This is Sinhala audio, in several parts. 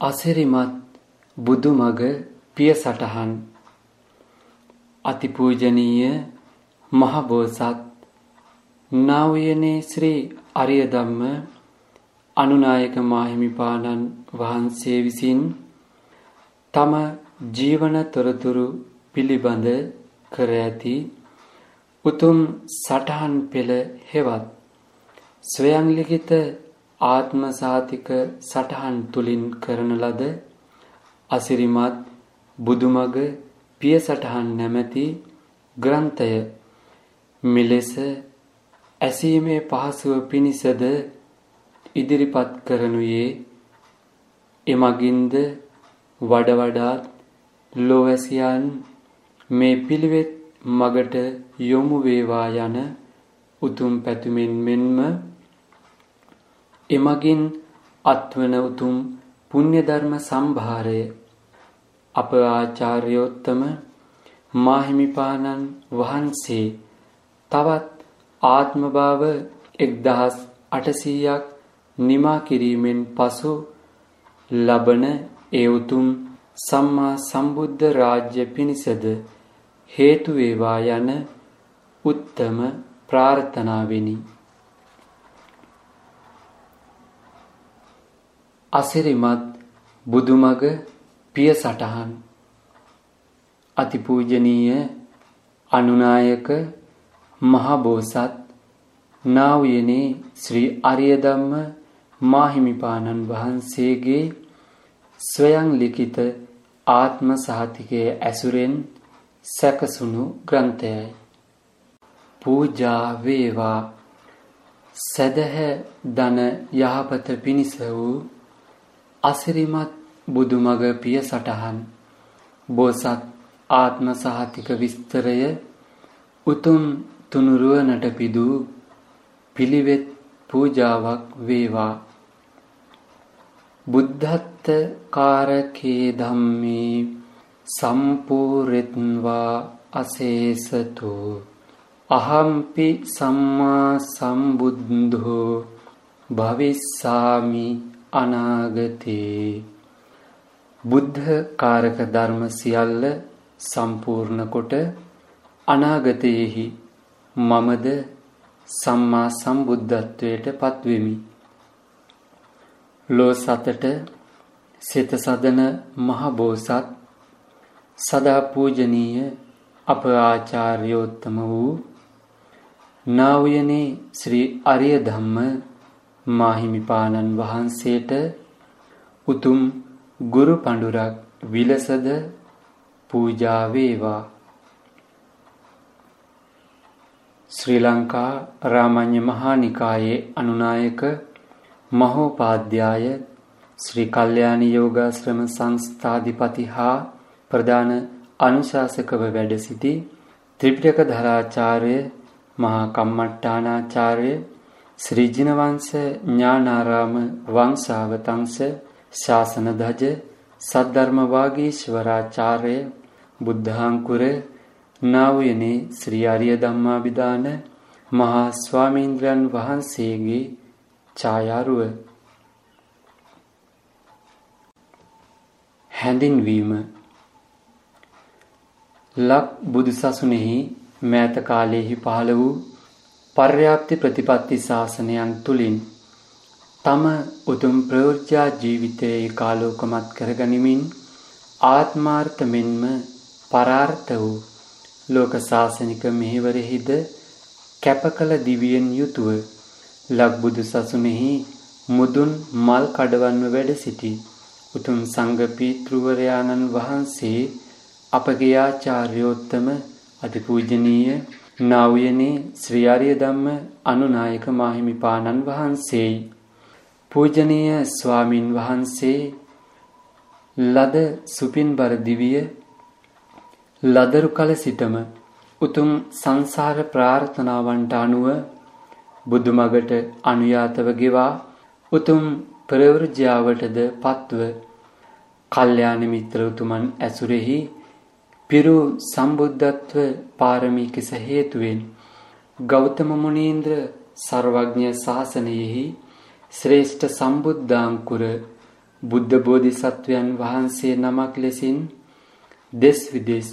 අසිරිමත් බුදුමග පිය සටහන්. අතිපූජනීය මහබෝසත් නා වූයනේ ශ්‍රී අරිය ධම්ම අනුනායක මාහිමිපාණන් වහන්සේ විසින් තම ජීවන තොරතුරු පිළිබඳ කර ඇති උතුම් සටහන් පෙළ හෙවත් ස්වයං ලිඛිත ආත්ම සාතික සටහන් තුලින් කරන ලද අසිරිමත් බුදුමග පිය සටහන් නැමැති ග්‍රන්ථය මෙලෙස ඇසීමේ පහසුව පිණිසද ඉදිරිපත් කරනුයේ එමගින්ද වඩ වඩාත් ලෝවැසියන් මේ පිළිවෙත් මගට යොමු වේවා යන උතුම් පැතුමින් මෙන්ම එමගින් අත්වන උතුම් පුණ්‍ය ධර්ම සම්භාරය අප ආචාර්යෝත්තම මාහිමිපාණන් වහන්සේ තවත් ආත්මභාව 1800ක් නිමා කිරීමෙන් පසු ලබන ඒ උතුම් සම්මා සම්බුද්ධ රාජ්‍ය පිණිසද හේතු වේවා යන උත්තම ප්‍රාර්ථනාවෙනි. අසිරිමත් බුදුමග පිය සටහන් අතිපූජනීය අනුනායක මහබෝසත් නා වූයනේ ශ්‍රී අරිය ධම්ම මාහිමිපාණන් වහන්සේගේ ස්වයං ලිඛිත ආත්ම සහතිකයේ ඇසුරෙන් සැකසුණු ග්‍රන්ථයයි. පූජා වේවා සදහැ දන යහපත පිණිස වූ අසිරිමත් බුදුමග පිය සටහන්. බෝසත් ආත්ම සහතික විස්තරය උතුම් තුනුරුවනට පිදූ පිළිවෙත් පූජාවක් වේවා. බුද්ධත්ත කාරකේ ධම්මේ සම්පූර්ෙත්වා අසේසතු. අහම්පි සම්මා සම්බුද්ධෝ භවිස්සාමි අනාගතේ බුද්ධ කාරක ධර්ම සියල්ල සම්පූර්ණ කොට අනාගතයේහි මමද සම්මා සම්බුද්ධත්වයට පත්වෙමි. ලෝ සතට සිත සදන මහ බෝසත් සදා පූජනීය අප ආචාර්යෝත්තම වූ නා වූයනේ ශ්‍රී අරිය ධම්ම මාහිමිපාණන් වහන්සේට උතුම් ගුරු පඬුරක් විලසද පූජා වේවා. ශ්‍රී ලංකා රාමඤ්ඤ මහා නිකායේ අනුනායක මහෝපාද්‍යය ශ්‍රී කල්යාණී යෝගාශ්‍රම සංස්ථාධිපති හා ප්‍රධාන අනුශාසකව වැඩ සිටි ත්‍රිපිටක ධරාචාර්ය මහා කම්මට්ටානාචාර්ය ශ්‍රී ජිනවංශ ඥානාරාම වංශාවතංශ ශාසන ධජ සද්ධර්ම වාගීශ්වරාචාර්ය බුද්ධාංකුර නාවයනේ ශ්‍රී ආර්ය ධම්මාභිදාන මහා ස්වාමීන්ද්‍රයන් වහන්සේගේ ඡායාරුව. හැඳින්වීම. ලක් බුදුසසුනේහි මෑත කාලයේහි පහළ වූ පර්යාප්ති ප්‍රතිපත්ති ශාසනයන් තුලින් තම උතුම් ප්‍රවෘත්‍යා ජීවිතයේ කාලෝකමත් කරගනිමින් ආත්මාර්ථ මෙන්ම පරාර්ථ වූ ලෝක ශාසනික මෙහෙවරෙහිද කැපකල දිවියෙන් යුතුව ලක්බුදු සසුනේහි මුදුන් මල් කඩවන්ව වැඩ සිටි උතුම් සංඝ පීතෘවරයාණන් වහන්සේ අපගේ ආචාර්යෝත්තම අතිපූජනීය නා වූයනේ ශ්‍රී ආර්ය ධම්ම අනුනායක මාහිමිපාණන් වහන්සේයි පූජනීය ස්වාමින් වහන්සේ ලද සුපින්බර දිවිය ලදරු කල සිටම උතුම් සංසාර ප්‍රාර්ථනාවන්ට අනුව බුදුමගට අනුයාතව ගෙවා උතුම් ප්‍රවෘජ්‍යාවටද පත්ව කල්යාණ මිත්‍ර උතුමන් ඇසුරෙහි පිරු සම්බුද්ධත්ව පාරමී කිස හේතුවෙන් ගෞතම මුනීන්ද්‍ර සර්වඥ ශාසනයෙහි ශ්‍රේෂ්ඨ සම්බුද්ධාංකුර බුද්ධ බෝධිසත්වයන් වහන්සේ නමක් ලෙසින් දෙස් විදෙස්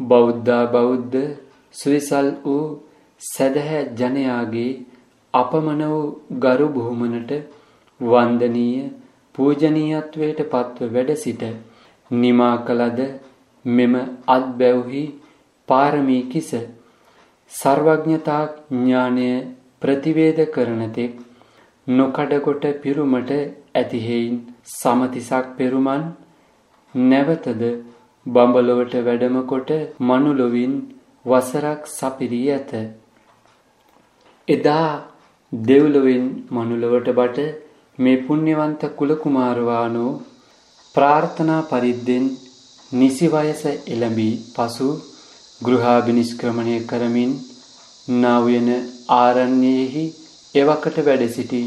බෞද්ධ බෞද්ධ සුවිසල් වූ සදහැ ජනයාගේ අපමණ වූ ගරු බුහුමනට වන්දනීය පූජනීයත්වයට පත්ව වැඩ සිට නිමා කලද මෙම අත්බැව්හි පාරමී කිස සර්වඥතා ඥානය ප්‍රතිවේද කරන තෙක් නොකඩකොට පිරුමට ඇතිහෙයින් සමතිසක් පෙරුමන් නැවතද බඹලොවට වැඩමකොට මනුලොවින් වසරක් සපිරී ඇත. එදා දෙව්ලොවෙන් මනුලොවට බට මේ පුණ්‍යවන්ත කුලකුමාරවානෝ ප්‍රාර්ථනා පරිද්දෙන් නිසි වයස එළඹී පසු ගෘහාභිනිෂ්ක්‍රමණය කරමින් නාවයන ආරණ්‍යයෙහි එවකට වැඩ සිටි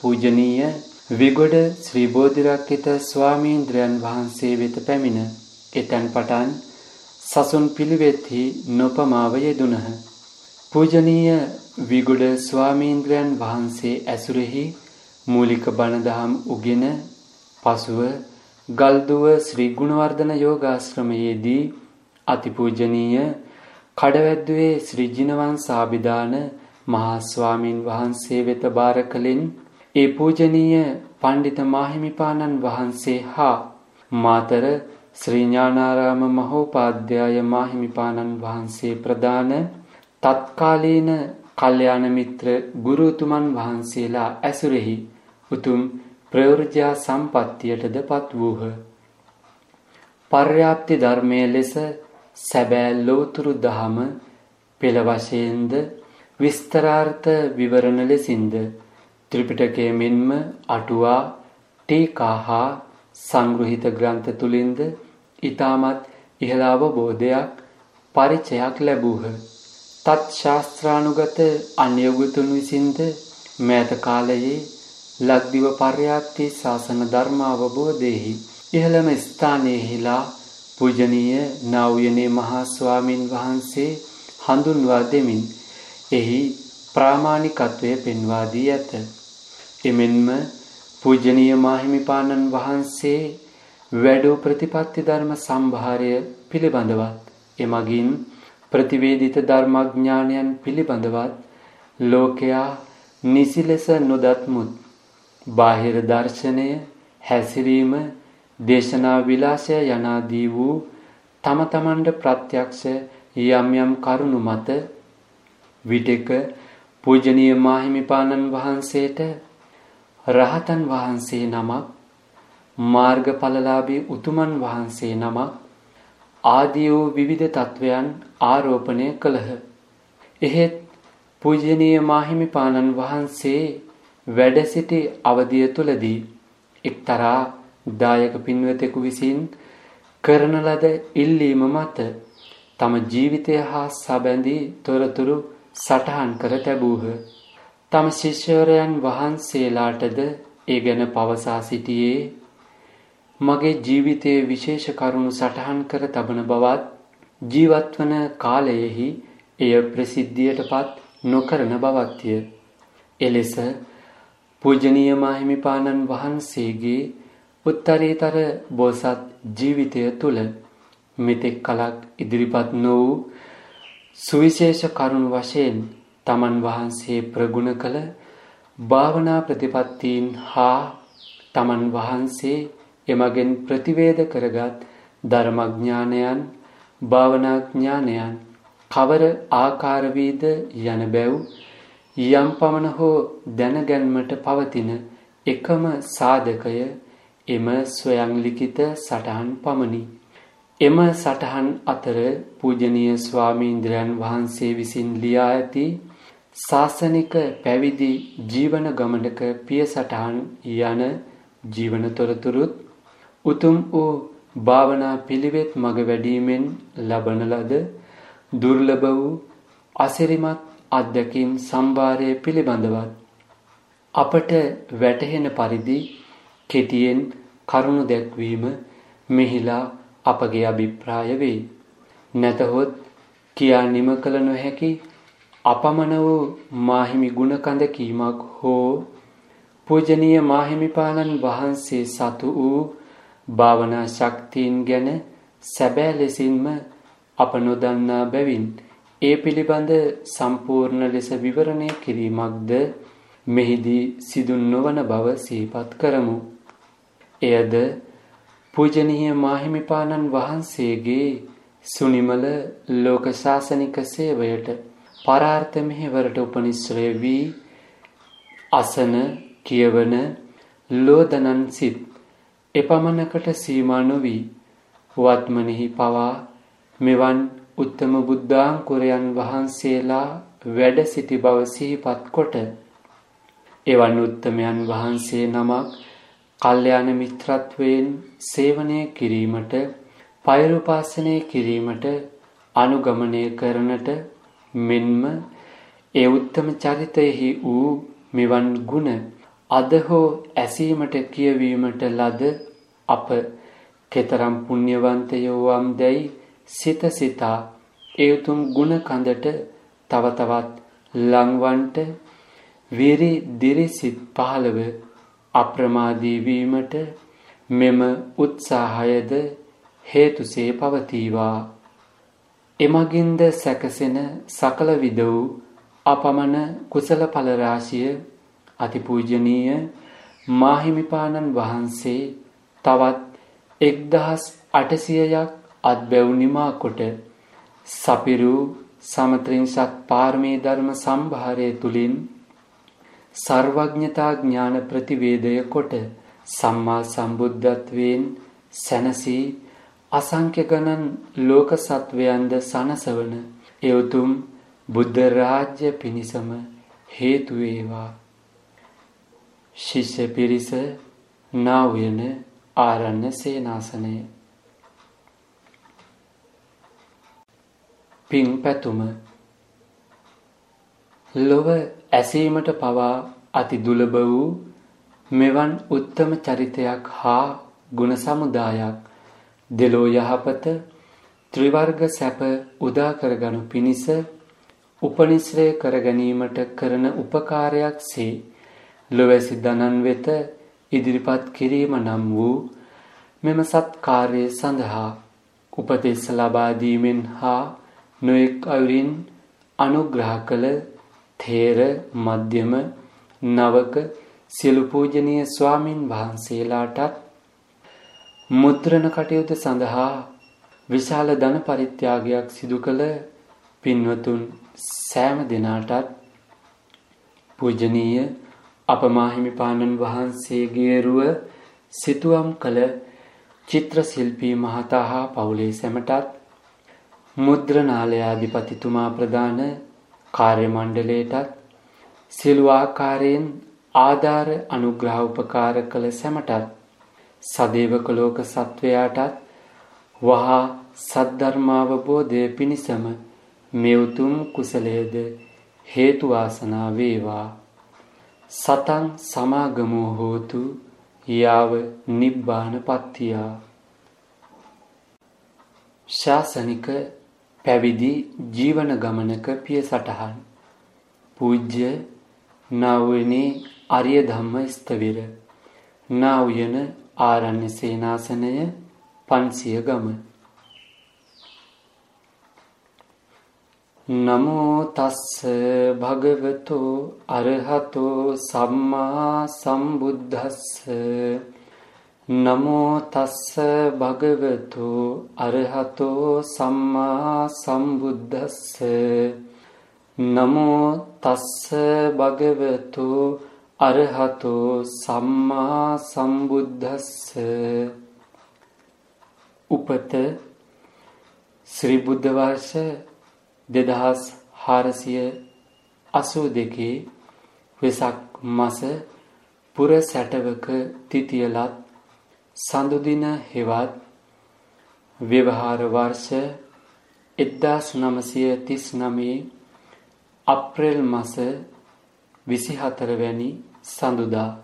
පූජනීය විගොඩ ශ්‍රී බෝධිරක්කිත ස්වාමීන්ද්‍රයන් වහන්සේ වෙත පැමිණ එතැන් පටන් සසුන් පිළිවෙත්හි නොපමාව යෙදුනහ. පූජනීය විගුඩ ස්වාමීන්ද්‍රයන් වහන්සේ ඇසුරෙහි මූලික බණදහම් උගෙන පසුව ගල්දුව ශ්‍රී ගුණවර්ධන යෝගාශ්‍රමයේදී අතිපූජනීය කඩවැද්දුවේ ශ්‍රී ජිනවන් සාබිදාන මහා ස්වාමින් වහන්සේ වෙත බාර කලින් ඒ පූජනීය පණ්ඩිත මාහිමිපාණන් වහන්සේ හා මාතර ශ්‍රී ඥානාරාම මහෝපාද්‍යය මාහිමිපාණන් වහන්සේ ප්‍රදාන තත්කාලීන කල්යාණ මිත්‍ර ගුරුතුමන් වහන්සේලා ඇසුරෙහි උතුම් ප්‍රවෘජා සම්පත්තියටද පත් වූහ. පර්යාප්ති ධර්මයේ ලෙස සැබෑ ලෝතුරු දහම පෙළ වශයෙන්ද විස්තරාර්ථ විවරණ ලෙසින්ද ත්‍රිපිටකයේ මෙන්ම අටුවා ටීකා හා සංග්‍රහිත ග්‍රන්ථ තුලින්ද ඊටමත් ඉහළ අවබෝධයක් පරිචයක් ලැබූහ. තත් ශාස්ත්‍රානුගත අන්‍යවුතුන් විසින්ද මෑත කාලයේ ලක්දිව පර්යාප්ති ශාසන ධර්ම අවබෝධයේහි ඉහළම ස්ථානයේහිලා පූජනීය නා වූ මහා ස්වාමින් වහන්සේ හඳුන්වා දෙමින් එහි ප්‍රාමාණිකත්වය පෙන්වා දී ඇත. එමෙන්ම පූජනීය මාහිමිපාණන් වහන්සේ වැඩෝ ප්‍රතිපත්ති ධර්ම සම්භාරය පිළිබඳවත් එමගින් ප්‍රතිවේදිත ධර්මඥානයන් පිළිබඳවත් ලෝකයා නිසි ලෙස නොදත්මුත් බාහිර දර්ශනය හැසිරීම දේශනා විලාසය යනාදී වූ තම තමන්ට ප්‍රත්‍යක්ෂ යම් යම් කරුණු මත විටෙක පූජනීය මාහිමිපාණන් වහන්සේට රහතන් වහන්සේ නමක් මාර්ගඵලලාභී උතුමන් වහන්සේ නමක් ආදී වූ විවිධ තත්වයන් ආරෝපණය කළහ. එහෙත් පූජනීය මාහිමිපාණන් වහන්සේ වැඩ සිටි අවධිය තුලදී එක්තරා දායක පින්වතෙකු විසින් කරන ලද ඉල්ලීම මත තම ජීවිතය හා සබැඳී තොරතුරු සටහන් කර තැබූහ. තම ශිෂ්‍යවරයන් වහන්සේලාටද ඒ ගැන පවසා සිටියේ මගේ ජීවිතයේ විශේෂ කරුණු සටහන් කර තබන බවත් ජීවත්වන කාලයෙහි එය ප්‍රසිද්ධියටපත් නොකරන බවත්ය. එලෙස පූජනීය මාහිමිපාණන් වහන්සේගේ උත්තරීතර බෝසත් ජීවිතය තුළ මෙතෙක් කලක් ඉදිරිපත් නො වූ සුවිශේෂ කරුණු වශයෙන් තමන් වහන්සේ ප්‍රගුණ කළ භාවනා ප්‍රතිපත්තීන් හා තමන් වහන්සේ එමගෙන් ප්‍රතිවේද කරගත් ධර්මඥානයන් භාවනාඥානයන් කවර ආකාර වීද යන බැව් යම් පමණ හෝ දැනගැන්මට පවතින එකම සාධකය එම ස්වයං ලිඛිත සටහන් පමණි. එම සටහන් අතර පූජනීය ස්වාමීන්ද්‍රයන් වහන්සේ විසින් ලියා ඇති ශාසනික පැවිදි ජීවන ගමනක පිය සටහන් යන ජීවන තොරතුරුත් උතුම් වූ භාවනා පිළිවෙත් මඟ වැඩීමෙන් ලබන ලද දුර්ලභ වූ අසිරිමත් අත්දැකීම් සම්භාරය පිළිබඳවත් අපට වැටහෙන පරිදි කෙටියෙන් කරුණු දැක්වීම මෙහිලා අපගේ අභිප්‍රාය වේ. නැතහොත් කියා නිම කළ නොහැකි අපමණ වූ මාහිමි ගුණකඳ කීමක් හෝ පූජනීය මාහිමිපාණන් වහන්සේ සතු වූ භාවනා ශක්තියින් ගැන සැබෑ ලෙසින්ම අප නොදන්නා බැවින් ඒ පිළිබඳ සම්පූර්ණ ලෙස විවරණය කිරීමක්ද මෙහිදී සිදු නොවන බව සිහිපත් කරමු. එයද පූජනීය මාහිමිපාණන් වහන්සේගේ සුනිමල ලෝක ශාසනික සේවයට පරාර්ථ මෙහෙවරට උපනිශ්‍රය වී අසන කියවන ලෝදනන් සිත් එපමණකට සීමා නොවී වත්මනෙහි පවා මෙවන් උත්තම බුද්ධාංකුරයන් වහන්සේලා වැඩ සිටි බව සිහිපත් කොට එවන් උත්තමයන් වහන්සේ නමක් කල්යාණ මිත්‍රත්වයෙන් සේවනය කිරීමට පෛරුපාසනය කිරීමට අනුගමනය කරනට මෙන්ම ඒ උත්තම චරිතයෙහි වූ මෙවන් ගුණ අද හෝ ඇසීමට කියවීමට ලද අප කෙතරම් පුණ්‍යවන්තයෝ වම් දැයි සිත සිතා ඒ උතුම් ගුණ කඳට තව තවත් ලංවන්ට විරි දිරිසිත පහළව අප්‍රමාදී වීමට මෙම උත්සාහයද හේතුසේ පවතිවා. එමගින්ද සැකසෙන සකල විද වූ අපමණ කුසල ඵල රාශිය අතිපූජනීය මාහිමිපාණන් වහන්සේ තවත් 1800ක් අත්බැව් නිමා කොට. සපිරු සමත්‍රිංසත් පාරමී ධර්ම සම්භාරය තුලින් සර්වඥතා ඥාන ප්‍රතිවේදය කොට සම්මා සම්බුද්ධත්වයෙන් සැනසී අසංඛ්‍ය ගණන් ලෝක සත්වයන්ද සනසවන ඒ උතුම් බුද්ධ රාජ්‍ය පිණිසම හේතු වේවා. ශිෂ්‍ය පිරිස නා වූයන ආරණ්‍ය සේනාසනය. පින් පැතුම. ලොව ඇසීමට පවා අති දුලබ වූ මෙවන් උත්තම චරිතයක් හා ගුණ සමුදායක් දෙලෝ යහපත ත්‍රිවර්ග සැප උදා කරගනු පිණිස උපනිශ්‍රය කර ගැනීමට කරන උපකාරයක් සේ ලොවැසි දනන් වෙත ඉදිරිපත් කිරීම නම් වූ මෙම සත්කාර්යය සඳහා උපදෙස් ලබා දීමෙන් හා නොඑක් අයුරින් අනුග්‍රහ කළ තේර මධ්‍යම නවක සියලු පූජනීය ස්වාමින් වහන්සේලාටත් මුද්‍රණ කටයුතු සඳහා විශාල ධන පරිත්‍යාගයක් සිදු කළ පින්වතුන් සෑම දෙනාටත් පූජනීය අපමාහිමිපාණන් වහන්සේගේ රුව සිතුවම් කළ චිත්‍ර ශිල්පී මහතා හා පවුලේ සැමටත් මුද්‍රණාලයාධිපතිතුමා ප්‍රධාන කාර්ය මණ්ඩලයටත් සියලු ආකාරයෙන් ආධාර අනුග්‍රහ උපකාර කළ සැමටත් සදේවක ලෝක සත්වයාටත් වහා සද්ධර්මාවබෝධය පිණිසම මේ උතුම් කුසලයේද හේතු වාසනා වේවා. සතං සමාගමෝ හෝතු යාව නිබ්බාන පත්තියා. ශාසනික පැවිදි ජීවන ගමනක පිය සටහන්. පූජ්‍ය නාවනේ අරිය ධම්ම ස්තවිර නා උයන ආරණ්‍ය සේනාසනය පන්සිය ගම. නමෝ තස්ස භගවතෝ අරහතෝ සම්මා සම්බුද්දස්ස. නමෝ තස්ස භගවතු අරහතෝ සම්මා සම්බුද්දස්ස. නමෝ තස්ස භගවතු අරහතෝ සම්මා සම්බුද්දස්ස. උපත ශ්‍රී බුද්ධ වර්ෂ 2482 වෙසක් මාස පුර සැටවක තිතියලත් සඳුදින හෙවත් ව්‍යවහාර වර්ෂ 1939 අප්‍රේල් මාස 24 වැනි සඳුදා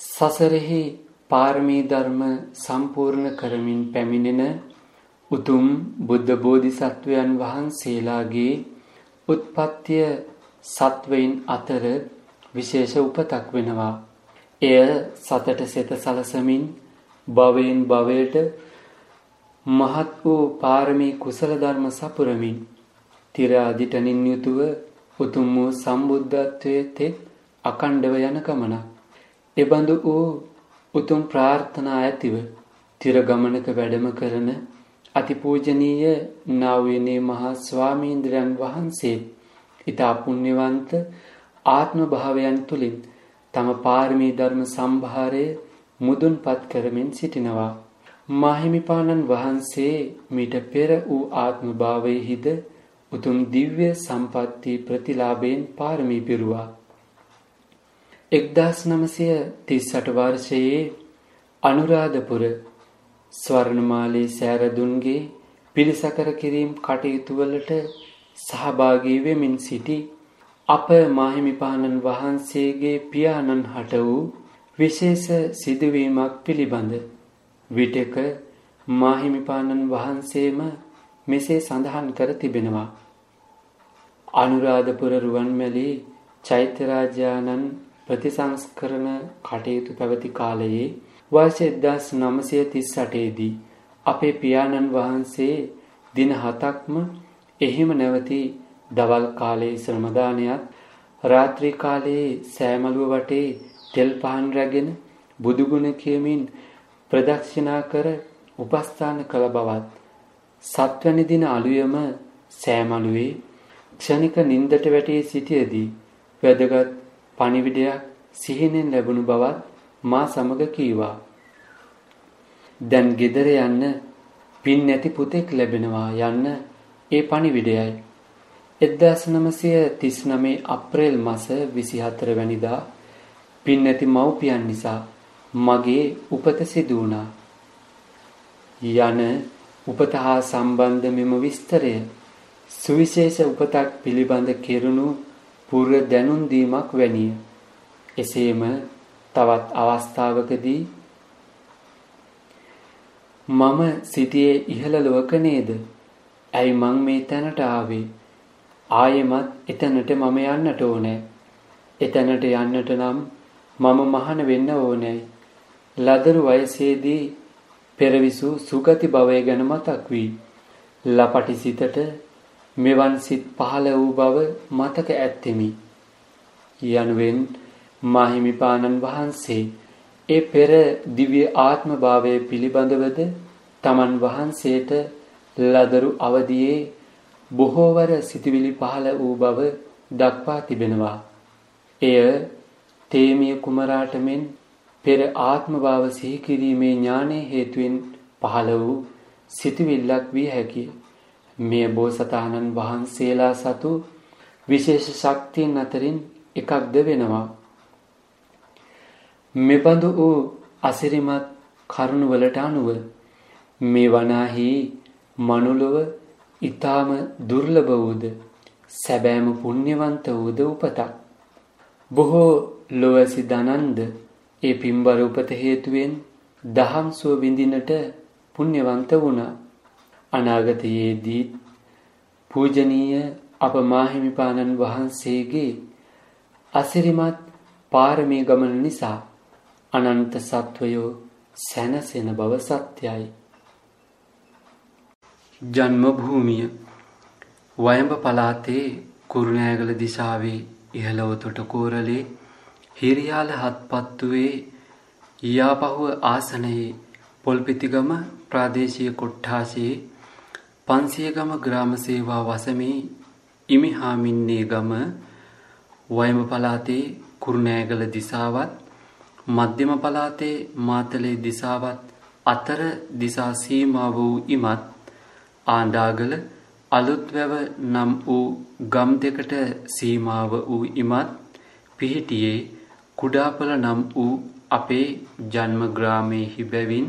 සසරෙහි පාරමී ධර්ම සම්පූර්ණ කරමින් පැමිණෙන උතුම් බුද්ධ බෝධිසත්වයන් වහන්සේලාගේ උත්පත්තිය සත්වයින් අතර විශේෂ උපතක් වෙනවා. එය සතට සෙත සලසමින් භවයෙන් භවයට මහත් වූ පාරමී කුසල ධර්ම සපුරමින් තිර අදිටනින් යුතුව උතුම් වූ සම්බුද්ධත්වයේ තෙක් අකණ්ඩව යන ගමනක්. එබඳු වූ උතුම් ප්‍රාර්ථනා ඇතිව තිර ගමනක වැඩම කරන අතිපූජනීය නාවිනේ මහා ස්වාමීන්ද්‍රයන් වහන්සේ ඊතා පුණ්‍යවන්ත ආත්ම භාවයන් තුලින් තම පාරමී ධර්ම සම්භාරය මුදුන්පත් කරමින් සිටිනවා. මාහිමිපාණන් වහන්සේ මීට පෙර වූ ආත්ම භාවයේහිද උතුම් දිව්‍ය සම්පatti ප්‍රතිලාභයෙන් පාරමී පිරුවා. 1938 වර්ෂයේ අනුරාධපුර ස්වර්ණමාලී සෑරදුන්ගේ පිළිසකර කිරීම කටයුතු වලට සහභාගී වෙමින් සිටි අප මාහිමිපාණන් වහන්සේගේ පියාණන් හට වූ විශේෂ සිදුවීමක් පිළිබඳ විටක මාහිමිපාණන් වහන්සේම මෙසේ සඳහන් කර තිබෙනවා. අනුරාධපුර රුවන්මැලි චෛත්‍යරාජානන් ප්‍රතිසංස්කරණ කටයුතු පැවති කාලයේ වර්ෂ 1938 දී අපේ පියාණන් වහන්සේ දින හතක්ම එහිම නැවති දවල් කාලයේ ශ්‍රමදානයත් රාත්‍රී කාලයේ සෑමලුව වටේ තෙල් පහන් රැගෙන බුදුගුණ කියමින් ප්‍රදක්ෂිනා කර උපස්ථාන කළ බවත් සත්වැනි දින අලුයම සෑමලුවේ ක්ෂණික නින්දට වැටී සිටියේදී වැදගත් පණිවිඩයක් සිහිනෙන් ලැබුණු බවත් මා සමග කීවා. දැන් ගෙදර යන්න පින් නැති පුතෙක් ලැබෙනවා යන්න ඒ පණිවිඩයයි. 1939 අප්‍රේල් මාස 24 වැනිදා පින් නැති මව්පියන් නිසා මගේ උපත සිදු වුණා. යන උපත හා සම්බන්ධ මෙම විස්තරය සුවිශේෂ උපතක් පිළිබඳ කෙරුණු පූර්ව දැනුම් දීමක් වැනිය. එසේම තවත් අවස්ථාවකදී මම සිටියේ ඉහළ ලෝක නේද? ඇයි මං මේ තැනට ආවේ? ආයෙමත් එතනට මම යන්නට ඕනේ. එතනට යන්නට නම් මම මහාන වෙන්න ඕනේ. ලදරු වයසේදී පෙරවිසු සුගති භවය ගැන මතක් වී ලපටි සිතට මෙවන් සිත් පහළ වූ බව මතක ඇත්තෙමි. යනුවෙන් මාහිමිපාණන් වහන්සේ ඒ පෙර දිව්‍ය ආත්ම භාවය පිළිබඳවද තමන් වහන්සේට ලදරු අවදියේ බොහෝවර සිටිවිලි පහළ වූ බව දක්වා තිබෙනවා. එය තේමිය කුමරාට මෙන් පෙර ආත්ම භාව සිහි කිරීමේ ඥානයේ හේතුවෙන් පහළ වූ සිටිවිල්ලක් විය හැකිය. මෙය බෝසතාණන් වහන්සේලා සතු විශේෂ ශක්තියන් අතරින් එකක්ද වෙනවා. මෙබඳු වූ අසිරිමත් කරුණවලට අනුව මේ වනාහි මනුලොව ඊටාම දුර්ලභ වූද සැබෑම පුණ්‍යවන්ත වූද උපතක්. බොහෝ ලොවැසි දනන්ද ඒ පින්බර උපත හේතුවෙන් දහම් සුව විඳිනට පුණ්‍යවන්ත වුණා. අනාගතයේදී පූජනීය අප මාහිමිපාණන් වහන්සේගේ අසිරිමත් පාරමී ගමන නිසා අනන්ත සත්වයෝ සැනසෙන බව සත්‍යයි. ජන්ම භූමිය වයඹ පළාතේ කුරුණෑගල දිසාවේ ඉහළවතොට කෝරළේ හිරියාල හත්පත්තුවේ යාපහුව ආසනයේ පොල්පිතිගම ප්‍රාදේශීය කොට්ඨාසයේ පන්සියගම ග්‍රාම සේවා වසමේ ඉමිහාමින්නේ ගම වයඹ පළාතේ කුරුණෑගල දිසාවත් මධ්‍යම පළාතේ මාතලේ දිසාවත් අතර දිසා සීමා වූ ඉමත් ආණ්ඩාගල අලුත්වැව නම් වූ ගම් දෙකට සීමාව වූ ඉමත් පිහිටියේ කුඩාපල නම් වූ අපේ ජන්ම ග්‍රාමයෙහි බැවින්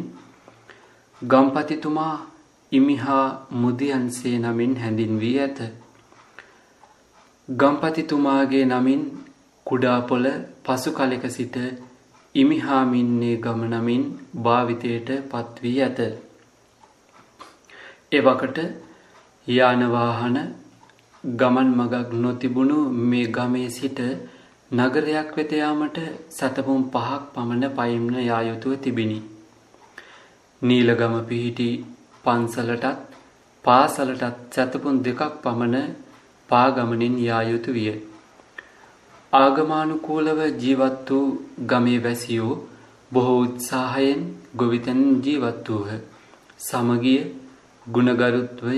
ගම්පතිතුමා ඉමිහා මුදියන්සේ නමින් හැඳින්වී ඇත. ගම්පතිතුමාගේ නමින් කුඩාපොළ පසු කලෙක සිට ඉමිහාමින්නේ ගම නමින් භාවිතයට පත්වී ඇත. එවකට යානවාහන ගමන් මගක් නොතිබුණු මේ ගමේ සිට නගරයක් වෙත යාමට සතපුම් පහක් පමණ පයිම්න යා යුතුව තිබිනි. නීලගම පිහිටි පන්සලටත් පාසලටත් සැතපුන් දෙකක් පමණ පාගමනින් යා යුතු විය. ආගමානුකූලව ජීවත් වූ ගමේ වැසියෝ බොහෝ උත්සාහයෙන් ගොවිතැන් ජීවත් වූහ. සමගිය ගුණගරුත්වය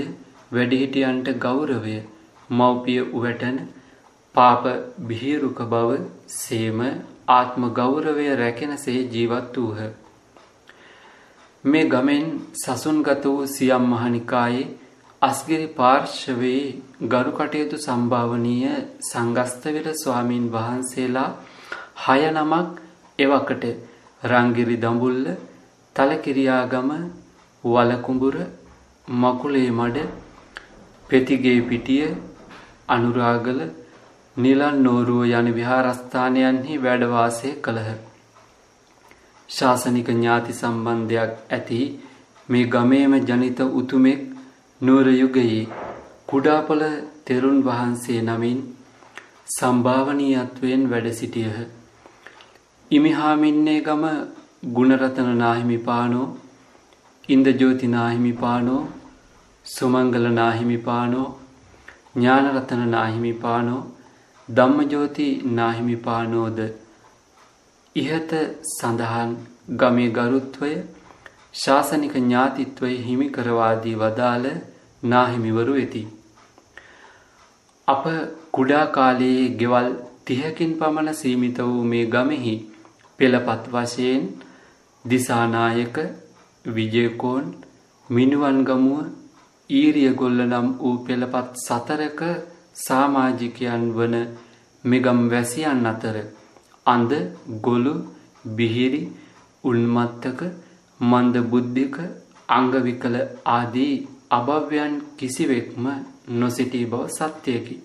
වැඩිහිටියන්ට ගෞරවය මව්පිය උවැටන පාප බිහිරුක බව සේම ආත්ම ගෞරවය රැකෙනසේ ජීවත් වූහ. මේ ගමෙන් සසුන්ගත වූ සියම් මහනිකායේ අස්ගිරි පාර්ශවයේ ගරු කටයුතු සම්භාවනීය සංගස්තවිල ස්වාමීන් වහන්සේලා හය නමක් එවකට රංගිරි දඹුල්ල තලකිරියාගම වලකුඹුර මකුලේ මඩ පෙතිගේ පිටිය අනුරාගල නිලන් නෝරුව යන විහාරස්ථානයන්හි වැඩවාසය කළහ. ශාසනික ඥාති සම්බන්ධයක් ඇති මේ ගමේම ජනිත උතුමෙක් නුවර යුගයේ කුඩාපොළ තෙරුන් වහන්සේ නමින් සම්භාවනීයත්වයෙන් වැඩ සිටියහ. ඉමිහාමින්නේ ගම ගුණරතන නාහිමිපානෝ ඉන්දජෝති නාහිමිපානෝ සුමංගල නාහිමිපානෝ ඥානරතන නාහිමිපානෝ ධම්මජෝති නාහිමිපානෝද ඉහත සඳහන් ගමේ ගරුත්වය ශාසනික ඥාතිත්වය හිමි කරවාදී වදාළ නාහිමිවරු වෙති. අප කුඩා කාලයේ ගෙවල් තිහකින් පමණ සීමිත වූ මේ ගමෙහි පෙළපත් වශයෙන් දිසානායක විජයකෝන් මිනුවන්ගමුව ඊරියගොල්ල නම් වූ පෙළපත් සතරක සාමාජිකයන් වන මෙගම් වැසියන් අතර අඳ ගොළු බිහිරි උන්මත්තක මන්ද බුද්ධික අංගවිකල ආදී අභව්‍යයන් කිසිවෙක්ම නොසිටී බව සත්‍යයකි.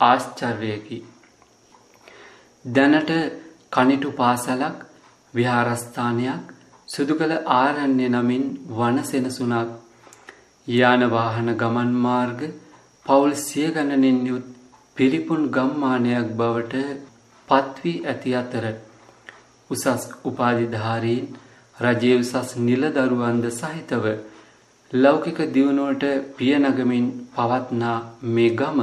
ආශ්චර්යයකි. දැනට කනිටු පාසලක් විහාරස්ථානයක් සුදු කළ ආරණ්‍ය නමින් වන සෙනසුනක් යාන වාහන ගමන් මාර්ග පවුල් සිය ගණනින් යුත් පිරිපුන් ගම්මානයක් බවට පත්වී ඇති අතර උසස් උපාධිධාරීන් රජයේ උසස් නිලදරුවන්ද සහිතව ලෞකික දියුණුවට පියනගමින් පවත්නා මේ ගම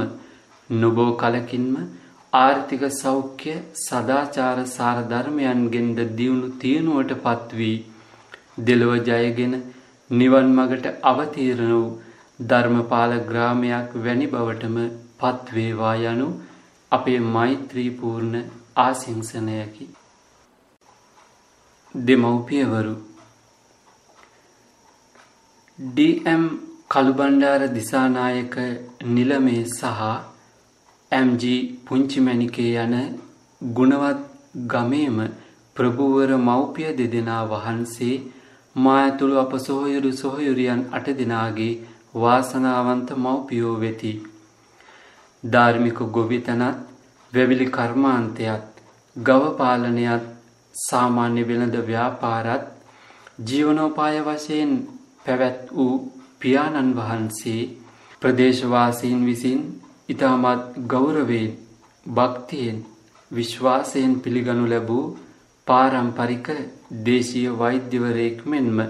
නොබෝ කලකින්ම ආර්ථික සෞඛ්‍ය සදාචාර සාර ධර්මයන්ගෙන්ද දියුණු තියනුවට පත්වී දෙලොව ජයගෙන නිවන් මගට අවතීරණ වූ ධර්මපාල ග්‍රාමයක් වැනි බවටම පත්වේවා යනු අපේ මෛත්‍රීපූර්ණ ආසිංසනයකි. දෙමව්පියවරු ඩම් කළුබණ්ඩාර දිසානායක නිලමේ සහ ඇම්ජී පුංචිමැණිකේ යන ගුණවත් ගමේම ප්‍රභූවර මව්පිය දෙදෙනා වහන්සේ මා ඇතුළු අප සොහොයුරු සොහොයුරියන් අට දෙනාගේ වාසනාවන්ත මව්පියෝ වෙති. ධාර්මික ගොවිතැනත් වැවිලි කර්මාන්තයත් ගව පාලනයත් සාමාන්‍ය වෙළඳ ව්‍යාපාරත් ජීවනෝපාය වශයෙන් පැවැත් වූ පියාණන් වහන්සේ ප්‍රදේශවාසීන් විසින් ඉතාමත් ගෞරවයෙන් භක්තියෙන් විශ්වාසයෙන් පිළිගනු ලැබූ පාරම්පරික දේශීය වෛද්‍යවරයෙක් මෙන්ම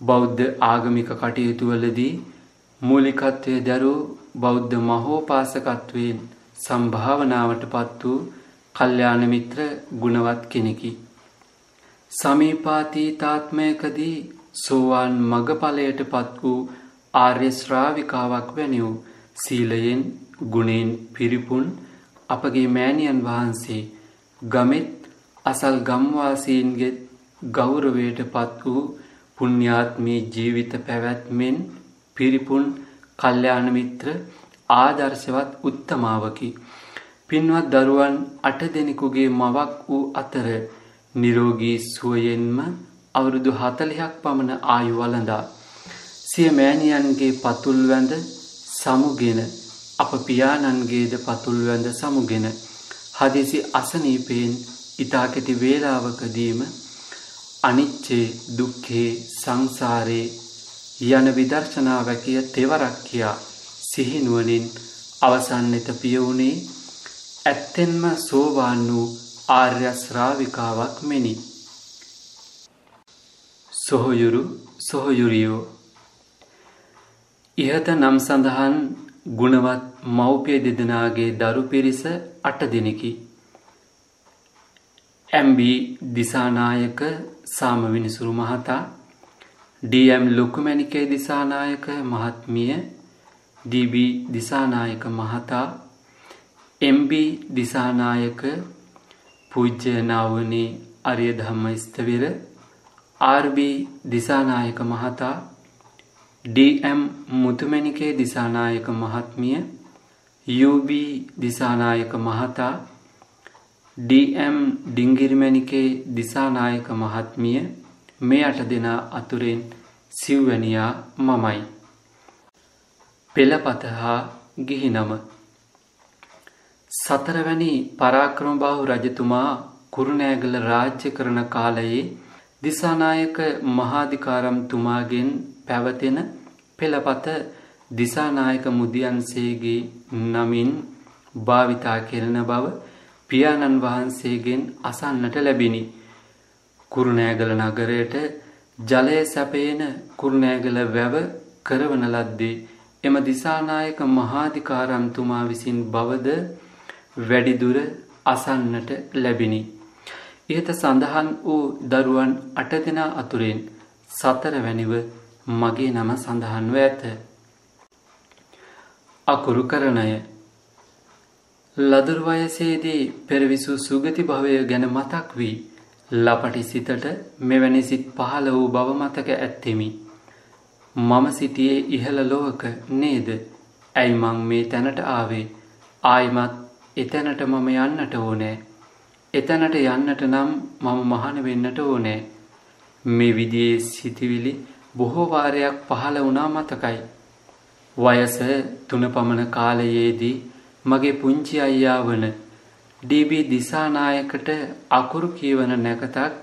බෞද්ධ ආගමික කටයුතුවලදී මූලිකත්වය දැරූ බෞද්ධ මහෝපාසකත්වයෙන් සම්භාවනාවට පත් වූ කල්්‍යාන මිත්‍ර ගුණවත් කෙනෙකි. සමීපාතීතාත්මයකදී සෝවාන් මගඵලයට පත් වූ ආර්ය ශ්‍රාවිකාවක් වැනි වූ සීලයෙන් ගුණෙන් පිරිපුන් අපගේ මෑණියන් වහන්සේ ගමෙත් අසල් ගම්වාසීන්ගේ ගෞරවයට පත් වූ පුණ්‍යාත්මී ජීවිත පැවැත්මෙන් පිරිපුන් කල්්‍යාන මිත්‍ර ආදර්ශවත් උත්තමාවකි. පින්වත් දරුවන් අට දෙනෙකුගේ මවක් වූ අතර නිරෝගී සුවයෙන්ම අවුරුදු හතලිහක් පමණ ආයු වලඳා. සිය මෑණියන්ගේ පතුල් වැඳ සමුගෙන අප පියාණන්ගේද පතුල් වැඳ සමුගෙන හදිසි අසනීපයෙන් ඉතාකෙති වේලාවකදීම අනිච්චේ දුක්කේ සංසාරයේ යන විදර්ශනාවැකිය තෙවරක් කියා සිහිනුවනින් අවසන්නෙත පියවුණේ ඇත්තෙන්ම සෝවාන් වූ ආර්යශ්‍රාවිකාවක් මෙනි. සොහොයුරු සොහොයුරියෝ ඉහත නම් සඳහන් ගුණවත් මව්පිය දෙදෙනගේ දරු පිරිස අට දෙනෙකි. ඇම්බී දිසානායක සාමවිනිසුරු මහතා ඩම් ලොකුමැණිකේ දිසානායක මහත්මිය ඩබ දිසානායක මහතා එම්බ දිසානායක පූජ්‍යනාවනේ අරිය ධම්ම ස්ථවිර ආර්බී දිසානායක මහතා ඩම් මුතුමැණිකේ දිසානායක මහත්මිය UB දිසානායක මහතා ඩම් ඩිංගිරිමැණිකේ දිසානායක මහත්මිය මේ අට දෙනා අතුරෙන් සිව්වැනියා මමයි. පෙළපත හා ගිහි නම සතරවැනි පරාක්‍රමබාහු රජතුමා කුරුණෑගල රාජ්‍ය කරන කාලයේ දිසානායක මහාධිකාරම්තුමාගෙන් පැවතෙන පෙළපත දිසානායක මුදියන්සේගේ නමින් භාවිතා කෙරෙන බව පියාණන් වහන්සේගෙන් අසන්නට ලැබිණි. කුරුණෑගල නගරයට ජලය සැපේන කුරුණෑගල වැව කරවන ලද්දේ එම දිසානායක මහාධිකාරම්තුමා විසින් බවද වැඩිදුර අසන්නට ලැබිණි. ඉහත සඳහන් වූ දරුවන් අට දෙනා අතුරෙන් සතරවැනිව මගේ නම සඳහන්ව ඇත. අකුරු කරණය ලදුරු වයසේදී පෙරවිසු සුගති භවය ගැන මතක් වී ලපටි සිතට මෙවැනි සිත් පහළ වූ බව මතක ඇත්තෙමි. මම සිටියේ ඉහළ ලොවක නේද? ඇයි මං මේ තැනට ආවේ? ආයිමත් එතැනට මම යන්නට ඕනෑ. එතැනට යන්නට නම් මම මහන වෙන්නට ඕනෑ. මේ විදියේ සිතිවිලි බොහෝ වාරයක් පහළ වුණා මතකයි. වයස තුන පමණ කාලයේදී මගේ පුංචි අයියා වන ඩීබී දිසානායකට අකුරු කියවන නැකතක්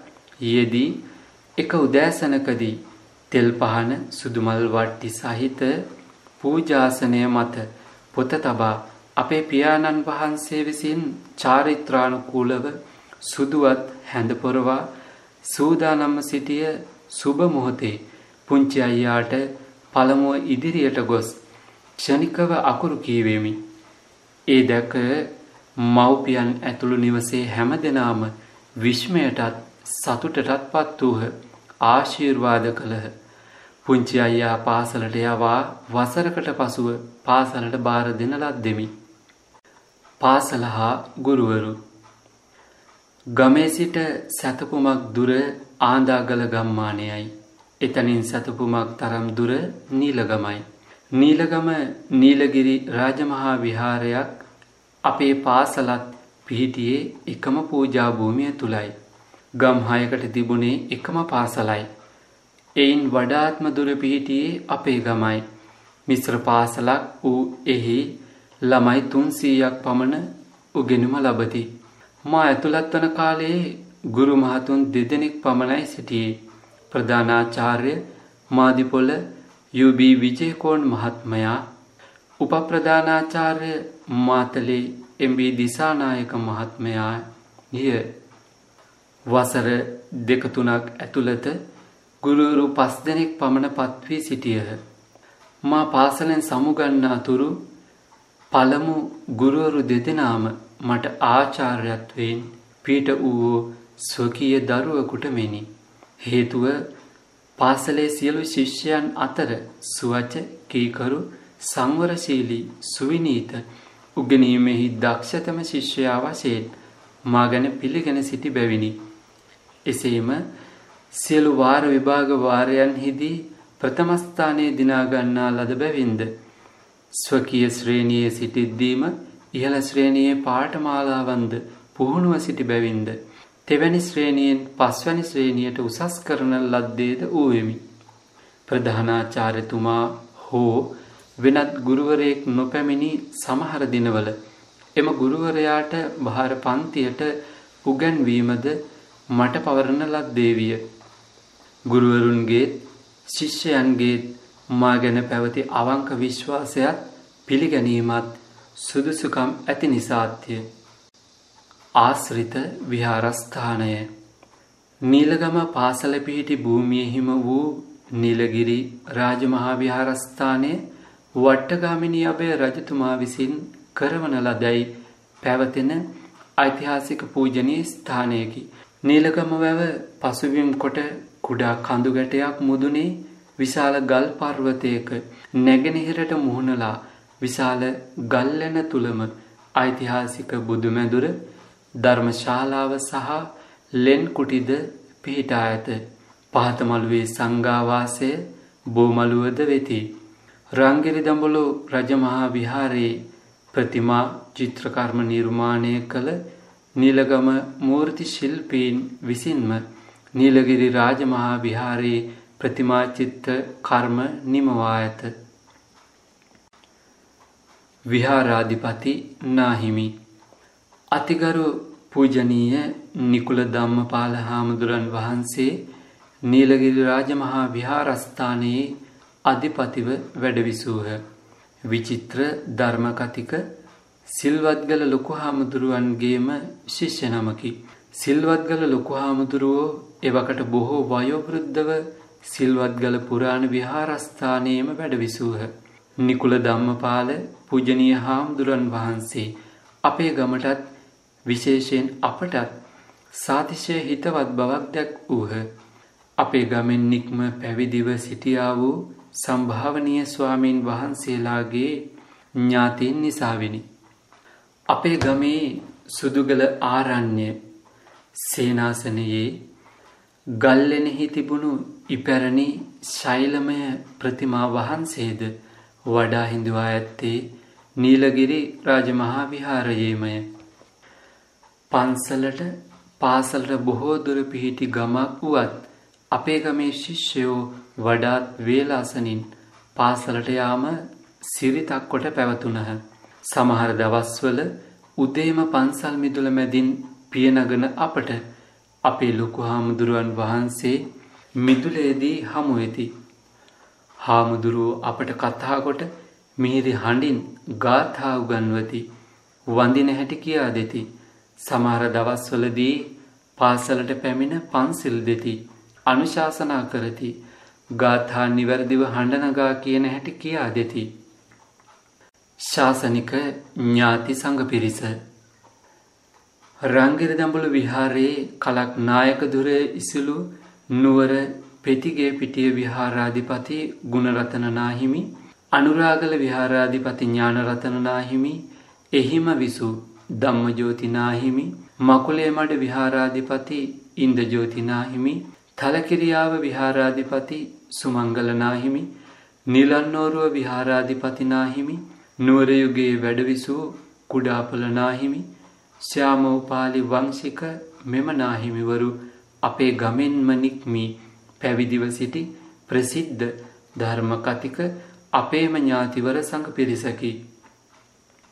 යෙදී එක උදෑසනකදී තෙල් පහන සුදුමල් වට්ටි සහිත පූජාසනය මත පොත තබා අපේ පියාණන් වහන්සේ විසින් චාරිත්‍රානුකූලව සුදුවත් හැඳපොරවා සූදානම්ම සිටිය සුබ මොහොතේ පුංචි අයියාට පළමුුව ඉදිරියට ගොස් ක්ෂණිකව අකුරු කීවෙමි. ඒ දැක මව්පියන් ඇතුළු නිවසේ හැම දෙනාම විශ්මයටත් සතුටටත් පත් වූහ ආශීර්වාද කළහ. පුංචි අයියා පාසලට යවා වසරකට පසුව පාසලට බාර දෙන ලද්දෙමි. පාසල හා ගුරුවරු ගමේ සිට සැතපුමක් දුර ආන්දාගල ගම්මානයයි. එතනින් සැතපුමක් තරම් දුර නීලගමයි. නීලගම නීලගිරි රාජමහා විහාරයක් අපේ පාසලත් පිහිටියේ එකම පූජා භූමිය තුලයි. ගම්හයකට තිබුණේ එකම පාසලයි. එයින් වඩාත්ම දුර පිහිටියේ අපේ ගමයි. මිශ්‍ර පාසලක් වූ එහි ළමයි තුන්සීයක් පමණ උගෙනුම ලබති. මා ඇතුළත් වන කාලයේ ගුරු මහතුන් දෙදෙනෙක් පමණයි සිටියේ. ප්‍රධානාචාර්ය මාදිපොල යුබ විජයකෝන් මහත්මයා උපප්‍රධානාචාර්ය මාතලේ එම්බී දිසානායක මහත්මයා ය වසර දෙකතුනක් ඇතුළත ගුරුවරු පස් දෙනෙක් පමණ පත්වී සිටියහ. මා පාසලෙන් සමුගන්නා තුරු පළමු ගුරුවරු දෙදෙනාම මට ආචාර්යත්වයෙන් පීට වූ ස්වකීය දරුවකුට මෙනි. හේතුව පාසලේ සියලු ශිෂ්‍යයන් අතර සුවච කීකරු සංවරශීලී සුවිනීත උගනීමෙහි දක්ෂතම ශිෂ්‍යයා වශයෙන් මා ගැන පිළිගෙන සිටි බැවිනි. එසේම සියලු වාර විභාග වාරයන්හිදී ප්‍රථමස්ථානය දිනාගන්නා ලද බැවින්ද. ස්වකීය ශ්‍රේණියයේ සිටිද්දීම ඉහළ ශ්‍රේණියයේ පාඨමාලාවන්ද පුහුණුව සිටි බැවින්ද. තෙවැනි ශ්‍රේණියෙන් පස්වැනි ශ්‍රේණියට උසස් කරන ලද්දේද වූවෙමි. ප්‍රධානාචාර්යතුමා හෝ වෙනත් ගුරුවරයෙක් නොපැමිණි සමහර දිනවල එම ගුරුවරයාට භාර පන්තියට උගැන්වීමද මට පවරන ලද්දේවිය. ගුරුවරුන්ගේත් ශිෂ්‍යයන්ගේත් මා ගැන පැවති අවංක විශ්වාසයත් පිළිගැනීමත් සුදුසුකම් ඇති නිසාත්ය. ආශ්‍රිත විහාරස්ථානය නීලගම පාසල පිහිටි භූමියෙහිම වූ නිලගිරි රාජමහා විහාරස්ථානය වට්ටගාමිනී අබය රජතුමා විසින් කරවන ලදැයි පැවතෙන ඓතිහාසික පූජනීය ස්ථානයකි. නීලගම වැව පසුබිම් කොට කුඩා කඳු ගැටයක් මුදුනේ විශාල ගල් පර්වතයක නැගෙනහිරට මුහුණලා විශාල ගල්ලැන තුළම ඓතිහාසික බුදුමැදුර ධර්මශාලාව සහ ලෙන් කුටිද පිහිටා ඇත. පහත මළුවේ සංඝාවාසය බෝමළුවද වෙති. රංගිරි දඹුලු රජමහා විහාරයේ ප්‍රතිමා චිත්‍රකර්ම නිර්මාණය කළ නීලගම මූර්ති ශිල්පීන් විසින්ම නීලගිරි රාජමහා විහාරයේ ප්‍රතිමා චිත්‍ර කර්ම නිමවා ඇත. විහාරාධිපති නාහිමි අතිගරු පූජනීය නිකුල ධම්මපාල හාමුදුරන් වහන්සේ නීලගිරි රාජමහා විහාරස්ථානයේ අධිපතිව වැඩවිසූහ. විචිත්‍ර ධර්මකතික සිල්වත්ගල ලොකු හාමුදුරුවන්ගේම ශිෂ්‍ය නමකි. සිල්වත්ගල ලොකු හාමුදුරුවෝ එවකට බොහෝ වයෝවෘද්ධව සිල්වත්ගල පුරාණ විහාරස්ථානයේම වැඩවිසූහ. නිකුල ධම්මපාල පූජනීය හාමුදුරන් වහන්සේ අපේ ගමටත් විශේෂයෙන් අපටත් සාතිශය හිතවත් බවක් දැක් වූහ. අපේ ගමෙන් නික්ම පැවිදිව සිටියා වූ සම්භාවනීය ස්වාමීන් වහන්සේලාගේ ඥාතීන් නිසාවෙනි. අපේ ගමේ සුදුගල ආරණ්‍ය සේනාසනයේ ගල්ලෙනෙහි තිබුණු ඉපැරණි ශෛලමය ප්‍රතිමා වහන්සේද වඩා හිඳුවා ඇත්තේ නීලගිරි රාජමහා විහාරයේමය. පන්සලට පාසලට බොහෝ දුර පිහිටි ගමක් වුවත් අපේ ගමේ ශිෂ්‍යයෝ වඩාත් වේලාසනින් පාසලට යාම සිරිතක් කොට පැවතුනහ. සමහර දවස්වල උදේම පන්සල් මිදුල මැදින් පියනගන අපට අපේ ලොකු හාමුදුරුවන් වහන්සේ මිදුලේදී හමුවෙති. හාමුදුරුවෝ අපට කතාකොට මිහිරි හඬින් ගාථා උගන්වති වඳින හැටි කියා දෙති. සමහර දවස්වලදී පාසලට පැමිණ පන්සිල් දෙති. අනුශාසනා කරති. ගාථා නිවැරදිව හඬනගා කියන හැටි කියා දෙති. ශාසනික ඥාති සංඝ පිරිස රංගිර දඹුළු විහාරයේ කලක් නායකදුර ඉසිලු නුවර පෙතිගේ පිටිය විහාරාධිපති ගුණරතන නාහිමි අනුරාගල විහාරාධිපති ඥානරතන නාහිමි එහිම විසු ධම්මජෝති නාහිමි මකුලේ මඩ විහාරාධිපති ඉන්දජෝති නාහිමි තලකිරියාව විහාරාධිපති සුමංගල නාහිමි නිලන්නෝරුව විහාරාධිපති නාහිමි නුවරයුගේ වැඩවිසූ කුඩාපල නාහිමි ශ්‍යාමෝපාලි වංශික මෙම නාහිමිවරු අපේ ගමෙන්ම නික්මී පැවිදිව සිටි ප්‍රසිද්ධ ධර්ම කතික අපේම ඥාතිවර සංඝ පිරිසකි.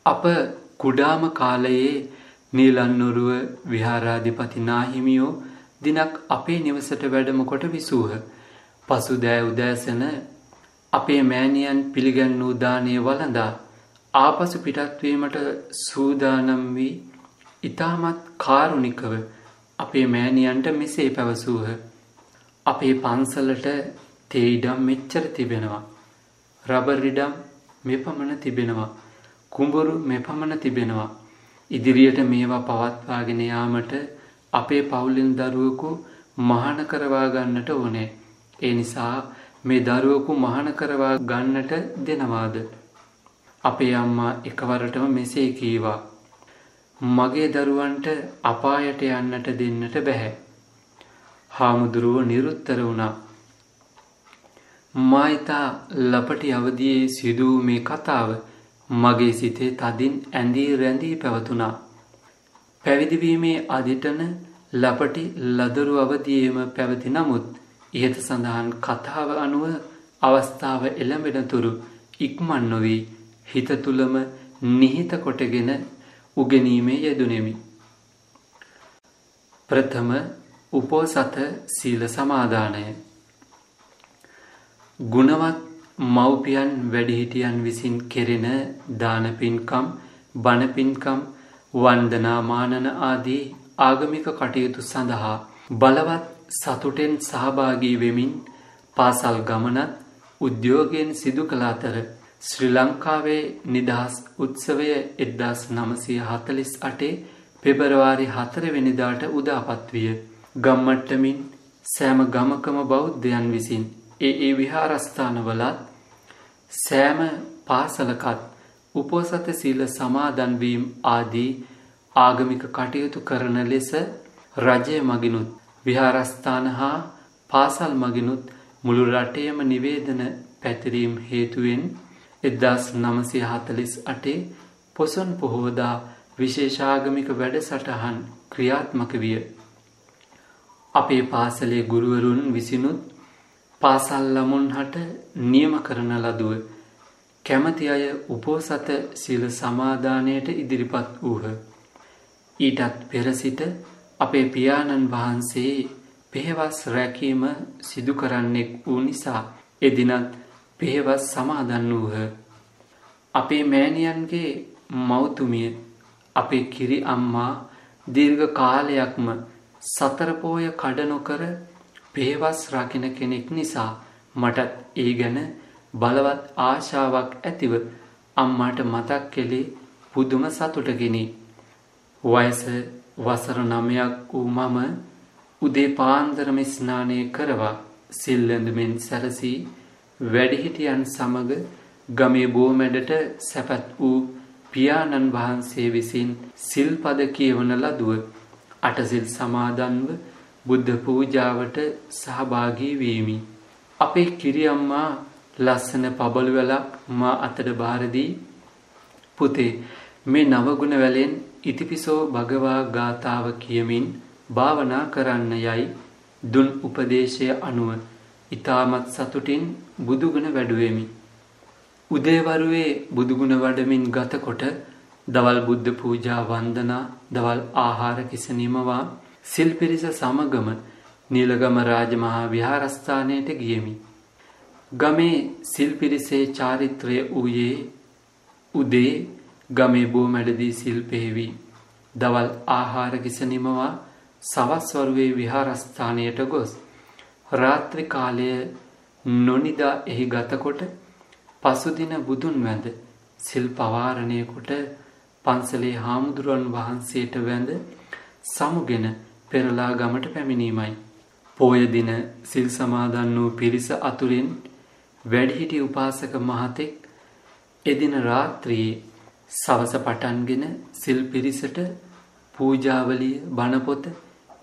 අප කුඩාම කාලයේ නීලන්නුරුව විහාරාධිපති නාහිමියෝ දිනක් අපේ නිවසට වැඩම කොට විසූහ. පසු දෑ උදෑසන අපේ මෑණියන් පිළිගන්නූ දානය වළඳා ආපසු පිටත්වීමට සූදානම් වී ඉතාමත් කාරුණිකව අපේ මෑණියන්ට මෙසේ පැවසූහ. අපේ පන්සලට තේයිඩම් මෙච්චර තිබෙනවා. රබරිඩම් මෙපමණ තිබෙනවා. කුඹුරු මෙපමණ තිබෙනවා. ඉදිරියට මේවා පවත්වාගෙන යාමට අපේ පවුලෙන් දරුවකු මහාන කරවා ගන්නට ඕනේ. ඒ නිසා මේ දරුවකු මහාන කරවා ගන්නට දෙනවාද? අපේ අම්මා එකවරටම මෙසේ කීවා. මගේ දරුවන්ට අපායට යන්නට දෙන්නට බැහැ. හාමුදුරුව නිරුත්තර වුණා. මායිතා ලපටි අවදියේ සිදූ මේ කතාව මගේ සිතේ තදින් ඇඳී රැඳී පැවතුනා. පැවිදිවීමේ අදිටන ලපටි ලදරු අවදියේම පැවති නමුත් ඉහත සඳහන් කතාව අනුව අවස්ථාව එළඹෙන තුරු ඉක්මන් නොවී හිත තුළම නිහිත කොටගෙන උගෙනීමේ යෙදුනෙමි. ප්‍රථම උපෝසත සීල සමාදානය ගුණවත් මව්පියන් වැඩිහිටියන් විසින් කෙරෙන දාන පින්කම් බණපින්කම් වන්දනා මානන ආදී ආගමික කටයුතු සඳහා බලවත් සතුටෙන් සහභාගී වෙමින් පාසල් ගමනත් උද්‍යෝගයෙන් සිදු කළ අතර ශ්‍රී ලංකාවේ නිදහස් උත්සවය එද්දාස් නමසය හතලිස් අටේ පෙබරවාරි හතරවෙනිදාට උදාපත් විය. ගම්මට්ටමින් සෑම ගමකම බෞද්ධයන් විසින් ඒ ඒ විහාරස්ථානවලත් සෑම පාසලකත් උපෝසත සීල සමාදන්වීම් ආදී ආගමික කටයුතු කරන ලෙස රජය මගිනුත් විහාරස්ථාන හා පාසල් මගිනුත් මුළු රටේම නිවේදන පැතිරීම් හේතුවෙන් එදදාස් නමසය හතලිස් අටේ පොසොන් පොහෝදා විශේෂාගමික වැඩසටහන් ක්‍රියාත්මක විය. අපේ පාසලේ ගුරුවරුන් විසිනුත් පාසල් ළමුන් හට නියම කරන ලදුව කැමති අය උපෝසත සිල සමාධානයට ඉදිරිපත් වූහ. ඊටත් පෙරසිට අපේ පියාණන් වහන්සේ පෙහෙවස් රැකීම සිදු කරන්නෙක් වූ නිසා එදිනත් පෙහෙවස් සමාදන් වූහ. අපේ මෑණියන්ගේ මෞතුමිය අපේ කිරි අම්මා දීර්ඝ කාලයක්ම සතරපෝය කඩ නොකර පෙහෙවස් රකින කෙනෙක් නිසා මටත් ඒ ගැන බලවත් ආශාවක් ඇතිව අම්මාට මතක් කෙලේ පුදුම සතුටගෙනි. වයස වසර නමයක් වූ මම උදේ පාන්දරම ස්නානය කරවා සිල්ලඳුමෙන් සැරසී වැඩිහිටියන් සමග ගමේ බෝමැඩට සැපත් වූ පියාණන් වහන්සේ විසින් සිල්පද කියවන ලදුව අටසිල් සමාදන්ව බුද්ධ පූජාවට සහභාගී වීමි. අපේ කිරියම්මා ලස්සන පබළු වැලක් මා අතට බාරදී පුතේ මේ නවගුණ වැලෙන් ඉතිපිසෝ භගවා ගාථාව කියමින් භාවනා කරන්න යයි දුන් උපදේශය අනුව ඊ타මත් සතුටින් බුදුගුණ වැඩුවෙමි. උදේවරුවේ බුදුගුණ වඩමින් ගතකොට දවල් බුද්ධ පූජා වන්දනා දවල් ආහාර කිසනීමවා සිල් පිරිස සමගම නීලගම රාජමහා විහාරස්ථානයට ගියමි. ගමේ සිල් පිරිසේ චාරිත්‍රය වූයේ උදේ ගමේ බෝමැඩදී සිල් පෙහෙවි. දවල් ආහාර කිසනිමවා සවස්වරුවේ විහාරස්ථානයට ගොස්. රාත්‍රි කාලය නොනිදා එහි ගතකොට පසුදින බුදුන් වැඳ සිල් පවාරණය කොට පන්සලේ හාමුදුරුවන් වහන්සේට වැඳ සමුගෙන පෙරලා ගමට පැමිණීමයි. පෝය දින සිල් සමාදන් වූ පිරිස අතුරෙන් වැඩිහිටි උපාසක මහතෙක් එදින රාත්‍රියේ සවස පටන්ගෙන සිල් පිරිසට පූජාවලිය බණපොත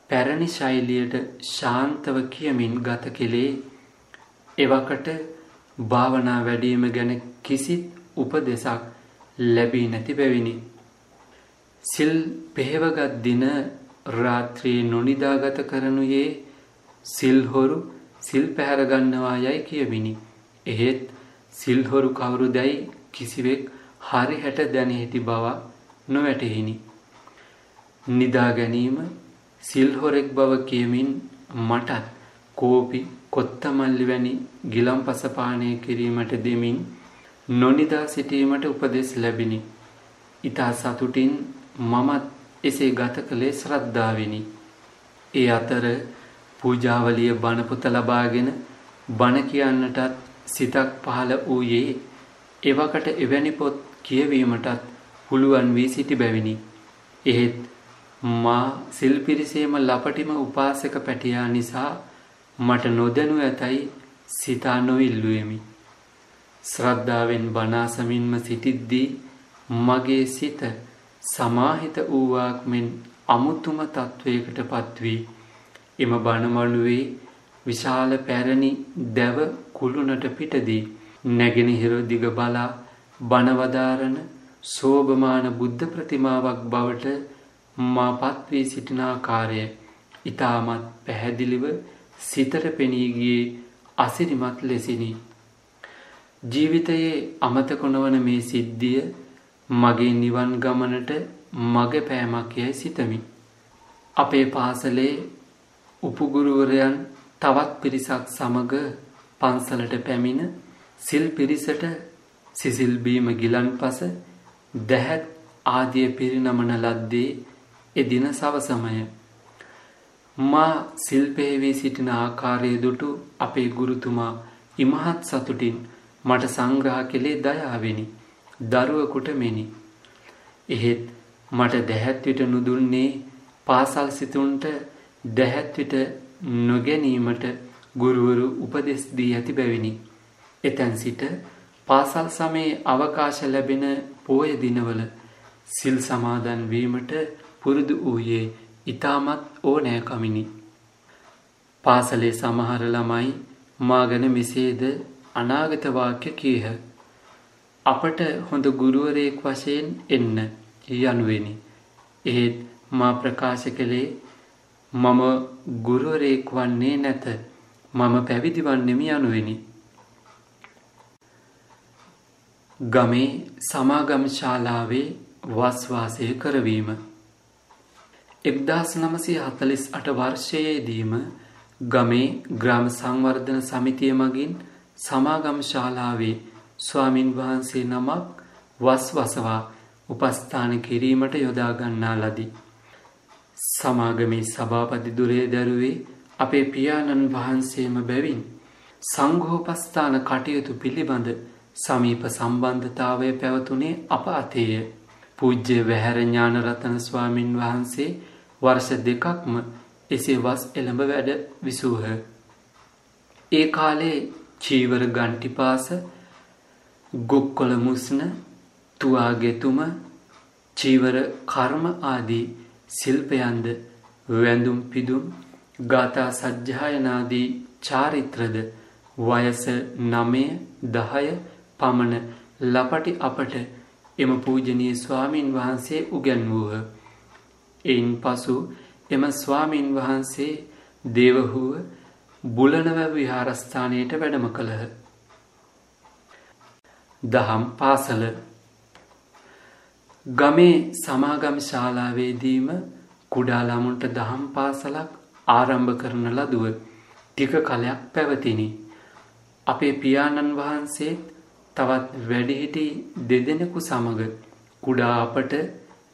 පැරණි ශෛලියට ශාන්තව කියමින් ගත කෙලේ එවකට භාවනා වැඩීම ගැන කිසිත් උපදෙසක් ලැබී නැති බැවිනි. සිල් පෙහෙවගත් දින රාත්‍රී නොනිදාගත කරනුයේ සිල්හොරු සිල් පැහැරගන්නවා යයි කියමිනි. එහෙත් සිල්හොරු කවුරු දැයි කිසිවෙක් හරි හැට දැන හිටි බව නොවැටහිනි. නිදා ගැනීම සිල්හොරෙක් බව කියමින් මටත් කෝපි කොත්තමල්ලි වැනි ගිලම් පසපානය කිරීමට දෙමින් නොනිදා සිටීමට උපදෙස් ලැබිනි. ඉතා සතුටින් මමත් එසේ ගත කළේ ශ්‍රද්ධාවෙනි. ඒ අතර පූජාවලිය බණපොත ලබාගෙන බණ කියන්නටත් සිතක් පහළ වූයේ එවකට එවැනි පොත් කියවීමටත් පුළුවන් වී සිටි බැවිනි. එහෙත් මා සිල් පිරිසේම ලපටිම උපාසක පැටියා නිසා මට නොදැනු ඇතැයි සිතා නොඉල්ලුවෙමි. ශ්‍රද්ධාවෙන් බනාසමින්ම සිටිද්දී මගේ සිත සමාහිත වූවාක් මෙන් අමුතුම තත්ත්වයකට පත්වී එම බණමළුවේ විශාල පැරණි දැව කුළුණට පිටදී නැගෙනහිර දිග බලා බණවදාරන සෝභමාන බුද්ධ ප්‍රතිමාවක් බවට මා පත්වී සිටිනාකාරය ඉතාමත් පැහැදිලිව සිතට පෙනීගියේ අසිරිමත් ලෙසිනි. ජීවිතයේ අමතක නොවන මේ සිද්ධිය මගේ නිවන් ගමනට මග පෑමක් යැයි සිතමි. අපේ පාසලේ උපුගුරුවරයන් තවත් පිරිසක් සමග පන්සලට පැමිණ සිල් පිරිසට සිසිල් බීම ගිලන් පස දැහැත් ආදිය පිරිනමන ලද්දේ එදින සවසමය. මා සිල්පෙහෙවී සිටින ආකාරය දුටු අපේ ගුරුතුමා ඉමහත් සතුටින් මට සංග්‍රහ කෙළේ දයාවෙනි. දරුවකුට මෙනි. එහෙත් මට දැහැත්විට නුදුන්නේ පාසල් සිතුන්ට දැහැත්විට නොගැනීමට ගුරුවරු උපදෙස් දී ඇති බැවිනි. එතැන් සිට පාසල් සමයේ අවකාශ ලැබෙන පෝය දිනවල සිල් සමාදන් වීමට පුරුදු වූයේ ඊටමත් ඕනෑකමිනි. පාසලේ සමහර ළමයි මා ගැන මෙසේද අනාගත වාක්‍ය කීහ. අපට හොඳ ගුරුවරයෙක් වශයෙන් එන්න යනුවෙනි. එහෙත් මා ප්‍රකාශ කළේ මම ගුරුවරයෙක් වන්නේ නැත. මම පැවිදි වන්නෙමි යනුවෙනි. ගමේ සමාගම් ශාලාවේ වස්වාසය කරවීම. එක්දස් නමසය හතලිස් අට වර්ෂයේදීම ගමේ ග්‍රාම සංවර්ධන සමිතිය මගින් සමාගම් ශාලාවේ ස්වාමින් වහන්සේ නමක් වස් වසවා උපස්ථාන කිරීමට යොදාගන්නා ලදී. සමාගමේ සභාපති දුරේ දැරුවේ අපේ පියාණන් වහන්සේම බැවින් සංඝෝපස්ථාන කටයුතු පිළිබඳ සමීප සම්බන්ධතාවය පැවතුනේ අප අතේය. පූජ්‍ය වැහැර ඥානරතන ස්වාමින් වහන්සේ වර්ෂ දෙකක්ම එසේ වස් එළඹ වැඩ විසූහ. ඒ කාලේ චීවර ගන්ටිපාස ගොක්කොල මුස්න තුවාගෙතුම චීවර කර්ම ආදී ශිල්පයන්ද වැඳුම් පිදුම් ගාථා සජ්ජායනාදී චාරිත්‍රද වයස නමය දහය පමණ ලපටි අපට එම පූජනීය ස්වාමින් වහන්සේ උගන්වූහ. එයින් පසු එම ස්වාමින් වහන්සේ දේවහුව බුලනව විහාරස්ථානයට වැඩම කළහ. දහම් පාසල ගමේ සමාගම් ශාලාවේදීම කුඩා ළමුන්ට දහම් පාසලක් ආරම්භ කරන ලදුව ටික කලයක් පැවතිනි. අපේ පියාණන් වහන්සේ තවත් වැඩිහිටි දෙදෙනෙකු සමග කුඩා අපට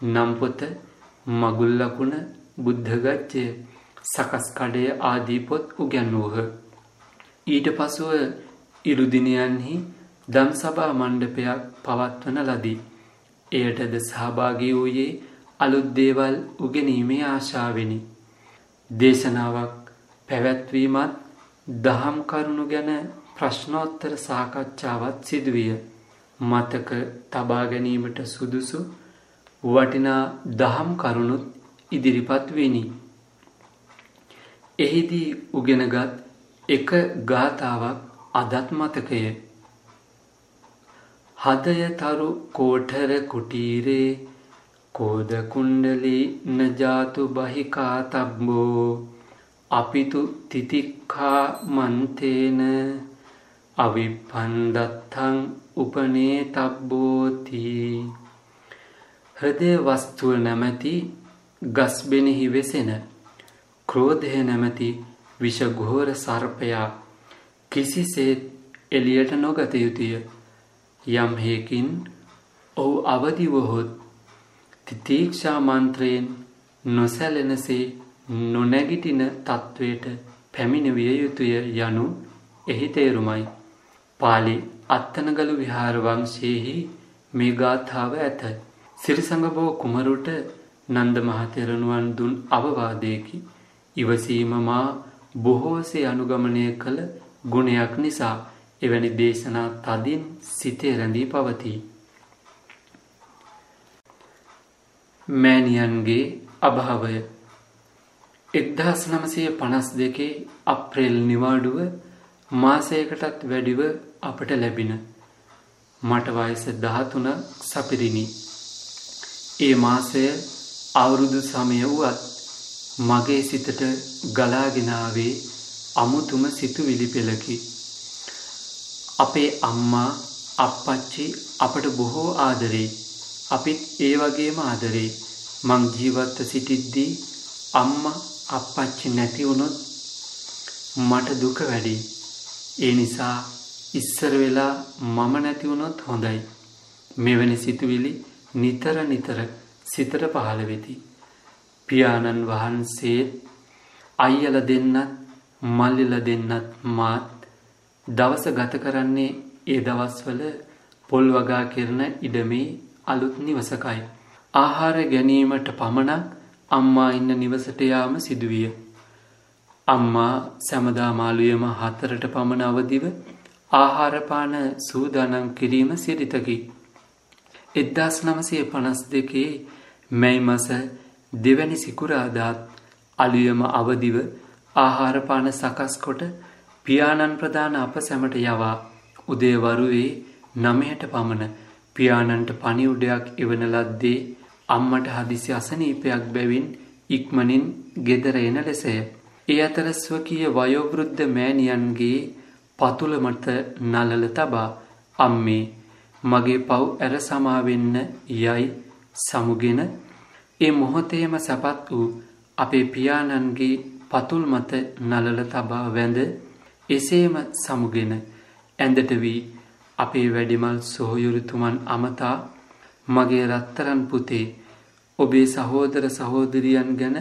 නම්පොත මගුල්ලකුණ බුද්ධගච්චය සකස් කඩය ආදී පොත් උගැන්වූහ. ඊට පසුව ඉරුදිනයන්හි දම් සභා මණ්ඩපයක් පවත්වන ලදී. එයටද සහභාගී වූයේ අලුත් දේවල් උගෙනීමේ ආශාවෙනි. දේශනාවක් පැවැත්වීමත් දහම් කරුණු ගැන ප්‍රශ්නෝත්තර සාකච්ඡාවත් සිදුවිය. මතක තබා ගැනීමට සුදුසු වටිනා දහම් කරුණුත් ඉදිරිපත් වෙනි. එහිදී උගෙනගත් එක ගාථාවක් අදත් මතකය. හදයතරු කෝටර කුටීරේ කෝද කුණ්ඩලි නජාතු බහිකා තබ්බෝ අපිතු තිතික්කා මන්තේන අවිපන්දත්තං උපනේ තබ්බෝති හෘදය වස්තුව නැමැති ගස්බෙනෙහි වෙසෙන ක්‍රෝධය නැමැති විෂගෝර සර්පයා කිසිසේත් එලියට නොගත යුතුය. යම් හේකින් ඔහු අවදිවහොත් තිතීක්ෂා මන්ත්‍රයෙන් නොසැලෙනසේ නොනැගිටින තත්ත්වයට පැමිණවිය යුතුය යනු එහි තේරුමයි. පාලි අත්තනගලු විහාර වංශයෙහි මේ ගාථාව ඇත. සිරිසඟබෝ කුමරුට නන්ද මහතෙරණුවන් දුන් අවවාදයකි. ඉවසීම මා බොහෝසේ අනුගමනය කළ ගුණයක් නිසා එවැනි දේශනා තදින් සිතේ රැඳී පවතී. මෑණියන්ගේ අභාවය එක්දහස් නමසය පනස් දෙකේ අප්‍රේල් නිවාඩුව මාසයකටත් වැඩිව අපට ලැබින. මට වයස දහතුන සපිරිණි. ඒ මාසය අවුරුදු සමය වුවත් මගේ සිතට ගලාගෙනාවේ අමුතුම සිතුවිලි පෙළකි. අපේ අම්මා අප්පච්චි අපට බොහෝ ආදරේ අපිත් ඒ වගේම ආදරේ මං ජීවත්ව සිටිද්දී අම්මා අප්පච්චි නැති වුණොත් මට දුක වැඩි. ඒ නිසා ඉස්සර වෙලා මම නැති වුණොත් හොඳයි. මෙවැනි සිතුවිලි නිතර නිතර සිතට පහළ වෙති. පියාණන් වහන්සේත් අයියල දෙන්නත් මල්ලිල දෙන්නත් මාත් දවස ගත කරන්නේ ඒ දවස්වල පොල් වගා කරන ඉඩමේ අලුත් නිවසකයි. ආහාර ගැනීමට පමණක් අම්මා ඉන්න නිවසට යාම සිදුවිය. අම්මා සැමදා මාළුයම හතරට පමණ අවදිව ආහාරපාන සූදානම් කිරීම සිරිතකි. එද්දාස් නමසය පනස් දෙකේ මැයි මස දෙවැනි සිකුරාදාත් අලුයම අවදිව ආහාරපාන සකස් කොට පියාණන් ප්‍රධාන අප සැමට යවා උදේවරුවේ නමයට පමණ පියාණන්ට පනිඋඩයක් එවන ලද්දේ අම්මට හදිසි අසනීපයක් බැවින් ඉක්මනින් ගෙදර එන ලෙසය. ඒ අතර ස්වකීය වයෝවෘද්ධ මෑණියන්ගේ පතුල මත නලල තබා අම්මේ මගේ පව් ඇර සමාවෙන්න යයි සමුගෙන ඒ මොහොතේම සැපත් වූ අපේ පියාණන්ගේ පතුල් මත නලල තබා වැඳ එසේම සමුගෙන ඇඳට වී අපේ වැඩිමල් සොහොයුරුතුමන් අමතා මගේ රත්තරන් පුතේ ඔබේ සහෝදර සහෝදරියන් ගැන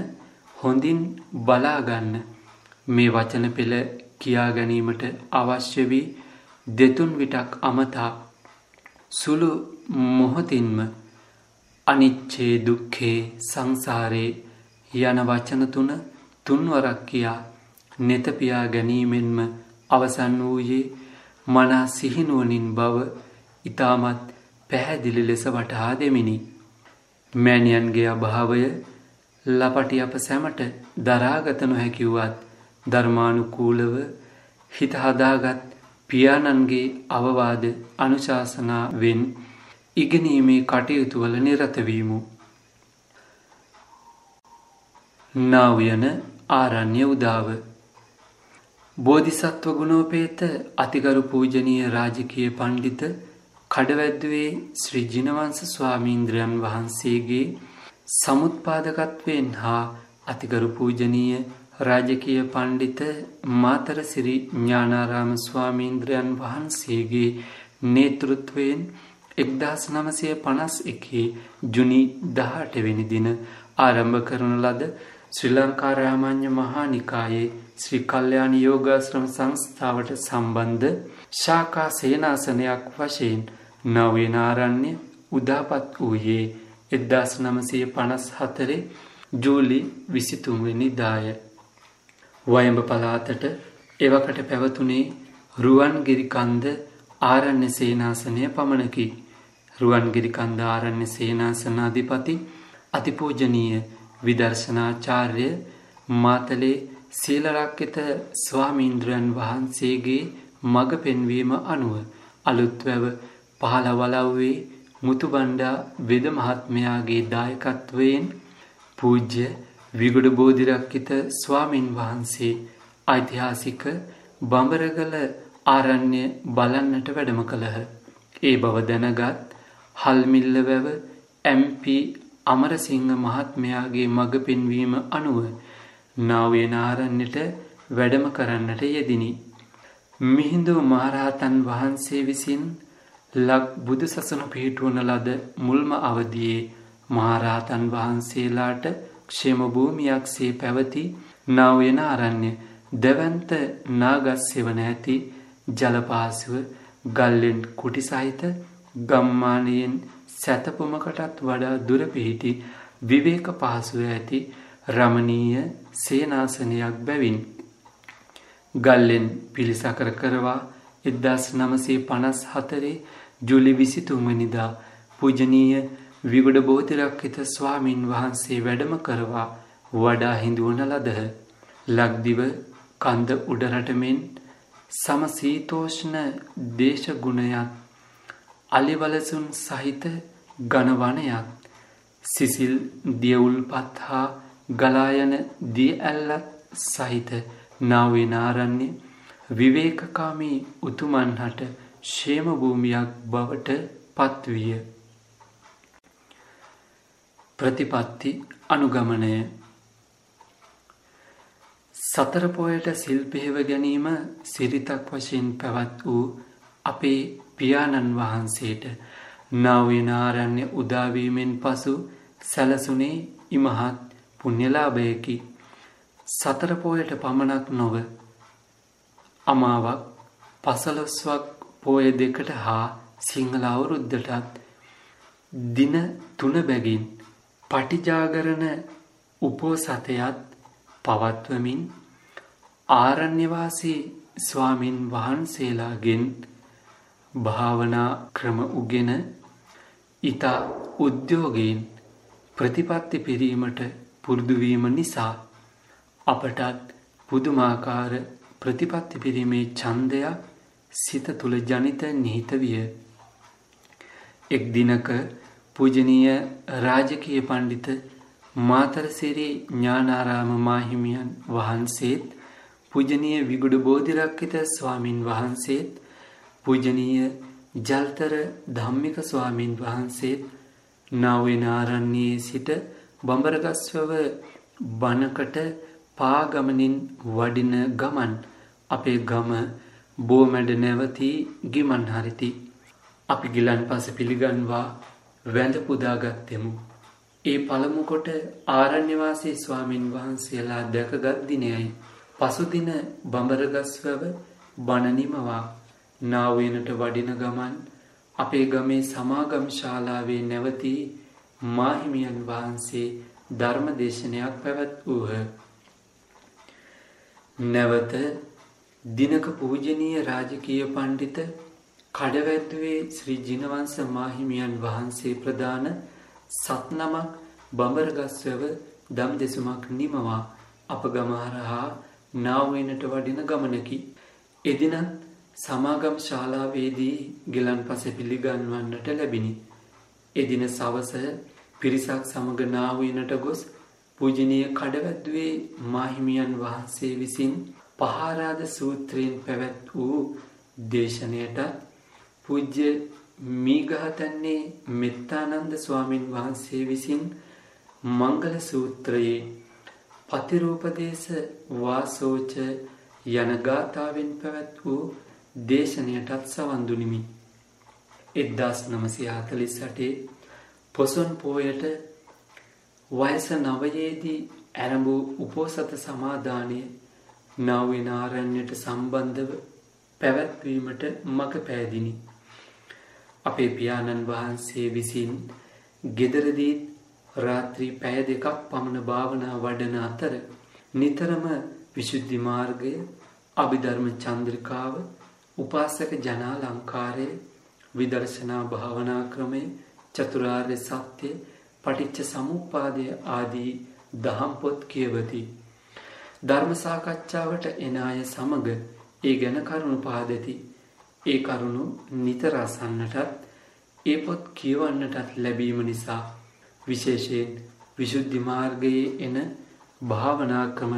හොඳින් බලාගන්න මේ වචන පෙළ කියා ගැනීමට අවශ්‍ය වී දෙතුන් විටක් අමතා සුළු මොහොතින්ම අනිච්චේ දුක්ඛේ සංසාරේ යන වචන තුන තුන්වරක් කියා නෙතපියා ගැනීමෙන්ම අවසන් වූයේ මනා සිහිනුවනින් බව ඉතාමත් පැහැදිලි ලෙස වටහා දෙමිනි. මෑණියන්ගේ අභාවය ලපටි අප සැමට දරාගත නොහැකිව්වත් ධර්මානුකූලව හිත හදාගත් පියාණන්ගේ අවවාද අනුශාසනාවෙන් ඉගෙනීමේ කටයුතු වල නිරතවීමු. නාවයන ආරණ්‍ය උදාව බෝධිසත්ව ගුණෝපේත අතිගරු පූජනීය රාජකීය පණ්ඩිත කඩවැද්දුවේ ශ්‍රී ජිනවංශ ස්වාමීන්ද්‍රයන් වහන්සේගේ සමුත්පාදකත්වයෙන් හා අතිගරු පූජනීය රාජකීය පණ්ඩිත මාතර සිරි ඥානාරාම ස්වාමීන්ද්‍රයන් වහන්සේගේ නේතෘත්වයෙන් එක්දස් නමසය පනස් එකේ ජුනි දහටවෙනි දින ආරම්භ කරන ලද ශ්‍රී ලංකාරාමං්්‍ය මහානිකායේ ශ්‍රී කල්්‍යයානි යෝගාශ්‍රම සංස්ථාවට සම්බන්ධ ශාකා සේනාසනයක් වශයෙන් නවයනාරණ්‍ය උදාපත් වූයේ එද්දාස් නමසය පනස් හතරේ ජූලි විසිතුන්වෙනි දාය. වයඹ පලාතට එවකට පැවතුනේ රුවන්ගිරිකන්ද ආරණ්‍ය සේනාසනය පමණකි. රුවන්ගිරිකන්ද ආරණ්‍ය සේනාසනාධිපති අතිපූජනීය විදර්ශනාචාර්ය මාතලේ සීලරක්කිත ස්වාමීන්ද්‍රයන් වහන්සේගේ මඟ පෙන්වීම අනුව අලුත්වැව පහළ වලව්වේ මුතුබණ්ඩා වෙද මහත්මයාගේ දායකත්වයෙන් පූජ්‍ය විගුඩ බෝධිරක්කිත ස්වාමින් වහන්සේ ඓතිහාසික බඹරගල ආරණ්‍ය බලන්නට වැඩම කළහ. ඒ බව දැනගත් හල්මිල්ල වැව MP අමරසිංහ මහත්මයාගේ මඟ පෙන්වීම අනුව නාවයනාරන්නට වැඩම කරන්නට යෙදිනි. මිහිඳු මහරහතන් වහන්සේ විසින් ලක් බුදු සසුන පිහිටුවන ලද මුල්ම අවදියේ මහරහතන් වහන්සේලාට ක්ෂේමභූමියක් සේ පැවති නාවයන අරණ්‍ය දැවන්ත නාගස්සෙවන ඇති ජලපාසුව ගල්ලෙන් කුටි සහිත ගම්මානයෙන් සැතපුමකටත් වඩා දුර පිහිටි විවේක පහසුව ඇති රමණීය සේනාසනයක් බැවින්. ගල්ලෙන් පිළිසකර කරවා එදදාස් නමසේ පනස් හතරේ ජුලි විසිතුන්වනිදා පූජනීය විගුඩ බෝධිරක්හිත ස්වාමීන් වහන්සේ වැඩම කරවා වඩා හිඳුවන ලදහ. ලක්දිව කන්ද උඩරටමෙන් සමසීතෝෂ්ණ දේශගුණයක් අලිවලසුන් සහිත ගණවනයක් සිසිල් දියවුල් පත් හා ගලායන දී ඇල්ලත් සහිත නාවෙනාරන්නේ විවේකකාමී උතුමන්හට ශේමභූමියක් බවට පත්විය. ප්‍රතිපත්ති අනුගමනය සතරපොයට සිල්පෙහෙව ගැනීම සිරිතක් වශයෙන් පැවත් වූ අපේ පියාණන් වහන්සේට නාවේනාරණ්‍ය උදාවීමෙන් පසු සැලසුනේ ඉමහත් පුුණ්‍යලාභයකි. සතරපෝයට පමණක් නොව අමාවක් පසලොස්වක් පෝය දෙකට හා සිංහල අවුරුද්ධටත් දින තුන බැගින් පටිජාගරණ උපෝසතයත් පවත්වමින් ආරණ්‍යවාසී ස්වාමින් වහන්සේලාගෙන් භාවනා ක්‍රම උගෙන ඉතා උද්‍යෝගයෙන් ප්‍රතිපත්ති පිරීමට පුරුදුවීම නිසා අපටත් පුදුමාකාර ප්‍රතිපත්ති පිරීමේ ඡන්දයක් සිත තුළ ජනිත නිහිත විය. එක් දිනක පූජනීය රාජකීය පණ්ඩිත මාතරසිරි ඥානාරාම මාහිමියන් වහන්සේත් පූජනීය විගුඩ බෝධිරක්කිත ස්වාමින් වහන්සේත් පූජනීය ජල්තර ධම්මික ස්වාමින් වහන්සේත් නවනාරන්නේ සිට බඹරගස්වව බණකට පාගමනින් වඩින ගමන් අපේ ගම බෝමැඩ නැවතී ගිමන් හරිති. අපි ගිලන් පස පිළිගන්වා වැඳ පුදාගත්තෙමු. ඒ පළමුකොට ආරණ්‍යවාසී ස්වාමින් වහන්සේලා දැකගත් දිනයයි. පසුදින බඹරගස්වව බණනිමවා නාවනට වඩින ගමන් අපේ ගමේ සමාගම් ශාලාවේ නැවතී මාහිමියන් වහන්සේ ධර්ම දේශනයක් පැවැත් වූහ. නැවත දිනක පූජනීය රාජකීය පණ්ඩිත කඩවැද්දුවේ ශ්‍රී ජිනවංශ මාහිමියන් වහන්සේ ප්‍රදාන සත්නමක් බඹරගස්වව දම් දෙසුමක් නිමවා අප ගමහරහා නාවනට වඩින ගමනකි. එදිනත් සමාගම් ශාලාවේදී ගෙලන් පස පිළිගන්වන්නට ලැබිණි. එදින සවස පිරිසක් සමග නාවීනට ගොස් පූජනීය කඩවැද්දුවේ මාහිමියන් වහන්සේ විසින් පහාරාද සූත්‍රයෙන් පැවැත් වූ දේශනයට පූජ්‍ය මීගහතන්නේ මෙත්තානන්ද ස්වාමින් වහන්සේ විසින් මංගල සූත්‍රයේ පතිරූපදේශ වාසෝච යන ගාථාවෙන් පැවැත් වූ දේශනයටත් සවන්දුනිමි. එද්දාස් නමසි හතලිස් සටේ පොසොන් පෝයට වයස නවයේදී ඇරඹූ උපෝසත සමාධානය නවනාරණ්‍යයට සම්බන්ධව පැවැත්වීමට මක පෑදිනි. අපේ පියාණන් වහන්සේ විසින් ගෙදරදීත් රාත්‍රී පැය දෙකක් පමණ භාවනා වඩන අතර නිතරම විශුද්ධි මාර්ගය අභිධර්ම චන්ද්‍රිකාව උපාසක ජනාලංකාරය විදර්ශනා භාවනා ක්‍රමය චතුරාර්ය සත්‍යය පටිච්ච සමුපාදය ආදී දහම් පොත් කියවති. ධර්මසාකච්ඡාවට එන අය සමග ඒ ගැන කරුණු පාදති. ඒ කරුණු නිතර අසන්නටත් ඒ පොත් කියවන්නටත් ලැබීම නිසා විශේෂයෙන් විශුද්ධි මාර්ගයේ එන භාවනාක්‍රම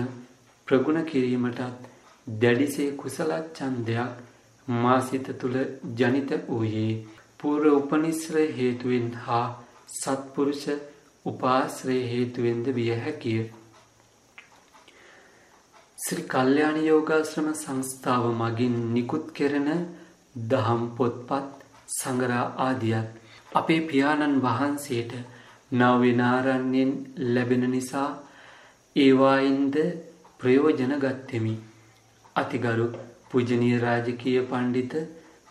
ප්‍රගුණ කිරීමටත් දැඩිසේ කුසලත් ඡන්දයක් මා සිත තුළ ජනිත වූයේ පූර්ව උපනිශ්‍රය හේතුවෙන් හා සත්පුරුෂ උපාශ්‍රය හේතුවෙන්ද විය හැකිය. ශ්‍රී කල්්‍යයානි යෝගාශ්‍රම සංස්ථාව මගින් නිකුත් කෙරෙන දහම් පොත්පත් සඟරා ආදියත් අපේ පියාණන් වහන්සේට නවවිනාරන්යෙන් ලැබෙන නිසා ඒවායින්ද ප්‍රයෝජන ගත්තෙමි. අතිගරු පූජනීය රාජකීය පණ්ඩිත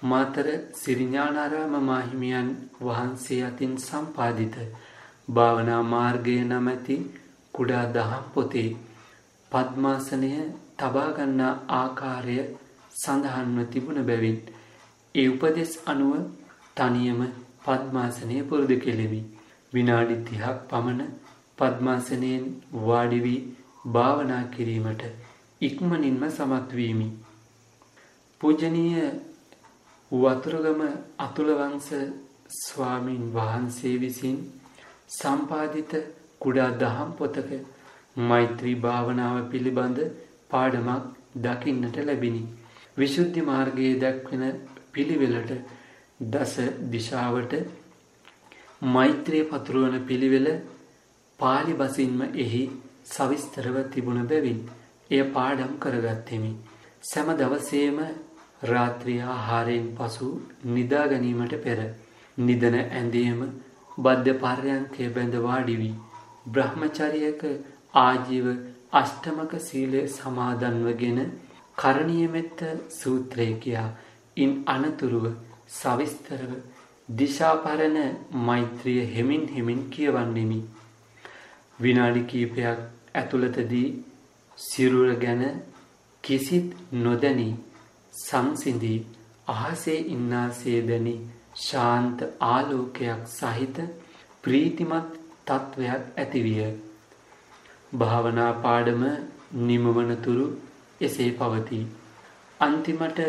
මාතර සිරිඥානාරාම මාහිමියන් වහන්සේ අතින් සම්පාදිත භාවනා මාර්ගය නමැති කුඩා දහම් පොතේ පද්මාසනය තබාගන්නා ආකාරය සඳහන්ව තිබුණ බැවින් ඒ උපදෙස් අනුව තනියම පද්මාසනය පුරුදු කෙළෙමි. විනාඩි තිහක් පමණ පද්මාසනයෙන් වාඩිවී භාවනා කිරීමට ඉක්මනින්ම සමත්වීමි. පූජනීය වතුරගම අතුලවංශ ස්වාමින් වහන්සේ විසින් සම්පාදිත කුඩා දහම් පොතක මෛත්‍රී භාවනාව පිළිබඳ පාඩමක් දකින්නට ලැබිණි. විශුද්ධි මාර්ගයේ දැක්වෙන පිළිවෙලට දස දිශාවට මෛත්‍රී පතුරුවන පිළිවෙල පාලි බසින්ම එහි සවිස්තරව තිබුණ බැවින් එය පාඩම් කරගත්තෙමි. සැම දවසේම රාත්‍රී ආහාරයෙන් පසු නිදා ගැනීමට පෙර නිදන ඇඳේම බද්ධ පර්යන්කය බැඳ වාඩි වී බ්‍රහ්මචර්යයක ආජීව අෂ්ටමක සීලය සමාදන්වගෙන කරණීයමෙත්ත සූත්‍රය කියා ඉන් අනතුරුව සවිස්තරව දිශාපරණ මෛත්‍රිය හෙමින් හෙමින් කියවන්නෙමි. විනාඩි කීපයක් ඇතුළතදී සිරුර ගැන කිසිත් නොදැනී සංසිඳී අහසේ ඉන්නාසේ දැනි ශාන්ත ආලෝකයක් සහිත ප්‍රීතිමත් තත්ත්වයක් ඇතිවිය. භාවනා පාඩම නිමවනතුරු එසේ පවතී. අන්තිමට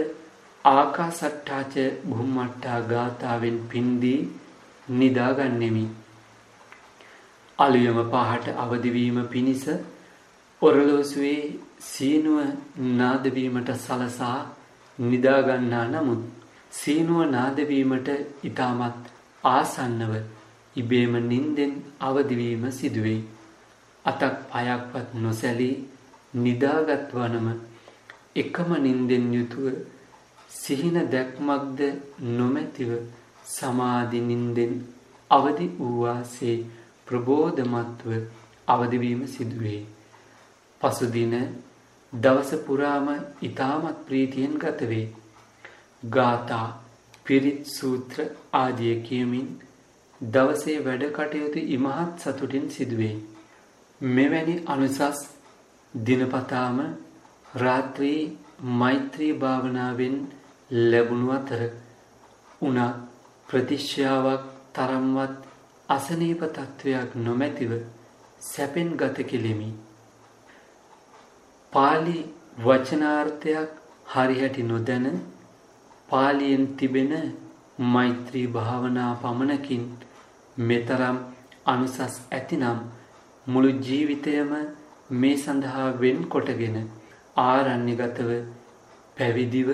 ආකාසට්ටාච බුම්මට්ටා ගාථාවෙන් පින්දී නිදාගන්නෙමි. අලුයම පහට අවදිවීම පිණිස ඔරලෝසුවේ සීනුව නාදවීමට සලසා නිදාගන්නා නමුත් සීනුව නාදවීමට ඉතාමත් ආසන්නව ඉබේම නින්දෙන් අවදිවීම සිදුවෙයි. අතක් පයක්වත් නොසැලී නිදාගත් වනම එකම නින්දෙන් යුතුව සිහින දැක්මක්ද නොමැතිව සමාධි නින්දෙන් අවදි වූවාසේ ප්‍රබෝධමත්ව අවදිවීම සිදුවේ. පසුදින දවස පුරාම ඉතාමත් ප්‍රීතියෙන් ගතවේ. ගාථා පිරිත් සූත්‍ර ආදිය කියමින් දවසේ වැඩ කටයුතු ඉමහත් සතුටින් සිදුවේ. මෙවැනි අනුසස් දිනපතාම රාත්‍රී මෛත්‍රී භාවනාවෙන් ලැබුණු අතර උනා ප්‍රතිශ්‍යාවක් තරම්වත් අසනීප තත්ත්වයක් නොමැතිව සැපෙන් ගත කෙලෙමි. පාලි වචනාර්ථයක් හරිහැටි නොදැන පාලියෙන් තිබෙන මෛත්‍රී භාවනා පමණකින් මෙතරම් අනුසස් ඇතිනම් මුළු ජීවිතයම මේ සඳහා වෙන් කොටගෙන ආරණ්‍යගතව පැවිදිව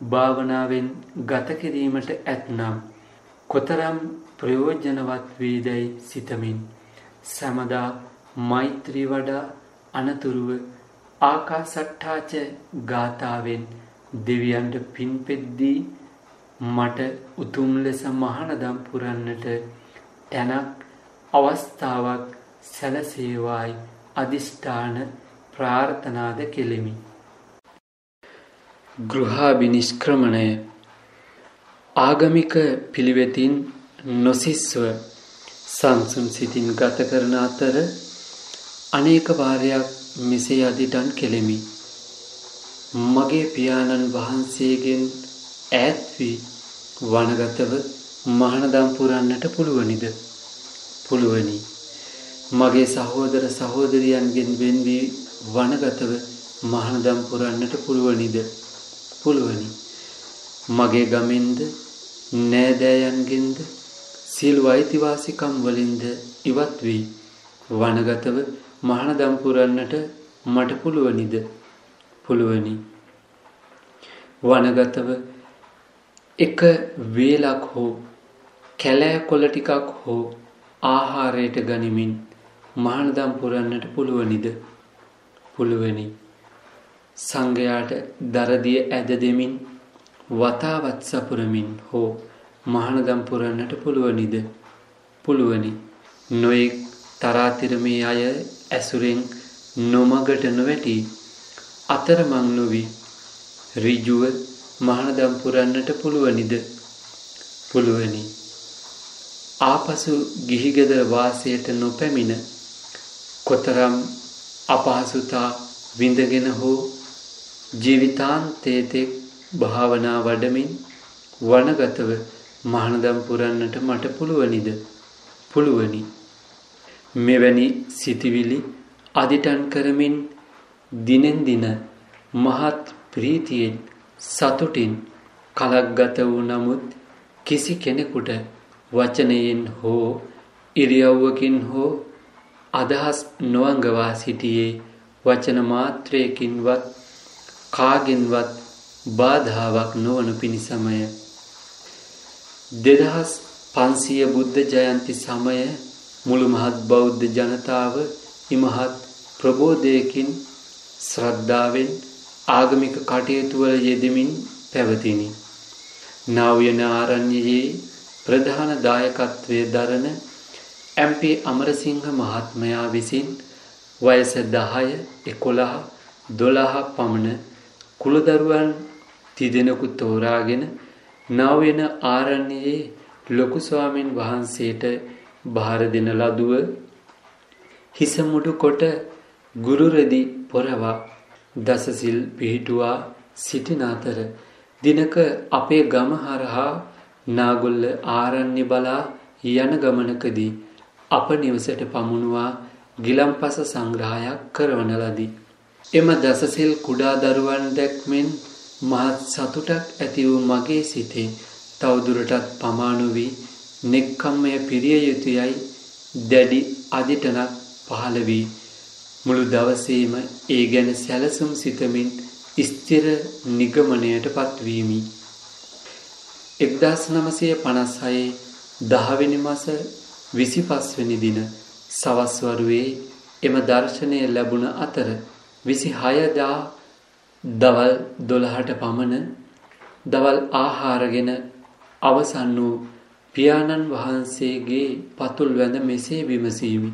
භාවනාවෙන් ගත කිරීමට ඇත්නම් කොතරම් ප්‍රයෝජනවත් වේදැයි සිතමින් සැමදා මෛත්‍රී වඩා අනතුරුව ආකාසට්ඨාච ගාථාවෙන් දෙවියන්ට පින් පෙද්දී මට උතුම් ලෙස මහනදම් පුරන්නට තැනක් අවස්ථාවක් සැලසේවායි අදිෂ්ඨාන ප්‍රාර්ථනාද කෙලෙමි. ගෘහාභිනිෂ්ක්‍රමණය ආගමික පිළිවෙතින් නොසිස්ව සංසුන් සිතින් ගත කරන අතර අනේක වාරයක් මෙසේ අදිටන් කෙලෙමි. මගේ පියාණන් වහන්සේගෙන් ඈත් වී වනගතව මහනදම් පුරන්නට පුළුවනිද? පුළුවනි. මගේ සහෝදර සහෝදරියන්ගෙන් වෙන් වී වනගතව මහනදම් පුරන්නට පුළුවනිද? පුළුවනි. මගේ ගමෙන්ද නෑදෑයන්ගෙන්ද සියලු අයිතිවාසිකම් වලින්ද ඉවත් වී වනගතව මහනදම් පුරන්නට මට පුළුවනිද? පුළුවනි. වනගතව එක වේලක් හෝ කැලෑ කොළ ටිකක් හෝ ආහාරයට ගනිමින් මහනදම් පුරන්නට පුළුවනිද? පුළුවනි. සංඝයාට දරදිය ඇද දෙමින් වතාවත් සපුරමින් හෝ මහනදම් පුරන්නට පුළුවනිද? පුළුවනි. නොයෙක් තරාතිරමේ අය ඇසුරෙන් නොමගට නොවැටි අතරමං නොවි ඍජුව මහනදම් පුරන්නට පුළුවනිද? පුළුවනි. ආපසු ගිහිගෙදර වාසයට නොපැමිණ කොතරම් අපහසුතා විඳගෙන හෝ ජීවිතාන්තයතෙක් භාවනා වඩමින් වනගතව මහනදම් පුරන්නට මට පුළුවනිද පුළුවනි මෙවැනි සිතිවිලි අදිටන් කරමින් දිනෙන් දින මහත් ප්‍රීතියෙන් සතුටින් කලක් ගත වූ නමුත් කිසි කෙනෙකුට වචනයෙන් හෝ ඉරියව්වකින් හෝ අදහස් නොවංගවා සිටියේ වචන මාත්‍රයකින්වත් කාගෙන්වත් බාධාවක් නොවනු පිණිසමය. දෙදහස් පන්සිය බුද්ධ ජයන්ති සමය මුළු මහත් බෞද්ධ ජනතාව ඉමහත් ප්‍රබෝධයකින් ශ්‍රද්ධාවෙන් ආගමික කටයුතුවල යෙදමින් පැවතිනි. නව්‍යන ආරණ්‍යයේ ප්‍රධාන දායකත්වයේ දරන එම්.පී. අමරසිංහ මහත්මයා විසින් වයස 10, 11, 12 පමණ කුලදරුවන් තිදෙනෙකු තෝරාගෙන නවවෙන ආරණ්‍යයේ ලොකු ස්වාමින් වහන්සේට බාර දෙන ලදුව හිස මුඩු කොට ගුරු රෙදි පොරවා දසසිල් පිහිටුවා සිටින අතර දිනක අපේ ගම හරහා නාගොල්ල ආරණ්‍ය බලා යන ගමනකදී අප නිවසට පමුණුවා ගිලම්පස සංග්‍රහයක් කරවන ලදී. එම දසසිල් කුඩා දරුවන් දැක්මෙන් මහත් සතුටක් ඇති වූ මගේ සිතේ තවදුරටත් පමාණු වී නෙක්කම්මය පිරිය යුතුයයි දැඩි අදිටනක් පහළ වී මුළු දවසේම ඒ ගැන සැලසුම් සිතමින් ස්ථිර නිගමනයට පත්වීමි. එක්දස් නමසය පනස්හයේ දහවෙනි මස විසිපස්වනි දින සවස්වරුවේ එම දර්ශනය ලැබුණ අතර විසි හයදා දවල් දොළහට පමණ දවල් ආහාරගෙන අවසන් වූ පියාණන් වහන්සේගේ පතුල් වැඳ මෙසේ විමසීමි.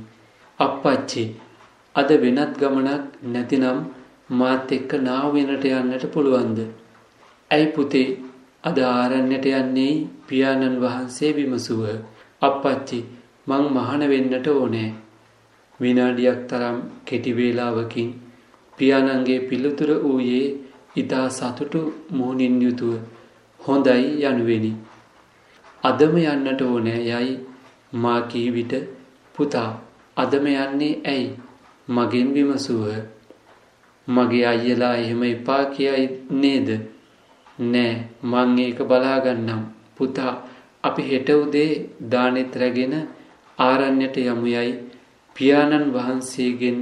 අප්පච්චි අද වෙනත් ගමනක් නැතිනම් මාත් එක්ක නාවෙනට යන්නට පුළුවන්ද. ඇයි පුතේ අද ආරණ්‍යට යන්නේ පියාණන් වහන්සේ විමසුව. අප්පච්චි මං මහන වෙන්නට ඕනෑ. විනාඩියක් තරම් කෙටි වේලාවකින් පියාණන්ගේ පිළිතුර වූයේ ඊතා සතුටු මුහුණින් යුතුව හොඳයි යනුවෙනි. අදම යන්නට ඕනෑ යයි මා කී විට පුතා අදම යන්නේ ඇයි මගෙන් විමසුව. මගේ අයියලා එහෙම එපා කියයි නේද? නෑ මං ඒක බලාගන්නම්. පුතා අපි හෙට උදේ දානෙත් රැගෙන ආරණ්‍යට යමු යයි පියාණන් වහන්සේගෙන්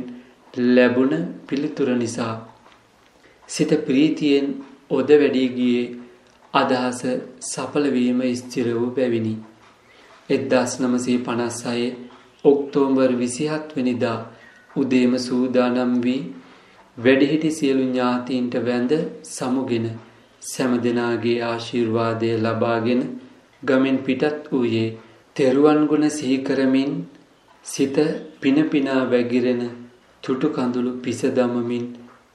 ලැබුණ පිළිතුර නිසා සිත ප්‍රීතියෙන් ඔද වැඩි ගියේ අදහස සඵල වීම ස්ථිර වූ බැවිනි. 1956 ඔක්තෝබර් 27 වෙනිදා උදේම සූදානම් වී වැඩිහිටි සියලු ඥාතීන්ට වැඳ සමුගෙන සෑම දෙනාගේ ආශිර්වාදය ලබාගෙන ගමෙන් පිටත් වූයේ තෙරුවන් ගුණ සිහි කරමින් සිත පිනපිනා වැగిරෙන තුටු කඳුළු පිස දමමින්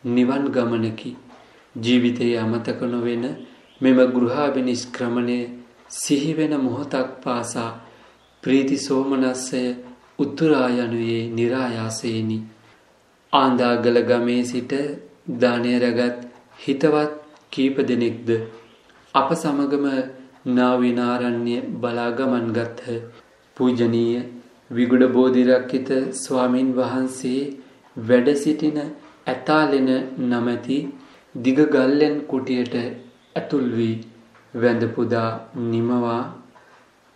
නිවන් ගමනකි. ජීවිතයේ අමතක නොවන මෙම ගෘහාභිනිෂ්ක්‍රමණය සිහි වෙන මොහොතක් පාසා ප්‍රීති සෝමනස්සය උතුරා යනුයේ નિરાයාසේනි ආන්දාගල ගමේ සිට දානය රැගත් හිතවත් කීප දෙනෙක්ද අප සමගම නාවිනාරණ්‍ය බලා ගමන් ගත්හ. පූජනීය විගුඩ බෝධිරක්කිත ස්වාමින් වහන්සේ වැඩ සිටින ඇතාලෙන නමැති දිග ගල්ලෙන් කුටියට ඇතුල් වී වැඳ පුදා නිමවා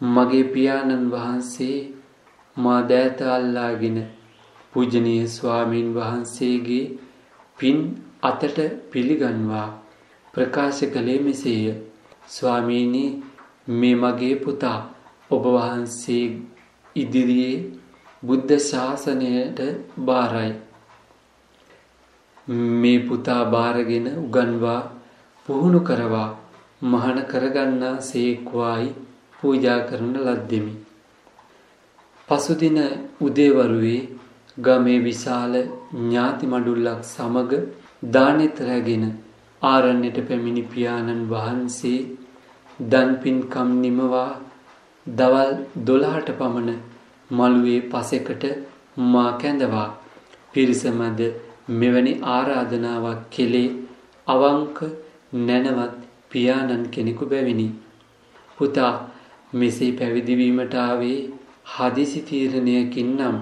මගේ පියාණන් වහන්සේ මා දෑත අල්ලාගෙන පූජනීය ස්වාමින් වහන්සේගේ පින් අතට පිළිගන්වා. ප්‍රකාශ කළේ මෙසේය. ස්වාමීනි මේ මගේ පුතා ඔබ වහන්සේ ඉදිරියේ බුද්ධ ශාසනයට බාරයි. මේ පුතා බාරගෙන උගන්වා පුහුණු කරවා මහාන කරගන්නා සේක්වායි පූජා කරන ලද්දෙමි. පසුදින උදේවරුවේ ගමේ විශාල ඥාති මඩුල්ලක් සමග දානෙත් රැගෙන ආරණ්‍යට පැමිණි පියාණන් වහන්සේ දන් පින්කම් නිමවා දවල් 12ට පමණ මළුවේ පසෙකට මා කැඳවා පිරිස මැද මෙවැනි ආරාධනාවක් කෙලේ අවංක නැනවත් පියාණන් කෙනෙකු බැවිනි. පුතා මෙසේ පැවිදි වීමට ආවේ හදිසි තීරණයකින් නම්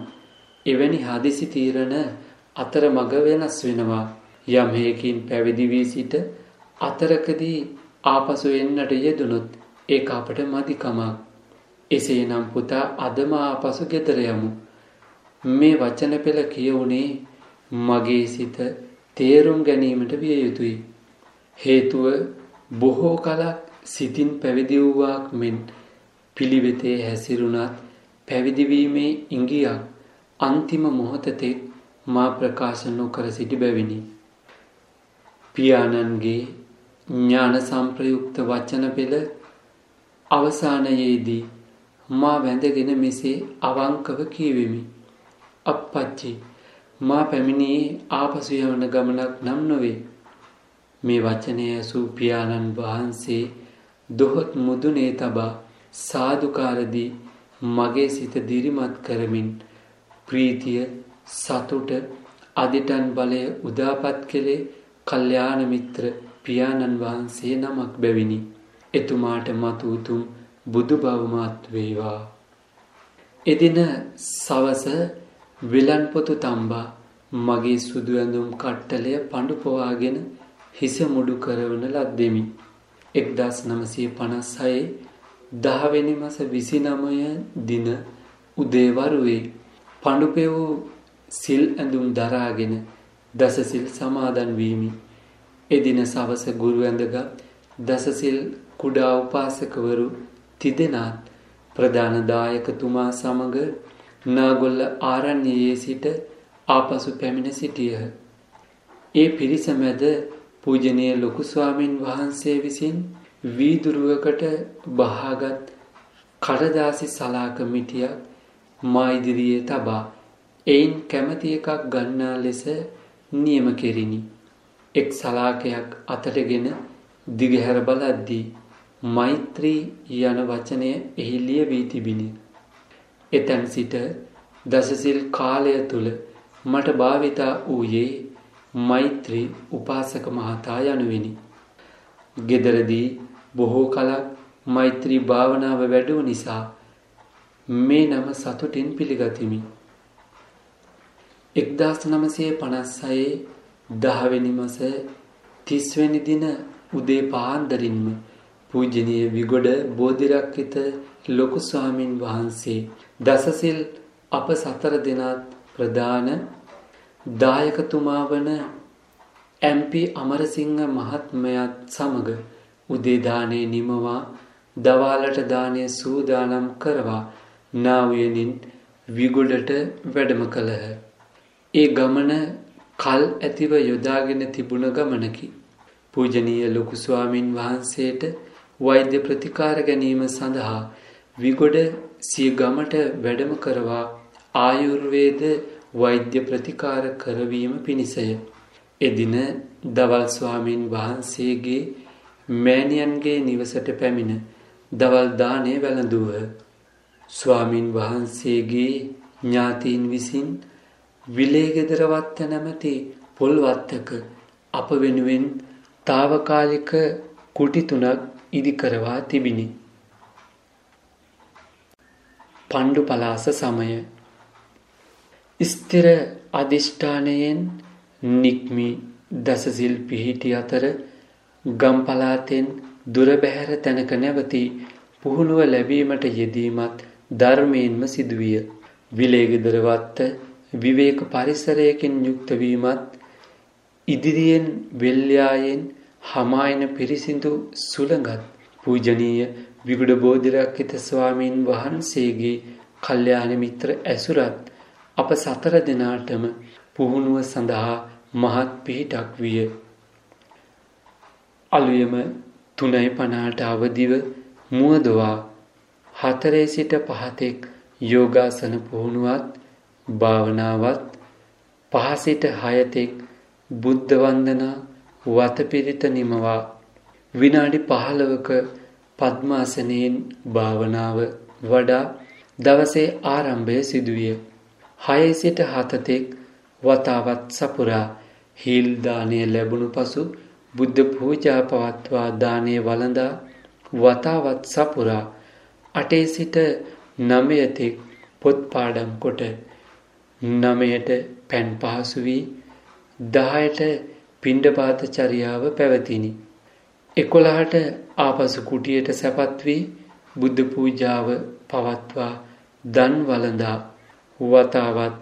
එවැනි හදිසි තීරණ අතර මග වෙනස් වෙනවා. යම් හේකින් පැවිදි වී සිට අතරකදී ආපසු එන්නට යෙදුනොත් ඒක අපට මදිකමක්. එසේනම් පුතා අදම ආපසු ගෙදර යමු. මේ වචන පෙළ කියවුනේ මගේ සිත තේරුම් ගැනීමට විය යුතුයි. හේතුව බොහෝ කලක් සිතින් පැවිදි වූවාක් මෙන් පිළිවෙතේ හැසිරුණත් පැවිදිවීමේ ඉඟියක් අන්තිම මොහොතතෙක් මා ප්‍රකාශ නොකර සිටි බැවිනි. පියාණන්ගේ ඥාන සම්ප්‍රයුක්ත වචන පෙළ අවසානයේදී මා වැඳගෙන මෙසේ අවංකව කියවෙමි. අප්පච්චි මා පැමිණියේ ආපසු යවන ගමනක් නම් නොවේ. මේ වචනය ඇසූ පියාණන් වහන්සේ දොහොත් මුදුනේ තබා සාදුකාරදී මගේ සිත දිරිමත් කරමින් ප්‍රීතිය සතුට අදිටන් බලය උදාපත් කෙලේ කල්්‍යාන මිත්‍ර පියාණන් වහන්සේ නමක් බැවිනි. එතුමාට මතු උතුම් බුදු බවමත් වේවා. එදින සවස විලන්පොතු තම්බා මගේ සුදු ඇඳුම් කට්ටලය පඬු පොවාගෙන හිස මුඩු කරවන ලද්දෙමි. එක්දස් නමසය පනස්සයේ දහවෙනි මස විසිනමය දින උදේවරුවේ පඬුපෙවූ සිල් ඇඳුම් දරාගෙන දසසිල් සමාදන් වීමි. එදින සවස ගුරු ඇඳගත් දසසිල් කුඩා උපාසකවරු තිදෙනාත් ප්‍රධාන දායකතුමා සමග නාගොල්ල ආරණ්‍යයේ සිට ආපසු පැමිණ සිටියහ. ඒ පිරිස මැද පූජනීය ලොකු ස්වාමින් වහන්සේ විසින් වීදුරුවකට බහාගත් කඩදාසි සලාක මිටියක් මා ඉදිරියේ තබා එයින් කැමති එකක් ගන්නා ලෙස නියම කෙරිනි. එක් සලාකයක් අතටගෙන දිගහැර බලද්දී මෛත්‍රී යන වචනය එහි ලියවී තිබිනි. එතැන් සිට දසසිල් කාලය තුල මට භාවිතා වූයේ මෛත්‍රී උපාසක මහතා යනුවෙනි. ගෙදරදී බොහෝ කලක් මෛත්‍රී භාවනාව වැඩුව නිසා මේ නම සතුටින් පිළිගතිමි. එක්දස් නමසය පනස්සයේ දහවෙනි මස තිස්වැනි දින උදේ පාන්දරින්ම පූජනය විගොඩ බෝධිරක්කිත ලොකු ස්වාමින් වහන්සේ දසසිල් අප සතර දෙනාත් ප්‍රධාන දායකතුමා වන ඇම්පි අමරසිංහ මහත්මයත් සමග උදේදානයේ නිමවා දවාලට දානය සූදානම් කරවා නාවයනින් විගොඩට වැඩම කළහ. ඒ ගමන කල් ඇතිව යොදාගෙන තිබුණ ගමනකි. පූජනීය ලොකු ස්වාමින් වහන්සේට වෛද්‍ය ප්‍රතිකාර ගැනීම සඳහා විගොඩ සිය ගමට වැඩම කරවා ආයුර්වේද වෛද්‍ය ප්‍රතිකාර කරවීම පිණිසය. එදින දවල් ස්වාමින් වහන්සේගේ මෑණියන්ගේ නිවසට පැමිණ දවල් දාණය වැළඳුව. ස්වාමින් වහන්සේගේ ඥාතීන් විසින් විලේගෙදරවත්ත නැමැති පොල්වත්තක අප වෙනුවෙන් తాවකාලික කුටි තුනක් ඉදි කරවා තිබිනි. පණ්ඩු පලාස සමය ස්ථිර අධිෂ්ඨානයෙන් නික්මි දසසිල් පිහිටි අතර ගම්පලාතෙන් දුරබැහැර තැනක නැවති පුහුණුව ලැබීමට යෙදීමත් ධර්මයෙන්ම සිදුවිය. විලේගෙදරවත්ත විවේක පරිසරයකින් යුක්තවීමත් ඉදිරියෙන් වෙල්යායෙන් හමායන පිරිසිදු සුළඟත් පූජනීය විගුඩ බෝධිරක්කිත ස්වාමීන් වහන්සේගේ කල්්‍යාන මිත්‍ර ඇසුරත් අප සතර දෙනාටම පුහුණුව සඳහා මහත් පිහිටක් විය. අලුයම 3:50ට අවදිව මුවදවා 4 සිට 5 යෝගාසන පුහුණුවත් භාවනාවත් 5 සිට 6 බුද්ධ වන්දනා වතපිරිත නිමවා විනාඩි 15ක පద్මාසනයෙන් භාවනාව වඩා දවසේ ආරම්භය සිදුවේ. 6 සිට 7 තෙක් වතාවත් සපුරා හිල් දාණය ලැබුණු පසු බුද්ධ පූජා පවත්වා දාණය වළඳා වතාවත් සපුරා 8 සිට 9 තෙක් පොත් පාඩම් කොට 9ට පෑන් පහසු වී 10ට පිණ්ඩපාත චර්යාව පැවතිනි. 11ට ආපසු කුටියට සැපත් වී බුද්ධ පූජාව පවත්වා දන් වළඳා වතාවත්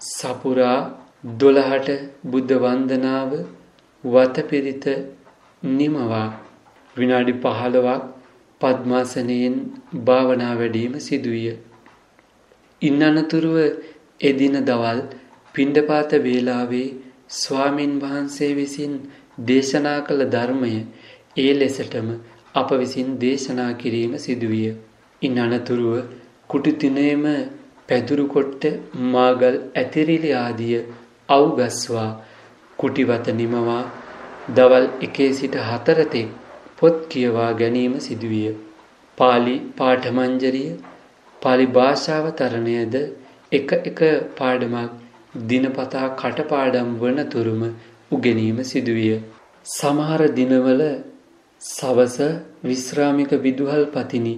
සපුරා දොළහට බුද්ධ වන්දනාව වතපිරිත නිමවා විනාඩි පහළවක් පද්මාසනයෙන් භාවනා වැඩීම සිදුවිය. ඉන් අනතුරුව එදින දවල් පිණ්ඩපාත වේලාවේ ස්වාමින් වහන්සේ විසින් දේශනා කළ ධර්මය ඒ ලෙසටම අප විසින් දේශනා කිරීම සිදුවිය. ඉන් අනතුරුව කුටි තිනේම පැදුරු කොට්ට මාගල් ඇතිරිලි ආදිය අවුගස්වා කුටිවත නිමවා දවල් එකේ සිට හතරතෙක් පොත් කියවා ගැනීම සිදුවිය. පාලි පාඨමංජරිය පාලි භාෂාව තරණයද එක එක පාඩමක් දිනපතා කටපාඩම් වන තුරුම උගෙනීම සිදුවිය. සමහර දිනවල සවස විශ්‍රාමික විදුහල් පතිනි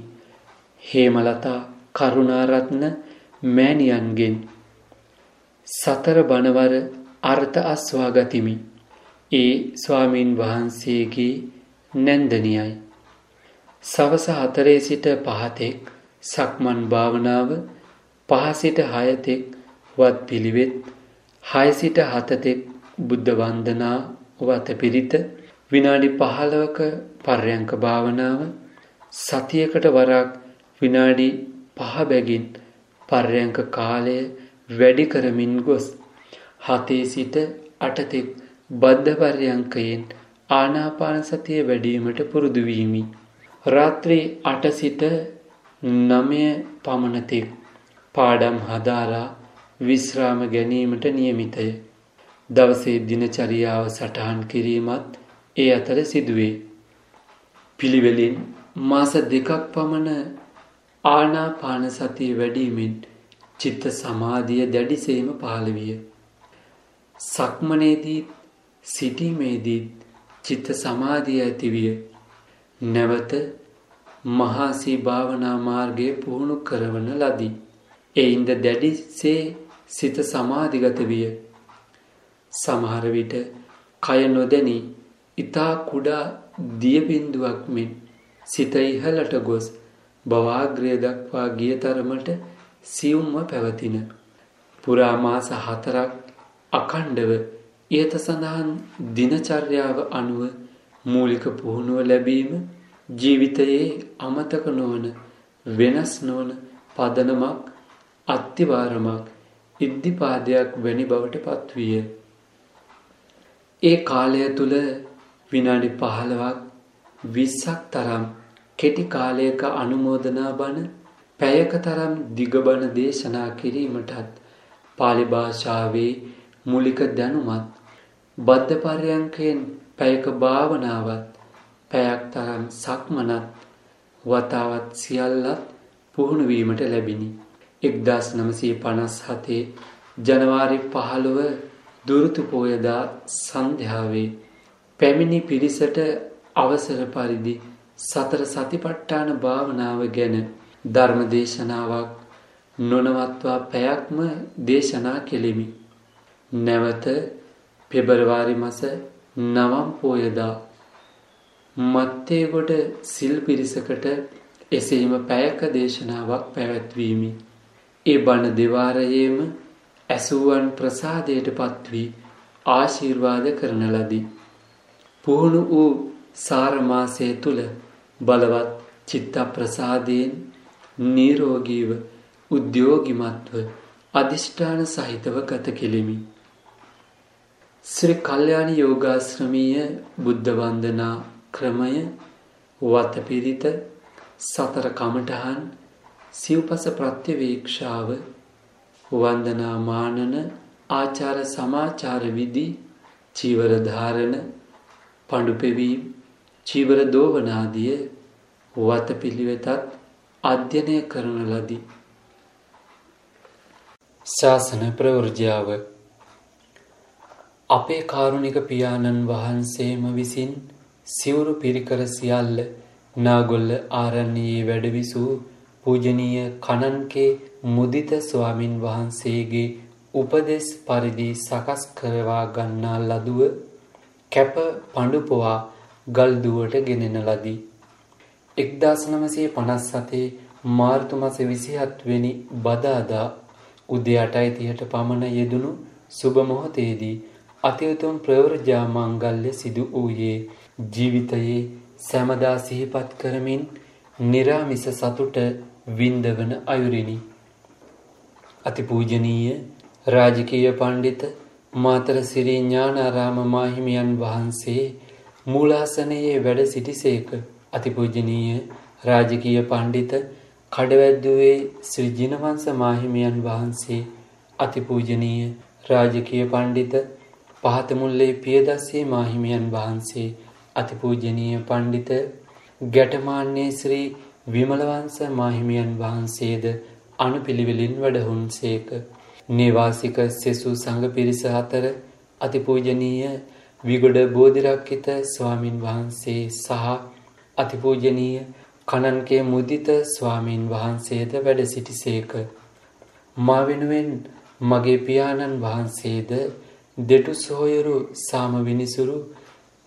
හේමලතා කරුණාරත්න මෑණියන්ගෙන් සතර බණවර අර්ථ අස්වා ගතිමි. ඒ ස්වාමින් වහන්සේගේ නැන්දනියයි. සවස හතරේ සිට පහතෙක් සක්මන් භාවනාව පහ සිට හයතෙක් වත් පිළිවෙත් හය සිට හතතෙක් බුද්ධ වන්දනා වත පිරිත විනාඩි පහළවක පර්යංක භාවනාව සතියකට වරක් විනාඩි පහ බැගින් පර්යංක කාලය වැඩි කරමින් ගොස් හතේ සිට අටතෙක් බද්ධ පර්යංකයෙන් ආනාපාන සතිය වැඩීමට පුරුදු වීමි. රාත්‍රී 8 සිට 9 පමණතෙක් පාඩම් හදාරා විශ්‍රාම ගැනීමට නියමිතය. දවසේ දිනචරියාව සටහන් කිරීමත් ඒ අතර සිදුවේ. පිළිවෙලින් මාස දෙකක් පමණ ආනාපාන සතිය වැඩීමෙන් චිත්ත සමාධිය දැඩිසේම පහළ විය. සක්මනේදී සිටීමේදී චිත්ත සමාධිය ඇතිවිය. නැවත මහාසී භාවනා මාර්ගයේ පුහුණු කරවන ලදී. එයින්ද දැඩිසේ සිත සමාධිගත විය. සමහර විට කය නොදැනී ඊතා කුඩා දිය බිඳුවක් මෙන් සිත ඉහළට ගොස් භවාග්‍රය දක්වා ගිය තරමට සියුම්ව පැවතින. පුරා මාස හතරක් අකණ්ඩව ඉහත සඳහන් දිනචර්යාව අනුව මූලික පුහුණුව ලැබීම ජීවිතයේ අමතක නොවන වෙනස් නොවන පදනමක් අත්තිවාරමක් ඉද්ධිපාදයක් වැනි බවට පත්විය. ඒ කාලය තුළ විනාඩි පහළවක් විස්සක් තරම් කෙටි කාලයක අනුමෝදනා බණ පැයක තරම් දිගබණ දේශනා කිරීමටත් පාලි භාෂාවේ මුලික දැනුමත් බද්ධ පර්යංකයෙන් පැයක භාවනාවත් පැයක් තරම් සක්මනත් වතාවත් සියල්ලත් පුහුණු වීමට ලැබිනි. 1957 ජනවාරි 15 දුරුතු පෝයදා සන්ධ්‍යාවේ පැමිණි පිරිසට අවසර පරිදි සතර සතිපට්ඨාන භාවනාව ගැන ධර්ම දේශනාවක් නොනවත්වා පැයක්ම දේශනා කෙලිමි. නැවත පෙබරවාරි මස නවම් පෝයදා මත්තේගොඩ සිල් පිරිසකට එසේම පැයක දේශනාවක් පැවැත්වීමි. ඒ බණ දෙවාරයේම ඇසුවන් ප්‍රසාදයට පත්වී ආශිර්වාද කරන ලදී. පුහුණු වූ සාරමාසය තුළ බලවත් චිත්ත ප්‍රසාදයෙන් නීරෝගීව උද්‍යෝගිමත්ව අධිෂ්ඨාන සහිතව ගත කෙලිමි. ශ්‍රී කල්යාණ යෝගාශ්‍රමීය බුද්ධ වන්දනා ක්‍රමය වතපිරිත සතර කමඨහන් සිව්පස ප්‍රත්‍යවේක්ෂාව වන්දනා මානන ආචාර සමාචාර විදි චීවර ධාරණ පඬු පෙවීම චීවර දෝවනාදිය වතපිළිවෙතත් අධ්‍යයනය කරන ලදී. ශාසන ප්‍රවෘජාව අපේ කාරුණික පියාණන් වහන්සේම විසින් සිවුරු පිරිකර සියල්ල නාගොල්ල ආරණ්‍යයේ වැඩවිසූ පූජනීය කණන්කේ මුදිත ස්වාමින් වහන්සේගේ උපදෙස් පරිදි සකස් කරවා ගන්නා ලදුව කැප පඬුපොවා ගල්දුවට ගෙනෙන ලදී. එක්දාස් නමසේ පනස් සතේ මාර්තු මස විසිහත්වෙනි බදාදා උදේ අටයි තිහට පමණ යෙදුණු සුබ මොහොතේදී අතියුතුම් ප්‍රවෘජා මංගල්‍ය සිදු වූයේ ජීවිතයේ සැමදා සිහිපත් කරමින් නිරාමිස සතුට වින්දවන අයුරිනි. අතිපූජනීය රාජකීය පණ්ඩිත මාතර සිරී ඥානාරාම මාහිමියන් වහන්සේ මූලාසනයේ වැඩ සිටිසේක. අතිපූජනීය රාජකීය පණ්ඩිත කඩවැද්දුවේ ශ්‍රී ජිනවංශ මාහිමියන් වහන්සේ අතිපූජනීය රාජකීය පණ්ඩිත පහතමුල්ලේ පියදස්සේ මාහිමියන් වහන්සේ අතිපූජනීය පණ්ඩිත ගැටමාන්නේ ශ්‍රී විමලවංශ මාහිමියන් වහන්සේද අනුපිළිවෙලින් වැඩහුන්සේක. නේවාසික සෙසු සංඝ පිරිස අතර අතිපූජනීය විගොඩ බෝධිරක්කිත ස්වාමින් වහන්සේ සහ අතිපූජනීය කණන්කේ මුදිත ස්වාමීන් වහන්සේද වැඩ සිටිසේක. මා වෙනුවෙන් මගේ පියාණන් වහන්සේද දෙටු සොහොයුරු සාම විනිසුරු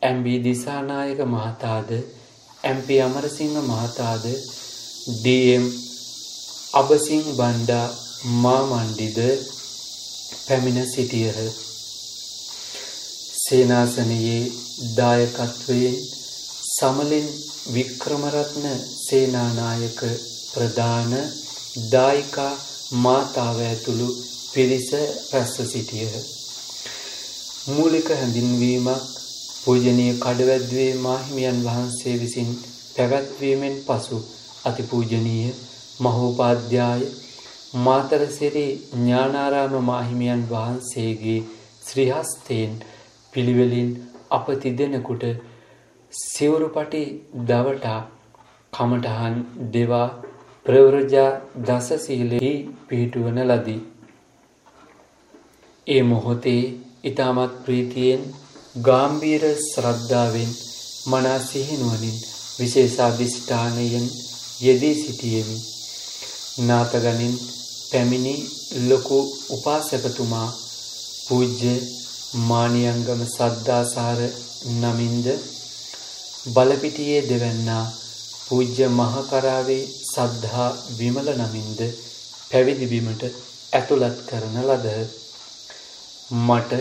ඇම්බී දිසානායක මහතාද ඇම්පි අමරසිංහ මහතාද ඩම් අබසිං බණ්ඩා මාමණ්ඩිද පැමිණ සිටියහ. සේනාසනයේ දායකත්වයෙන් සමලින් වික්‍රමරත්න සේනානායක ප්‍රධාන දායිකා මාතාව ඇතුළු පිරිස රැස්ව සිටියහ. මූලික හැඳින්වීමක් පූජනීය කඩවැද්දුවේ මාහිමියන් වහන්සේ විසින් පැවැත්වීමෙන් පසු අතිපූජනීය මහෝපාධ්‍යාය මාතරසිරි ඥානාරාම මාහිමියන් වහන්සේගේ ශ්‍රීහස්තයෙන් පිළිවෙලින් අප තිදෙනෙකුට සිවුරුපටි දවටා කමටහන් දෙවා ප්‍රවරජා දසසීලෙහි පිහිටුවන ලදී. ඒ මොහොතේ ඊටමත් ප්‍රීතියෙන් ගාම්භීර ශ්‍රද්ධාවෙන් මනා සිහිනුවණින් විශේෂාදිෂ්ඨානයෙන් යෙදී සිටියෙමි. නාතගණින් පැමිණි ලොකු උපාසකතුමා පූජ්‍ය මානියංගම සද්දාසාර නමින්ද බලපිටියේ දෙවැන්නා පූජ්‍ය මහකරාවේ සද්ධා විමල නමින්ද පැවිදි බිමට ඇතුළත් කරන ලදහ. මට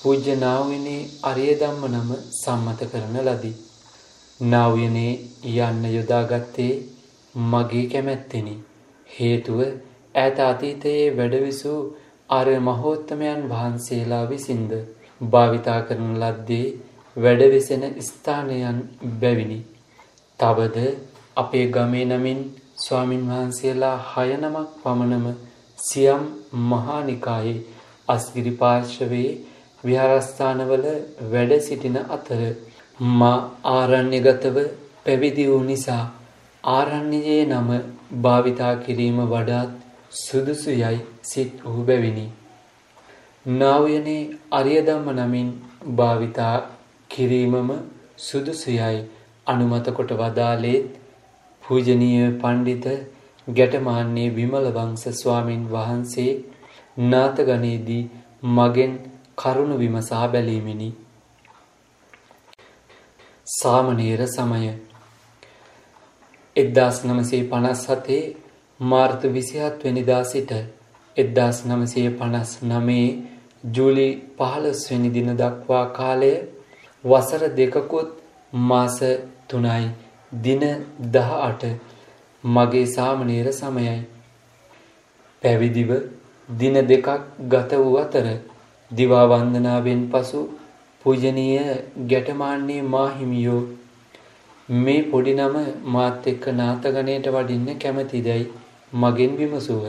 පූජ්‍ය නාවිනේ අරිය ධම්ම නම සම්මත කරන ලදී. නාවිනේ යන්න යොදාගත්තේ මගේ කැමැත්තෙනි. හේතුව ඈත අතීතයේ වැඩවිසූ ආර්ය මහෝත්තමයන් වහන්සේලා විසින්ද භාවිතා කරන ලද්දේ වැඩවෙසෙන ස්ථානයන් බැවිනි. තවද අපේ ගමේ නමින් ස්වාමින් වහන්සේලා හය නමක් පමණම සියම් මහානිකායේ අස්ගිරි පාර්ශවයේ විහාරස්ථානවල වැඩ සිටින අතර මා ආරණ්‍යගතව පැවිදි වූ නිසා ආරණ්‍යයේ නම භාවිතා කිරීම වඩාත් සුදුසු යයි සිත් වූ බැවිනි. නාවයනේ අරියදම්ම නමින් භාවිතා කිරීමම සුදුසු යයි අනුමත කොට වදාලේත් පූජනීය පණ්ඩිත ගැටමාන්නේ විමල වංශ ස්වාමින් වහන්සේ නාතගණේදී මගෙන් කරුණු විමසා බැලීමෙනි. සාමනීර සමය එද්දාස් නමසේ පනස් හතේ මාර්ත විසිහත් වෙනිදා සිට එද්දාස් නමසය පනස් නමේ ජූලි පහළස්වැනි දින දක්වා කාලය වසර දෙකකුත් මාස තුනයි දින දහ අට මගේ සාමනීර සමයයි. පැවිදිව දින දෙකක් ගත වූ අතර දිවා වන්දනාවෙන් පසු පූජනීය ගැටමාන්නේ මාහිමියෝ මේ පොඩි නම මාත් එක්ක නාතගණයට වඩින්න කැමතිදැයි මගෙන් විමසුව.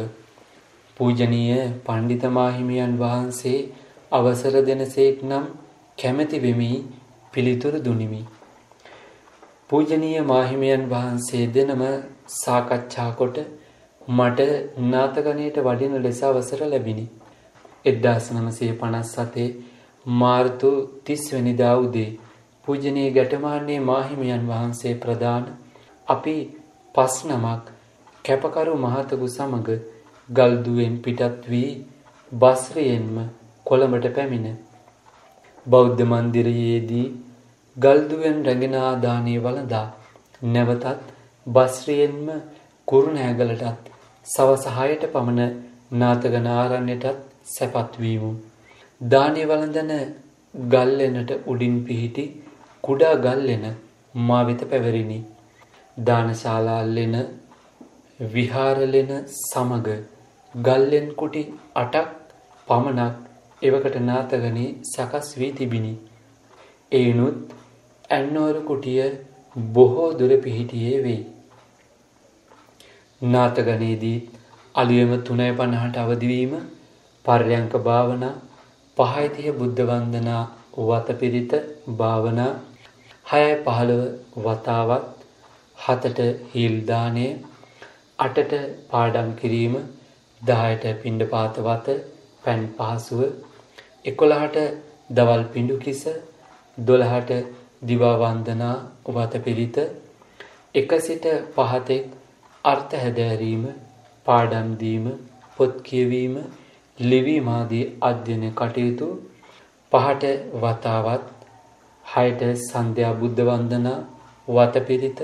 පූජනීය පණ්ඩිත මාහිමියන් වහන්සේ අවසර දෙනසේක් නම් කැමැති වෙමි පිළිතුරු දුනිමි. පූජනීය මාහිමියන් වහන්සේ දෙනම සාකච්ඡා කොට මට නාතගණයට වඩින ලෙස අවසර ලැබිණි. එද්දාස් නමසය පනස් සතේ මාර්තු තිස්වැනිදා උදේ පූජනය ගැටමාන්නේ මාහිමියන් වහන්සේ ප්‍රධාන අපි පස් නමක් කැපකරු මහතකු සමග ගල්දුවෙන් පිටත් වී බස්රයෙන්ම කොළඹට පැමිණ. බෞද්ධ මන්දිරයේදී ගල්දුවෙන් රැගෙන ආදානය වළඳා නැවතත් බස්රියෙන්ම කුරුණෑගලටත් සවස 6ට පමණ නාතගන ආරණ්‍යයටත් සැපත්වීමු. දානය වළඳන ගල්ලෙනට උඩින් පිහිටි කුඩා ගල්ලෙන මා වෙත පැවරිණි. දානශාලාල්ලෙන විහාරලෙන සමග ගල්ලෙන් කුටි අටක් පමණක් එවකට නාතගනේ සකස් වී තිබිණි. එයිනුත් ඇන්නෝරු කුටිය බොහෝ දුර පිහිටියේ වෙයි. නාතගණේදී අලුයම 3:50ට අවදිවීම පර්යංක භාවනා 5:30 බුද්ධ වන්දනා වතපිරිත භාවනා 6:15 වතාවත් 7ට හීල් දාණය 8ට පාඩම් කිරීම 10ට පිණ්ඩපාත වත පෑන් පහසුව 11ට දවල් පිඬු කිස 12ට දිවා වන්දනා වතපිරිත 1 සිට 5 තෙක් අර්ථ හැදෑරීම පාඩම් දීම පොත් කියවීම ලිවීම ආදී අධ්‍යයන කටයුතු පහට වතාවත් හයට සන්ධ්‍යා බුද්ධ වන්දනා වතපිරිත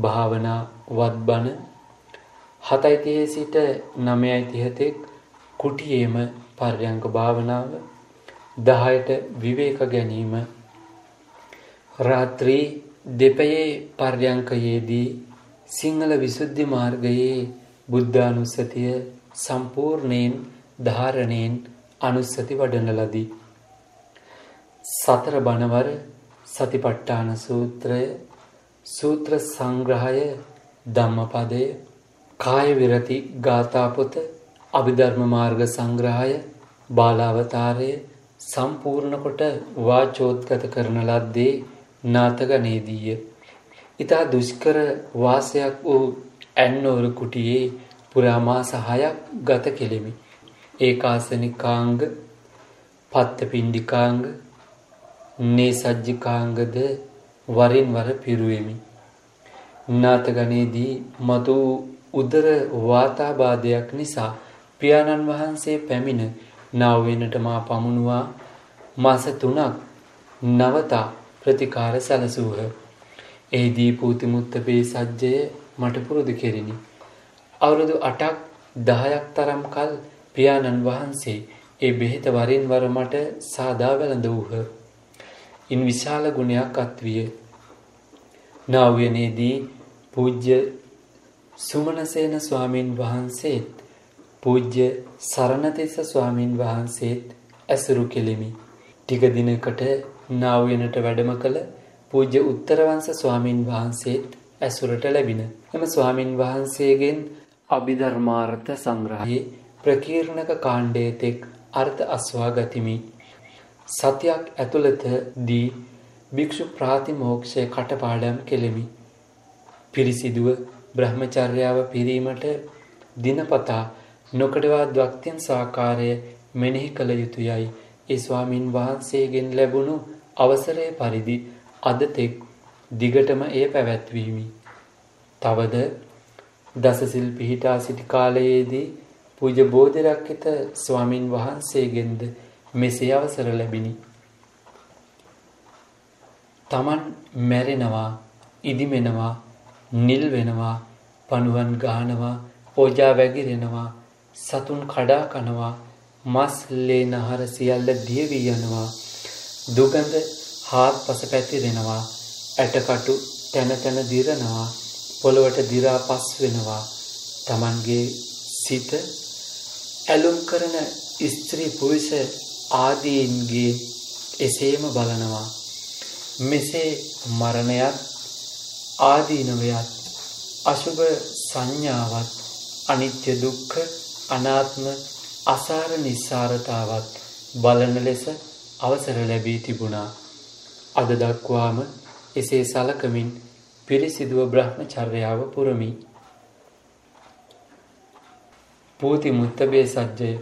භාවනා වත්බන 7:30 සිට 9:30 තෙක් කුටියේම පර්යංක භාවනාව 10ට විවේක ගැනීම රාත්‍රී දෙපයේ පර්යංකයේදී සිංහල විසුද්ධි මාර්ගයේ බුද්ධානුස්සතිය සම්පූර්ණයෙන් ධාරණයෙන් අනුස්සති වඩන ලදී. සතර බණවර සතිපට්ඨාන සූත්‍රය සූත්‍ර සංග්‍රහය ධම්මපදය කාය විරති ගාථා පොත අභිධර්ම මාර්ග සංග්‍රහය බාලාවතාරය සම්පූර්ණ කොට වාචෝද්ගත කරන ලද්දේ නාතගනේදීය. ඊතා දුෂ්කර වාසයක් වූ ඇන්නෝර කුටියේ පුරා මාස 6ක් ගත කෙලිමි. ඒකාසනිකාංග, පත්තපිණ්ඩිකාංග, නේසජ්ජිකාංගද වරින් වර පිරුවෙමි. නාතගණේදී මතු උදර වාතාබාධයක් නිසා පියාණන් වහන්සේ පැමිණ නාවෙනට මා පමුණුවා මාස 3ක් නවතා ප්‍රතිකාර සැලසූහ. එහිදී පූතිමුත්තපේ සජ්ජය මට පුරුදු කෙරිනි. අවුරුදු 8ක් 10ක් තරම් කල් පියාණන් වහන්සේ ඒ බෙහෙත වරින් වර මට සාදා වැළඳ වූහ. ඉන් විශාල ගුණයක් අත්විය. නාවයනේදී පූජ්‍ය සුමනසේන ස්වාමින් වහන්සේත් පූජ්‍ය සරණතිස්ස ස්වාමින් වහන්සේත් ඇසුරු කෙලිමි. ටික දිනකට නාවයනට වැඩම කළ පූජ්‍ය උත්තරවංශ ස්වාමින් වහන්සේත් ඇසුරට ලැබින. එම ස්වාමින් වහන්සේගෙන් අභිධර්මාර්ථ සංග්‍රහයේ ප්‍රකීර්ණක කාණ්ඩයේ තෙක් අර්ථ අස්වා ගතිමි. සතියක් ඇතුළතදී භික්ෂු ප්‍රාතිමෝක්ෂය කටපාඩම් කෙලෙමි. පිරිසිදුව බ්‍රහ්මචර්යාව පිරීමට දිනපතා නොකඩවා දක්තියන් සාකාරය මෙනෙහි කළ යුතුයයි ඒ ස්වාමින් වහන්සේගෙන් ලැබුණු අවසරය පරිදි අද තෙක් දිගටම එය පැවැත්වීමි. තවද දසසිල් පිහිටා සිටි කාලයේදී පූජ බෝධිරක්කිත ස්වාමින් වහන්සේගෙන්ද මෙසේ අවසර ලැබිනි. තමන් මැරෙනවා, ඉදිමෙනවා, නිල් වෙනවා පණුවන් ගානවා පෝජා වැගිරෙනවා සතුන් කඩා කනවා මස් ලේ නහර සියල්ල දිය වී යනවා. දුගඳ හාත්පස පැතිරෙනවා ඇටකටු තැන තැන දිරනවා පොළවට දිරා පස් වෙනවා. Tamanගේ සිත ඇලුම් කරන ස්ත්‍රී පුරුෂ ආදීන්ගේ එසේම බලනවා. මෙසේ මරණයත් ආදීනවයත් අශුභ සංඥාවත් අනිත්‍ය දුක්ඛ අනාත්ම අසාර නිස්සාරතාවත් බලන ලෙස අවසර ලැබී තිබුණා. අද දක්වාම එසේ සලකමින් පිරිසිදුව බ්‍රහ්මචර්යාව පුරමි. පූති මුත්තබේ සජ්ජය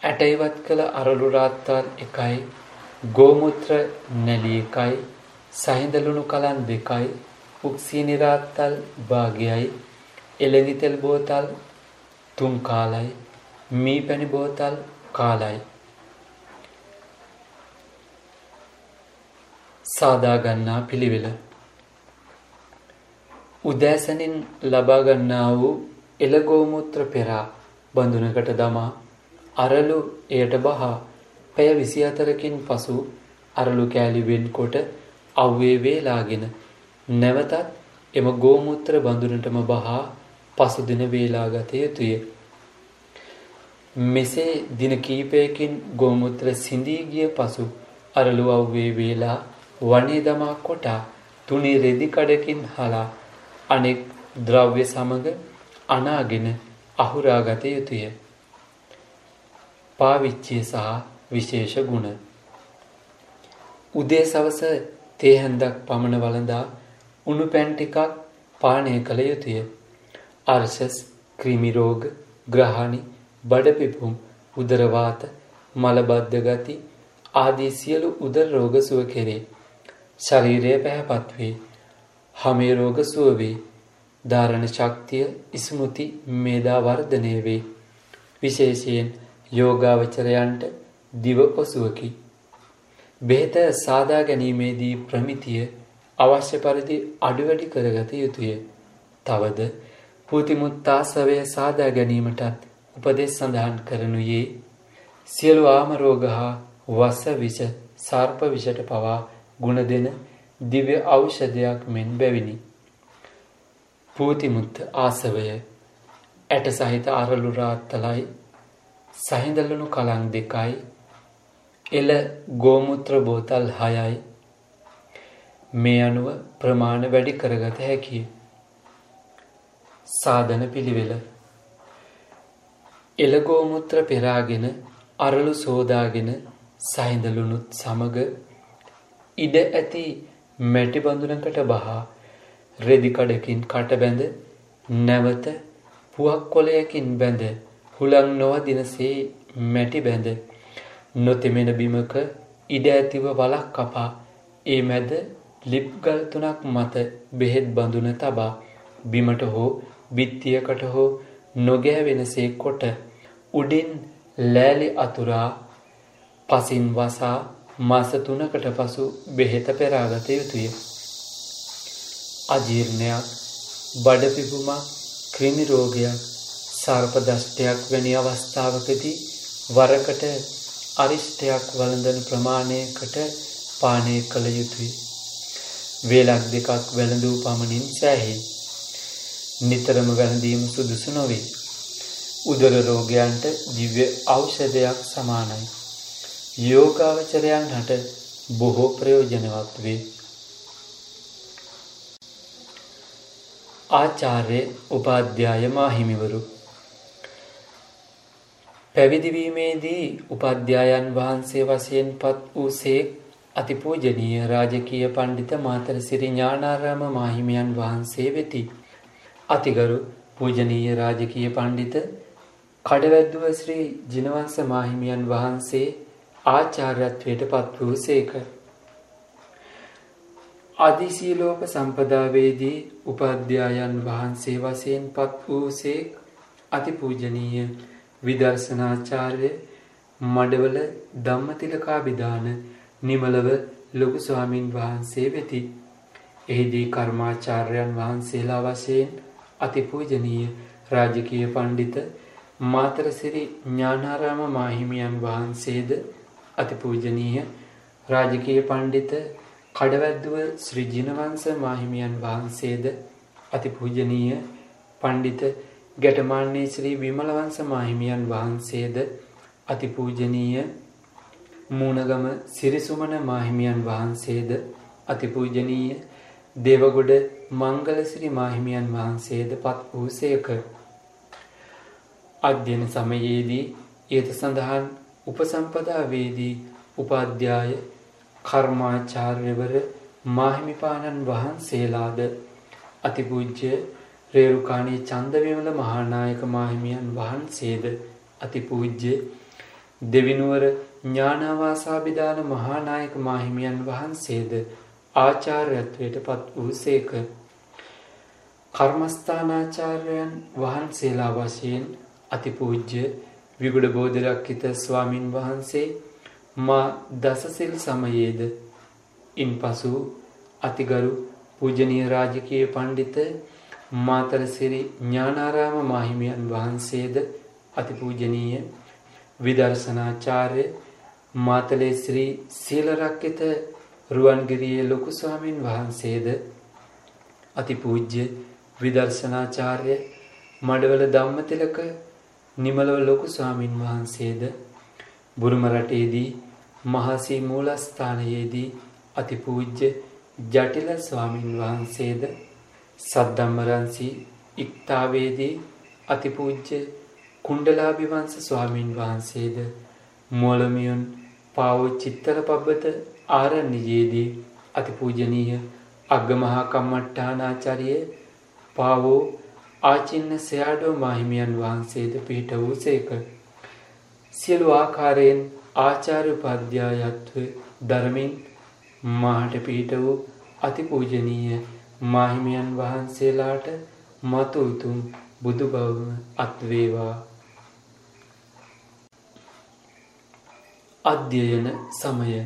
ඇටයිවත් කළ අරලු රාත්තාල් එකයි ගෝමුත්‍ර නැලි එකයි සහිඳලුණු කලන් දෙකයි උක්සීනි රාත්තල් භාගයයි එළඟි තෙල් බෝතල් තුන් කාලයි මී පැණි බෝතල් කාලයි. සාදා ගන්නා පිළිවෙල. උදෑසනින් ලබා ගන්නා වූ එළගෝමුත්‍ර පෙරා බඳුනකට දමා අරලු එයට බහා පැය 24කින් පසු අරලු කෑලි වෙන්කොට අව්වේ වේලාගෙන නැවතත් එම ගෝමුත්‍ර බඳුනටම බහා පසුදින වේලා ගත යුතුය. මෙසේ දින කීපයකින් ගෝමුත්‍ර සිඳී ගිය පසු අරලු අව්වේ වේලා වනේ දමා කොටා තුනි රෙදි කඩකින් හලා අනෙක් ද්‍රව්‍ය සමග අනාගෙන අහුරාගත යුතුය. පාවිච්චිය සහ විශේෂ ගුණ උදේ සවස තේ හැන්දක් පමණ වළඳා උණු පැන් ටිකක් පානය කළ යුතුය. අර්ශස්, ක්‍රිමි රෝග, ග්‍රහණි, බඩපිපුම්, උදර වාත, මලබද්ධ ගති ආදී සියලු උදර රෝග සුව කෙරේ. ශරීරය පැහැපත් වේ. හමේ රෝග සුව වේ. ධාරණ ශක්තිය, ස්මෘති, මේධා වර්ධනය වේ. විශේෂයෙන් යෝගාවචරයන්ට දිව ඔසුවකි. බෙහෙත සාදා ගැනීමේදී ප්‍රමිතිය අවශ්‍ය පරිදි අඩු වැඩි කරගත යුතුය. තවද පූතිමුත්තාසවය සාදා ගැනීමටත් උපදෙස් සඳහන් කරනුයේ සියලු ආම රෝග හා වස විෂ සර්ප විෂට පවා ගුණ දෙන දිව්‍ය ඖෂධයක් මෙන් බැවිනි. පූතිමුත්ත ආසවය ඇට සහිත අරලු රාත්තලයි සහිඳලුණු කලං දෙකයි එල ගෝමුත්‍ර බෝතල් හයයි මේ අනුව ප්‍රමාණ වැඩි කරගත හැකිය. සාධන පිළිවෙල එලගෝමුත්‍ර පෙරාගෙන අරලු සෝදාගෙන සහිඳලුණුත් සමග ඉඩ ඇති මැටි බඳුනකට බහා රෙදිකඩකින් කටබැඳ නැවත පුවක් කොලයකින් බැඳ හුළං නොවදිනසේ මැටි බැඳ නොතෙමෙන බිමක ඉඩ ඇතිව වලක් කපා ඒ මැද ලිප්ගල් තුනක් මත බෙහෙත් බඳුන තබා බිමට හෝ බිත්තියකට හෝ නොගෑවෙනසේ කොට උඩින් ලෑලි අතුරා පසින් වසා මාස තුනකට පසු බෙහෙත පෙරාගත යුතුය. අජීර්ණයක් බඩපිපුමක් ක්‍රිමි රෝගයක් සර්පදෂ්ටයක් වැනි අවස්ථාවකදී වරකට අරිෂ්ටයක් වළඳන ප්‍රමාණයකට පානය කළ යුතුය. වේලක් දෙකක් වැළඳූ පමණින් සෑහි. නිතරම වැළඳීම සුදුසු නොවේ. උදර රෝගයන්ට දිව්‍ය ඖෂධයක් සමානයි. යෝගාවචරයන් හට බොහෝ ප්‍රයෝජනවත් වේ. ආචාර්ය උපාධ්‍යාය මාහිමිවරු පැවිදිවීමේදී උපධ්‍යායන් වහන්සේ වශයෙන් පත් වූ සේක් අතිපූජනීය රාජකීය පණ්ඩිත මාතර සිරි ඥානාරාම මාහිමියන් වහන්සේ වෙති. අතිගරු පූජනීය රාජකීය පණ්ඩිත කඩවැද්දුව ශ්‍රී ජිනවංශ මාහිමියන් වහන්සේ ආචාර්යත්වයට පත් වූ සේක. අධිසීලෝක සම්පදාවේදී උපධ්‍යායන් වහන්සේ වශයෙන් පත් වූ සේක් අතිපූජනීය විදර්ශනාචාර්ය මඩවල ධම්මතිලකාභිදාන නිමලව ලොකු ස්වාමින් වහන්සේ වෙති. එහිදී කර්මාචාර්යයන් වහන්සේලා වශයෙන් අතිපූජනීය රාජකීය පණ්ඩිත මාතරසිරි ඥානාරාම මාහිමියන් වහන්සේද අතිපූජනීය රාජකීය පණ්ඩිත කඩවැද්දුව ශ්‍රී ජිනවංශ මාහිමියන් වහන්සේද අතිපූජනීය පණ්ඩිත ගැටමාන්නේ ශ්‍රී විමලවංශ මාහිමියන් වහන්සේද අතිපූජනීය මූණගම සිරිසුමන මාහිමියන් වහන්සේද අතිපූජනීය දේවගොඩ මංගලසිරි මාහිමියන් වහන්සේද පත් වූසේක. අධ්‍යයන සමයේදී ඒත සඳහන් උපසම්පදාවේදී උපාධ්‍යාය කර්මාචාර්යවර මාහිමිපාණන් වහන්සේලාද අතිපූජ්‍ය රේරුකාණී චන්දවිමල මහානායක මාහිමියන් වහන්සේද අතිපූජ්‍ය දෙවිනුවර ඥානවාසාභිදාන මහානායක මාහිමියන් වහන්සේද ආචාර්යත්වයට පත් වූ සේක. කර්මස්ථානාචාර්යයන් වහන්සේලා වශයෙන් අතිපූජ්‍ය විගුඩ බෝධරක්කිත ස්වාමින් වහන්සේ මා දසසිල් සමයේද ඉන් පසු අතිගරු පූජනීය රාජකීය පණ්ඩිත මාතරසිරි ඥානාරාම මාහිමියන් වහන්සේද අතිපූජනීය විදර්ශනාචාර්ය මාතලේ ශ්‍රී සීලරක්කිත රුවන්ගිරියේ ලොකු ස්වාමින් වහන්සේද අතිපූජ්‍ය විදර්ශනාචාර්ය මඩවල ධම්මතිලක නිමලව ලොකු ස්වාමින් වහන්සේද බුරුම රටේදී මහසී මූලස්ථානයේදී අතිපූජ්‍ය ජටිල ස්වාමින් වහන්සේද සද්ධම්මරන්සි ඉක්තාවේදී අතිපූජ්‍ය කුණ්ඩලාභි වංශ ස්වාමින් වහන්සේද මොළමියුන් පාවෝ චිත්තල පබ්බත ආරණ්‍යයේදී අතිපූජනීය අග්ගමහා කම්මට්ටානාචාර්ය පාවෝ ආචින්න සයාඩෝ මාහිමියන් වහන්සේද පිහිට වූ සේක. සියලු ආකාරයෙන් ආචාර්ය උපාධ්‍යායත්ව දරමින් මාහට පිහිට වූ අතිපූජනීය මාහිමියන් වහන්සේලාට මතු උතුම් බුදු බවම අත්වේවා. අධ්‍යයන සමය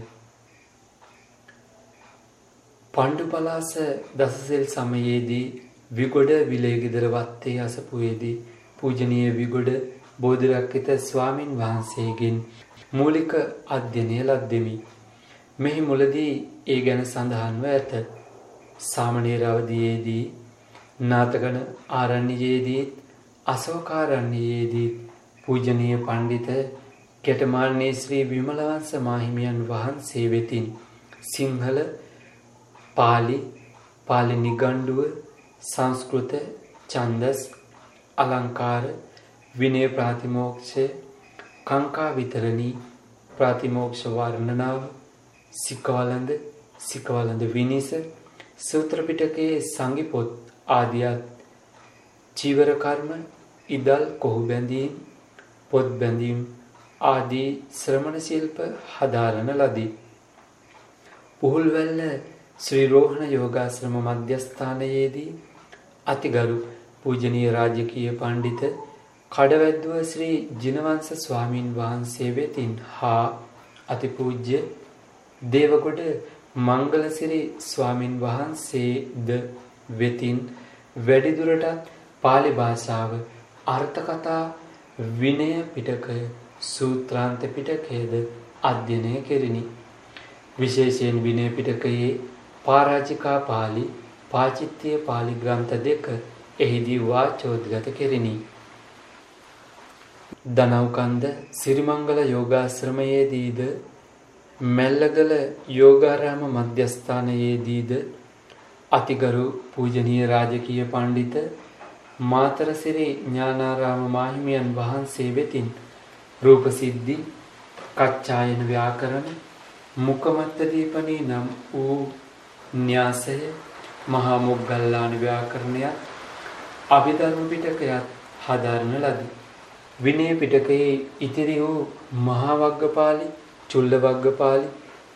පණ්ඩු පලාස දසසෙල් සමයේදී විගොඩ විලේගෙදර වත්තේ අසපුයේදී පූජනීය විගොඩ බෝධිරක්කිත ස්වාමින් වහන්සේගෙන් මූලික අධ්‍යනය ලද්දෙමි. මෙහි මුලදී ඒ ගැන සඳහන්ව ඇත. සාමනීරවදියේදී නාතකන ආරණ්‍යයේදීත් අසෝකාරණ්‍යයේදීත් පූජනීය පණ්ඩිත ගැටමාල්නේ ශ්‍රී විමලවංශ මාහිමියන් වහන්සේ වෙතින් සිංහල පාලි පාලි නිගණ්ඩුව සංස්කෘත ඡන්දස් අලංකාර විනය ප්‍රාතිමෝක්ෂය කාංකා විතරණී ප්‍රාතිමෝක්ෂ වර්ණනාව සිකවලඳ සිකවලඳ විනිස සූත්‍ර පිටකයේ සංගි පොත් ආදියත් චීවර කර්ම ඉදල් කොහු බැඳීම් පොත් බැඳීම් ආදී ශ්‍රමණ ශිල්ප හදාරන ලදී. පුහුල්වැල්ල ශ්‍රී රෝහණ යෝගාශ්‍රම මධ්‍යස්ථානයේදී අතිගරු පූජනීය රාජකීය පණ්ඩිත කඩවැද්දුව ශ්‍රී ජිනවංශ ස්වාමින් වහන්සේ වෙතින් හා අතිපූජ්‍ය දේවගොඩ මංගලසිරි ස්වාමින් වහන්සේද වෙතින් වැඩිදුරටත් පාලි භාෂාව අර්ථකථා විනය පිටකය සූත්‍රාන්ත පිටකයේද අධ්‍යයනය කෙරිනි. විශේෂයෙන් විනය පිටකයේ පාරාජිකා පාලි පාචිත්‍යය පාලි ග්‍රන්ථ දෙක එහිදී වාචෝද්ගත කෙරිනි. දනව්කන්ද සිරිමංගල යෝගාශ්‍රමයේදීද මැල්ලගල යෝගාරාම මධ්‍යස්ථානයේදීද අතිගරු පූජනීය රාජකීය පණ්ඩිත මාතරසිරි ඥානාරාම මාහිමියන් වහන්සේ වෙතින් රූපසිද්ධි කච්චායන ව්‍යාකරණ මුකමත්ත දීපනී නම් වූ න්‍යාසය මහා මොග්ගල්ලාන ව්‍යාකරණයත් අභිධර්ම පිටකයත් හදාරන ලදී. විනය පිටකයේ ඉතිරි වූ මහා වග්ගපාලි, චුල්ල වග්ගපාලි,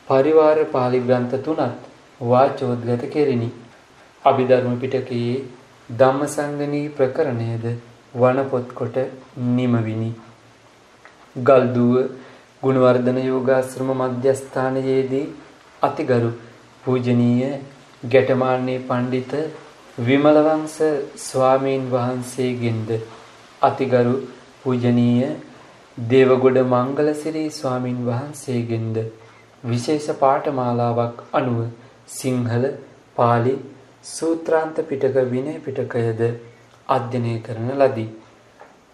පරිවාර පාලි ග්‍රන්ථ තුනත් වාචෝද්ගත කෙරිනි. අභිධර්ම පිටකයේ ධම්මසංගණී ප්‍රකරණයද වනපොත් කොට නිමවිනි. ගල්දුව ගුණවර්ධන යෝගාශ්‍රම මධ්‍යස්ථානයේදී අතිගරු පූජනීය ගැටමාන්නේ පණ්ඩිත විමලවංශ ස්වාමීන් වහන්සේගෙන්ද අතිගරු පූජනීය දේවගොඩ මංගලසිරි ස්වාමින් වහන්සේගෙන්ද විශේෂ පාඨමාලාවක් අනුව සිංහල පාලි සූත්‍රාන්ත පිටක විනය පිටකයද අධ්‍යයනය කරන ලදී.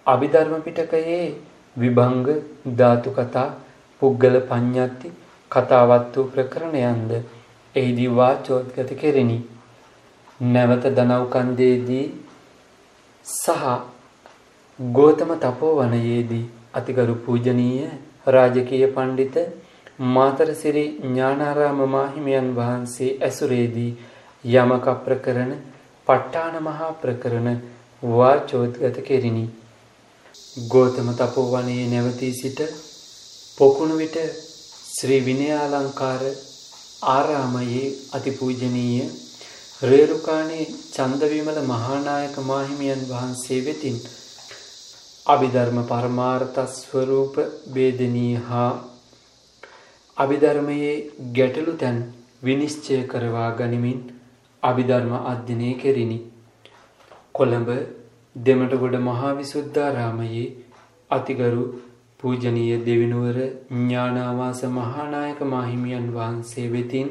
අභිධර්ම පිටකයේ විභංග ධාතු කතා පුද්ගල පඤ්ඤාති කතාවත් වූ ප්‍රකරණයන්ද එහිදී වාචෝද්ගත කෙරිනි. නැවත දනව් කන්දේදී සහ ගෝතම තපෝවනයේදී අතිගරු පූජනීය රාජකීය පඬිත මාතරසිරි ඥානාරාම මාහිමියන් වහන්සේ ඇසුරේදී යමක ප්‍රකරණ ප ဋ ාණ මහා ප්‍රකරණ වාචෝද්ගත කෙරිනි. ගෝතම තපෝවනයේ නැවතී සිට පොකුණු විට ශ්‍රී විනයාලංකාර ආරාමයේ අතිපූජනීය රේරුකාණේ චන්දවිමල මහානායක මාහිමියන් වහන්සේ වෙතින් අභිධර්ම පරමාර්ථ ස්වරූප වේදනී හා අභිධර්මයේ ගැටලු තැන් විනිශ්චය කරවා ගනිමින් අභිධර්ම අධ්‍යයනය කෙරිනි. කොළඹ දෙමටගොඩ මහා විසුද්ධාරාමයේ අතිගරු පූජනීය දෙවිනුවර ඥානාවාස මහානායක මාහිමියන් වහන්සේ වෙතින්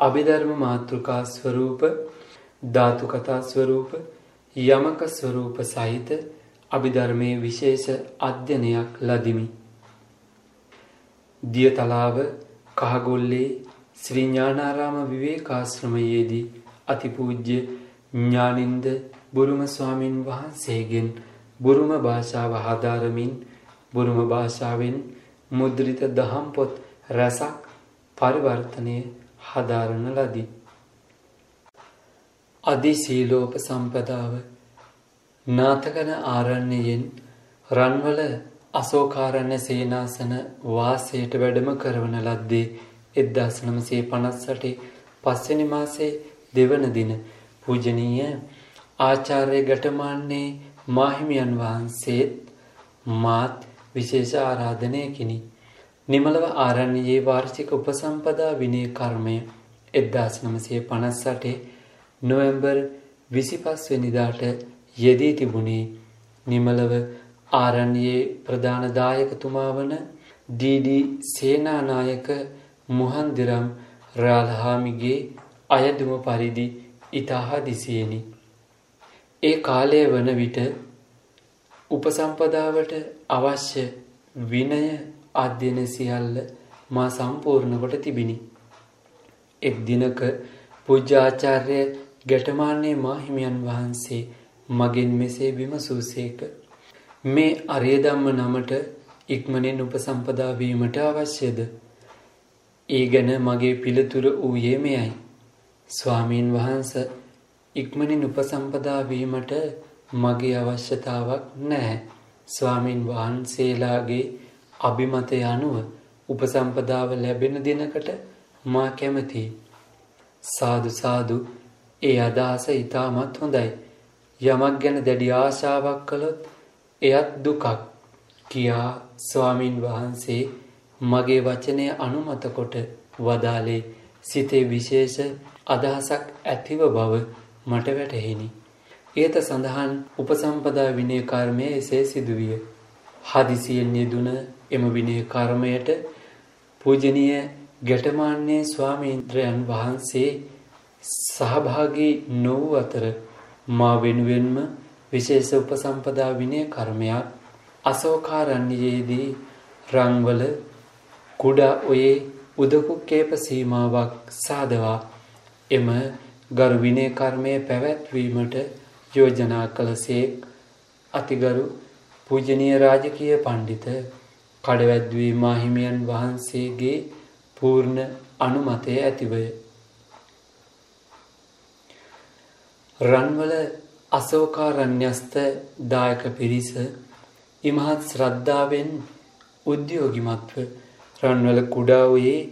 අභිධර්ම මාතෘකා ස්වරූප ධාතු කතා ස්වරූප යමක ස්වරූප සහිත අභිධර්මයේ විශේෂ අධ්‍යනයක් ලදිමි. දියතලාව කහගොල්ලේ ශ්‍රී ඥානාරාම විවේකාශ්‍රමයේදී අතිපූජ්‍ය ඥානින්ද බුරුම ස්වාමින් වහන්සේගෙන් බුරුම භාෂාව හදාරමින් බුරුම භාෂාවෙන් මුද්‍රිත දහම් පොත් රැසක් පරිවර්තනය හදාරන ලදී. අධිශීලෝප සම්පදාව නාථකන ආරණ්‍යයෙන් රන්වල අසෝකාරණ්‍ය සේනාසන වාසයට වැඩම කරවන ලද්දේ එද්දාස් නමසේ පනස්සටේ පස්වනි මාසේ දෙවන දින පූජනීය ආචාර්ය ගටමාන්නේ මාහිමියන් වහන්සේත් මාත් විශේෂ ආරාධනයකිනි. නිමලව ආරණ්‍යයේ වාර්ෂික උපසම්පදා විනය කර්මය එද්දාස් නමසේ පනස්සටේ නොවැම්බර් විසිපස්වනිදාට යෙදී තිබුණේ නිමලව ආරණ්‍යයේ ප්‍රධාන දායකතුමා වන ඩීඩී සේනානායක මුහන්දිරම් රාල්හාමිගේ අයදුම පරිදි ඉතාහා දිසියෙනි. ඒ කාලය වන විට උපසම්පදාවට අවශ්‍ය විනය අධ්‍යන සියල්ල මා සම්පූර්ණ කොට තිබිණි. එක් දිනක පුජ්ජාචාර්ය ගැටමාන්නේ මාහිමියන් වහන්සේ මගෙන් මෙසේ විමසූසේක. මේ අරේදම්ම නමට ඉක්මනින් උපසම්පදා වීමට අවශ්‍යද? ඒ ගැන මගේ පිළිතුර වූයේ මෙයයි. ස්වාමීන් වහන්ස ඉක්මනින් උපසම්පදා වීමට මගේ අවශ්‍යතාවක් නැහැ. ස්වාමින් වහන්සේලාගේ අභිමතය අනුව උපසම්පදාව ලැබෙන දිනකට මා කැමතියි. සාදු සාදු ඒ අදහස ඉතාමත් හොඳයි. යමක් ගැන දැඩි ආශාවක් කළොත් එයත් දුකක් කියා ස්වාමින් වහන්සේ මගේ වචනය අනුමත කොට වදාලේ සිතේ විශේෂ අදහසක් ඇතිව බව මට වැටහෙනි. ඒත සඳහන් උපසම්පදා විනය කර්මය එසේ සිදුවිය. හදිසියෙන් යෙදුන එම විනය කර්මයට පූජනීය ගැටමාන්නේ ස්වාමීන්ද්‍රයන් වහන්සේ සහභාගී නොවූ අතර මා වෙනුවෙන්ම විශේෂ උපසම්පදා විනය කර්මයක් අසෝකාරණ්‍යයේදී රංවල කුඩා ඔයේ උදකුක්කේප සීමාවක් සාදවා එම ගරු විනය කර්මය පැවැත්වීමට යෝජනා කළසේක් අතිගරු පූජනීය රාජකීය පණ්ඩිත කඩවැද්වී මාහිමියන් වහන්සේගේ පූර්ණ අනුමතය ඇතිවය. රන්වල අසෝකාරණ්‍යස්ත දායක පිරිස ඉමහත් ශ්‍රද්ධාවෙන් උද්‍යෝගිමත්ව රන්වල කුඩා වූයේ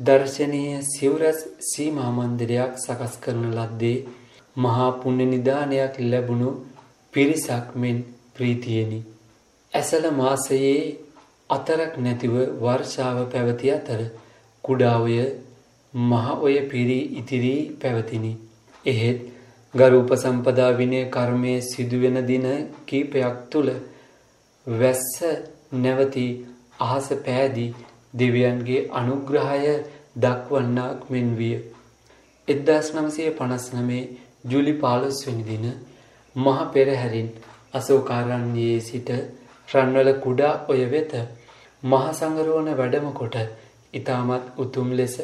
දර්ශනීය සිවුරස් සීමා මන්දිරයක් සකස් කරන ලද්දේ මහා පුණ්‍ය නිදානයක් ලැබුණු පිරිසක් මෙන් ප්‍රීතියෙනි. ඇසල මාසයේ අතරක් නැතිව වර්ෂාව පැවති අතර කුඩා ඔය මහ ඔය පිරී ඉතිරි පැවතිනි. එහෙත් ගරු උපසම්පදා විනය කර්මයේ සිදුවෙන දින කීපයක් තුල වැස්ස නැවති අහස පෑදී දෙවියන්ගේ අනුග්‍රහය දක්වන්නාක් මෙන් විය. 1959 ජූලි 15 වෙනි දින මහ පෙරහැරින් අශෝකාරණ්‍යයේ සිට රන්වල කුඩා ඔය වෙත මහ සංගරෝණ වැඩම කොට ඊටමත් උතුම් ලෙස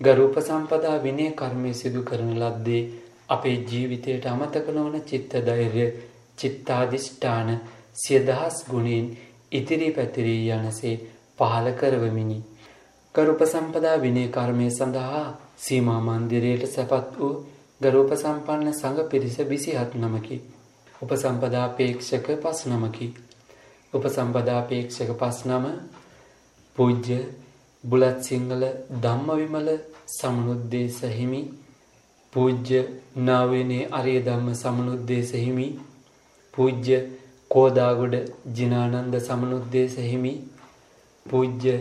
ගරුප සම්පදා විනය කර්මය සිදු කරන ලද්දේ අපේ ජීවිතයට අමතක නොවන චිත්ත ධෛර්ය චිත්තාදිෂ්ඨාන සිය දහස් ගුණෙන් ඉතිරි පැතිරී යනසේ පහල කරවමිනි. ගරුප සම්පදා විනය කර්මය සඳහා සීමා මන්දිරයට සැපත් වූ ගරුප සම්පන්න සංඝ පිරිස 27 නමකි. උපසම්පදාපේක්ෂක පස් නමකි. උපසම්පදාපේක්ෂක පස් නම පූජ්‍ය බුලත් සිංහල ධම්මවිමල සමනුද්දේශ හිමි පූජ්‍ය නාවේනේ අරිය ධම්ම සමනුද්දේශ හිමි. පූජ්‍ය කෝදාගොඩ ජිනානන්ද සමනුද්දේශ හිමි. පූජ්‍ය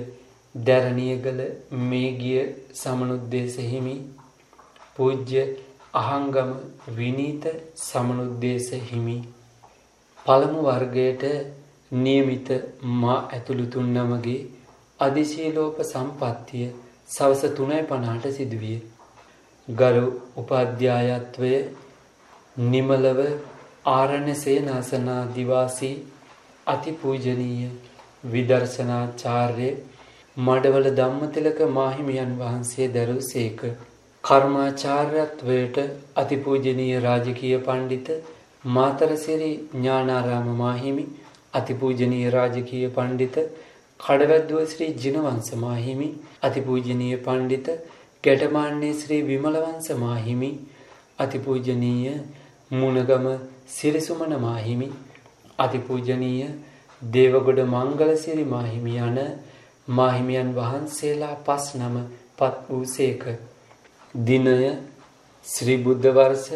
දැරණියගල මේගිය සමනුද්දේශ හිමි. පූජ්‍ය අහංගම විනීත සමනුද්දේශ හිමි. පළමු වර්ගයට නියමිත මා ඇතුළු තුන් නමගේ අධිශීලෝප සම්පත්තිය සවස 3:50ට සිදුවිය. ගරු උපාධ්‍යායත්වය නිමලව ආරණ්‍ය සේනාසනාදිවාසී අතිපූජනීය විදර්ශනාචාර්ය මඩවල ධම්මතිලක මාහිමියන් වහන්සේ දැරූසේක. කර්මාචාර්යත්වයට අතිපූජනීය රාජකීය පණ්ඩිත මාතරසිරි ඥානාරාම මාහිමි අතිපූජනීය රාජකීය පණ්ඩිත කඩවැද්දුව ශ්‍රී ජිනවංශ මාහිමි අතිපූජනීය පණ්ඩිත ගැටමාන්නේ ශ්‍රී විමලවංශ මාහිමි අතිපූජනීය මුණගම සිරිසුමන මාහිමි අතිපූජනීය දේවගොඩ මංගලසිරි මාහිමි යන මාහිමියන් වහන්සේලා පස් නම පත් වූසේක. දිනය ශ්‍රී බුද්ධ වර්ෂ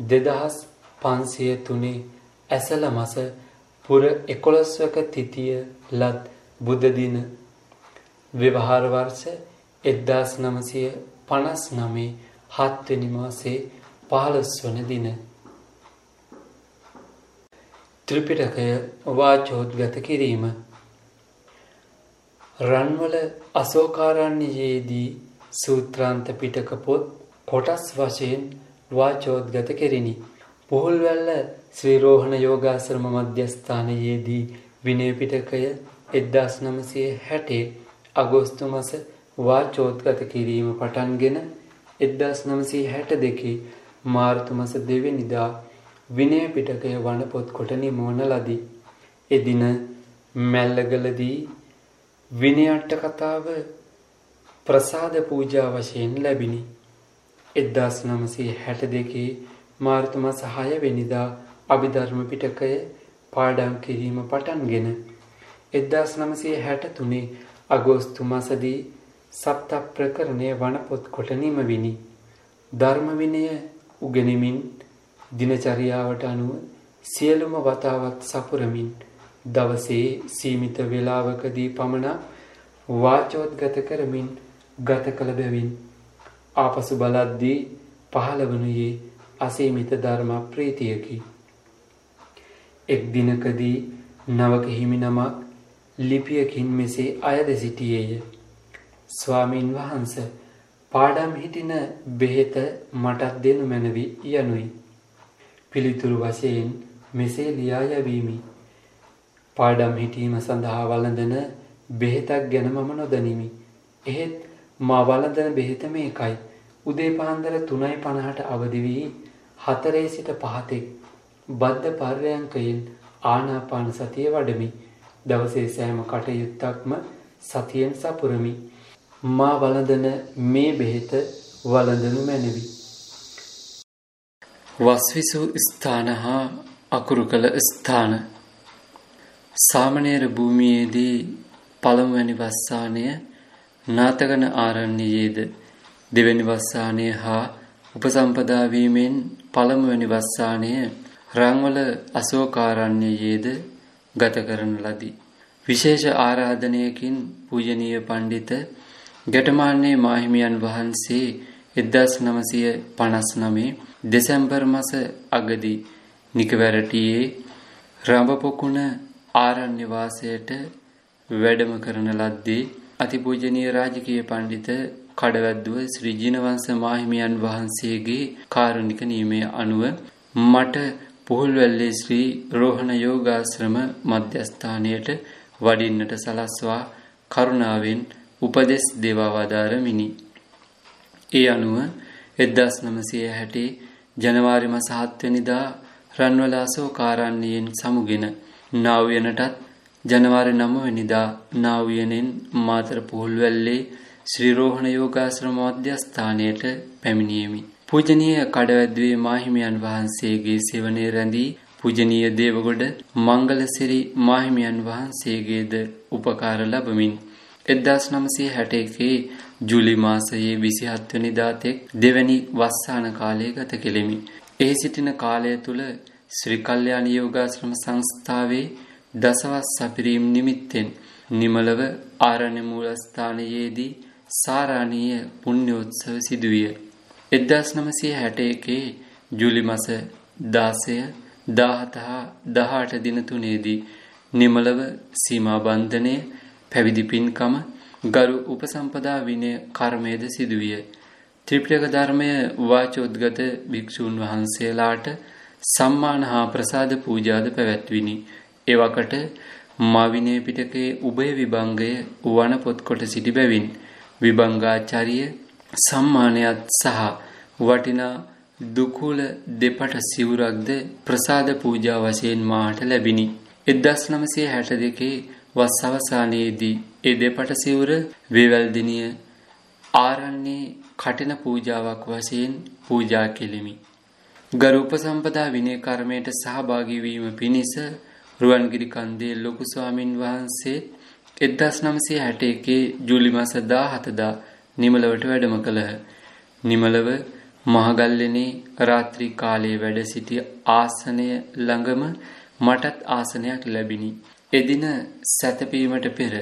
දෙදහස් පන්සිය තුනේ ඇසල මස පුර එකොළොස්වක තිතිය ලත් බුද්ධදින ව්‍යවහාර වර්ෂ එද්දාස් නමසය පනස් නමේ හත්වනි මාසේ පහළොස් වන දින. ත්‍රිපිටකය වාචෝද්ගත කිරීම රන්වල අසෝකාරණ්‍යයේදී සූත්‍රාන්ත පිටක පොත් කොටස් වශයෙන් වාචෝද්ගත කෙරිනි. පුහුල්වැල්ල ශ්‍රී රෝහණ යෝගාශ්‍රම මධ්‍යස්ථානයේදී විනය පිටකය 1960 අගෝස්තු මාස වාචෝද්ගත කිරීම පටන්ගෙන 1962 මාර්තු මාස 2 වෙනිදා විනය පිටකය වන පොත් කොට නිමවන ලදී. එදින මැල්ලගලදී විනයට්ට කතාව ප්‍රසාද පූජා වශයෙන් ලැබිණි. 1962 මාර්තු මාස 6 වෙනිදා අභිධර්ම පිටකය පාඩම් කිරීම පටන්ගෙන 1963 අගෝස්තු මාසදී සප්ත ප්‍රකරණය වනපොත් කොට නිමවිනි. ධර්ම විනය උගෙනමින් දිනචරියාවට අනුව සියලුම වතාවත් සපුරමින් දවසේ සීමිත වේලාවකදී පමණ වාචෝද්ගත කරමින් ගත කළ බැවින් ආපසු බලද්දී පහළ වනුයේ අසීමිත ධර්ම ප්‍රීතියකි. එක් දිනකදී නවක හිමි නමක් ලිපියකින් මෙසේ අයද සිටියේය. ස්වාමින් වහන්ස පාඩම් හිටින බෙහෙත මටත් දෙනු මැනවි යනුයි. පිළිතුරු වශයෙන් මෙසේ ලියා යැවීමි. පාඩම් හිටීම සඳහා වළඳන බෙහෙතක් ගැන මම නොදනිමි. එහෙත් මා වළඳන බෙහෙත මේකයි. උදේ පාන්දර 3:50ට අවදි වී 4 සිට 5 බද්ධ පර්යංකයෙන් ආනාපාන සතිය වඩමි. දවසේ සෑම කටයුත්තක්ම සතියෙන් සපුරමි. මා වළඳන මේ බෙහෙත වළඳනු මැනවි. වස්විසු ස්ථාන හා අකුරු කළ ස්ථාන සාමණේර භූමියේදී පළමුවැනි වස්සානය නාතකන ආරණ්‍යයේද දෙවැනි වස්සානය හා උපසම්පදා වීමෙන් පළමුවැනි වස්සානය රංවල අශෝකාරණ්‍යයේද ගත කරන ලදී. විශේෂ ආරාධනයකින් පූජනීය පඬිත ගැටමාන්නේ මාහිමියන් වහන්සේ 1959 දෙසැම්බර් මාස අගදී නිකවැරටියේ රඹපොකුණ ආරණ්‍ය වාසයට වැඩම කරන ලද්දේ අතිපූජනීය රාජකීය පඬිත කඩවැද්දුව ශ්‍රී ජිනවංශ මාහිමියන් වහන්සේගේ කාරුණික නියමය අනුව මට පුහුල්වැල්ලේ ශ්‍රී රෝහණ යෝගාශ්‍රම මධ්‍යස්ථානයට වඩින්නට සලස්වා කරුණාවෙන් උපදෙස් දේවා වදාරමිනි. ඒ අනුව 1960 ජනවාරි මාස 7 වෙනිදා රන්වලාසෝ කාරණ්‍යයෙන් සමුගෙන නාව්‍යනටත් ජනවාරි 9 වෙනිදා නාව්‍යනෙන් මාතර පුහුල්වැල්ලේ ශ්‍රී රෝහණ යෝගාශ්‍රම මධ්‍යස්ථානයට පැමිණියෙමි. පූජනීය කඩවැද්දුවේ මාහිමියන් වහන්සේගේ සෙවණේ රැඳී පූජනීය දේවගොඩ මංගලසිරි මාහිමියන් වහන්සේගේද උපකාර ලැබමින් 1961 ජූලි මාසයේ 27 වෙනිදා තෙක් දෙවැනි වස්සාන කාලය ගත කෙලිමි. එහි සිටින කාලය තුල ශ්‍රී කල්යාණ යෝගාශ්‍රම සංස්ථාවේ දසවස් සපිරීම් නිමිත්තෙන් නිමලව ආරණ්‍ය මූලස්ථානයේදී සාරාණීය පුණ්‍යෝත්සව සිදුවිය. 1961 ජූලි මාස 16 17 18 දින තුනේදී නිමලව සීමා බන්ධනය පැවිදි පින්කම ගරු උපසම්පදා විනය කර්මයේද සිදුවිය. ත්‍රිපිටක ධර්මය වාචෝද්ගත භික්ෂූන් වහන්සේලාට සම්මාන හා ප්‍රසාද පූජාද පැවැත්විනි. එවකට මාවිනය පිටකයේ උභය විභංගය වන පොත් කොට සිටි බැවින් විභංගාචාර්ය සම්මානයත් සහ වටිනා දුකුල දෙපට සිවුරක්ද ප්‍රසාද පූජා වශයෙන් මාට ලැබිනි. 1962 වස් අවසානයේදී ඒ දෙපට සිවුර වේවැල්දිනිය ආරණ්‍යයේ කටින පූජාවක් වශයෙන් පූජා කෙලිමි. ගරු උපසම්පදා විනය කර්මයට සහභාගී වීම පිණිස රුවන්ගිරි කන්දේ ලොකු ස්වාමින් වහන්සේ 1961 ජූලි මාස 17 දා නිමලවට වැඩම කළහ. නිමලව මහගල්ලෙනේ රාත්‍රී කාලයේ වැඩ සිටි ආසනය ළඟම මටත් ආසනයක් ලැබිනි. එදින සැතපීමට පෙර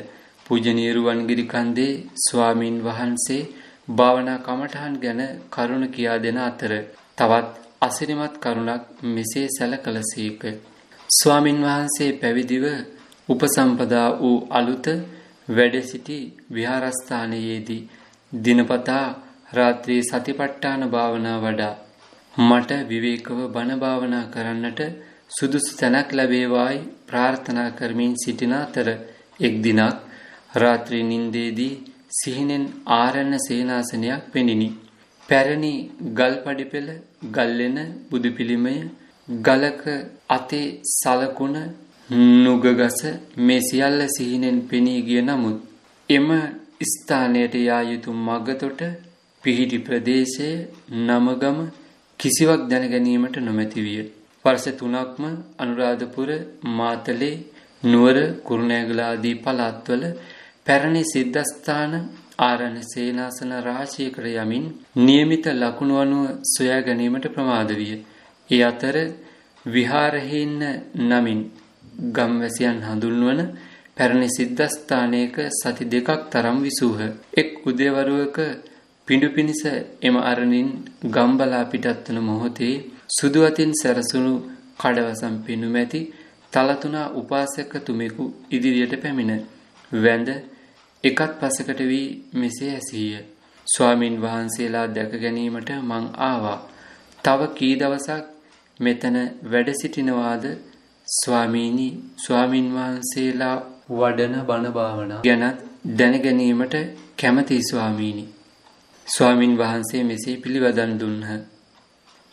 පූජනීය රුවන්ගිරි කන්දේ ස්වාමින් වහන්සේ භාවනා කමඨහන් ගැන කරුණ කියා දෙන අතර තවත් අසිරිමත් කරුණක් මෙසේ සැලකලසේක. ස්වාමින් වහන්සේ පැවිදිව උපසම්පදා වූ අලුත වැඩ සිටි විහාරස්ථානයේදී දිනපතා රාත්‍රී සතිපට්ඨාන භාවනා වඩා මට විවේකව බණ භාවනා කරන්නට සුදුසු තැනක් ලැබේවායි ප්‍රාර්ථනා කරමින් සිටින අතර එක් දිනක් රාත්‍රී නින්දේදී සිහිනෙන් ආරණ්‍ය සේනාසනයක් පෙනිනි. පැරණි ගල් පඩිපෙළ ගල්ලෙන බුදු පිළිමය ගලක අතේ සලකුණ නුගගස මේ සියල්ල සිහිනෙන් පෙනී ගිය නමුත් එම ස්ථානයට යා යුතු මගතොට පිහිටි ප්‍රදේශය නමගම කිසිවක් දැනගැනීමට නොමැති විය. වර්ෂ තුනක්ම අනුරාධපුර මාතලේ නුවර කුරුණෑගල ආදී පළාත්වල පැරණි සිද්ධස්ථාන ආරණ්‍ය සේනාසන රාශියකට යමින් નિયમિત ලකුණු අනුව සොයා ගැනීමට ප්‍රමාද විය. ඒ අතර විහාරහින්න නමින් ගම්වැසියන් හඳුන්වන පැරණි සිද්ධස්ථානයක සති දෙකක් තරම් විසූහ. එක් උදේවරුවක පිඬු පිනිස එම අරණින් ගම්බලා පිටත් වන මොහොතේ සුදු අතින් සැරසුණු කඩවසම් පිනුමැති තලතුණා උපාසකතුමෙකු ඉදිරියට පැමිණ වැඳ එකත් පසකට වී මෙසේ ඇසීය. ස්වාමින් වහන්සේලා දැක ගැනීමට මං ආවා. තව කී දවසක් මෙතන වැඩ සිටිනවාද ස්වාමීනි ස්වාමින් වහන්සේලා වඩන බණ භාවනා ගැනත් දැන ගැනීමට කැමැති ස්වාමීනි. ස්වාමින් වහන්සේ මෙසේ පිළිවදන් දුන්හ.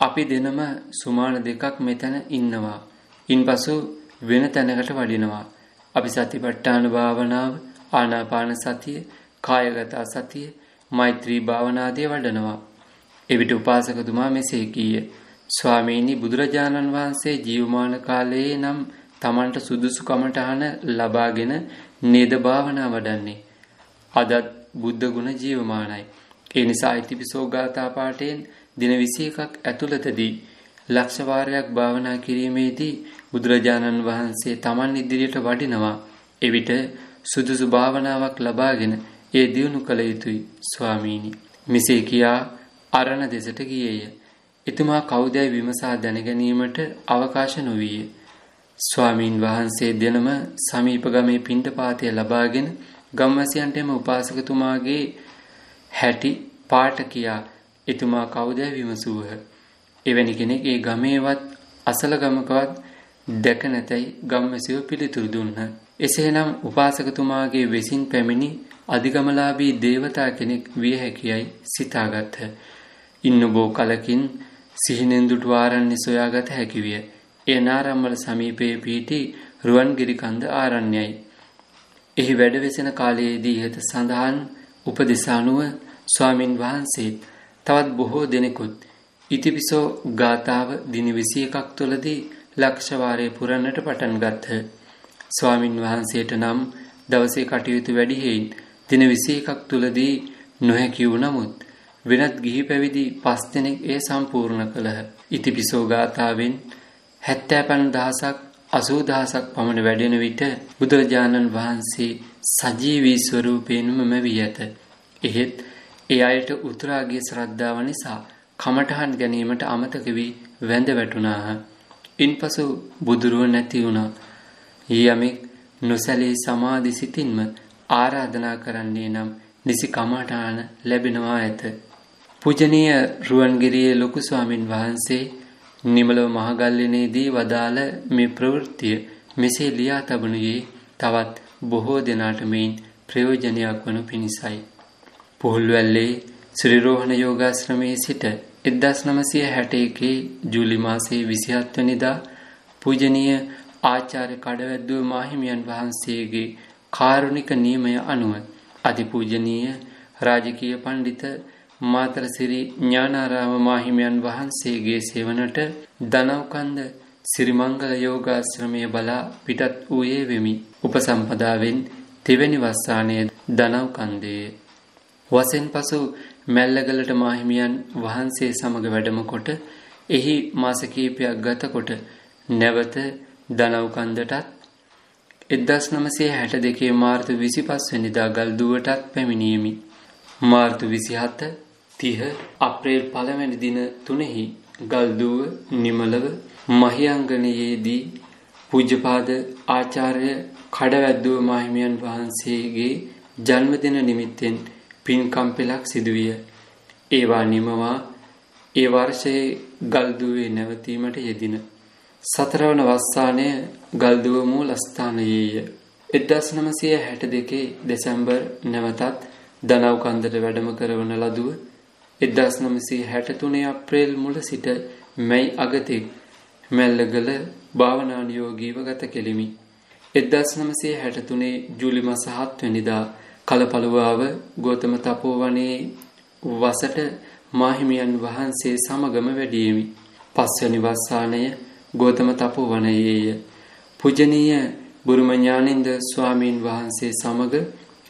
අපි දෙනම සුමාන දෙකක් මෙතන ඉන්නවා. ඉන්පසු වෙන තැනකට වඩිනවා. අපි සතිපට්ඨාන භාවනාව, ආනාපාන සතිය, කායගත සතිය, මෛත්‍රී භාවනාදී වඩනවා. එවිට උපාසකතුමා මෙසේ කීය. ස්වාමීනි බුදුරජාණන් වහන්සේ ජීවමාන කාලයේ නම් Tamanට සුදුසු කමටහන ලබාගෙන නේද භාවනා වඩන්නේ. අදත් බුද්ධ ගුණ ජීවමානයි. ඒ නිසා ඉතිපිසෝ ගාථා පාඨයෙන් දින 21ක් ඇතුළතදී ලක්ෂ වාරයක් භාවනා කිරීමේදී බුදුරජාණන් වහන්සේ Taman ඉදිරියට වඩිනවා. එවිට සුදුසු භාවනාවක් ලබාගෙන ඒ දියුණු කළ යුතුයි ස්වාමීනි. මෙසේ කියා අරණ දෙසට ගියේය. එතුමා කවුදැයි විමසා දැනගැනීමට අවකාශ නොවිය. ස්වාමීන් වහන්සේ දෙනම සමීප ගමේ පිණ්ඩපාතය ලබාගෙන ගම්වැසියන්ටම උපාසකතුමාගේ හැටි පාට කියා එතුමා කවුදැයි විමසූහ. එවැනි කෙනෙක් ඒ ගමේවත් අසල ගමකවත් දැක නැතැයි ගම්වැසියෝ පිළිතුරු දුන්හ. එසේනම් උපාසකතුමාගේ වෙසින් පැමිණි අධිගමලාභී දේවතා කෙනෙක් විය හැකියයි සිතාගත්හ. ඉන්න බෝ කලකින් සිහිනෙන්දුට වාරන්නේ සොයාගත හැකිවිය. ඒ නාරම්මල සමීපයේ පිහිටි රුවන්ගිරි කන්ද ආරණ්‍යයි. එහි වැඩවෙසෙන කාලයේදී ඉහත සඳහන් උපදෙසානුව ස්වාමින් වහන්සේත් තවත් බොහෝ දෙනෙකුත් ඉතිපිසෝ ගාථාව දින 21ක් තුළදී ලක්ෂ පුරන්නට පටන් ගත්හ. ස්වාමින් වහන්සේට නම් දවසේ කටයුතු වැඩි හේයින් දින 21ක් තුලදී නොහැකි වුණමුත් වෙනත් ගිහි පැවිදි පස් දෙනෙක් එය සම්පූර්ණ කළහ. ඉතිපිසෝ ගාථාවෙන් 75000ක් 80000ක් පමණ වැඩෙන විට බුදුරජාණන් වහන්සේ සජීවී ස්වරූපයෙන්ම මෙවි ඇත. එහෙත් ඒ අයට උතුරාගේ ශ්‍රද්ධාව නිසා කමඨහන් ගැනීමට අමතක වී වැඳ වැටුණාහ. ඉන්පසු බුදුරුව නැති වුණා. යමෙක් නොසැලී සමාධි සිතින්ම ආරාධනා කරන්නේ නම් නිසි කමඨාන ලැබෙනවා ඇත. පූජනීය රුවන්ගිරියේ ලොකු ස්වාමින් වහන්සේ නිමලව මහගල්ලේනේදී වදාළ මේ ප්‍රවෘත්තිය මෙසේ ලියා තබනුයේ තවත් බොහෝ දෙනාට මෙයින් ප්‍රයෝජනයක් වනු පිණිසයි. පුහුල්වැල්ලේ ශ්‍රීරෝහණ යෝගාශ්‍රමයේ සිට 1961 ජූලි මාසයේ 27 වෙනිදා පූජනීය ආචාර්ය කඩවැද්දුව මාහිමියන් වහන්සේගේ කාරුණික නියමය අනුව අතිපූජනීය රාජකීය පඬිත මාතරසිරි ඥානාරාම මාහිමියන් වහන්සේගේ සේවනට දනව්කන්ද සිරිමංගල යෝගාශ්‍රමය බලා පිටත් වූයේ වෙමි. උපසම්පදාවෙන් තෙවැනි වස්සානයේ දනව්කන්දේ. වසෙන් පසු මැල්ලගලට මාහිමියන් වහන්සේ සමග වැඩම කොට එහි මාස කිහිපයක් ගතකොට නැවත දනව්කන්දටත් 1962 මාර්තු 25 වෙනිදා ගල්දුවටත් පැමිණීමි. මාර්තු 27 30 අප්‍රේල් පළවෙනි දින තුනෙහි ගල්දුව නිමලව මහියංගනයේදී පූජ්‍යපාද ආචාර්ය කඩවැද්දුව මාහිමියන් වහන්සේගේ ජන්මදින නිමිත්තෙන් පින්කම් පෙළක් සිදුවිය. ඒවා නිමවා ඒ වර්ෂයේ ගල්දුවේ නැවතීමට යෙදින. සතරවන වස්සානය ගල්දුව මූලස්ථානයේය. 1962 දෙසැම්බර් නැවතත් දනව්කන්දට වැඩම කරවන ලදුව 1963 අප්‍රේල් මුල සිට මැයි අගතෙක් මැල්ලගල භාවනානුයෝගීව ගත කෙලිමි. 1963 ජූලි මාස 7 වෙනිදා කලපලුවාව ගෝතම තපෝවනයේ වසට මාහිමියන් වහන්සේ සමගම වැඩියෙමි. පස්වැනි වස්සානය ගෝතම තපෝවනයේය. පූජනීය බුරුම ඥානින්ද ස්වාමීන් වහන්සේ සමග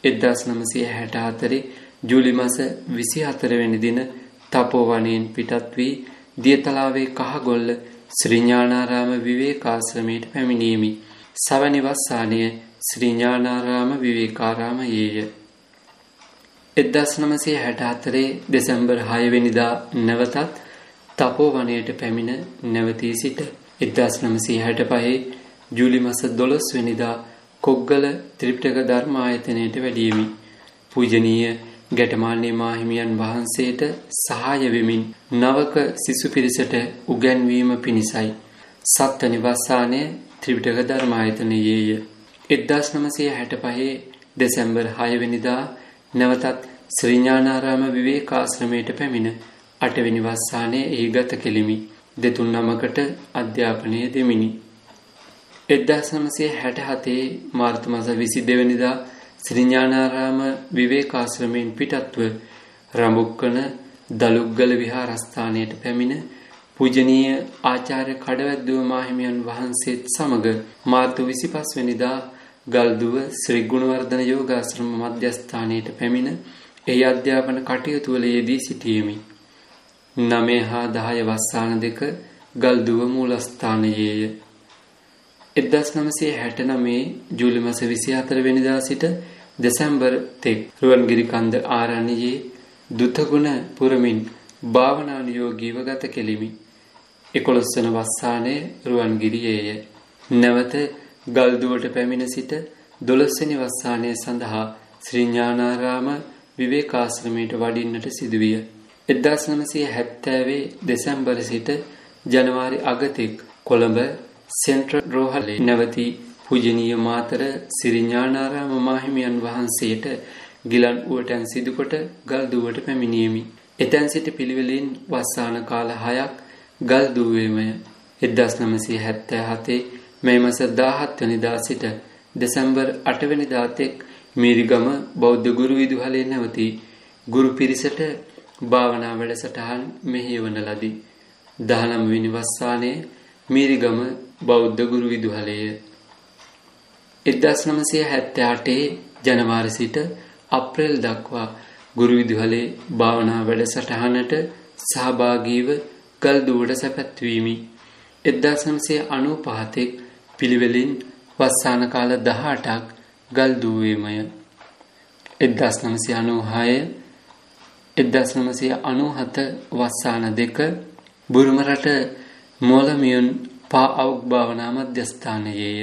1964 ජූලි මාස 24 වෙනි දින තපෝවනයෙන් පිටත් වී දියතලාවේ කහගොල්ල ශ්‍රී ඥානාරාම විවේකාශ්‍රමයට පැමිණීමි. සවැනි වස්සානය ශ්‍රී ඥානාරාම විවේකාරාමයේය. 1964 දෙසැම්බර් 6 වෙනිදා නැවතත් තපෝවනයට පැමිණ නැවතී සිට 1965 ජූලි මාස 12 වෙනිදා කොග්ගල ත්‍රිපිටක ධර්මායතනයට වැඩියෙමි. පූජනීය ගැටමාන්නේ මාහිමියන් වහන්සේට සහාය වෙමින් නවක සිසු පිරිසට උගන්වීම පිණිසයි. සත්වනි වස්සානය ත්‍රිපිටක ධර්මායතනයේය. 1965 දෙසැම්බර් 6 වෙනිදා නැවතත් ශ්‍රී ඥානාරාම විවේකාශ්‍රමයට පැමිණ 8 වෙනි වස්සානයේ එහි ගත කෙලිමි. දෙතුන් නමකට අධ්‍යාපනය දෙමිනි. 1967 මාර්තු මාස 22 වෙනිදා ශ්‍රී ඥානාරාම විවේකාශ්‍රමයෙන් පිටත්ව රඹුක්කන දලුග්ගල විහාරස්ථානයට පැමිණ පූජනීය ආචාර්ය කඩවැද්දුව මාහිමියන් වහන්සේත් සමග මාර්තු 25 වෙනිදා ගල්දුව ශ්‍රී ගුණවර්ධන යෝගාශ්‍රම මධ්‍යස්ථානයට පැමිණ එහි අධ්‍යාපන කටයුතු වල යෙදී සිටියෙමි. 9 හා 10 වස්සාන දෙක ගල්දුව මූලස්ථානයේය. 1969 ජූලි මාස 24 වෙනිදා සිට දෙසැම්බර් තෙක් රුවන්ගිරි කන්ද ආරණ්‍යයේ දුතගුණ පුරමින් භාවනානුයෝගීව ගත කෙලිමි. 11 වන වස්සානයේ රුවන්ගිරියේය. නැවත ගල්දුවට පැමිණ සිට 12 වෙනි වස්සානය සඳහා ශ්‍රී ඥානාරාම විවේකාශ්‍රමයට වඩින්නට සිදුවිය. 1970 දෙසැම්බර් සිට ජනවාරි අගතෙක් කොළඹ සෙන්ට්‍රල් රෝහලේ නැවතී පූජනීය මාතර සිරිඥානාරාම මාහිමියන් වහන්සේට ගිලන් උවටැන් සිදුකොට ගල්දුවට පැමිණීමි. එතැන් සිට පිළිවෙලින් වස්සාන කාල හයක් ගල්දුවේමය 1977 මේ මස 17 වෙනිදා සිට දෙසැම්බර් 8 වෙනිදා තෙක් මීරිගම බෞද්ධ ගුරු විදුහලේ නැවතී ගුරු පිරිසට භාවනා වැඩසටහන් මෙහෙයවන ලදී. 19 වෙනි වස්සානයේ මීරිගම බෞද්ධ ගුරු විදුහලේය. 1978 ජනවාරි සිට අප්‍රේල් දක්වා ගුරු විදුහලේ භාවනා වැඩසටහනට සහභාගීව ගල්දුවට සැපැත්වීමි. 1995 පිළිවෙලින් වස්සාන කාල 18ක් ගල්දුවේමය. 1996 1997 වස්සාන දෙක බුරුම රට මොලමියුන් පා අවුක් භාවනා මධ්‍යස්ථානයේය.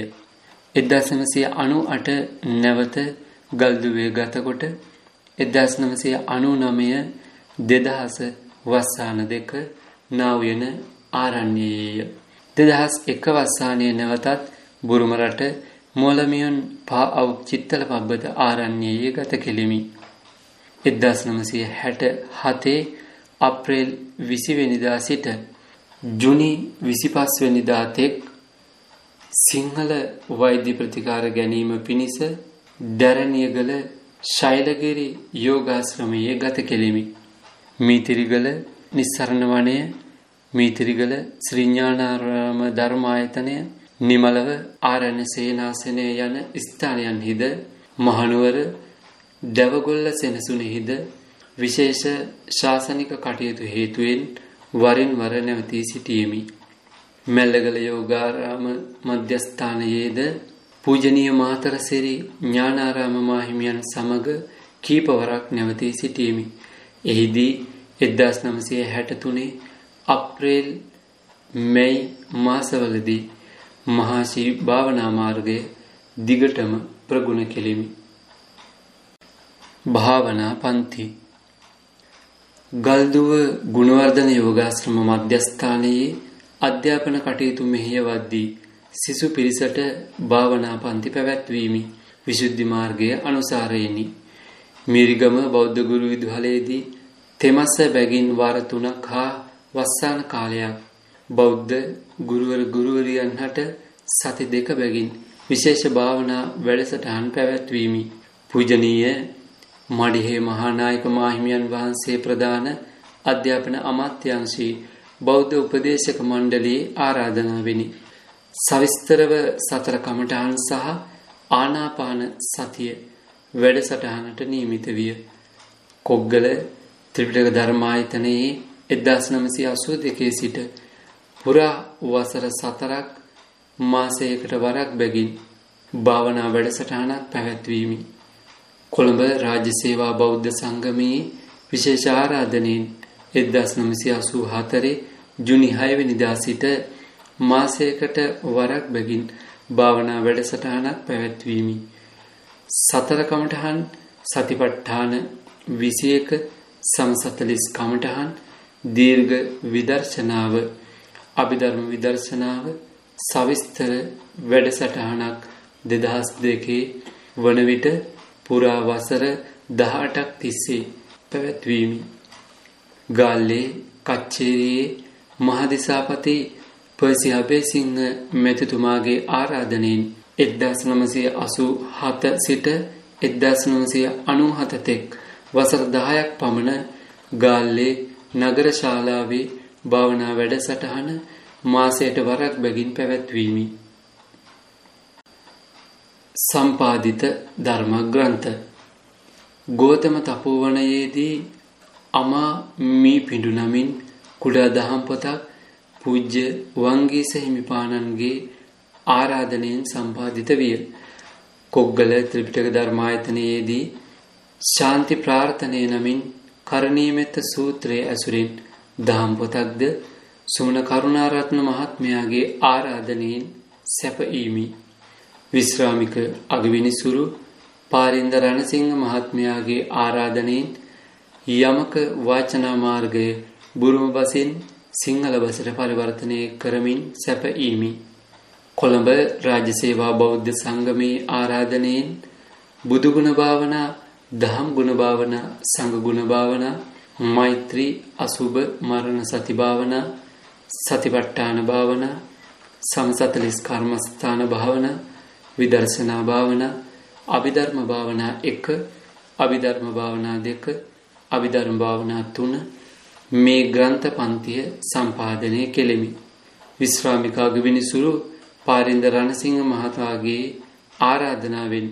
1998 නැවත ගල්දුවේ ගතකොට 1999 2000 වස්සාන දෙක නාවයන ආරණ්‍යයේය. 2001 වස්සානයේ නැවතත් බුරුම රට මොලමියන් පා අව් චිත්තල පබ්බත ආරණ්‍යයේ ගත කෙලිමි. 1967 අප්‍රේල් 20 වෙනිදා සිට ජුනි 25 වෙනිදා තෙක් සිංහල වෛද්‍ය ප්‍රතිකාර ගැනීම පිණිස දැරණියගල ශෛලගිරි යෝගාශ්‍රමයේ ගත කෙලිමි. මීතිරිගල නිස්සරණ වනය මීතිරිගල ශ්‍රීඥානාරාම ධර්මායතනය නිමලව ආරණ්‍ය සේනාසනය යන ස්ථානයන්හිද මහනුවර දැවගොල්ල සෙනසුනෙහිද විශේෂ ශාසනික කටයුතු හේතුවෙන් වරින් වර නැවතී සිටියෙමි. මැල්ලගල යෝගාරාම මධ්‍යස්ථානයේද පූජනීය මාතරසිරි ඥානාරාම මාහිමියන් සමග කීපවරක් නැවතී සිටියෙමි. එහිදී 1963 අප්‍රේල් මැයි මාසවලදී මහා ශ්‍රී භාවනා මාර්ගය දිගටම ප්‍රගුණ කෙලිමි. භාවනා පන්ති ගල්දුව ගුණවර්ධන යෝගාශ්‍රම මධ්‍යස්ථානයේ අධ්‍යාපන කටයුතු මෙහෙයවද්දී සිසු පිරිසට භාවනා පන්ති පැවැත්වීමි විශුද්ධි මාර්ගය අනුසාරයෙනි. මිරිගම බෞද්ධ ගුරු විදුහලේදී තෙමස්ස බැගින් වාර තුනක් හා වස්සාන කාලයක් බෞද්ධ ගුරුවර ගුරුවරියන් හට සති දෙක බැගින් විශේෂ භාවනා වැඩසටහන් පැවැත්වීමි. පූජනීය මඩිහේ මහානායක මාහිමියන් වහන්සේ ප්‍රදාන අධ්‍යාපන අමාත්‍යංශී බෞද්ධ උපදේශක මණ්ඩලයේ ආරාධනාවෙනි. සවිස්තරව සතර කමඨහන් සහ ආනාපාන සතිය වැඩසටහනට නියමිත විය. කොග්ගල ත්‍රිපිටක ධර්මායතනයේ 1982 සිට පුරා වසර 4ක් මාසයකට වරක් බැගින් භාවනා වැඩසටහනක් පැවැත්වීමි. කොළඹ රාජ්‍ය සේවා බෞද්ධ සංගමයේ විශේෂ ආරාධනෙන් 1984 ජුනි 6 වෙනිදා සිට මාසයකට වරක් බැගින් භාවනා වැඩසටහනක් පැවැත්වීමි. සතර කමඨහන් සතිපට්ඨාන 21 සමසතලිස් කමඨහන් දීර්ඝ විදර්ශනාව අභිධර්ම විදර්ශනාව සවිස්තර වැඩසටහනක් 2002 වන විට පුරා වසර 18ක් තිස්සේ පැවැත්වීමි. ගාල්ලේ කච්චේරියේ මහදිසාපති පර්සි අබේසිංහ මැතිතුමාගේ ආරාධනයෙන් 1987 සිට 1997 තෙක් වසර 10ක් පමණ ගාල්ලේ නගර ශාලාවේ භාවනා වැඩසටහන මාසයට වරක් බැගින් පැවැත්වීමි. සම්පාදිත ධර්ම ග්‍රන්ථ ගෝතම තපෝවනයේදී අමා මී පිඬු නමින් කුඩා දහම් පොතක් පූජ්‍ය වංගීස හිමිපාණන්ගේ ආරාධනයෙන් සම්පාදිත විය. කොග්ගල ත්‍රිපිටක ධර්මායතනයේදී ශාන්ති ප්‍රාර්ථනය නමින් කරණීයමෙත්ත සූත්‍රයේ ඇසුරින් දහම් පොතක්ද සුමන කරුණාරත්න මහත්මයාගේ ආරාධනයෙන් සැපීමි. විශ්‍රාමික අගවිනිසුරු පාරින්ද රණසිංහ මහත්මයාගේ ආරාධනයෙන් යමක වාචනා මාර්ගය බුරුම බසින් සිංහල බසට පරිවර්තනය කරමින් සැපීමි. කොළඹ රාජ්‍ය සේවා බෞද්ධ සංගමේ ආරාධනයෙන් බුදුගුණ භාවනා, දහම් ගුණ භාවනා, සංඝ ගුණ භාවනා, මෛත්‍රී, අසුබ, මරණ සති භාවනා, සතිපට්ඨාන භාවනා, සමසතලිස් කර්මස්ථාන භාවනා, විදර්ශනා භාවනා, අභිධර්ම භාවනා 1, අභිධර්ම භාවනා 2, අභිධර්ම භාවනා 3 මේ ග්‍රන්ථ පන්තිය සම්පාදනය කෙලෙමි. විශ්‍රාමිකාගේ විනිසුරු පාරින්ද රණසිංහ මහතාගේ ආරාධනාවෙන්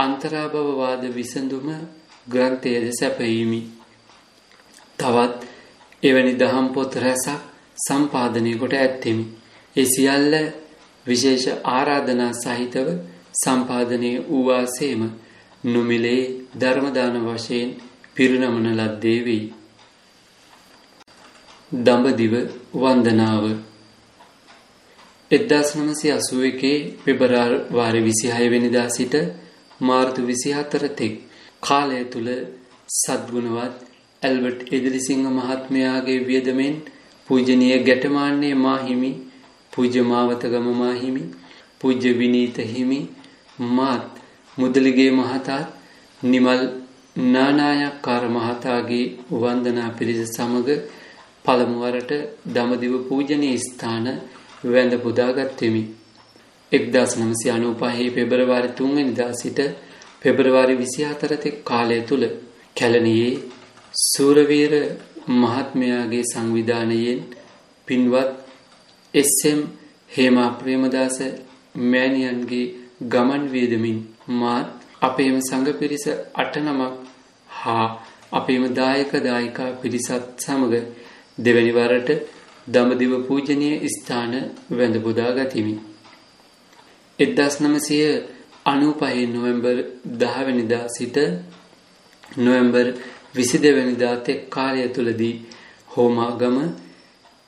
අන්තරාභව වාද විසඳුම ග්‍රන්ථයද සැපයීමි. තවත් එවැනි දහම් පොත් රැසක් සම්පාදනය කොට ඇත්තෙමි. ඒ සියල්ල විශේෂ ආරාධනා සහිතව සම්පාදනය වූ වාසේම නොමිලේ ධර්මදාන වශයෙන් පිරිනමන ලද්දේ වෙයි. දඹදිව වන්දනාව 1981 පෙබරවාරි 26 වෙනිදා සිට මාර්තු 24 තෙක් කාලය තුල සද්ගුණවත් ඇල්බර්ට් එදිරිසිංහ මහත්මයාගේ වියදමෙන් පූජනීය ගැටමාන්නේ මාහිමි පූජ්‍ය මාවතගම මාහිමි පූජ්‍ය විනීත හිමි මාත් මුදලිගේ මහතාත් නිමල් නානායක්කාර මහතාගේ වන්දනා පිරිස සමග පළමුවරට දමදිව පූජනීය ස්ථාන වැඳ පුදාගත්ෙමි. 1995 පෙබරවාරි 3 වෙනිදා සිට පෙබරවාරි 24 තෙක් කාලය තුල කැලණියේ සූරවීර මහත්මයාගේ සංවිධානයෙන් පින්වත් එස්.එම්. හේමා ප්‍රේමදාස මෑණියන්ගේ ගමන් වියදමින් මාත් අපේම සංඝ පිරිස 8 නමක් හා අපේම දායක දායිකා පිරිසත් සමග දෙවැනි වරට දඹදිව පූජනීය ස්ථාන වැඳ පුදා ගතිමි. 1995 නොවැම්බර් 10 වෙනිදා සිට නොවැම්බර් 22 වෙනිදා තෙක් කාලය තුලදී හෝමාගම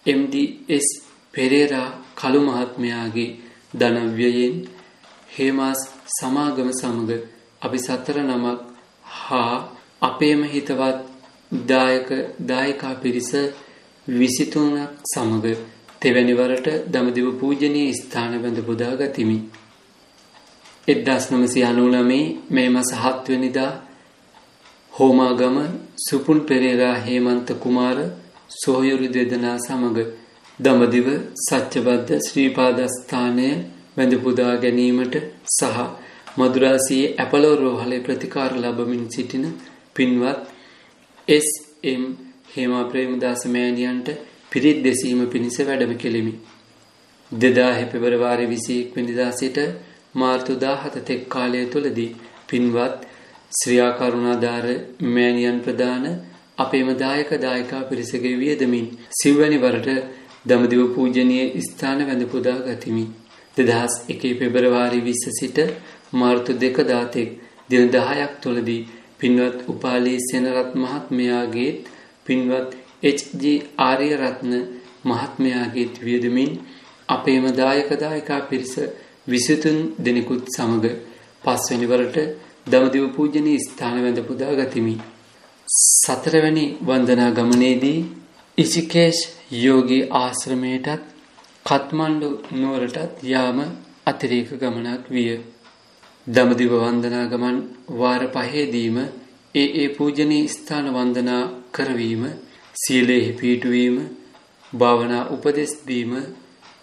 MDS පෙරේරා කළු මහත්මයාගේ ධනව්‍යයෙන් හේමාස් සමාගම සමග අපි සතර නමක් හා අපේම හිතවත් දායක දායිකා පිරිස 23ක් සමග තෙවැනි වරට දඹදිව පූජනීය ස්ථාන බඳ පුදා ගතිමි. 1999 මේ මාස 7 වෙනිදා හෝමාගම සුපුන් පෙරේරා හේමන්ත කුමාර සොහයුරු දෙදෙනා සමග දඹදිව සත්‍යබද්ධ ශ්‍රීපාදස්ථානය වැඳ පුදා ගැනීමට සහ මදුරාසියේ ඇපලෝ රෝහලේ ප්‍රතිකාර ලබමින් සිටින පින්වත් එස්.එම්. හේමා ප්‍රේමදාස මෑණියන්ට පිරිත් දෙසීම පිණිස වැඩම කෙලිමි. 2000 පෙබරවාරි 21 වෙනිදා සිට මාර්තු 17 තෙක් කාලය තුලදී පින්වත් ශ්‍රියා කරුණාදාර මෑණියන් ප්‍රදාන අපේම දායක දායිකා පිරිසගේ වියදමින් සිව්වැනි වරට දඹදිව පූජනීය ස්ථාන වැඳ පුදා ගතිමි. 2001 පෙබරවාරි 20 සිට මාර්තු 2 දාතෙක් දින 10ක් තුලදී පින්වත් උපාලි සෙනරත් මහත්මයාගේත් පින්වත් එච්.ජි. ආර්යරත්න මහත්මයාගේත් වියදමින් අපේම දායක දායකා පිරිස 23 දෙනෙකුත් සමග පස්වැනි වරට දමදිව පූජනීය ස්ථාන වැඳ පුදා ගතිමි. සතරවැනි වන්දනා ගමනේදී ඉසිකේෂ් යෝගී ආශ්‍රමයටත් කත්මණ්ඩු නුවරටත් යාම අතිරේක ගමනක් විය. දමදිව වන්දනා ගමන් වාර පහේදීම ඒ ඒ පූජනීය ස්ථාන වන්දනා කරවීම, සීලෙහි පිහිටුවීම, භාවනා උපදෙස් දීම,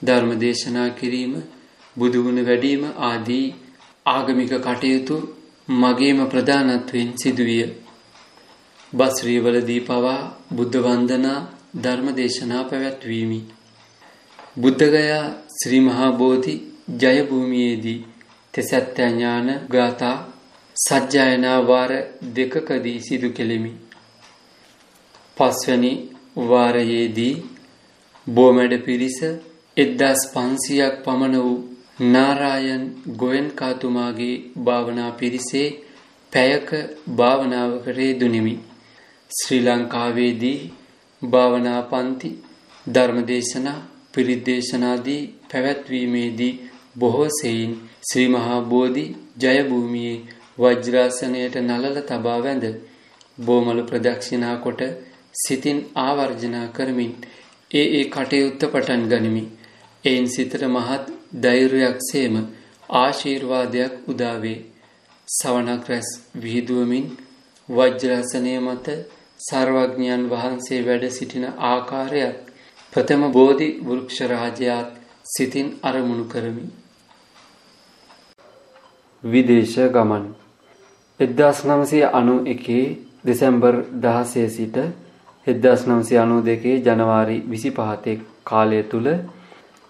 ධර්ම දේශනා කිරීම, බුදු ගුණ වැඩිම ආදී ආගමික කටයුතු මගේම ප්‍රධානත්වයෙන් සිදුවිය. බස්රියවලදී පවා බුද්ධ වන්දනා ධර්ම දේශනා පැවැත්වීමි. බුද්ධගයා ශ්‍රී මහා බෝධි ජය භූමියේදී තෙසත්ත්‍ය ඥාන ගාථා සජ්ජායනා වාර දෙකකදී සිදු කෙලිමි. පස්වැනි වාරයේදී බෝමැඩ පිරිස 1500ක් පමණ වූ නාරායන් ගෝයන්කාතුමාගේ භාවනා පිරිසේ පැයක භාවනාවකට යෙදුණෙමි. ශ්‍රී ලංකාවේදී භාවනා පන්ති ධර්මදේශනා පිරිද්දේශනාදී පැවැත්වීමේදී බොහෝ සෙයින් ශ්‍රී මහා බෝධි ජය භූමියේ වජ්‍රාසනයට නලල තබා වැඳ බෝමලු ප්‍රදක්ෂිනා කොට සිතින් ආවර්ජනා කරමින් ඒ ඒ කටයුත්ත පටන් ගනිමි. එයින් සිතට මහත් ධෛර්යයක් සේම ආශීර්වාදයක් උදාවේ. සවනක් රැස් විහිදුවමින් වජ්‍රාසනය මත සර්වඥයන් වහන්සේ වැඩ සිටින ආකාරයත් ප්‍රථම බෝධි වෘක්ෂ රාජයාත් සිතින් අරමුණු කරමි. විදේශ ගමන් 1991 දෙසැම්බර් 16 සිට 1992 ජනවාරි 25 කාලය තුල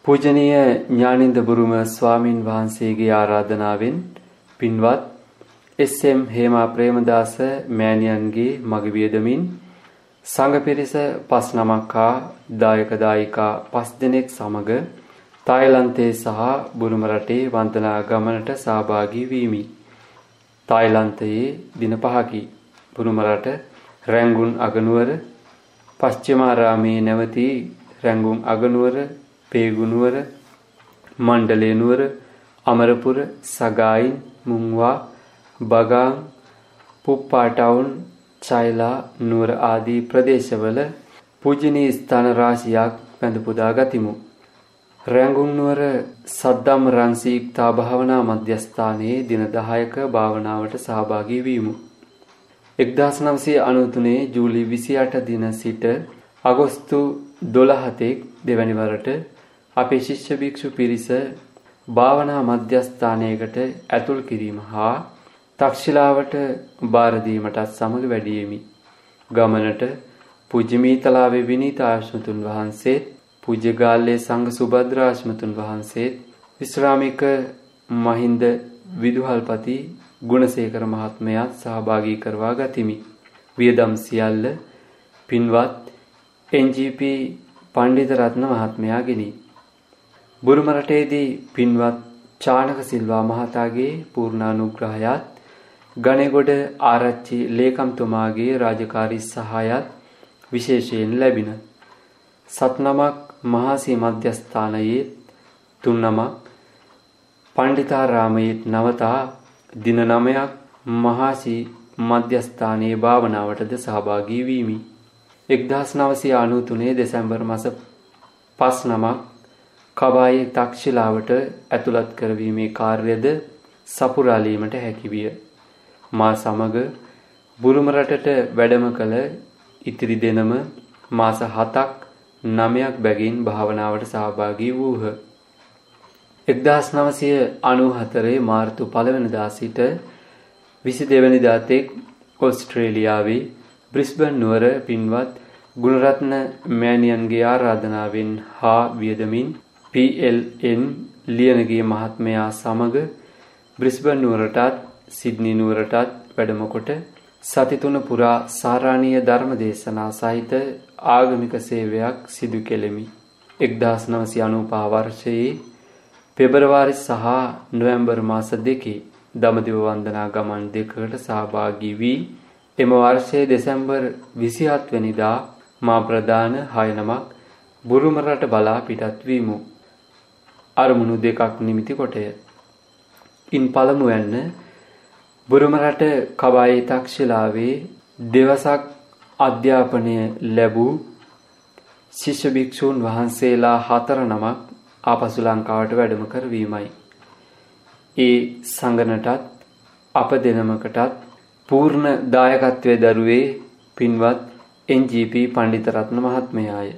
පූජනීය ඥානින්ද බුරුම ස්වාමින් වහන්සේගේ ආරාධනාවෙන් පින්වත් එස්.එම්. හේමා ප්‍රේමදාස මෑණියන්ගේ මග වියදමින් සංඝ පිරිස පස් නමක් හා දායක දායිකා පස් දෙනෙක් සමග තායිලන්තයේ සහ බුරුම රටේ වන්දනා ගමනට සහභාගී වීමි. තායිලන්තයේ දින පහකි. බුරුම රට රැංගුන් අගනුවර පශ්චිමාරාමේ නැවති රැංගුන් අගනුවර පේගුනුවර මණ්ඩලේ නුවර අමරපුර සගායින් මුංවා බගාන් පුප්පාටවුන් චයිලා නුවර ආදී ප්‍රදේශවල පූජනීය ස්ථාන රාශියක් වැඳ පුදා ගතිමු. රැඟුම්නුවර සද්දම් රන්සීක්තා භාවනා මධ්‍යස්ථානයේ දින 10ක භාවනාවට සහභාගී වීමු. 1993 ජූලි 28 දින සිට අගෝස්තු 12 දෙවැනි වරට අපේ ශිෂ්‍ය භික්ෂු පිරිස භාවනා මධ්‍යස්ථානයකට ඇතුල් කිරීම හා තක්ෂිලාවට බාර දීමටත් සමග වැඩියෙමි. ගමනට පූජ්‍ය මීතලාවේ විනීත ආශ්‍රතුන් වහන්සේත් පූජ්‍ය ගාල්ලේ සංඝ සුභද්‍රාශ්‍රතුන් වහන්සේත් විශ්‍රාමික මහින්ද විදුහල්පති ගුණසේකර මහත්මයාත් සහභාගී කරවා ගතිමි. වියදම් සියල්ල පින්වත් NGP පණ්ඩිත රත්න මහත්මයාගෙනි. බුරුම රටේදී පින්වත් චානක සිල්වා මහතාගේ පූර්ණානුග්‍රහයත් ගණේගොඩ ආරච්චි ලේකම්තුමාගේ රාජකාරී සහායත් විශේෂයෙන් ලැබින. සත්නමක් මහසී මධ්‍යස්ථානයේ තුන්නමක් පණ්ඩිතාරාමයේ නවතා දින නමයක් මහසී මධ්‍යස්ථානයේ භාවනාවටද සහභාගී වීමි. එක්දහස් නවසය අනුතුනේ දෙසැම්බර් මස පස් නමක් කවායේ තක්ෂිලාවට ඇතුළත් කරවීමේ කාර්යද සපුරාලීමට හැකිවිය. මා සමග බුරුම රටට වැඩම කළ ඉතිරි දෙනම මාස 7ක් 9ක් බැගින් භාවනාවට සහභාගී වූහ. 1994 මාර්තු 1 වෙනිදා සිට 22 වෙනිදා තෙක් ඕස්ට්‍රේලියාවේ බ්‍රිස්බන් නුවර පින්වත් ගුණරත්න මෑණියන්ගේ ආරාධනාවෙන් හා වියදමින් PLN ලියනගේ මහත්මයා සමග බ්‍රිස්බන් නුවරටත් සිඩ්නි නුවරටත් වැඩම කොට සති තුන පුරා සාරාණීය ධර්ම දේශනා සහිත ආගමික සේවයක් සිදු කෙලෙමි. 1995 වර්ෂයේ පෙබරවාරි සහ නොවැම්බර් මාස දෙකේ දඹදිව වන්දනා ගමන් දෙකකට සහභාගී වී එම වර්ෂයේ දෙසැම්බර් 27 වෙනිදා මා ප්‍රධාන හය නමක් බුරුම රට බලා පිටත් වීමු. අරමුණු දෙකක් නිමිති කොටය. ඉන් පළමුවැන්න බුරුම රට කබායේ තක්ෂිලාවේ දෙවසක් අධ්‍යාපනය ලැබූ ශිෂ්‍ය භික්ෂූන් වහන්සේලා හතර නමක් ආපසු ලංකාවට වැඩම කරවීමයි. ඒ සංගණටත් අප දෙනමකටත් පූර්ණ දායකත්වය දරුවේ පින්වත් NGP පණ්ඩිතරත්න මහත්මයාය.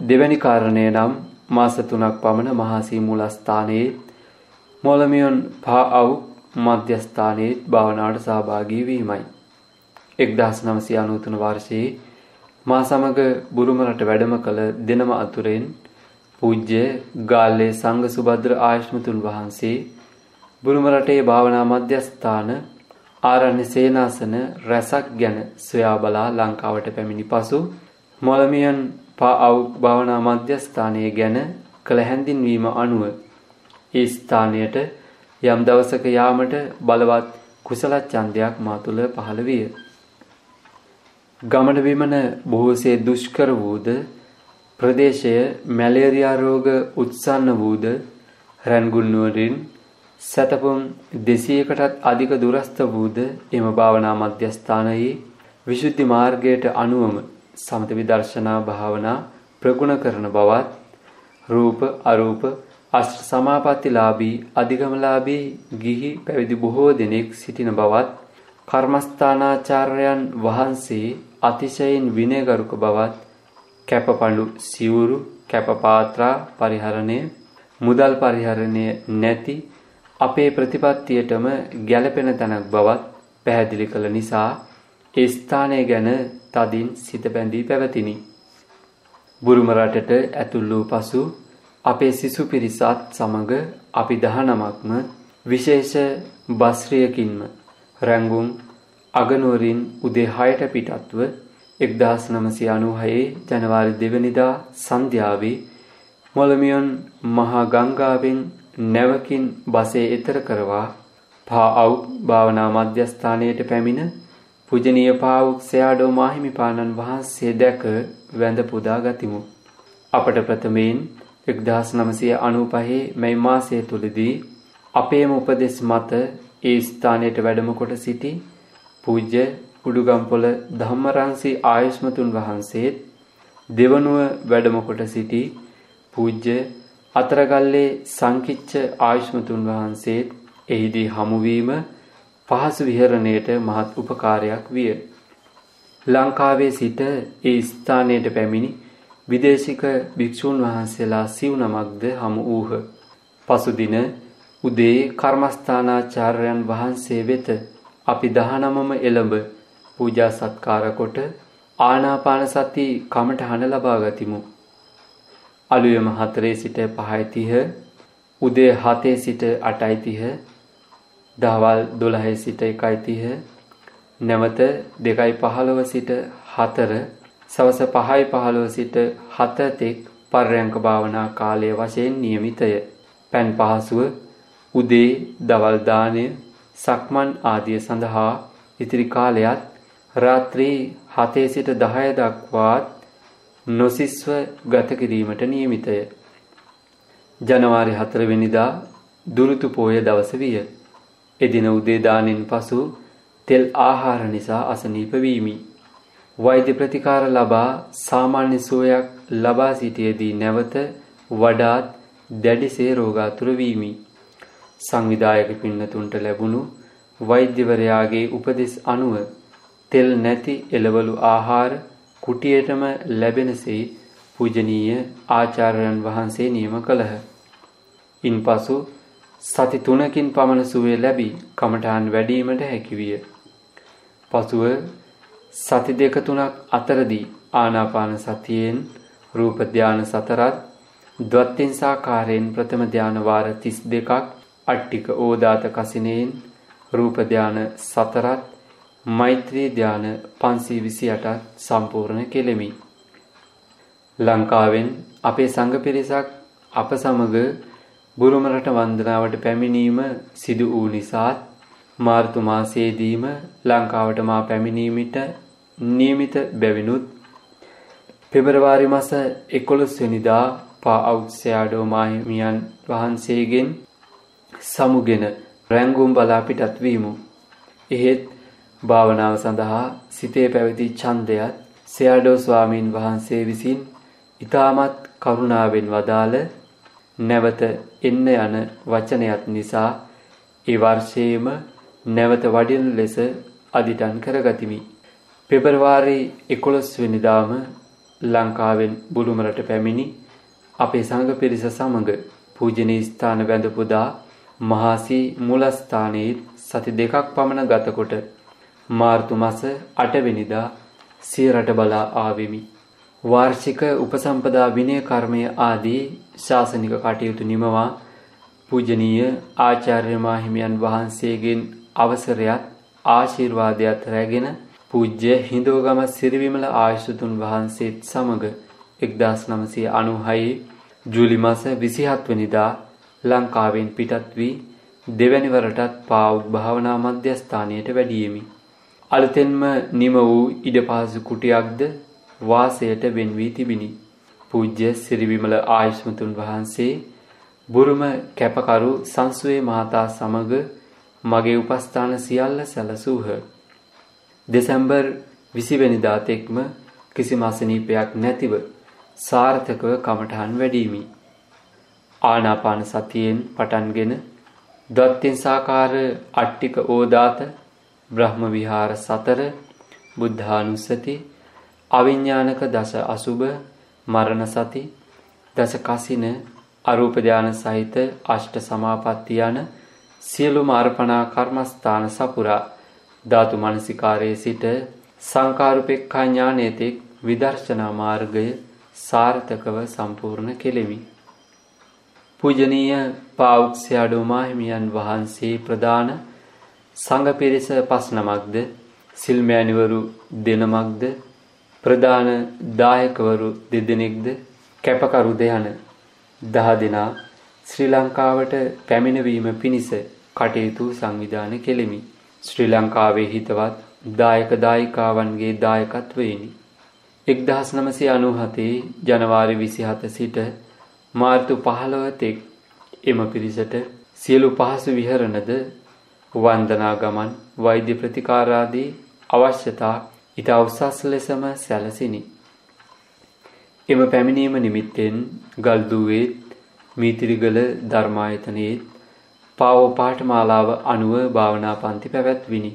දෙවැනි කාරණය නම් මාස තුනක් පමණ මහසී මූලස්ථානයේ මොළමියොන් පා අවු මධ්‍යස්ථානයේත් භාවනාවට සහභාගී වීමයි. 1993 වර්ෂයේ මා සමග බුරුම රට වැඩම කළ දෙනම අතුරෙන් පූජ්‍ය ගාල්ලේ සංඝ සුබද්‍ර ආයෂ්මතුන් වහන්සේ බුරුම රටේ භාවනා මධ්‍යස්ථාන ආරණ්‍ය සේනාසන රැසක් ගැන සොයා බලා ලංකාවට පැමිණි පසු මොළමියන් පා අව් භාවනා මධ්‍යස්ථානය ගැන කළ හැඳින්වීම අනුව ඒ ස්ථානයට යම් දවසක යාමට බලවත් කුසල ඡන්දයක් මා තුළ පහළ විය. ගමන බිමන බොහෝසේ දුෂ්කර වූද ප්‍රදේශය මැලේරියා රෝග උත්සන්න වූද රන්ගුන් නුවරින් සතපුම් 200කටත් අධික දුරස්ත වූද එම භාවනා මධ්‍යස්ථානයේ විසුද්ධි මාර්ගයට අනුවම සමත විදර්ශනා භාවනා ප්‍රගුණ කරන බවත් රූප අරූප අෂ්ට සමාපත්තිලාභී අධිගමලාභී ගිහි පැවිදි බොහෝ දෙනෙක් සිටින බවත් කර්මස්ථානාචාර්යයන් වහන්සේ අතිශයින් විනයගරුක බවත් කැපපඬු සිවුරු කැපපාත්‍රා පරිහරණය මුදල් පරිහරණය නැති අපේ ප්‍රතිපත්තියටම ගැළපෙන තැනක් බවත් පැහැදිලි කළ නිසා ඒ ස්ථානය ගැන තදින් සිත බැඳී පැවතිනි. බුරුම රටට ඇතුල් වූ පසු අපේ සිසු පිරිසත් සමග අපි 19ක්ම විශේෂ බස්රියකින්ම රැඟුම් අගනුවරින් උදේ 6ට පිටත්ව 1996 ජනවාරි 2 වෙනිදා සන්ධ්‍යාවේ මොළමියොන් මහා ගංගාවෙන් නැවකින් බසේ එතර කරවා පාව් භාවනා මධ්‍යස්ථානයට පැමිණ පූජනීය පාවුක් සයාඩෝ මාහිමිපාණන් වහන්සේ දැක වැඳ පුදා ගතිමු. අපට ප්‍රථමයෙන් එක්දහස් නමසය අනුපහේ මැයි මාසය තුළදී අපේම උපදෙස් මත ඒ ස්ථානයට වැඩම කොට සිටි පූජ්‍ය උඩුගම්පොළ ධම්මරන්සි ආයුෂ්මතුන් වහන්සේත් දෙවනුව වැඩම කොට සිටි පූජ්‍ය අතරගල්ලේ සංකිච්ච ආයුෂ්මතුන් වහන්සේත් එහිදී හමුවීම පහසු විහරණයට මහත් උපකාරයක් විය. ලංකාවේ සිට ඒ ස්ථානයට පැමිණි විදේශික භික්ෂූන් වහන්සේලා සිව් නමක්ද හමු වූහ. පසුදින උදේ කර්මස්ථානාචාර්යයන් වහන්සේ වෙත අපි දහනමම එළඹ පූජා සත්කාර කොට ආනාපාන සති කමටහන ලබා ගතිමු. අලුයම 4 සිට 5:30 උදේ 7 සිට 8:30 දහවල් 12 සිට 1:30 නැවත 2:15 සිට 4 සවස 5:15 සිට 7 තෙක් පර්යංක භාවනා කාලය වශයෙන් નિયમિતය. පන් පහසුව උදේ දවල් දාණය සක්මන් ආදිය සඳහා ඉතිරි කාලයත් රාත්‍රී 7 සිට 10 දක්වාත් නොසිස්ව ගත කිරීමට નિયમિતය. ජනවාරි 4 වෙනිදා දුරුතු පෝය දවස විය. එදින උදේ දාණයෙන් පසු තෙල් ආහාර නිසා අසනීප වීමි. වෛද්‍ය ප්‍රතිකාර ලබා සාමාන්‍ය සුවයක් ලබා සිටියේදී නැවත වඩාත් දැඩිසේ රෝගාතුර වීමි. සංවිධායක පින්නතුන්ට ලැබුණු වෛද්‍යවරයාගේ උපදෙස් අනුව තෙල් නැති එළවලු ආහාර කුටියටම ලැබෙනසේ පූජනීය ආචාර්යයන් වහන්සේ නියම කළහ. ඉන්පසු සති තුනකින් පමණ සුවය ලැබී කමඨාන් වැඩීමට හැකිවිය. පසුව සති දෙක තුනක් අතරදී ආනාපාන සතියෙන් රූප ධාන සතරත් ද්වත්තින් සාකාරයෙන් ප්‍රථම ධාන වාර 32ක් අට්ටික ඕදාත කසිනෙන් රූප ධාන සතරත් මෛත්‍රී ධාන 528ක් සම්පූර්ණ කෙලෙමි. ලංකාවෙන් අපේ සංඝ පිරිසක් අප සමග බුරුම රට වන්දනාවට පැමිණීම සිදු වූ නිසාත් මාර්තු මාසයේදීම ලංකාවට මා පැමිණීමට නියමිත බැවිනුත් පෙබරවාරි මාස 11 වෙනිදා පා අවුත්සයාඩෝ මාහිමියන් වහන්සේගෙන් සමුගෙන රැංගුම් බලා පිටත් වීමු. එහෙත් භාවනාව සඳහා සිතේ පැවති ඡන්දයත් සයාඩෝ ස්වාමින් වහන්සේ විසින් ඊටමත් කරුණාවෙන් වදාළ නැවත එන්න යන වචනයත් නිසා ඒ වර්ෂයේම නැවත වඩින ලෙස අදිටන් කරගතිමි. පෙබරවාරි 11 වෙනිදාම ලංකාවෙන් බුළුමරට පැමිණි අපේ සංඝ පිරිස සමග පූජනීය ස්ථාන වැඳ පුදා මහසී මූලස්ථානයේ සති දෙකක් පමණ ගතකොට මාර්තු මාස 8 වෙනිදා සිය රට බලා ආවෙමි. වාර්ෂික උපසම්පදා විනය කර්මය ආදී ශාසනික කටයුතු නිමවා පූජනීය ආචාර්ය මාහිමියන් වහන්සේගෙන් අවසරයත් ආශිර්වාදයක් රැගෙන පූජ්‍ය හිඳෝගම සිරිවිමල ආයුෂතුන් වහන්සේත් සමග 1996 ජූලි මාස 27 වෙනිදා ලංකාවෙන් පිටත් වී දෙවැනි වරටත් පාවුත් භාවනා මධ්‍යස්ථානයට වැඩියෙමි. අලුතෙන්ම නිම වූ ඉඩපාසු කුටියක්ද වාසයට වෙන් වී තිබිනි. පූජ්‍ය සිරිවිමල ආයුෂ්මතුන් වහන්සේ බුරුම කැපකරු සංසුවේ මහතා සමග මගේ උපස්ථාන සියල්ල සැලසූහ. දෙසැම්බර් 20 වෙනිදා තෙක්ම කිසිම අසනීපයක් නැතිව සාර්ථකව කමඨහන් වැඩිමි. ආනාපාන සතියෙන් පටන්ගෙන දත්තින් සාකාර අට්ටික ඕදාත බ්‍රහ්ම විහාර සතර බුද්ධානුස්සති අවිඥානක දස අසුබ මරණ සති දස කසින අරූප ධාන සහිත අෂ්ට සමාපatti යන සියලුම අර්පණා කර්මස්ථාන සපුරා ධාතු මනසිකාරයේ සිට සංකාරුපෙක්ඛා ඥානයේතෙක් විදර්ශනා මාර්ගය සාර්ථකව සම්පූර්ණ කෙලෙමි. පූජනීය පාවුක්ස්යාඩෝ මාහිමියන් වහන්සේ ප්‍රදාන සංඝ පිරිස පස් නමක්ද සිල්මෑණිවරු දෙනමක්ද ප්‍රධාන දායකවරු දෙදෙනෙක්ද කැපකරු දෙයන දහ දෙනා ශ්‍රී ලංකාවට පැමිණවීම පිණිස කටයුතු සංවිධානය කෙලිමි. ශ්‍රී ලංකාවේ හිතවත් දායක දායිකාවන්ගේ දායකත්වයෙනි. එක්දහස් නමසය අනුහතේ ජනවාරි විසිහත සිට මාර්තු පහළව තෙක් එම පිරිසට සියලු පහසු විහරණද වන්දනා ගමන් වෛද්‍ය ප්‍රතිකාරාදී අවශ්‍යතා ඊට උසස් ලෙසම සැලසිනි. එම පැමිණීම නිමිත්තෙන් ගල්දුවේ මීතිරිගල ධර්මායතනයේ පාව පාඨමාලාව අනුව භාවනා පන්ති පැවැත්විනි.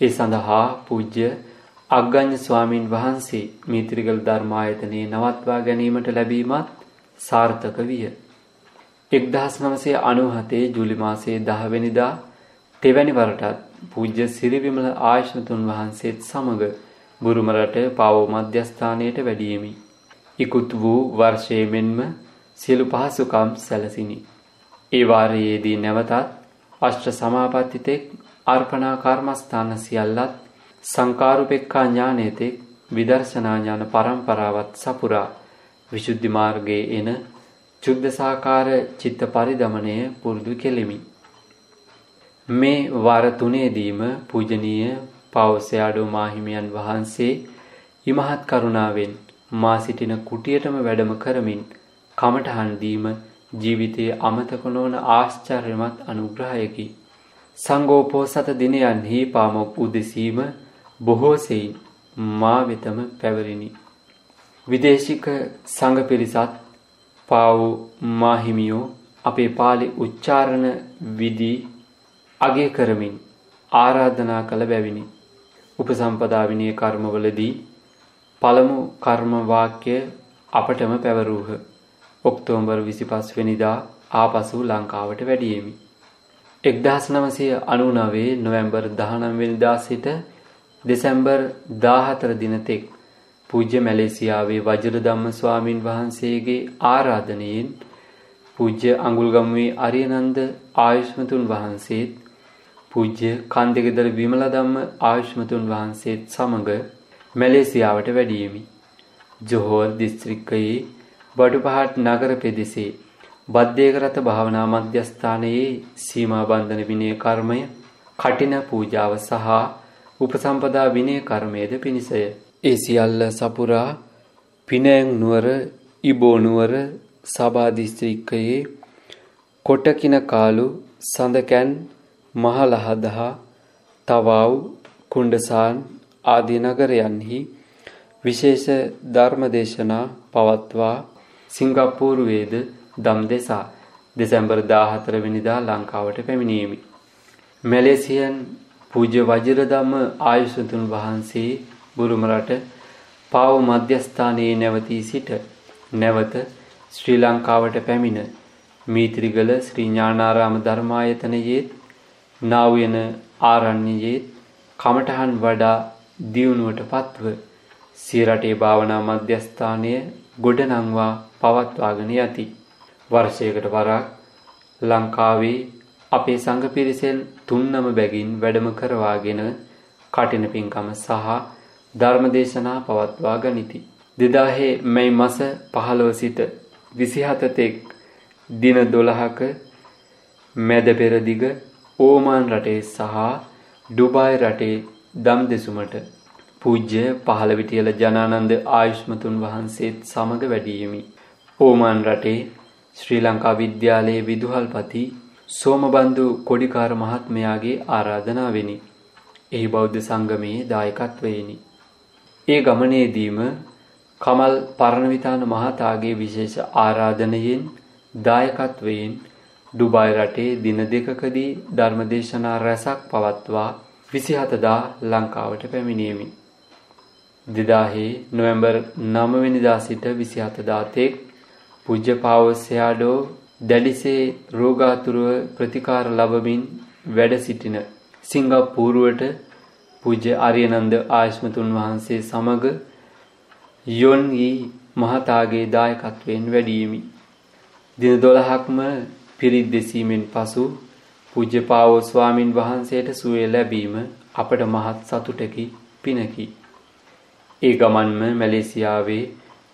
ඒ සඳහා පූජ්‍ය අග්ගඤ්ඤ ස්වාමින් වහන්සේ මීතිරිගල ධර්මායතනයේ නවත්වා ගැනීමට ලැබීමත් සාර්ථක විය. 1997 ජූලි මාසයේ 10 වෙනිදා තෙවැනි වරටත් පූජ්‍ය සිරිවිමල ආයෂ්ණතුන් වහන්සේත් සමග බුරුම රට පාවෝ මධ්‍යස්ථානයට වැඩියෙමි. ඉක්ුත් වූ වර්ෂයේ මෙන්ම සියලු පහසුකම් සැලසිනි. ඒ වාරයේදී නැවතත් අෂ්ට සමාපත්තිතෙක් අර්පණා කර්මස්ථාන සියල්ලත් සංකාරුපෙක්ඛා ඥානයතෙක් විදර්ශනා ඥාන පරම්පරාවත් සපුරා විසුද්ධි මාර්ගයේ එන චුද්ධසාකාර චිත්ත පරිදමණය පුරුදු කෙලිමි. මේ වර තුනේදීම පූජනීය පවසයාඩෝ මාහිමියන් වහන්සේ ඉමහත් කරුණාවෙන් මා සිටින කුටියටම වැඩම කරමින් කමටහන් දීම ජීවිතයේ අමතක නොවන ආශ්චර්යමත් අනුග්‍රහයකි. සංඝෝපෝසත දිනයන්හි පාමොක් උදෙසීම බොහෝ සෙයින් මා වෙතම පැවරිනි. විදේශික සංඝ පිරිසත් පාවු මාහිමියෝ අපේ පාලි උච්චාරණ විදි අගය කරමින් ආරාධනා කළ බැවිනි. උපසම්පදා විනය කර්මවලදී පළමු කර්ම වාක්‍ය අපටම පැවරූහ. ඔක්තෝබර් 25 වෙනිදා ආපසු ලංකාවට වැඩියෙමි. 1999 නොවැම්බර් 19 වෙනිදා සිට දෙසැම්බර් 14 දින තෙක් පූජ්‍ය මැලේසියාවේ වජිරධම්ම ස්වාමින් වහන්සේගේ ආරාධනයෙන් පූජ්‍ය අඟුල්ගමුවේ අරියනන්ද ආයුෂ්මතුන් වහන්සේත් පූජ්‍ය කන්දෙගෙදර විමලධම්ම ආයුෂ්මතුන් වහන්සේත් සමග මැලේසියාවට වැඩියෙමි. ජොහෝර් දිස්ත්‍රික්කයේ බඩුපහත් නගර පෙදෙසේ බද්දේකරත භාවනා මධ්‍යස්ථානයේ සීමා බන්ධන විනය කර්මය කටින පූජාව සහ උපසම්පදා විනය කර්මයේද පිණිසය. ඒ සියල්ල සපුරා පිනෑන් නුවර ඉබෝ නුවර සභා දිස්ත්‍රික්කයේ කොටකින කාලු සඳකැන් මහලහදහා තවව් කුණ්ඩසාන් ආදී නගරයන්හි විශේෂ ධර්මදේශනා පවත්වා සිංගප්පූරුවේද දම් දෙසා දෙසැම්බර් 14 වෙනිදා ලංකාවට පැමිණීමි. මැලේසියන් පූජ්‍ය වජිරධම්ම ආයුෂතුන් වහන්සේ බුරුම රට පාව මධ්‍යස්ථානයේ නැවතී සිට නැවත ශ්‍රී ලංකාවට පැමිණ මීත්‍රිගල ශ්‍රී ඥානාරාම ධර්මායතනයේත් නාවයන ආරණ්‍යයේත් කමටහන් වඩා දියුණුවට පත්ව සිය රටේ භාවනා මධ්‍යස්ථානය ගොඩනංවා පවත්වාගෙන යති. වර්ෂයකට වරක් ලංකාවේ අපේ සංඝ පිරිසෙන් තුන්නම බැගින් වැඩම කරවාගෙන කටින පින්කම සහ ධර්මදේශනා පවත්වා ගනිති. 2000 මැයි මාස 15 සිට 27 තෙක් දින 12ක මැද පෙරදිග ඕමාන් රටේ සහ ඩුබායි රටේ දම් දෙසුමට පූජ්‍ය පහළවිටියල ජනානන්ද ආයුෂ්මතුන් වහන්සේත් සමග වැඩියෙමි. ඕමාන් රටේ ශ්‍රී ලංකා විද්‍යාලයේ විදුහල්පති සෝමබන්දු කොඩිකාර මහත්මයාගේ ආරාධනාවෙනි. එහි බෞද්ධ සංගමයේ දායකත්වයෙනි. ඒ ගමනේදීම කමල් පරණවිතාන මහතාගේ විශේෂ ආරාධනයෙන් දායකත්වයෙන් ඩුබායි රටේ දින දෙකකදී ධර්මදේශනා රැසක් පවත්වා විසිහතදා ලංකාවට පැමිණියමි. දෙදාහේ නොවැම්බර් නමවෙනිදා සිට විසිහතදා තෙක් පුජ්‍ය පාවස්යාඩෝ දැඩිසේ රෝගාතුරුව ප්‍රතිකාර ලබමින් වැඩ සිටින සිංගප්පූරුවට පූජ්‍ය ආර්යනන්ද ආයස්මතුන් වහන්සේ සමග යොන් ඊ මහතාගේ දායකත්වයෙන් වැඩියෙමි. දින 12ක්ම පිරිත් දෙසීමෙන් පසු පූජ්‍ය පාවෝ ස්වාමින් වහන්සේට සුවය ලැබීම අපට මහත් සතුටකි පිනකි. ඒ ගමන්ම මැලේසියාවේ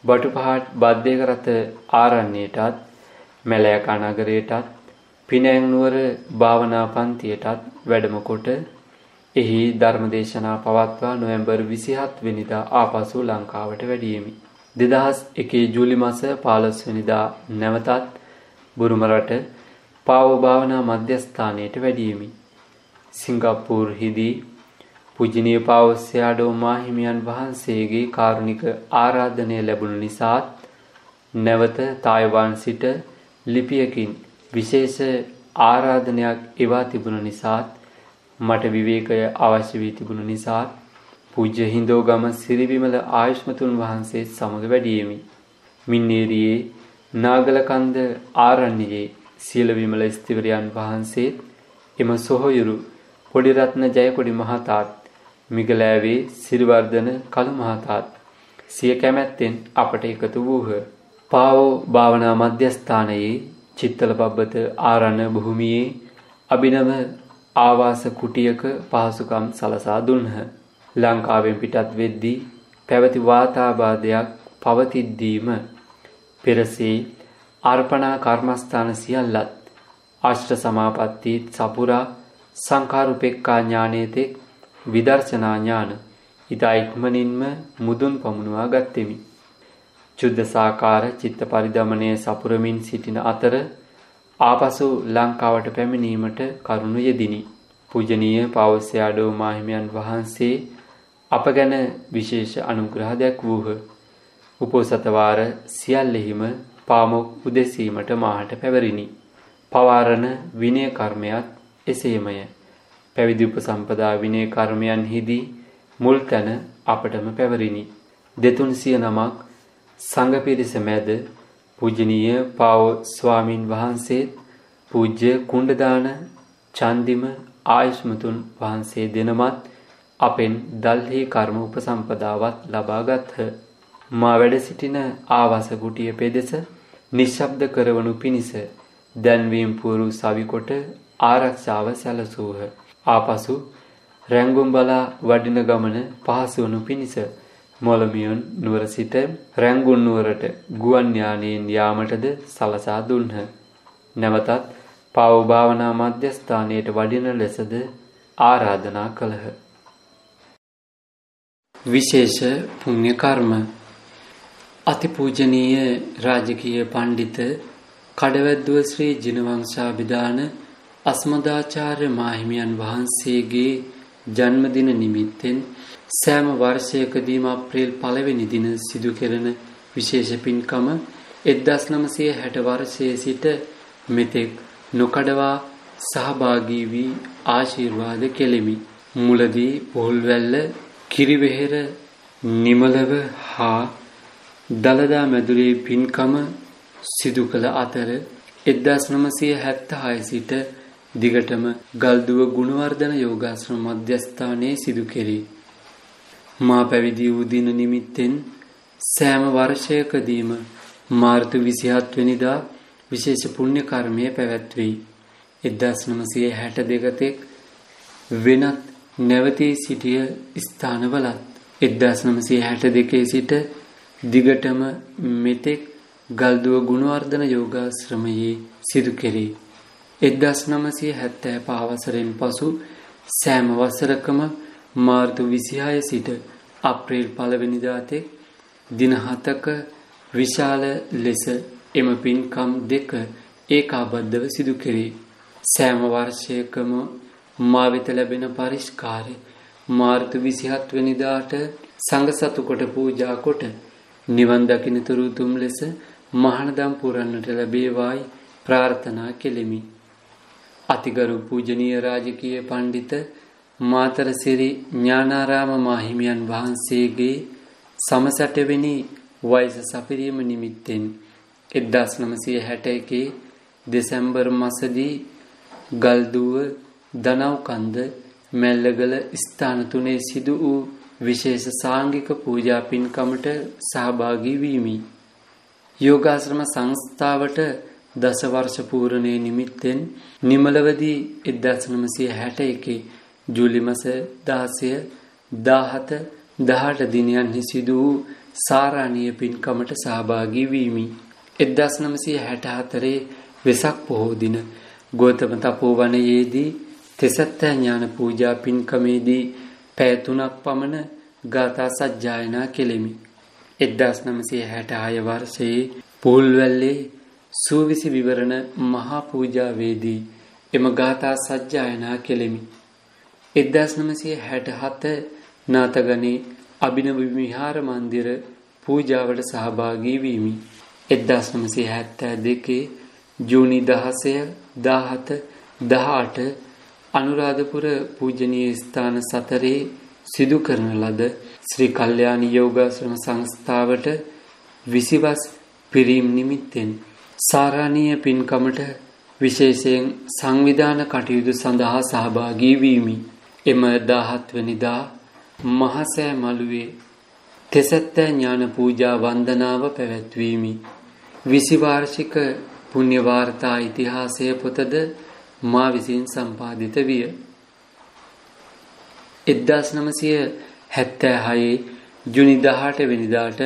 බටුපහත් බද්දේක රත ආරණ්‍යයටත් මැලෑකා නගරයටත් පිනෑන් නුවර භාවනා පන්තියටත් වැඩම කොට එහි ධර්මදේශනා පවත්වා නොවැම්බර් 27 වෙනිදා ආපසු ලංකාවට වැඩියෙමි. 2001 ජූලි මාස 15 වෙනිදා නැවතත් බුරුම රට පාව භාවනා මධ්‍යස්ථානයට වැඩියෙමි. සිංගප්පූර්හිදී පූජනීය පාවස්යාඩෝ මාහිමියන් වහන්සේගේ කාරුණික ආරාධනය ලැබුණු නිසාත් නැවත තායිවාන් සිට ලිපියකින් විශේෂ ආරාධනයක් එවා තිබුණ නිසාත් මට විවේකය අවශ්‍ය වී තිබුණ නිසාත් පූජ්‍ය හින්දෝගම සිරිවිමල ආයුෂ්මතුන් වහන්සේ සමග වැඩියෙමි. මින්නේරියේ නාගලකන්ද ආරණ්‍යයේ සීල විමල ස්තිවරයන් වහන්සේත් එම සොහොයුරු පොඩිරත්න ජයකොඩි මහතාත් මිගලෑවේ සිරිවර්ධන කළු මහතාත් සිය කැමැත්තෙන් අපට එකතු වූහ. පාවෝ භාවනා මධ්‍යස්ථානයේ චිත්තල පබ්බත ආරණ භූමියේ අභිනව ආවාස කුටියක පහසුකම් සලසා දුන්හ. ලංකාවෙන් පිටත් වෙද්දී පැවති වාතාබාධයක් පවතිද්දීම පෙරසේ අර්පණා කර්මස්ථාන සියල්ලත් අෂ්ට සමාපatti සපුරා සංඛාරුපෙක්ඛා ඥානයේතෙක් විදර්ශනා ඥාන ඉතා ඉක්මනින්ම මුදුන් පමුණවා ගත්ෙමි. චුද්ධසාකාර චිත්ත පරිදමනය සපුරමින් සිටින අතර ආපසු ලංකාවට පැමිණීමට කරුණු යෙදිනි. පූජනීය පවස්යාඩෝ මාහිමියන් වහන්සේ අප ගැන විශේෂ අනුග්‍රහ දැක්වූහ. උපෝසතවාර සියල්ලෙහිම පාමොක් උදෙසීමට මාහට පැවරිණි. පවාරණ විනය කර්මයත් එසේමය. පැවිදි උපසම්පදා විනය කර්මයන්හිදී මුල් තැන අපටම පැවරිණි. දෙතුන් සිය නමක් සංඝ පිරිස මැද පූජනීය පාව ස්වාමින් වහන්සේත් පූජ්‍ය කුණ්ඩදාන චන්දිම ආයුෂ්මතුන් වහන්සේ දෙනමත් අපෙන් දල්හි කර්ම උපසම්පදාවත් ලබා ගත්හ. මා වැඩ සිටින ආවාස කුටිය පෙදෙස නිශ්ශබ්ද කරවනු පිණිස දැන්වීම් පුරු සවිකොට ආරක්ෂාව සැලසූහ. ආපසු රැංගුම් බලා වඩින ගමන පහසු වනු පිණිස මොළමියුන් නුවර සිට රැංගුන් නුවරට ගුවන් යානයෙන් යාමටද සලසා දුන්හ. නැවතත් පව භාවනා මධ්‍යස්ථානයට වඩින ලෙසද ආරාධනා කළහ. විශේෂ පුණ්‍ය කර්ම අතිපූජනීය රාජකීය පණ්ඩිත කඩවැද්දුව ශ්‍රී ජිනවංශාභිදාන අස්මදාචාර්ය මාහිමියන් වහන්සේගේ ජන්මදින නිමිත්තෙන් සෑම වර්ෂයකදීම අප්‍රේල් පළවෙනි දින සිදු කෙරෙන විශේෂ පින්කම 1960 වර්ෂයේ සිට මෙතෙක් නොකඩවා සහභාගී වී ආශිර්වාද කෙලිමි. මුලදී පොල්වැල්ල කිරිවෙහෙර නිමලව හා දලදා මැදුරේ පින්කම සිදු කළ අතර 1976 සිට දිගටම ගල්දුව ගුණවර්ධන යෝගාශ්‍රම මධ්‍යස්ථානයේ සිදු කෙරේ. මා පැවිදි වූ දින නිමිත්තෙන් සෑම වර්ෂයකදීම මාර්තු 27 වෙනිදා විශේෂ පුණ්‍ය කර්මය පැවැත්වෙයි. 1962 තෙක් වෙනත් නැවතී සිටිය ස්ථානවලත් 1962 සිට දිගටම මෙතෙක් ගල්දුව ගුණවර්ධන යෝගාශ්‍රමයේ සිදු කෙරේ. 1975 වසරෙන් පසු සෑම වසරකම මාර්තු 26 සිට අප්‍රේල් 1 වෙනිදා තෙක් දින 7ක විශාල ලෙස එම පින්කම් දෙක ඒකාබද්ධව සිදු කෙරේ. සෑම වර්ෂයකම මා වෙත ලැබෙන පරිස්කාරය මාර්තු 27 වෙනිදාට සංඝ සතු කොට පූජා කොට නිවන් දකින්නතුරු තුම් ලෙස මහානදම් පුරන්නට ලැබේවායි ප්‍රාර්ථනා කෙලිමි. අතිගරු පූජනීය රාජකීය පඬිත මාතරසිරි ඥානාරාම මාහිමියන් වහන්සේගේ සමසටවෙනි වයස සපිරීම නිමිත්තෙන් 1961 දෙසැම්බර් මාසදී ගල්දුව දනව්කන්ද මැල්ලගල ස්ථාන තුනේ සිදු වූ විශේෂ සාංගික පූජා පින්කමට සහභාගී වීමි. යෝගාශ්‍රම සංස්ථාවට දස වර්ෂ පූර්ණයේ නිමිත්තෙන් නිමලවදී 1961 ජූලි මාස 16 17 18 දිනයන්හි සිදු වූ සාරාණීය පින්කමට සහභාගී වීමි 1964 වෙසක් පොහෝ දින ගෝතම තපෝවනයේදී තෙසත්ත ඥාන පූජා පින්කමේදී පැය තුනක් පමණ ගාථා සජ්ජායනා කෙලෙමි 1966 වර්ෂයේ පූල්වැල්ලේ සූවිසි විවරණ මහා පූජාවේදී එම ගාථා සජ්ජායනා කෙලෙමි. 1967 නාතගනේ අභිනව විහාර මන්දිර පූජාවට සහභාගී වීමි. 1972 ජූනි 16 17 18 අනුරාධපුර පූජනීය ස්ථාන සතරේ සිදු කරන ලද ශ්‍රී කල්යාණ යෝගාශ්‍රම සංස්ථාවට විසිවස් පිරීම් නිමිත්තෙන් සාරාණීය පින්කමට විශේෂයෙන් සංවිධාන කටයුතු සඳහා සහභාගී වීමි. එම 17 වෙනිදා මහසෑ මළුවේ තෙසැත්තෑ ඥාන පූජා වන්දනාව පැවැත්වීමි. 20 වාර්ෂික පුණ්‍ය වාර්තා ඉතිහාසය පොතද මා විසින් සම්පාදිත විය. 1976 ජුනි 18 වෙනිදාට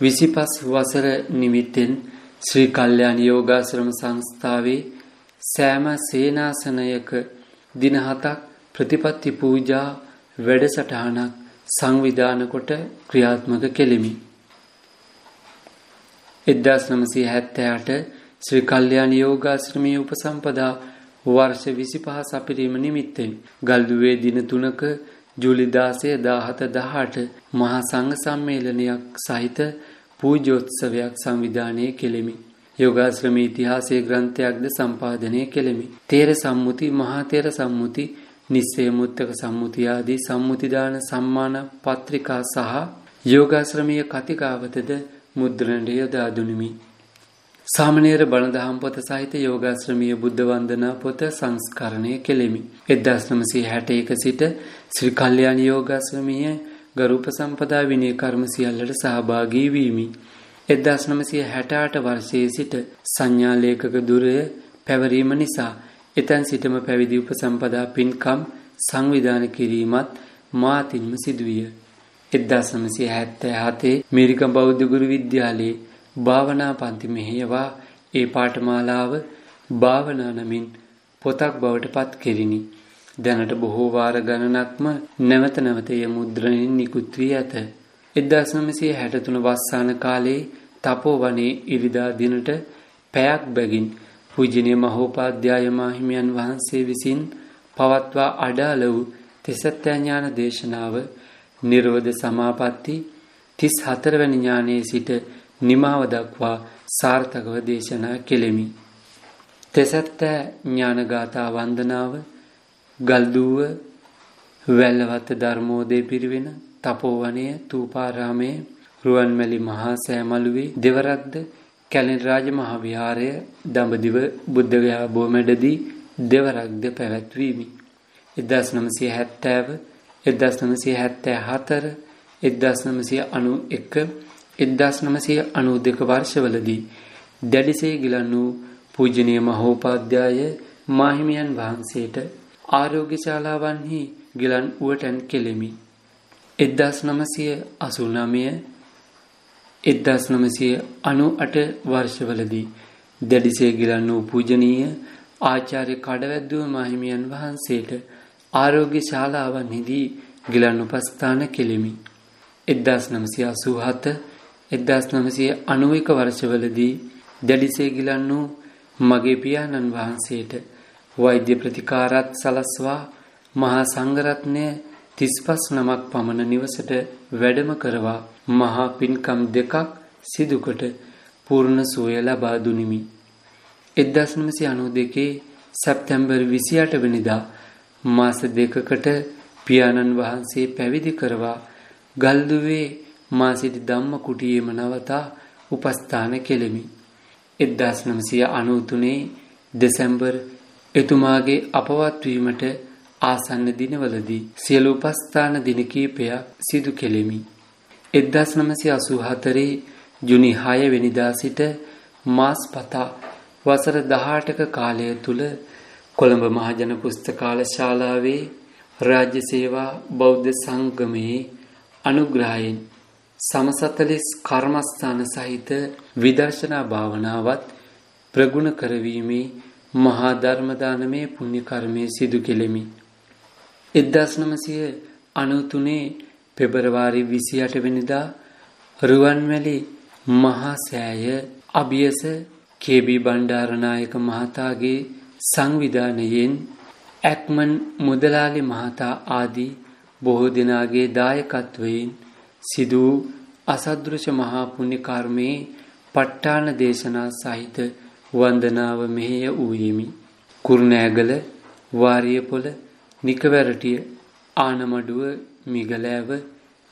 25 වසර නිමිත්තෙන් ශ්‍රී කල්යාණ යෝගාශ්‍රම සංස්ථාවේ සෑම සේනාසනයක දින හතක් ප්‍රතිපත්ති පූජා වැඩසටහනක් සංවිධාන කොට ක්‍රියාත්මක කෙලිමි. 1978 ශ්‍රී කල්යාණ යෝගාශ්‍රමයේ උපසම්පදා වර්ෂ 25 සපිරීම නිමිත්තෙන් ගල්දුවේ දින 3ක ජූලි 16 17 18 මහා සංඝ සම්මේලනයක් සහිත පූජෝත්සවයක් සංවිධානය කෙලෙමි. යෝගාශ්‍රමී ඉතිහාසයේ ග්‍රන්ථයක්ද සම්පාදනය කෙලෙමි. තේර සම්මුති, මහා තේර සම්මුති, නිස්සය මුත්තක සම්මුති ආදී සම්මුතිදාන සම්මාන පත්‍රිකා සහ යෝගාශ්‍රමීය කතිකාවතද මුද්‍රණයට යොදා දුනිමි. සාමණේර බණදහම් පොත සහිත යෝගාශ්‍රමීය බුද්ධ වන්දනා පොත සංස්කරණය කෙලෙමි. 1961 සිට ශ්‍රී කල්යාණ යෝගාශ්‍රමීය ගරුප සම්පදා විනය කර්ම සියල්ලට සහභාගී වීමි. 1968 වර්ෂයේ සිට සංඥා ලේඛක දුරය පැවරීම නිසා එතැන් සිටම පැවිදි උපසම්පදා පින්කම් සංවිධානය කිරීමත් මාතින්ම සිදුවිය. 1977 මේරිකම් බෞද්ධ ගුරු විද්‍යාලයේ භාවනා පන්ති මෙහෙයවා ඒ පාඨමාලාව භාවනා නමින් පොතක් බවට පත් කෙරිනි. දැනට බොහෝ වාර ගණනක්ම නැවත නැවත එය මුද්‍රණයෙන් නිකුත් වී ඇත. 1963 වස්සාන කාලයේ තපෝවනයේ ඉරිදා දිනට පැයක් බැගින් පූජනීය මහෝපාද්‍යය මාහිමියන් වහන්සේ විසින් පවත්වා අඩාල වූ තිසත්ත්‍ය ඥාන දේශනාව නිරෝධ සමාපatti 34 වැනි ඥානයේ සිට නිමාව දක්වා සාර්ථකව දේශනා කෙලෙමි. තෙසත්ත ඥානගාථා වන්දනාව ගල්දුව වැල්ලවත්ත ධර්මෝදය පිරිවෙන තපෝවනය තූපාරාමයේ රුවන්මැලි මහා සෑමලුවේ දෙවරක්ද කැලෙන් රාජ මහාවිහාරය දඹදිව බුද්ධගයා බෝමැඩදී දෙවරක්ද පැවැත්වීමි. 1970 1974 1991 1992 වර්ෂවලදී දැඩිසේ ගිලන් වූ පූජනීය මහෝපාද්‍යය මාහිමියන් වහන්සේට ආරෝග්‍ය ශාලාවන්හි ගිලන් උවටන් කෙලෙමි. 1989 1998 වර්ෂවලදී දැඩිසේ ගිලන් වූ පූජනීය ආචාර්ය කඩවැද්දුව මාහිමියන් වහන්සේට ආරෝග්‍ය ශාලාවන්හිදී ගිලන් උපස්ථාන කෙලිමි. 1987 1991 වර්ෂවලදී දැඩිසේ ගිලන් වූ මගේ පියාණන් වහන්සේට වෛද්‍ය ප්‍රතිකාරත් සලස්වා මහා සංඝරත්නය 35 නමක් පමණ නිවසට වැඩම කරවා මහා පින්කම් දෙකක් සිදුකොට පූර්ණ සුවය ලබා දුනිමි. 1992 සැප්තැම්බර් 28 වෙනිදා මාස දෙකකට පියාණන් වහන්සේ පැවිදි කරවා ගල්දුවේ මා සිටි ධම්ම කුටියේම නවතා උපස්ථාන කෙලෙමි. 1993 දෙසැම්බර් එතුමාගේ අපවත් වීමට ආසන්න දිනවලදී සියලු උපස්ථාන දින කීපයක් සිදු කෙලෙමි. 1984 ජුනි 6 වෙනිදා සිට මාස් පතා වසර 18ක කාලය තුල කොළඹ මහජන පුස්තකාල ශාලාවේ රාජ්‍ය සේවා බෞද්ධ සංගමයේ අනුග්‍රහයෙන් සමසතලිස් කර්මස්ථාන සහිත විදර්ශනා භාවනාවත් ප්‍රගුණ කරවීමේ මහා ධර්ම දානමේ පුණ්‍ය කර්මයේ සිදු කෙලෙමි. 1993 පෙබරවාරි 28 වෙනිදා රුවන්වැලි මහා සෑය අභියස කේ.බී. බණ්ඩාරනායක මහතාගේ සංවිධානයෙන් ඇක්මන් මුදලාලි මහතා ආදී බොහෝ දෙනාගේ දායකත්වයෙන් සිදු අසදෘශ මහා පුණ්‍ය කර්මයේ ප ဋ ාණ දේශනා සහිත වන්දනාව මෙහෙය වූයෙමි. කුරුණෑගල වාරියපොළ නිකවැරටිය ආනමඩුව මිගලෑව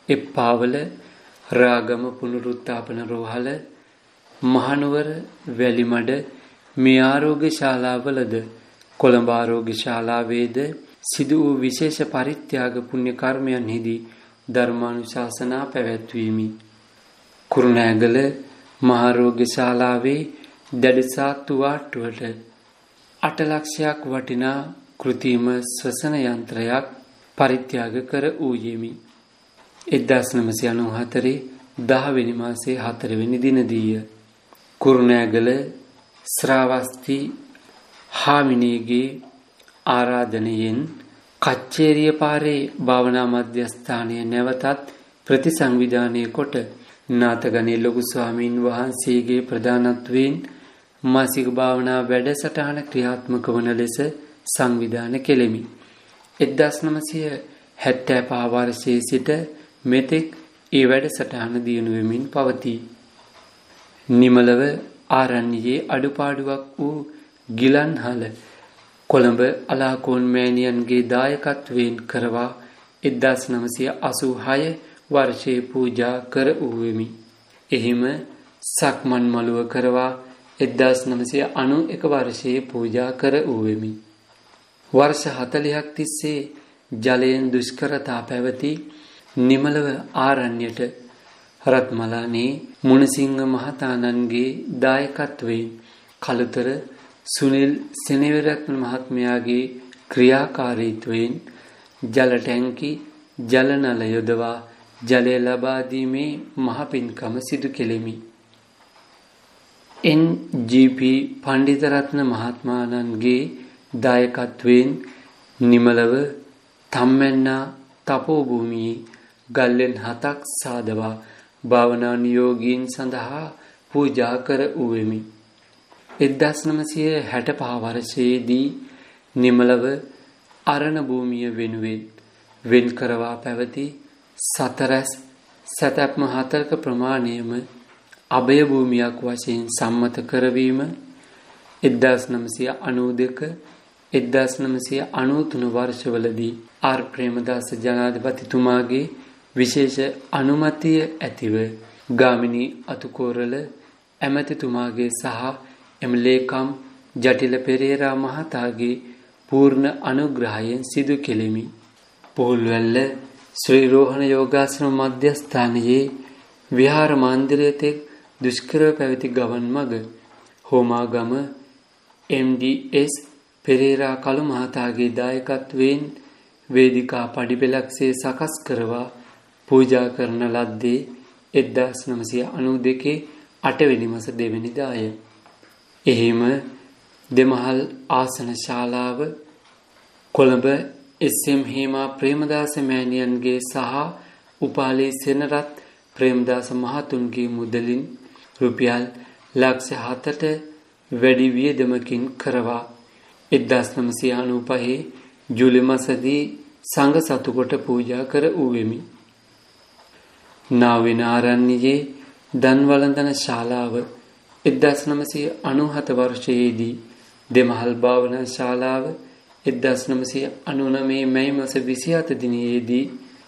එප්පාවල රාගම පුනරුත්ථාපන රෝහල මහනුවර වැලිමඩ මේ ආරෝග්‍ය ශාලාවලද කොළඹ ආරෝග්‍ය ශාලාවේද සිදු වූ විශේෂ පරිත්‍යාග පුණ්‍ය කර්මයන්හිදී ධර්මානුශාසනා පැවැත්වීමි. කුරුණෑගල මහාරෝග්‍ය ශාලාවේ දැඩිසාත්තු වාට්ටුවට අට ලක්ෂයක් වටිනා කෘතිම ස්වසන යන්ත්‍රයක් පරිත්‍යාග කර වූයෙමි. 1994 10වෙනි මාසයේ 4 වෙනි දිනදීය. කුරුණෑගල ශ්‍රාවස්ති හාමිනේගේ ආරාධනයෙන් කච්චේරිය පාරේ භාවනා මධ්‍යස්ථානය නැවතත් ප්‍රතිසංවිධානය කොට නාතගනේ ලොකු ස්වාමීන් වහන්සේගේ ප්‍රධානත්වයෙන් මාසික භාවනා වැඩසටහන ක්‍රියාත්මක වන ලෙස සංවිධානය කෙලෙමි. 1975 වර්ෂයේ සිට මෙතෙක් ඒ වැඩසටහන දියුණු වෙමින් පවතී. නිමලව ආරණ්‍යයේ අඩුපාඩුවක් වූ ගිලන්හල කොළඹ අලාකෝන් මෑණියන්ගේ දායකත්වයෙන් කරවා 1986 වර්ෂයේ පූජා කර වූෙමි. එහිම සක්මන් මළුව කරවා 1991 වර්ෂයේ පූජා කර වූෙමි. වර්ෂ 40ක් තිස්සේ ජලයෙන් දුෂ්කරතා පැවති නිමලව ආරණ්‍යයට රත්මලානේ මුණසිංහ මහතානන්ගේ දායකත්වයෙන් කලතර සුනිල් සෙනවිරත්න මහත්මයාගේ ක්‍රියාකාරීත්වයෙන් ජල ටැංකි ජල නල යොදවා ජලය ලබා දීමේ මහ පින්කම සිදු කෙලෙමි. එන්.ජී.පී. පණ්ඩිතරත්න මහත්මාණන්ගේ දායකත්වයෙන් නිමලව තම්මැන්නා තපෝභූමියේ ගල්ලෙන් හතක් සාදවා භාවනා නියෝගීන් සඳහා පූජා කර වූෙමි. 1965 වර්ෂයේදී නිමලව අරණ භූමිය වෙනුවෙන් වෙන් කරවා පැවති සතරැස් සතප්ම හතරක ප්‍රමාණයම අභය භූමියක් වශයෙන් සම්මත කරවීම 1992 1993 වර්ෂවලදී ආර් ප්‍රේමදාස ජනාධිපතිතුමාගේ විශේෂ අනුමැතිය ඇතිව ගාමිණී අතුකෝරළ ඇමතිතුමාගේ සහ එම ලේකම් ජටිල පෙරේරා මහතාගේ පූර්ණ අනුග්‍රහයෙන් සිදු කෙලිමි. පොල්වැල්ල ශ්‍රී රෝහණ යෝගාසන මධ්‍යස්ථානයේ විහාර මන්දිරය තෙක් දුෂ්කරව පැවති ගවන් මග හෝමාගම MDS පෙරේරා කළු මහතාගේ දායකත්වයෙන් වේදිකා පඩිපෙළක්සේ සකස් කරවා පූජා කරන ලද්දේ 1992 අටවෙනි මස දෙවැනිදාය. එහෙම දෙමහල් ආසන ශාලාව කොළඹ එස්.එම්. හේමා ප්‍රේමදාස මෑණියන්ගේ සහ උපාලි සෙනරත් ප්‍රේමදාස මහතුන්ගේ මුදලින් රුපියල් ලක්ෂ 7ට වැඩි වියදමකින් කරවා 1995 ජූලි මාසදී සංඝ සතු කොට පූජා කර ඌෙමි. නාවින ආරණ්‍යයේ දන්වලඳන ශාලාව 1997 වර්ෂයේදී දෙමහල් භාවනා ශාලාව 1999 මැයි මාස 27 දිනයේදී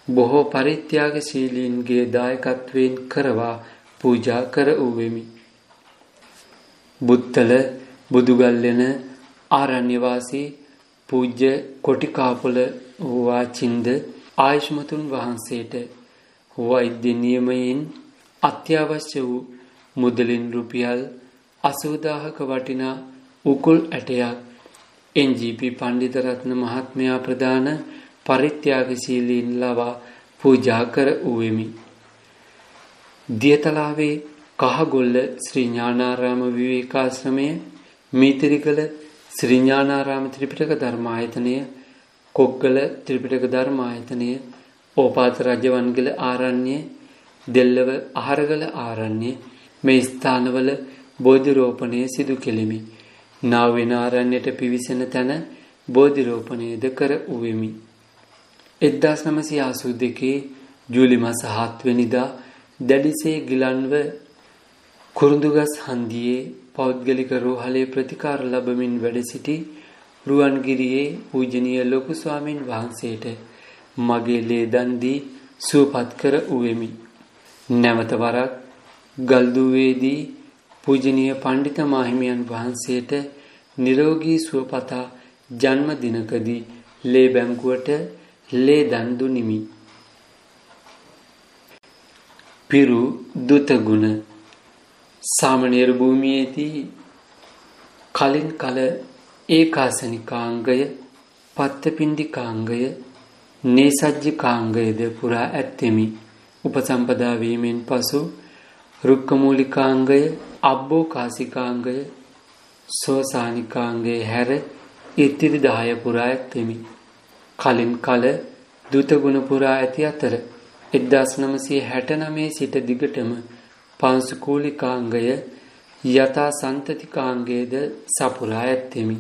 බොහෝ පරිත්‍යාගශීලීන්ගේ දායකත්වයෙන් කරවා පූජා කර වූෙමි. බුත්තල බුදුගල්ලෙන ආරණ්‍ය වාසී පූජ්‍ය කොටිකාපොළ වාචින්ද ආයුෂ්මතුන් වහන්සේට වෛද්‍ය නියමයෙන් අත්‍යවශ්‍ය වූ මුදලින් රුපියල් 80000ක වටිනා උකුල් ඇටයක් එන්.ජී.පී. පණ්ඩිතරත්න මහත්මයා ප්‍රදාන පරිත්‍යාගශීලීන් ලවා පූජා කර වූෙමි. දියතලාවේ කහගොල්ල ශ්‍රී ඥානාරාම විවේකාශ්‍රමය මීතිරිකල ශ්‍රී ඥානාරාම ත්‍රිපිටක ධර්මායතනය කොග්ගල ත්‍රිපිටක ධර්මායතනය ඕපාත රජවන්ගල ආරණ්‍ය දෙල්ලව ආහරගල ආරණ්‍ය මේ ස්ථානවල බෝධි රෝපණය සිදු කෙලිමි. නාවින ආරණ්‍යයට පිවිසෙන තැන බෝධි රෝපණයද කර උවෙමි. 1982 ජූලි මාස 7 වෙනිදා දැඩිසේ ගිලන්ව කුරුඳුගස් හන්දියේ පෞද්ගලික රෝහලේ ප්‍රතිකාර ලැබමින් වැඩ සිටි රුවන්ගිරියේ පූජනීය ලොකු ස්වාමින් වහන්සේට මගේ ලේ දන් දී සුවපත් කර උවෙමි. නැවත වරක් ගල්දුවේදී පූජනීය පණ්ඩිත මාහිමියන් වහන්සේට නිරෝගී සුවපතා ජන්ම දිනකදී ලේ බැංකුවට ලේ දන් දුනිමි. පිරු දුතගුණ සාමනීර භූමියේදී කලින් කල ඒකාසනිකාංගය පත්තපින්ඩිකාංගය නේසජ්ජිකාංගයද පුරා ඇත්තෙමි. උපසම්පදා වීමෙන් පසු රුක්කමූලිකාංගය අබ්බෝකාසිකාංගය සෝසානිකාංගය හැර ඉතිරි 10 පුරා ඇත්තෙමි. කලින් කල දුතගුණ පුරා ඇති අතර 1969 සිට දිගටම පාංශුකූලිකාංගය යථා සන්තතිකාංගයේද සපුරා ඇත්තෙමි.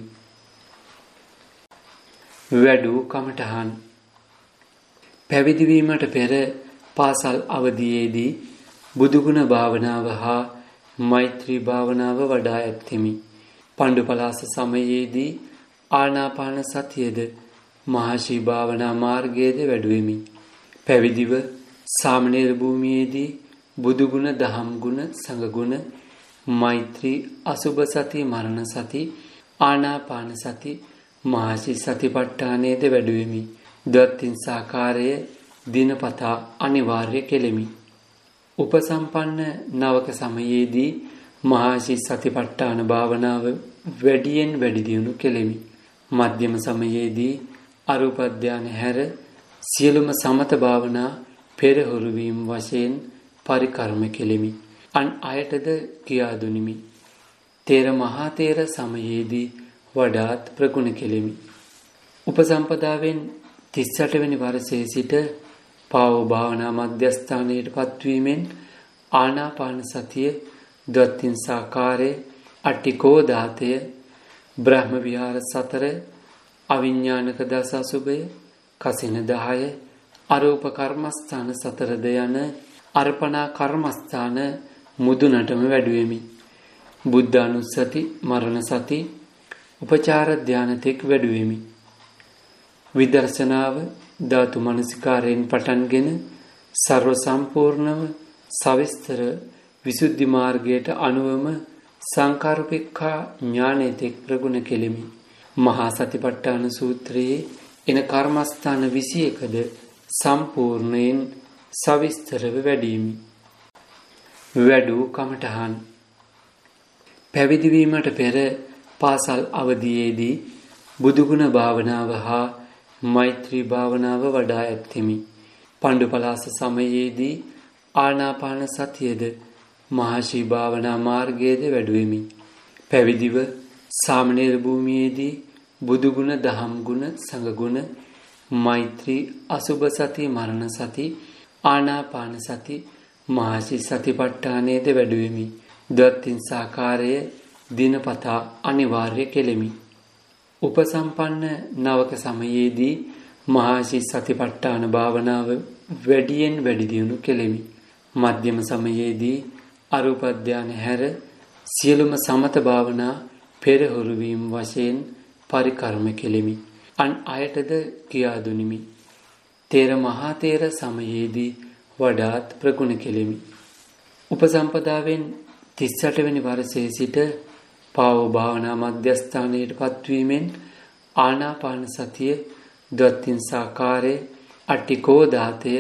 වැඩූ කමටහන් පැවිදි වීමට පෙර පාසල් අවදියේදී බුදුගුණ භාවනාව හා මෛත්‍රී භාවනාව වඩා ඇත්තෙමි. පණ්ඩු පලාස සමයේදී ආනාපාන සතියද මහශී භාවනා මාර්ගයේද වැඩුවෙමි. පැවිදිව සාමනීර භූමියේදී බුදුගුණ දහම් ගුණ සංගුණ මෛත්‍රී අසුභ සති මරණ සති ආනාපාන සති මහසි සතිපට්ඨානයේද වැඩුවෙමි. දත්තින් සාකාරය දිනපතා අනිවාර්ය කෙලෙමි. උපසම්පන්න නවක සමයේදී මහාශි සතිපට්ඨාන භාවනාව වැඩියෙන් වැඩි දියුණු කෙලෙමි. මධ්‍යම සමයේදී අරූප ධානය හැර සියලුම සමත භාවනා පෙරහුරු වීම වශයෙන් පරිකර්ම කෙලෙමි. අන් අයටද කියා දුනිමි. තේර මහා තේර සමයේදී වඩාත් ප්‍රගුණ කෙලෙමි. උපසම්පදාවෙන් 38 වෙනි වර්ෂයේ සිට පාව භාවනා මධ්‍යස්ථානයට පත්වීමෙන් ආනාපාන සතිය දත්තින් සාකාරයේ අට්ටිකෝ දාතය බ්‍රහ්ම විහාර සතර අවිඥානික දස අසුභය කසින 10 අරූප කර්මස්ථාන සතරද යන අර්පණා කර්මස්ථාන මුදුනටම වැඩුවෙමි. බුද්ධානුස්සති මරණ සති උපචාර ධානතෙක් වැඩුවෙමි. විදර්ශනාව ධාතු මනසිකාරයෙන් පටන්ගෙන ਸਰව සම්පූර්ණව සවිස්තර විසුද්ධි මාර්ගයට අනුවම සංකාරුපෙක්ඛා ඥානෙතෙක් ප්‍රගුණ කෙලිමි. මහා සතිපට්ඨාන සූත්‍රයේ එන කර්මස්ථාන 21ද සම්පූර්ණයෙන් සවිස්තරව වැඩිමි. වැඩූ කමඨහන් පැවිදි වීමට පෙර පාසල් අවදියේදී බුදුගුණ භාවනාව හා මෛත්‍රී භාවනාව වඩා ඇත්තෙමි. පණ්ඩු පලාස සමයේදී ආනාපාන සතියද මහශී භාවනා මාර්ගයේද වැඩුවෙමි. පැවිදිව සාමනීර භූමියේදී බුදුගුණ දහම් ගුණ සංගුණ මෛත්‍රී අසුභ සති මරණ සති ආනාපාන සති මහසි සතිපට්ඨානයේද වැඩුවෙමි. දත්තින් සාකාරය දිනපතා අනිවාර්ය කෙලෙමි. උපසම්පන්න නවක සමයේදී මහාශි සතිපට්ඨාන භාවනාව වැඩියෙන් වැඩි දියුණු කෙලෙමි. මධ්‍යම සමයේදී අරූප ධානය හැර සියලුම සමත භාවනා පෙරහුරු වීම වශයෙන් පරිකර්ම කෙලෙමි. අන් අයටද කියා දුනිමි. තේර මහා තේර සමයේදී වඩාත් ප්‍රගුණ කෙලෙමි. උපසම්පදාවෙන් 38 වෙනි වර්ෂයේ සිට පාව භාවනා මධ්‍යස්ථානයට පත්වීමෙන් ආනාපාන සතිය දත්තින් සාකාරයේ අට්ටිකෝ දාතය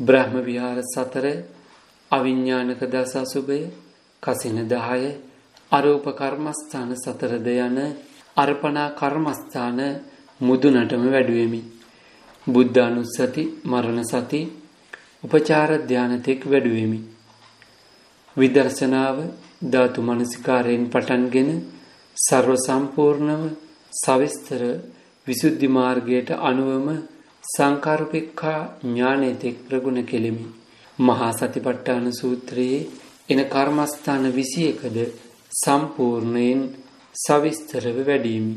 බ්‍රහ්ම විහාර සතර අවිඥානික දස අසුභය කසින 10 අරූප කර්මස්ථාන සතරද යන අර්පණා කර්මස්ථාන මුදුනටම වැඩුවෙමි. බුද්ධානුස්සති මරණ සති උපචාර ධානතෙක් වැඩුවෙමි. විදර්ශනාව ධාතු මනසිකාරයෙන් පටන්ගෙන ਸਰව සම්පූර්ණව සවිස්තර විසුද්ධි මාර්ගයට අනුවම සංකාරුපෙක්ඛා ඥානෙතෙක් ප්‍රගුණ කෙලිමි. මහා සතිපට්ඨාන සූත්‍රයේ එන කර්මස්ථාන 21ද සම්පූර්ණයෙන් සවිස්තරව වැඩිමි.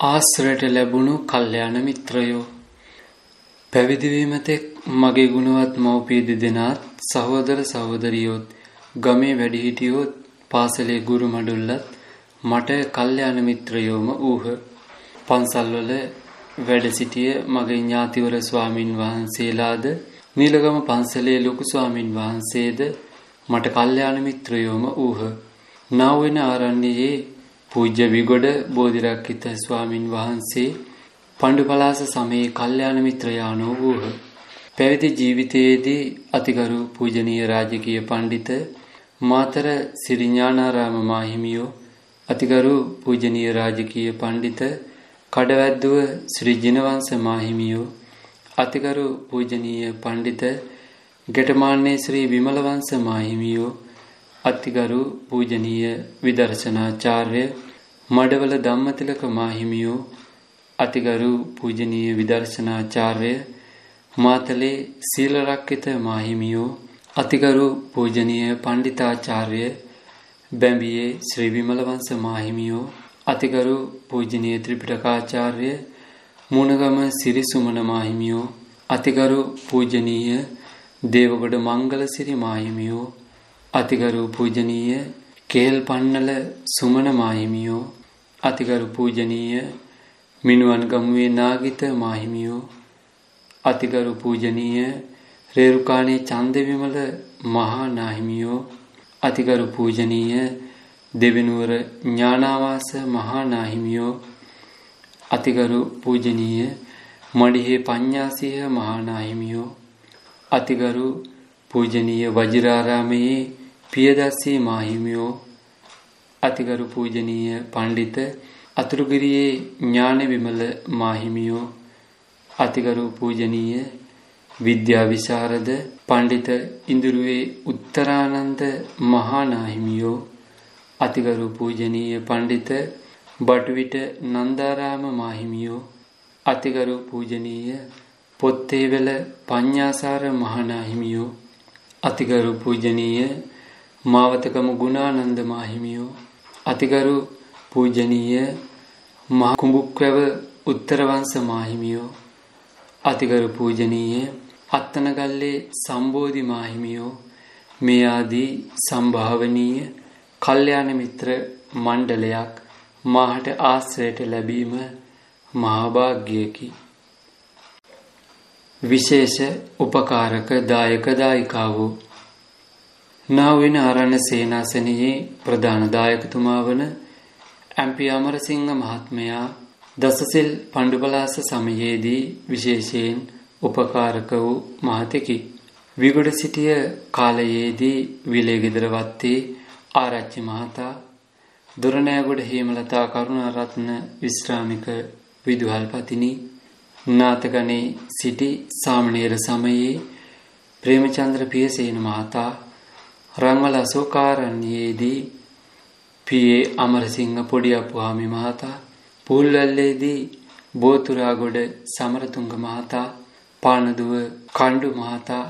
ආශ්‍රයට ලැබුණු කල්යාණ මිත්‍රයෝ පැවිදි වීමතෙක් මගේ ගුණවත් මව්පිය දෙදෙනාත් සහෝදර සහෝදරියොත් ගමේ වැඩිහිටියොත් පාසලේ ගුරු මඩුල්ලත් මට කල්යාණ මිත්‍රයෝම ඌහ. පන්සල්වල වැඩ සිටිය මගේ ඥාතිවර ස්වාමින් වහන්සේලාද නීලගම පන්සලේ ලොකු ස්වාමින් වහන්සේද මට කල්යාණ මිත්‍රයෝම ඌහ. නාවෙන ආරණ්‍යයේ පූජ්‍ය විගොඩ බෝධිරක්කිත ස්වාමින් වහන්සේ පණ්ඩුපලාස සමයේ කල්යාණ මිත්‍රයානෝ වූහ. පැවිදි ජීවිතයේදී අතිගරු පූජනීය රාජකීය පණ්ඩිත මාතර සිරිඥානාරාම මාහිමියෝ අතිගරු පූජනීය රාජකීය පණ්ඩිත කඩවැද්දුව ශ්‍රී ජිනවංශ මාහිමියෝ අතිගරු පූජනීය පණ්ඩිත ගැටමාන්නේ ශ්‍රී විමලවංශ මාහිමියෝ අතිගරු පූජනීය විදර්ශනාචාර්ය මඩවල ධම්මතිලක මාහිමියෝ අතිගරු පූජනීය විදර්ශනාචාර්ය මාතලේ සීලරක්කිත මාහිමියෝ අතිගරු පූජනීය පණ්ඩිතාචාර්ය බැඹියේ ශ්‍රී විමලවංශ මාහිමියෝ අතිගරු පූජනීය ත්‍රිපිටකාචාර්ය මුණගම සිරිසුමන මාහිමියෝ අතිගරු පූජනීය දේවගොඩ මංගලසිරි මාහිමියෝ අතිගරු පූජනීය කේල් පන්නල සුමන මාහිමියෝ අතිගරු පූජනීය මිනුවන් ගමුවේ නාගිත මාහිමියෝ අතිගරු පූජනීය රේරුකාණේ චන්දවිමල මහා නාහිමියෝ අතිගරු පූජනීය දෙවිනුවර ඥානාවාස මහා නාහිමියෝ අතිගරු පූජනීය මඩිහේ පඤ්ඤාසිය මහා නාහිමියෝ අතිගරු පූජනීය වජිරාරාමයේ පියදස්සී මාහිමියෝ අතිගරු පූජනීය පණ්ඩිත අතුරුගිරියේ ඥාන විමල මාහිමියෝ අතිගරු පූජනීය විද්‍යා විශාරද පණ්ඩිත ඉඳුරුවේ උත්තරානන්ද මහානාහිමියෝ අතිගරු පූජනීය පණ්ඩිත බටුවිට නන්දාරාම මාහිමියෝ අතිගරු පූජනීය පොත්තේවල පඤ්ඤාසාර මහානාහිමියෝ අතිගරු පූජනීය මාවතකම ගුණානන්ද මාහිමියෝ අතිගරු පූජනීය මහ කුඹුක්වැව උත්තරවංශ මාහිමියෝ අතිගරු පූජනීය අත්තනගල්ලේ සම්බෝධි මාහිමියෝ මේ ආදී සම්භාවනීය කල්යාණ මිත්‍ර මණ්ඩලයක් මාහට ආශ්‍රයට ලැබීම මහා භාග්‍යයකි. විශේෂ උපකාරක දායක දායිකාවෝ නා වෙන ආරණ්‍ය සේනාසනයේ ප්‍රධාන දායකතුමා වන ඇම්පි අමරසිංහ මහත්මයා දසසිල් පණ්ඩුපලාස සමයේදී විශේෂයෙන් උපකාරක වූ මහතෙකි. විගොඩ සිටිය කාලයේදී විලේගෙදර වත්තේ ආරච්චි මහතා දුරනෑගොඩ හේමලතා කරුණාරත්න විශ්‍රාමික විදුහල්පතිනි නාතගනේ සිටි සාමණේර සමයේ ප්‍රේමචන්ද්‍ර පියසේන මහතා රංවල අශෝකාරණ්‍යයේදී පී.ඒ. අමරසිංහ පොඩි අප්පුහාමි මහතා පූල්වැල්ලේදී බෝතුරාගොඩ සමරතුංග මහතා පානදුව කණ්ඩු මහතා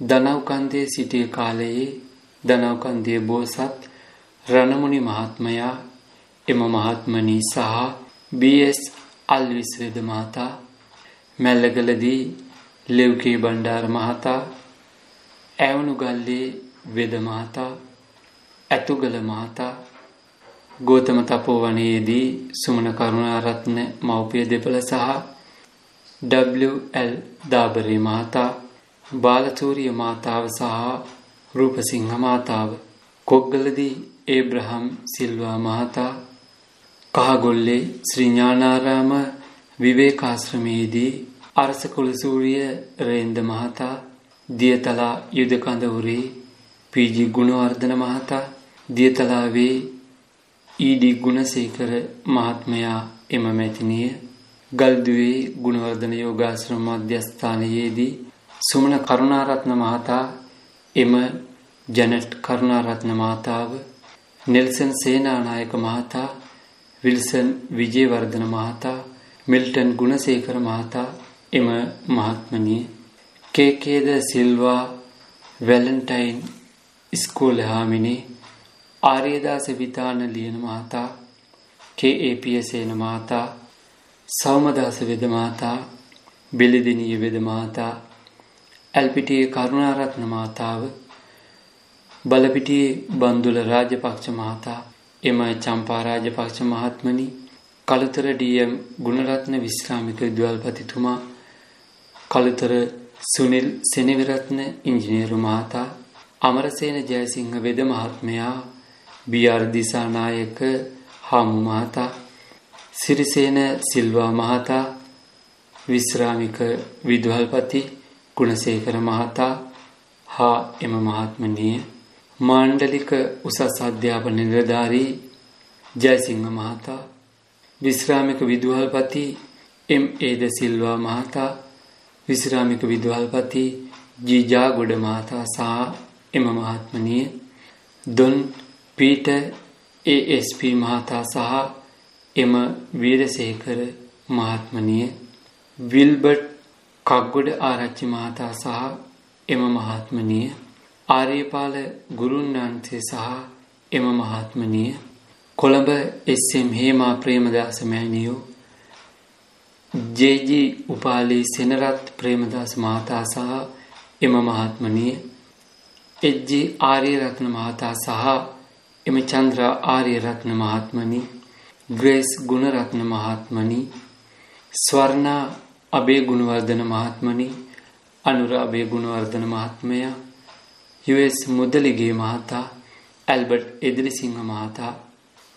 දනව්කන්දේ සිටිය කාලයේ දනව්කන්දේ බෝසත් රණමුණි මහත්මයා එම මහත්මනී සහ බී.එස්. අල්විස් වෙද මහතා මැල්ලගලදී ලෙව්කේ බණ්ඩාර මහතා ඇවුණුගල්ලේ වෙද මහතා ඇතුගල මහතා ගෝතම තපෝවනයේදී සුමන කරුණාරත්න මව්පිය දෙපළ සහ W.L. දාබරේ මහතා බාලචූරිය මාතාව සහ රූපසිංහ මාතාව කොග්ගලදී ඒබ්‍රහම් සිල්වා මහතා කහගොල්ලේ ශ්‍රී ඥානාරාම විවේකාශ්‍රමයේදී අරස කුලසූරිය රේන්ද මහතා දියතලා යුදකඳවුරේ පී.ජී. ගුණවර්ධන මහතා දියතලාවේ ඊ.ඩී. ගුණසේකර මහත්මයා එම මැතිනිය ගල්දුවේ ගුණවර්ධන යෝගාශ්‍රම මධ්‍යස්ථානයේදී සුමන කරුණාරත්න මහතා එම ජැනට් කරුණාරත්න මහතාව නෙල්සන් සේනානායක මහතා විල්සන් විජේවර්ධන මහතා මිල්ටන් ගුණසේකර මහතා එම මහත්මනිය කේකේද සිල්වා වැලන්ටයින් ස්කෝල හාමිනේ ආර්යදාස විතාන ලියන මහතා කේ.ඒ.පී.එස්.එන මහතා සෞමදාස වෙද මහතා බෙලිදිනිය වෙද මහතා ඇල්පිටියේ කරුණාරත්න මාතාව බලපිටියේ බන්දුල රාජපක්ෂ මහතා එම චම්පා රාජපක්ෂ මහත්මනි කළුතර ඩීඑම් ගුණරත්න විශ්‍රාමික විදුහල්පතිතුමා කළුතර සුනිල් සෙනවිරත්න ඉංජිනේරු මහතා අමරසේන ජයසිංහ වෙද මහත්මයා බී.ආර්. දිසානායක හාමු මහතා සිරිසේන සිල්වා මහතා විශ්‍රාමික විදුහල්පති ගුණසේකර මහතා හා එම මහත්මනිය මාණ්ඩලික උසස් අධ්‍යාපන නිලධාරී ජයසිංහ මහතා විශ්‍රාමික විදුහල්පති එම් ඒද සිල්වා මහතා විශ්‍රාමික විදුහල්පති ජීජාගොඩ මහතා සහ එම මහත්මනිය දොන් පීට ASP මහතා සහ එම වීරසේකර මහත්මනිය විල්බට් කග්ගොඩ ආරච්චි මහතා සහ එම මහත්මනිය ආර්යපාල ගුරුන්නාන්සේ සහ එම මහත්මනිය කොළඹ එස්.එම්. හේමා ප්‍රේමදාස මෑණියෝ ජේ.ජී. උපාලි සෙනරත් ප්‍රේමදාස මහතා සහ එම මහත්මනිය එජ්ජි ආර්යරත්න මහතා සහ එම චන්ද්‍රා ආර්යරත්න මහත්මනි ග්‍රේස් ගුණරත්න මහත්මනි ස්වර්ණා අබේ ගුණවර්ධන මහත්මනි අනුර අබේ ගුණවර්ධන මහත්මයා යුඑස් මුදලිගේ මහතා ඇල්බර්ට් එදිරිසිංහ මහතා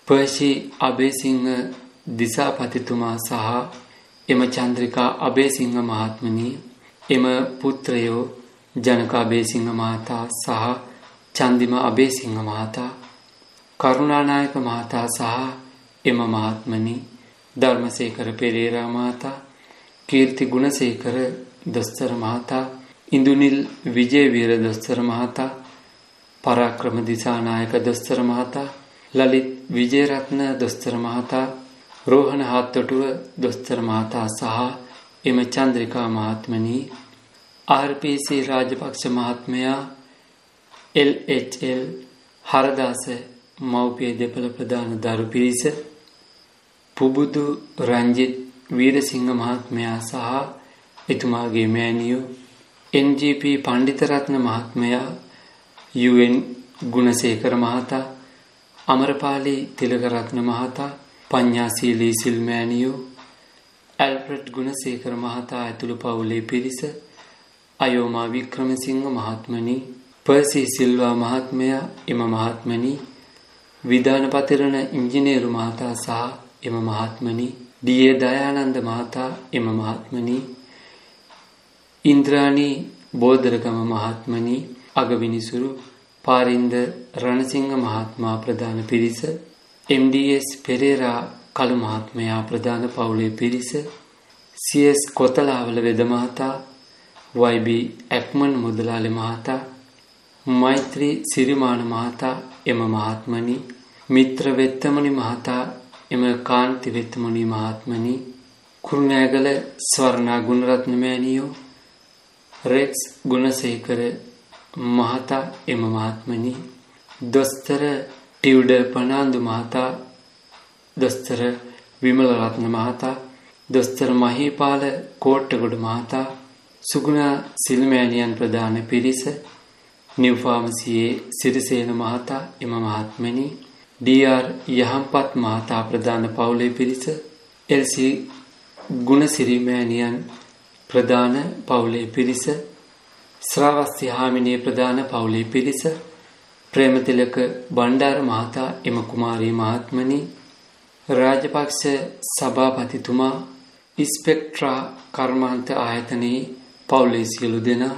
පර්ෂි අබේසිංහ දිසාපතිතුමා සහ එම චන්ද්‍රිකා අබේසිංහ මහත්මනි එම පුත්‍රයෝ ජනක අබේසිංහ මහතා සහ චන්දිම අබේසිංහ මහතා කරුණානායක මහතා සහ එම මහත්මනි ධර්මසේකර පෙරේරා මහතා කීර්ති ගුණසේකර දොස්තර මහතා ඉන්දුනිල් විජේවීර දොස්තර මහතා පරාක්‍රම දිසානායක දොස්තර මහතා ලලිත් විජේරත්න දොස්තර මහතා රෝහණ හාත්තොටුව දොස්තර මහතා සහ එම චන්ද්‍රිකා මහත්මනී RPC රාජපක්ෂ මහත්මයා LHL හරදාස මව්පිය දෙපළ ප්‍රධාන දරු පිරිස පුබුදු රංජිත් වීරසිංහ මහත්මයා සහ එතුමාගේ මෑණියෝ NGP පණ්ඩිතරත්න මහත්මයා UN ගුණසේකර මහතා අමරපාලි තිලකරත්න මහතා පඤ්ඤාසීලී සිල්මෑණියෝ ඇල්ෆ්‍රඩ් ගුණසේකර මහතා ඇතුළු පවුලේ පිරිස අයෝමා වික්‍රමසිංහ මහත්මනි පර්සි සිල්වා මහත්මයා එම මහත්මනි විධානපතිරණ ඉංජිනේරු මහතා සහ එම මහත්මනි. ඩී.ඒ. දයානන්ද මහතා එම මහත්මනි. ඉන්ද්‍රාණී බෝධරගම මහත්මනි. අගවිනිසුරු පාරින්ද රණසිංහ මහත්මයා ප්‍රධාන පිරිස. MDS පෙරේරා කළු මහත්මයා ප්‍රධාන පවුලේ පිරිස. CS කොතලාවල වෙද මහතා. YB ඇක්මන් මුදලාලි මහතා. මෛත්‍රී සිරිමාන මහතා එම මහත්මනි. මිත්‍ර වෙත්තමනි මහතා. එම කාන්ති වෙත්තමනි මහත්මනි කුරුණෑගල ස්වර්ණා ගුණරත්න මෑණියෝ රෙක්ස් ගුණසේකර මහතා එම මහත්මනි දොස්තර ටිව්ඩ පනාන්දු මහතා දොස්තර විමල රත්න මහතා දොස්තර මහීපාල කෝට්ටගොඩ මහතා සුගුණා සිල්මෑණියන් ප්‍රධාන පිරිස නිව් ෆාමසියේ සිරිසේන මහතා එම මහත්මනි ඩී.ආර්. යහම්පත් මහතා ප්‍රධාන පවුලේ පිරිස එල්.සී. ගුණසිරි මෑණියන් ප්‍රධාන පවුලේ පිරිස ශ්‍රාවස්ති හාමිනේ ප්‍රධාන පවුලේ පිරිස ප්‍රේමතිලක බණ්ඩාර මහතා එම කුමාරී මහත්මනි රාජපක්ෂ සභාපතිතුමා ඉස්පෙක්ට්‍රා කර්මාන්ත ආයතනයේ පවුලේ සියලු දෙනා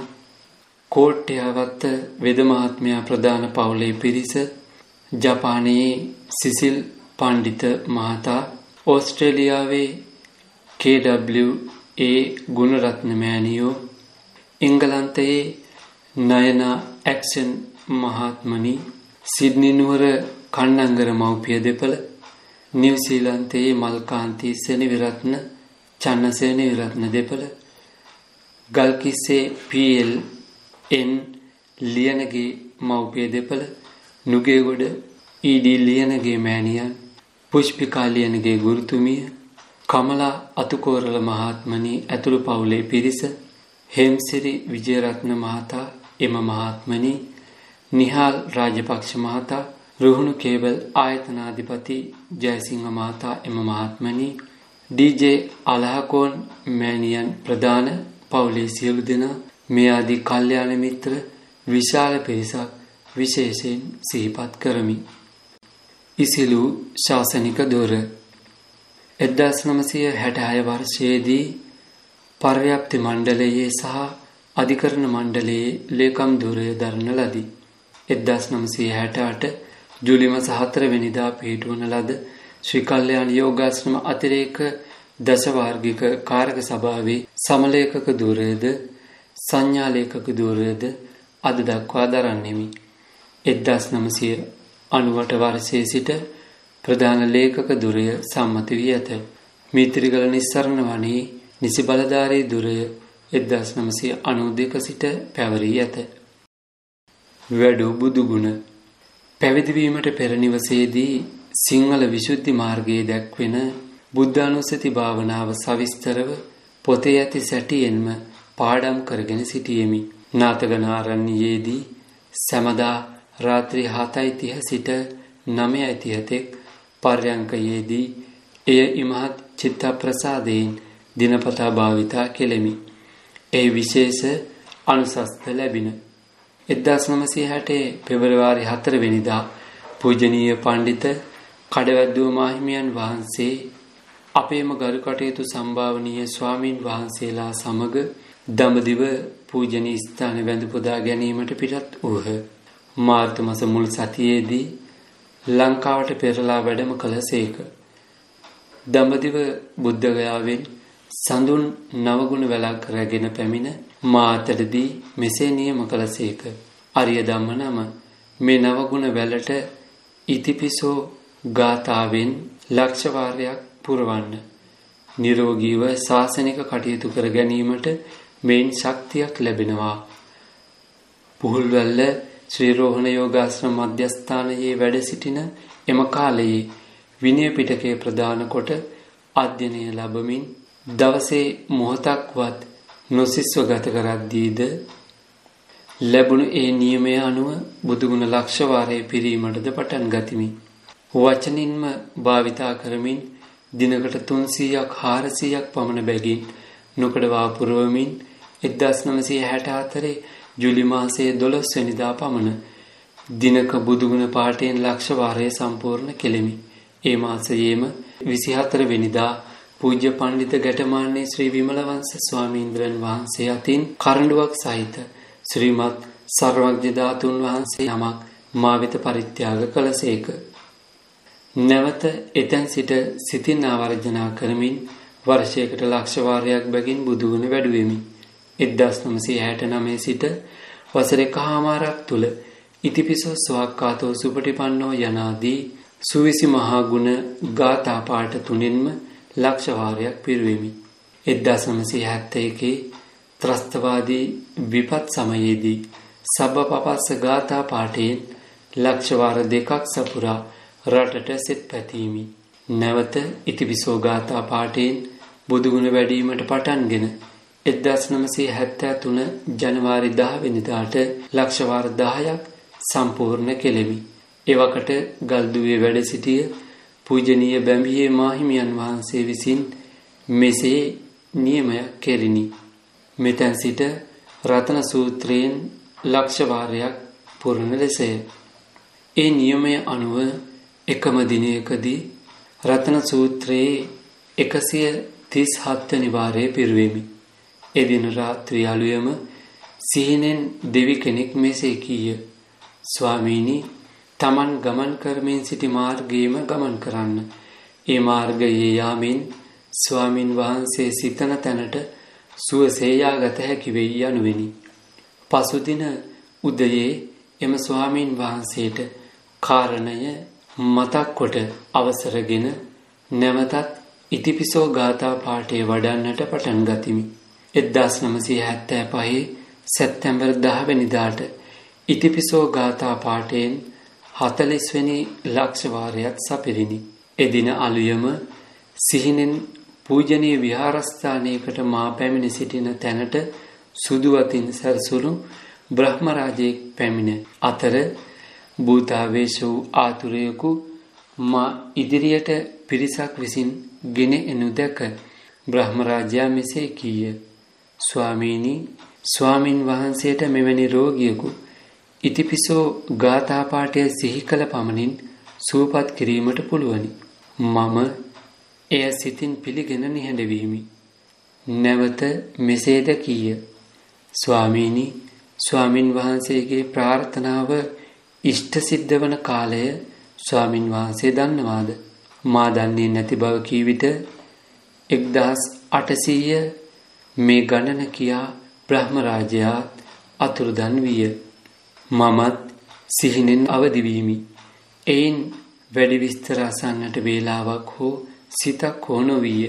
කෝට්ටයාවත්ත වෙද මහත්මයා ප්‍රධාන පවුලේ පිරිස ජපානයේ සිසිල් පණ්ඩිත මහතා ඕස්ට්‍රේලියාවේ KWA ගුණරත්න මෑණියෝ එංගලන්තයේ නයනා ඇක්ෂන් මහත්මනි සිඩ්නි නුවර කණ්ණංගර මව්පිය දෙපළ නිව්සීලන්තයේ මල්කාන්ති සෙනවිරත්න චන්නසේන විරත්න දෙපළ ගල්කිස්සේ පීඑල් එන් ලියනගේ මව්පිය දෙපළ නුගේගොඩ ඊඩී ලියනගේ මෑණියන් පුෂ්පිකා ලියනගේ ගුරුතුමිය කමලා අතුකෝරල මහත්මනී ඇතුළු පවුලේ පිරිස හෙම්සිරි විජයරත්න මහතා එම මහත්මනී නිහාල් රාජපක්ෂ මහතා රුහුණු කේබල් ආයතනාධිපති ජයසිංහ මහතා එම මහත්මනි ඩීජේ අලහකෝන් මෑණියන් ප්‍රධාන පවුලේ සියලු දෙනා මේ ආදී කල්යාණ මිත්‍ර විශාල පිරිසක් විශේෂයෙන් සිහිපත් කරමි. ඉසිලු ශාසනික දොර 1966 වර්ෂයේදී පර්යාප්ති මණ්ඩලයේ සහ අධිකරණ මණ්ඩලයේ ලේකම් ධුරය දරන ලදී. 1968 ජූලි මාස 4 වෙනිදා පිහිටුවන ලද ශ්‍රී කල්යාණ යෝගාශ්‍රම අතිරේක දශවාර්ගික කාරක සභාවේ සමලේඛක ධුරයද සංඥා ලේඛක ධුරයද අද දක්වා දරන්නෙමි. 1998 වර්ෂයේ සිට ප්‍රධාන ලේඛක ධුරය සම්මත වී ඇත. මිත්‍රිගල නිස්සරණ වනයේ නිසි බලධාරී ධුරය 1992 සිට පැවරී ඇත. වැඩු බුදුගුණ පැවිදිවීමට පෙර නිවසේදී සිංහල විසුද්ධි මාර්ගයේ දැක්වෙන බුද්ධානුස්සති භාවනාව සවිස්තරව පොතේ ඇති සැටියෙන්ම පාඩම් කරගෙන සිටියෙමි. නාතකනාරණ්‍යයේදී සැමදා රාත්‍රී 7:30 සිට 9:30 තෙක් පර්යංකයේදී එය ඉමහත් චිත්ත ප්‍රසාදයෙන් දිනපතා භාවිතා කෙලෙමි. ඒ විශේෂ අනුසස්ත ලැබින 1960 පෙබරවාරි 4 වෙනිදා පූජනීය පඬිත කඩවැද්දුව මාහිමියන් වහන්සේ අපේම ගරු කටයුතු සම්භාවනීය ස්වාමින් වහන්සේලා සමග දඹදිව පූජනීය ස්ථාන වැඳ පුදා ගැනීමට පිටත් වූහ. මාර්තු මාස මුල් සතියේදී ලංකාවට පෙරලා වැඩම කළසේක. දඹදිව බුද්ධගයාවෙන් සඳුන් නවගුණ වැලක් රැගෙන පැමිණ මාතටදී මෙසේ නියම කළසේක. අරිය ධම්ම නම මේ නවගුණ වැලට ඉතිපිසෝ ගාථාවෙන් ලක්ෂ වාරයක් පුරවන්න. නිරෝගීව ශාසනික කටයුතු කර ගැනීමට මේන් ශක්තියක් ලැබෙනවා. පුහුල්වැල්ල ශ්‍රී රෝහණ යෝගාශ්‍රම මධ්‍යස්ථානයේ වැඩ සිටින එම කාලයේ විනය පිටකය ප්‍රදාන කොට අධ්‍යයනය ලැබමින් දවසේ මොහොතක්වත් නොසිස්ව ගත කරද්දීද ලැබුණු ඒ නියමය අනුව බුදුගුණ ලක්ෂ වාරයේ පිරීමටද පටන් ගතිමි. වචනින්ම භාවිතා කරමින් දිනකට 300ක් 400ක් පමණ බැගින් නොකඩවා පුරවමින් 1964 ජූලි මාසයේ 12 වෙනිදා පමණ දිනක බුදුගුණ පාඨයෙන් ලක්ෂ වාරය සම්පූර්ණ කෙලෙමි. ඒ මාසයේම 24 වෙනිදා පූජ්‍ය පණ්ඩිත ගැටමාන්නේ ශ්‍රී විමලවංශ ස්වාමීන්ද්‍රයන් වහන්සේ අතින් කරඬුවක් සහිත ශ්‍රීමත් සර්වඥ ධාතුන් වහන්සේ යමක් මා වෙත පරිත්‍යාග කළසේක. නැවත එතැන් සිට සිතින් ආවර්ජනා කරමින් වර්ෂයකට ලක්ෂ වාරයක් බැගින් බුදුගුණ වැඩුවෙමි. 1969 සිට වසර එකහමාරක් තුල ඉතිපිසෝ ස්වාක්කාතෝ සුපටිපන්නෝ යනාදී සුවිසි මහා ගුණ ගාථා පාඨ තුනින්ම ලක්ෂ වාරයක් පිරුවෙමි. 1971 ත්‍රස්තවාදී විපත් සමයේදී සබ්බපපස්ස ගාථා පාඨයෙන් ලක්ෂ වාර දෙකක් සපුරා රටට සෙත් පැතීමි. නැවත ඉතිවිසෝ ගාථා පාඨයෙන් බුදුගුණ වැඩීමට පටන්ගෙන 1973 ජනවාරි 10 වෙනිදාට ලක්ෂ වාර 10ක් සම්පූර්ණ කෙලෙමි. එවකට ගල්දුවේ වැඩ සිටිය පූජනීය බැඹියේ මාහිමියන් වහන්සේ විසින් මෙසේ නියමයක් කෙරිනි. මෙතැන් සිට රතන සූත්‍රයෙන් ලක්ෂ වාරයක් පුරන ලෙසය. ඒ නියමය අනුව එකම දිනයකදී රතන සූත්‍රයේ 137 වෙනි වාරයේ පිරුවෙමි. එදින රාත්‍රී අලුයම සිහිනෙන් දෙවි කෙනෙක් මෙසේ කීය. ස්වාමීනි තමන් ගමන් කරමින් සිටි මාර්ගයේම ගමන් කරන්න. ඒ මාර්ගයේ යාමෙන් ස්වාමින් වහන්සේ සිතන තැනට සුවසේ යාගත හැකි වෙයි යනුවෙනි. පසුදින උදයේ එම ස්වාමින් වහන්සේට කාරණය මතක් කොට අවසරගෙන නැවතත් ඉතිපිසෝ ගාථා පාඨය වඩන්නට පටන් ගතිමි. 1975 සැප්තැම්බර් 10 වෙනිදාට ඉතිපිසෝ ගාථා පාඨයෙන් 40 වෙනි ලක්ෂ වාරයක් සපිරිනි. එදින අලුයම සිහිනෙන් පූජනීය විහාරස්ථානයකට මා පැමිණ සිටින තැනට සුදු අතින් සැරසුණු බ්‍රහ්ම රාජයෙක් පැමිණ අතර භූතාවේශ වූ ආතුරයෙකු මා ඉදිරියට පිරිසක් විසින් ගෙන එනු දැක බ්‍රහ්ම රාජයා මෙසේ කීය ස්වාමීනි ස්වාමින් වහන්සේට මෙවැනි රෝගියෙකු ඉතිපිසෝ ගාථා පාඨය සිහි කළ පමණින් සූපත් කිරීමට පුළුවනි. මම එය සිතින් පිළිගෙන නිහඬ වීමි. නැවත මෙසේද කීය. ස්වාමීනි ස්වාමින් වහන්සේගේ ප්‍රාර්ථනාව ඉෂ්ට සිද්ධ වන කාලය ස්වාමින් වහන්සේ දන්නවාද? මා දන්නේ නැති බව කී විට 1800 මේ ගණන කියා බ්‍රහ්ම රාජයාත් අතුරුදන් විය. මමත් සිහිනෙන් අවදි වීමි. එයින් වැඩි විස්තර අසන්නට වේලාවක් හෝ සිතක් හෝ නොවිය.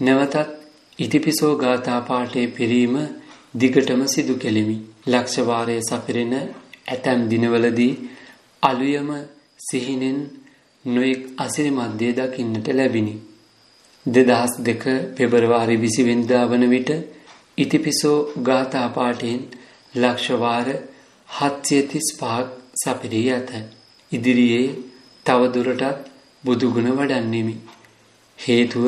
නැවතත් ඉතිපිසෝ ගාථා පාඨයේ පිරීම දිගටම සිදු කෙලිමි. ලක්ෂ වාරයේ සපිරෙන ඇතැම් දිනවලදී අලුයම සිහිනෙන් නොයෙක් අසිරිමත් දේ දකින්නට ලැබිනි. 2002 පෙබරවාරි 20 වෙනිදා වන විට ඉතිපිසෝ ගාථා පාඨයෙන් ලක්ෂ වාර 735ක් සපිරී ඇත. ඉදිරියේ තව දුරටත් බුදුගුණ වඩන්නෙමි. හේතුව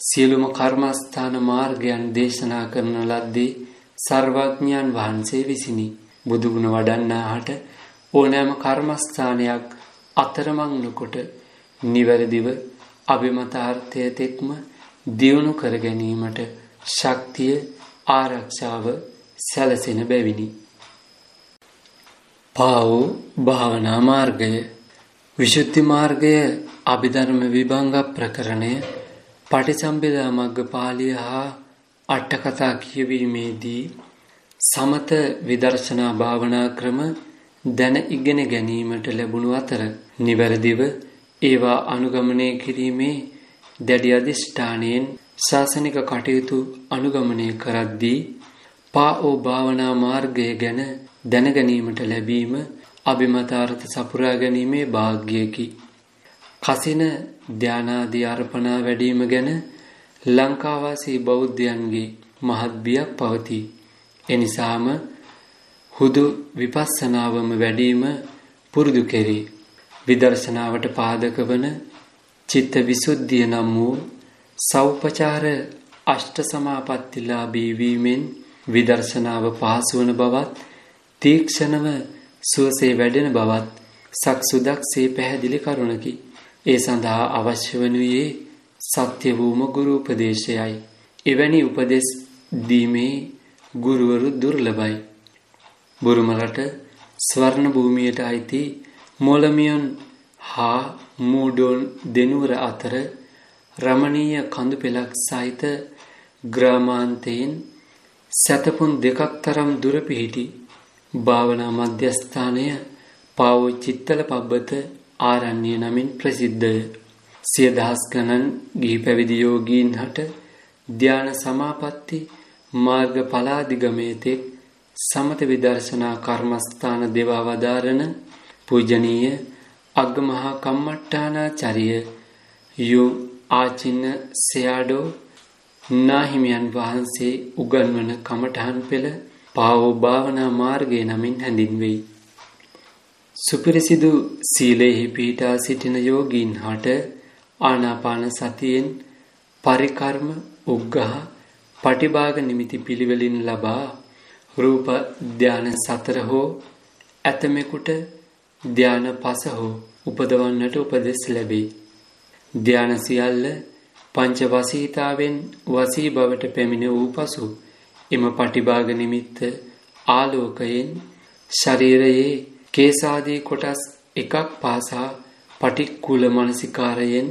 සියලුම කර්මස්ථාන මාර්ගයන් දේශනා කරන ලද්දේ සර්වඥයන් වහන්සේ විසිනි. බුදුගුණ වඩන්නාහට ඕනෑම කර්මස්ථානයක් අතරමං නොකොට නිවැරදිව අභිමතාර්ථය තෙක්ම දියුණු කර ගැනීමට ශක්තිය ආරක්ෂාව සැලසෙන බැවිනි. පාවු භාවනා මාර්ගය විශුද්ධි මාර්ගය අභිධර්ම විභංග ප්‍රකරණය පටිසම්භිදා මග්ග පාළිය හා අට්ඨකථා කියවීමේදී සමත විදර්ශනා භාවනා ක්‍රම දැන ඉගෙන ගැනීමට ලැබුණු අතර නිවැරදිව ඒවා අනුගමනය කිරීමේ දැඩි අධිෂ්ඨානයෙන් ශාසනික කටයුතු අනුගමනය කරද්දී පාஓ භාවනා මාර්ගය ගැන දැනගැනීමට ලැබීම අභිමතාර්ථ සපුරා ගැනීමේ වාග්යකි. කසින ධානාදී අර්පණා වැඩීම ගැන ලංකාවාසී බෞද්ධයන්ගේ මහත් බියක් පවතී. එනිසාම හුදු විපස්සනාවම වැඩීම පුරුදු කෙරේ. විදර්ශනාවට පාදක වන චිත්ත විසුද්ධිය නම් වූ සෞපචාර අෂ්ට සමාපත්තිලාභී වීමෙන් විදර්ශනාව පහසු වන බවත් තීක්ෂණව සුවසේ වැඩෙන බවත් සක්සුදක්සේ පැහැදිලි කරුණකි. ඒ සඳහා අවශ්‍ය වනුයේ සත්‍ය වූම ගුරු උපදේශයයි. එවැනි උපදෙස් දීමේ ගුරුවරු දුර්ලභයි. බුරුම රට ස්වර්ණ භූමියට අයිති මොළමියොන් හා මූඩෝන් දෙනුවර අතර රමණීය කඳු පෙළක් සහිත ග්‍රාමාන්තයෙන් සැතපුන් දෙකක් තරම් දුර පිහිටි භාවනා මධ්‍යස්ථානය පාවො චිත්තල පබ්බත ආරණ්‍ය නමින් ප්‍රසිද්ධය. සිය දහස් ගණන් ගිහි පැවිදි යෝගීන් හට ධ්‍යාන සමාපatti මාර්ග පලාදිගමේතෙක් සමත විදර්ශනා කර්මස්ථාන දෙවා වදාරන පූජනීය අග්ගමහා කම්මට්ටානාචාර්ය යු ආචින්න සෙයාඩෝ නාහිමියන් වහන්සේ උගන්වන කමඨහන් පෙළ පාවෝ භාවනා මාර්ගය නමින් හැඳින්වෙයි. සුපිරිසිදු සීලෙහි පීඨා සිටින යෝගීන් හට ආනාපාන සතියෙන් පරිකර්ම උග්ඝහ පටිභාග නිමිති පිළිවෙලින් ලබා රූප ධාන සතර හෝ ඇතමෙකුට ධාන පස හෝ උපදවන්නට උපදෙස් ලැබේ. ධාන සියල්ල පංච වසීතාවෙන් වසී බවට පැමිණ වූ පසු එම පටිභාග නිමිත්ත ආලෝකයෙන් ශරීරයේ කේසාදී කොටස් එකක් පාසා පටික්කුල මනසිකාරයෙන්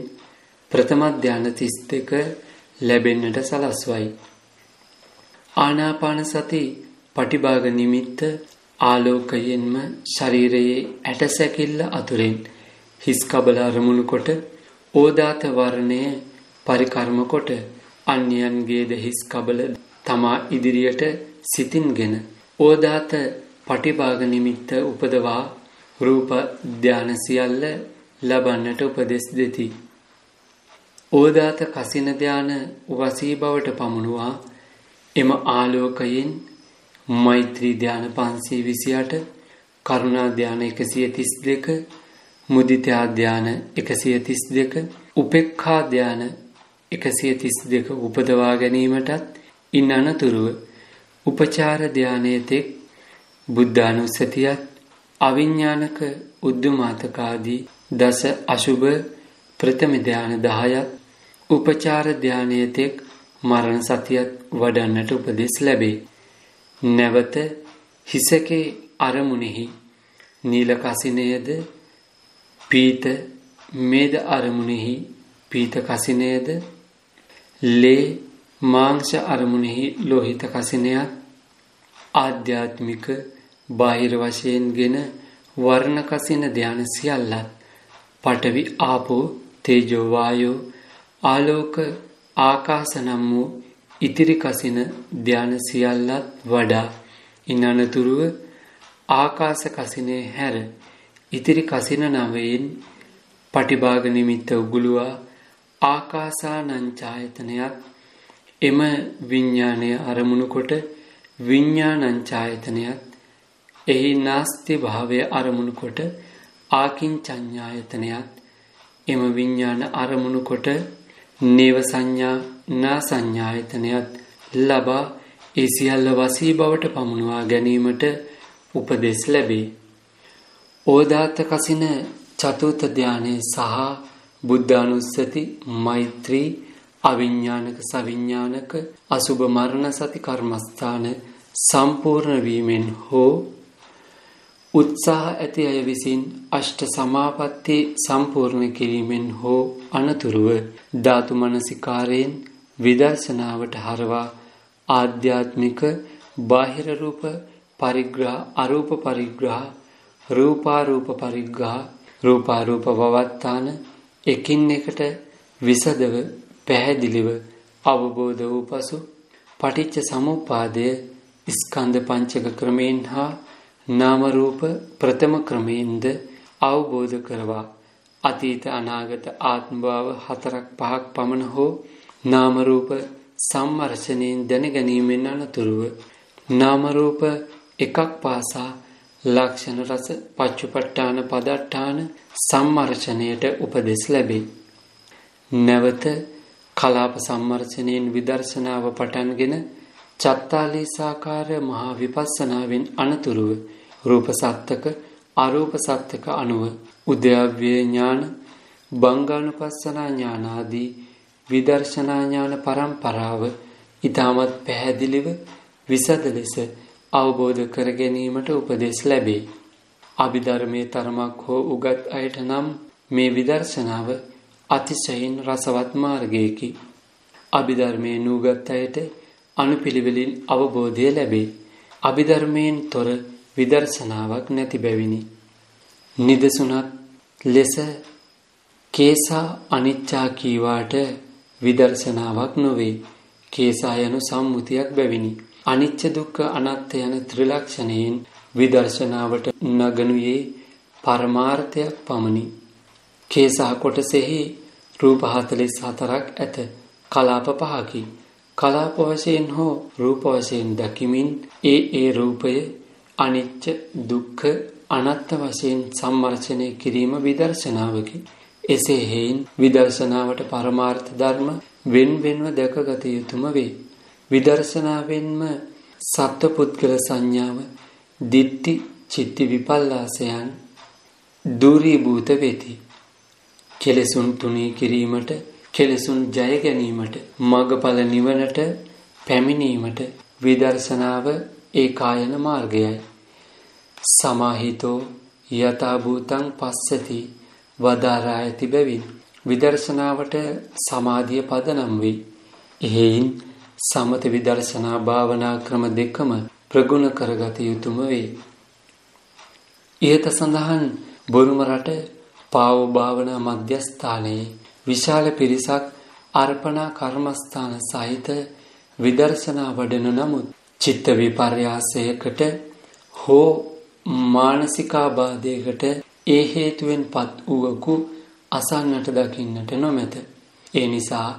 ප්‍රථම ධාන 32 ලැබෙන්නට සලස්වයි. ආනාපාන සති පටිභාග නිමිත්ත ආලෝකයෙන්ම ශරීරයේ ඇටසැකිල්ල අතුරෙන් හිස් කබල අරමුණු කොට ඕදාත වර්ණය පරිකර්ම කොට අන්‍යයන්ගේද හිස් කබල තමා ඉදිරියට සිතින්ගෙන ඕදාත පටිභාග නිමිත්ත උපදවා රූප ධාන සියල්ල ලබන්නට උපදෙස් දෙති. ඕදාත කසින ධාන වසී බවට පමුණුවා එම ආලෝකයෙන් මෛත්‍රී ධ්‍යාන 528 කරුණා ධ්‍යාන 132 මුදිතා ධ්‍යාන 132 උපේක්ඛා ධ්‍යාන 132 උපදවා ගැනීමටත් ඉන් අනතුරුව උපචාර ධ්‍යානයේ තෙක් බුද්ධානුස්සතියත් අවිඥානක උද්දුමාතකාදී දස අශුභ ප්‍රථම ධ්‍යාන 10ක් උපචාර ධ්‍යානයේ තෙක් මරණ සතියත් වඩන්නට උපදෙස් ලැබේ. නැවත හිසකේ අරමුණෙහි නීල කසිනයද පීත මේද අරමුණෙහි පීත කසිනයද ලේ මාංශ අරමුණෙහි ලෝහිත කසිනයත් ආධ්‍යාත්මික බාහිර වශයෙන්ගෙන වර්ණ කසින ධාන සියල්ලත් පඨවි ආපෝ තේජෝ වායෝ ආලෝක ආකාශ නම් වූ ඉතිරි කසින ධාන සියල්ලත් වඩා ඉන් අනතුරුව ආකාශ කසිනේ හැර ඉතිරි කසින නවයෙන් පටිභාග නිමිත්ත උගුලුවා ආකාසානංචායතනයක් එම විඤ්ඥානය අරමුණු කොට විඤ්ඥානංචායතනයක් එහි නාස්ති භාවය අරමුණු කොට ආකින් චඥායතනයක් එම විඤ්ඥාන අරමුණු කොට නේව සංඥා නා සංඥායතනයක් ලබා ඒ සියල්ල වසී බවට පමුණවා ගැනීමට උපදෙස් ලැබේ. ඕදාත කසින චතුත ධානය සහ බුද්ධානුස්සති මෛත්‍රී අවිඤ්ඥානක සවිඤ්ඥානක අසුභ මරණ සති කර්මස්ථාන සම්පූර්ණ වීමෙන් හෝ උත්සාහ ඇති අය විසින් අෂ්ට සමාපත්ති සම්පූර්ණ කිරීමෙන් හෝ අනතුරුව ධාතු මනසිකාරයෙන් විදර්ශනාවට හරවා ආධ්‍යාත්මික බාහිර රූප පරිග්‍රහ අරූප පරිග්‍රහ රූපාරූප පරිග්‍රහ රූපාරූප වවත්තාන එකින් එකට විසදව පැහැදිලිව අවබෝධ වූ පසු පටිච්ච සමුප්පාදය ස්කන්ධ පංචක ක්‍රමයෙන් හා නාම රූප ප්‍රථම ක්‍රමයෙන්ද අවබෝධ කරවා අතීත අනාගත ආත්ම භාව හතරක් පහක් පමණ හෝ නාම රූප සම්මර්ෂණයෙන් දැනගැනීමෙන් අනතුරුව නාම රූප එකක් පාසා ලක්ෂණ රස පච්චුපට්ඨාන පදට්ඨාන සම්මර්ෂණයට උපදෙස් ලැබේ. නැවත කලාප සම්මර්ෂණයෙන් විදර්ශනාව පටන්ගෙන චත්තාලීසාකාර මහා විපස්සනාවෙන් අනතුරුව රූප සත්‍යක අරූප සත්‍යක අනුව උද්‍යව්‍ය ඥාන බංගානුපස්සනා ඥානාදී විදර්ශනා ඥාන පරම්පරාව ඊටමත් පැහැදිලිව විසද ලෙස අවබෝධ කර ගැනීමට උපදෙස් ලැබේ. අභිධර්මයේ තරමක් හෝ උගත් අයට නම් මේ විදර්ශනාව අතිශයින් රසවත් මාර්ගයකි. අභිධර්මයේ නුගත් අයට අනුපිළිවෙලින් අවබෝධය ලැබේ. අභිධර්මයෙන් තොර විදර්ශනාවක් නැති බැවිනි. නිදසුනත් ලෙස කේසා අනිච්චා කීවාට විදර්ශනාවක් නොවේ. කේසා යනු සම්මුතියක් බැවිනි. අනිච්ච දුක්ඛ අනාත්ත යන ත්‍රිලක්ෂණයෙන් විදර්ශනාවට නගනුයේ පරමාර්ථයක් පමණි. කේසා කොටසෙහි රූප 44ක් ඇත. කලාප පහකි. කලාප වශයෙන් හෝ රූප වශයෙන් දකිමින් ඒ ඒ රූපය අනිච්ච දුක්ඛ අනාත්ත වශයෙන් සම්මර්ෂණය කිරීම විදර්ශනාවකි. එසේ හේයින් විදර්ශනාවට පරමාර්ථ ධර්ම වෙන් වෙන්ව දැකගත යුතුම වේ. විදර්ශනාවෙන්ම සත්පුද්ගල සංඥාව දිට්ටි චිත්ති විපල්ලාසයන් දුරීභූත වෙති. කෙලෙසුන් තුනී කිරීමට කෙලෙසුන් ජය ගැනීමට මගඵල නිවනට පැමිණීමට විදර්ශනාව ඒකායන මාර්ගයයි. සමාහිතෝ යථාභූතං පස්සති වදාරා ඇති බැවින් විදර්ශනාවට සමාධිය පදනම් වෙයි. එහෙයින් සමත විදර්ශනා භාවනා ක්‍රම දෙකම ප්‍රගුණ කරගත යුතුම වේ. ඉහත සඳහන් බොරුම රට පාව භාවනා මධ්‍යස්ථානයේ විශාල පිරිසක් අර්පණා කර්මස්ථාන සහිත විදර්ශනා වඩන නමුත් චිත්ත විපර්යාසයකට හෝ මානසිකාබාධයකට ඒ හේතුවෙන් පත් වූවකු අසන්නට දකින්නට නොමැත. ඒ නිසා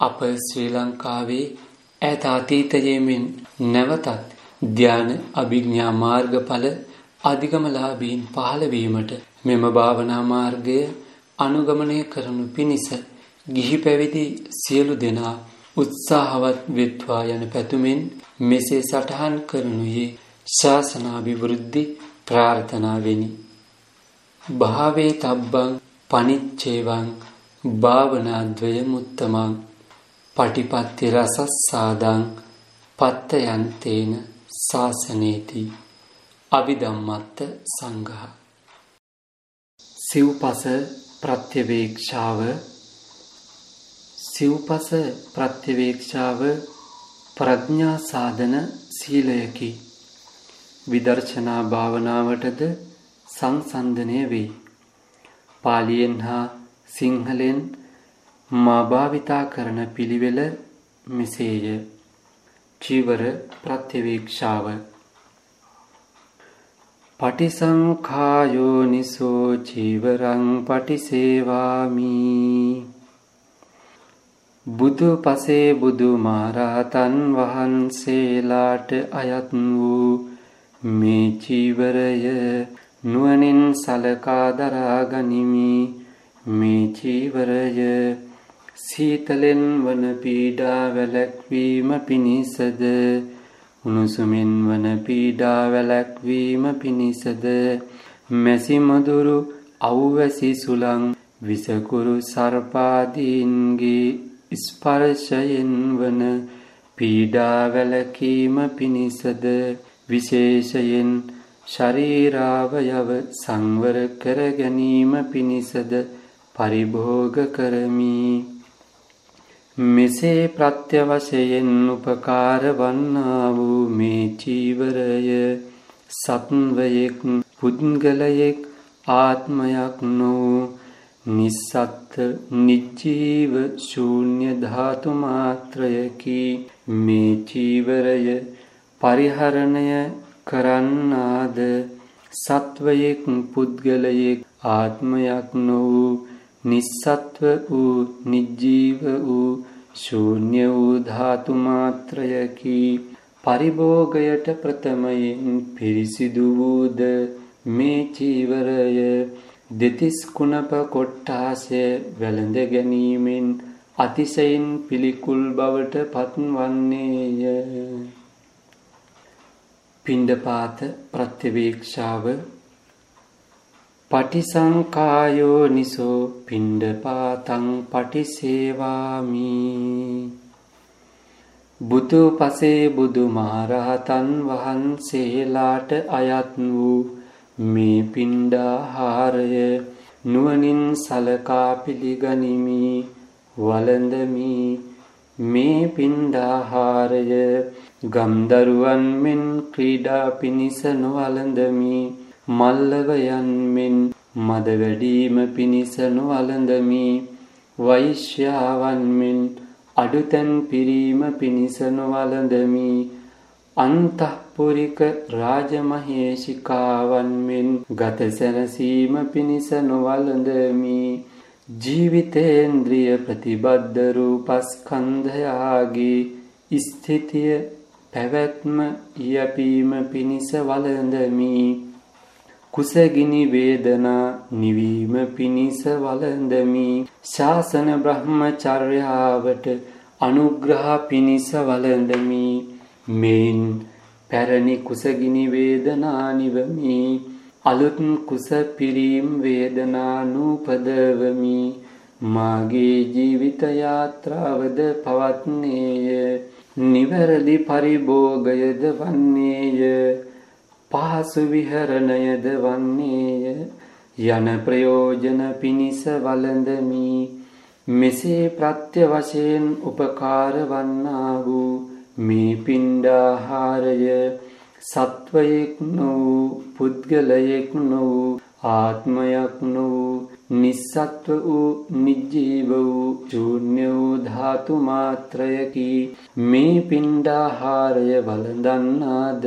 අප ශ්‍රී ලංකාවේ ඈත අතීතයේමින් නැවතත් ධ්‍යාන අභිඥා මාර්ගඵල අධිගමලාභීන් පහළවීමට මෙම භාවනා මාර්ගය අනුගමනය කරනු පිණිස ගිහි පැවිදි සියලු දෙනා උත්සාහවත් වෙත්වා යන පැතුමෙන් මෙසේ සටහන් කරනුයේ ශාසනාභිවෘද්ධි ප්‍රාර්ථනාවෙනි. භාවේ තබ්බං පනිච්චේවං භාවනාද්වය මුත්තමං පටිපත්ති රසස්සාදං පත්තයන්තේන ශාසනේති අවිධම්මත්ත සංඝහ. සිව්පස ප්‍රත්‍යවේක්ෂාව සිව්පස ප්‍රත්‍යවේක්ෂාව ප්‍රඥා සාධන සීලයකි. විදර්ශනා භාවනාවටද සංසන්දනය වෙයි. පාලියෙන් හා සිංහලෙන් මා භාවිතා කරන පිළිවෙල මෙසේය. චීවර ප්‍රත්‍යවේක්ෂාව පටිසංඛායෝනිසෝ චීවරං පටිසේවාමි. බුදු පසේ බුදු මහරහතන් වහන්සේලාට අයත් වූ මේ චීවරය නුවණින් සලකා දරා ගනිමි. මේ චීවරය සීතලෙන් වන පීඩා වැළැක්වීම පිණිසද? උණුසුමින් වන පීඩා වැළැක්වීම පිණිසද? මැසි මදුරු අවැසි සුළං විසකුරු සර්පාදීන්ගේ ස්පර්ශයෙන් වන පීඩා වැළකීම පිණිසද? විශේෂයෙන් ශරීරාවයව සංවර කර ගැනීම පිණිසද පරිභෝග කරමි. මෙසේ ප්‍රත්‍ය වශයෙන් උපකාර වන්නා වූ මේ චීවරය සත්වයෙක් පුද්ගලයෙක් ආත්මයක් නොවූ නිස්සත්ත නිජීව ශූන්‍ය ධාතු මාත්‍රයකි මේ චීවරය පරිහරණය කරන්නාද? සත්වයෙක් පුද්ගලයෙක් ආත්මයක් නොවූ නිස්සත්ව වූ නිජීව වූ ශූන්‍ය වූ ධාතු මාත්‍රයකි. පරිභෝගයට ප්‍රථමයෙන් පිරිසිදු වූද මේ චීවරය? දෙතිස් කුණප කොට්ටාසය වැළඳ ගැනීමෙන් අතිශයින් පිළිකුල් බවට පත්වන්නේය. පිණ්ඩපාත ප්‍රත්‍යවේක්ෂාව පටිසංකායෝ නිසෝ පිණ්ඩපාතං පටිසේවාමි. බුදු පසේ බුදු මහරහතන් වහන්සේලාට අයත් වූ මේ පිණ්ඩාහාරය නුවණින් සලකා පිළිගනිමි වළඳමි. මේ පිණ්ඩාහාරය ගම්දරුවන් මෙන් ක්‍රීඩා පිණිස නොවළඳමි. මල්ලවයන් මෙන් මද වැඩීම පිණිස නොවළඳමි. වෛශ්‍යාවන් මෙන් අඩුතැන් පිරීම පිණිස නොවළඳමි. අන්තఃපුරික රාජමහේෂිකාවන් මෙන් ගත සැනසීම පිණිස නොවළඳමි. ජීවිතේන්ද්‍රිය ප්‍රතිබද්ධ රූපස්කන්ධයාගේ ස්ථිතිය පැවැත්ම යැපීම පිණිස වළඳමි. කුසගිනි වේදනා නිවීම පිණිස වළඳමි. ශාසන බ්‍රහ්මචර්යාවට අනුග්‍රහ පිණිස වළඳමි. මෙන් පැරණි කුසගිනි වේදනා නිවමි. අලුත් කුස පිරීම් වේදනා නූපදවමි. මාගේ ජීවිත යාත්‍රාවද පවත්නේය. නිවැරදි පරිභෝගයද වන්නේය. පහසු විහරණයද වන්නේය. යන ප්‍රයෝජන පිණිස වළඳමි. මෙසේ ප්‍රත්‍ය වශයෙන් උපකාර වන්නා වූ මේ පිණ්ඩාහාරය සත්වයෙක් නොවූ පුද්ගලයෙක් නොවූ ආත්මයක් නොවූ නිස්සත්ව වූ නිජීව වූ ශූන්‍ය වූ ධාතු මාත්‍රයකි. මේ පිණ්ඩාහාරය වළඳන්නාද?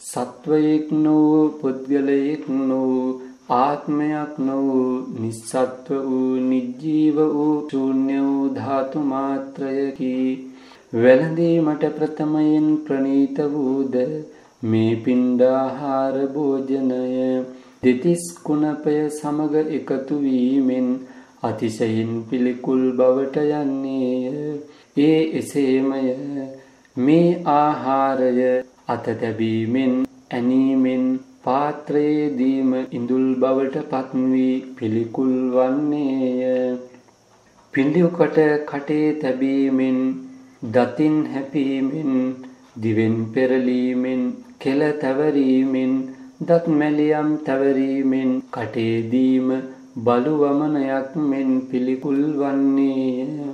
සත්වයෙක් නොවූ පුද්ගලයෙක් නොවූ ආත්මයක් නොවූ නිස්සත්ව වූ නිජීව වූ ශූන්‍ය වූ ධාතු මාත්‍රයකි. වැළඳීමට ප්‍රථමයෙන් ප්‍රනීත වූද? මේ පිණ්ඩාහාර භෝජනය. දෙතිස් කුණපය සමග එකතු වීමෙන් අතිශයින් පිළිකුල් බවට යන්නේය. ඒ එසේමය මේ ආහාරය අත තැබීමෙන් ඇනීමෙන් පාත්‍රයේදීම ඉඳුල් බවට පත්වී පිළිකුල් වන්නේය. පිළිවකට කටේ තැබීමෙන් දතින් හැපීමෙන් දිවෙන් පෙරලීමෙන් කෙල තැවරීමෙන් දත් මැලියම් තැවරීමෙන් කටේදීම බලු වමනයක් මෙන් පිළිකුල් වන්නේය.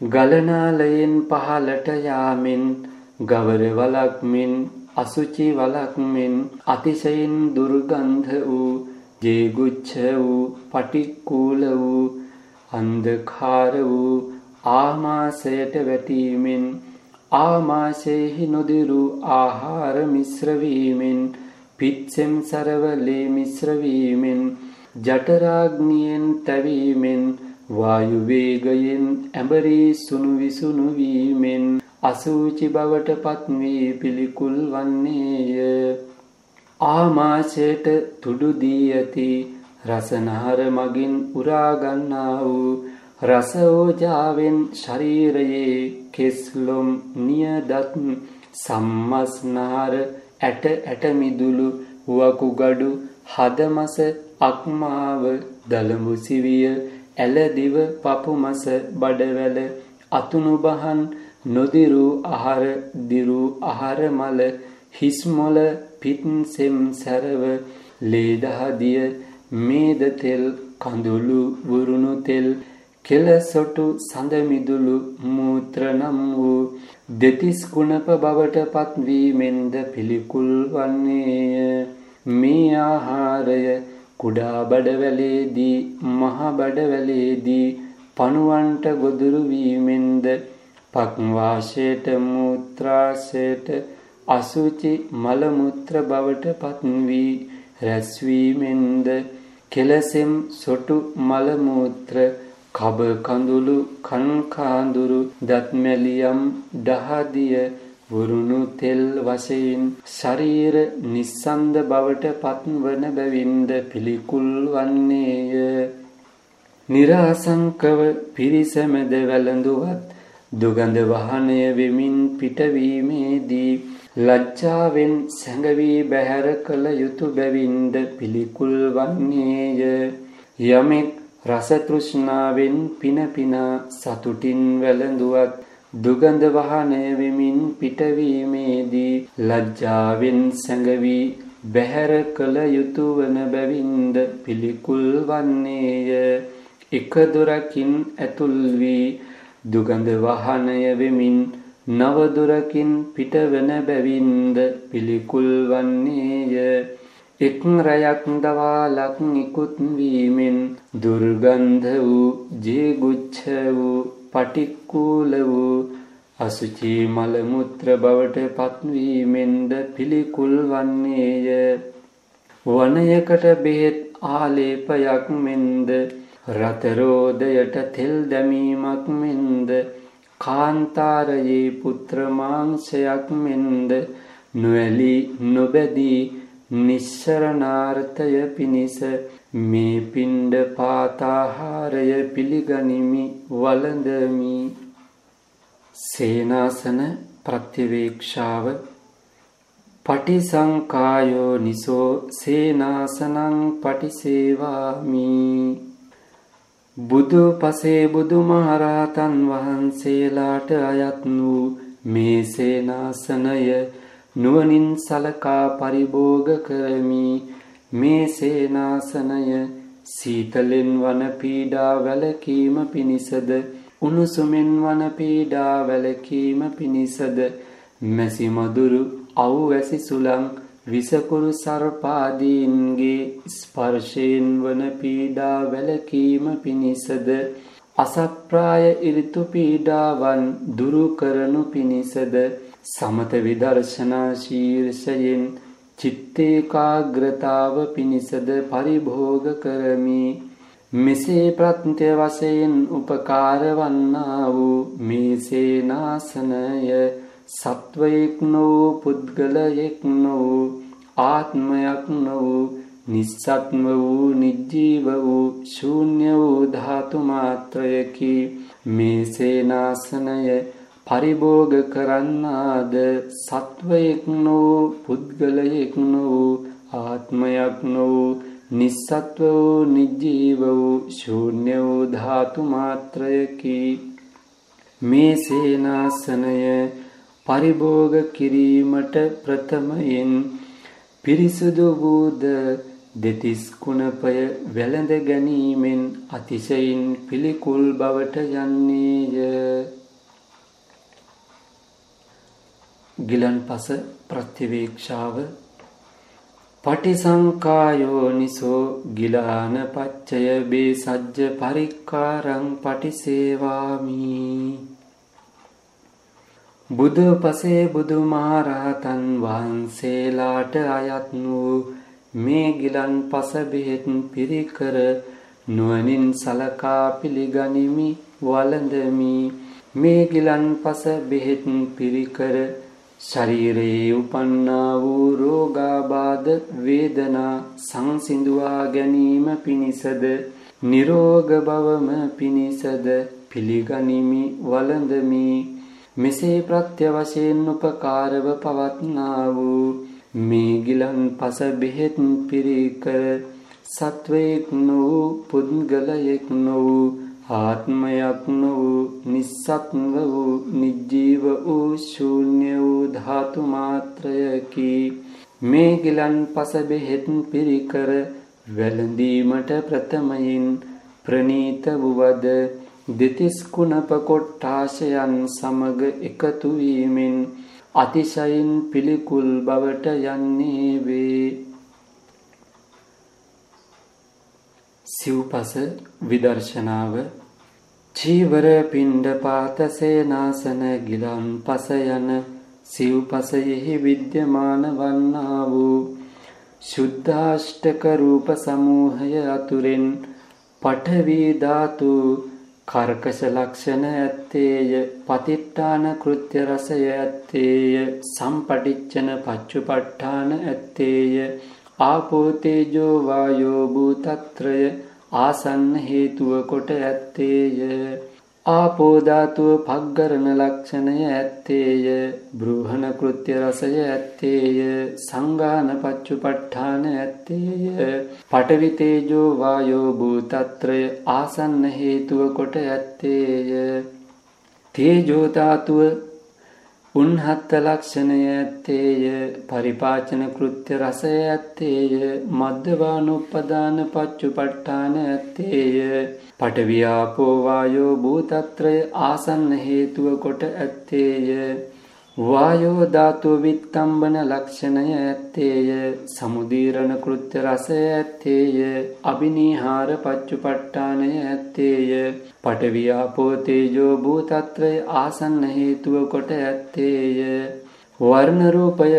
ගලනාලයෙන් පහලට යාමෙන් ගවර වලක් මෙන් අසුචි වලක් මෙන් අතිශයින් දුර්ගන්ධ වූ ජේගුච්ඡ වූ පටික්කුල වූ අන්ධකාර වූ ආමාශයට වැටීමෙන් ආමාශයෙහි නොදිරු ආහාර මිශ්‍ර වීමෙන් පිත්සෙම් සරවලේ මිශ්‍ර වීමෙන් ජඨරාග්නියෙන් තැවීමෙන් වායු වේගයෙන් ඇඹරී සුණු විසුණු වීමෙන් අසූචි බවට පත්වී පිළිකුල් වන්නේය. ආමාශයට තුඩු දී ඇති රසනහර මගින් උරා ගන්නා වූ රසෝජාවෙන් ශරීරයේ කෙස්ලොම් නියදත් සම්මස්නහර ඇට ඇට මිදුළු වකුගඩු හදමස අක්මාව දලඹු සිවිය ඇලදිව පපුමස බඩවැල අතුනුබහන් නොදිරු අහර දිරු අහර මල හිස්මොල පිත්සෙම් සැරව ලේදහදිය මේද තෙල් කඳුළු වුරුණු තෙල් කෙලසොටු සඳමිදුළු මූත්‍ර නම් වූ දෙතිස් කුණප බවට පත්වීමෙන්ද පිළිකුල් වන්නේය. මේ ආහාරය කුඩා බඩවැලේදී මහ බඩවැලේදී පණුවන්ට ගොදුරු වීමෙන්ද පක්වාශයට මූත්‍රාශයට අසුචි මල මුත්‍ර බවට පත්වී රැස්වීමෙන්ද කෙලසෙම් සොටු මල මූත්‍ර කබ කඳුළු කන් කාඳුරු දත්මැලියම් දහදිය වුරුණු තෙල් වශයෙන් ශරීර නිස්සන්ද බවට පත්වන බැවින්ද පිළිකුල් වන්නේය. નિરાසංකව පිරිසමෙද වැළඳුවත් දුගඳ වහනය වෙමින් පිටවීමේදී ලැජ්ජාවෙන් සැඟවී බැහැර කළ යුතු බැවින්ද පිළිකුල් වන්නේය. යමෙක් රස තෘෂ්ණාවෙන් පින පිනා සතුටින් වැළඳුවත් දුගඳ වහනය වෙමින් පිටවීමේදී ලැජ්ජාවෙන් සැඟවී බැහැර කළ යුතු වන බැවින්ද පිළිකුල් වන්නේය. එක දොරකින් ඇතුල් වී දුගඳ වහනය වෙමින් නව දොරකින් පිටවන බැවින්ද පිළිකුල් වන්නේය. එක් රයක් දවාලක් නිකුත් වීමෙන් දුර්ගන්ධ වූ ජීගුච්ඡ වූ පටික්කුල වූ අසුචි මල මුත්‍ර බවට පත්වීමෙන්ද පිළිකුල් වන්නේය. වනයකට බෙහෙත් ආලේපයක් මෙන්ද රතරෝදයට තෙල් දැමීමක් මෙන්ද කාන්තාරයේ පුත්‍ර මාංශයක් මෙන්ද නොඇලී නොබැදී නිස්සරණාර්ථය පිණිස මේ පිණ්ඩ පාතාහාරය පිළිගනිමි වළඳමි. සේනාසන ප්‍රතිවේක්ෂාව. පටිසංකායෝ නිසෝ සේනාසනං පටිසේවාමි. බුදු පසේ බුදු මහරහතන් වහන්සේලාට අයත් වූ මේ සේනාසනය නුවණින් සලකා පරිභෝග කරමි. මේ සේනාසනය සීතලෙන් වන පීඩා වැළකීම පිණිසද උණුසුමෙන් වන පීඩා වැළකීම පිණිසද මැසි මදුරු අවුවැසි සුළං විසකුරු සර්පාදීන්ගේ ස්පර්ශයෙන් වන පීඩා වැළකීම පිණිසද අසප්‍රාය ඍතු පීඩාවන් දුරු කරනු පිණිසද සමත විදර්ශනා ශීර්ෂයෙන් චිත්තේකාග්‍රතාව පිණිසද පරිභෝග කරමි. මෙසේ ප්‍රත්‍ය වශයෙන් උපකාර වන්නා වූ මේ සේනාසනය සත්වයෙක් නොවූ පුද්ගලයෙක් නොවූ ආත්මයක් නොවූ නිස්සත්ම වූ නිජ්ජීව වූ ශූන්‍ය වූ ධාතු මාත්‍රයකි. මේ සේනාසනය පරිභෝග කරන්නාද? සත්වයෙක් නොවූ පුද්ගලයෙක් නොවූ ආත්මයක් නොවූ නිස්සත්ව වූ නිජීව වූ ශූන්‍ය වූ ධාතු මාත්‍රයකි. මේ සේනාසනය පරිභෝග කිරීමට ප්‍රථමයෙන් පිරිසුදු වූද දෙතිස් කුණපය වැළඳ ගැනීමෙන් අතිශයින් පිළිකුල් බවට යන්නේය. ගිලන්පස ප්‍රතිවේක්ෂාව. පටිසංකායෝනිසෝ ගිලාන පච්චය බේ සජ්ජ පරික්කාරං පටිසේවාමි. බුදු පසේ බුදුමහරහතන් වහන්සේලාට අයත් වූ මේ ගිලන් පස බෙහෙත් පිරිකර නුවණින් සලකා පිළිගනිමි වළඳමි. මේ ගිලන් පස බෙහෙත් පිරිකර ශරීරයේ උපන්නා වූ රෝගාබාධ වේදනා සංසිඳුවා ගැනීම පිණිසද නිරෝග බවම පිණිසද පිළිගනිමි වළඳමි. මෙසේ ප්‍රත්‍ය වශයෙන් උපකාරව පවත්නා වූ මේ ගිලන් පස බෙහෙත් පිරිකර සත්වයෙක් නොවූ පුද්ගලයෙක් නොවූ ආත්මයක් වූ නිස්සත්ව වූ නිජීව වූ ශූන්‍ය වූ ධාතු මාත්‍රයකි. මේ ගිලන් පස බෙහෙත් පිරිකර වැළඳීමට ප්‍රථමයෙන් ප්‍රනීත වූවද දෙතිස් කුණප කොට්ටාශයන් සමග එකතු වීමෙන් අතිශයින් පිළිකුල් බවට යන්නේ වේ. සිව්පස විදර්ශනාව චීවර පිණ්ඩ පාත සේනාසන ගිලන් පස යන සිව්පසයෙහි විද්‍යමාන වන්නා වූ ශුද්ධාෂ්ටක රූප සමූහය අතුරෙන් පඨවි ධාතු කර්කශ ලක්ෂණ ඇත්තේය පතිට්ඨාන කෘත්‍ය රසය ඇත්තේය සම්පටිච්චන පච්චුපට්ඨාන ඇත්තේය ආපෝ තේජෝ වායෝ භූතත්‍රය ආසන්න හේතුව කොට ඇත්තේය. ආපෝ ධාතුව පග්ගරණ ලක්ෂණය ඇත්තේය. බ්‍රූහණ කෘත්‍ය රසය ඇත්තේය. සංගාන පච්චුපට්ඨාන ඇත්තේය. පඨවි තේජෝ වායෝ භූතත්‍රය ආසන්න හේතුව කොට ඇත්තේය. තේජෝ ධාතුව උන්හත්ත ලක්ෂණය ඇත්තේය පරිපාචන කෘත්‍ය රසය ඇත්තේය මධ්‍යවානුප්පදාන පච්චුපට්ඨාන ඇත්තේය. පටවියාපෝ වායෝ භූතත්‍රය ආසන්න හේතුව කොට ඇත්තේය. වායෝ ධාතු විත්තම්බන ලක්ෂණය ඇත්තේය. සමුදීරණ කෘත්‍ය රසය ඇත්තේය. අබිනීහාර පච්චුපට්ඨානය ඇත්තේය. පටවියාපෝ තේජෝ භූතත්‍රය ආසන්න හේතුව කොට ඇත්තේය. වර්ණ රූපය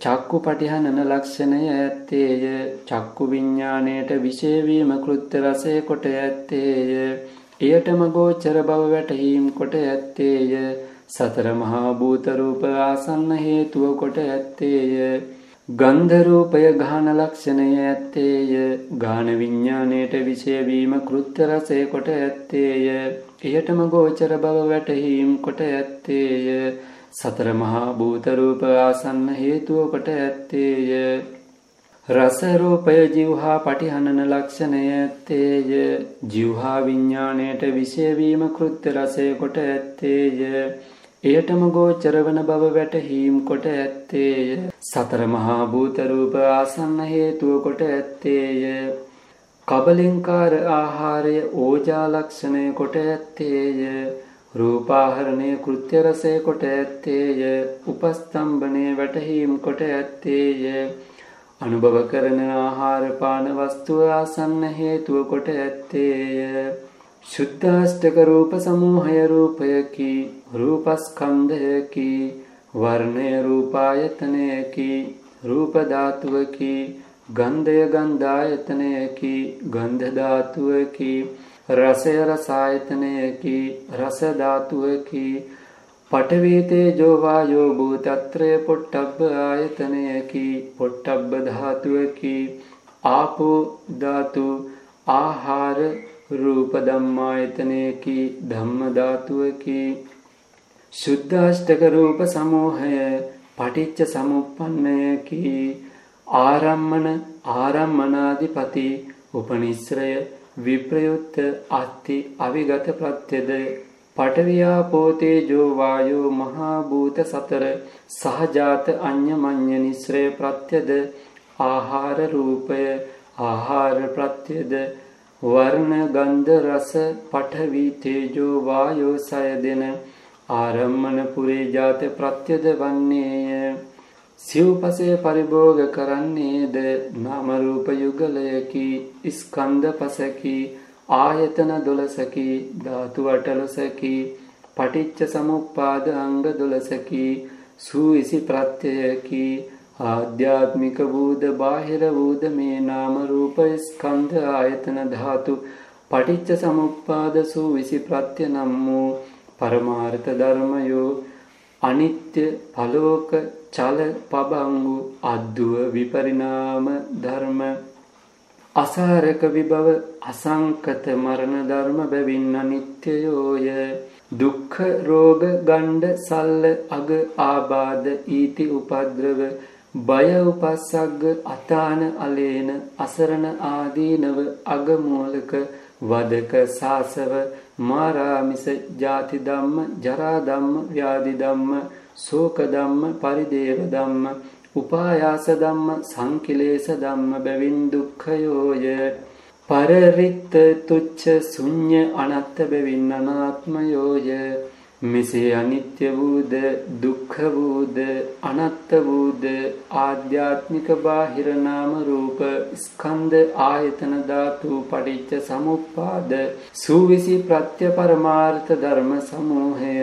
චක්කු පටිහනන ලක්ෂණය ඇත්තේය. චක්කු විඤ්ඤාණයට විශේෂවීම කෘත්‍ය රසය කොට ඇත්තේය. එයටම ගෝචර බව වැටහීම් කොට ඇත්තේය. සතර මහා භූත රූප ආසන්න හේතුව කොට ඇත්තේය. ගන්ධ රූපය ගාන ලක්ෂණය ඇත්තේය. ගාන විඥාණයට විෂය වීම කෘත්‍ය රසය කොට ඇත්තේය. එයටම ගෝචර බව වැටහීම් කොට ඇත්තේය. සතර මහා භූත රූප ආසන්න හේතුව කොට ඇත්තේය. රස රූපය ජීවහා පටිහනන ලක්ෂණය ඇත්තේය. ජීවහා විඥාණයට විෂය වීම කෘත්‍ය රසය කොට ඇත්තේය. එයටම ගෝචර වන බව වැටහීම් කොට ඇත්තේය. සතර මහා භූත රූප ආසන්න හේතුව කොට ඇත්තේය. කබලින්කාර ආහාරය ඕජා ලක්ෂණය කොට ඇත්තේය. රූපාහරණය කෘත්‍ය රසය කොට ඇත්තේය. උපස්තම්භනය වැටහීම් කොට ඇත්තේය. අනුභව කරන ආහාර පාන වස්තුව ආසන්න හේතුව කොට ඇත්තේය. ශුද්ධාෂ්ටක රූප සමූහය රූපයකි. රූපස්කන්ධයකි වර්ණය රූපායතනයකි රූප ධාතුවකි ගන්ධය ගන්ධායතනයකි ගන්ධ ධාතුවකි රසය රසායතනයකි රස ධාතුවකි පඨවි තේජෝ වායෝ භූතත්‍රය පොට්ටබ්බ ආයතනයකි පොට්ටබ්බ ධාතුවකි ආපෝ ධාතු ආහාර රූප ධම්මායතනයකි ධම්ම ධාතුවකි ශුද්ධාෂ්ටක රූප සමූහය පටිච්ච සමුප්පන්නයකි ආරම්මන ආරම්මනාධිපති උපනිශ්‍රය විප්‍රයුත්ත අත්ති අවිගත ප්‍රත්‍යද පටවියාපෝතේජෝ වායෝ මහා භූත සතර සහජාත අඤ්ඤමඤ්ඤ නිස්රය ප්‍රත්‍යද ආහාර රූපය ආහාර ප්‍රත්‍යද වර්ණ ගන්ධ රස පඨවි තේජෝ වායෝ සය දෙන ආරම්මන පුරේ ජාත ප්‍රත්‍යද වන්නේය. සිව්පසය පරිභෝග කරන්නේද? නාම රූප යුගලයකි ස්කන්ධ පසකි ආයතන 12කි ධාතු 18කි පටිච්ච සමුප්පාද අංග 12කි සූවිසි ප්‍රත්‍යයකි ආධ්‍යාත්මික වූද බාහිර වූද මේ නාම රූප ස්කන්ධ ආයතන ධාතු පටිච්ච සමුප්පාද සූවිසි ප්‍රත්‍ය නම් වූ පරමාර්ථ ධර්මයෝ අනිත්‍ය පලෝක චල පබංගු අද්දුව විපරිණාම ධර්ම අසාරක විභව අසංකත මරණ ධර්ම බැවින් අනිත්‍යයෝය. දුක්ඛ රෝග ගණ්ඩ සල්ල අග ආබාධ ඊති උපද්‍රව බය උපස්සග්ග අතාන අලේන අසරණ ආදීනව අගමූලක වදක සාසව මාරාමිස ජාති ධම්ම ජරා ධම්ම ව්‍යාධි ධම්ම ශෝක ධම්ම පරිදේව ධම්ම උපායාස ධම්ම සංකිලේශ ධම්ම බැවින් දුක්ඛයෝය පරරිත්ත තුච්ඡ ශුඤ්ඤ අනත්ත බැවින් අනාත්මයෝය මෙසේ අනිත්‍ය වූද දුක්ඛ වූද අනත්ත වූද ආධ්‍යාත්මික බාහිර නාම රූප ස්කන්ධ ආයතන ධාතු පටිච්ච සමුප්පාද සූවිසි ප්‍රත්‍ය පරමාර්ථ ධර්ම සමූහය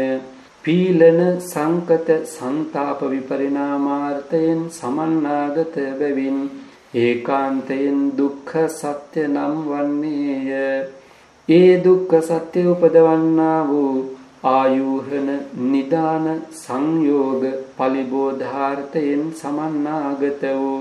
පීලන සංකත සංතාප විපරිණාමාර්ථයෙන් සමන්නාගත බැවින් ඒකාන්තයෙන් දුක්ඛ සත්‍ය නම් වන්නේය. ඒ දුක්ඛ සත්‍ය උපදවන්නා වූ ආයූහන නිදාන සංයෝග පලිබෝධාර්ථයෙන් සමන්නාගත වූ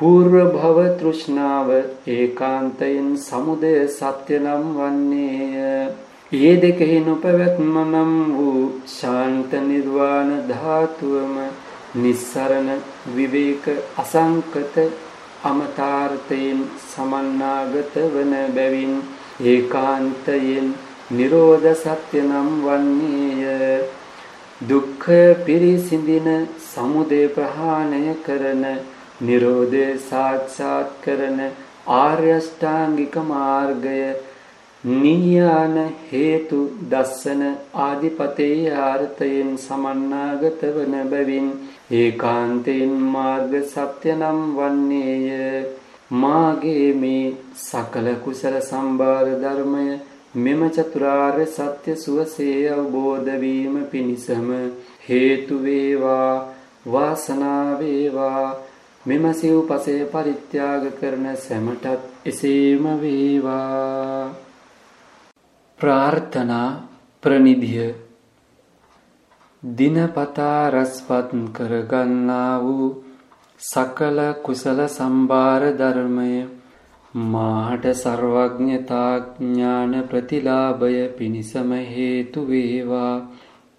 పూర్ව භව තෘෂ්ණාව ඒකාන්තයෙන් සමුදය සත්‍ය නම් වන්නේය. ඒ දෙකෙහි නොපැවැත්ම නම් වූ ශාන්ත නිර්වාණ ධාතුවම නිස්සරණ විවේක අසංකත අමතාර්ථයෙන් සමන්නාගත වන බැවින් ඒකාන්තයෙන් නිරෝධ සත්‍ය නම් වන්නේය. දුක්ඛ පිරිසිඳින සමුදය ප්‍රහාණය කරන නිරෝධය සාක්ෂාත් කරන ආර්ය අෂ්ටාංගික මාර්ගය නියාන හේතු දස්සන ආදිපතේ ආර්ථයෙන් සමන්නාගත වන බැවින් ඒකාන්තයෙන් මාර්ග සත්‍ය නම් වන්නේය. මාගේ මේ සකල කුසල සම්බාර ධර්මය මෙම චතුරාර්ය සත්‍ය සුවසේ අවබෝධ වීම පිණිසම හේතු වේවා වාසනාව වේවා. මෙම සිව්පසය පරිත්‍යාග කරන සැමටත් එසේම වේවා. ප්‍රාර්ථනා ප්‍රනිධිය. දිනපතා රස්පත් කරගන්නා වූ සකල කුසල සම්භාර ධර්මය මාහට සර්වඥතා ඥාන ප්‍රතිලාභය පිණිසම හේතු වේවා.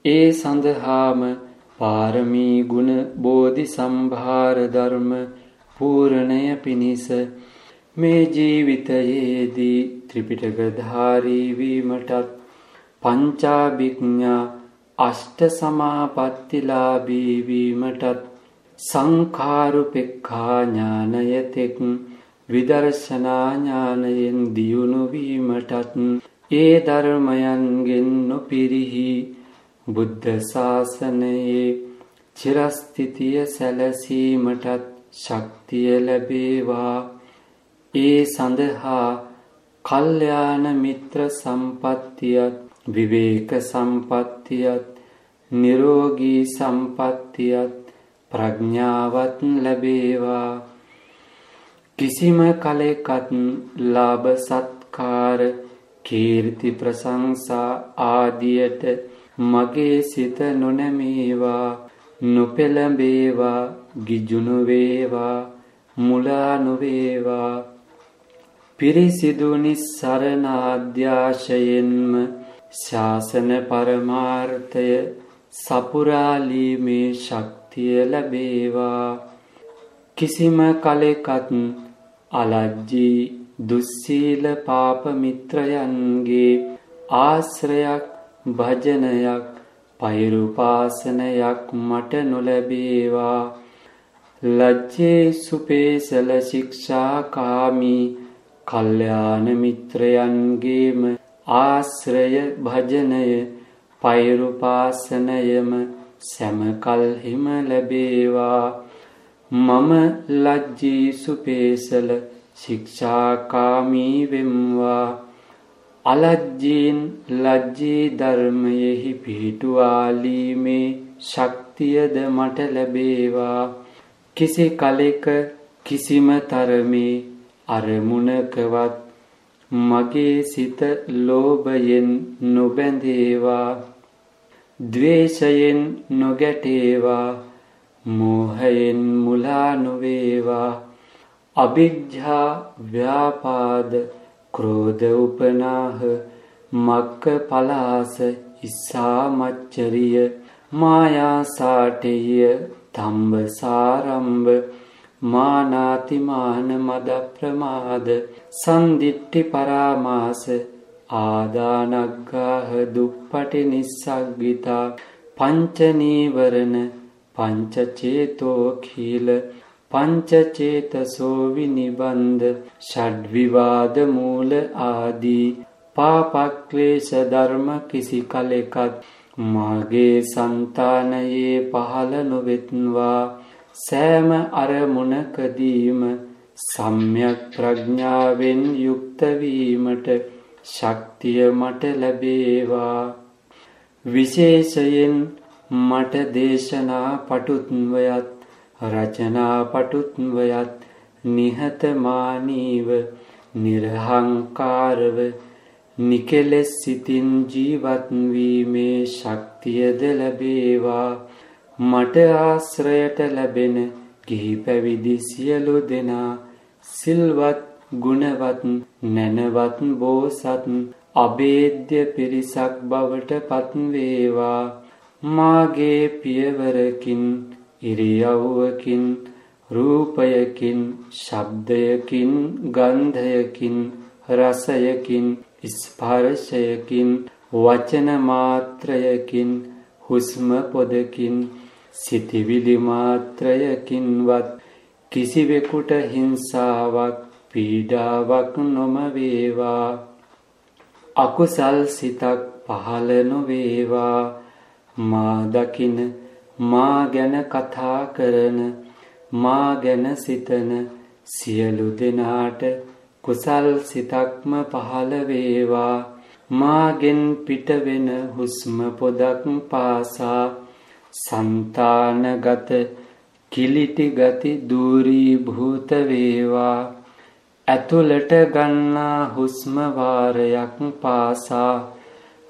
ඒ සඳහාම පාරමී ගුණ බෝධි සම්භාර ධර්ම පූර්ණය පිණිස මේ ජීවිතයේදී ත්‍රිපිටකධාරී වීමටත් පංචාභිඥා අෂ්ට සමාපත්තිලාභී වීමටත් සංඛාරුපෙක්ඛා ඥානය තෙක් විදර්ශනා ඥානයෙන් දියුණු වීමටත් ඒ ධර්මයන්ගෙන් නොපිරිහි බුද්ධ ශාසනයේ චිරස්ථිතිය සැලසීමටත් ශක්තිය ලැබේවා. ඒ සඳහා කල්යාණ මිත්‍ර සම්පත්තියත් විවේක සම්පත්තියත් නිරෝගී සම්පත්තියත් ප්‍රඥාවත් ලැබේවා. කිසිම කලෙකත් ලාභ සත්කාර කීර්ති ප්‍රශංසා ආදියට මගේ සිත නොනැමේවා නොපෙළඹේවා ගිජුණු වේවා මුලා නොවේවා. පිරිසිදු නිස්සරණ අධ්‍යාශයෙන්ම ශාසන පරමාර්ථය සපුරාලීමේ ශක්තිය ලැබේවා. කිසිම කලෙකත් අලජ්ජී දුස්සීල පාප මිත්‍රයන්ගේ ආශ්‍රයක් භජනයක් පෛරුපාසනයක් මට නොලැබේවා. ලජ්ජේ සුපේසල ශික්ෂාකාමී කල්්‍යාන මිත්‍රයන්ගේම ආශ්‍රය භජනය පෛරුපාසනයම සැමකල්හිම ලැබේවා. මම ලජ්ජී සුපේසල ශික්ෂාකාමී වෙම්වා අලජ්ජීන් ලජ්ජී ධර්මයෙහි පිහිටුවාලීමේ ශක්තියද මට ලැබේවා. කිසි කලෙක කිසිම තරමේ අරමුණකවත් මගේ සිත ලෝභයෙන් නොබැඳේවා. ද්වේෂයෙන් නොගැටේවා. මෝහයෙන් මුලා නොවේවා. අභිජ්ජා ව්‍යාපාද ක්‍රෝධ උපනාහ. මක්ක පලාස ඉස්සා මච්චරිය. මායා සාටෙය තම්බ සාරම්භ. මානාතිමාන මද ප්‍රමාද. සන්දිට්ටි පරාමාස ආදානග්ගාහ දුප්පටි නිස්සග්ගිතා. පංචනීවරණ පංචචේතෝ කීල පංචචේතසෝ විනිබන්ධ ෂඩ්විවාද මූල ආදී පාපක්ලේශ ධර්ම කිසි කලෙකත් මාගේ సంతානයේ පහළ නොවෙත්වා. සෑම අරමුණකදීම සම්්‍යක් ප්‍රඥාවෙන් යුක්ත වීමට ශක්තිය මට ලැබේවා. විශේෂයෙන් මට දේශනා පටුත්වයත් රචනා පටුත්වයත් නිහතමානීව නිර්හංකාරව නිකෙලෙස් සිතින් ජීවත් වීමේ ශක්තියද ලැබේවා. මට ආශ්‍රයට ලැබෙන ගිහි පැවිදි සියලු දෙනා සිල්වත් ගුණවත් නැනවත් බෝසත් අබේද්‍ය පිරිසක් බවට පත්වේවා. මාගේ පියවරකින් ඉරියව්වකින් රූපයකින් ශබ්දයකින් ගන්ධයකින් රසයකින් ස්පර්ශයකින් වචන මාත්‍රයකින් හුස්ම පොදකින් සිතිවිලි මාත්‍රයකින්වත් කිසිවෙකුට හිංසාවක් පීඩාවක් නොම වේවා අකුසල් සිතක් පහළ නොවේවා. මා දකින මා ගැන කතා කරන මා ගැන සිතන සියලු දෙනාට කුසල් සිතක්ම පහළ වේවා. මාගෙන් පිටවෙන හුස්ම පොදක් පාසා సంతානගත කිලිටි ගති দূරී භූත වේවා. ඇතුළට ගන්නා හුස්ම වාරයක් පාසා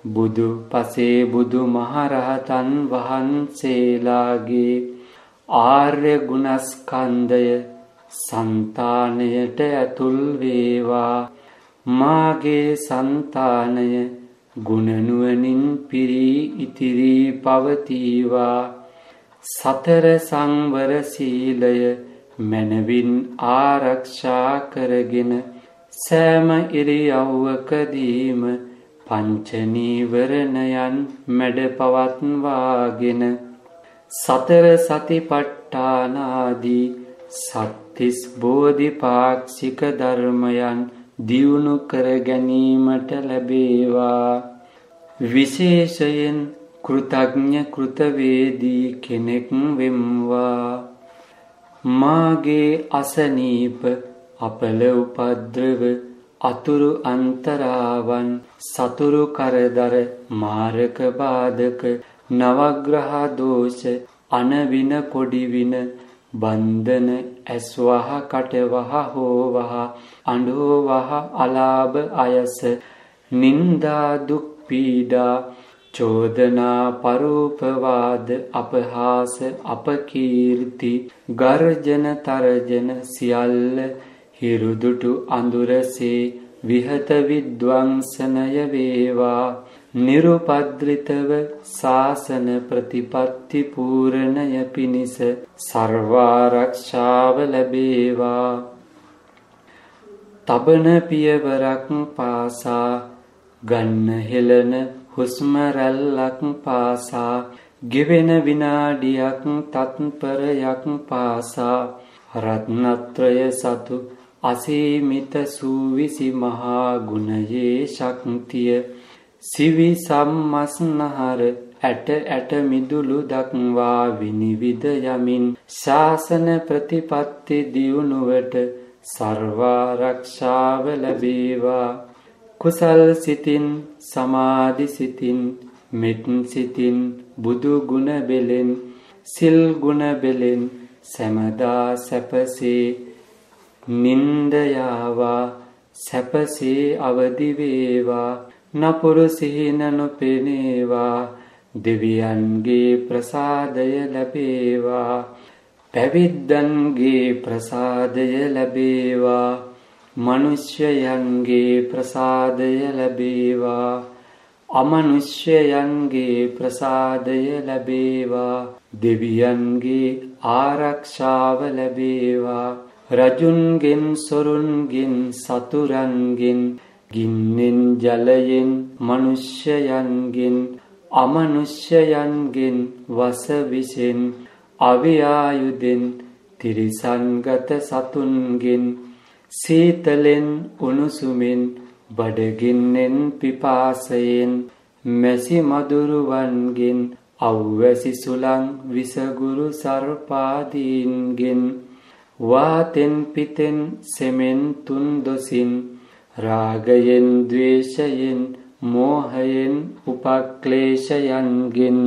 බුදු පසේ බුදු මහරහතන් වහන්සේලාගේ ආර්ය ගුණස්කන්ධය సంతාණයට ඇතුල් වේවා. මාගේ సంతාණය ගුණනුවණින් පිරී ඉතිරි පවතිවා. සතර සංවර සීලය මනවින් ආරක්ෂා කරගෙන සෑම ඉරියව්වකදීම පංච නීවරණයන් මැඩ පවත්වාගෙන සතර සතිපට්ඨානාදී සත්තිස් බෝධිපාක්ෂික ධර්මයන් දියුණු කර ගැනීමට ලැබේවා. විශේෂයෙන් කෘතඥ කෘතවේදී කෙනෙක් වෙම්වා. මාගේ අසනීප අපල උපද්‍රව අතුරු අන්තරාවන් සතුරු කරදර මාරක බාධක නවග්‍රහ දෝෂ අනවින කොඩිවින බන්ධන ඇස්වහ කටවහ හෝවහ අඩුවහ අලාභ අයස නින්දා දුක් පීඩා චෝදනා පරූපවාද අපහාස අපකීර්ති ගර්ජන තරජන සියල්ල හිරුදුටු අඳුරසේ විහත විද්වංසනය වේවා නිරුපද්‍රිතව ශාසන ප්‍රතිපත්ති පූර්ණය පිණිස සර්වාරක්ෂාව ලැබේවා තබන පියවරක් පාසා ගන්න හෙළන හුස්ම රැල්ලක් පාසා ගෙවෙන විනාඩියක් තත්පරයක් පාසා රත්නත්‍රය සතු අසීමිත සූවිසි මහා ගුණයේ ශක්තිය. සිවි සම්මස්නහර ඇට ඇට මිදුළු දක්වා විනිවිද යමින් ශාසන ප්‍රතිපත්ති දියුණුවට සර්වාරක්ෂාව ලැබේවා. කුසල් සිතින් සමාධි සිතින් මෙත් සිතින් බුදු ගුණ බෙලෙන් සිල් ගුණ බෙලෙන් සැමදා සැපසේ නින්දයාවා සැපසේ අවදි වේවා නපුරු සිහින නොපෙනේවා දෙවියන්ගේ ප්‍රසාදය ලැබේවා පැවිද්දන්ගේ ප්‍රසාදය ලැබේවා මනුෂ්‍යයන්ගේ ප්‍රසාදය ලැබේවා අමනුෂ්‍යයන්ගේ ප්‍රසාදය ලැබේවා දෙවියන්ගේ ආරක්ෂාව ලැබේවා රජුන්ගෙන් සොරුන්ගෙන් සතුරන්ගෙන් ගින්නෙන් ජලයෙන් මනුෂ්‍යයන්ගෙන් අමනුෂ්‍යයන්ගෙන් වසවිසෙන් අවියායුදෙන් තිරිසන්ගත සතුන්ගෙන් සීතලෙන් උණුසුමින් බඩගින්නෙන් පිපාසයෙන් මැසි මදුරුවන්ගෙන් අව්වැසි සුළං විසගුරු සර්පාදීන්ගෙන් වාතෙන් පිතෙන් සෙමෙන් තුන් දොසින් රාගයෙන් ද්වේෂයෙන් මෝහයෙන් උපක්ලේශයන්ගෙන්.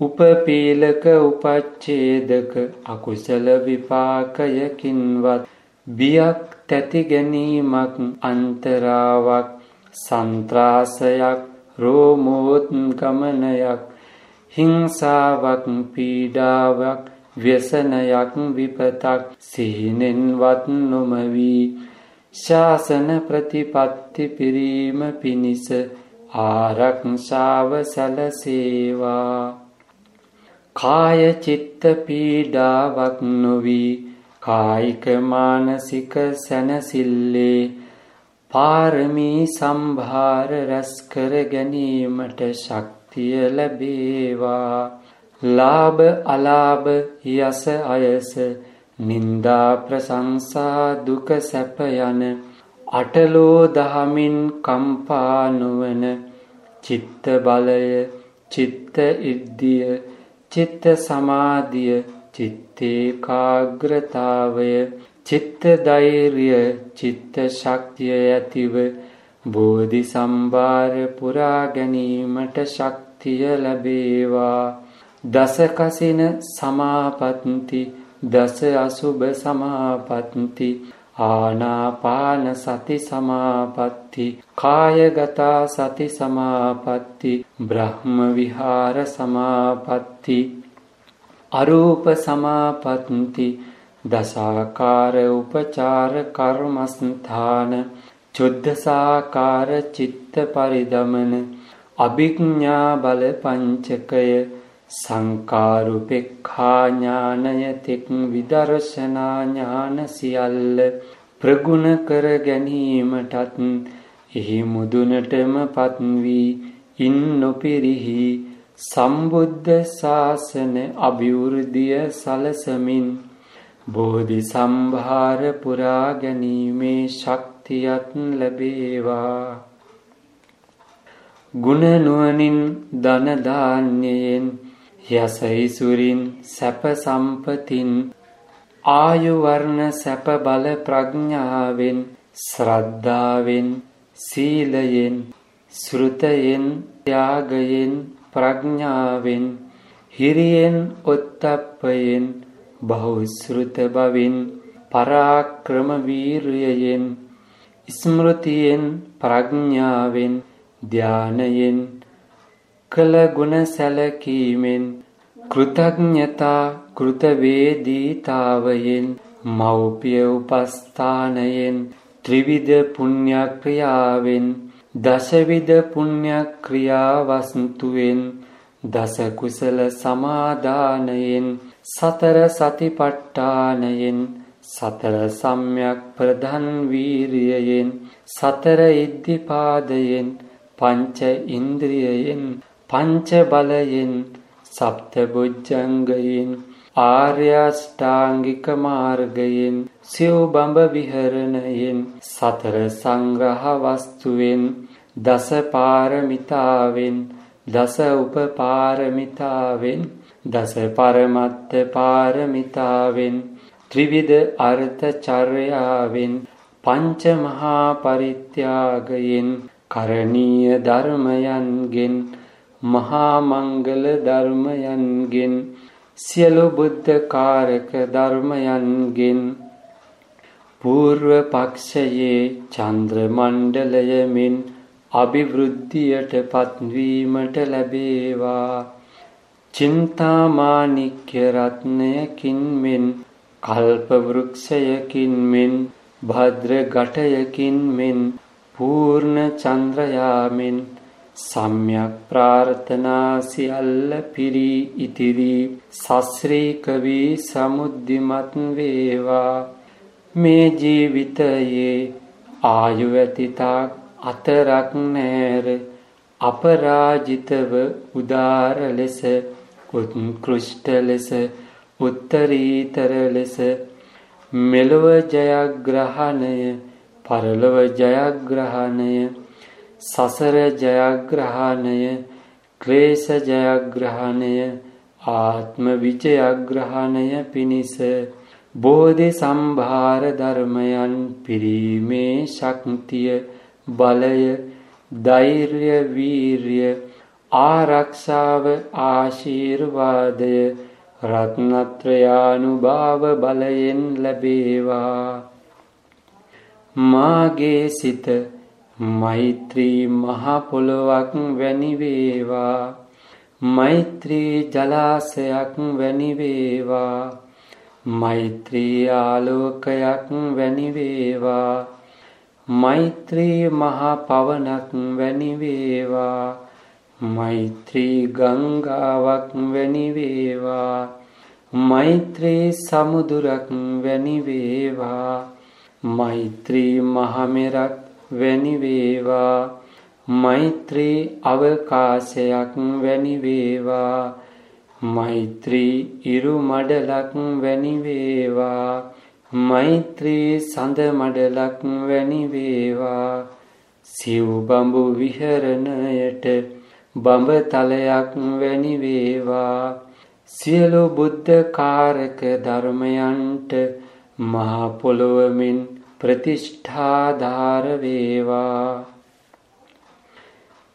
උපපීලක උපච්ඡේදක අකුසල විපාකයකින්වත් බියක් තැති ගැනීමක් අන්තරාවක් සන්ත්‍රාසයක් රෝමෝත්ගමනයක් හිංසාවක් පීඩාවක් ව්‍යසනයක් විපතක් සිහිනෙන්වත් නොමවී ශාසන ප්‍රතිපත්ති පිරීම පිණිස ආරක්ෂාව සැලසේවා කාය චිත්ත පීඩාවක් නොවී කායික මානසික සැනසිල්ලේ පාරමී සම්භාර රැස් කර ගැනීමට ශක්තිය ලැබේවා ලාභ අලාභ යස අයස නින්දා ප්‍රශංසා දුක සැප යන අටලෝ දහමින් කම්පා නොවන චිත්ත බලය චිත්ත ඉද්ධිය චිත්ත සමාධිය චිත්තේකාග්‍රතාවය චිත්ත ධෛර්යය චිත්ත ශක්තිය ඇතිව බෝධි සම්භාර පුරා ගැනීමට ශක්තිය ලැබේවා. දස කසින සමාපත්ති දස අසුබ සමාපත්ති ආනාපාන සති සමාපatti කායගතා සති සමාපatti බ්‍රහ්ම විහාර සමාපatti අරූප සමාපatti දසාකාර උපචාර කර්මස්ථාන චුද්ධසාකාර චිත්ත පරිදමන අභිඥා බල පංචකය සංකාරුපෙක්ඛා ඥානය තෙක් විදර්ශනා ඥාන සියල්ල ප්‍රගුණ කර ගැනීමටත් එහි මුදුනටම පත් වී ඉන් නොපිරිහි සම්බුද්ධ ශාසන අභිවෘද්ධිය සලසමින් බෝධි සම්භාර පුරා ගැනීමේ ශක්තියත් ලැබේවා. ගුණ නුවණින් ධන දාන්‍යයෙන් යසයිසුරින් සැප සම්පතින් ආයු වර්ණ සැප බල ප්‍රඥාවෙන් ශ්‍රද්ධාවෙන් සීලයෙන් ශ්‍රුතයෙන් ත්‍යාගයෙන් ප්‍රඥාවෙන් හිරියෙන් ඔත්තප්පයෙන් බහුශ්‍රුත බවින් පරාක්‍රම වීරයෙන් ස්මෘතියෙන් ප්‍රඥාවෙන් ධානයෙන් කළ ගුණ සැලකීමෙන් කෘතඥතා කෘතවේදීතාවයෙන් මෞපිය උපස්ථානයෙන් ත්‍රිවිධ පුණ්‍යක්‍රියාවෙන් දසවිධ පුණ්‍යක්‍රියා වස්තුවෙන් දස කුසල සමාදානයෙන් සතර සතිපට්ඨානයෙන් සතර සම්‍යක් ප්‍රධන් වීරියයෙන් සතර ඉද්ධිපාදයෙන් පංච ඉන්ද්‍රියයෙන් පංච බලයෙන් සප්ත බොජ්ජංගයෙන් ආර්ය අෂ්ටාංගික මාර්ගයෙන් සිව් බඹ විහරණයෙන් සතර සංග්‍රහ වස්තුවෙන් දස පාරමිතාවෙන් දස උපපාරමිතාවෙන් දස පරමත්ත පාරමිතාවෙන් ත්‍රිවිධ අර්ථ චර්යාවෙන් පංච මහා පරිත්‍යාගයෙන් කරණීය ධර්මයන්ගෙන් මහා මංගල ධර්මයන්ගෙන් සියලු බුද්ධ කාරක ධර්මයන්ගෙන්. పూర్ව පක්ෂයේ චන්ද්‍ර මණ්ඩලය මෙන් අභිවෘද්ධියට පත්වීමට ලැබේවා. චින්තාමානික්‍ය රත්නයකින් මෙන් කල්ප වෘක්ෂයකින් මෙන් භද්‍ර ගටයකින් මෙන් පූර්ණ චන්ද්‍රයාමෙන් සම්්‍යක් ප්‍රාර්ථනා සියල්ල පිරී ඉතිරි. සස්්‍රී කවි සමුද්ධිමත් වේවා. මේ ජීවිතයේ ආයු ඇතිතාක් අතරක් නෑර. අපරාජිතව උදාර ලෙස උත්කෘෂ්ට ලෙස උත්තරීතර ලෙස. මෙලොව ජයග්‍රහණය පරලොව ජයග්‍රහණය සසර ජයග්‍රහණය ක්ලේශ ජයග්‍රහණය ආත්ම විජයග්‍රහණය පිණිස බෝධි සම්භාර ධර්මයන් පිරීමේ ශක්තිය බලය ධෛර්ය වීර්ය ආරක්ෂාව ආශීර්වාදය රත්නත්‍රයානුභාව බලයෙන් ලැබේවා. මාගේ සිත මෛත්‍රී මහ පොළොවක් වැනි වේවා. මෛත්‍රී ජලාශයක් වැනි වේවා. මෛත්‍රී ආලෝකයක් වැනි වේවා. මෛත්‍රී මහ පවනක් වැනි වේවා. මෛත්‍රී ගංගාවක් වැනි වේවා. මෛත්‍රී සමුදුරක් වැනි වේවා. මෛත්‍රී මහමෙරක් වැනි වේවා මෛත්‍රී අවකාශයක් වැනි වේවා මෛත්‍රී ඉරු මඩලක් වැනි වේවා මෛත්‍රී සඳ මඩලක් වැනි වේවා සිව් බඹු විහරණයට බඹ තලයක් වැනි වේවා සියලු බුද්ධ කාරක ධර්මයන්ට මහා පොළොවමින් ප්‍රතිෂ්ඨාධාර වේවා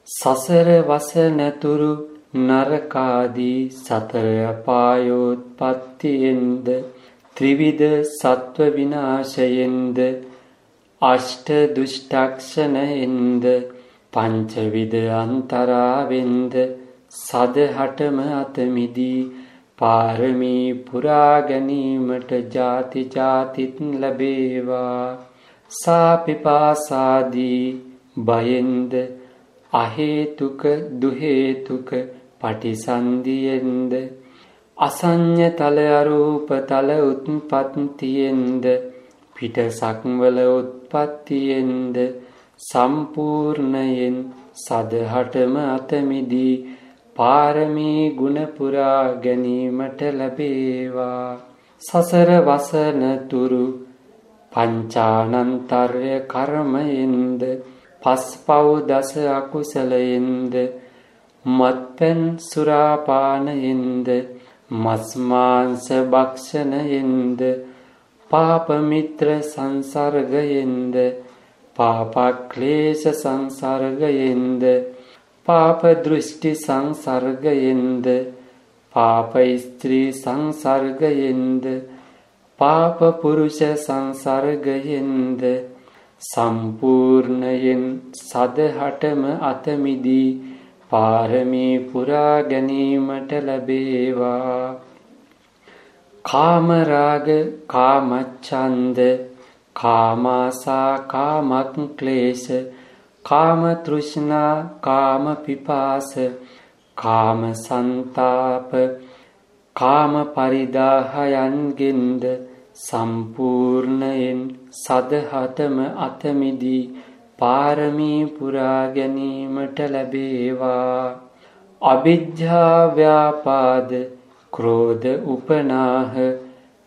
සසර වසනතුරු නරකාදී සතර අපායෝත්පත්තියෙන්ද ත්‍රිවිධ සත්ව විනාශයෙන්ද අෂ්ට දුෂ්ටක්ෂණයෙන්ද පංචවිධ අන්තරාවෙන්ද සදහටම අතමිදී පාරමී පුරා ගැනීමට ಜಾති ಜಾතිත් ලැබේවා. සාපිපාසාදී බයෙන්ද අහේතුක දුහේතුක පටිසන්ධියෙන්ද අසඤ්ඤ තල අරූප තල උත්පත්තියෙන්ද පිටසක්වල උත්පත්තියෙන්ද සම්පූර්ණයෙන් සදහටම අතමිදී පාරමී ගුණ පුරා ගැනීමට ලැබේවා. සසර වසන තුරු පංචානන්තරය කර්මයෙන්ද පස්පව් දස අකුසලයෙන්ද මත්පැන් සුරාපානයෙන්ද මස්මාංශ භක්ෂණයෙන්ද පාපමිත්‍ර සංසර්ගයෙන්ද පාපක්ලේශ සංසර්ගයෙන්ද පාප දෘෂ්ටි සංසර්ගයෙන්ද පාප ස්ත්‍රී සංසර්ගයෙන්ද පාප පුරුෂ සංසර්ගයෙන්ද සම්පූර්ණයෙන් සදහටම අතමිදී පාරමී පුරා ගැනීමට ලැබේවා කාමරාග කාමච්ඡන්ද කාමාසා කාමක් ක්ලේශ කාම තෘෂ්ණා කාම පිපාස කාම සන්තාප කාම පරිදාහයන්ගෙන්ද සම්පූර්ණයෙන් සදහතම අතමිදී පාරමී පුරා ගැනීමට ලැබේවා අවිජ්ජා ව්‍යාපාද ක්‍රෝධ උපනාහ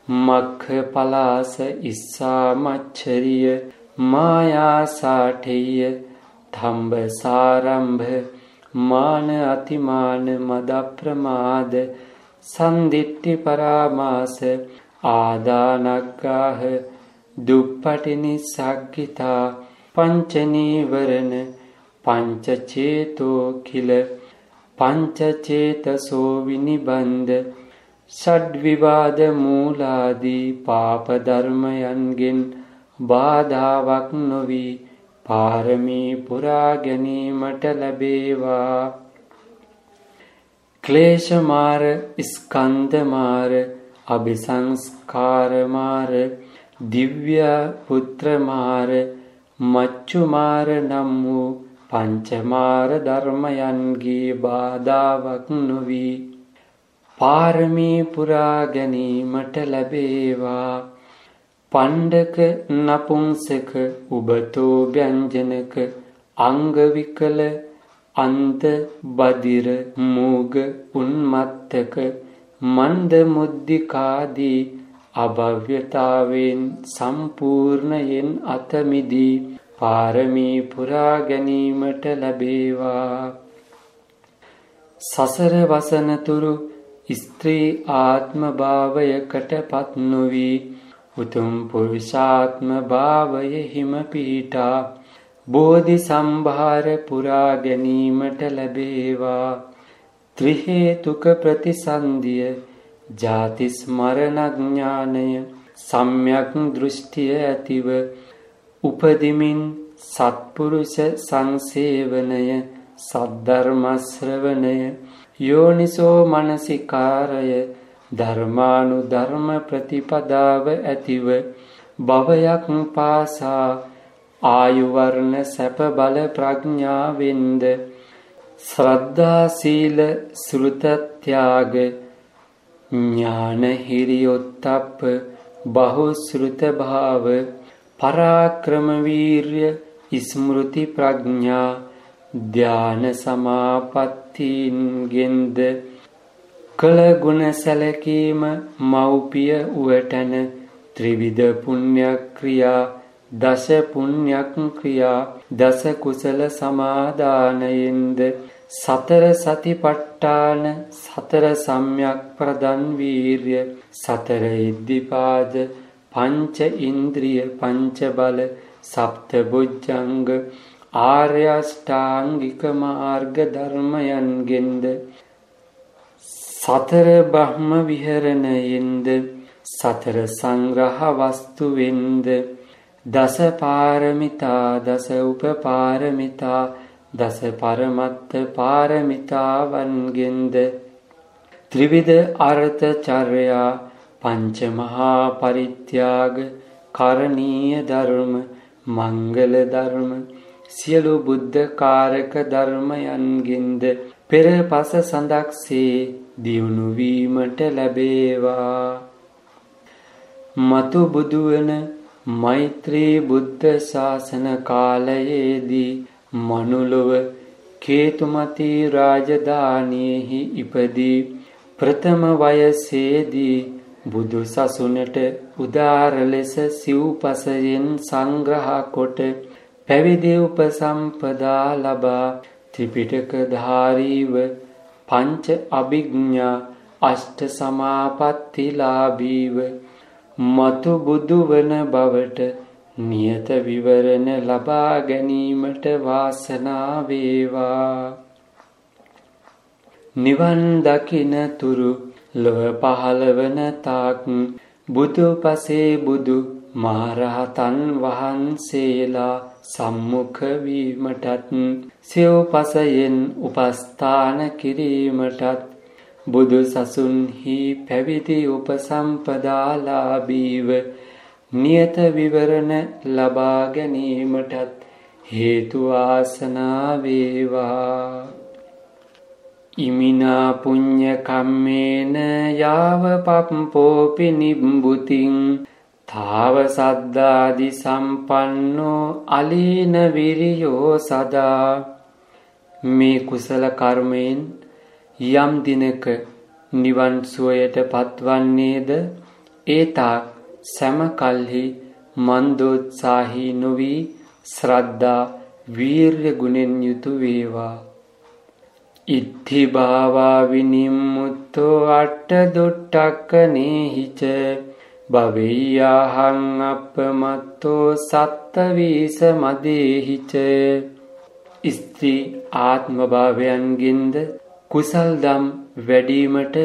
මක්ඛ පලාස ඉස්සා මච්චරිය මායා සාඨේය තම්බ සාරම්භ මාන අතිමාන මද ප්‍රමාද සන්දිට්ඨි පරාමාස ආදානග්ගාහ දුප්පටිනි සග්ගිතා පංචනීවරණ පංචචේතෝ කිල පංචචේතසෝ විනිබන්ධ ෂඩ්විවාද මූලාදී පාප ධර්මයන්ගෙන් බාධාවක් නොවී පාරමී පුරා ගැනීමට ලැබේවා. ක්ලේශමාර ස්කන්ධමාර අභිසංස්කාරමාර දිව්‍ය පුත්‍රමාර මච්චුමාර නම් වූ පංචමාර ධර්මයන්ගේ බාධාවක් නොවී. පාරමී පුරා ගැනීමට ලැබේවා. පණ්ඩක නපුංසක උබතෝ ව්‍යංජනක අංගවිකල අන්ත බදිර මූග උන්මත්තක මන්ද මුද්දිකාදී අභව්‍යතාවෙන් සම්පූර්ණයෙන් අතමිදී පාරමී පුරා ගැනීමට ලැබේවා. සසර වසනතුරු ස්ත්‍රී ආත්ම භාවයකට පත් නොවී උතුම් පුරුෂාත්ම භාවය හිම පිහිටා බෝධි සම්භාර පුරා ගැනීමට ලැබේවා. ත්‍රිහේතුක ප්‍රතිසන්දිය ජාති ස්මරණඥානය සම්්‍යක් දෘෂ්ටිය ඇතිව උපදිමින් සත්පුරුෂ සංසේවනය සද්ධර්මශ්‍රවණය යෝනිසෝ මනසිකාරය ධර්මානු ධර්ම ප්‍රතිපදාව ඇතිව භවයක් පාසා ආයුවර්ණ සැප බල ප්‍රඥාවෙන්ද ශ්‍රද්ධා සීල සෘතත්‍යාග ඥාන හිරියොත්තප්ප බහුශෘත භාව පරාක්‍රම වීර්ය ස්මෘති ප්‍රඥා ධාන සමාපත්තීන්ගෙන්ද කළ ගුණ සැලකීම මව්පිය උවටන ත්‍රිවිධ පුණ්‍යක්‍රියා දස පුණ්‍යක් ක්‍රියා දස කුසල සමාදානයෙන්ද සතර සතිපට්ඨාන සතර සම්‍යක් ප්‍රදන් වීර්ය සතර ඉද්ධිපාද පංච ඉන්ද්‍රිය පංච බල සප්ත බොජ්ජංග ආර්ය අෂ්ටාංගික මාර්ග ධර්මයන්ගෙන්ද සතර බ්‍රහ්ම විහරණයෙන්ද සතර සංග්‍රහ වස්තුවෙන්ද දස පාරමිතා දස උපපාරමිතා දස පරමත්ත පාරමිතාවන්ගෙන්ද ත්‍රිවිධ අර්ථ චර්යා පංච මහා පරිත්‍යාග කරණීය ධර්ම මංගල ධර්ම සියලු බුද්ධ කාරක ධර්මයන්ගෙන්ද පෙර පස සඳක්සේ දියුණු වීමට ලැබේවා. මතු බුදුවන මෛත්‍රී බුද්ධ ශාසන කාලයේදී මනුලොව කේතුමති රාජධානියෙහි ඉපදී ප්‍රථම වයසේදී බුදු සසුනට උදාර ලෙස සිව්පසයෙන් සංග්‍රහ කොට පැවිදි උපසම්පදා ලබා ත්‍රිපිටක ධාරීව පංච අභිඥා අෂ්ට සමාපත්තිලාභීව මතු බුදු වන බවට නියත විවරණ ලබා ගැනීමට වාසනා වේවා. නිවන් දකින තුරු ලොව පහළවන තාක් බුදු පසේ බුදු මහරහතන් වහන්සේලා සම්මුඛ වීමටත් සිව්පසයෙන් උපස්ථාන කිරීමටත් බුදු සසුන්හි පැවිදි උපසම්පදාලාභීව නියත විවරණ ලබා ගැනීමටත් හේතු ආසනා වේවා. ඉමිනා පුඤ්ඤ කම්මේන යාව පප්පෝපි නිබ්බුතින් තාව සද්දාදි සම්පන්නෝ අලීන විරියෝ සදා. මේ කුසල කර්මයෙන් යම් දිනක නිවන් සුවයට පත්වන්නේද? ඒතාක් සැම කල්හි මන්දෝත්සාහී නොවී ශ්‍රද්ධා වීර්ය ගුණෙන් යුතු වේවා. ඉත්ති භාවා විනිම්මුත්තෝ අට්ඨ දුට්ටක්ක නේහිච භවෙය්‍යාහං අපමත්තෝ සත්තවීස මදේහිච. ස්ත්‍රී ආත්ම භාවයන්ගින්ද කුසල් දම් වැඩීමට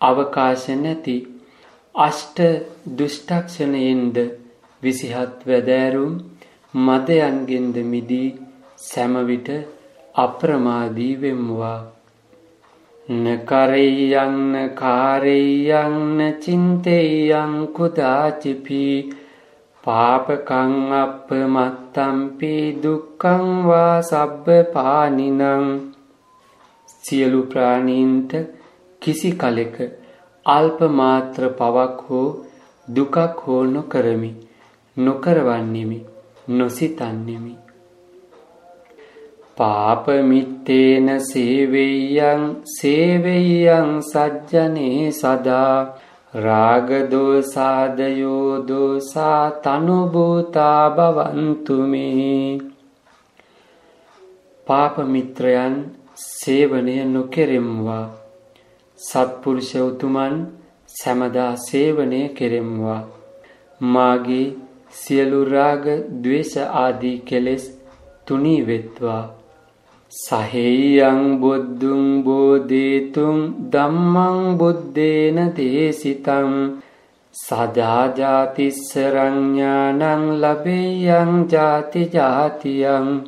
අවකාශ නැති අෂ්ට දුෂ්ටක්ෂණයෙන්ද විසිහත් වැදෑරුම් මදයන්ගෙන්ද මිදී සැමවිට අප්‍රමාදී වෙම්වා. නකරෙයන්න කාරෙයන්න චින්තෙයං කුදාචිපි. පාපකං අප මත්තම්පි දුක්කං වා සබ්බ පානිනං. සියලු ප්‍රාණීන්ට කිසි කලෙක අල්ප මාත්‍ර පවක් හෝ දුකක් හෝ නොකරමි. නොකරවන්නෙමි. නොසිතන්නෙමි. පාපමිත්තේන සේවෙය්‍යං සේවෙය්‍යං සජ්ජනේ සදා රාගදෝසාදයෝ දෝසා තනුභූතා භවන්තු මේ පාපමිත්‍රයන් සේවනය නොකෙරෙම්වා. සත්පුරුෂ උතුමන් සැමදා සේවනය කෙරෙම්වා. මාගේ සියලු රාග ද්වේෂ ආදී කෙලෙස් තුනී වෙත්වා. සහෙය්‍යං බුද්ධුං බෝධේතුං ධම්මං බුද්දේන දේසිතං සදාජාතිස්සරඥානං ලබෙයං ජාති ජාතියං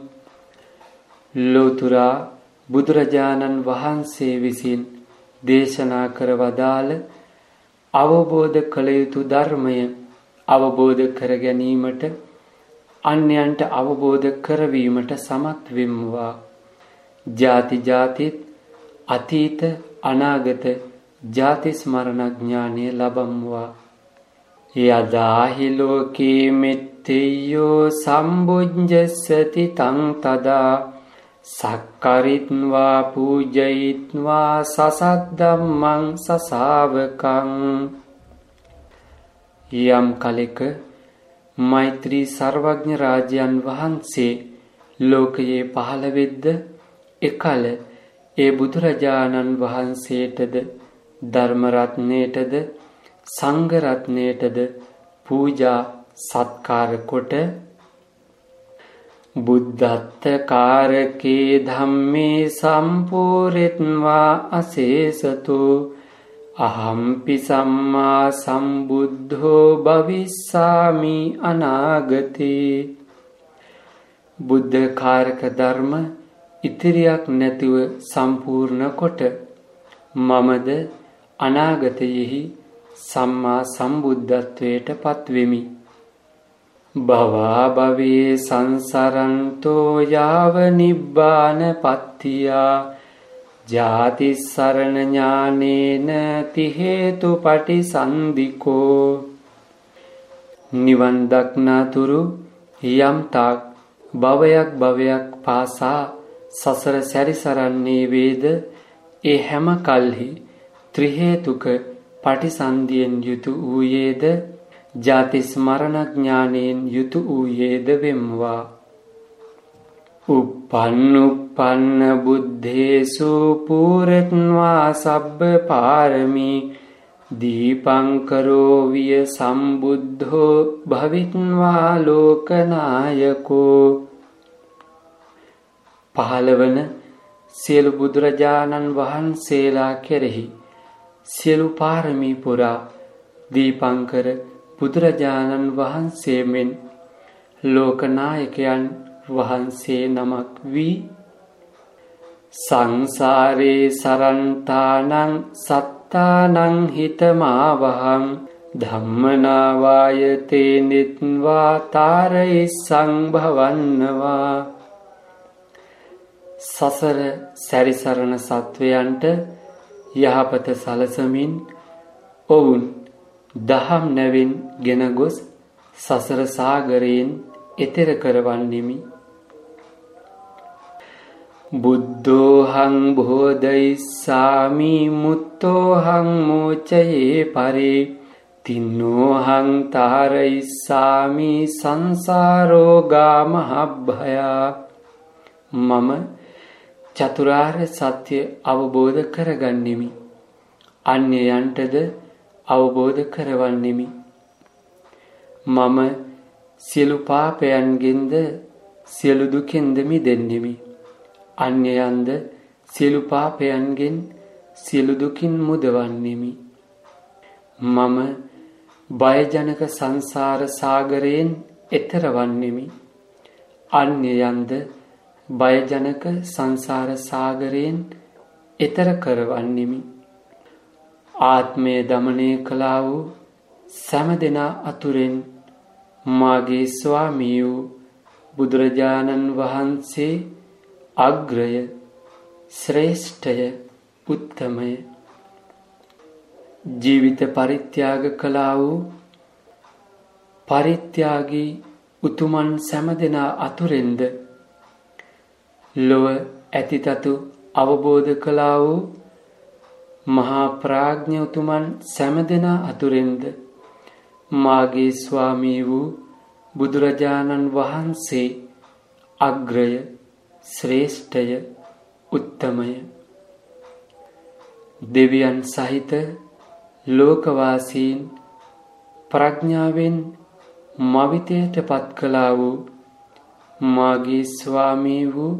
ලෝතුරා බුදුරජාණන් වහන්සේ විසින් දේශනා කර වදාළ අවබෝධ කළ යුතු ධර්මය අවබෝධ කර ගැනීමට අන්‍යයන්ට අවබෝධ කරවීමට සමත් වෙම්වා. ජාති ජාතිත් අතීත අනාගත ජාති ස්මරණඥානය ලබම්වා. යදාහි ලෝකේ මෙත්තෙයෝ සම්බුද්ධස්සති තං තදා. සක්කරිත්වා පූජයිත්වා සසද්දම්මං සසාවකං. යම් කලෙක මෛත්‍රී සර්වඥ රාජයන් වහන්සේ ලෝකයේ පහළ වෙද්ද එකල ඒ බුදුරජාණන් වහන්සේටද ධර්මරත්නයටද සංඝරත්නයටද පූජා සත්කාර කොට බුද්ධත්ත කාරකේ ධම්මේ සම්පූරෙත්වා අසේසතු. අහම්පි සම්මා සම්බුද්ධෝ භවිස්සාමි අනාගතේ. බුද්ධ කාරක ධර්ම ඉතිරියක් නැතිව සම්පූර්ණ කොට මමද අනාගතයෙහි සම්මා සම්බුද්ධත්වයට පත්වෙමි. භවා භවේ සංසරන්තෝ යාව නිබ්බාන පත්තියා ජාති සරණ ඥානේන තිහේතු පටිසන්ධිකෝ. නිවන් දක්නාතුරු යම් තාක් භවයක් භවයක් පාසා සසර සැරිසරන්නේ වේද? ඒ හැම කල්හි ත්‍රිහේතුක පටිසන්ධියෙන් යුතු වූයේද? ජාති ස්මරණඥානයෙන් යුතු වූයේද වෙම්වා? uppannuppanන බුද්ධේසු පූරත්වා සබ්බ පාරමී. දීපංකරෝ විය සම්බුද්ධෝ භවිත්වා ලෝකනායකෝ. පහළවන සියලු බුදුරජාණන් වහන්සේලා කෙරෙහි සියලු පාරමී පුරා දීපංකර බුදුරජාණන් වහන්සේමෙන් ලෝකනායකයන් වහන්සේ නමක් වී සංසාරේ සරන්තානං සත්තානං හිතමාවහං ධම්මනාවායතේ නිත්වා තාරයි සංභවන්නවා සසර සැරිසරණ සත්වයන්ට යහපත සලසමින් ඔවුන් දහම් නැවින් ගෙන ගොස් සසර සාගරයෙන් එතෙර කරවන්නෙමි. බුද්ධෝහං බෝධයිස්සාමි මුත්තෝහං මෝචයේ පරේ. තින්නෝහං තාරයිස්සාමි සංසාරෝගා මහබ්භයා මම චතුරාර්ය සත්‍ය අවබෝධ කරගන්නෙමි. අන්‍යයන්ටද අවබෝධ කරවන්නෙමි. මම සියලු පාපයන්ගෙන්ද සියලු දුකෙන්ද මිදෙන්නෙමි. අන්‍යයන්ද සියලු පාපයන්ගෙන් සියලු දුකින් මුදවන්නෙමි. මම බයජනක සංසාර සාගරයෙන් එතරවන්නෙමි. අන්‍යයන්ද බයජනක සංසාර සාගරයෙන් එතර කරවන්නෙමි. ආත්මය දමනය කළා වූ සැම දෙනා අතුරෙන් මාගේ ස්වාමී වූ බුදුරජාණන් වහන්සේ අග්‍රය ශ්‍රේෂ්ඨය උත්තමය ජීවිත පරිත්‍යාග කළා වූ පරිත්‍යාගී උතුමන් සැම දෙනා අතුරෙන්ද ලොව ඇතිතතු අවබෝධ කළා වූ මහා ප්‍රාඥ උතුමන් සැමදෙනා අතුරෙන්ද මාගේ ස්වාමී වූ බුදුරජාණන් වහන්සේ අග්‍රය ශ්‍රේෂ්ඨය උත්තමය. දෙවියන් සහිත ලෝකවාසීන් ප්‍රඥාවෙන් මවිතයට පත් කළා වූ මාගේ ස්වාමී වූ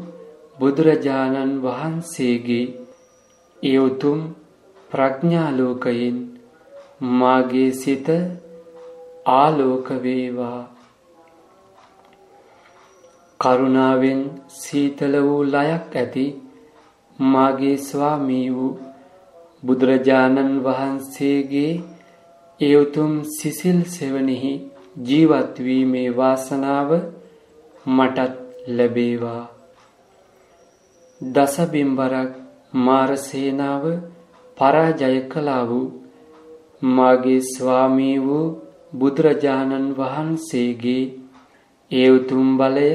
බුදුරජාණන් වහන්සේගේ ඒ උතුම් ප්‍රඥාලෝකයෙන් මාගේ සිත ආලෝක වේවා. කරුණාවෙන් සීතල වූ ලයක් ඇති මාගේ ස්වාමී වූ බුදුරජාණන් වහන්සේගේ ඒ උතුම් සිසිල් සෙවණෙහි ජීවත් වීමේ වාසනාව මටත් ලැබේවා. දසබිම්බරක් මාරසේනාව පරාජය කළා වූ මාගේ ස්වාමී වූ බුදුරජාණන් වහන්සේගේ ඒ උතුම් බලය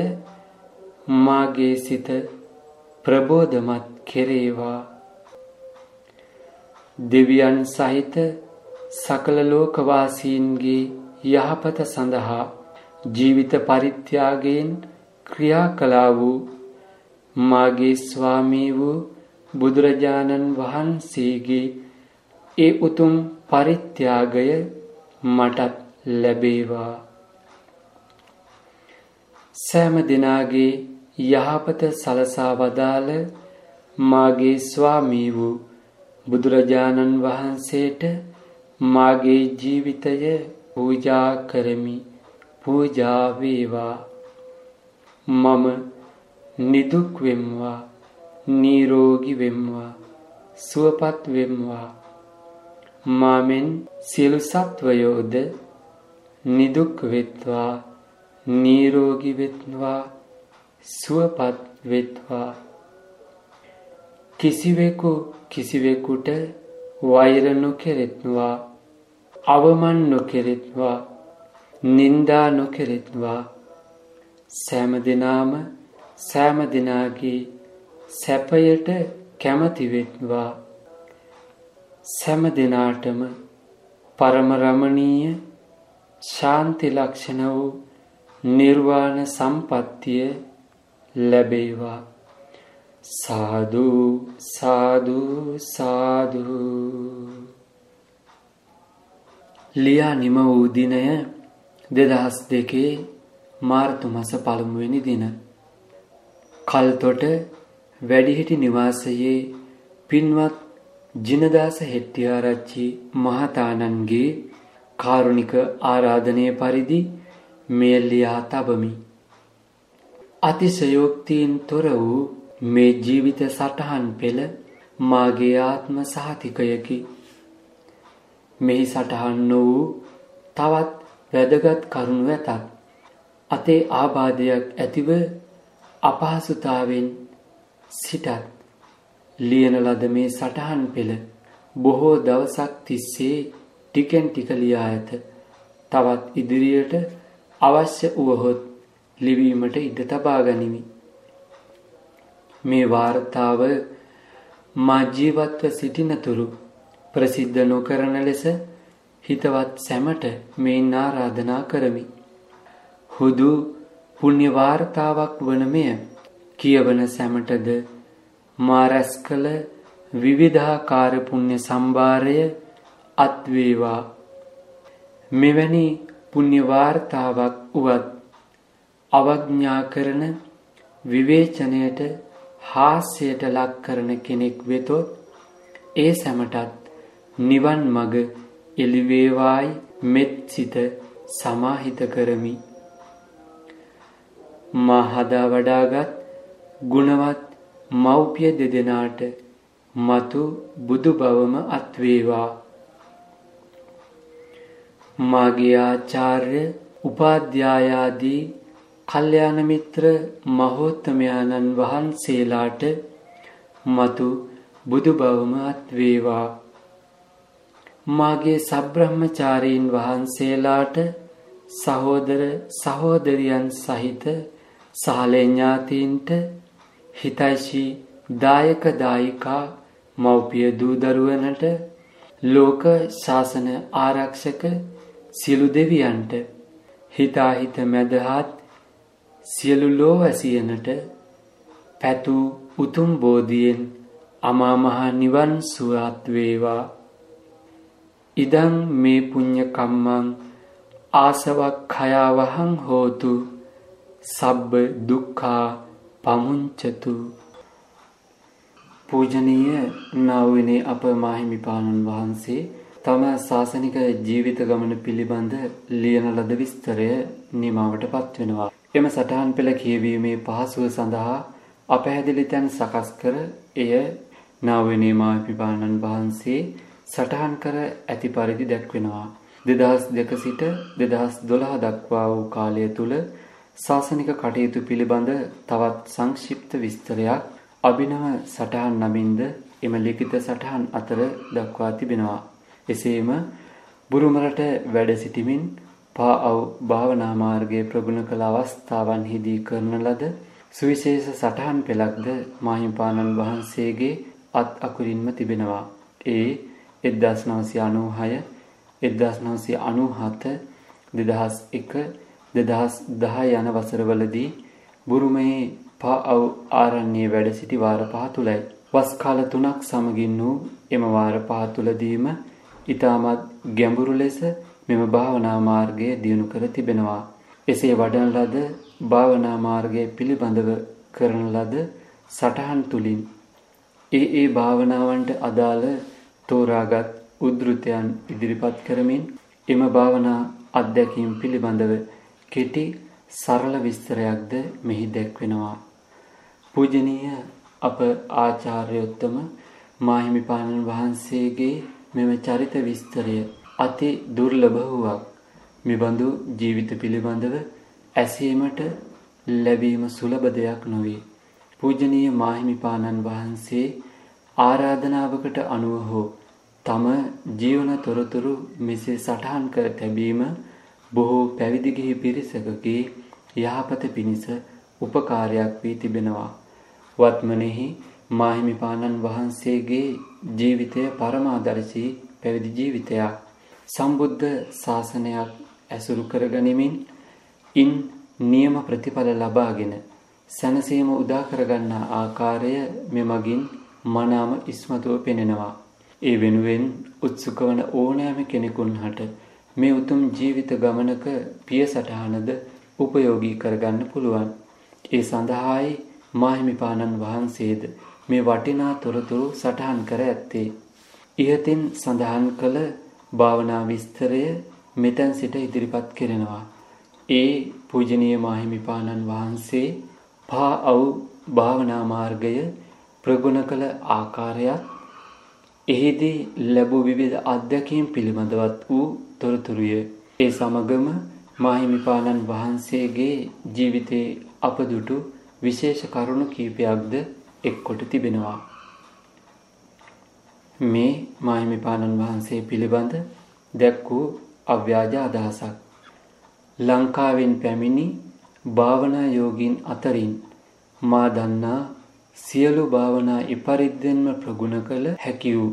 මාගේ සිත ප්‍රබෝධමත් කෙරේවා. දෙවියන් සහිත සකල ලෝකවාසීන්ගේ යහපත සඳහා ජීවිත පරිත්‍යාගයෙන් ක්‍රියා කළා වූ මාගේ ස්වාමී වූ බුදුරජාණන් වහන්සේගේ ඒ උතුම් පරිත්‍යාගය මටත් ලැබේවා. සෑම දෙනාගේ යහපත සලසා වදාළ මාගේ ස්වාමී වූ බුදුරජාණන් වහන්සේට මාගේ ජීවිතය පූජා කරමි පූජා වේවා. මම නිදුක් වෙම්වා නිරෝගී වෙම්වා සුවපත් වෙම්වා. මාමෙන් සියලු සත්වයෝද නිදුක් වෙත්වා නිරෝගී වෙත්වා සුවපත් වෙත්වා. කිසිවෙකු කිසිවෙකුට වෛර නොකෙරෙත්වා අවමන් නොකෙරෙත්වා නින්දා නොකෙරෙත්වා. සෑම දිනාම සෑම දිනාගේ සැපයට කැමති වෙත්වා. සෑම දිනාටම පරම රමණීය ශාන්ති ලක්ෂණ වූ නිර්වාණ සම්පත්තිය ලැබේවා. සාදු සාදු සාදු. ලියා නිම වූ දිනය දෙදහස් දෙකේ මාර්තු මස පළමුවෙනි දින. කල්තොට වැඩිහිටි නිවාසයේ පින්වත් ජිනදාස හෙට්ටිආරච්චි මහතානන්ගේ කාරුණික ආරාධනය පරිදි මෙය ලියා තබමි. අතිශයෝක්තියෙන් තොර වූ මේ ජීවිත සටහන් පෙළ මාගේ ආත්ම සහතිකයකි. මෙහි සටහන් වූ තවත් වැදගත් කරුණු ඇතත් අතේ ආබාධයක් ඇතිව අපහසුතාවෙන් සිටත් ලියන ලද මේ සටහන් පෙළ බොහෝ දවසක් තිස්සේ ටිකෙන් ටික ලියා ඇත. තවත් ඉදිරියට අවශ්‍ය වුවහොත් ලිවීමට ඉඩ තබා ගනිමි. මේ වාර්තාව මා ජීවත්ව සිටිනතුරු ප්‍රසිද්ධ නොකරන ලෙස හිතවත් සැමට මේන් ආරාධනා කරමි. හුදු පුණ්‍ය වාර්තාවක් වන මෙය කියවන සැමටද මා රැස් කළ විවිධාකාර පුණ්‍ය සම්භාරය අත්වේවා මෙවැනි පුණ්‍ය වාර්තාවක් උවත් අවඥා කරන විවේචනයට හාස්‍යයට ලක් කරන කෙනෙක් වෙතොත් ඒ සැමටත් නිවන් මඟ එළිවේවායි මෙත් සිත සමාහිත කරමි. මා හදා වඩාගත් ගුණවත් මව්පිය දෙදෙනාට මතු බුදු බවම අත්වේවා. මාගේ ආචාර්ය උපාධ්‍යායාදී කල්යාණ මිත්‍ර මහෝත්තමයාණන් වහන්සේලාට මතු බුදු බවම අත්වේවා. මාගේ සබ්‍රහ්මචාරීන් වහන්සේලාට සහෝදර සහෝදරියන් සහිත සහලේ ඥාතීන්ට හිතයිශී දායක දායිකා මව්පිය දූ දරුවනට ලෝක ශාසන ආරක්ෂක සියලු දෙවියන්ට හිතාහිත මැදහත් සියලු ලෝවැසියනට පැතූ උතුම් බෝධියෙන් අමා මහ නිවන් සුවපත් වේවා. ඉදං මේ පුඤ්ඤ කම්මං ආසවක්ඛයවහං හෝතු. සබ්බ දුක්ඛා පමුංචතු පූජනීය නාවිනේ අප මාහිමිපාණන් වහන්සේ තම ශාසනික ජීවිත ගමන පිළිබඳ ලියන ලද විස්තරය නිමාවට පත්වෙනවා. එම සටහන් පෙළ කියවීමේ පහසුව සඳහා අපැහැදිලි තැන් සකස් කර එය නාවනේ මාහිමිපාණන් වහන්සේ සටහන් කර ඇති පරිදි දැක්වෙනවා. දෙදහස් දෙක සිට දෙදහස් දොළහ දක්වා වූ කාලය තුළ ශාසනික කටයුතු පිළිබඳ තවත් සංක්ෂිප්ත විස්තරයක් අභිනව සටහන් නමින්ද එම ලිඛිත සටහන් අතර දක්වා තිබෙනවා. එසේම බුරුමරට වැඩ සිටිමින් පාඅව් භාවනා මාර්ගයේ ප්‍රගුණ කළ අවස්ථාවන්හිදී කරන ලද සුවිශේෂ සටහන් පෙළක්ද මාහිම්පාණන් වහන්සේගේ අත් අකුරින්ම තිබෙනවා. ඒ 1996 1997 2001 2010 යන වසරවලදී බුරුමයේ පාඅව් ආරණ්‍යයේ වැඩ සිටි වාර පහ තුලයි. වස් කාල තුනක් සමගින් වූ එම වාර පහ තුලදීම ඊටමත් ගැඹුරු ලෙස මෙම භාවනා මාර්ගය දියුණු කර තිබෙනවා. එසේ වඩන ලද භාවනා මාර්ගය පිළිබඳව කරන ලද සටහන් තුලින් ඒ ඒ භාවනාවන්ට අදාළ තෝරාගත් උද්ෘතයන් ඉදිරිපත් කරමින් එම භාවනා අත්දැකීම් පිළිබඳව කෙටි සරල විස්තරයක්ද මෙහි දැක්වෙනවා. පූජනීය අප ආචාර්යෝත්තම මාහිමිපාණන් වහන්සේගේ මෙම චරිත විස්තරය අති දුර්ලභ වූවක්. මෙබඳු ජීවිත පිළිබඳව ඇසීමට ලැබීම සුලභ දෙයක් නොවේ. පූජනීය මාහිමිපාණන් වහන්සේ ආරාධනාවකට අනුව හෝ තම ජීවන තොරතුරු මෙසේ සටහන් කර තැබීම බොහෝ පැවිදි ගිහි පිරිසකගේ යහපත පිණිස උපකාරයක් වී තිබෙනවා. වත්මනෙහි මාහිමිපාණන් වහන්සේගේ ජීවිතය පරමාදර්ශී පැවිදි ජීවිතයක්. සම්බුද්ධ ශාසනයක් ඇසුරු කරගනිමින් ඉන් නියම ප්‍රතිඵල ලබාගෙන සැනසීම උදා කරගන්නා ආකාරය මෙමගින් මනාම ඉස්මතුව පෙනෙනවා. ඒ වෙනුවෙන් උත්සුක වන ඕනෑම කෙනෙකුන් හට මේ උතුම් ජීවිත ගමනක පිය සටහනද උපයෝගී කරගන්න පුළුවන්. ඒ සඳහායි මාහිමිපාණන් වහන්සේද මේ වටිනා තොරතුරු සටහන් කර ඇත්තේ. ඉහතින් සඳහන් කළ භාවනා විස්තරය මෙතැන් සිට ඉදිරිපත් කෙරෙනවා. ඒ පූජනීය මාහිමිපාණන් වහන්සේ පා අවු භාවනා මාර්ගය ප්‍රගුණ කළ ආකාරයත් එහිදී ලැබූ විවිධ අත්දැකීම් පිළිබඳවත් වූ තොරතුරුය. ඒ සමගම මාහිමිපාණන් වහන්සේගේ ජීවිතයේ අපදුටු විශේෂ කරුණු කීපයක්ද එක්කොට තිබෙනවා. මේ මාහිමිපාණන් වහන්සේ පිළිබඳ දැක් වූ අව්‍යාජ අදහසක්. ලංකාවෙන් පැමිණි භාවනා යෝගීන් අතරින් මා දන්නා සියලු භාවනා ඉපරිද්දෙන්ම ප්‍රගුණ කළ හැකි වූ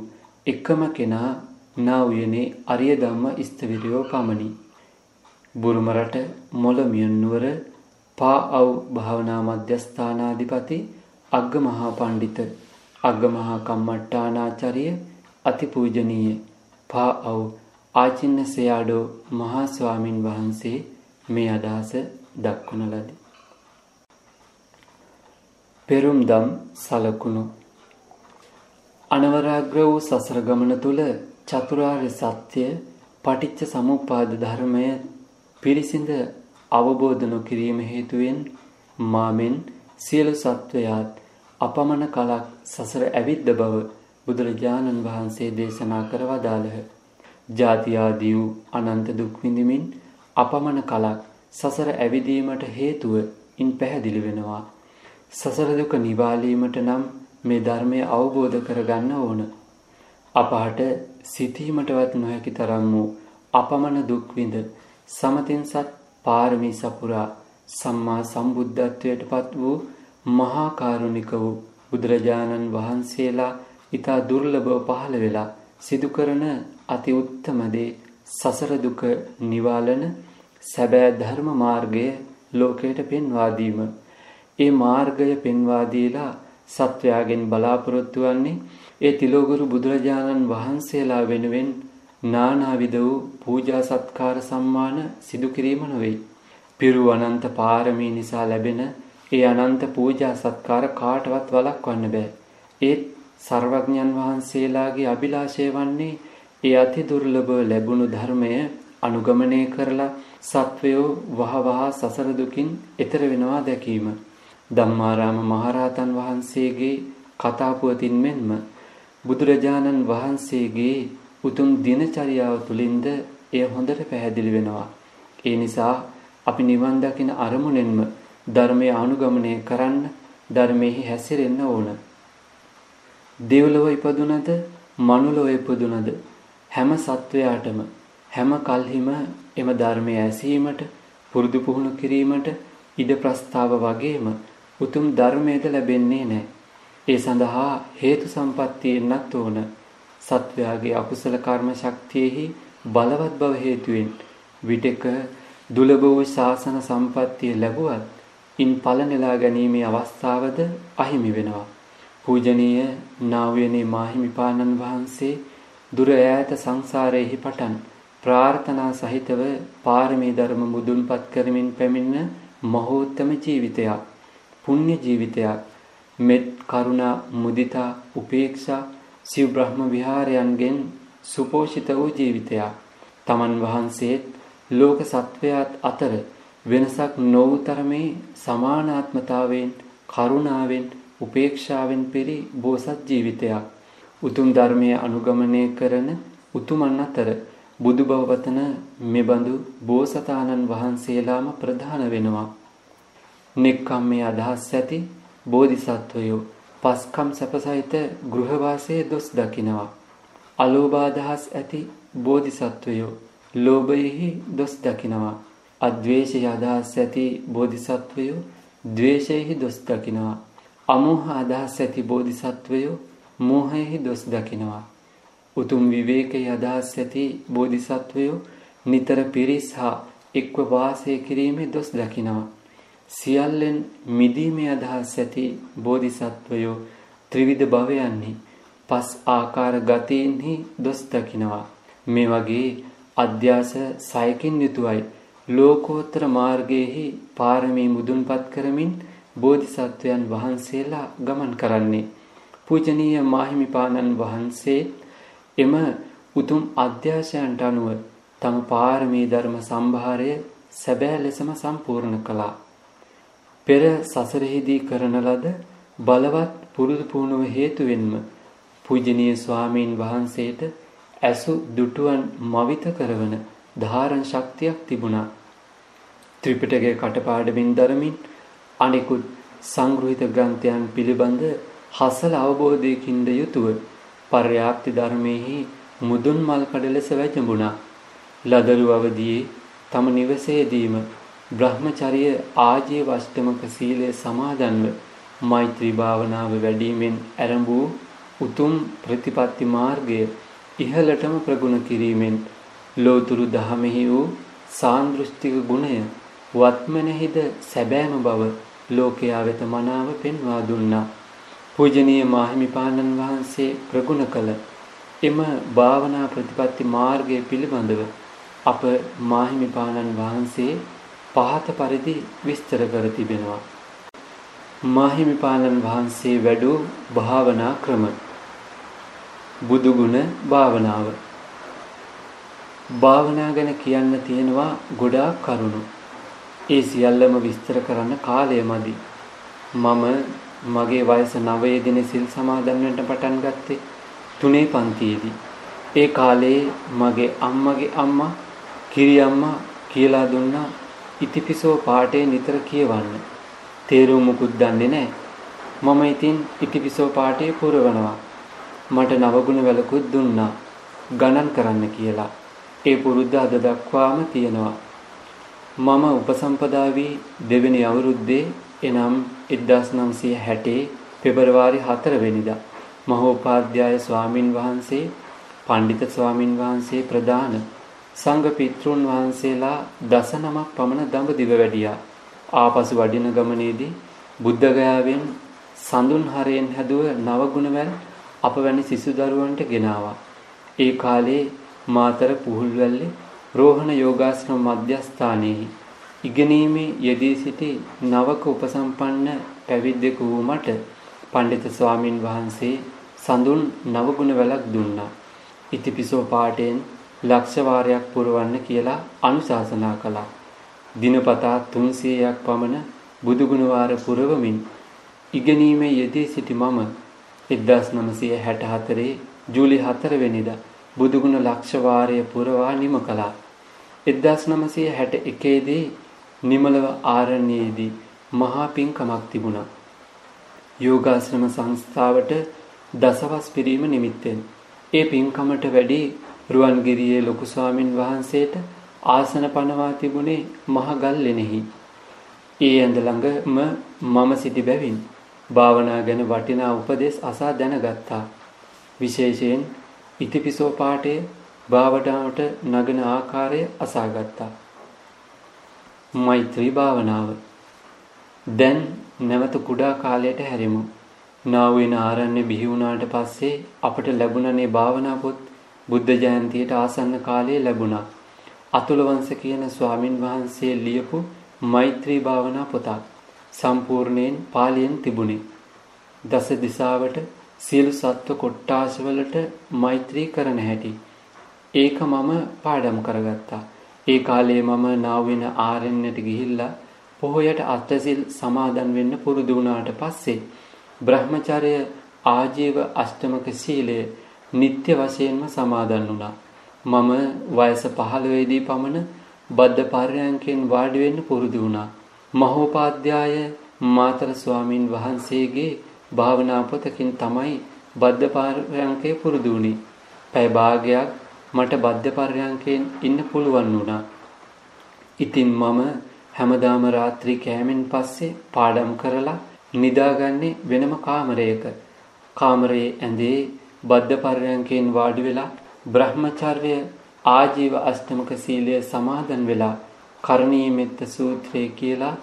එකම කෙනා නා උයනේ අරිය ධම්ම ස්තවිරයෝ පමණි. බුරුම රට මොළමියන් නුවර පා අව් භාවනා මධ්‍යස්ථානාධිපති අග්ග මහා පණ්ඩිත අග්ග මහා කම්මට්ටානාචාර්ය අතිපූජනීය පා අව් ආචින්න සයාඩෝ මහා ස්වාමින් වහන්සේ මේ අදහස දක්වන ලදී. පෙරුම්දම් සලකුණු අනවරාග්‍ර වූ සසර ගමන තුල චතුරාර්ය සත්‍ය පටිච්ච සමුප්පාද ධර්මය පිරිසිඳ අවබෝධ නොකිරීම හේතුවෙන් මාමෙන් සියලු සත්වයාත් අපමණ කලක් සසර ඇවිද්ද බව බුදුරජාණන් වහන්සේ දේශනා කර වදාළහ. ජාති ආදී වූ අනන්ත දුක් විඳිමින් අපමණ කලක් සසර ඇවිදීමට හේතුව ඉන් පැහැදිලි වෙනවා. සසර දුක නිවාලීමට නම් මේ ධර්මය අවබෝධ කරගන්න ඕන. අපහට සිතීමටවත් නොහැකි තරම් වූ අපමණ දුක් විඳ සමතින්සත් පාරමී සපුරා සම්මා සම්බුද්ධත්වයට පත් වූ මහා කාරුණික වූ බුදුරජාණන් වහන්සේලා ඊතා දුර්ලභව පහළ වෙලා සිදු කරන අති උත්තම දේ සසර දුක නිවාලන සැබෑ ධර්ම මාර්ගය ලෝකයට පෙන්වා දීම. ඒ මාර්ගය පෙන්වා දීලා සත්වයාගෙන් බලාපොරොත්තු වන්නේ ඒ තිලෝගුරු බුදුරජාණන් වහන්සේලා වෙනුවෙන් නානාවිද වූ පූජා සත්කාර සම්මාන සිදු කිරීම නොවේ. පිරු අනන්ත පාරමී නිසා ලැබෙන ඒ අනන්ත පූජා සත්කාර කාටවත් වළක්වන්න බෑ. ඒත් සර්වඥන් වහන්සේලාගේ අභිලාෂය වන්නේ ඒ අති දුර්ලභ ලැබුණු ධර්මය අනුගමනය කරලා සත්වයෝ වහවහ සසර දුකින් එතර වෙනවා දැකීම. ධම්මාරාම මහරහතන් වහන්සේගේ කතා පුවතින් මෙන්ම බුදුරජාණන් වහන්සේගේ උතුම් දිනචරියාව තුළින්ද එය හොඳට පැහැදිලි වෙනවා. ඒ නිසා අපි නිවන් දකින අරමුණෙන්ම ධර්මය අනුගමනය කරන්න ධර්මයෙහි හැසිරෙන්න ඕන. දෙව්ලොව ඉපදුනද මනුලොව ඉපදුනද හැම සත්වයාටම හැම කල්හිම එම ධර්මය ඇසීමට පුරුදු පුහුණු කිරීමට ඉඩ ප්‍රස්තාව වගේම උතුම් ධර්මයද ලැබෙන්නේ නැහැ. ඒ සඳහා හේතු සම්පත්තියෙන්නත් ඕන. සත්වයාගේ අකුසල කර්ම ශක්තියෙහි බලවත් බව හේතුවෙන් විටක දුලබ වූ ශාසන සම්පත්තිය ලැබුවත් ඉන් ඵල නෙලා ගැනීමේ අවස්ථාවද අහිමි වෙනවා. පූජනීය නාවයනේ මාහිමිපාණන් වහන්සේ දුර ඈත සංසාරයේහි පටන් ප්‍රාර්ථනා සහිතව පාරමී ධර්ම මුදුන්පත් කරමින් පැමිණ මහෝත්තම ජීවිතයක් පුණ්‍ය ජීවිතයක් මෙත් කරුණා මුදිතා උපේක්ෂා සිව් බ්‍රහ්ම විහාරයන්ගෙන් සුපෝෂිත වූ ජීවිතයක් තමන් වහන්සේත් ලෝක සත්වයාත් අතර වෙනසක් නොවුතරමේ සමානාත්මතාවයෙන් කරුණාවෙන් උපේක්ෂාවෙන් පිරි බෝසත් ජීවිතයක් උතුම් ධර්මය අනුගමනය කරන උතුමන් අතර බුදු බව වතන මෙබඳු බෝසතාණන් වහන්සේලාම ප්‍රධාන වෙනවා. නෙක්ඛම්මේ අදහස් ඇති බෝධිසත්වයෝ පස්කම් සැපසහිත ගෘහවාසයේ දොස් දකිනවා. අලෝභ අදහස් ඇති බෝධිසත්වයෝ ලෝභයෙහි දොස් දකිනවා. අද්වේෂය අදහස් ඇති බෝධිසත්වයෝ ද්වේෂයෙහි දොස් දකිනවා. අමෝහ අදහස් ඇති බෝධිසත්වයෝ මෝහයෙහි දොස් දකිනවා. උතුම් විවේකයේ අදහස් ඇති බෝධිසත්වයෝ නිතර පිරිස් හා එක්ව වාසය කිරීමේ දොස් දකිනවා. සියල්ලෙන් මිදීමේ අදහස් ඇති බෝධිසත්වයෝ ත්‍රිවිධ භවයන්හි පස් ආකාර ගතීන්හි දොස් දකිනවා. මේ වගේ අධ්‍යාස සයකින් යුතුවයි ලෝකෝත්තර මාර්ගයේහි පාරමී මුදුන්පත් කරමින් බෝධිසත්වයන් වහන්සේලා ගමන් කරන්නේ. පූජනීය මාහිමිපාණන් වහන්සේ එම උතුම් අධ්‍යාශයන්ට අනුව තම පාරමී ධර්ම සම්භාරය සැබෑ ලෙසම සම්පූර්ණ කළා. පෙර සසරෙහිදී කරන ලද බලවත් පුරුදු පුහුණුව හේතුවෙන්ම පූජනීය ස්වාමීන් වහන්සේට ඇසු දුටුවන් මවිත කරවන ධාරණ ශක්තියක් තිබුණා. ත්‍රිපිටකයේ කටපාඩමින් දරමින් අනිකුත් සංග්‍රහිත ග්‍රන්ථයන් පිළිබඳ හසල අවබෝධයකින්ද යුතුව පර්යාප්ති ධර්මයේහි මුදුන් මල් කඩ ලෙස වැජඹුණා. ලදරු අවදියේ තම නිවසේදීම බ්‍රහ්මචර්ය ආජීව අෂ්ටමක සීලය සමාදන්ව මෛත්‍රී භාවනාව වැඩිමෙන් ආරම්භ උතුම් ප්‍රතිපත්ති මාර්ගය ඉහළටම ප්‍රගුණ කිරීමෙන් ලෝතුරු දහමෙහි වූ සාන්දෘෂ්ටික ගුණය වත්මනෙහිද සැබෑම බව ලෝකයා වෙත මනාව පෙන්වා දුන්නා. පූජනීය මාහිමිපාණන් වහන්සේ ප්‍රගුණ කළ එම භාවනා ප්‍රතිපත්ති මාර්ගය පිළිබඳව අප මාහිමිපාණන් වහන්සේ පහත පරිදි විස්තර කර තිබෙනවා. මාහිමිපාණන් වහන්සේ වැඩූ භාවනා ක්‍රම බුදුගුණ භාවනාව භාවනා ගැන කියන්න තියෙනවා ගොඩාක් කරුණු. ඒ සියල්ලම විස්තර කරන්න කාලය මදි. මම මගේ වයස 9 දින සිල් සමාදන් වෙන්න පටන් ගත්තේ තුනේ පන්තියේදී. ඒ කාලේ මගේ අම්මගේ අම්මා කිරියම්මා කියලා දුන්නා ඉතිපිසෝ පාඩේ නිතර කියවන්න. තේරුම් මුකුත් දන්නේ නැහැ. මම ඉතින් ඉතිපිසෝ පාඩේ පුරවනවා. මට නවගුණ වැලකුත් දුන්නා. ගණන් කරන්න කියලා. ඒ පුරුද්ද අද දක්වාම තියෙනවා. මම උපසම්පදා දෙවෙනි අවුරුද්දේ එනම් 1960 පෙබරවාරි 4 වෙනිදා මහෝපාද්‍යය ස්වාමින් වහන්සේ පණ්ඩිත ස්වාමින් වහන්සේ ප්‍රදාන සංඝ පිතෘන් වහන්සේලා දසනමක් පමණ දඹදිව වැඩියා. ආපසු වඩින ගමනේදී බුද්ධගයාවෙන් සඳුන් හරයෙන් හැදුව නවගුණවැල් අප වැනි සිසු දරුවන්ට ගෙනාවා. ඒ කාලේ මාතර පුහුල්වැල්ලේ රෝහණ යෝගාශ්‍රම මධ්‍යස්ථානයේ ඉගෙනීමේ යෙදී සිටි නවක උපසම්පන්න පැවිද්දෙකු වූ මට පඬිත ස්වාමින් වහන්සේ සඳුන් නවගුණ වැලක් දුන්නා. ඉතිපිසෝ පාඨයෙන් ලක්ෂ වාරයක් පුරවන්න කියලා අනුශාසනා කළා. දිනපතා 300ක් පමණ බුදුගුණ වාර පුරවමින් ඉගෙනීමේ යෙදී සිටි මම 1964 ජූලි 4 වෙනිදා බුදුගුණ ලක්ෂ වාරය පුරවා නිම කළා. 1961 දී නිමලව ආරණ්‍යයේදී මහා පින්කමක් තිබුණා. යෝගාශ්‍රම සංස්ථාවට දසවස් පිරීම නිමිත්තෙන් ඒ පින්කමට වැඩි රුවන්ගිරියේ ලොකු ස්වාමින් වහන්සේට ආසන පනවා තිබුණේ මහ ගල්ලෙනෙහි. ඒ ඇඳ ළඟම මම සිටි බැවින් භාවනා ගැන වටිනා උපදෙස් අසා දැනගත්තා. විශේෂයෙන් ඉතිපිසෝ පාඨයේ භාවනාවට නගන ආකාරය අසාගත්තා. මෛත්‍රී භාවනාව දැන් නැවත කුඩා කාලයට හැරෙමු. නාවින ආරණ්‍ය බිහි වුණාට පස්සේ අපට ලැබුණනේ භාවනා පොත් බුද්ධ ජයන්තියට ආසන්න කාලයේ ලැබුණා. අතුල වංශ කියන ස්වාමින් වහන්සේ ලියපු මෛත්‍රී භාවනා පොතක් සම්පූර්ණයෙන් පාලියෙන් තිබුණේ. දස දිසාවට සියලු සත්ව කොට්ටාශවලට මෛත්‍රී කරන හැටි. ඒක මම පාඩම් කරගත්තා. ඒ කාලේ මම නාවින ආරෙන්නට ගිහිල්ලා පොහොයට අටසිල් සමාදන් වෙන්න පුරුදු වුණාට පස්සේ බ්‍රහ්මචර්ය ආජීව අෂ්ටමක සීලය නිත්‍ය වශයෙන්ම සමාදන් වුණා. මම වයස 15 දී පමණ බද්ධ පර්යංකෙන් වාඩි වෙන්න පුරුදු වුණා. මහෝපාද්‍යය මාතර ස්වාමින් වහන්සේගේ භාවනා පොතකින් තමයි බද්ධ පර්යංකේ පුරුදු වුණේ. පැය භාගයක් මට බද්ධ පර්යංකෙන් ඉන්න පුළුවන් වුණා. ඉතින් මම හැමදාම රාත්‍රී කෑමෙන් පස්සේ පාඩම් කරලා නිදාගන්නේ වෙනම කාමරයක. කාමරයේ ඇඳේ බද්ධ පර්යංකයෙන් වාඩි වෙලා බ්‍රහ්මචර්ය ආජීව අෂ්ටමක සීලය සමාදන් වෙලා කරණීය මෙත්ත සූත්‍රය කියලා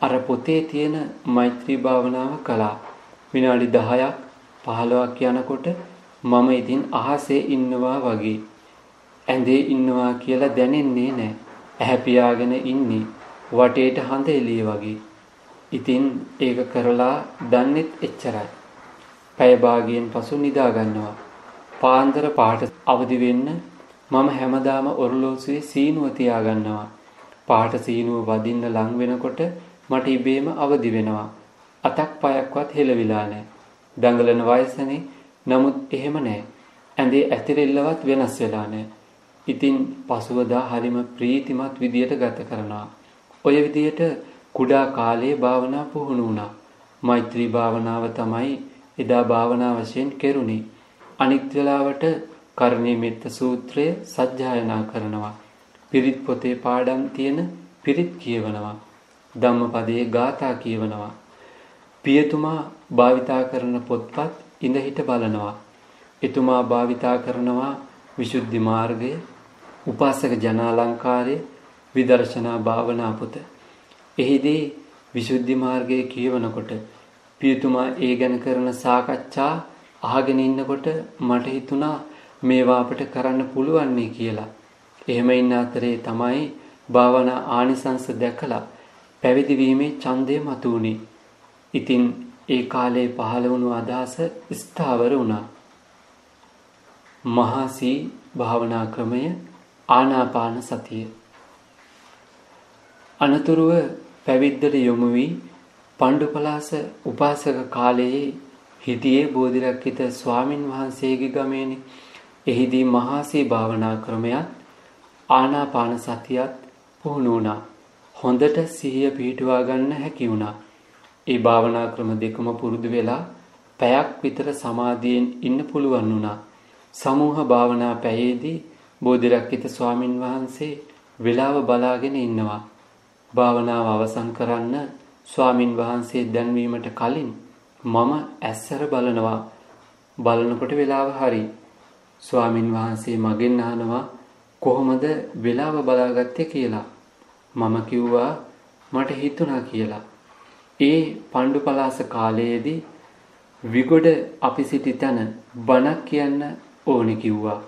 අර පොතේ තියෙන මෛත්‍රී භාවනාව කළා. විනාඩි 10ක් 15ක් යනකොට මම ඉතින් අහසේ ඉන්නවා වගේ ඇඳේ ඉන්නවා කියලා දැනෙන්නේ නැහැ. ඇහැ පියාගෙන ඉන්නේ වටේට හඳ එළිය වගේ. ඉතින් ඒක කරලා දන්නෙත් එච්චරයි. පැය භාගයෙන් පසු නිදා ගන්නවා. පාන්දර පහට අවදි වෙන්න මම හැමදාම ඔරලෝසුවේ සීනුව තියාගන්නවා. පාට සීනුව වදින්න ලං වෙනකොට මට ඉබේම අවදි වෙනවා. අතක් පයක්වත් හෙලවිලා නැහැ. දඟලන වයසනේ. නමුත් එහෙම නැහැ. ඇඳේ ඇතිරිල්ලවත් වෙනස් වෙලා නැහැ. ඉතින් පසුවදා හරිම ප්‍රීතිමත් විදියට ගත කරනවා. ඔය විදියට කුඩා කාලයේ භාවනා පුහුණු වුණා. මෛත්‍රී භාවනාව තමයි එදා භාවනා වශයෙන් කෙරුණේ. අනිත් වෙලාවට කරණීය මෙත්ත සූත්‍රය සජ්ජායනා කරනවා. පිරිත් පොතේ පාඩම් තියෙන පිරිත් කියවනවා. ධම්මපදයේ ගාථා කියවනවා. පියතුමා භාවිතා කරන පොත්පත් ඉඳහිට බලනවා. එතුමා භාවිතා කරනවා විසුද්ධි මාර්ගය, උපාසක ජනාලංකාරය, විදර්ශනා භාවනා පොත. එහිදී විසුද්ධි මාර්ගයේ කියවනකොට පියතුමා ඒ ගැන කරන සාකච්ඡා අහගෙන ඉන්නකොට මට හිතුණා මේවා අපිට කරන්න පුළුවන් කියලා. එහෙම ඉන්න අතරේ තමයි භාවනා ආනිසංස දැකලා පැවිදි වීමේ ඡන්දය මතුවුනේ. ඉතින් ඒ කාලේ පහළ වුණු අදහස ස්ථාවර වුණා. මහසී භාවනා ක්‍රමය ආනාපාන සතිය. අනතුරුව පැවිද්දට යොමු වී පණ්ඩුපලාස උපාසක කාලයේ හිටියේ බෝධිරක්කිත ස්වාමින් වහන්සේගේ ගමේනි. එහිදී මහාසී භාවනා ක්‍රමයත් ආනාපාන සතියත් පුහුණු වුණා. හොඳට සිහිය පිහිටුවා ගන්න හැකි වුණා. ඒ භාවනා ක්‍රම දෙකම පුරුදු වෙලා පැයක් විතර සමාධියෙන් ඉන්න පුළුවන් වුණා. සමූහ භාවනා පැයේදී බෝධිරක්කිත ස්වාමින් වහන්සේ වෙලාව බලාගෙන ඉන්නවා. භාවනාව අවසන් කරන්න ස්වාමින් වහන්සේ දැන්වීමට කලින් මම ඇස්සර බලනවා. බලනකොට වෙලාව හරි. ස්වාමින් වහන්සේ මගෙන් අහනවා කොහොමද වෙලාව බලාගත්තේ කියලා. මම කිව්වා මට හිතුණා කියලා. ඒ පණ්ඩු පලාස කාලයේදී විගොඩ අපි සිටි තැන බණක් කියන්න ඕනි කිව්වා.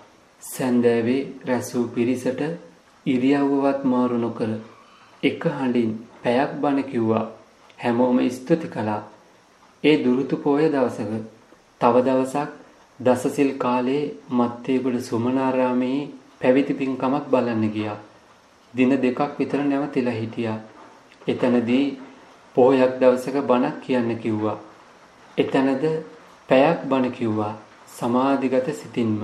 සැන්දෑවේ රැසූ පිරිසට ඉරියව්වවත් මාරු නොකර එක හඬින් පැයක් බණ කිව්වා. හැමෝම ස්තුති කළා. ඒ දුරුතු පෝය දවසක තව දවසක් දසසිල් කාලේ මත්තේගොඩ සුමනාරාමේ පැවිදි පින්කමක් බලන්න ගියා. දින දෙකක් විතර නැවතිලා හිටියා. එතනදී පොහොයක් දවසක බණක් කියන්න කිව්වා. එතනද පැයක් බණ කිව්වා. සමාධිගත සිතින්ම.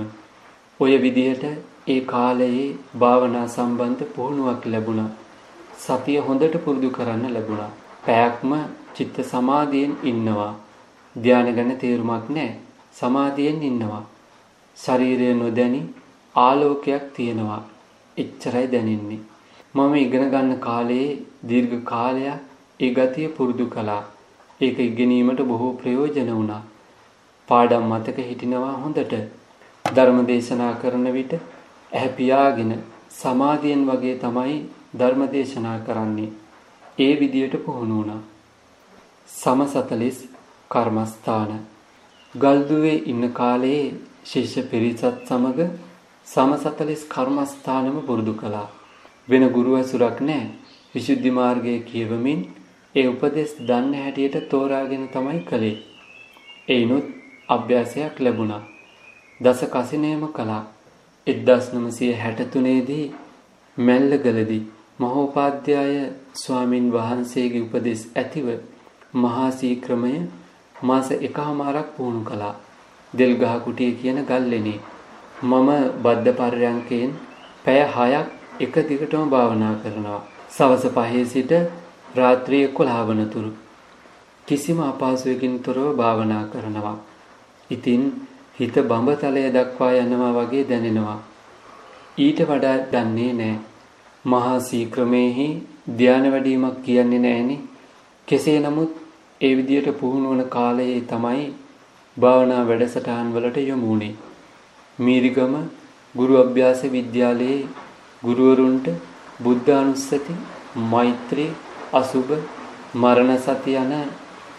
ඔය විදිහට ඒ කාලයේ භාවනා සම්බන්ධ පුහුණුවක් ලැබුණා. සතිය හොඳට පුරුදු කරන්න ලැබුණා. පැයක්ම චිත්ත සමාධියෙන් ඉන්නවා. ධානය ගැන තේරුමක් නැහැ. සමාධියෙන් ඉන්නවා. ශරීරය නොදැනි ආලෝකයක් තියෙනවා. එච්චරයි දැනෙන්නේ. මම ඉගෙන ගන්න කාලයේ දීර්ඝ කාලයක් ඒ ගතිය පුරුදු කළා. ඒක ඉගෙනීමට බොහෝ ප්‍රයෝජන වුණා. පාඩම් මතක හිටිනවා හොඳට. ධර්ම දේශනා කරන විට ඇහැ පියාගෙන සමාධියෙන් වගේ තමයි ධර්ම දේශනා කරන්නේ. ඒ විදියට පුහුණු වුණා. සම 40 කර්මස්ථාන ගල්දුවේ ඉන්න කාලයේ ශිෂ්‍ය පිරිසත් සමග සම 40 කර්මස්ථානම පුරුදු කළා. වෙන ගුරු ඇසුරක් නැහැ. විසුද්ධි මාර්ගයේ කියවමින් ඒ උපදෙස් දන්න හැටියට තෝරාගෙන තමයි කළේ. එයිනුත් අභ්‍යාසයක් ලැබුණා. දස කසිනේම කළා. 1963 දී මැල්ලගලදී මහෝපාද්‍යය ස්වාමින් වහන්සේගේ උපදෙස් ඇතිව මහා සීක්‍රමය මාස එකහමාරක් පුහුණු කළා. දෙල්ගහ කුටිය කියන ගල්ලෙනේ. මම බද්ධ පර්යංකයෙන් පැය 6ක් එක දිගටම භාවනා කරනවා. සවස 5 සිට රාත්‍රී 11 වනතුරු කිසිම අපහසුයකින් තොරව භාවනා කරනවා. ඉතින් හිත බඹතලය දක්වා යනවා වගේ දැනෙනවා. ඊට වඩා දන්නේ නැහැ. මහා සීක්‍රමේහි ධානය වැඩිවීමක් කියන්නේ නැහෙනි. කෙසේ නමුත් ඒ විදියට පුහුණු වන කාලයේ තමයි භාවනා වැඩසටහන් වලට යොමු වුනේ. මීරිගම ගුරු අභ්‍යාස විද්‍යාලයේ ගුරුවරුන්ට බුද්ධානුස්සති, මෛත්‍රී, අසුබ, මරණ සති යන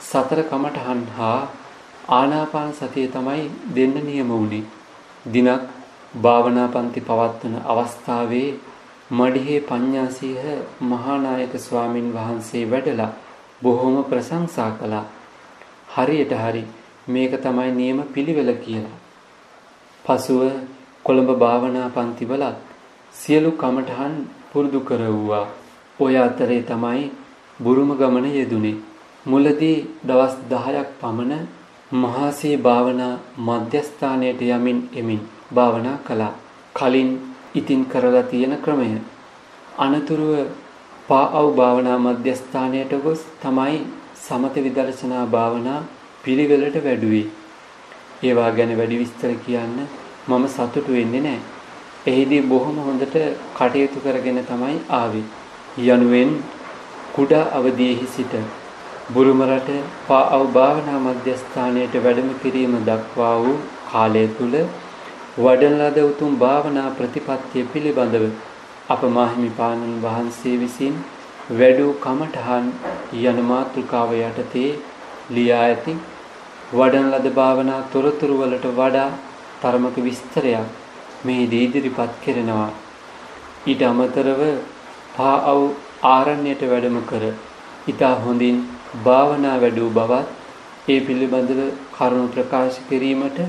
සතර කමඨහන් හා ආනාපාන සතිය තමයි දෙන්න නියම වුනේ. දිනක් භාවනා පන්ති පවත්වන අවස්ථාවේ මඩිහේ පඤ්ඤාසීහ මහානායක ස්වාමින් වහන්සේ වැඩලා බොහොම ප්‍රශංසා කළා. හරියට හරි මේක තමයි නියම පිළිවෙල කියලා. පසුව කොළඹ භාවනා පන්තිවලත් සියලු කමඨහන් පුරුදු කරවුවා. ඔය අතරේ තමයි බුරුම ගමන යෙදුනේ. මුලදී දවස් 10ක් පමණ මහාසී භාවනා මධ්‍යස්ථානයට යමින් එමින් භාවනා කළා. කලින් ඉතින් කරලා තියෙන ක්‍රමය. අනතුරුව පාඅව් භාවනා මධ්‍යස්ථානයට ගොස් තමයි සමත විදර්ශනා භාවනා පිළිවෙලට වැඩුවේ. ඒවා ගැන වැඩි විස්තර කියන්න මම සතුටු වෙන්නේ නැහැ. එහිදී බොහොම හොඳට කටයුතු කරගෙන තමයි ආවේ. යනුවෙන් කුඩා අවදියේහි සිට බුරුම රට පාඅව් භාවනා මධ්‍යස්ථානයට වැඩම කිරීම දක්වා වූ කාලය තුල වඩන ලද උතුම් භාවනා ප්‍රතිපත්තිය පිළිබඳව අප මාහිමිපාණන් වහන්සේ විසින් වැඩූ කමඨහන් යන මාතෘකාව යටතේ ලියා ඇති වඩන ලද භාවනා තොරතුරු වලට වඩා තරමක විස්තරයක් මේ ඉදිරිපත් කරනවා. ඊට අමතරව පාඅව් ආරණ්‍යයට වැඩම කර ඊට හොඳින් භාවනා වැඩූ බවත් ඒ පිළිබඳව කරුණු ප්‍රකාශ කිරීමට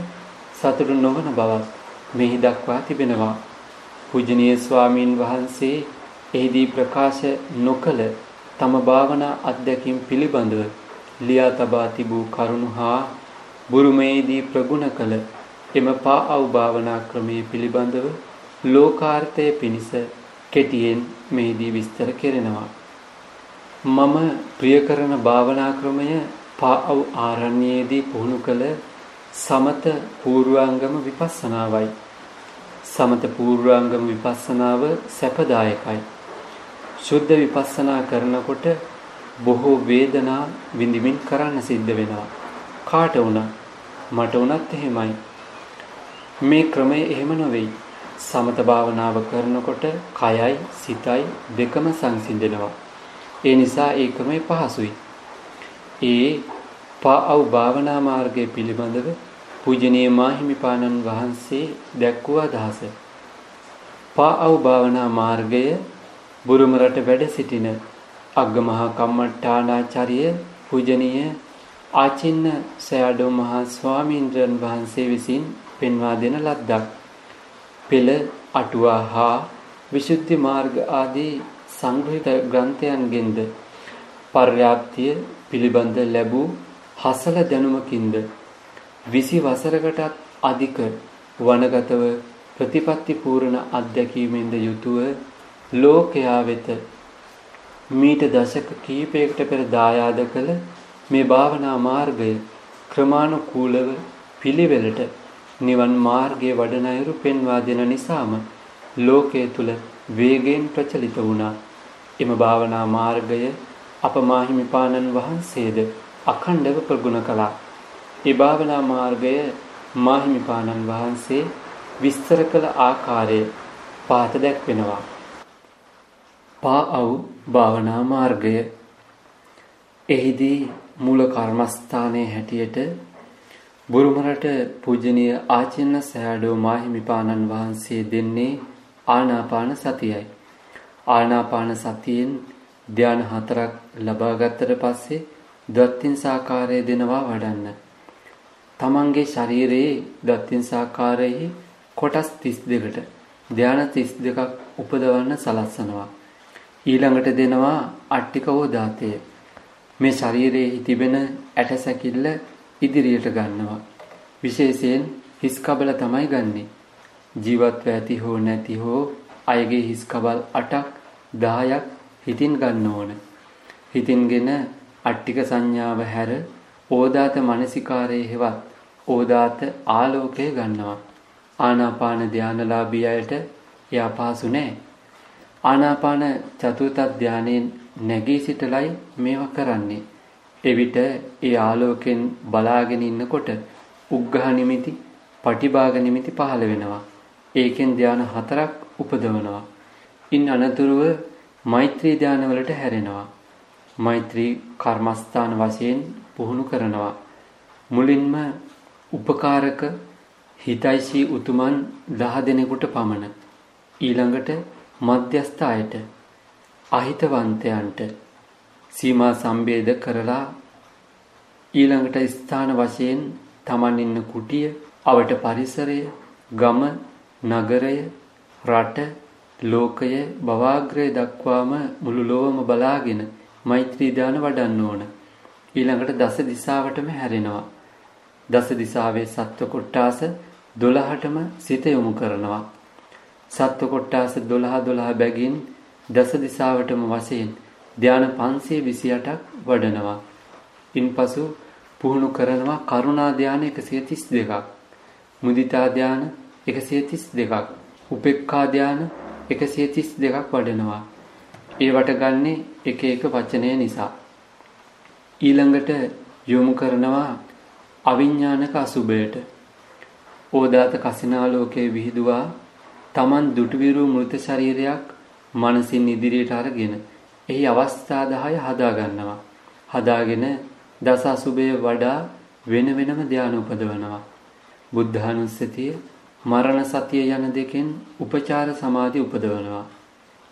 සතුටු නොවන බවත් මෙහි දක්වා තිබෙනවා. පූජනීය ස්වාමින් වහන්සේ එහිදී ප්‍රකාශ නොකළ තම භාවනා අත්දැකීම් පිළිබඳව ලියා තබා තිබූ කරුණු හා බුරුමේදී ප්‍රගුණ කළ එම පාඅව් භාවනා ක්‍රමයේ පිළිබඳව ලෝකාර්ථය පිණිස කෙටියෙන් මෙහිදී විස්තර කෙරෙනවා. මම ප්‍රිය කරන භාවනා ක්‍රමය පාඅව් ආරණ්‍යයේදී පුහුණු කළ සමත පූර්වාංගම විපස්සනාවයි. සමත පූර්වාංගම විපස්සනාව සැපදායකයි. සුද්ධ විපස්සනා කරනකොට බොහෝ වේදනා විඳිමින් කරන්න සිද්ධ වෙනවා. කාට වුණත් මට වුණත් එහෙමයි. මේ ක්‍රමය එහෙම නොවේයි. සමත භාවනාව කරනකොට කයයි සිතයි දෙකම සංසිඳෙනවා. ඒ නිසා ඒ ක්‍රමය පහසුයි. ඒ පාඅව් භාවනා මාර්ගය පිළිබඳව පූජනීය මාහිමිපාණන් වහන්සේ දැක්වූ අදහස. පාඅව් භාවනා මාර්ගය බුරුම රට වැඩ සිටින අග්ගමහා කම්මට්ටානාචාර්ය පූජනීය ආචින්න සයඩෝ මහා ස්වාමීන්ද්‍රයන් වහන්සේ විසින් පෙන්වා දෙන ලද්දක්. පෙළ අටුවා හා විසුද්ධි මාර්ග ආදී සංග්‍රහිත ග්‍රන්ථයන්ගෙන්ද පර්‍යාප්තිය පිළිබඳ ලැබූ හසල දැනුමකින්ද 20 වසරකටත් අධික වනගතව ප්‍රතිපත්ති පූර්ණ අත්දැකීමෙන්ද යුතුව ලෝකයා වෙත මීට දශක කීපයකට පෙර දායාද කළ මේ භාවනා මාර්ගය ක්‍රමානුකූලව පිළිවෙලට නිවන් මාර්ගයේ වඩන අයුරු පෙන්වා දෙන නිසාම ලෝකයේ තුල වේගයෙන් ප්‍රචලිත වුණා. එම භාවනා මාර්ගය අප මාහිමිපාණන් වහන්සේද අඛණ්ඩව ප්‍රගුණ කළා. ඒ භාවනා මාර්ගය මාහිමිපාණන් වහන්සේ විස්තර කළ ආකාරය පාත දැක්වෙනවා. පාඅව් භාවනා මාර්ගය එහිදී මූල කර්මස්ථානයේ හැටියට බුරුමරට පූජනීය ආචින්න සෑඩෝ මාහිමිපාණන් වහන්සේ දෙන්නේ ආනාපාන සතියයි. ආනාපාන සතියෙන් ධ්‍යාන හතරක් ලබා ගත්තට පස්සේ දත්තින් සාකාරය දෙනවා වඩන්න. තමන්ගේ ශරීරයේ දත්තින් සාකාරයේ කොටස් 32කට ධ්‍යාන 32ක් උපදවන්න සලස්සනවා. ඊළඟට දෙනවා අට්ටිකවෝ දාතය. මේ ශරීරයේ තිබෙන ඇටසැකිල්ල ඉදිරියට ගන්නවා. විශේෂයෙන් හිස් කබල තමයි ගන්නෙ. ජීවත්ව ඇති හෝ නැති හෝ අයගේ හිස් කබල් 8ක් 10ක් හිතින් ගන්න ඕන. හිතින්ගෙන අට්ටික සංඥාව හැර ඕදාත මනසිකාරයේ හෙවත් ඕදාත ආලෝකය ගන්නවා. ආනාපාන ධානලාභී අයට එය අපහසු නෑ. ආනාපාන චතුර්ථ ධානයෙන් නැගී සිටලයි මේවා කරන්නේ. එවිට ඒ ආලෝකෙන් බලාගෙන ඉන්නකොට උග්ඝහ නිමිති, පටිභාග නිමිති පහළ වෙනවා. ඒකෙන් ධාන හතරක් උපදවනවා. ඉන් අනතුරුව මෛත්‍රී ධානවලට හැරෙනවා. මෛත්‍රී කර්මස්ථාන වශයෙන් පුහුණු කරනවා. මුලින්ම උපකාරක හිතයිසී උතුමන් 10 දෙනෙකුට පමණ ඊළඟට මධ්‍යස්ථ අයට අහිතවන්තයන්ට සීමා සම්බේධ කරලා ඊළඟට ස්ථාන වශයෙන් Taman ඉන්න කුටිය, අවට පරිසරය, ගම, නගරය, රට, ලෝකය, භවාග්‍රය දක්වාම මුළු ලෝවම බලාගෙන මෛත්‍රී ධාන වඩන්න ඕන. ඊළඟට දස දිසාවටම හැරෙනවා. දස දිසාවේ සත්ව කොට්ටාස 12ටම සිත යොමු කරනවා. සත්ව කොට්ටාස 12 12 බැගින් දස දිසාවටම වශයෙන් ධාන 528ක් වඩනවා. ඉන්පසු පුහුණු කරනවා කරුණා ධාන 132ක්. මුදිතා ධාන 132ක්. උපේක්ඛා ධාන 132ක් වඩනවා. ඒවට ගන්නේ එක එක වචනය නිසා. ඊළඟට යොමු කරනවා අවිඥානික අසුබයට. ඕදාත කසිනාලෝකයේ විහිදුවා Taman දුටුවිරු මృత ශරීරයක් මනසින් ඉදිරියට අරගෙන එහි අවස්ථා 10 හදා ගන්නවා. හදාගෙන දස අසුබේ වඩා වෙන වෙනම ධානය උපදවනවා. බුද්ධානුස්සතිය මරණ සතිය යන දෙකෙන් උපචාර සමාධි උපදවනවා.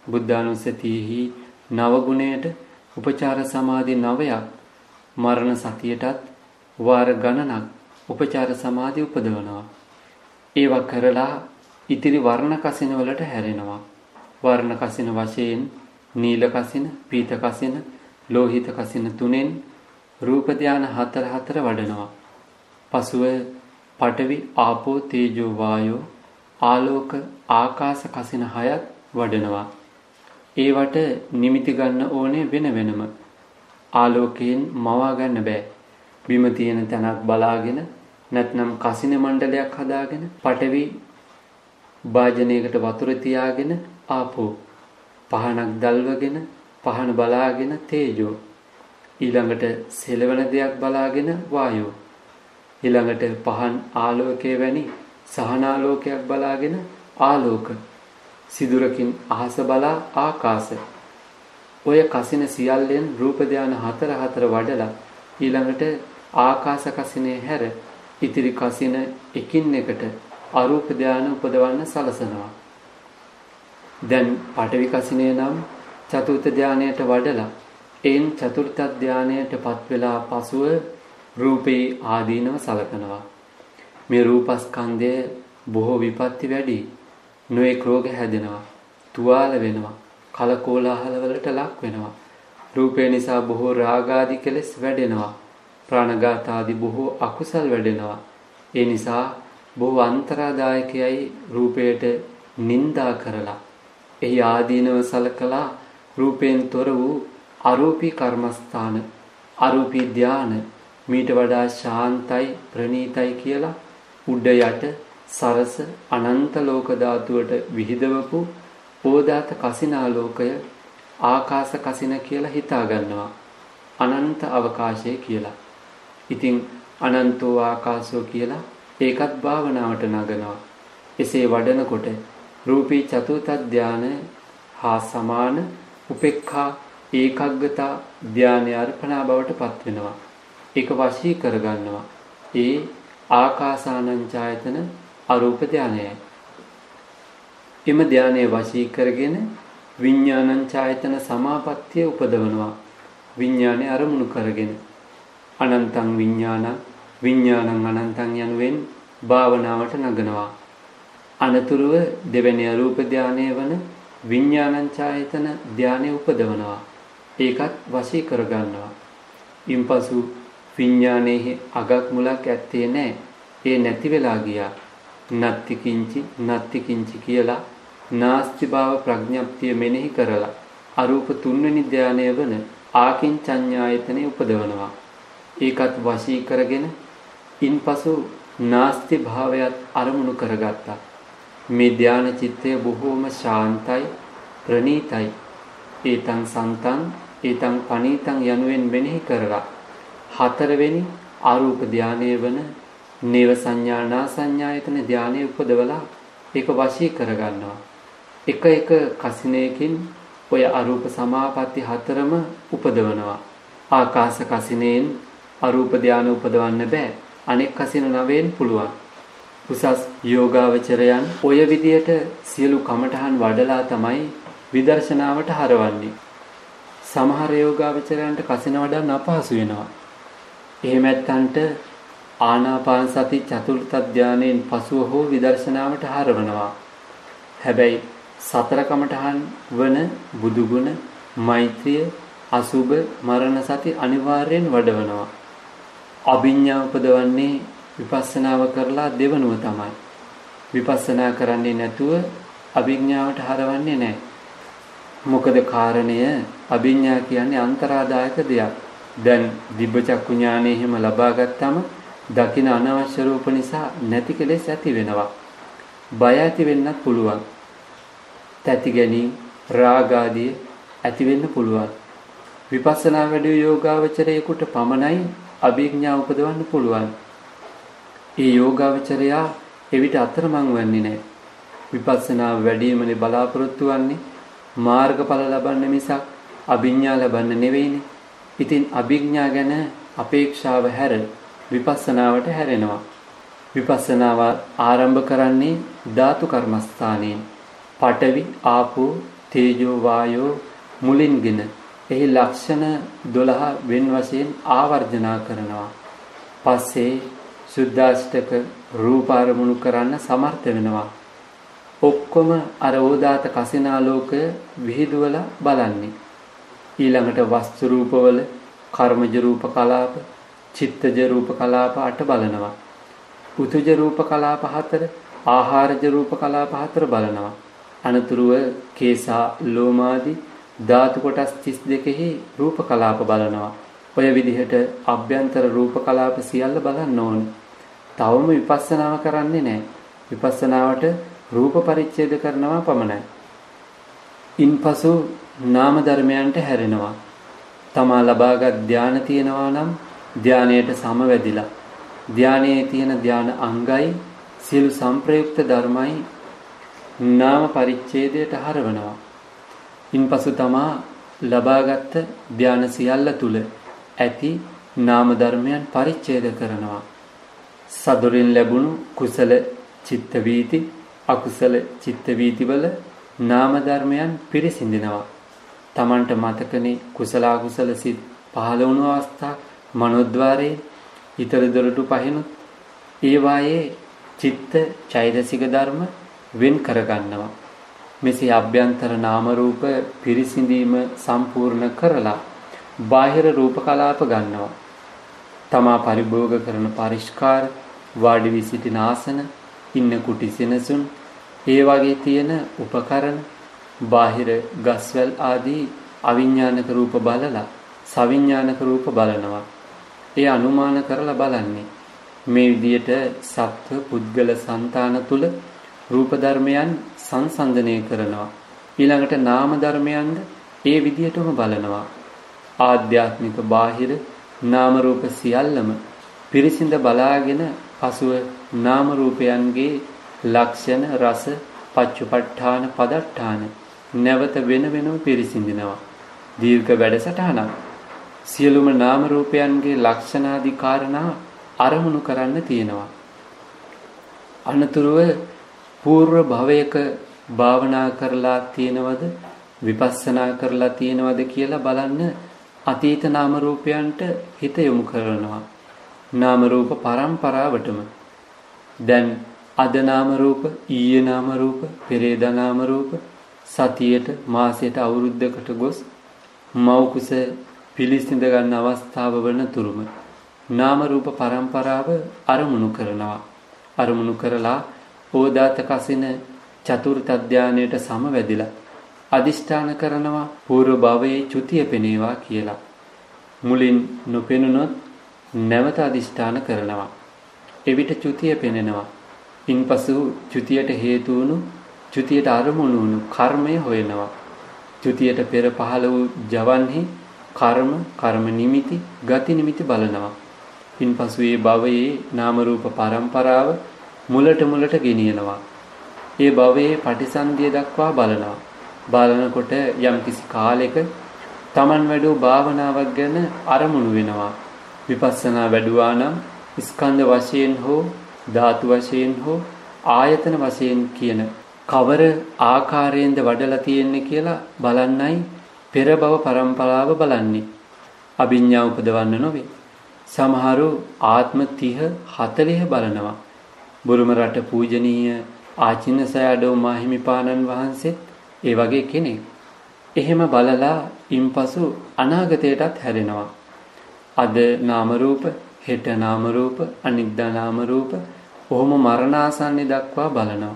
බුද්ධානුස්සතියෙහි නව ගුණයට උපචාර සමාධි 9ක් මරණ සතියටත් වාර ගණනක් උපචාර සමාධි උපදවනවා. ඒවා කරලා ඉතිරි වර්ණ කසින වලට හැරෙනවා. වර්ණ කසින වශයෙන් නීල කසින, පීත කසින, ලෝහිත කසින තුනෙන් රූප ධාන හතර හතර වඩනවා. පසුව පඨවි, ආපෝ, තේජෝ, වායෝ, ආලෝක, ආකාශ කසින හයත් වඩනවා. ඒවට නිමිති ගන්න ඕනේ වෙන වෙනම. ආලෝකයෙන් මවා ගන්න බෑ. බිම තියෙන තැනක් බලාගෙන නැත්නම් කසින මණ්ඩලයක් හදාගෙන පටවි භාජනයකට වතුර තියාගෙන ආපෝ පහනක් දල්වගෙන පහන බලාගෙන තේජෝ ඊළඟට සෙලවන දෙයක් බලාගෙන වායෝ ඊළඟට පහන් ආලෝකයේ වැනි සහනාලෝකයක් බලාගෙන ආලෝක සිදුරකින් අහස බලා ආකාශ ඔය කසින සියල්ලෙන් රූප ධාන හතර හතර වඩලා ඊළඟට ආකාශ කසිනේ හැර ඉතිරි කසින එකින් එකට අරූප ධාන උපදවන්න සලසනවා. දැන් පඨවි කසිනේ නම් චතුර්ථ ධානයට වඩලා එයින් චතුර්ථ ධානයටපත් වෙලා පසුව රූපේ ආදීනව සලකනවා. මේ රූපස්කන්ධය බොහෝ විපත්ති වැඩි නොයෙක් රෝග හැදෙනවා. තුවාල වෙනවා. කලකෝලාහල වලට ලක් වෙනවා. රූපය නිසා බොහෝ රාගාදී කෙලෙස් වැඩෙනවා. ප්‍රාණඝාත ආදී බොහෝ අකුසල් වැඩෙනවා. ඒ නිසා බොහෝ අන්තරාදායකයයි රූපයට නිന്ദා කරලා එහි ආදීනව සලකලා රූපයෙන් තොර වූ අරූපී කර්මස්ථාන අරූපී ධාන මීට වඩා ශාන්තයි ප්‍රණීතයි කියලා උඩ යට සරස අනන්ත ලෝක ධාතුවට විහිදවපු ඕදාත කසිනාලෝකය ආකාශ කසින කියලා හිතා ගන්නවා. අනන්ත අවකාශය කියලා. ඉතින් අනන්තෝ ආකාශෝ කියලා ඒකත් භාවනාවට නගනවා. එසේ වඩනකොට රූපී චතුර්ථ ධානය හා සමාන උපේක්ඛා ඒකග්ගතා ධානය අර්පණා බවට පත් වෙනවා. ඒක වශී කරගන්නවා. ඒ ආකාසානංචායතන අරූප ධානයයි. එම ධානයේ වශී කරගෙන විඥානං ඡායතන සමාපත්තිය උපදවනවා. විඥානේ අරමුණු කරගෙන අනන්තං විඥාන විඥානං අනන්තං යනුවෙන් භාවනාවට නගනවා. අනතුරුව දෙවැනි අරූප ධානයේ වන විඥානං ඡායතන ධානයේ උපදවනවා. ඒකත් වශී කරගන්නවා. ඉන්පසු විඥානයේ අගක් මුලක් ඇත්තේ නැහැ. ඒ නැති වෙලා ගියා. නත්ති කිංචි නත්ති කිංචි කියලා නාස්ති භාව ප්‍රඥප්තිය මෙනෙහි කරලා අරූප තුන්වෙනි ධානය වන ආකින්චඤ්ඤායතනෙ උපදවනවා. ඒකත් වශී කරගෙන ඉන්පසු නාස්ති භාවයත් අරමුණු කරගත්තා. මේ ධාන චිත්තය බොහෝම ශාන්තයි ප්‍රණීතයි. ඒතං සන්තං ඒතං පනීතං යනුවෙන් මෙනෙහි කරලා හතරවෙනි අරූප ධානයේ වන නේව සංඥානා සංඥායතන ධානයේ උපදවලා ඒක වශී කරගන්නවා. එක එක කසිනයකින් ඔය අරූප සමාපatti හතරම උපදවනවා. ආකාශ කසිනෙන් අරූප ධාන උපදවන්න බෑ. අනෙක් කසින නවයෙන් පුළුවන්. උසස් යෝගාවචරයන් ඔය විදියට සියලු කමඨහන් වඩලා තමයි විදර්ශනාවට හරවන්නේ. සමහර යෝගාවචරයන්ට කසින වඩන්න අපහසු වෙනවා. එහෙම නැත්තන්ට ආනාපාන සති චතුර්ථ ධානයෙන් පසුව හෝ විදර්ශනාවට හරවනවා. හැබැයි සතර කමඨහන් වන බුදුගුණ, මෛත්‍රිය, අසුබ, මරණ සති අනිවාර්යෙන් වඩවනවා. අභිඥා උපදවන්නේ විපස්සනාව කරලා දෙවනුව තමයි. විපස්සනා කරන්නේ නැතුව අභිඥාවට හරවන්නේ නැහැ. මොකද කාරණය අභිඥා කියන්නේ අන්තරාදායක දෙයක්. දැන් දිබ්බ චක්කු ඥානෙ එහෙම ලබා ගත්තම දකින අනවශ්‍ය රූප නිසා නැති කෙලෙස් ඇති වෙනවා. බය ඇති වෙන්නත් පුළුවන්. තැති ගැනීම රාග ආදී ඇති වෙන්න පුළුවන්. විපස්සනා වැඩි යෝගාවචරයෙකුට පමණයි අභිඥා උපදවන්න පුළුවන්. ඒ යෝගාවචරයා එවිට අතරමං වෙන්නේ නැහැ. විපස්සනා වැඩිමනේ බලාපොරොත්තු වෙන්නේ මාර්ගඵල ලබන්න මිසක් අභිඥා ලබන්න නෙවෙයිනේ. ඉතින් අභිඥා ගැන අපේක්ෂාව හැර විපස්සනාවට හැරෙනවා. විපස්සනාව ආරම්භ කරන්නේ ධාතු කර්මස්ථානයෙන්. පඨවි, ආපෝ, තේජෝ, වායෝ මුලින්ගෙන එහි ලක්ෂණ 12 වෙන වශයෙන් ආවර්ජනා කරනවා. පස්සේ සුද්දාෂ්ටක රූප අරමුණු කරන්න සමර්ථ වෙනවා. ඔක්කොම අර ඕදාත කසිනාලෝකය විහිදුවලා බලන්නේ. ඊළඟට වස්තු රූපවල කර්මජ රූප කලාප, චිත්තජ රූප කලාප අට බලනවා. උතුජ රූප කලාප හතර, ආහාරජ රූප කලාප හතර බලනවා. අනතුරුව කේසා ලෝමාදී ධාතු කොටස් 32හි රූප කලාප බලනවා. ඔය විදිහට අභ්‍යන්තර රූප කලාප සියල්ල බලන්න ඕනේ. තවම විපස්සනාව කරන්නේ නැහැ. විපස්සනාවට රූප පරිච්ඡේද කරනවා පමණයි. ඉන්පසු නාම ධර්මයන්ට හැරෙනවා. තමා ලබාගත් ධානය තියෙනවා නම් ධානයට සමවැදිලා ධානයේ තියෙන ධාන අංගයි සියලු සංප්‍රයුක්ත ධර්මයි නාම පරිච්ඡේදයට හරවනවා. ඉන්පසු තමා ලබාගත් ධාන සියල්ල තුල ඇති නාම ධර්මයන් පරිච්ඡේද කරනවා. සදොරින් ලැබුණු කුසල චිත්ත වීති අකුසල චිත්ත වීතිවල නාම ධර්මයන් පිරිසිඳිනවා. Tamanට මතකනේ කුසල අකුසල සිත් පහළ වුණු අවස්ථා මනෝද්වාරයේ ඊතර දොරටු පහිනුත් ඒ වායේ චිත්ත චෛතසික ධර්ම වෙන් කරගන්නවා. මෙසේ අභ්‍යන්තර නාම රූප පිරිසිඳීම සම්පූර්ණ කරලා බාහිර රූප කලාප ගන්නවා. තමා පරිභෝග කරන පරිස්කාර වාඩි වී සිටින ආසන ඉන්න කුටි සෙනසුන් ඒ වගේ තියෙන උපකරණ බාහිර ගස්වැල් ආදී අවිඥානික රූප බලලා සවිඥානික රූප බලනවා. ඒ අනුමාන කරලා බලන්නේ. මේ විදියට සත්ව පුද්ගල సంతාන තුල රූප ධර්මයන් සංසන්දනය කරනවා. ඊළඟට නාම ධර්මයන්ද ඒ විදියටම බලනවා. ආධ්‍යාත්මික බාහිර නාම රූප සියල්ලම පිරිසිඳ බලාගෙන පසුව නාම රූපයන්ගේ ලක්ෂණ රස පච්චුපට්ඨාන පදට්ඨාන නැවත වෙන වෙනම පිරිසිඳිනවා දීර්ඝ වැඩසටහනක් සියලුම නාම රූපයන්ගේ ලක්ෂණාදි කාරණා අරමුණු කරන්න තියෙනවා. අනතුරුව పూర్ව භවයක භාවනා කරලා තියෙනවද විපස්සනා කරලා තියෙනවද කියලා බලන්න අතීත නාම රූපයන්ට හිත යොමු කරනවා. නාම රූප පරම්පරාවටම. දැන් අද නාම රූප ඊයේ නාම රූප පෙරේදා නාම රූප සතියට මාසයට අවුරුද්දකට ගොස් මව් කුස පිළිසිඳ ගන්න අවස්ථාව වන තුරුම නාම රූප පරම්පරාව අරමුණු කරනවා. අරමුණු කරලා ඕදාත කසින චතුර්ථ ධානයට සමවැදිලා අදිෂ්ඨාන කරනවා పూర్ව භවයේ චුතිය පෙනේවා කියලා. මුලින් නොපෙනුනොත් නැවත අදිෂ්ඨාන කරනවා. එවිට චුතිය පෙනෙනවා. ඉන්පසු චුතියට හේතු වුණු චුතියට අරමුණු වුණු කර්මය හොයනවා. චුතියට පෙර පහළ වූ ජවන්හි කර්ම, කර්ම නිමිති, ගති නිමිති බලනවා. ඉන්පසු ඒ භවයේ නාම රූප පරම්පරාව මුලට මුලට ගෙනියනවා. ඒ භවයේ පටිසන්ධිය දක්වා බලනවා. බලනකොට යම්කිසි කාලයක Taman වැඩෝ භාවනාවක් ගැන අරමුණු වෙනවා. විපස්සනා වැඩුවා නම් ස්කන්ධ වශයෙන් හෝ ධාතු වශයෙන් හෝ ආයතන වශයෙන් කියන කවර ආකාරයෙන්ද වඩලා තියෙන්නේ කියලා බලන්නයි පෙර භව પરම්පරාව බලන්නේ. අභිඥා උපදවන්න නොවේ. සමහරු ආත්ම 30 40 බලනවා. බුරුම රට පූජනීය ආචින්නසයඩෝ මාහිමිපාණන් වහන්සේත් ඒ වගේ කෙනෙක්. එහෙම බලලා ඉන්පසු අනාගතයටත් හැරෙනවා. අද නාම රූප, හෙට නාම රූප, අනිද්දා නාම රූප ඔහොම මරණාසන්න දක්වා බලනවා.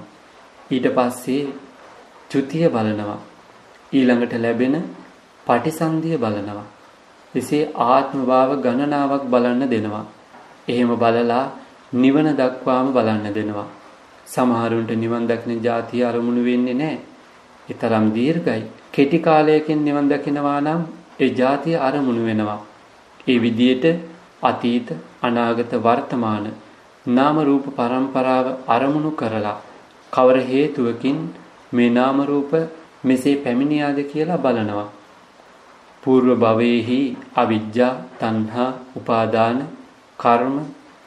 ඊට පස්සේ චුතිය බලනවා. ඊළඟට ලැබෙන පටිසන්ධිය බලනවා. එසේ ආත්ම භාව ගණනාවක් බලන්න දෙනවා. එහෙම බලලා නිවන දක්වාම බලන්න දෙනවා. සමහරුන්ට නිවන් දකින જાතිය අරමුණු වෙන්නේ නැහැ. ඒ තරම් දීර්ඝයි. කෙටි කාලයකින් නිවන් දකිනවා නම් ඒ જાතිය අරමුණු වෙනවා. ඒ විදියට අතීත, අනාගත, වර්තමාන නාම රූප පරම්පරාව අරමුණු කරලා කවර හේතුවකින් මේ නාම රූප මෙසේ පැමිණියාද කියලා බලනවා. పూర్ව භවයේහි අවිජ්ජා, තණ්හා, උපාදාන, කර්ම,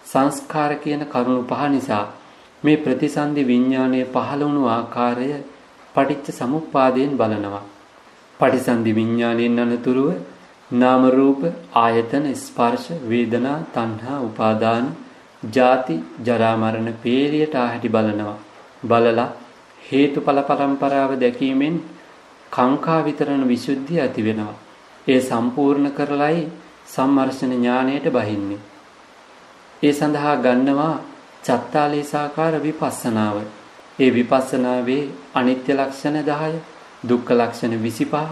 සංස්කාර කියන කරුණු පහ නිසා මේ ප්‍රතිසන්දි විඥානය පහළ වුණු ආකාරය පටිච්ච සමුප්පාදයෙන් බලනවා. පටිසන්ධි විඥාණයෙන් අනතුරුව නාම රූප ආයතන ස්පර්ශ වේදනා තණ්හා උපාදාන ජාති ජරා මරණ පේලියට ආහැටි බලනවා බලලා හේතුඵල පරම්පරාව දැකීමෙන් කාංකා විතරණ විසුද්ධිය ඇති වෙනවා ඒ සම්පූර්ණ කරලයි සම්මර්ෂණ ඥාණයට බහින්නේ. ඒ සඳහා ගන්නවා චත්තාලීසාකාර විපස්සනාව. ඒ විපස්සනාවේ අනිත්‍ය ලක්ෂණ 10 දුක්ඛ ලක්ෂණ 25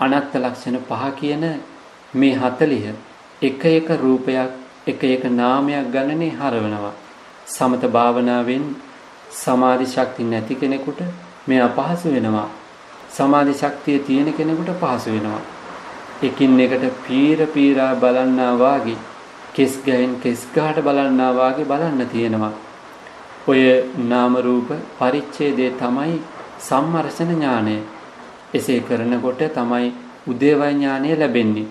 අනාත්ම ලක්ෂණ 5 කියන මේ 40 එක එක රූපයක් එක එක නාමයක් ගණනේ හරවනවා. සමත භාවනාවෙන් සමාධි ශක්තිය නැති කෙනෙකුට මේ අපහසු වෙනවා. සමාධි ශක්තිය තියෙන කෙනෙකුට පහසු වෙනවා. එකින් එකට පීර පීරා බලන්නා වාගේ කෙස් ගහෙන් කෙස් ගහට බලන්නා වාගේ බලන්න තියෙනවා ඔය නාම රූප පරිච්ඡේදයේ තමයි සම්මර්ෂණ ඥානය. එසේ කරනකොට තමයි උදේවය ඥානය ලැබෙන්නේ.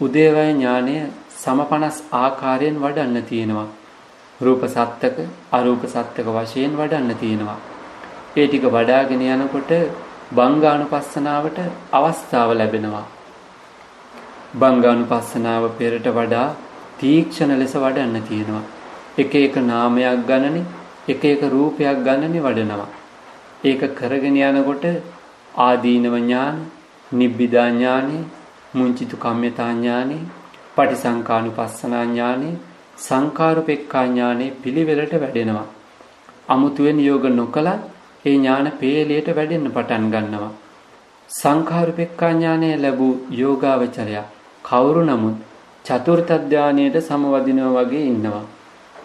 උදේවය ඥානය සමපනස් ආකාරයෙන් වඩන්න තියෙනවා. රූප සත්‍යක අරූප සත්‍යක වශයෙන් වඩන්න තියෙනවා. ඒ ටික වඩාගෙන යනකොට බංගානුපස්සනාවට අවස්ථාව ලැබෙනවා. බංගානුපස්සනාව පෙරට වඩා තීක්ෂණ ලෙස වඩන්න තියෙනවා. එක එක නාමයක් ගණනේ එක එක රූපයක් ගන්නනේ වඩනවා. ඒක කරගෙන යනකොට ආදීනව ඥාන, නිබ්බිදා ඥානෙ, මුංචිතු කම්මතා ඥානෙ, පටිසංකානුපස්සනා ඥානෙ, සංකාරුපෙක්ඛා ඥානෙ පිළිවෙලට වැඩෙනවා. අමුතුවෙන් යෝග නොකලත් ඒ ඥාන පේලියට වැඩෙන්න පටන් ගන්නවා. සංඛාරුපෙක්ඛා ඥානය ලැබූ යෝගාවචරය කවුරු නමුත් චතුර්ථ ධානයට සමවදිනවා වගේ ඉන්නවා.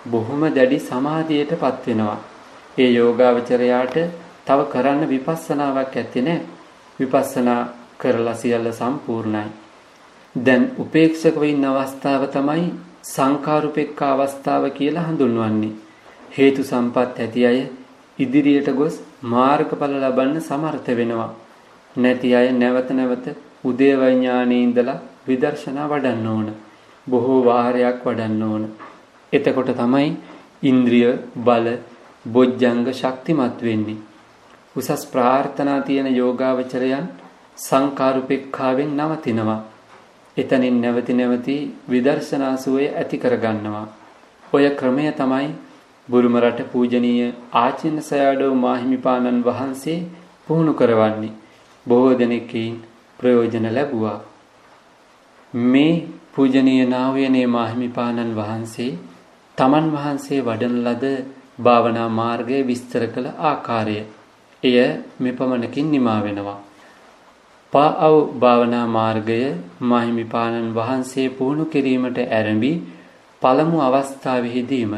බොහොම දැඩි සමාධියටපත් වෙනවා. ඒ යෝගාවචරයාට තව කරන්න විපස්සනාවක් ඇත්තේ නැහැ. විපස්සනා කරලා සියල්ල සම්පූර්ණයි. දැන් උපේක්ෂකව ඉන්න අවස්ථාව තමයි සංකාරුපෙක්ක අවස්ථාව කියලා හඳුන්වන්නේ. හේතු සම්පත් ඇති අය ඉදිරියට ගොස් මාර්ගඵල ලබන්න සමර්ථ වෙනවා. නැති අය නැවත නැවත උදේවය ඥානයේ ඉඳලා විදර්ශනා වඩන්න ඕන. බොහෝ වාරයක් වඩන්න ඕන. එතකොට තමයි ඉන්ද්‍රිය බල බොජ්ජංග ශක්තිමත් වෙන්නේ. උසස් ප්‍රාර්ථනා තියෙන යෝගාවචරයන් සංකාරුපෙක්ඛාවෙන් නවතිනවා. එතනින් නැවති නැවති විදර්ශනා සුවය ඇති කරගන්නවා. ඔය ක්‍රමය තමයි බුරුම රට පූජනීය ආචින්න සයාඩෝ මාහිමිපාණන් වහන්සේ පුහුණු කරවන්නේ. බොහෝ දෙනෙක්කින් ප්‍රයෝජන ලැබුවා. මේ පූජනීය නාවයනේ මාහිමිපාණන් වහන්සේ තමන් වහන්සේ වඩන ලද භාවනා මාර්ගය විස්තර කළ ආකාරය. එය මෙපමණකින් නිමා වෙනවා. පාඅව් භාවනා මාර්ගය මාහිමිපාණන් වහන්සේ පුහුණු කිරීමට ඇරඹි පළමු අවස්ථාවෙහිදීම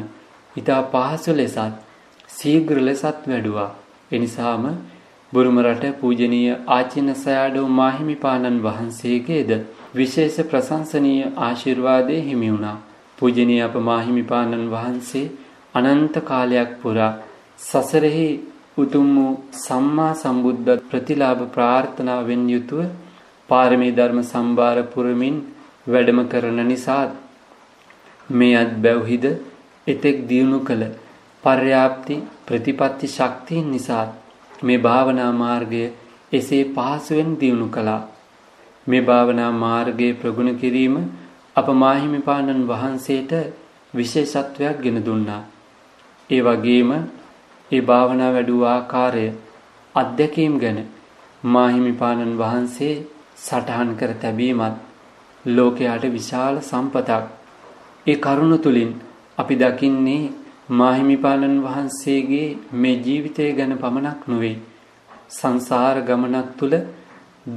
ඊට පහසු ලෙසත් ශීඝ්‍ර ලෙසත් වැඩුවා. එනිසාම බුරුම රට පූජනීය ආචින්න සයාඩෝ මාහිමිපාණන් වහන්සේගේද විශේෂ ප්‍රශංසනීය ආශිර්වාදයේ හිමි වුණා. පූජනීය අප මාහිමිපාණන් වහන්සේ අනන්ත කාලයක් පුරා සසරෙහි උතුම් වූ සම්මා සම්බුද්ධ ප්‍රතිලාභ ප්‍රාර්ථනාවෙන් යුතුව පාරමී ධර්ම සම්භාර පුරමින් වැඩම කරන නිසා මේ අත්බැව්හිද එතෙක් දියුණු කළ පර්යාප්ති ප්‍රතිපත්ති ශක්තියින් නිසා මේ භාවනා මාර්ගය එසේ පහසුවෙන් දියුණු කළා. මේ භාවනා මාර්ගයේ ප්‍රගුණ කිරීම අප මාහිමිපාණන් වහන්සේට විශේෂත්වයක් ගෙන දුන්නා. ඒ වගේම ඒ භාවනා වැඩුව ආකාරය අත්දැකීම් ගැන මාහිමිපාණන් වහන්සේ සටහන් කර තැබීමත් ලෝකයාට විශාල සම්පතක්. ඒ කරුණ තුලින් අපි දකින්නේ මාහිමිපාණන් වහන්සේගේ මේ ජීවිතය ගැන පමණක් නොවේ. සංසාර ගමනක් තුල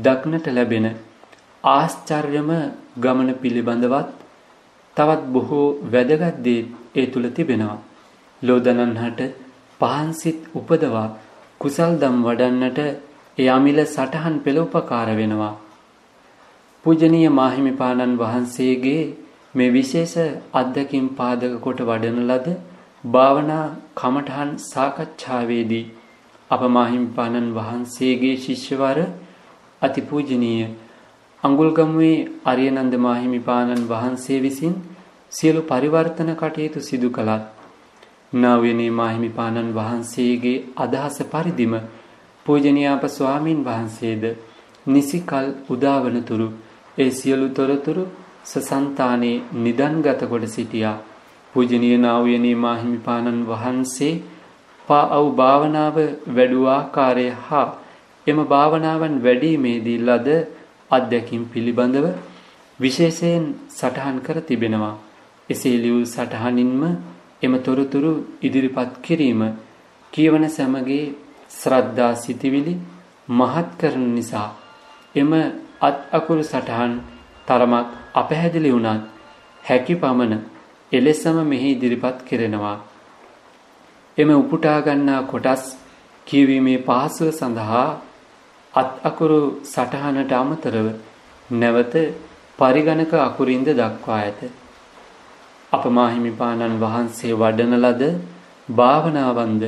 දක්නට ලැබෙන ආශ්චර්යම ගමන පිළිබඳවත් තවත් බොහෝ වැදගත් දේ ඒ තුල තිබෙනවා. ලෝදනන්හට පහන්සිත උපදවා කුසල් දම් වඩන්නට ඒ අමිල සටහන් පෙළ උපකාර වෙනවා. පූජනීය මාහිමිපාණන් වහන්සේගේ මේ විශේෂ අත්දැකීම් පාදක කොට වඩන ලද භාවනා කමඨහන් සාකච්ඡාවේදී අප මාහිමිපාණන් වහන්සේගේ ශිෂ්‍යවර අතිපූජනීය අඟුල්ගමුවේ අරියනන්ද මාහිමිපාණන් වහන්සේ විසින් සියලු පරිවර්තන කටයුතු සිදු කළත් නාවියනේ මාහිමිපාණන් වහන්සේගේ අදහස පරිදිම පූජනීය අප ස්වාමින් වහන්සේද නිසිකල් උදාවනතුරු ඒ සියලු තොරතුරු සසන්තානේ නිදන්ගත කොට සිටියා. පූජනීය නා වූ යනී මාහිමිපාණන් වහන්සේ පාව් භාවනාව වැඩුව ආකාරය හා එම භාවනාවන් වැඩිීමේදී ලද අත්දැකීම් පිළිබඳව විශේෂයෙන් සටහන් කර තිබෙනවා. එසේ ලියූ සටහනින්ම එම තොරතුරු ඉදිරිපත් කිරීම කියවන සැමගේ ශ්‍රද්ධා සිතිවිලි මහත් කරන නිසා එම අත් අකුරු සටහන් තරමක් අපැහැදිලි වුණත් හැකි පමණ එලෙසම මෙහි ඉදිරිපත් කෙරෙනවා. එම උපුටා ගන්නා කොටස් කියවීමේ පහසුව සඳහා අත් අකුරු සටහනට අමතරව නැවත පරිගණක අකුරින්ද දක්වා ඇත. අපමාහිමිපාණන් වහන්සේ වඩන ලද භාවනාවන්ද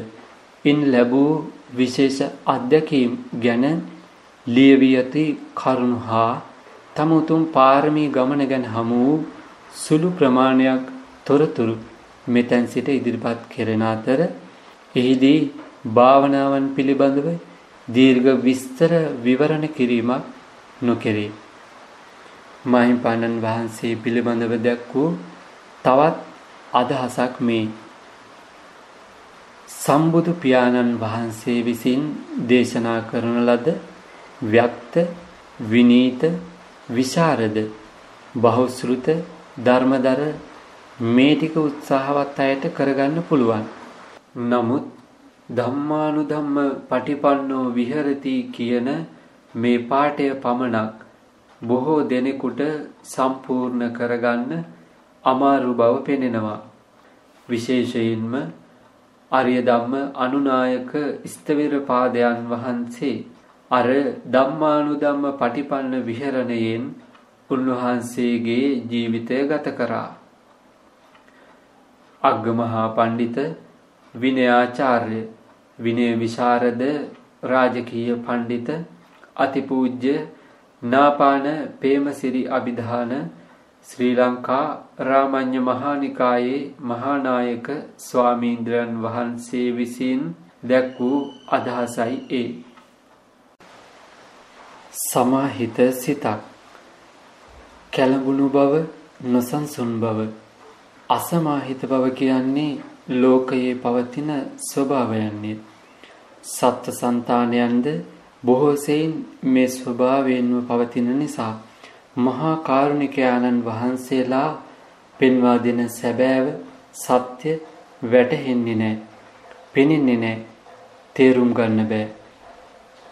ඉන් ලැබූ විශේෂ අත්දැකීම් ගැන ලියවී ඇති කරුණු හා තම උතුම් පාරමී ගමන ගැන හමු වූ සුළු ප්‍රමාණයක් තොරතුරු මෙතැන් සිට ඉදිරිපත් කෙරෙන අතර එහිදී භාවනාවන් පිළිබඳව දීර්ඝ විස්තර විවරණ කිරීමක් නොකෙරේ. මහින්පාණන් වහන්සේ පිළිබඳව දැක් වූ තවත් අදහසක් මේ සම්බුදු පියාණන් වහන්සේ විසින් දේශනා කරන ලද ව්‍යක්ත විනීත විශාරද බහුශෘත ධර්මදර මේ ටික උත්සාහවත් අයට කරගන්න පුළුවන්. නමුත් ධම්මානුධම්ම පටිපන්නෝ විහෙරති කියන මේ පාඩය පමණක් බොහෝ දෙනෙකුට සම්පූර්ණ කරගන්න අමාරු බව පෙනෙනවා. විශේෂයෙන්ම අරිය ධම්ම අනුනායක ස්තවිර පාදයන් වහන්සේ අර ධම්මානුධම්ම පටිපන්න විහරණයෙන් උන්වහන්සේගේ ජීවිතය ගත කරා. අග්ගමහා පණ්ඩිත විනයාචාර්ය විනය විශාරද රාජකීය පණ්ඩිත අතිපූජ්‍ය නාපාන පේමසිරි අභිධාන ශ්‍රී ලංකා රාමඤ්ඤ මහානිකායේ මහානායක ස්වාමීන්ද්‍රයන් වහන්සේ විසින් දැක් වූ අදහසයි ඒ. සමාහිත සිතක්. කැළඹුණු බව නොසන්සුන් බව. අසමාහිත බව කියන්නේ ලෝකයේ පවතින ස්වභාවයන්නේ සත්ත්ව సంతානයන්ද බොහෝ සෙයින් මේ ස්වභාවයෙන්ම පවතින නිසා මහා කාරුණිකයාණන් වහන්සේලා පෙන්වා දෙන සැබෑව සත්‍ය වැටහෙන්නේ නැහැ. පෙනෙන්නේ නැහැ. තේරුම් ගන්න බෑ.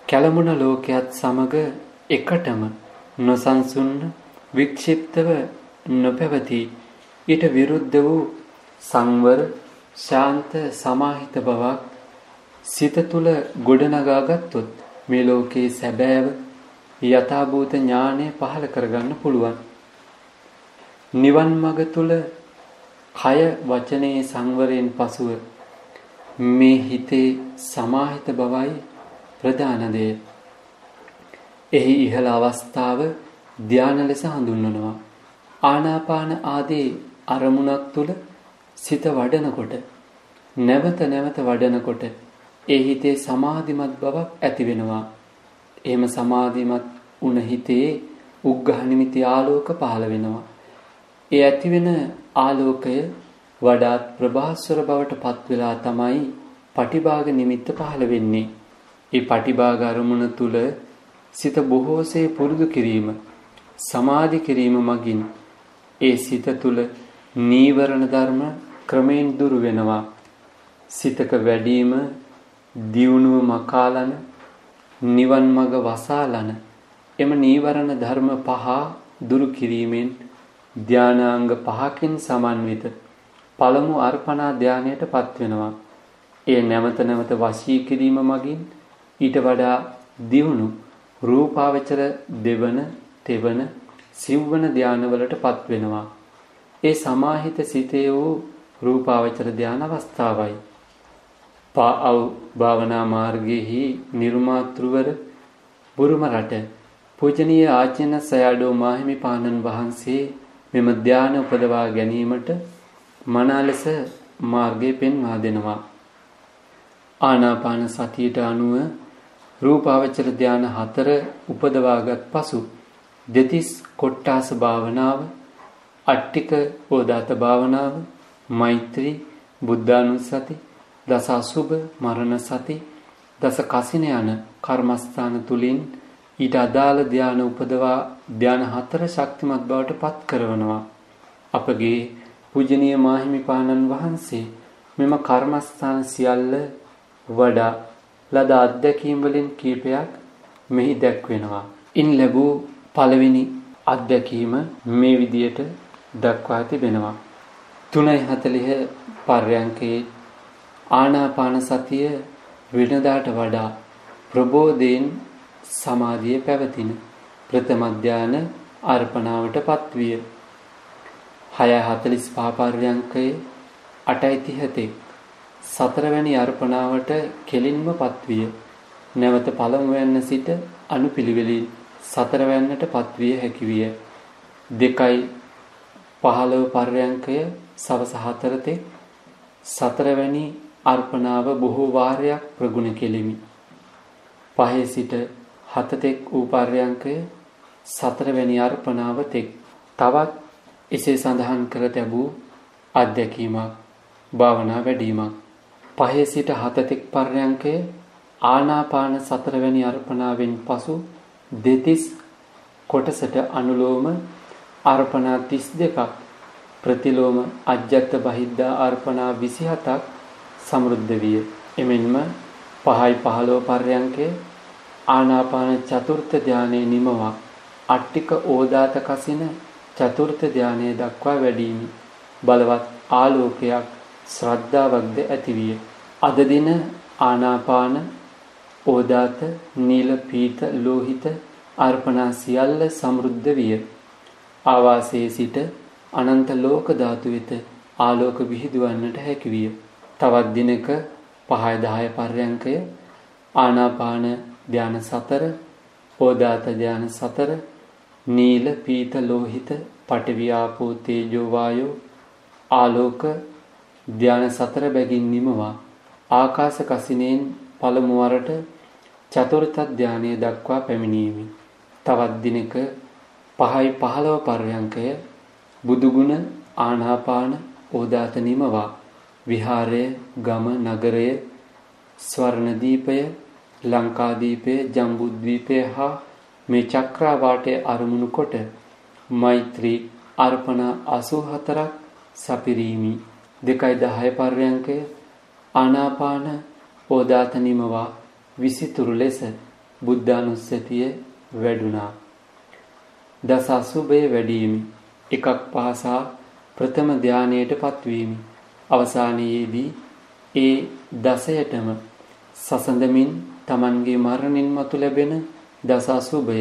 කැළඹුණ ලෝකයක් සමග එකටම නොසන්සුන්න වික්ෂිප්තව නොපැවති ඊට විරුද්ධ වූ සංවර ශාන්ත සමාහිත බවක් සිත තුළ ගොඩනගා ගත්තොත් මේ ලෝකේ සැබෑව යථාභූත ඥානය පහළ කරගන්න පුළුවන්. නිවන් මඟ තුල කය වචනේ සංවරයෙන් පසුව මේ හිතේ සමාහිත බවයි ප්‍රධාන දේ. එහි ඉහළ අවස්ථාව ධානය ලෙස හඳුන්වනවා. ආනාපාන ආදී අරමුණක් තුල සිත වඩනකොට නැවත නැවත වඩනකොට ඒ හිතේ සමාධිමත් බවක් ඇති වෙනවා. එහෙම සමාධිමත් වුණ හිතේ උග්ඝහ නිමිති ආලෝක පහළ වෙනවා. ඒ ඇතිවෙන ආලෝකය වඩාත් ප්‍රභාස්වර බවට පත් වෙලා තමයි පටිභාග නිමිත්ත පහළ වෙන්නේ. ඒ පටිභාග අරමුණ තුල සිත බොහෝසේ පුරුදු කිරීම සමාධි කිරීම මගින් ඒ සිත තුල නීවරණ ධර්ම ක්‍රමෙන් දුරු වෙනවා. සිතක වැඩිම දියුණුව මකාලන නිවන් මඟ වසාලන එම නීවරණ ධර්ම පහ දුරු කිරීමෙන් ධානාංග පහකින් සමන්විත පළමු අර්පණා ධානයට පත්වෙනවා. එය නැවත නැවත වශී කිරීම මගින් ඊට වඩා දියුණු රූපාවචර දෙවන තෙවන සිව්වන ධානවලට පත්වෙනවා. ඒ සමාහිත සිතේ වූ රූපාවචර ධාන අවස්ථාවයි. පාඅව් භාවනා මාර්ගයේහි නිර්මාතෘවර බුරුම රට පූජනීය ආචාර්ය සයඩෝ මාහිමිපාණන් වහන්සේ මෙම ධාන උපදවා ගැනීමට මනා ලෙස මාර්ගය පෙන්වා දෙනවා. ආනාපාන සතියට අනුව රූපාවචර ධාන හතර උපදවාගත් පසු දෙතිස් කොට්ටාස භාවනාව අට්ටික ඕදාත භාවනාව මෛත්‍රී බුද්ධානුස්සති දස අසුබ මරණ සති දස කසින යන කර්මස්ථාන තුලින් ඊට අදාළ ධාන උපදවා ධාන හතර ශක්තිමත් බවට පත් කරනවා අපගේ පූජනීය මාහිමිපාණන් වහන්සේ මෙම කර්මස්ථාන සියල්ල වඩා ලද අත්දැකීම් වලින් කීපයක් මෙහි දැක්වෙනවා. ඉන් ලැබූ පළවෙනි අත්දැකීම මේ විදියට දක්වා තිබෙනවා. 3:40 පර්යංකේ ආනාපාන සතිය වෙනදාට වඩා ප්‍රබෝධයෙන් සමාධිය පැවතින ප්‍රථම ධාන අර්පණාවට පත්විය. 6:45 පර්යංකයේ 8:30 සතරවැනි අර්පණාවට කෙලින්ම පත්විය. නැවත පළමුවැන්න සිට අනුපිළිවෙලින් සතරවැන්නට පත්විය හැකි විය. 2:15 පර්යංකය සවස 4 තෙක් සතරවැනි අර්පණාව බොහෝ වාරයක් ප්‍රගුණ කෙලිමි. පහේ සිට හත තෙක් වූ පර්යංකය සතරවැනි අර්පණාව තෙක් තවත් එසේ සඳහන් කර තැබූ අත්දැකීමක් භාවනා වැඩීමක් පහේ සිට හත තෙක් පර්යංකය ආනාපාන සතරවැනි අර්පණාවෙන් පසු දෙතිස් කොටසට අනුලෝම අර්පණා 32ක් ප්‍රතිලෝම අජ්ජත් බහිද්දා අර්පණා 27ක් සමෘද්ධ විය. එමෙන්ම 5යි 15 පර්යංකයේ ආනාපාන චතුර්ථ ධානයේ නිමවක් අට්ටික ඕදාත කසින චතුර්ථ ධානයේ දක්වා වැඩිමි. බලවත් ආලෝකයක් ශ්‍රද්ධාවක්ද ඇතිවිය. අද දින ආනාපාන ඕදාත නීල පීත ලෝහිත අර්පණා සියල්ල සමෘද්ධ විය. ආවාසයේ සිට අනන්ත ලෝක ධාතු වෙත ආලෝක විහිදුවන්නට හැකි විය. තවත් දිනක 5 10 පර්යංකය ආනාපාන ධාන 4 ඕදාත ධාන 4 නීල පීත ලෝහිත පඨවි ආපෝ තේජෝ වායෝ ආලෝක ධාන 4 බැගින් නිමවා ආකාශ කසිනෙන් පළමු වරට චතුර්ථ ධානය දක්වා පැමිණීමි. තවත් දිනක 5යි 15 පර්යංකය බුදුගුණ ආනාපාන ඕදාත නිමවා විහාරය ගම නගරය ස්වර්ණදීපය ලංකාදීපය ජම්බුද්වීපය හා මේ චක්‍රාවාටය අරමුණු කොට මෛත්‍රී අර්පණ 84ක් සපිරීමි. 2.10 පර්යංකය ආනාපාන ඕදාත නිමවා විසිතුරු ලෙස බුද්ධානුස්සතිය වැඩුණා. දස අසුබය වැඩිමි එකක් පාසා ප්‍රථම ධානයට පත්වීමි. අවසානයේදී ඒ දසයටම සසඳමින් Tamanගේ මරණින් මතු ලැබෙන දස අසුබය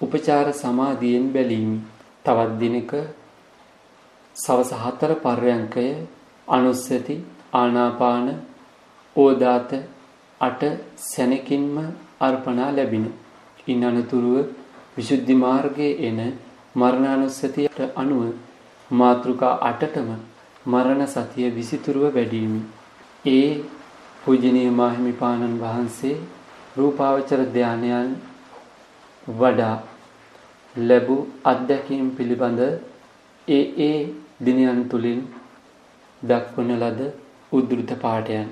උපචාර සමාධියෙන් බැලීමි තවත් දිනක සවස 4 පර්යංකය අනුස්සති ආනාපාන ඕදාත අට සැනකින්ම අර්පණා ලැබින. ඉන් අනතුරුව විසුද්ධි මාර්ගයේ එන මරණානුස්සතියට අනුව මාත්‍රිකා අටටම මරණ සතිය විසිතුරුව වැඩිමි. ඒ පූජනීය මාහිමිපාණන් වහන්සේ රූපාවචර ධානයන් වඩා ලැබූ අත්දැකීම් පිළිබඳ ඒ ඒ දිනයන් තුලින් දක්වන ලද උද්දෘත පාඨයන්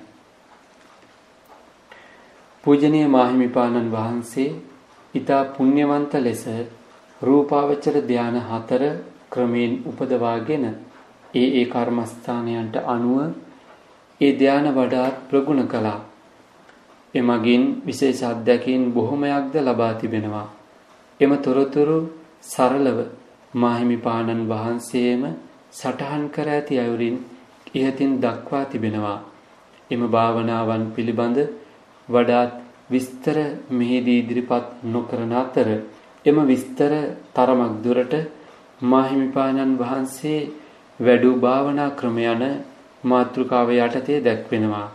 පූජනීය මාහිමිපාණන් වහන්සේ ඊතා පුණ්‍යවන්ත ලෙස රූපාවචර ධාන හතර ක්‍රමයෙන් උපදවාගෙන ඒ ඒ කර්මස්ථානයන්ට අනුව ඒ ධාන වඩාත් ප්‍රගුණ කළා. එමගින් විශේෂ අත්දැකීම් බොහොමයක්ද ලබා තිබෙනවා. එම තොරතුරු සරලව මාහිමිපාණන් වහන්සේම සටහන් කර ඇති අයුරින් ඉහතින් දක්වා තිබෙනවා. එම භාවනාවන් පිළිබඳ වඩාත් විස්තර මෙහිදී ඉදිරිපත් නොකරන අතර එම විස්තර තරමක් දුරට මාහිමිපාණන් වහන්සේ වැඩූ භාවනා ක්‍රම යන මාතෘකාව යටතේ දැක්වෙනවා.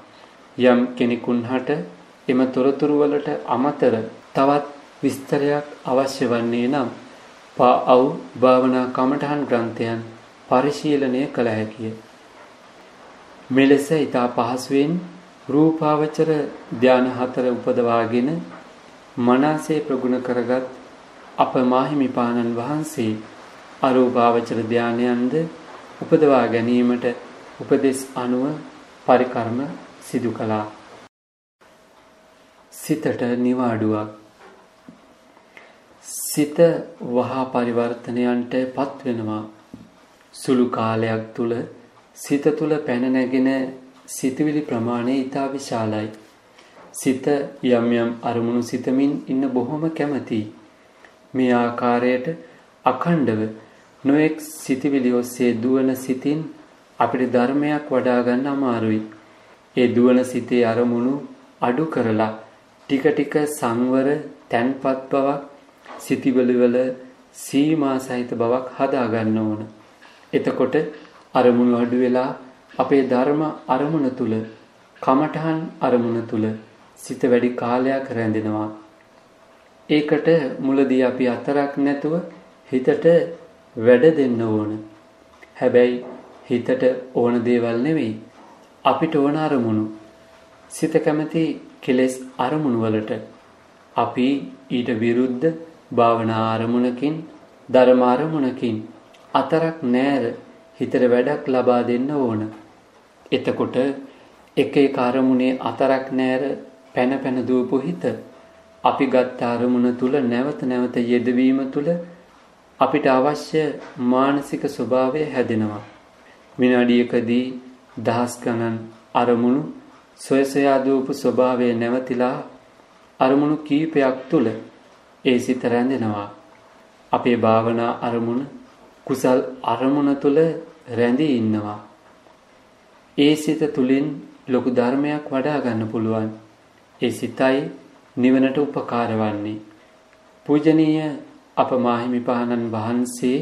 යම් කෙනෙකුන් හට එම තොරතුරු වලට අමතර තවත් විස්තරයක් අවශ්‍ය වන්නේ නම් පාඅව් භාවනා කමඨහන් ග්‍රන්ථයන් පරිශීලනය කළ හැකිය. මෙලෙස ඊතා පහසුවෙන් රූපාවචර ධාන හතර උපදවාගෙන මනසේ ප්‍රගුණ කරගත් අප මාහිමිපාණන් වහන්සේ අරූපාවචර ධානයන්ද උපදවා ගැනීමට උපදෙස් අනුව පරිකර්ම සිදු කළා. සිතට නිවාඩුවක් සිත වහා පරිවර්තනයන්ට පත් වෙනවා. සුළු කාලයක් තුල සිත තුල පැන නැගෙන සිතවිලි ප්‍රමාණය ඊටා විශාලයි. සිත යම් යම් අරමුණු සිතමින් ඉන්න බොහොම කැමැතියි. මේ ආකාරයට අඛණ්ඩව නොඑක් සිතවිලි ඔස්සේ දුවන සිතින් අපිට ධර්මයක් වඩා ගන්න අමාරුයි. ඒ දුවන සිතේ අරමුණු අඩු කරලා ටික ටික සංවර තැන්පත් බවක් සිතිවිලි වල සීමා සහිත බවක් හදා ගන්න ඕන. එතකොට අරමුණු අඩු වෙලා අපේ ධර්ම අරමුණ තුල කමඨහන් අරමුණ තුල සිත වැඩි කාලයක් රැඳෙනවා. ඒකට මුලදී අපි අතරක් නැතුව හිතට වැඩ දෙන්න ඕන. හැබැයි හිතට ඕන දේවල් නෙවෙයි. අපිට ඕන අරමුණු. සිත කැමති කෙලෙස් අරමුණු වලට අපි ඊට විරුද්ධ භාවනා අරමුණකින් ධර්ම අරමුණකින් අතරක් නෑර හිතට වැඩක් ලබා දෙන්න ඕන. එතකොට එක එක අරමුණේ අතරක් නෑර පැන පැන දුවපු හිත අපි ගත්ත අරමුණ තුල නැවත නැවත යෙදවීම තුල අපිට අවශ්‍ය මානසික ස්වභාවය හැදෙනවා. විනාඩියකදී දහස් ගණන් අරමුණු සොය සොයා දුවපු ස්වභාවය නැවතිලා අරමුණු කීපයක් තුල ඒ සිත රැඳෙනවා. අපේ භාවනා අරමුණ කුසල් අරමුණ තුල රැඳී ඉන්නවා. ඒ සිත තුලින් ලොකු ධර්මයක් වඩා ගන්න පුළුවන්. ඒ සිතයි නිවනට උපකාර වන්නේ. පූජනීය අප මාහිමිපාණන් වහන්සේ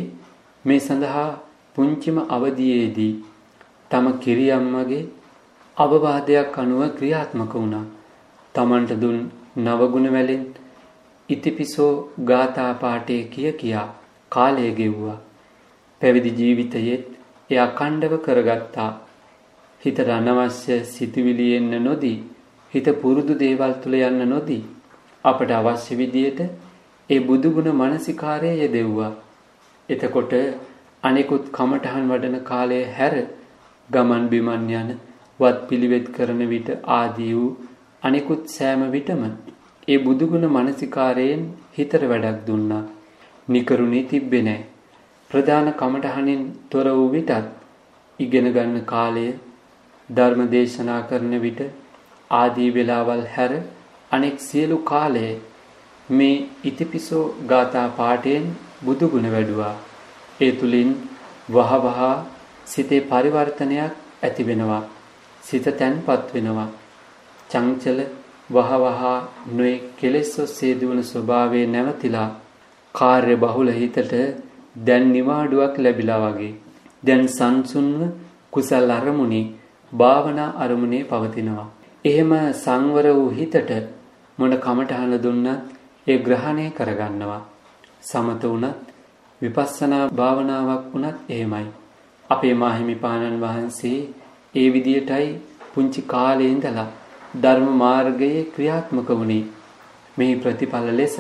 මේ සඳහා පුංචිම අවදියේදී තම කිරියම්මගේ අවවාදයක් අනුව ක්‍රියාත්මක වුණා. තමන්ට දුන් නවගුණ වැලෙන් ඉතිපිසෝ ගාථා පාඨය කිය කියා කාලය ගෙව්වා. පැවිදි ජීවිතයේත් එය අඛණ්ඩව කරගත්තා. හිතට අනවශ්‍ය සිතුවිලි එන්න නොදී හිත පුරුදු දේවල් තුල යන්න නොදී අපට අවශ්‍ය විදියට ඒ බුදුගුණ මානසිකාරය යෙදෙව්වා. එතකොට අනෙකුත් කමඨහන් වඩන කාලය හැර ගමන් බිමන් යන වත් පිළිවෙත් කරන විට ආදී වූ අනෙකුත් සෑම විටම ඒ බුදුගුණ මානසිකාරයෙන් හිතට වැඩක් දුන්නා. නිකරුණේ තිබ්බේ නැහැ. ප්‍රධාන කමඨහනින් තොර වූ විටත් ඉගෙන ගන්න කාලය ධර්ම දේශනා කරන විට ආදී වේලාවල් හැර අනෙක් සියලු කාලයේ මේ ඉතිපිසෝ ගාථා පාඨයෙන් බුදු ගුණ වැඩුවා. ඒ තුලින් වහවහ සිතේ පරිවර්තනයක් ඇති වෙනවා. සිත තැන්පත් වෙනවා. චංචල වහවහ නොයේ කෙලෙස් ඔස්සේ දුවන ස්වභාවය නැවතිලා කාර්ය බහුල හිතට දැන් නිවාඩුවක් ලැබිලා වගේ. දැන් සංසුන්ව කුසල් අරමුණේ භාවනා අරමුණේ පවතිනවා. එහෙම සංවර වූ හිතට මොන කමටහන දුන්නත් ඒ ග්‍රහණය කරගන්නවා. සමත වුණත් විපස්සනා භාවනාවක් වුණත් එහෙමයි. අපේ මාහිමිපාණන් වහන්සේ ඒ විදියටයි පුංචි කාලේ ඉඳලා ධර්ම මාර්ගයේ ක්‍රියාත්මක වුණේ. මේ ප්‍රතිඵල ලෙස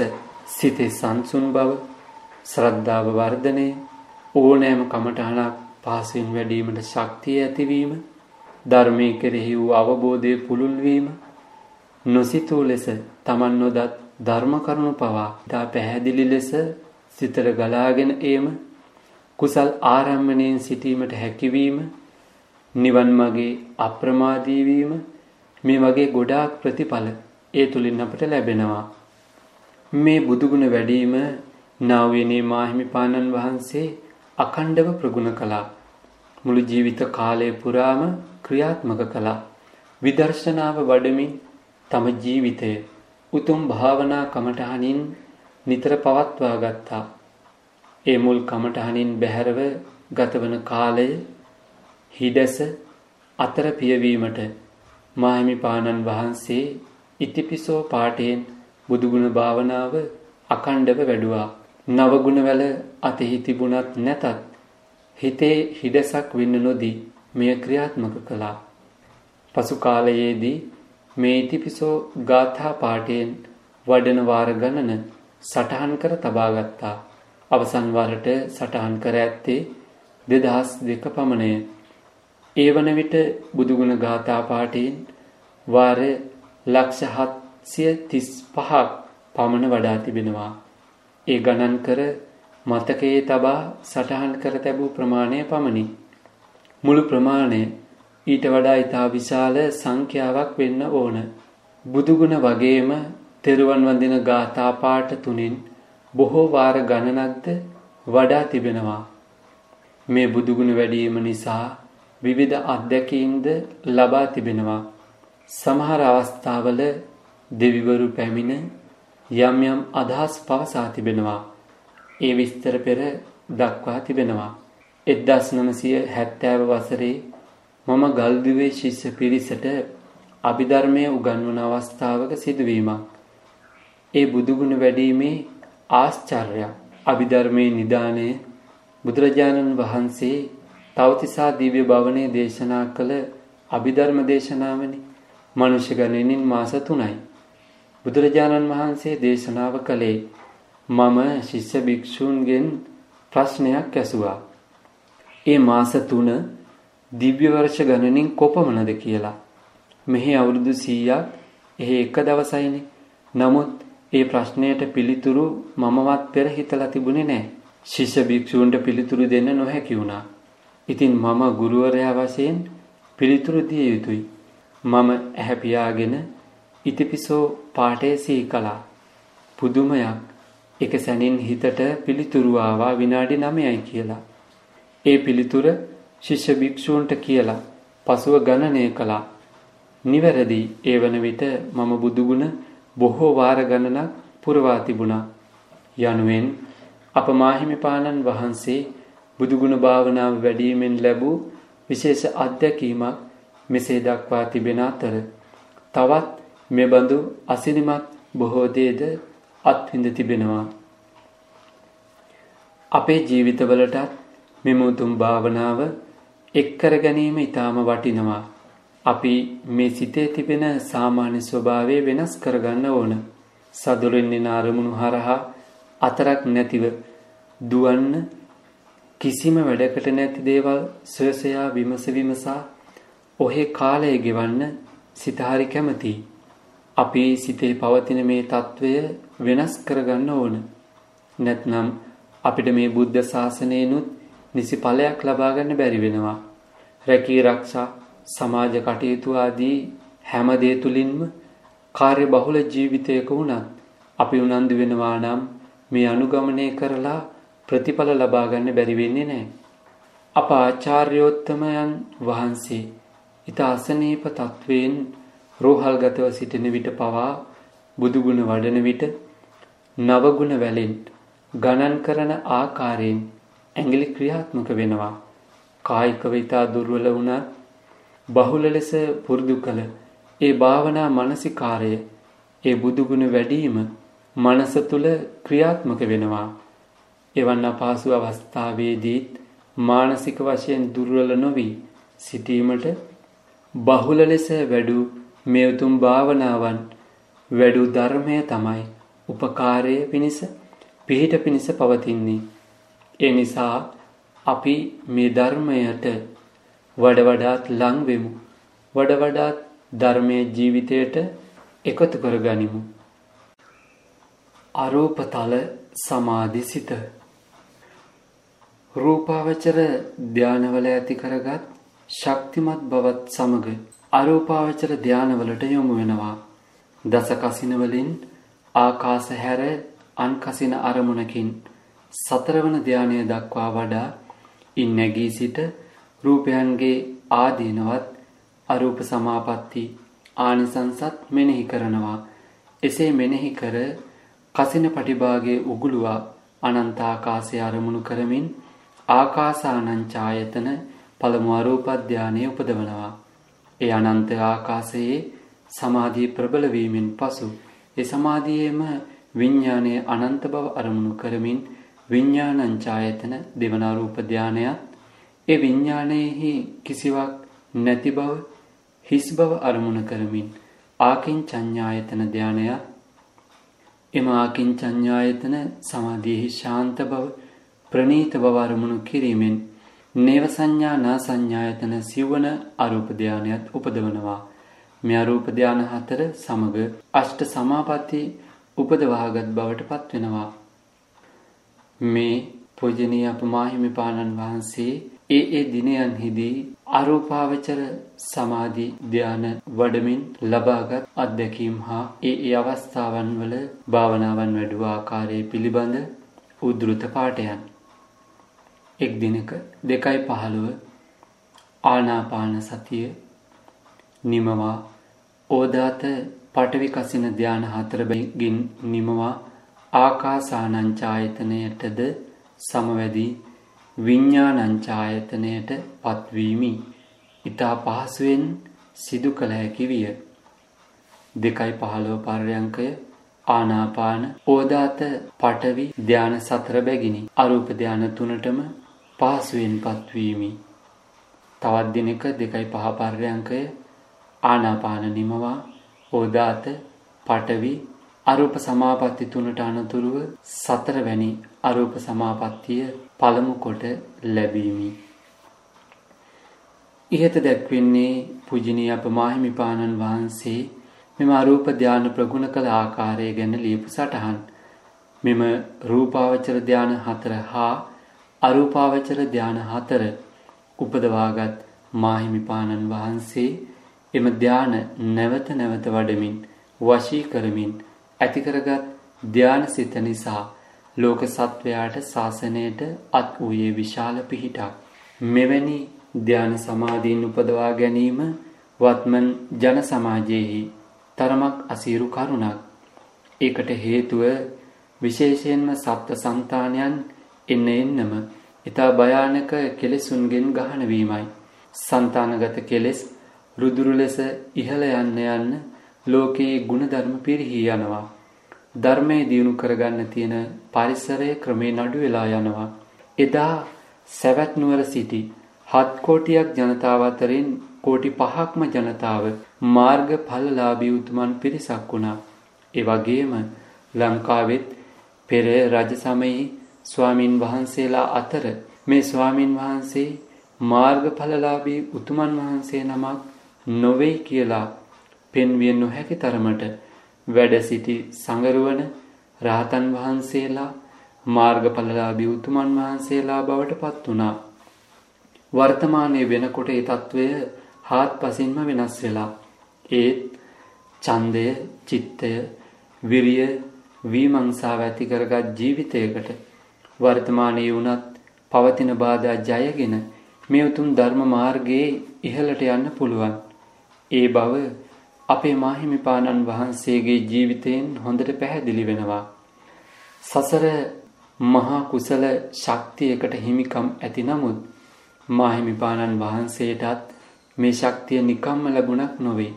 සිතේ සංසුන් බව, ශ්‍රද්ධාව වර්ධනය, ඕනෑම කමටහනක් පහසුවෙන් වැඩීමට ශක්තිය ඇතිවීම ධර්මයේ කෙරෙහි වූ අවබෝධය පුළුල් වීම නොසිතූ ලෙස Taman නොදත් ධර්ම කරුණු පවා තා පැහැදිලි ලෙස සිතට ගලාගෙන ඒම කුසල් ආරම්මණයෙන් සිටීමට හැකිවීම නිවන් මගේ අප්‍රමාදී වීම මේ වගේ ගොඩාක් ප්‍රතිඵල ඒ තුලින් අපට ලැබෙනවා. මේ බුදුගුණ වැඩිම නාවිනේ මාහිමිපාණන් වහන්සේ අඛණ්ඩව ප්‍රගුණ කළා. මුළු ජීවිත කාලය පුරාම ක්‍රියාත්මක කළා. විදර්ශනාව වඩමින් තම ජීවිතය උතුම් භාවනා කමටහනින් නිතර පවත්වා ගත්තා. ඒ මුල් කමටහනින් බැහැරව ගතවන කාලය හිඩැස අතර පියවීමට මාහිමිපාණන් වහන්සේ ඉතිපිසෝ පාඨයෙන් බුදුගුණ භාවනාව අකණ්ඩව වැඩුවා. නවගුණ වැල අතෙහි තිබුණත් නැතත් හිතේ හිඩසක් වෙන්න නොදී මෙය ක්‍රියාත්මක කළා. පසු කාලයේදී මේ ඉතිපිසෝ ගාථා පාඨයෙන් වඩන වාර ගණන සටහන් කර තබා ගත්තා. අවසන් වරට සටහන් කර ඇත්තේ 2002 පමණය. ඒ වන විට බුදුගුණ ගාථා පාඨයෙන් වාර ලක්ෂ 735ක් පමණ වඩා තිබෙනවා. ඒ ගණන් කර මතකයේ තබා සටහන් කර තැබූ ප්‍රමාණය පමණි. මුළු ප්‍රමාණය ඊට වඩා ඉතා විශාල සංඛ්‍යාවක් වෙන්න ඕන. බුදුගුණ වගේම තෙරුවන් වඳින ගාථා පාඨ තුنين බොහෝ වාර ගණනක්ද වඩා තිබෙනවා. මේ බුදුගුණ වැඩිම නිසා විවිධ අත්දැකීම්ද ලබා තිබෙනවා. සමහර අවස්ථාවල දෙවිවරු පැමිණ යම් යම් අදහස් පවසා තිබෙනවා. ඒ විස්තර පෙර දක්වා තිබෙනවා. 1970 වසරේ මම ගල්දිවේ ශිෂ්‍ය පිරිසට අභිධර්මයේ උගන්වන අවස්ථාවක සිදුවීමක්. ඒ බුදුගුණ වැඩීමේ ආශ්චර්යයක් අභිධර්මයේ නිදානය බුදුරජාණන් වහන්සේ තවතිසා දිව්‍ය භවනයේ දේශනා කළ අභිධර්ම දේශනාවනි මනුෂ්‍ය ගණනින් මාස 3යි. බුදුරජාණන් වහන්සේ දේශනාව කළේ මම ශිෂ්‍ය භික්ෂූන්ගෙන් ප්‍රශ්නයක් ඇසුවා. ඒ මාස 3 දිව්‍ය වර්ෂ ගණනින් කොපමණද කියලා. මෙහි අවුරුදු 100ක් එහි එක දවසයිනේ. නමුත් ඒ ප්‍රශ්නයට පිළිතුරු මමවත් පෙර හිතලා තිබුණේ නැහැ. ශිෂ්‍ය භික්ෂූන්ට පිළිතුරු දෙන්න නොහැකි වුණා. ඉතින් මම ගුරුවරයා වශයෙන් පිළිතුරු දිය යුතුයි. මම ඇහැ පියාගෙන ඉතිපිසෝ පාඨය සිහි කළා. පුදුමයක්. එක සැනින් හිතට පිළිතුරු ආවා විනාඩි 9යි කියලා. ඒ පිළිතුර ශිෂ්‍ය භික්ෂූන්ට කියලා පසුව ගණනය කළා. නිවැරදි ඒ වන විට මම බුදුගුණ බොහෝ වාර ගණනක් පුරවා තිබුණා. යනුවෙන් අප මාහිමිපාණන් වහන්සේ බුදුගුණ භාවනාව වැඩීමෙන් ලැබූ විශේෂ අත්දැකීමක් මෙසේ දක්වා තිබෙන අතර තවත් මෙබඳු අසිරිමත් බොහෝ දේද අත්විඳ තිබෙනවා. අපේ ජීවිතවලටත් මෙම උතුම් භාවනාව එක් කර ගැනීම ඊටාම වටිනවා. අපි මේ සිතේ තිබෙන සාමාන්‍ය ස්වභාවය වෙනස් කරගන්න ඕන. සතුරින් නින අරමුණු හරහා අතරක් නැතිව දුවන්න කිසිම වැඩකට නැති දේවල් සොයසයා විමස විමසා ඔහේ කාලය ගෙවන්න සිත හරි කැමතියි. අපේ සිතේ පවතින මේ తත්වය වෙනස් කරගන්න ඕන. නැත්නම් අපිට මේ බුද්ධ ශාසනයනුත් නිසි ඵලයක් ලබා ගන්න බැරි වෙනවා. රැකී ආරක්ෂා සමාජ කටයුතු ආදී හැම දේ තුලින්ම කාර්ය බහුල ජීවිතයක වුණත් අපි උනන්දු වෙනවා නම් මේ අනුගමනය කරලා ප්‍රතිඵල ලබා ගන්න බැරි වෙන්නේ නැහැ. අප ආචාර්යෝත්තමයන් වහන්සේ ඊට අසනීප තත්වයෙන් රෝහල්ගතව සිටින විට පවා බුදුගුණ වඩන විට නවගුණ වැලෙන් ගණන් කරන ආකාරයෙන් ඇඟිලි ක්‍රියාත්මක වෙනවා. කායිකව ඊතා දුර්වල වුණත් බහුල ලෙස පුරුදු කළ ඒ භාවනා මානසිකාරය ඒ බුදුගුණ වැඩිම මනස තුල ක්‍රියාත්මක වෙනවා. එවන් අපහසු අවස්ථාවේදීත් මානසික වශයෙන් දුර්වල නොවි සිටීමට බහුල ලෙස වැඩූ මේ උතුම් භාවනාවන් වැඩූ ධර්මය තමයි උපකාරය පිණිස පිහිට පිණිස පවතින්නේ. ඒ නිසා අපි මේ ධර්මයට වඩ වඩාත් ලං වෙමු. වඩ වඩාත් ධර්මයේ ජීවිතයට එකතු කරගනිමු. අරූපතල සමාධිසිත රූපාවචර ධානවල ඇති කරගත් ශක්තිමත් බවත් සමග අරූපාවචර ධානවලට යොමු වෙනවා. දස කසින වලින් ආකාශ හැර අන් කසින අරමුණකින් සතරවන ධානය දක්වා වඩා ඉන් නැගී සිට රූපයන්ගේ ආදීනවත් අරූප සමාපatti ආනිසංසත් මෙනෙහි කරනවා. එසේ මෙනෙහි කර කසින පටිභාගයේ උගුලුවා අනන්ත ආකාශය අරමුණු කරමින් ආකාසානංචායතන පළමු අරූප ධානයේ උපදවනවා. ඒ අනන්ත ආකාශයේ සමාධිය ප්‍රබල වීමෙන් පසු ඒ සමාධියේම විඥානයේ අනන්ත බව අරමුණු කරමින් විඥානංචායතන දෙවන රූප ධානයත්. ඒ විඥානයේහි කිසිවක් නැති බව හිස් බව අරමුණු කරමින් ආකින්චඤ්ඤායතන ධානයත්. එම ආකින්චඤ්ඤායතන සමාධියෙහි ශාන්ත බව ප්‍රනීත බව අරමුණු කිරීමෙන් නේව සංඥා නා සංඥායතන සිවන අරූප ධානයත් උපදවනවා. මේ අරූප ධාන හතර සමග අෂ්ට සමාපatti උපදවාගත් බවට පත් වෙනවා. මේ පූජනීය අපමාහිමිපාණන් වහන්සේ ඒ ඒ දිනයන්හිදී අරූපාවචර සමාධි ධාන වඩමින් ලබාගත් අත්දැකීම් හා ඒ ඒ අවස්ථාවන් වල භාවනාවන් වැඩුව ආකාරය පිළිබඳ උද්දෘත පාඨයන්. එක් දිනක 2.15 ආනාපාන සතිය නිමවා ඕදාත පටවි කසින ධාන හතර බැගින් නිමවා ආකාසානංචායතනයටද සමවැදී විඤ්ඥානංචායතනයට පත්වීමි. ඉතා පහසුවෙන් සිදු කළ හැකි විය. දෙකයි පහළව පර්යංකය ආනාපාන ඕදාත පටවි ධ්‍යාන සතර බැගිනි. අරූප ධ්‍යාන තුනටම පහසුවෙන් පත්වීමි. තවත් දිනක දෙකයි පහ පර්යංකය ආනාපාන නිමවා ඕදාත පටවි අරූප සමාපatti තුනට අනතුරුව සතරවැනි අරූප සමාපත්තිය පළමු කොට ලැබීමි. ඉහත දැක්වෙන්නේ පුජිනී අප මාහිමිපාණන් වහන්සේ මෙම අරූප ධාන ප්‍රගුණ කළ ආකාරය ගැන ලියපු සටහන්. මෙම රූපාවචර ධාන හතර හා අරූපාවචර ධාන හතර උපදවාගත් මාහිමිපාණන් වහන්සේ එම ධාන නැවත නැවත වඩමින් වශී කරමින් ඇති කරගත් ධාන සිත නිසා ලෝක සත්වයාට ශාසනයට අත් වූයේ විශාල පිහිටක් මෙවැනි ධාන සමාධීන් උපදවා ගැනීම වත්මන් ජන සමාජයේහි තරමක් අසීරු කරුණක් ඒකට හේතුව විශේෂයෙන්ම සප්ත సంతානයන් එන්න එන්නම ඊතා භයානක කෙලෙසුන්ගෙන් ගහන වීමයි. సంతానගත කෙලෙස් රුදුරු ලෙස ඉහළ යන්න යන්න ලෝකයේ ಗುಣධර්ම පිරිහී යනවා. ධර්මයේ දියුණු කරගන්න තියෙන පරිසරය ක්‍රමේ නඩු වෙලා යනවා. එදා සැවැත් නුවර සිටි හත් කෝටියක් ජනතාව අතරින් කෝටි පහක්ම ජනතාව මාර්ගඵලලාභී උතුමන් පිරිසක් වුණා. ඒ වගේම ලංකාවෙත් පෙර රජ සමයේ ස්වාමින් වහන්සේලා අතර මේ ස්වාමින් වහන්සේ මාර්ගඵලලාභී උතුමන් වහන්සේ නමක් නොවේ කියලා පෙන්විය නොහැකි තරමට වැඩ සිටි සංගරුවන රහතන් වහන්සේලා මාර්ගඵලලාභී උතුමන් වහන්සේලා බවට පත් වුණා. වර්තමානයේ වෙනකොට ඒ తත්වය හාත්පසින්ම වෙනස් වෙලා ඒත් ඡන්දය, චිත්තය, විරිය, විමංශාව ඇති කරගත් ජීවිතයකට වර්තමානයේ වුණත් පවතින බාධා ජයගෙන මේ උතුම් ධර්ම මාර්ගයේ ඉහළට යන්න පුළුවන්. ඒ බව අපේ මාහිමිපාණන් වහන්සේගේ ජීවිතයෙන් හොඳට පැහැදිලි වෙනවා. සසර මහා කුසල ශක්තියකට හිමිකම් ඇති නමුත් මාහිමිපාණන් වහන්සේටත් මේ ශක්තිය නිකම්ම ලැබුණක් නොවේ.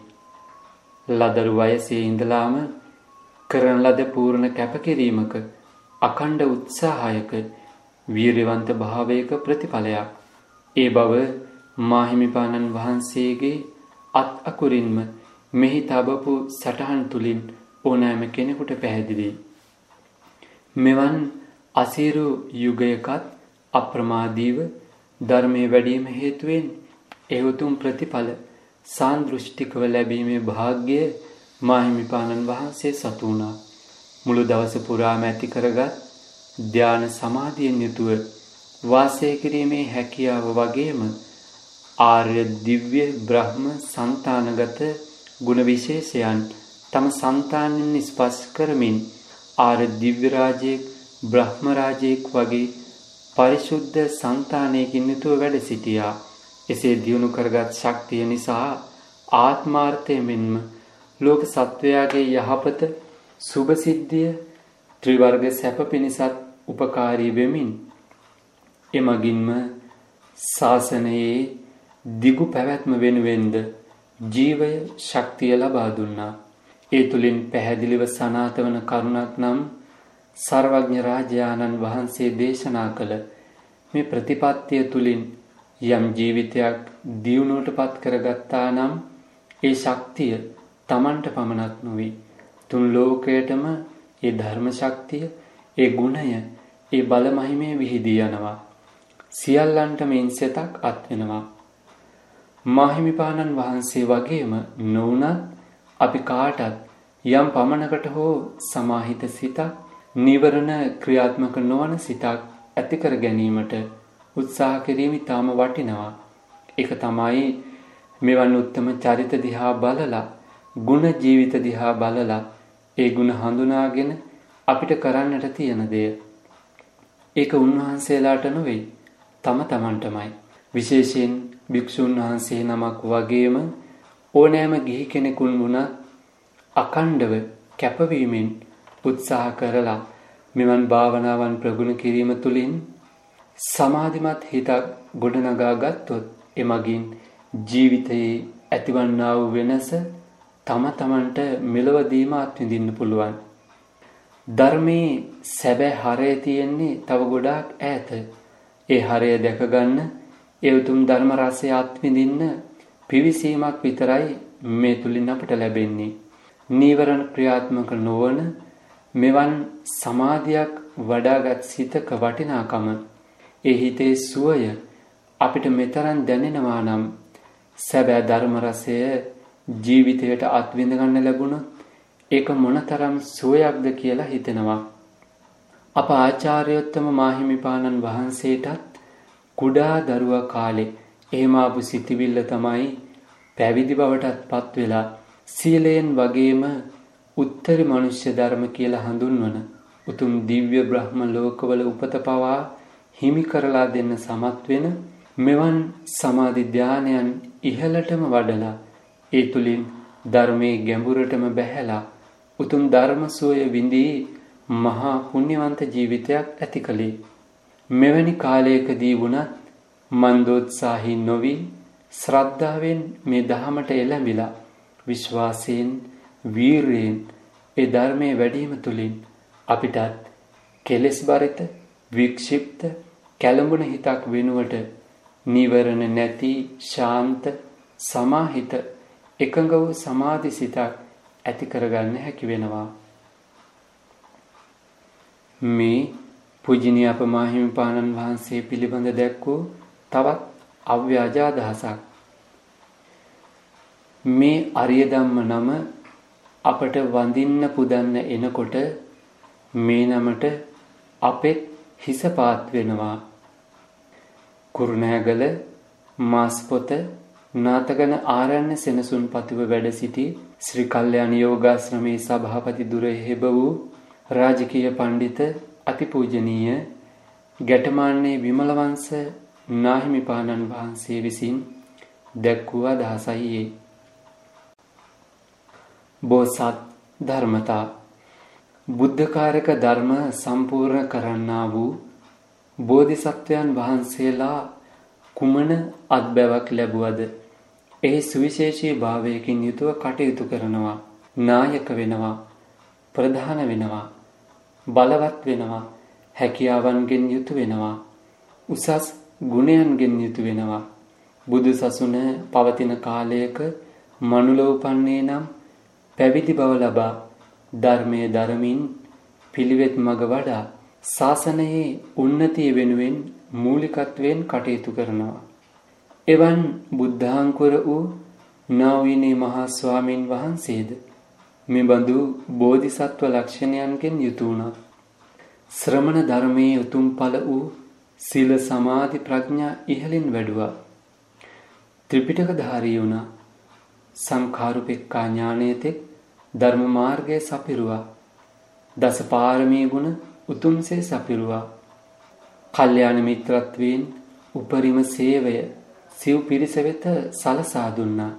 ලදරු වයසේ ඉඳලාම කරන ලද පූර්ණ කැපකිරීමක අකණ්ඩ උත්සාහයක වීරවන්ත භාවයක ප්‍රතිඵලයක්. ඒ බව මාහිමිපාණන් වහන්සේගේ අත් අකුරින්ම මෙහි තබපු සටහන් තුලින් ඕනෑම කෙනෙකුට පැහැදිලියි. මෙවන් අසීරු යුගයකත් අප්‍රමාදීව ධර්මයේ වැඩිම හේතුවෙන් එහුතුම් ප්‍රතිඵල සාන්දෘෂ්ටිකව ලැබීමේ වාග්ය මාහිමිපාණන් වහන්සේ සතු වුණා. මුළු දවස පුරාම ඇති කරගත් ධාන සමාධියෙන් යුතුව වාසය කිරීමේ හැකියාව වගේම ආර්ය දිව්‍ය බ්‍රහ්ම సంతానගත ගුණ විශේෂයන් තම సంతානෙන් ස්පර්ශ කරමින් ආර දිව්‍ය රාජයේක් බ්‍රහ්ම රාජයේක් වගේ පරිශුද්ධ సంతානයකින් යුතුව වැඩ සිටියා. එසේ දියුණු කරගත් ශක්තිය නිසා ආත්මාර්ථයෙන්ම ලෝක සත්වයාගේ යහපත සුභ සිද්ධිය ත්‍රිවර්ග සැප පිණිසත් උපකාරී වෙමින් එමගින්ම ශාසනයේ දිගු පැවැත්ම වෙනුවෙන්ද ජීවය ශක්තිය ලබා දුන්නා. ඒ තුලින් පැහැදිලිව සනාත වන කරුණක් නම් සර්වඥ රාජානන් වහන්සේ දේශනා කළ මේ ප්‍රතිපත්තිය තුලින් යම් ජීවිතයක් දියුණුවට පත් කරගත්තා නම් ඒ ශක්තිය Tamanට පමණක් නොවේ. තුන් ලෝකයටම ඒ ධර්ම ශක්තිය ඒ ගුණය ඒ බල මහිමේ විහිදී යනවා. සියල්ලන්ට මෙන්සෙතක් අත් වෙනවා. මාහිමිපාණන් වහන්සේ වගේම නොවුනත් අපි කාටත් යම් පමණකට හෝ සමාහිත සිතක් නිවරණ ක්‍රියාත්මක නොවන සිතක් ඇති කර ගැනීමට උත්සාහ කිරීම තාම වටිනවා. ඒක තමයි මෙවන් උත්තම චරිත දිහා බලලා, ಗುಣ ජීවිත දිහා බලලා, ඒ ಗುಣ හඳුනාගෙන අපිට කරන්නට තියෙන දෙය. ඒක උන්වහන්සේලාට නෙවෙයි, තම තමන්ටමයි. විශේෂයෙන් භික්ෂුන් වහන්සේ නමක් වගේම ඕනෑම ගිහි කෙනෙකුන් වුණත් අකණ්ඩව කැපවීමෙන් උත්සාහ කරලා මෙවන් භාවනාවන් ප්‍රගුණ කිරීම තුළින් සමාධිමත් හිතක් ගොඩනගා ගත්තොත් එමගින් ජීවිතයේ ඇතිවන්නා වූ වෙනස තම තමන්ට මෙලවදීම අත්විඳින්න පුළුවන්. ධර්මයේ සැබෑ හරය තියෙන්නේ තව ගොඩාක් ඈත. ඒ හරය දැකගන්න ඒ උතුම් ධර්ම රසය අත්විඳින්න පිවිසීමක් විතරයි මේ තුලින් අපට ලැබෙන්නේ. නීවරණ ක්‍රියාත්මක නොවන මෙවන් සමාධියක් වඩාගත් සිතක වටිනාකම ඒ හිතේ සුවය අපිට මෙතරම් දැනෙනවා නම් සැබෑ ධර්ම රසය ජීවිතයට අත්විඳ ගන්න ලැබුණොත් ඒක මොනතරම් සුවයක්ද කියලා හිතෙනවා. අප ආචාර්යෝත්තම මාහිමිපාණන් වහන්සේටත් කුඩා දරුවා කාලේ එහෙම ආපු සිටිවිල්ල තමයි පැවිදි බවටත් පත් වෙලා සීලයෙන් වගේම උත්තරී මනුෂ්‍ය ධර්ම කියලා හඳුන්වන උතුම් දිව්‍ය බ්‍රහ්ම ලෝකවල උපත පවා හිමි කරලා දෙන්න සමත් වෙන මෙවන් සමාධි ධානයන් ඉහළටම වඩලා ඒ තුලින් ධර්මයේ ගැඹුරටම බැහැලා උතුම් ධර්ම සෝය විඳී මහා පුණ්‍යවන්ත ජීවිතයක් ඇති කළේ. මෙවැනි කාලයකදී වුණත් මන්දෝත්සාහී නොවි ශ්‍රද්ධාවෙන් මේ දහමට එළඹිලා විශ්වාසයෙන් වීරයෙන් ඒ ධර්මයේ වැඩීම තුලින් අපිටත් කෙලෙස් බරිත වික්ෂිප්ත කැළඹුණ හිතක් වෙනුවට නීවරණ නැති ශාන්ත සමාහිත එකඟ වූ සමාධි සිතක් ඇති කරගන්න හැකි වෙනවා. මේ පූජනීය අපමාහිමිපාණන් වහන්සේ පිළිබඳ දැක්වූ තවත් අව්‍යාජ අදහසක්. මේ අරිය ධම්ම නම අපට වඳින්න පුදන්න එනකොට මේ නමට අපෙත් හිස පාත් වෙනවා. කුරුණෑගල මාස්පොත නාතකන ආරණ්‍ය සෙනසුන් පතිව වැඩ සිටි ශ්‍රී කල්යාණ යෝගාශ්‍රමේ සභාපති දුරහෙබ වූ රාජකීය පඬිත අතිපූජනීය ගැටමාන්නේ විමලවංශ නාහිමිපාණන් වහන්සේ විසින් දැක්වූ අදහසයි ඒ. බෝසත් ධර්මතා බුද්ධකාරක ධර්ම සම්පූර්ණ කරන්නා වූ බෝධිසත්වයන් වහන්සේලා කුමන අත්බැවක් ලැබුවද එහි සුවිශේෂී භාවයකින් යුතුව කටයුතු කරනවා නායක වෙනවා ප්‍රධාන වෙනවා බලවත් වෙනවා හැකියාවන්ගෙන් යුතු වෙනවා උසස් ගුණයන්ගෙන් යුතු වෙනවා බුදු සසුන පවතින කාලයක මනුලව උපන්නේ නම් පැවිදි බව ලබා ධර්මයේ දරමින් පිළිවෙත් මඟ වඩා ශාසනයේ උන්නතිය වෙනුවෙන් මූලිකත්වයෙන් කටයුතු කරනවා. එවන් බුද්ධාංකුර වූ නාවිනේ මහා ස්වාමින් වහන්සේද මෙබඳු බෝධිසත්ව ලක්ෂණයන්ගෙන් යුතු වුණා. ශ්‍රමණ ධර්මයේ උතුම් ඵල වූ සීල සමාධි ප්‍රඥා ඉහළින් වැඩුවා. ත්‍රිපිටකධාරී වුණා. සංඛාරුපෙක්කා ඥානයතෙක් ධර්ම මාර්ගයේ සපිරුවා. දස පාරමී ගුණ උතුම්සේ සපිරුවා. කල්යාණ මිත්‍රත්වයෙන් උපරිම සේවය සිව් පිරිස වෙත සලසා දුන්නා.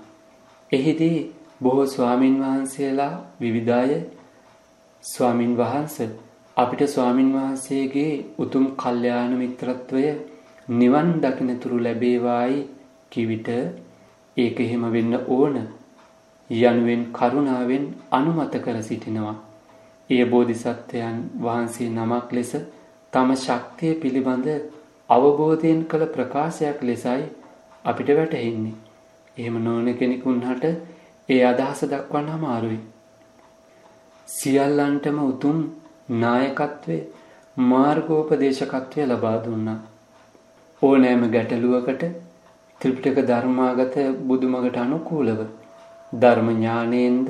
එහිදී බොහෝ ස්වාමින් වහන්සේලා විවිධාය ස්වාමින් වහන්සේ අපිට ස්වාමින් වහන්සේගේ උතුම් කල්යාණ මිත්‍රත්වය නිවන් දකින්නතුරු ලැබේවායි කිවිට ඒක එහෙම වෙන්න ඕන යනුවෙන් කරුණාවෙන් අනුමත කර සිටිනවා. ඒ බෝධිසත්වයන් වහන්සේ නමක් ලෙස තම ශක්තිය පිළිබඳ අවබෝධයෙන් කළ ප්‍රකාශයක් ලෙසයි අපිට වැටහෙන්නේ. එහෙම නොවන කෙනෙකුන්හට ඒ අදහස දක්වන්න අමාරුයි. සියල්ලන්ටම උතුම් නායකත්වය මාර්ගෝපදේශකත්වය ලබා දුන්නා. ඕනෑම ගැටලුවකට ත්‍රිපිටක ධර්මාගත බුදුමගට අනුකූලව ධර්ම ඥානයෙන්ද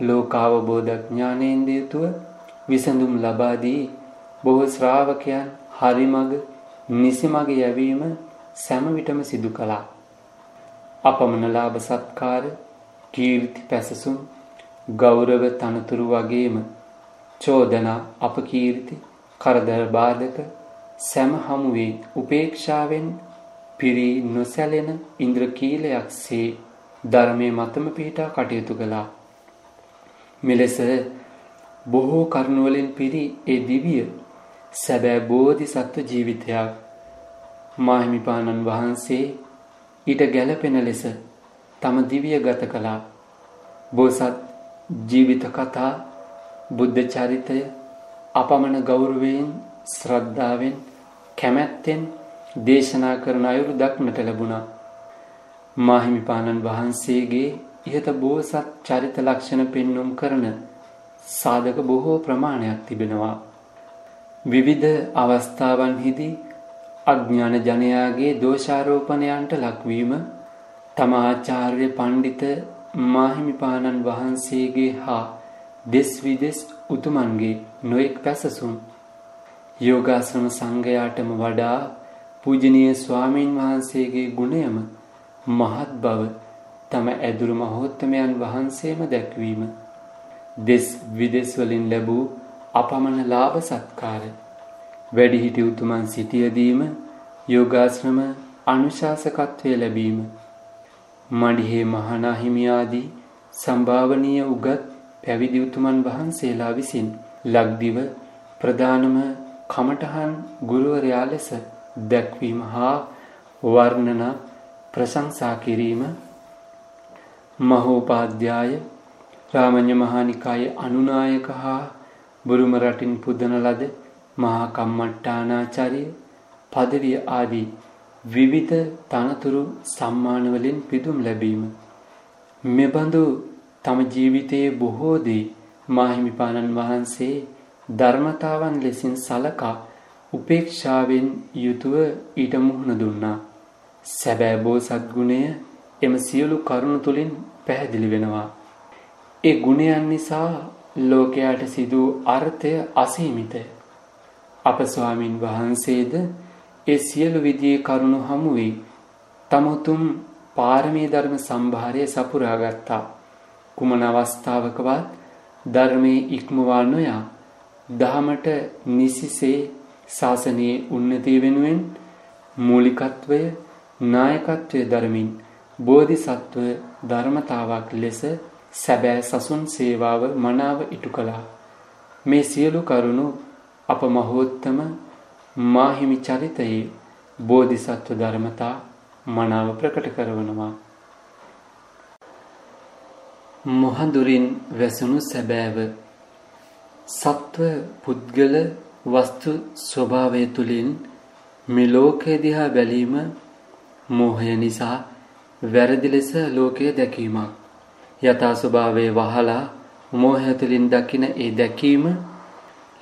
ලෝකාවබෝධ ඥානයෙන්ද යුතුව විසඳුම් ලබා දී බොහෝ ශ්‍රාවකයන් හරි මඟ නිසි මඟ යැවීම සෑම විටම සිදු කළා. අපමණ ලාභ සත්කාර කීර්ති පැසසුම් ගෞරව තනතුරු වගේම චෝදනා අපකීර්ති කරදර බාධක සෑම හමුවේ උපේක්ෂාවෙන් පිරී නොසැලෙන ඉන්ද්‍රකීලයක්සේ ධර්මයේ මතම පිහිටා කටයුතු කළා. මෙලෙස බොහෝ කරුණවලින් පිරි ඒ දිවිය සැබෑ බෝධිසත්ව ජීවිතයක් මාහිමිපාණන් වහන්සේ ඊට ගැළපෙන ලෙස තම දිවිය ගත කළා. බෝසත් ජීවිත කතා බුද්ධ චරිතය අපමණ ගෞරවයෙන් ශ්‍රද්ධාවෙන් කැමැත්තෙන් දේශනා කරන අයුරු දක්නට ලැබුණා. මාහිමිපාණන් වහන්සේගේ ඉහත බෝසත් චරිත ලක්ෂණ පෙන්නුම් කරන සාධක බොහෝ ප්‍රමාණයක් තිබෙනවා. විවිධ අවස්ථාවන්හිදී අඥාන ජනයාගේ දෝෂාරෝපණයන්ට ලක්වීම තම ආචාර්ය පණ්ඩිත මාහිමිපාණන් වහන්සේගේ හා දෙස් විදෙස් උතුමන්ගේ නොයෙක් පැසසුම් යෝගාශ්‍රම සංඝයාටම වඩා පූජනීය ස්වාමීන් වහන්සේගේ ගුණයම මහත් බව තම ඇදුරු මහෝත්තමයන් වහන්සේම දැක්වීම දෙස් විදෙස් වලින් ලැබූ අපමණ ලාභ සත්කාර වැඩිහිටි උතුමන් සිටියදීම යෝගාශ්‍රම අනුශාසකත්වය ලැබීම මඩිහේ මහනා හිමියාදී සම්භාවනීය උගත් පැවිදි උතුමන් වහන්සේලා විසින් ලක්දිව ප්‍රධානම කමඨහන් ගුරුවරයා ලෙස දැක්වීම හා වර්ණන ප්‍රශංසා කිරීම මහෝපාධ්‍යාය රාමඤ්ඤ මහානිකායේ අනුනායක හා බුරුම රටින් පුදන ලද මහා කම්මට්ටානාචාර්ය පදවිය ආදී විවිධ තනතුරු සම්මාන වලින් පිදුම් ලැබීම මෙබඳු තම ජීවිතයේ බොහෝ දේ මාහිමිපාණන් වහන්සේ ධර්මතාවන් ලෙසින් සලකා උපේක්ෂාවෙන් යුතුව ඊට මුහුණ දුන්නා. සැබෑ බෝසත් ගුණය එම සියලු කරුණු තුලින් පැහැදිලි වෙනවා. ඒ ගුණයන් නිසා ලෝකයට සිදු අර්ථය අසීමිතය. අප ස්වාමින් වහන්සේද ඒ සියලු විදියේ කරුණු හමු වී තමුතුම් පාරමී ධර්ම සම්භාරය සපුරා ගත්තා. කුමන අවස්ථාවකවත් ධර්මයේ ඉක්මවා නොයා දහමට නිසිසේ ශාසනයේ උන්නතිය වෙනුවෙන් මූලිකත්වය නායකත්වය දරමින් බෝධිසත්ව ධර්මතාවක් ලෙස සැබෑ සසුන් සේවාව මනාව ඉටු කළා. මේ සියලු කරුණු අප මහෝත්තම මාහිමි චරිතයේ බෝධිසත්ව ධර්මතා මනාව ප්‍රකට කරවනවා. මොහඳුරින් වැසුණු සැබෑව සත්ව පුද්ගල වස්තු ස්වභාවය තුළින් මේ ලෝකය දිහා බැලීම මෝහය නිසා වැරදි ලෙස ලෝකය දැකීමක් යථා ස්වභාවය වහලා මෝහය තුළින් දකින ඒ දැකීම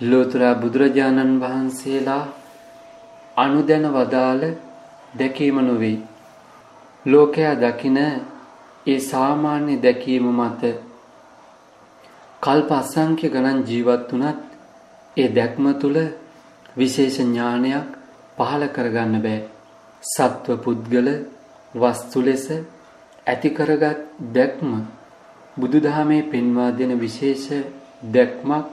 ලෝතර බුදුරජාණන් වහන්සේලා අනුදැන වදාළ දැකීම නොවේ. ලෝකයා දකින ඒ සාමාන්‍ය දැකීම මත කල්ප අසංඛ්‍ය ගණන් ජීවත් වුණත් ඒ දැක්ම තුල විශේෂ ඥානයක් පහළ කරගන්න බෑ. සත්ව පුද්ගල වස්තු ලෙස ඇති කරගත් දැක්ම බුදුදහමේ පෙන්වා දෙන විශේෂ දැක්මක්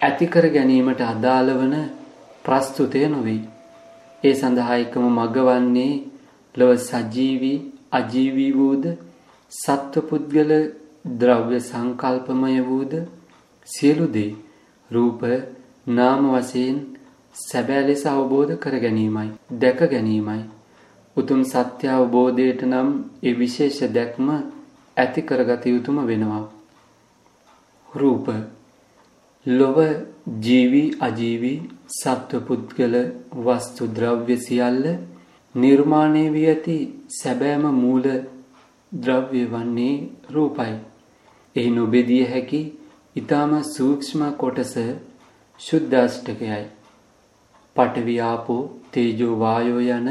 ඇති කර ගැනීමට අදාළ වන ප්‍රස්තුතය නොවේ. ඒ සඳහා එකම මඟ වන්නේ ලොව සජීවී අජීවී වූද සත්වපුද්ගල ද්‍රව්‍ය සංකල්පමය වූද? සියලු දේ රූප නාම වශයෙන් සැබෑ ලෙස අවබෝධ කර ගැනීමයි දැක ගැනීමයි. උතුම් සත්‍ය අවබෝධයට නම් ඒ විශේෂ දැක්ම ඇති කරගත යුතුම වෙනවා. රූප ලොව ජීවී අජීවී සත්ව පුද්ගල වස්තු ද්‍රව්‍ය සියල්ල නිර්මාණය වී ඇති සැබෑම මූල ද්‍රව්‍ය වන්නේ රූපයි. එහි නොබෙදිය හැකි ඊටම සූක්ෂම කොටස ශුද්ධාෂ්ටකයයි. පඨවි ආපෝ තේජෝ වායෝ යන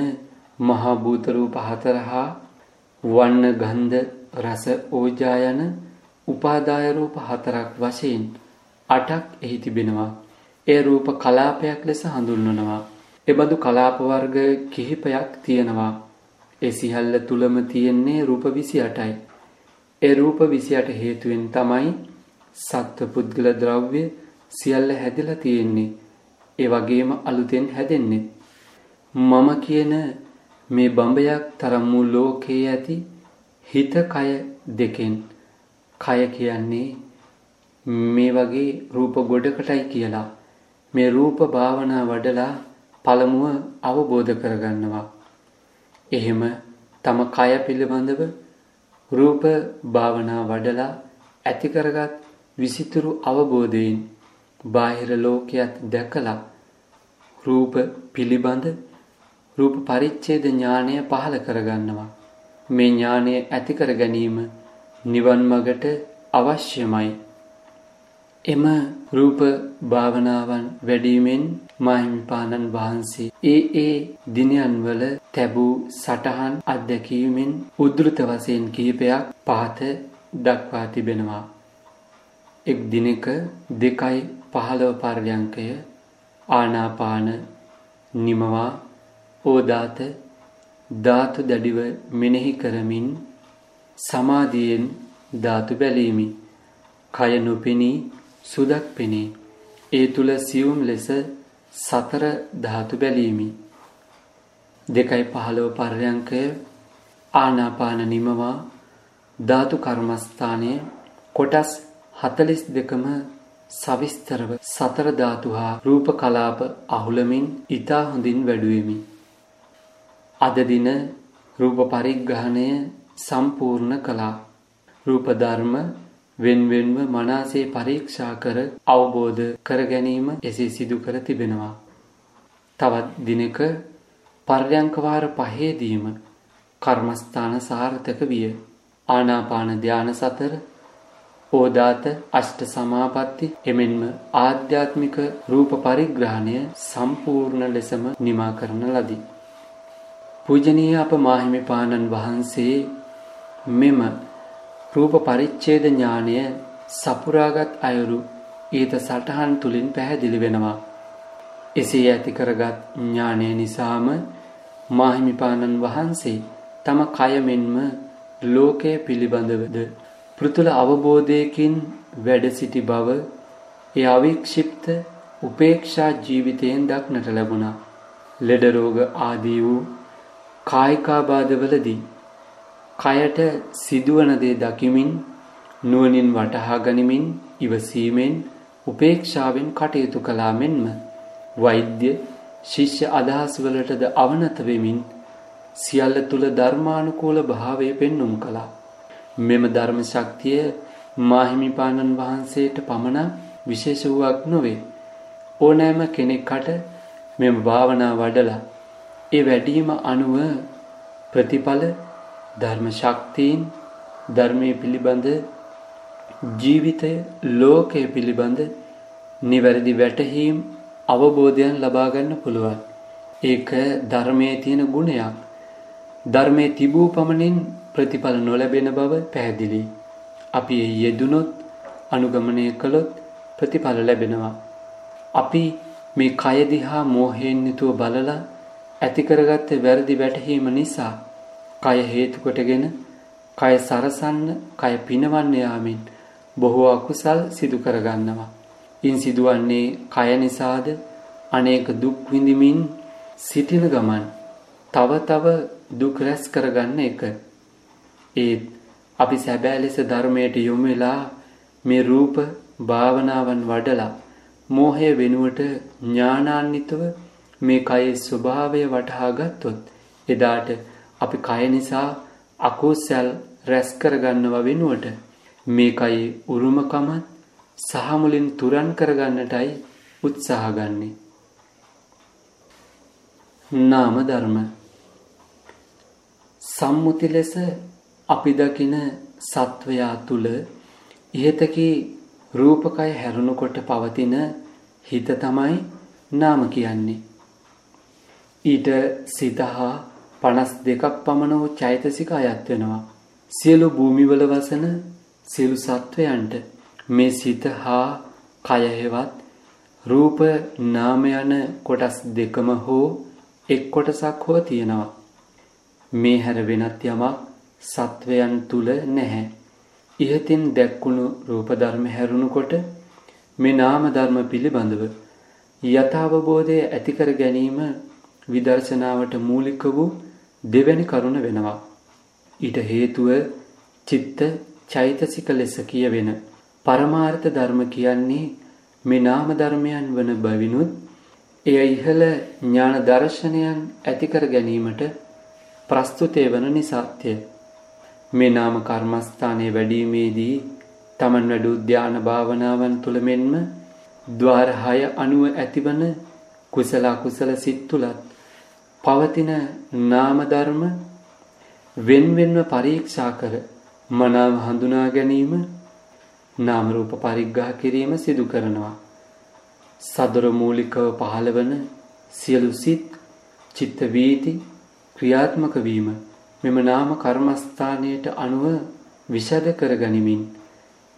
මහා භූත රූප හතර හා වන්න ගන්ධ රස ඕජා යන උපාදාය රූප හතරක් වශයෙන් අටක් එහි තිබෙනවා. ඒ රූප කලාපයක් ලෙස හඳුන්වනවා. එබඳු කලාප වර්ග කිහිපයක් තියෙනවා. ඒ සියල්ල තුලම තියෙන්නේ රූප 28යි. ඒ රූප 28 හේතුවෙන් තමයි සත්ව පුද්ගල ද්‍රව්‍ය සියල්ල හැදිලා තියෙන්නේ. ඒ වගේම අලුතෙන් හැදෙන්නේ. මම කියන මේ බඹයක් තරම් වූ ලෝකයේ ඇති හිත කය දෙකෙන් කය කියන්නේ මේ වගේ රූප ගොඩකටයි කියලා මේ රූප භාවනා වඩලා පළමුව අවබෝධ කරගන්නවා. එහෙම තම කය පිළිබඳව රූප භාවනා වඩලා ඇති කරගත් විසිතුරු අවබෝධයෙන් බාහිර ලෝකයක් දැකලා රූප පිළිබඳ රූප පරිච්ඡේද ඥානය පහළ කරගන්නවා. මේ ඥානය ඇති කර ගැනීම නිවන් මගට අවශ්‍යමයි. එම රූප භාවනාවන් වැඩීමෙන් මාහිමිපාණන් වහන්සේ ඒ ඒ දිනයන්වල තැබූ සටහන් අත්දැකීමෙන් උද්ෘත වශයෙන් කිහිපයක් පහත දක්වා තිබෙනවා. එක් දිනක දෙකයි පහළව පර්යංකය ආනාපාන නිමවා ඕදාත ධාතු දැඩිව මෙනෙහි කරමින් සමාධියෙන් ධාතු බැලීමි. කය නොපෙනී සුදක් පෙනේ. ඒ තුල සියුම් ලෙස සතර ධාතු බැලීමි. දෙකයි පහළව පර්යංකය ආනාපාන නිමවා ධාතු කර්මස්ථානය කොටස් 42කම සවිස්තරව සතර ධාතු හා රූප කලාප අහුලමින් ඊතා හොඳින් වැඩුවෙමි. අද දින රූප පරිග්‍රහණය සම්පූර්ණ කළා. රූප ධර්ම වෙන්වෙන්ව මනසේ පරීක්ෂා කර අවබෝධ කර ගැනීම එසේ සිදු කර තිබෙනවා. තවත් දිනක පර්යංක වාර පහේදීම කර්මස්ථාන සාර්ථක විය. ආනාපාන ධාන සතර ඕදාත අෂ්ට සමාපatti එමෙන්ම ආධ්‍යාත්මික රූප පරිග්‍රහණය සම්පූර්ණ ලෙසම නිමා කරන ලදී. පූජනීය අප මාහිමිපාණන් වහන්සේ මෙම රූප පරිච්ඡේද ඥානය සපුරාගත් අයුරු ඊට සටහන් තුලින් පැහැදිලි වෙනවා. එසේ ඇති කරගත් ඥානය නිසාම මාහිමිපාණන් වහන්සේ තම කය මෙන්ම ලෝකය පිළිබඳවද පෘතුල අවබෝධයකින් වැඩ සිටි බව ඒ අවික්ෂිප්ත උපේක්ෂා ජීවිතයෙන් දක්නට ලැබුණා. ලෙඩ රෝග ආදී වූ කායිකාබාධවලදී කයට සිදුවන දේ දකිමින් නුවණින් වටහා ගනිමින් ඉවසීමෙන් උපේක්ෂාවෙන් කටයුතු කළා මෙන්ම වෛද්‍ය ශිෂ්‍ය අදහස් වලටද අවනත වෙමින් සියල්ල තුල ධර්මානුකූල භාවය පෙන්눔 කළා. මෙම ධර්ම ශක්තිය මාහිමිපාණන් වහන්සේට පමණ විශේෂ වූවක් නොවේ. ඕනෑම කෙනෙක්ට මෙම භාවනා වඩලා ඒ වැඩිම අනුව ප්‍රතිඵල ධර්ම ශක්තියින් ධර්මයේ පිළිබඳ ජීවිතය ලෝකය පිළිබඳ නිවැරදි වැටහීම් අවබෝධයන් ලබා ගන්න පුළුවන්. ඒක ධර්මයේ තියෙන ගුණයක්. ධර්මයේ තිබූ පමණින් ප්‍රතිඵල නොලැබෙන බව පැහැදිලි. අපි යෙදුනොත් අනුගමනය කළොත් ප්‍රතිඵල ලැබෙනවා. අපි මේ කය දිහා මෝහයෙන් යුතුව බලලා ඇති කරගත්ත වැරදි වැටහීම නිසා කය හේතු කොටගෙන කය සරසන්න, කය පිනවන්න යාමෙන් බොහෝ අකුසල් සිදු කරගන්නවා. ඉන් සිදුවන්නේ කය නිසාද අනේක දුක් විඳිමින් සිටින ගමන් තව තව දුක් රැස් කරගන්න එක. ඒත් අපි සැබෑ ලෙස ධර්මයට යොමු වෙලා මේ රූප භාවනාවන් වඩලා මෝහය වෙනුවට ඥානාන්විතව මේ කයේ ස්වභාවය වටහා ගත්තොත් එදාට අපි කය නිසා අකුසල් රැස් කරගන්නව වෙනුවට මේ කයේ උරුමකමත් සහ මුලින් තුරන් කරගන්නටයි උත්සාහ ගන්නේ. නාම ධර්ම සම්මුති ලෙස අපි දකින සත්වයා තුල ඉහතකී රූපකය හැරුණකොට පවතින හිත තමයි නාම කියන්නේ. ඊට සිත හා 52ක් පමණ වූ චෛතසික අයත් වෙනවා. සියලු භූමිවල වසන සියලු සත්වයන්ට මේ සිත හා කය හෙවත් රූප නාම යන කොටස් දෙකම හෝ එක් කොටසක් හෝ තියෙනවා. මේ හැර වෙනත් යමක් සත්වයන් තුල නැහැ. ඉහතින් දැක්කුණු රූප ධර්ම හැරුණුකොට මේ නාම ධර්ම පිළිබඳව යථාබෝධය ඇති කර ගැනීම විදර්ශනාවට මූලික වූ දෙවැනි කරුණ වෙනවා. ඊට හේතුව චිත්ත චෛතසික ලෙස කියවෙන පරමාර්ථ ධර්ම කියන්නේ මේ නාම ධර්මයන් වන බවිනුත් එය ඉහළ ඥාන දර්ශනයන් ඇති කර ගැනීමට ප්‍රස්තුතය වන නිසාත්ය. මේ නාම කර්මස්ථානයේ වැඩීමේදී තමන් වැඩ උද්‍යාන භාවනාවන් තුළ මෙන්ම ద్వාර 6 අනුව ඇතිවන කුසල කුසල සිත් තුලත් පවතින නාම ධර්ම වෙන්වෙන්ව පරීක්ෂා කර මනාව හඳුනා ගැනීම නාම රූප පරිග්‍රහ කිරීම සිදු කරනවා. සදර මූලිකව පහළවන සියලු සිත් චිත්ත වීති ක්‍රියාත්මක වීම මෙම නාම කර්මස්ථානයට අනුව විෂද කර ගනිමින්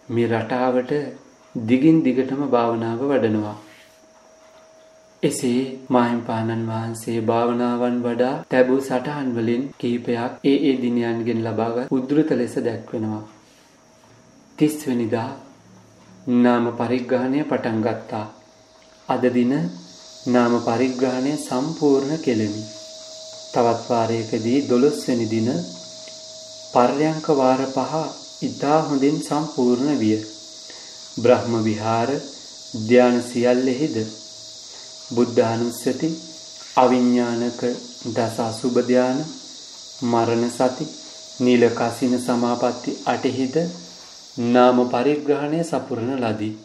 මේ රටාවට දිගින් දිගටම භාවනාව වඩනවා. එසේ මාහිම්පාණන් වහන්සේ භාවනාවන් වඩා තැබූ සටහන් වලින් කිහිපයක් ඒ ඒ දිනයන්ගෙන් ලබාගත් උද්දෘත ලෙස දැක්වෙනවා. 30 වෙනිදා නාම පරිග්‍රහණය පටන් ගත්තා. අද දින නාම පරිග්‍රහණය සම්පූර්ණ කෙලෙමි. තවත් වාරයකදී 12 වෙනි දින පර්යංක වාර පහ ඉතා හොඳින් සම්පූර්ණ විය. බ්‍රහ්ම විහාර ධාන සියල්ලෙහිද බුද්ධානුස්සති අවිඥානක දස අසුබ ධාන මරණ සති නීල කසින සමාපatti අටෙහිද නාම පරිග්‍රහණය සපුරන ලදී.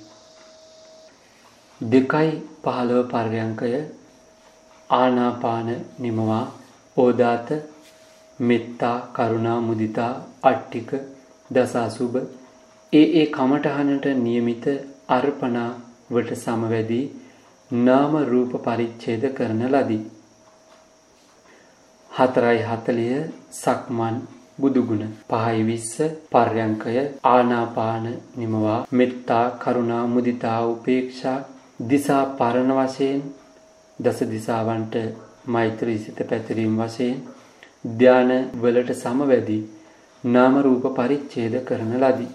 දෙකයි පහළව පර්යංකය ආනාපාන නිමවා ඕදාත මෙත්තා කරුණා මුදිතා අට්ටික දසාසුබ ඒ ඒ කමටහනට નિયમિત අර්පණා වට සමවැදී නාම රූප පරිච්ඡේද කරන ලදී. 4:40 සක්මන් බුදුගුණ 5:20 පර්යංකය ආනාපාන නිමවා මෙත්තා කරුණා මුදිතා උපේක්ෂා දිසා පරණ වශයෙන් දස දිසාවන්ට මෛත්‍රී සිත පැතිරීම වශයෙන් ධාන වලට සමවැදී නාම රූප පරිච්ඡේද කරන ලදී.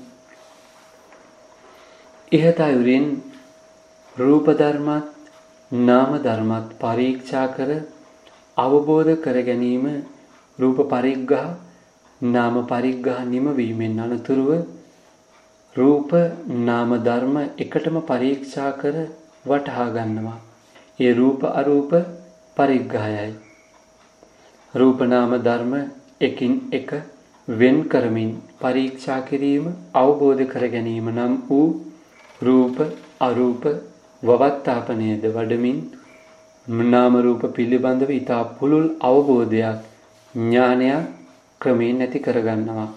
ඉහත අයුරින් රූප ධර්මත් නාම ධර්මත් පරීක්ෂා කර අවබෝධ කර ගැනීම රූප පරිග්‍රහ නාම පරිග්‍රහ නිමවීමෙන් අනතුරුව රූප නාම ධර්ම එකටම පරීක්ෂා කර වටහා ගන්නවා. ඒ රූප අරූප පරිග්‍රහයයි. රූප නාම ධර්ම එකින් එක වෙන් කරමින් පරීක්ෂා කිරීම අවබෝධ කර ගැනීම නම් වූ රූප අරූප වවත්තාපනයද වඩමින් නාම රූප පිළිබඳව ඊතා පුළුල් අවබෝධයක් ඥානයක් ක්‍රමයෙන් ඇති කරගන්නවා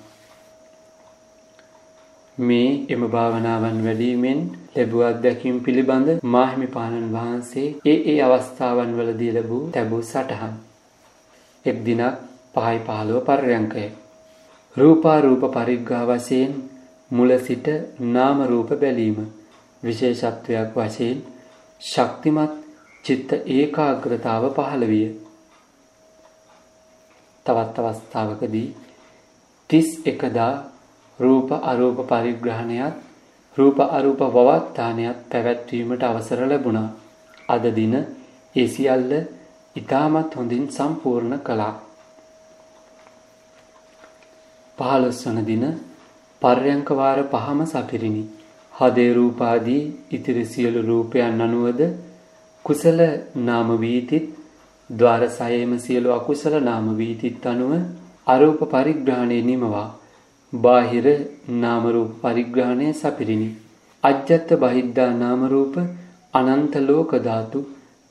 මේ එම භාවනාවන් වැඩීමෙන් ලැබූ අත්දැකීම් පිළිබඳ මාහිමිපාණන් වහන්සේ ඒ ඒ අවස්ථාවන් වලදී ලැබූ තැබූ සටහන්. එක් දිනක් පහයි පහළව පර්යංකය. රූපා රූප පරිග්ගා වශයෙන් මුල සිට නාම රූප බැලීම විශේෂත්වයක් වශයෙන් ශක්තිමත් චිත්ත ඒකාග්‍රතාව පහළ විය. තවත් අවස්ථාවකදී 31 දා රූප අරූප පරිග්‍රහණයත් රූප අරූප වවත්තානයත් පැවැත්වීමට අවසර ලැබුණා. අද දින ඒ සියල්ල ඊටමත් හොඳින් සම්පූර්ණ කළා. 15 වන දින පර්යංක වාර පහම සපිරිනි. හදේ රූපාදී ඉතිරි සියලු රූපයන් අනුවද කුසල නාම වීතිත් ద్వාර සයේම සියලු අකුසල නාම වීතිත් අනුව අරූප පරිග්‍රහණය නිමවා බාහිර නාම රූප පරිග්‍රහණය සපිරිනි. අජ්ජත් බහිද්දා නාම රූප අනන්ත ලෝක ධාතු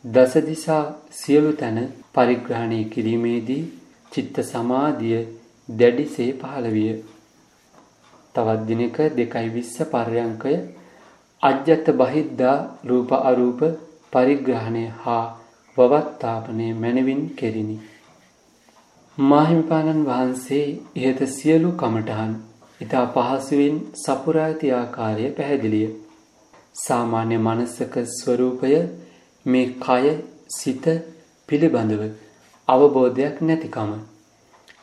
දස දිසා සියලු තැන පරිග්‍රහණය කිරීමේදී චිත්ත සමාධිය දැඩිසේ පහළ විය. තවත් දිනක 2:20 පර්යංකය අජ්ජත් බහිද්දා රූප අරූප පරිග්‍රහණය හා වවත්තාපනය මැනවින් කෙරිනි. මාහිමිපාණන් වහන්සේ ඉහත සියලු කමටහන් ඉතා පහසුවෙන් සපුරා ඇති ආකාරය පැහැදිලිය. සාමාන්‍ය මනසක ස්වરૂපය මේ කය සිත පිළිබඳව අවබෝධයක් නැතිකම.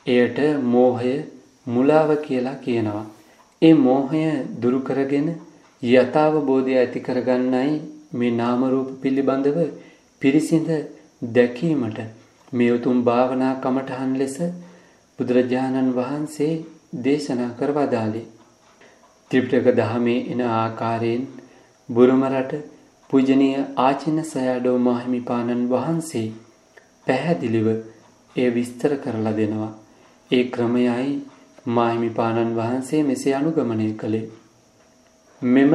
එයට මෝහය මුලාව කියලා කියනවා. ඒ මෝහය දුරු කරගෙන යථාවබෝධය ඇති කරගන්නයි මේ නාම රූප පිළිබඳව පිරිසිඳ දැකීමට මේ උතුම් භාවනා කමඨහන් ලෙස බුදුරජාණන් වහන්සේ දේශනා කරවදාලේ. ත්‍රිපිටක දහමේ එන ආකාරයෙන් බුරුම රට පූජනීය ආචින්න සයඩෝ මාහිමිපාණන් වහන්සේ පැහැදිලිව එය විස්තර කරලා දෙනවා. ඒ ක්‍රමයයි මාහිමිපාණන් වහන්සේ මෙසේ අනුගමනය කළේ. මෙම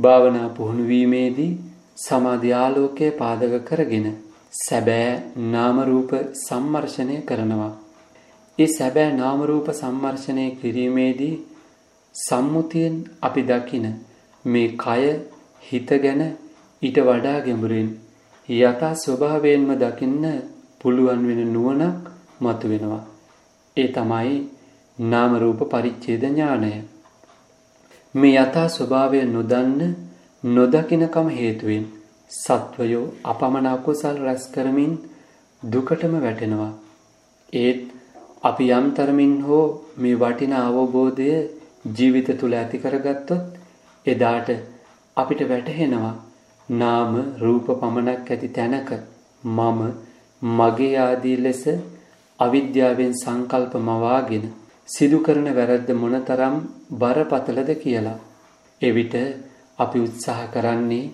භාවනා පුහුණු වීමේදී සමාධි ආලෝකය පාදක කරගෙන සැබෑ නාම රූප සම්මර්ෂණය කරනවා. ඒ සැබෑ නාම රූප සම්මර්ෂණය කිරීමේදී සම්මුතියෙන් අපි දකින මේ කය හිත ගැන ඊට වඩා ගැඹුරින් යථා ස්වභාවයෙන්ම දකින්න පුළුවන් වෙන නුවණක් මතුවෙනවා. ඒ තමයි නාම රූප පරිච්ඡේද ඥානය. මේ යථා ස්වභාවය නොදන්න නොදකිනකම හේතුවෙන් සත්වයෝ අපමණ අකුසල් රැස් කරමින් දුකටම වැටෙනවා. ඒත් අපි යම් තරමින් හෝ මේ වටිනා අවබෝධය ජීවිත තුල ඇති කරගත්තොත් එදාට අපිට වැටහෙනවා නාම රූප පමණක් ඇති තැනක මම මගේ ආදී ලෙස අවිද්‍යාවෙන් සංකල්ප මවාගෙන සිදු කරන වැරද්ද මොනතරම් බරපතලද කියලා. එවිට අපි උත්සාහ කරන්නේ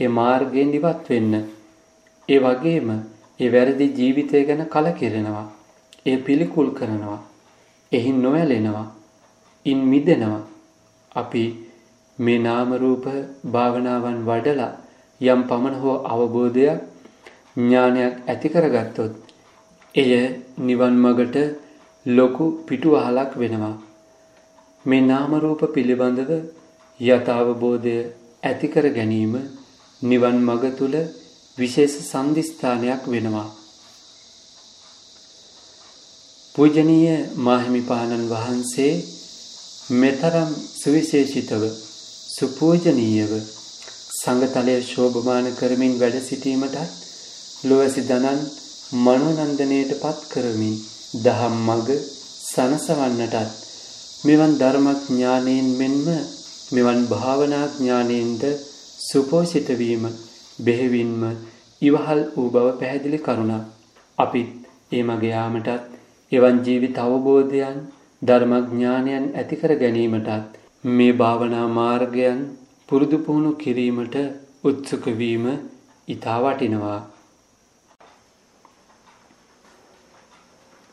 ඒ මාර්ගයෙන් ඉවත් වෙන්න. ඒ වගේම ඒ වැරදි ජීවිතය ගැන කලකිරෙනවා. ඒ පිළිකුල් කරනවා. එහි නොඇලෙනවා. ඉන් මිදෙනවා. අපි මේ නාම රූප භාවනාවන් වඩලා යම් පමණ හෝ අවබෝධයක් ඥානයක් ඇති කරගත්තොත් එය නිවන් මගට ලොකු පිටුවහලක් වෙනවා. මේ නාම රූප පිළිබඳව යථාවබෝධය ඇති කර ගැනීම නිවන් මඟ තුල විශේෂ සම්දිස්ථානයක් වෙනවා. පූජනීය මාහිමිපාණන් වහන්සේ මෙතරම් සුවිශේෂිතව සුපූජනීයව සංගතලය ශෝභමාන කරමින් වැඩ සිටීමටත් ලොවැසි දනන් මනෝනන්දනයට පත් කරමින් දහම් මඟ සනසවන්නටත් මෙවන් ධර්මඥානයෙන් මෙන්ම මෙවන් භාවනා ඥානයෙන්ද සුපෝෂිත වීම බෙහෙවින්ම ඉවහල් වූ බව පැහැදිලි කරුණා. අපිත් ඒ මග යාමටත් එවන් ජීවිත අවබෝධයන් ධර්මඥානයන් ඇති කර ගැනීමටත් මේ භාවනා මාර්ගයන් පුරුදු පුහුණු කිරීමට උත්සුක වීම ඊටා වටිනවා.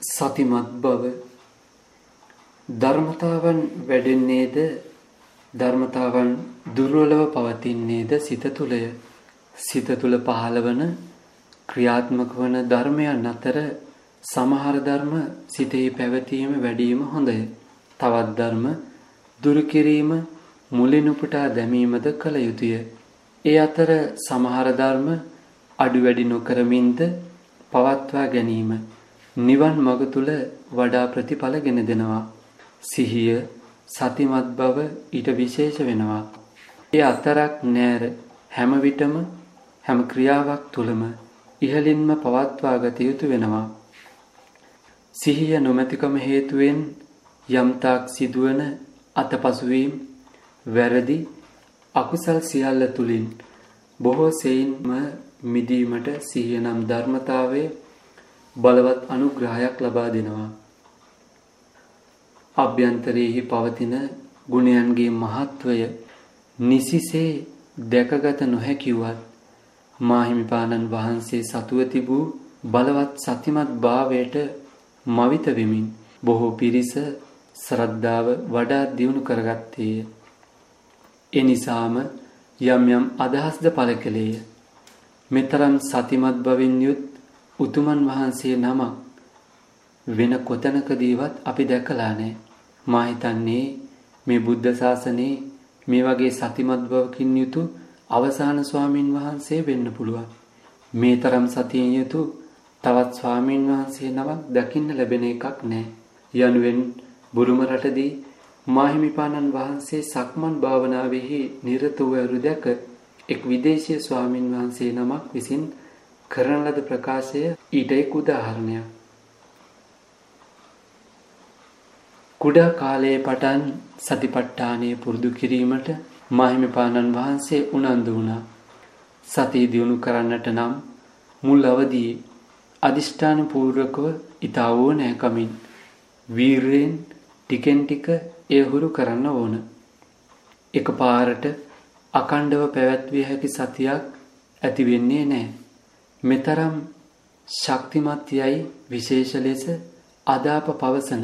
සතිමත් බව ධර්මතාවන් වැඩෙන්නේද ධර්මතාවන් දුර්වලව පවතින්නේද සිත තුළය. සිත තුළ පහළවන ක්‍රියාත්මක වන ධර්මයන් අතර සමහර ධර්ම සිතෙහි පැවතීම වැඩිම හොඳය. තවත් ධර්ම දුරු කිරීම මුලින් උපුටා දැමීමද කළ යුතුය. ඒ අතර සමහර ධර්ම අඩු වැඩි නොකරමින්ද පවත්වා ගැනීම නිවන් මඟ තුල වඩා ප්‍රතිඵල ගෙන දෙනවා. සිහිය සතිමත් බව ඊට විශේෂ වෙනවා. ඒ අතරක් නෑර හැම විටම හැම ක්‍රියාවක් තුලම ඉහළින්ම පවත්වා ගත යුතු වෙනවා. සිහිය නොමැතිකම හේතුවෙන් යම්තාක් සිදුවන අතපසුවීම් වැරදි අකුසල් සියල්ල තුලින් බොහෝ සෙයින්ම මිදීමට සිහිය නම් ධර්මතාවය බලවත් අනුග්‍රහයක් ලබා දෙනවා. අභ්‍යන්තරයේහි පවතින ගුණයන්ගේ මහත්වය නිසිසේ දැකගත නොහැකිවත් මාහිමිපාණන් වහන්සේ සතුව තිබූ බලවත් සතිමත් භාවයට මවිත වෙමින් බොහෝ පිරිස ශ්‍රද්ධාව වඩා දියුණු කරගත්තේය. එනිසාම යම් යම් අදහස්ද පළ කළේය. මෙතරම් සතිමත් බවින් යුත් උතුමන් වහන්සේ නමක් වෙන කොතැනකදීවත් අපි දැකලා නැහැ. මා හිතන්නේ මේ බුද්ධ ශාසනයේ මේ වගේ සතිමත් බවකින් යුතු අවසාන ස්වාමින් වහන්සේ වෙන්න පුළුවන්. මේ තරම් සතියෙන් යුතු තවත් ස්වාමින් වහන්සේ නමක් දකින්න ලැබෙන එකක් නෑ. යනුවෙන් බුරුම රටදී මාහිමිපාණන් වහන්සේ සක්මන් භාවනාවෙහි නිරත වූ දැක එක් විදේශීය ස්වාමින් වහන්සේ නමක් විසින් කරන ලද ප්‍රකාශය ඊට එක් උදාහරණයක්. කුඩා කාලයේ පටන් සතිපට්ඨානය පුරුදු කිරීමට මාහිමිපාණන් වහන්සේ උනන්දු වුණා. සතිය දියුණු කරන්නට නම් මුල් අවදියේ අදිෂ්ඨාන පූර්වකව ඊතා ඕනෑකමින් වීරයෙන් ටිකෙන් ටික එය හුරු කරන්න ඕන. එකපාරට අකණ්ඩව පැවැත්විය හැකි සතියක් ඇති වෙන්නේ නැහැ. මෙතරම් ශක්තිමත් යයි විශේෂ ලෙස අදාප පවසන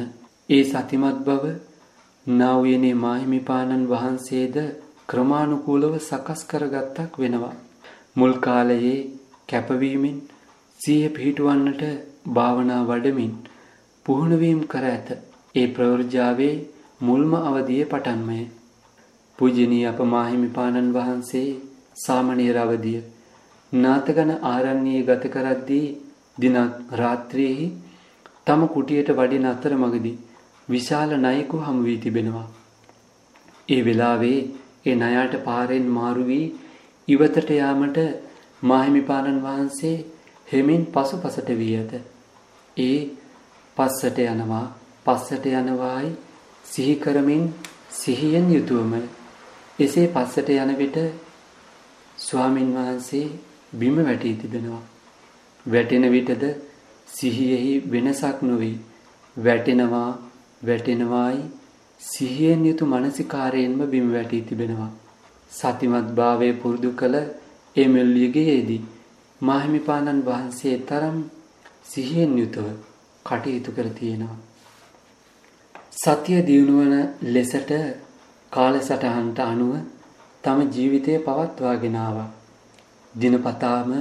ඒ සතිමත් බව නාවයනේ මාහිමිපාණන් වහන්සේද ක්‍රමානුකූලව සකස් කරගත්තක් වෙනවා. මුල් කාලයේ කැපවීමෙන් සිය පිහිටුවන්නට භාවනා වඩමින් පුහුණුවීම් කර ඇත. ඒ ප්‍රවෘජාවේ මුල්ම අවදියේ පටන්මය. පූජනීය අප මාහිමිපාණන් වහන්සේ සාමණේර අවදිය නාතගන ආරණ්‍යයේ ගත කරද්දී දිනක් රාත්‍රියේහි තම කුටියට වඩින අතරමඟදී විශාල ණයෙකු හමු වී තිබෙනවා. ඒ වෙලාවේ ඒ ණයට පාරෙන් මාරු වී ඉවතට යාමට මාහිමිපාණන් වහන්සේ හෙමින් පසුපසට වී ඇත. ඒ පස්සට යනවා පස්සට යනවායි සිහි කරමින් සිහියෙන් යුතුවම එසේ පස්සට යන විට ස්වාමින් වහන්සේ බිම වැටී තිබෙනවා. වැටෙන විටද සිහියෙහි වෙනසක් නොවේ. වැටෙනවා වැටෙනවායි සිහියෙන් යුතු මානසිකාරයෙන්ම බිම වැටී තිබෙනවා. සතිමත් භාවයේ පුරුදු කළ ඒ මෙල්ලියගේදී මාහිමිපාණන් වහන්සේ තරම් සිහියෙන් යුතුව කටයුතු කර තියෙනවා. සතිය දියුණුවන ලෙසට කාලසටහනට අනුව තම ජීවිතය පවත්වාගෙන ආවා. දිනපතාම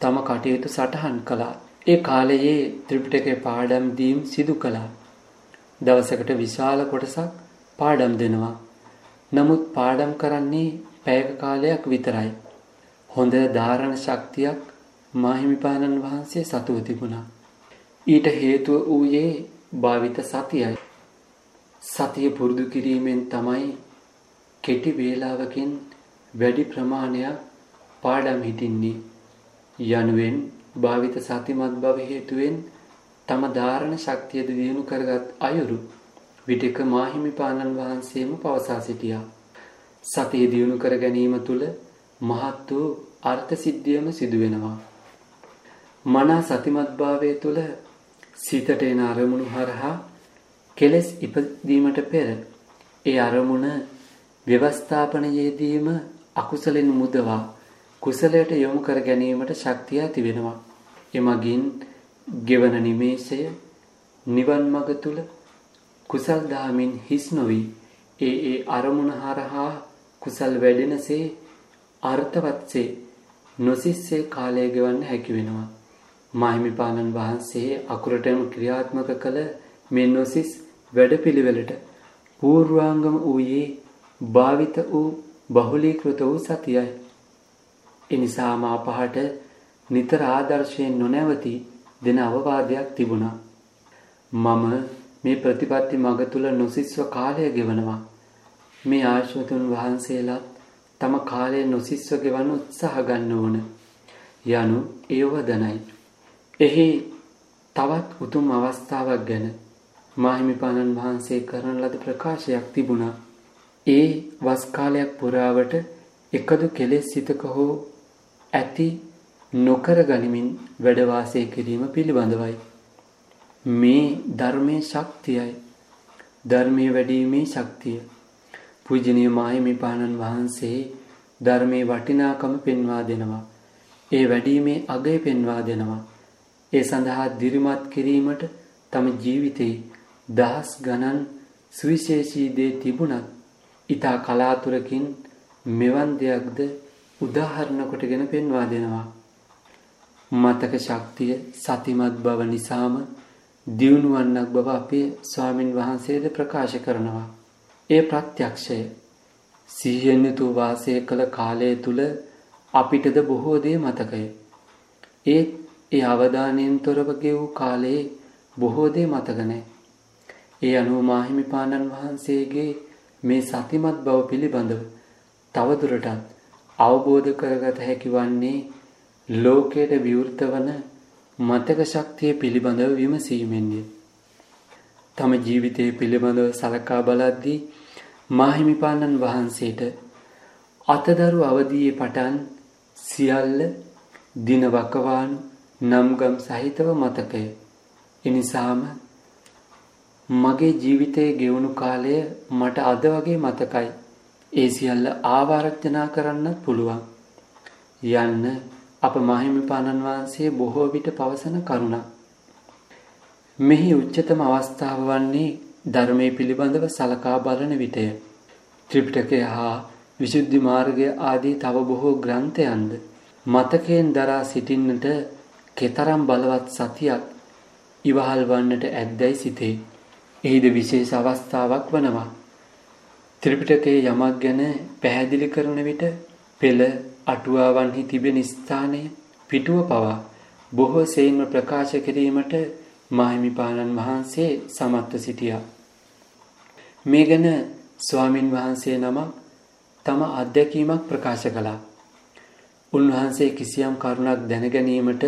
තම කටයුතු සටහන් කළා. ඒ කාලයේ ත්‍රිපිටකේ පාඩම් දීම් සිදු කළා. දවසකට විශාල කොටසක් පාඩම් දෙනවා. නමුත් පාඩම් කරන්නේ පැයක කාලයක් විතරයි. හොඳ ධාරණ ශක්තියක් මාහිමිපාණන් වහන්සේ සතුව තිබුණා. ඊට හේතුව වූයේ භාවිත සතියයි. සතිය පුරුදු කිරීමෙන් තමයි කෙටි වේලාවකින් වැඩි ප්‍රමාණයක් පාඩම් හිටින්නේ යනුවෙන් භාවිත සතිමත් බව හේතුවෙන් තම ධාරණ ශක්තියද දියුණු කරගත් අයුරු විටක මාහිමිපාණන් වහන්සේම පවසා සිටියා. සතිය දියුණු කර ගැනීම තුළ මහත් වූ අර්ථ සිද්ධියම සිදු වෙනවා. මනා සතිමත් භාවය තුළ සිතට එන අරමුණු හරහා කෙලෙස් ඉපදීමට පෙර ඒ අරමුණ ව්‍යවස්ථාපනයේදීම අකුසලෙන් මුදවා කුසලයට යොමු කර ගැනීමට ශක්තිය ඇති වෙනවා. එමගින් ගෙවන නිමේෂය නිවන් මඟ තුල කුසල් දහමින් හිස් නොවි ඒ ඒ අරමුණ හරහා කුසල් වැඩෙනසේ අර්ථවත්සේ නොසිස්සේ කාලය ගෙවන්න හැකි වෙනවා. මාහිමිපාණන් වහන්සේ අකුරටම ක්‍රියාත්මක කළ මේ නොසිස් වැඩපිළිවෙලට පූර්වාංගම වූයේ භාවිත වූ බහුලීකృත වූ සතියයි. එනිසා මා පහට නිතර ආදර්ශයෙන් නොනැවති දෙන අවවාදයක් තිබුණා. මම මේ ප්‍රතිපත්ති මග තුල නොසිස්ව කාලය ගෙවනවා. මේ ආශ්‍රතුන් වහන්සේලාත් තම කාලය නොසිස්ව ගෙවන්න උත්සාහ ගන්න ඕන. යනු ඒවදනයි. එහි තවත් උතුම් අවස්ථාවක් ගැන මාහිමිපාණන් වහන්සේ කරන ලද ප්‍රකාශයක් තිබුණා. ඒ වස් කාලයක් පුරාවට එකදු කෙලෙස් සිතක හෝ ඇති නොකර ගනිමින් වැඩ වාසය කිරීම පිළිබඳවයි. මේ ධර්මයේ ශක්තියයි. ධර්මයේ වැඩිීමේ ශක්තිය. පූජනීය මාහිමිපාණන් වහන්සේ ධර්මයේ වටිනාකම පෙන්වා දෙනවා. ඒ වැඩිීමේ අගය පෙන්වා දෙනවා. ඒ සඳහා දිරිමත් කිරීමට තම ජීවිතේ දහස් ගණන් සුවිශේෂී දේ තිබුණත් ඊතා කලාතුරකින් මෙවන් දෙයක්ද උදාහරණ කොටගෙන පෙන්වා දෙනවා. මතක ශක්තිය සතිමත් බව නිසාම දියුණු වන්නක් බව අපේ ස්වාමින් වහන්සේද ප්‍රකාශ කරනවා. ඒ ප්‍රත්‍යක්ෂය සිහියෙන් යුතුව වාසය කළ කාලය තුල අපිටද බොහෝ දේ මතකය. ඒත් ඒ අවධානයෙන් තොරව ගෙවූ කාලයේ බොහෝ දේ මතක නැහැ. ඒ අනුව මාහිමිපාණන් වහන්සේගේ මේ සතිමත් බව පිළිබඳව තවදුරටත් අවබෝධ කරගත හැකි වන්නේ ලෝකයට විවෘත වන මතක ශක්තිය පිළිබඳව විමසීමෙන්ය. තම ජීවිතය පිළිබඳව සලකා බලද්දී මාහිමිපාණන් වහන්සේට අතදරු අවදියේ පටන් සියල්ල දින වකවානු නම්ගම් සහිතව මතකය. එනිසාම මගේ ජීවිතයේ ගෙවුණු කාලය මට අද වගේ මතකයි. ඒ සියල්ල ආවර්ජනා කරන්නත් පුළුවන්. යන්න අප මහිමිපාණන් වහන්සේ බොහෝ විට පවසන කරුණක්. මෙහි උච්චතම අවස්ථාව වන්නේ ධර්මයේ පිළිබඳව සලකා බලන විටය. ත්‍රිපිටකය හා විසුද්ධි මාර්ගය ආදී තව බොහෝ ග්‍රන්ථයන්ද මතකයෙන් දරා සිටින්නට කෙතරම් බලවත් සතියක් ඉවහල් වන්නට ඇද්දැයි සිතේ. එහිද විශේෂ අවස්ථාවක් වනවා. ත්‍රිපිටකයේ යමක් ගැන පැහැදිලි කරන විට පෙළ අටුවාවන්හි තිබෙන ස්ථානය පිටුව පවා බොහෝ සෙයින්ම ප්‍රකාශ කිරීමට මාහිමිපාණන් වහන්සේ සමත්ව සිටියා. මේ ගැන ස්වාමින් වහන්සේ නමක් තම අත්දැකීමක් ප්‍රකාශ කළා. උන්වහන්සේ කිසියම් කරුණක් දැනගැනීමට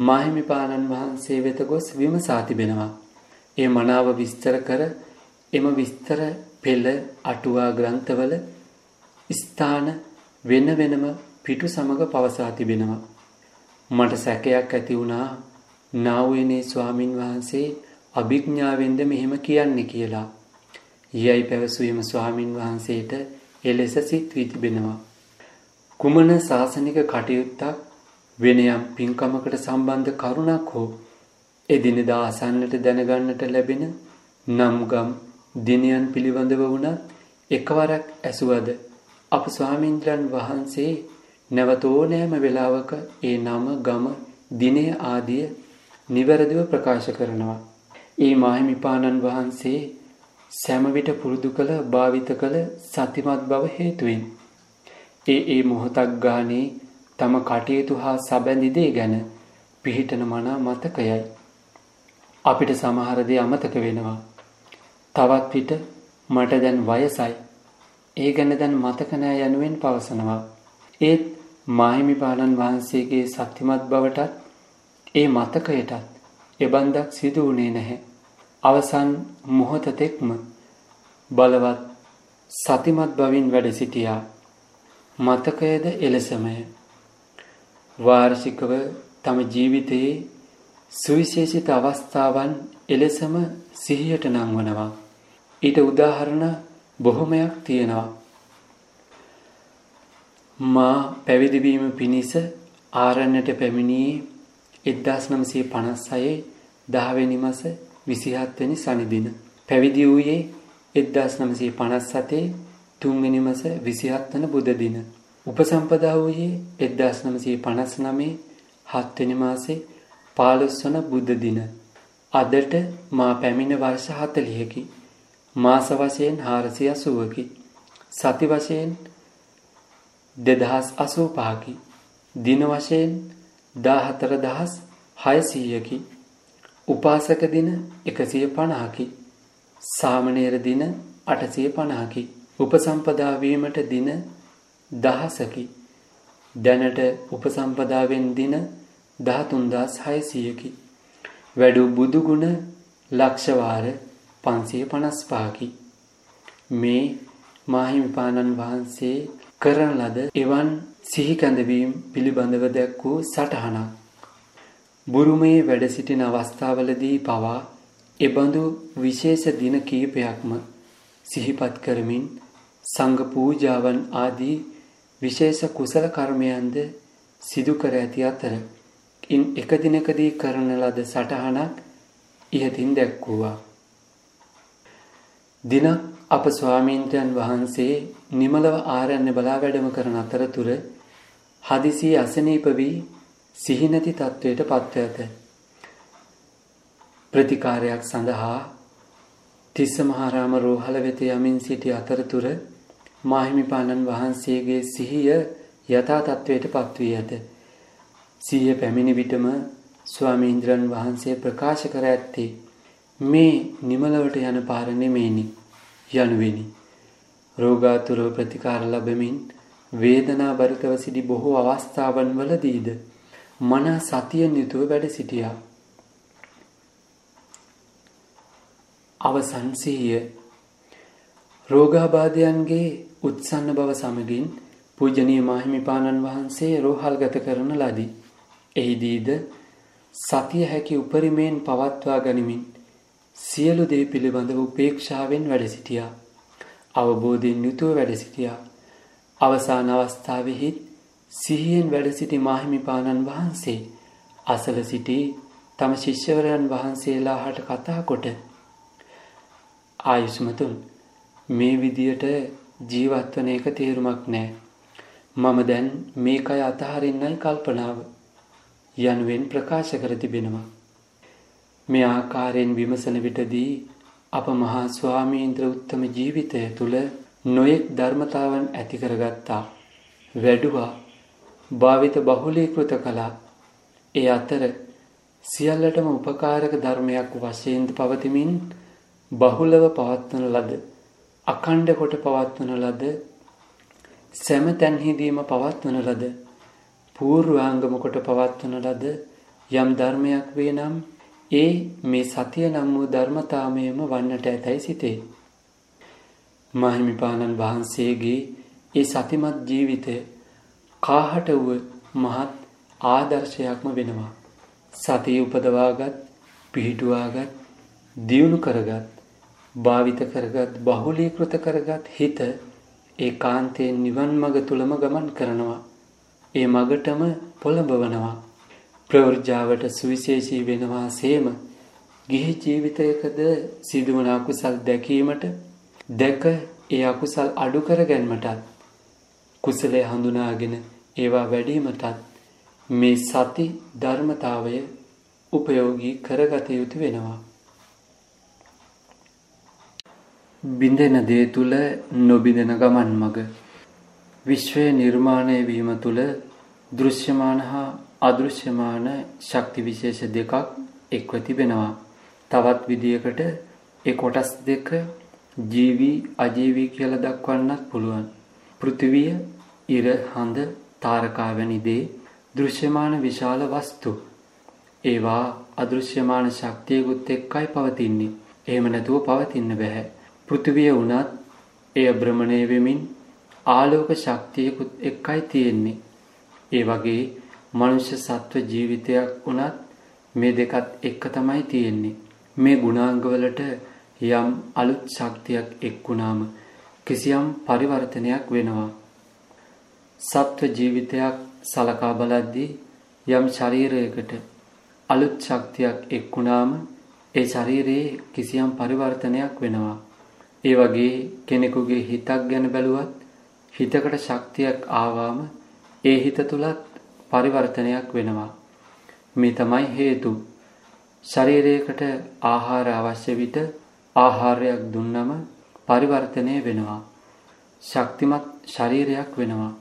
මාහිමිපාණන් වහන්සේ වෙත ගොස් විමසා තිබෙනවා. ඒ මනාව විස්තර කර එම විස්තර පෙළ අටුවා ග්‍රන්ථවල ස්ථාන වෙන වෙනම පිටු සමග පවසා තිබෙනවා. මට සැකයක් ඇති වුණා නාවුවනේ ස්වාමින් වහන්සේ අභිඥාවෙන්ද මෙහෙම කියන්නේ කියලා. යයි පැවසුවීම ස්වාමින් වහන්සේට එලෙස සිත් වී තිබෙනවා. කුමන ශාසනික කටයුත්තක් වෙන යම් පින්කමකට සම්බන්ධ කරුණක් හෝ එදිනෙදා අසන්නට දැනගන්නට ලැබෙන නම්ගම් දිනයන් පිළිබඳව වුණත් එකවරක් ඇසුවද අප ස්වාමීන්ද්‍රයන් වහන්සේ නැවත ඕනෑම වෙලාවක ඒ නම ගම දිනය ආදිය නිවැරදිව ප්‍රකාශ කරනවා. ඒ මාහිමිපාණන් වහන්සේ සෑම විට පුරුදු කළ භාවිත කළ සතිමත් බව හේතුවෙන් ඒ ඒ මොහොතක් ගානේ තම කටයුතු හා සබැඳි දේ ගැන පිහිටන මන මතකයයි. අපිට සමහර දේ අමතක වෙනවා. තවත් විට මට දැන් වයසයි. ඒ ගැන දැන් මතක නෑ යනුවෙන් පවසනවා. ඒත් මාහිමිපාණන් වහන්සේගේ සත්‍යමත් බවටත් ඒ මතකයටත් එබන්දක් සිදු වුණේ නැහැ. අවසන් මොහොත තෙක්ම බලවත් සතිමත් බවින් වැඩ සිටියා. මතකයද එලෙසමය. වාර්ෂිකව තම ජීවිතයේ සුවිශේෂිත අවස්ථාවන් එලෙසම සිහියට නංවනවා. ඊට උදාහරණ බොහොමයක් තියෙනවා. මා පැවිදිවීම පිණිස ආරණ්‍යයට පැමිණියේ 1956 දහවෙනි මස 27 වෙනි සනිදින. පැවිදි වූයේ 1957 තුන්වෙනි මස 27 වන බුධ දින. උපසම්පදා වූයේ 1959 7වෙනි මාසේ 15 වන බුද්ධ දින. අදට මා පැමිණ වර්ෂ 40කි. මාස වශයෙන් 480කි. සති වශයෙන් 2085කි. දින වශයෙන් 14600කි. උපාසක දින 150කි. සාමණේර දින 850කි. උපසම්පදා වීමට දින 10කි. දැනට උපසම්පදාවෙන් දින 13600කි. වැඩු බුදු ගුණ ලක්ෂ වාර 555කි. මේ මාහිමිපාණන් වහන්සේ කරන ලද එවන් සිහි කැඳවීම පිළිබඳව දැක් වූ සටහනක්. බුරුමේ වැඩ සිටින අවස්ථාවලදී පවා එබඳු විශේෂ දින කීපයක්ම සිහිපත් කරමින් සංඝ පූජාවන් ආදී විශේෂ කුසල කර්මයන්ද සිදු කර ඇති අතර ඉන් එක දිනකදී කරන ලද සටහනක් ඉහතින් දැක්වුවා. දිනක් අප ස්වාමීන්ද්‍රයන් වහන්සේ නිමලව ආරණ්‍ය බලා වැඩම කරන අතරතුර හදිසියේ අසනීප වී සිහි නැති තත්වයට පත්ව ඇත. ප්‍රතිකාරයක් සඳහා තිස්ස මහරාම රෝහල වෙත යමින් සිටි අතරතුර මාහිමිපාණන් වහන්සේගේ සිහිය යථා තත්වයට පත්වී ඇත. සිහිය පැමිණි විටම ස්වාමීන්ද්‍රයන් වහන්සේ ප්‍රකාශ කර ඇත්තේ මේ නිමලවට යන පාර නෙමෙයිනි යනුවෙනි. රෝගාතුරව ප්‍රතිකාර ලැබෙමින් වේදනා බරිතව සිටි බොහෝ අවස්ථාවන් වලදීද මන සතියෙන් යුතුව වැඩ සිටියා. අවසන් සිහිය රෝගාබාධයන්ගේ උත්සන්න බව සමගින් පූජනීය මාහිමිපාණන් වහන්සේ රෝහල්ගත කරන ලදී. එහිදීද සතිය හැකි උපරිමයෙන් පවත්වා ගනිමින් සියලු දේ පිළිබඳව උපේක්ෂාවෙන් වැඩ සිටියා. අවබෝධයෙන් යුතුව වැඩ සිටියා. අවසාන අවස්ථාවෙහිත් සිහියෙන් වැඩ සිටි මාහිමිපාණන් වහන්සේ අසල සිටි තම ශිෂ්‍යවරයන් වහන්සේලා හට කතා කොට ආයුෂ්මතුන් මේ විදියට ජීවත්වන එක තේරුමක් නෑ. මම දැන් මේකය අතහරින්නයි කල්පනාව යනුවෙන් ප්‍රකාශ කර තිබෙනවා. මේ ආකාරයෙන් විමසන විටදී අප මහා ස්වාමීන්ද්‍ර උත්තම ජීවිතය තුළ නොයෙක් ධර්මතාවන් ඇති කරගත්තා. වැඩුවා භාවිත බහුලීකృత කළා. ඒ අතර සියල්ලටම උපකාරක ධර්මයක් වශයෙන් පවතිමින් බහුලව පවත්වන ලද අකණ්ඩ කොට පවත්වන ලද සෑම තැන්හිදීම පවත්වන ලද පූර්වාංගම කොට පවත්වන ලද යම් ධර්මයක් වේ නම් ඒ මේ සතිය නම් වූ ධර්මතාවයම වන්නට ඇතැයි සිතේ. මාහිමිපාණන් වහන්සේගේ ඒ සතිමත් ජීවිතය කාහට වුව මහත් ආදර්ශයක්ම වෙනවා. සතිය උපදවාගත් පිහිටුවාගත් දියුණු කරගත් භාවිත කරගත් බහුලීකృత කරගත් හිත ඒ කාන්තයෙන් නිවන් මඟ තුළම ගමන් කරනවා. ඒ මගටම පොළඹවනවා. ප්‍රවෘජාවට සුවිශේෂී වෙනවා සේම ගිහි ජීවිතයකද සිදුවන අකුසල් දැකීමට දැක ඒ අකුසල් අඩු කර ගැන්මටත් කුසලය හඳුනාගෙන ඒවා වැඩීමටත් මේ සති ධර්මතාවය උපයෝගී කරගත යුතු වෙනවා. බිඳෙන දේ තුල නොබිඳෙන ගමන් මඟ විශ්වය නිර්මාණය වීම තුල දෘශ්‍යමාන හා අදෘශ්‍යමාන ශක්ති විශේෂ දෙකක් එක්ව තිබෙනවා. තවත් විදියකට ඒ කොටස් දෙක ජීවී අජීවී කියලා දක්වන්නත් පුළුවන්. පෘථිවිය, ඉර, හඳ, තාරකා වැනි දේ දෘශ්‍යමාන විශාල වස්තු. ඒවා අදෘශ්‍යමාන ශක්තියකුත් එක්කයි පවතින්නේ. එහෙම නැතුව පවතින්න බෑ. පෘථිවිය වුණත් එය භ්‍රමණය වෙමින් ආලෝක ශක්තියකුත් එක්කයි තියෙන්නේ. ඒ වගේ මනුෂ්‍ය සත්ව ජීවිතයක් වුණත් මේ දෙකත් එක්ක තමයි තියෙන්නේ. මේ ගුණාංගවලට යම් අලුත් ශක්තියක් එක්ුණාම කිසියම් පරිවර්තනයක් වෙනවා. සත්ව ජීවිතයක් සලකා බලද්දී යම් ශරීරයකට අලුත් ශක්තියක් එක්ුණාම ඒ ශරීරයේ කිසියම් පරිවර්තනයක් වෙනවා. ඒ වගේ කෙනෙකුගේ හිතක් ගැන බැලුවත් හිතකට ශක්තියක් ආවාම ඒ හිත තුලත් පරිවර්තනයක් වෙනවා. මේ තමයි හේතු. ශරීරයකට ආහාර අවශ්‍ය විට ආහාරයක් දුන්නම පරිවර්තනය වෙනවා. ශක්තිමත් ශරීරයක් වෙනවා.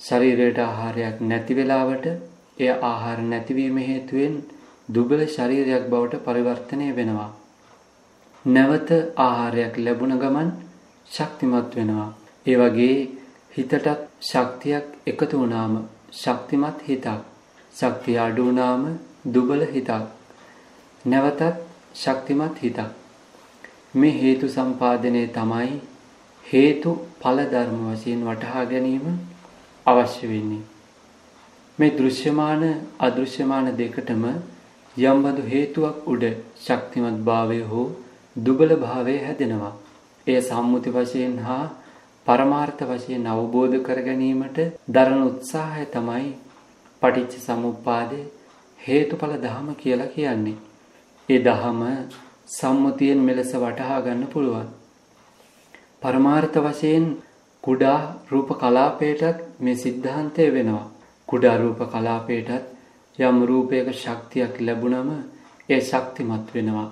ශරීරයට ආහාරයක් නැති වෙලාවට එය ආහාර නැතිවීම හේතුවෙන් දුබල ශරීරයක් බවට පරිවර්තනය වෙනවා. නැවත ආහාරයක් ලැබුණ ගමන් ශක්තිමත් වෙනවා. ඒ වගේ හිතටත් ශක්තියක් එකතු වුණාම ශක්තිමත් හිතක්. ශක්තිය අඩු වුණාම දුබල හිතක්. නැවතත් ශක්තිමත් හිතක්. මේ හේතු සම්පාදනය තමයි හේතු ඵල ධර්ම වශයෙන් වටහා ගැනීම අවශ්‍ය වෙන්නේ. මේ දෘශ්‍යමාන අදෘශ්‍යමාන දෙකටම යම්බඳු හේතුවක් උඩ ශක්තිමත් භාවය හෝ දුබල භාවය හැදෙනවා. එය සම්මුති වශයෙන් හා පරමාර්ථ වශයෙන් අවබෝධ කර ගැනීමට දරන උත්සාහය තමයි පටිච්ච සමුප්පාදේ හේතුඵල ධහම කියලා කියන්නේ. ඒ ධහම සම්මුතියෙන් මෙලෙස වටහා ගන්න පුළුවන්. පරමාර්ථ වශයෙන් කුඩා රූප කලාපයටත් මේ સિદ્ધාන්තය වෙනවා. කුඩා රූප කලාපයටත් යම් රූපයක ශක්තියක් ලැබුණම ඒ ශක්තිමත් වෙනවා.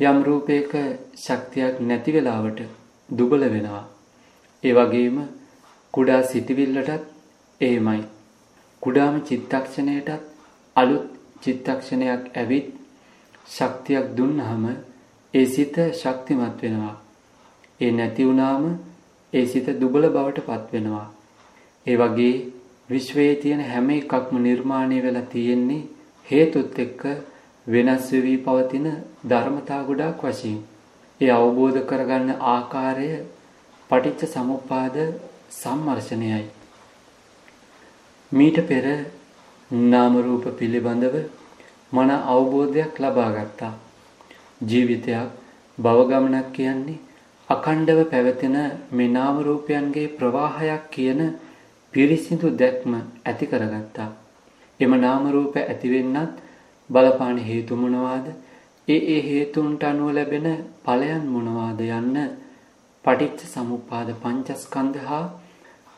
යම් රූපයක ශක්තියක් නැති වෙලාවට දුබල වෙනවා. ඒ වගේම කුඩා සිටිවිල්ලටත් එහෙමයි. කුඩාම චිත්තක්ෂණයටත් අලුත් චිත්තක්ෂණයක් ඇවිත් ශක්තියක් දුන්නාම ඒ සිත ශක්තිමත් වෙනවා. ඒ නැති වුණාම ඒ සිත දුබල බවට පත් වෙනවා. ඒ වගේ විශ්වයේ තියෙන හැම එකක්ම නිර්මාණය වෙලා තියෙන්නේ හේතුත් එක්ක වෙනස් වෙවි පවතින ධර්මතා ගොඩාක් වශයෙන්. ඒ අවබෝධ කරගන්න ආකාරය පටිච්ච සමුප්පාද සම්මර්ෂණයයි. මීට පෙර නාම රූප පිළිබඳව මන අවබෝධයක් ලබා ගත්තා. ජීවිතයක් භව ගමනක් කියන්නේ අඛණ්ඩව පැවතෙන මේ නාම රූපයන්ගේ ප්‍රවාහයක් කියන පිරිසිදු දැක්ම ඇති කරගත්තා. එම නාම රූප ඇති වෙන්නත් බලපාන හේතු මොනවාද? ඒ ඒ හේතුන්ට අනුව ලැබෙන ඵලයන් මොනවාද යන්න පටිච්ච සමුප්පාද පංචස්කන්ධ හා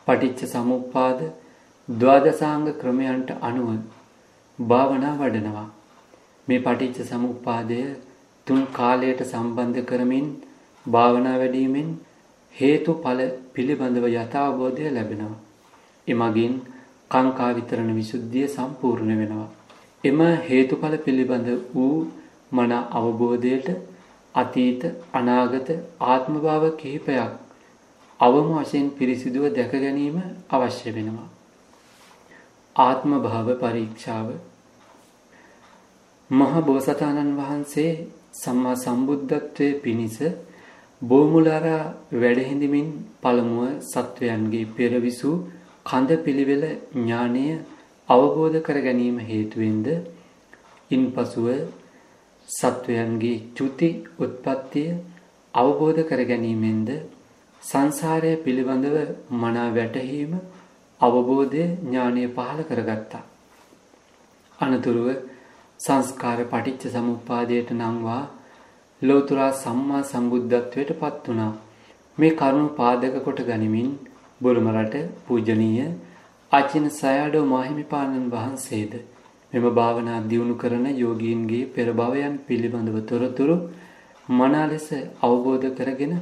පටිච්ච සමුප්පාද ද්වාදසාංග ක්‍රමයන්ට අනුව භාවනා වඩනවා. මේ පටිච්ච සමුප්පාදය තුන් කාලයට සම්බන්ධ කරමින් භාවනා වැඩීමෙන් හේතුඵල පිළිබඳව යථාබෝධය ලැබෙනවා. එමගින් කාංකා විතරණ විසුද්ධිය සම්පූර්ණ වෙනවා. එම හේතුඵල පිළිබඳ වූ මන අවබෝධයට අතීත අනාගත ආත්මභාව කිහිපයක් අවම වශයෙන් පිරිසිදුව දැක ගැනීම අවශ්‍ය වෙනවා. ආත්ම භාව පරීක්ෂාව මහ බෝසතාණන් වහන්සේ සම්මා සම්බුද්ධත්වයේ පිණිස බෝමුලාරා වැඩහිඳමින් පළමුව සත්වයන්ගේ පෙරවිසු කඳ පිළිවෙල ඥානය අවබෝධ කර ගැනීම හේතුවෙන්ද ඉන්පසුව සත්වයන්ගේ චුති උත්පත්තිය අවබෝධ කර ගැනීමෙන්ද සංසාරය පිළිබඳව මනා වැටහීම අවබෝධය ඥානය පහළ කරගත්තා. අනතුරුව සංස්කාර පටිච්ච සමුප්පාදයට නංවා ලෝතුරා සම්මා සම්බුද්ධත්වයට පත් වුණා. මේ කරුණු පාදක කොට ගනිමින් බුරුමරට පූජනීය අචින සයඩෝ මාහිමිපාණන් වහන්සේද මෙම භාවනා දියුණු කරන යෝගීන්ගේ පෙර භවයන් පිළිබඳව තොරතුරු මනා ලෙස අවබෝධ කරගෙන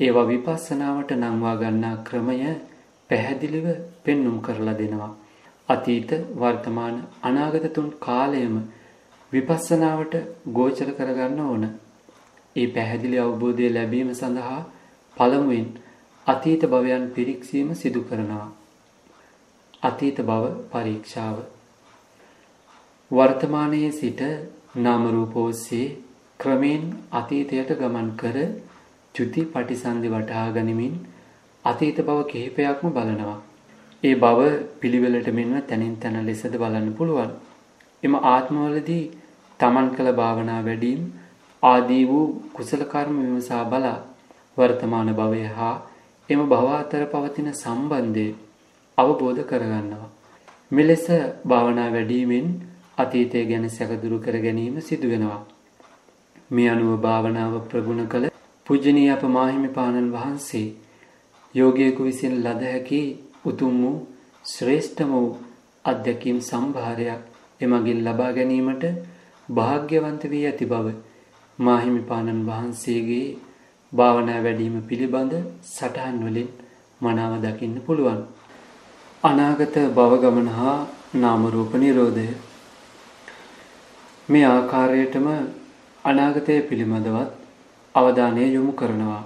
ඒවා විපස්සනාවට නංවා ගන්නා ක්‍රමය පැහැදිලිව පෙන්눔 කරලා දෙනවා. අතීත වර්තමාන අනාගත තුන් කාලයම විපස්සනාවට ගෝචර කරගන්න ඕන. ඒ පැහැදිලි අවබෝධය ලැබීම සඳහා පළමුවෙන් අතීත භවයන් පිරික්සීම සිදු කරනවා. අතීත භව පරීක්ෂාව වර්තමානයේ සිට නාම රූප ඔස්සේ ක්‍රමෙන් අතීතයට ගමන් කර චුති පටිසන්ධි වටහා ගනිමින් අතීත භව කිහිපයක්ම බලනවා. ඒ භව පිළිවෙලට මෙන්ව තනින් තන ලෙසද බලන්න පුළුවන්. එම ආත්මවලදී තමන් කළ භාවනා වැඩීම් ආදී වූ කුසල කර්ම විමසා බලා වර්තමාන භවය හා එම භව අතර පවතින සම්බන්ධය අවබෝධ කරගන්නවා. මෙලෙස භාවනා වැඩීමෙන් අතීතය ගැන සැකදුරු කර ගැනීම සිදු වෙනවා. මේ අනුව භාවනාව ප්‍රගුණ කළ පූජනීය අප මාහිමිපාණන් වහන්සේ යෝගියෙකු විසින් ලද හැකි උතුම් වූ ශ්‍රේෂ්ඨම වූ අධ්‍යක්ීම් සම්භාරයක් එමගින් ලබා ගැනීමට භාග්‍යවන්ත වී ඇති බව මාහිමිපාණන් වහන්සේගේ භාවනා වැඩීම පිළිබඳ සටහන් වලින් මනාව දකින්න පුළුවන්. අනාගත භව ගමන හා නාම රූප නිරෝධය මේ ආකාරයටම අනාගතය පිළිබඳවත් අවධානය යොමු කරනවා.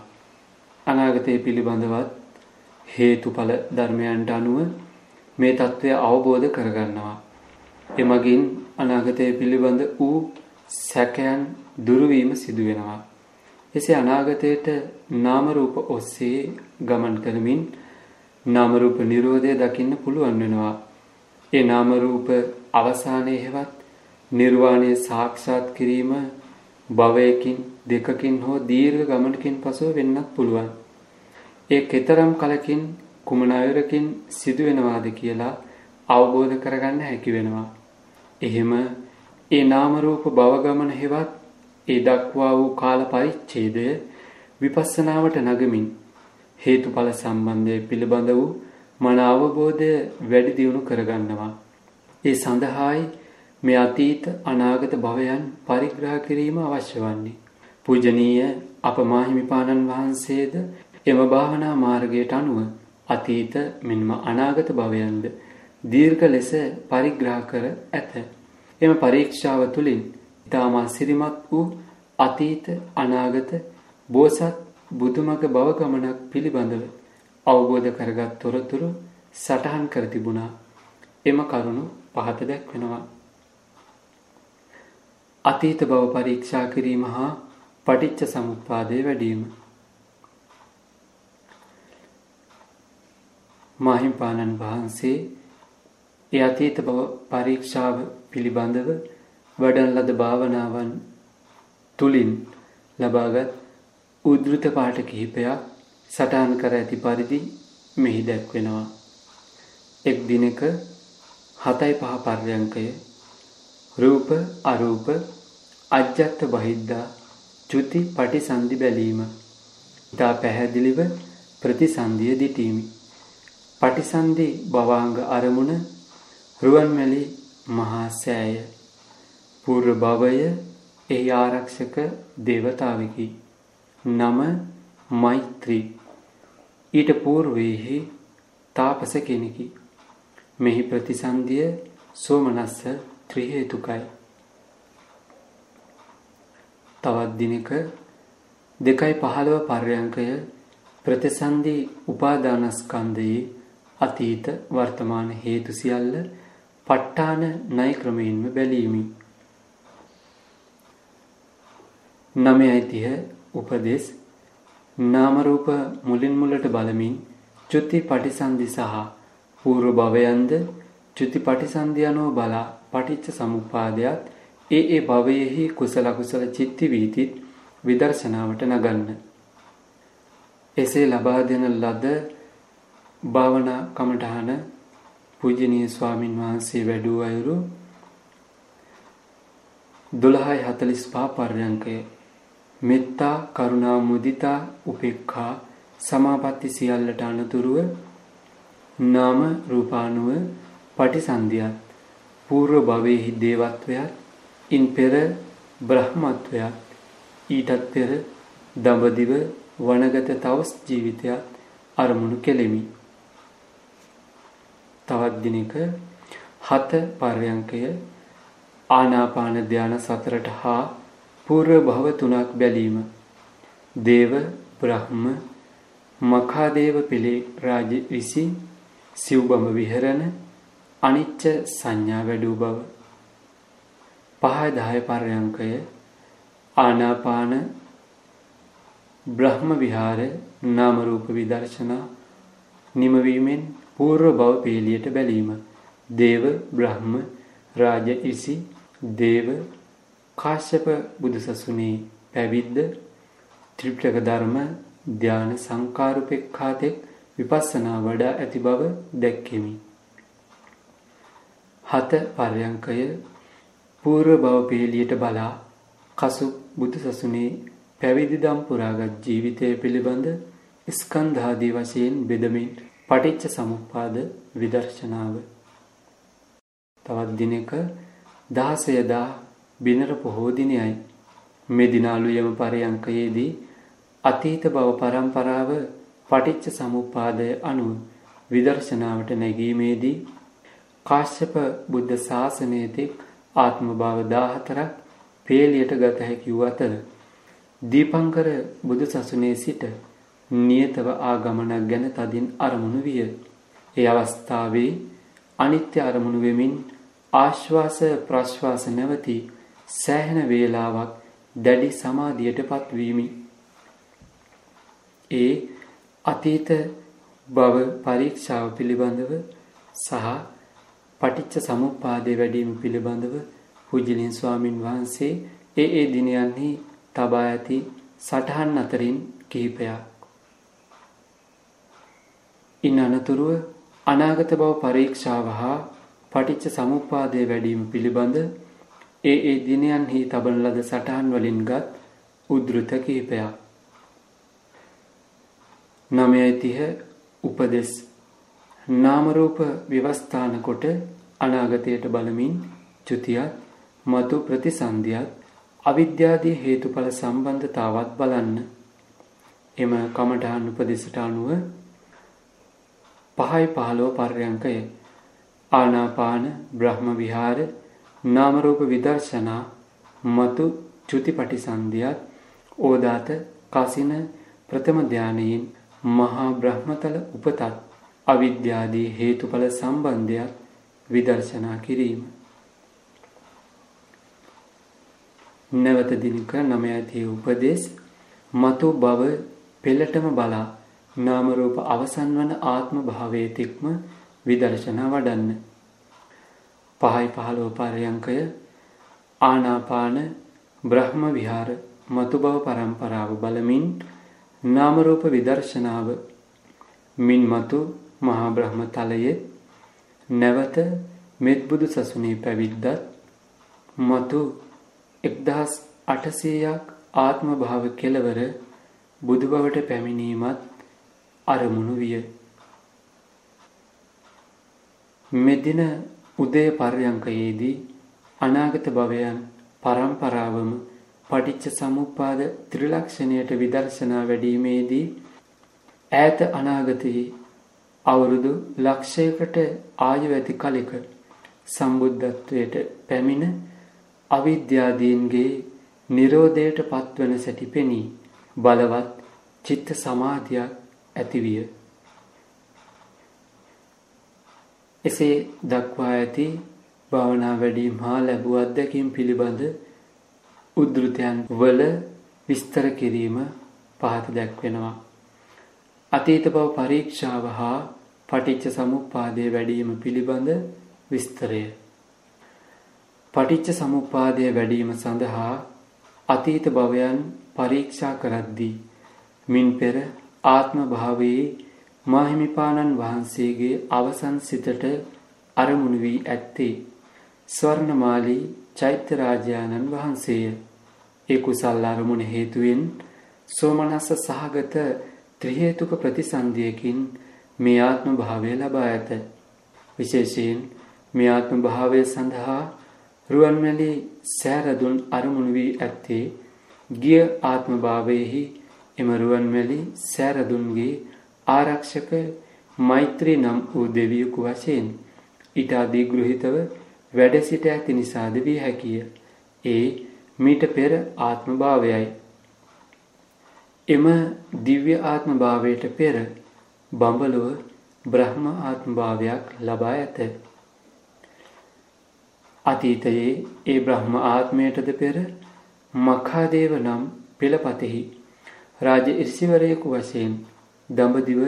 අනාගතය පිළිබඳවත් හේතුඵල ධර්මයන්ට අනුව මේ తත්වය අවබෝධ කරගන්නවා. එමගින් අනාගතය පිළිබඳ වූ සැකයන් දුරුවීම සිදු වෙනවා. එසේ අනාගතයට නාම රූප ඔස්සේ ගමන් කරමින් නාම රූප නිරෝධය දකින්න පුළුවන් වෙනවා. ඒ නාම රූප අවසානයේ හෙවත් නිර්වාණය සාක්ෂාත් කිරීම භවයකින් දෙකකින් හෝ දීර්ඝ ගමනකින් පසුව වෙන්නත් පුළුවන්. ඒ කෙතරම් කලකින් කුමන අයුරකින් සිදු වෙනවාද කියලා අවබෝධ කරගන්න හැකි වෙනවා. එහෙම ඒ නාම රූප භව ගමන හෙවත් ඒ දක්වා වූ කාල පරිච්ඡේදය විපස්සනාවට නගමින් හේතුඵල සම්බන්ධය පිළිබඳ වූ මන අවබෝධය වැඩි දියුණු කරගන්නවා. ඒ සඳහායි මේ අතීත අනාගත භවයන් පරිග්‍රහ කිරීම අවශ්‍ය වන්නේ. පූජනීය අප මාහිමිපාණන් වහන්සේද එම භාවනා මාර්ගයට අනුව අතීත මෙන්ම අනාගත භවයන්ද දීර්ඝ ලෙස පරිග්‍රහ කර ඇත. එම පරීක්ෂාව තුළින් ඉතාමා සිරිමත් වූ අතීත අනාගත බෝසත් බුදුමග බව ගමනක් පිළිබඳව අවබෝධ කරගත් තොරතුරු සටහන් කර තිබුණා. එම කරුණු පහත දැක්වෙනවා. අතීත බව පරීක්ෂා කිරීම හා පටිච්ච සමුප්පාදය වැඩීම. මාහිම්පාණන් වහන්සේ ඒ අතීත බව පරීක්ෂාව පිළිබඳව වඩන ලද භාවනාවන් තුලින් ලබාගත් උද්ෘත පාඨ කිහිපයක් සටහන් කර ඇති පරිදි මෙහි දැක්වෙනවා. එක් දිනක 7යි 5 පර්යංකය රූප අරූප අජ්ජත් බහිද්දා චුති පටිසන්ධි බැලීම. ඊට පැහැදිලිව ප්‍රතිසන්ධිය දිටීමි. පටිසන්ධි භවාංග අරමුණ රුවන්මැලි මහා සෑය. පූර්ව භවය එහි ආරක්ෂක දේවතාවෙකි. නම මෛත්‍රී. ඊට పూర్වෙහි තාපස කෙනෙකි. මෙහි ප්‍රතිසන්දිය සෝමනස්ස ත්‍රි හේතුකයි. තවත් දිනක 2:15 පර්යංකය ප්‍රතිසන්දි උපාදානස්කන්ධයේ අතීත වර්තමාන හේතු සියල්ල ප ဋ ාණ ණය ක්‍රමයෙන්ම බැලීමි. 9:30 උපදේශ නාම රූප මුලින් මුලට බලමින් චුති පටිසන්ධි සහ పూర్ව භවයන්ද චුති පටිසන්ධි යනෝ බලා පටිච්ච සමුප්පාදයත් ඒ ඒ භවයේහි කුසල කුසල චිත්ති වීතිත් විදර්ශනාවට නගන්න. එසේ ලබා දෙන ලද භාවනා කමඨහන පූජනීය ස්වාමින් වහන්සේ වැඩූ අයුරු 12:45 පර්යංකය මෙත්තා කරුණා මුදිතා උපේක්ඛා සමාපatti සියල්ලට අනතුරුව නාම රූපානුව පටිසන්ධියත් పూర్ව භවයේහි දේවත්වයත් ඉන් පෙර බ්‍රහ්මත්වයත් ඊටත් පෙර දඹදිව වනගත තවස් ජීවිතයත් අරමුණු කෙලෙමි. තවත් දිනක හත පර්යංකය ආනාපාන ධාන සතරට හා పూర్ව භව තුනක් බැලීම. දේව බ්‍රහ්ම මඛාදේව පිළේ රාජ විසි සිව්බඹ විහරණ අනිච්ච සංඥා වැඩූ බව. පහය දහය පර්යංකය ආනාපාන බ්‍රහ්ම විහාර නාම රූප විදර්ශනා නිමවීමෙන් పూర్ව භව පේලියට බැලීම දේව බ්‍රහ්ම රාජ ඉසි දේව කාශ්‍යප බුදුසසුනේ පැවිද්ද ත්‍රිපිටක ධර්ම ධාන සංකාරුපෙක්ඛාතෙක් විපස්සනා වඩා ඇති බව දැක්කෙමි. හත පර්යංකය పూర్ව භව පේලියට බලා කසු බුදුසසුනේ පැවිදි දම් පුරාගත් ජීවිතය පිළිබඳ ස්කන්ධාදී වශයෙන් බෙදමින් පටිච්ච සමුප්පාද විදර්ශනාව. තවත් දිනක 16 දා බිනර පොහෝ දිනයයි. මේ දිනාලු යම පරයන්කයේදී අතීත භව පරම්පරාව පටිච්ච සමුප්පාදය අනුව විදර්ශනාවට නැගීමේදී කාශ්‍යප බුද්ධ ශාසනයේදී ආත්ම භාව 14ක් පේලියට ගත හැකි වූ අතර දීපංකර බුදු සසුනේ සිට නියතව ආගමනක් ගැන තදින් අරමුණු විය. ඒ අවස්ථාවේ අනිත්‍ය අරමුණු වෙමින් ආශ්වාස ප්‍රශ්වාස නැවති සෑහෙන වේලාවක් දැඩි සමාධියටපත් වීමි. ඒ අතීත භව පරීක්ෂාව පිළිබඳව සහ පටිච්ච සමුප්පාදයේ වැඩීම පිළිබඳව පුජිලින් ස්වාමින් වහන්සේ ඒ ඒ දිනයන්හි තබා ඇති සටහන් අතරින් කිහිපයක්. ඉන් අනතුරුව අනාගත බව පරීක්ෂාව හා පටිච්ච සමුප්පාදයේ වැඩීම පිළිබඳ ඒ ඒ දිනයන්හි තබන ලද සටහන් වලින්ගත් උද්ෘත කිහිපයක්. 930 උපදෙස් නාම රූප විවස්ථාන කොට අනාගතයට බලමින් චුතියත් මතු ප්‍රතිසන්දියත් අවිද්‍යාදී හේතුඵල සම්බන්ධතාවත් බලන්න. එම කමඨාන් උපදෙසට අනුව 5යි 15 පර්යංකය ආනාපාන බ්‍රහ්ම විහාර නාම රූප විදර්ශනා මතු චුතිපටි සංදියත් ඕදාත කසින ප්‍රථම ධානයෙන් මහා බ්‍රහ්මතල උපතත් අවිද්‍යාදී හේතුඵල සම්බන්ධයත් විදර්ශනා කිරීම. නැවත දිනක නමයති උපදේශ මතු බව පෙළටම බලා නාම රූප අවසන් වන ආත්ම භාවයේ තික්ම විදර්ශනා වඩන්න. පහයි පහළව පරයන්කය ආනාපාන බ්‍රහ්ම විහාර මතු බව පරම්පරාව බලමින් නාම රූප විදර්ශනාව මින් මතු මහා බ්‍රහ්ම තලයේ නැවත මෙත්බුදු සසුනේ පැවිද්දත් මතු 1800ක් ආත්ම භාව කෙලවර බුදු බවට පැමිණීමත් අරමුණු විය. මෙදින උදය පර්යංකයේදී අනාගත භවයන් පරම්පරාවම පටිච්ච සමුප්පාද ත්‍රිලක්ෂණයට විදර්ශනා වැඩීමේදී ඈත අනාගතයේ අවුරුදු ලක්ෂයකට ආයු ඇති කලෙක සම්බුද්ධත්වයට පැමිණ අවිද්‍යාදීන්ගේ නිරෝධයට පත්වන සැටි පෙනී බලවත් චිත්ත සමාධියක් ඇතිවිය. එසේ දක්වා ඇති භාවනා වැඩීම් හා ලැබූ අත්දැකීම් පිළිබඳ උද්ෘතයන් වල විස්තර කිරීම පහත දැක්වෙනවා. අතීත බව පරීක්ෂාව හා පටිච්ච සමුප්පාදය වැඩීම පිළිබඳ විස්තරය. පටිච්ච සමුප්පාදය වැඩීම සඳහා අතීත භවයන් පරීක්ෂා කරද්දී මින් පෙර ආත්ම භාවයේ මාහිමිපාණන් වහන්සේගේ අවසන් සිතට අරමුණු වී ඇත්තේ ස්වර්ණමාලී චෛත්‍ය රාජානන් වහන්සේය. ඒ කුසල් අරමුණ හේතුවෙන් සෝමනස්ස සහගත ත්‍රි හේතුක ප්‍රතිසන්දියකින් මේ ආත්ම භාවය ලබා ඇත. විශේෂයෙන් මේ ආත්ම භාවය සඳහා රුවන්මැලි සෑරදුන් අරමුණු වී ඇත්තේ ගිය ආත්ම භාවයෙහි එම රුවන්මැලි සෑරදුන්ගේ ආරක්ෂක මෛත්‍රී නම් වූ දෙවියෙකු වශයෙන් ඊට අධිග්‍රහිතව වැඩ සිට ඇති නිසාද විය හැකිය. ඒ මීට පෙර ආත්ම භාවයයි. එම දිව්‍ය ආත්ම භාවයට පෙර බඹලොව බ්‍රහ්ම ආත්ම භාවයක් ලබා ඇත. අතීතයේ ඒ බ්‍රහ්ම ආත්මයටද පෙර මඛාදේව නම් පෙළපතෙහි රාජ ඉර්ෂිවරයෙකු වශයෙන් දඹදිව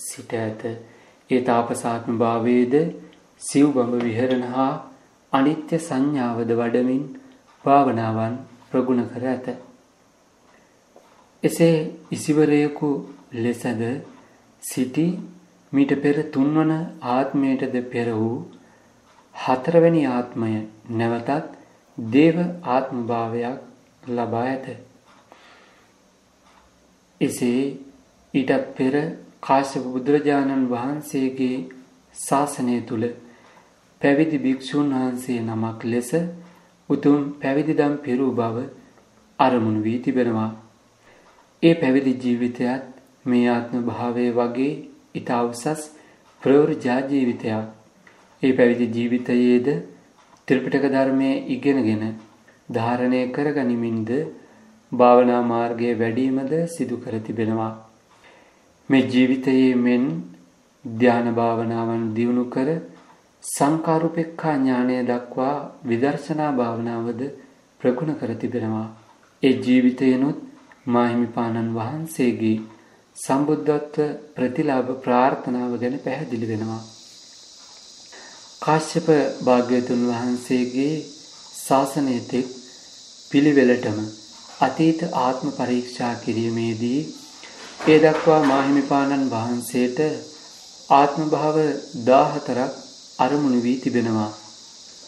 සිට ඇත. ඒ තාපසාත්ම භාවයේද සිව් බඹ විහරණ හා අනිත්‍ය සංඥාවද වඩමින් භාවනාවන් ප්‍රගුණ කර ඇත. එසේ ඉසිවරයෙකු ලෙසද සිටි මීට පෙර තුන්වන ආත්මයටද පෙර වූ හතරවැනි ආත්මය නැවතත් දේව ආත්ම භාවයක් ලබා ඇත. එසේ ඊටත් පෙර කාශ්‍යප බුදුරජාණන් වහන්සේගේ ශාසනය තුල පැවිදි භික්ෂුන් වහන්සේ නමක් ලෙස උතුම් පැවිදිදම් පිරූ බව අරමුණු වී තිබෙනවා. ඒ පැවිදි ජීවිතයත් මේ ආත්ම භාවයේ වගේ ඊට උසස් ප්‍රවෘජා ජීවිතයක්. ඒ පැවිදි ජීවිතයේද ත්‍රිපිටක ධර්මයේ ඉගෙනගෙන ධාරණය කරගනිමින්ද භාවනා මාර්ගයේ වැඩිමද සිදු කර තිබෙනවා. මේ ජීවිතයේ මෙන් ධ්‍යාන භාවනාවන් දියුණු කර සංකාරුපෙක්ඛා ඥානය දක්වා විදර්ශනා භාවනාවද ප්‍රගුණ කර තිබෙනවා. ඒ ජීවිතයනොත් මාහිමිපාණන් වහන්සේගේ සම්බුද්ධත්ව ප්‍රතිලාභ ප්‍රාර්ථනාව ගැන පැහැදිලි වෙනවා. කාශ්‍යප භාග්‍යතුන් වහන්සේගේ ශාසනය තෙක් පිළිවෙලටම අතීත ආත්ම පරීක්ෂා කිරීමේදී ඒ දක්වා මාහිමිපාණන් වහන්සේට ආත්ම භාව 14ක් අරමුණු වී තිබෙනවා.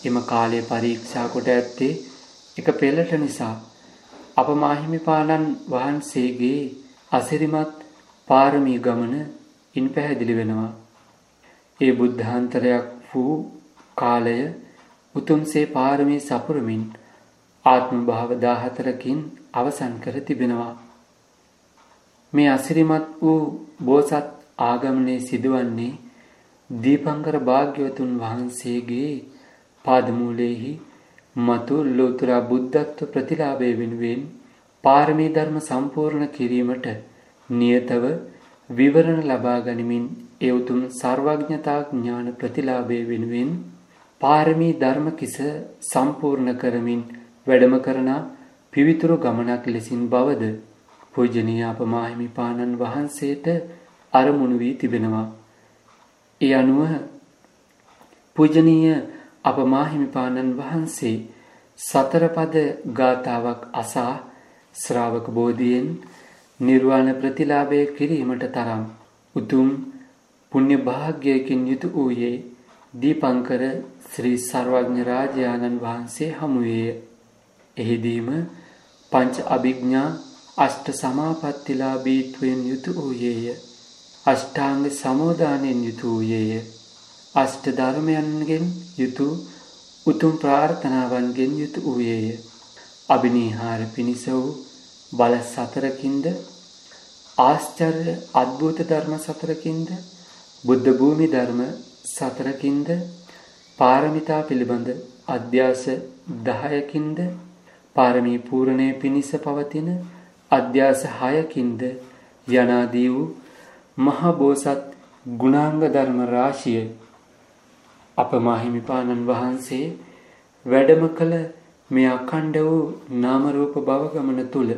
එම කාලය පරීක්ෂා කොට ඇත්තේ එක පෙළට නිසා අප මාහිමිපාණන් වහන්සේගේ අසිරිමත් පාරමී ගමන ඉන් පැහැදිලි වෙනවා. ඒ බුද්ධාන්තරයක් වූ කාලය උතුම්සේ පාරමී සපුරමින් ආත්ම භාව 14කින් අවසන් කර තිබෙනවා. මේ අසිරිමත් වූ බෝසත් ආගමනයේ සිදුවන්නේ දීපංකර භාග්‍යවතුන් වහන්සේගේ පාදමූලෙහි මතු ලෝතර බුද්ධත්ව ප්‍රතිලාභය වෙනුවෙන් පාරමී ධර්ම සම්පූර්ණ කිරීමට නියතව විවරණ ලබා ගනිමින් ඒ උතුම් සර්වඥතා ඥාන ප්‍රතිලාභය වෙනුවෙන් පාරමී ධර්ම කිස සම්පූර්ණ කරමින් වැඩම කරන පිවිතුරු ගමනක් ලෙසින් බවද පූජනීය අපමාහිමිපාණන් වහන්සේට අරමුණු වී තිබෙනවා. ඒ අනුව පූජනීය අපමාහිමිපාණන් වහන්සේ සතරපද ගාතාවක් අසා ශ්‍රාවක බෝධියෙන් නිර්වාණ ප්‍රතිලාභය කිරීමට තරම් උතුම් පුණ්‍ය භාග්‍යයකින් යුතු වූයේ දීපංකර ශ්‍රී සර්වඥ රාජානන් වහන්සේ හමුවේය. එහිදීම පංච අභිඥා අෂ්ට සමාපත්තිලාභීත්වයෙන් යුතු වූයේය. අෂ්ටාංග සමෝදානයෙන් යුතු වූයේය. අෂ්ට ධර්මයන්ගෙන් යුතු උතුම් ප්‍රාර්ථනාවන්ගෙන් යුතු වූයේය. අභිනීහාර පිණිස වූ බල සතරකින්ද ආශ්චර්ය අద్භූත ධර්ම සතරකින්ද බුද්ධ භූමි ධර්ම සතරකින්ද පාරමිතා පිළිබඳ අධ්‍යාස 10කින්ද පාරමී පූර්ණේ පිණිස පවතින අධ්‍යාස 6කින්ද යනාදී වූ මහ බෝසත් ගුණාංග ධර්ම රාශිය අප මාහිමිපාණන් වහන්සේ වැඩම කළ මේ අඛණ්ඩ වූ නාම රූප භව ගමන තුල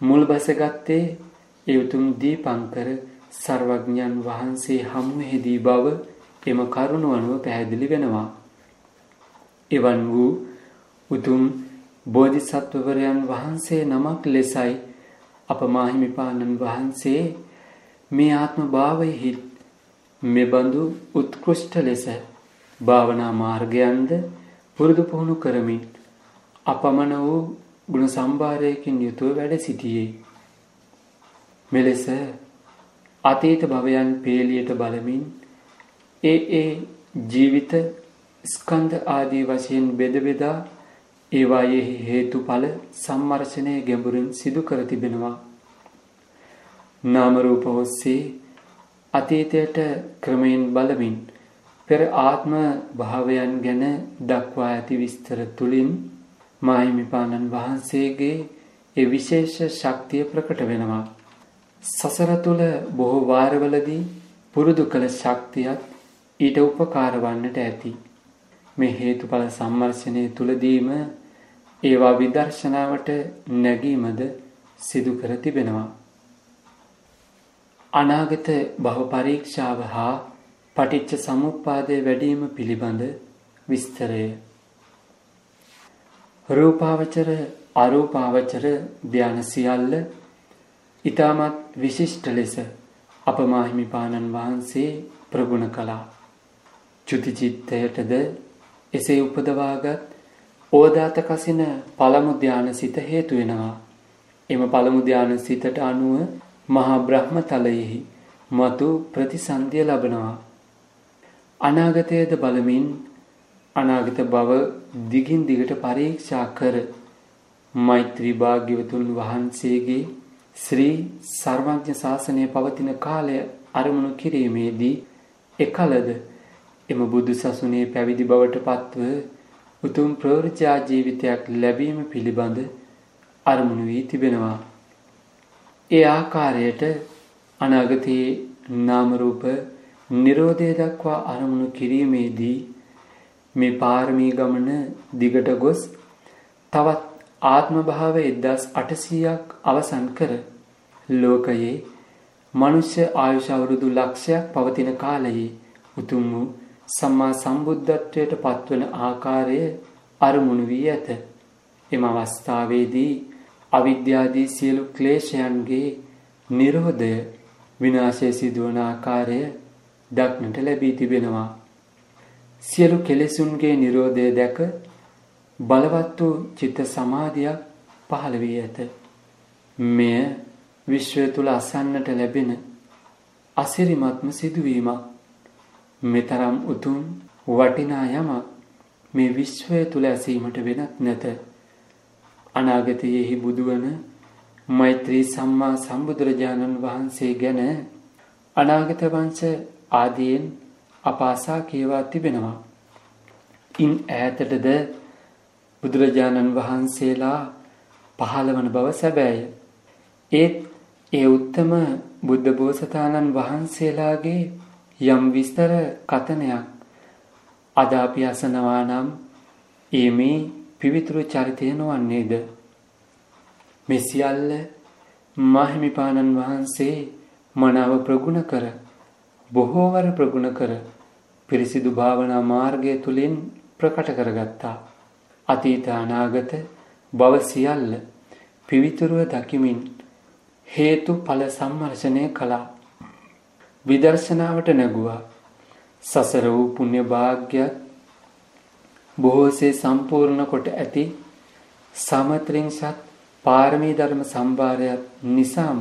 මුල් බැසගත්තේ ඒ උතුම් දීපංකර සර්වඥන් වහන්සේ හමුවේදී බව එම කරුණ අනුව පැහැදිලි වෙනවා. එවන් වූ උතුම් බෝධිසත්වවරයන් වහන්සේ නමක් ලෙසයි අප මාහිමිපාණන් වහන්සේ මේ ආත්ම භාවයෙහි මෙබඳු උත්කෘෂ්ඨ ලෙස භාවනා මාර්ගයන්ද පුරුදු පුහුණු කරමින් අපමණ වූ ගුණ සම්භාරයකින් යුතුව වැඩ සිටියේ. මෙලෙස අතීත භවයන් පේලියට බලමින් ඒ ඒ ජීවිත ස්කන්ධ ආදී වශයෙන් බෙද බෙදා ඒවායේ හේතුඵල සම්මර්ෂණය ගැඹුරින් සිදු කර තිබෙනවා. නාම රූප ඔස්සේ අතීතයට ක්‍රමයෙන් බලමින් පෙර ආත්ම භාවයන් ගැන දක්වා ඇති විස්තර තුලින් මාහිමිපාණන් වහන්සේගේ ඒ විශේෂ ශක්තිය ප්‍රකට වෙනවා. සසර තුල බොහෝ වාරවලදී පුරුදු කළ ශක්තියත් ඊට උපකාර වන්නට ඇති. මේ හේතුඵල සම්මර්ෂණය තුලදීම ඒවා විදර්ශනාවට නැගීමද සිදු කර තිබෙනවා. අනාගත භව පරීක්ෂාව හා පටිච්ච සමුප්පාදය වැඩිම පිළිබඳ විස්තරය රූපාවචර අරූපාවචර ධාන සියල්ල ඊටමත් විශිෂ්ට ලෙස අපමාහිමිපාණන් වහන්සේ ප්‍රගුණ කළා. චුති චිත්තයටද එසේ උපදවාගත් ඕදාත කසින පළමු ධාන සිත හේතු වෙනවා. එම පළමු ධාන සිතට අනුව මහා බ්‍රහ්මතලයෙහි මතු ප්‍රතිසන්දිය ලබනවා. අනාගතයේද බලමින් අනාගත බව දිගින් දිගට පරීක්ෂා කර මෛත්‍රී භාග්‍යවතුන් වහන්සේගේ ශ්‍රී සර්වඥ ශාසනය පවතින කාලය අරමුණු කිරීමේදී එකලද එම බුදු සසුනේ පැවිදි බවට පත්ව උතුම් ප්‍රවෘජා ජීවිතයක් ලැබීම පිළිබඳ අරමුණු වී තිබෙනවා. ඒ ආකාරයට අනාගතයේ නාම රූප නිරෝධය දක්වා අරමුණු කිරීමේදී මේ පාරමී ගමන දිගට ගොස් තවත් ආත්ම භාව 1800ක් අවසන් කර ලෝකයේ මනුෂ්‍ය ආයුෂ අවුරුදු ලක්ෂයක් පවතින කාලයේ උතුම් වූ සම්මා සම්බුද්ධත්වයට පත්වන ආකාරය අරමුණු වී ඇත. එම අවස්ථාවේදී අවිද්‍යාදී සියලු ක්ලේශයන්ගේ නිරෝධය විනාශය සිදුවන ආකාරය දක්නට ලැබී තිබෙනවා. සියලු කෙලෙසුන්ගේ නිරෝධය දැක බලවත් වූ චිත්ත සමාධියක් පහළ වී ඇත. මෙය විශ්වය තුල අසන්නට ලැබෙන අසිරිමත්ම සිදුවීමක්. මෙතරම් උතුම් වටිනා යමක් මේ විශ්වය තුල ඇසීමට වෙනත් නැත. අනාගතයේහි බුදුවන මෛත්‍රී සම්මා සම්බුදුරජාණන් වහන්සේ ගැන අනාගත වංශ ආදීන් අපාසා කියවා තිබෙනවා. ඉන් ඈතටද බුදුරජාණන් වහන්සේලා පහළවන බව සැබෑය. ඒත් ඒ උත්තම බුද්ධ බෝසතාණන් වහන්සේලාගේ යම් විස්තර කතනයක් අද අපි අසනවා නම් ඒ මේ පිවිතුරු චරිතය නොවන්නේද මේ සියල්ල මාහිමිපාණන් වහන්සේ මනාව ප්‍රගුණ කර බොහෝවර ප්‍රගුණ කර පිරිසිදු භාවනා මාර්ගය තුලින් ප්‍රකට කරගත්තා. අතීත අනාගත භව සියල්ල පිවිතුරුව දකිමින් හේතු ඵල සම්මර්ෂණය කළා. විදර්ශනාවට නැගුවා. සසර වූ පුණ්‍ය භාග්‍යත් බොහෝසේ සම්පූර්ණ කොට ඇති සමත්‍රිංසත් පාරමී ධර්ම සම්භාරයක් නිසාම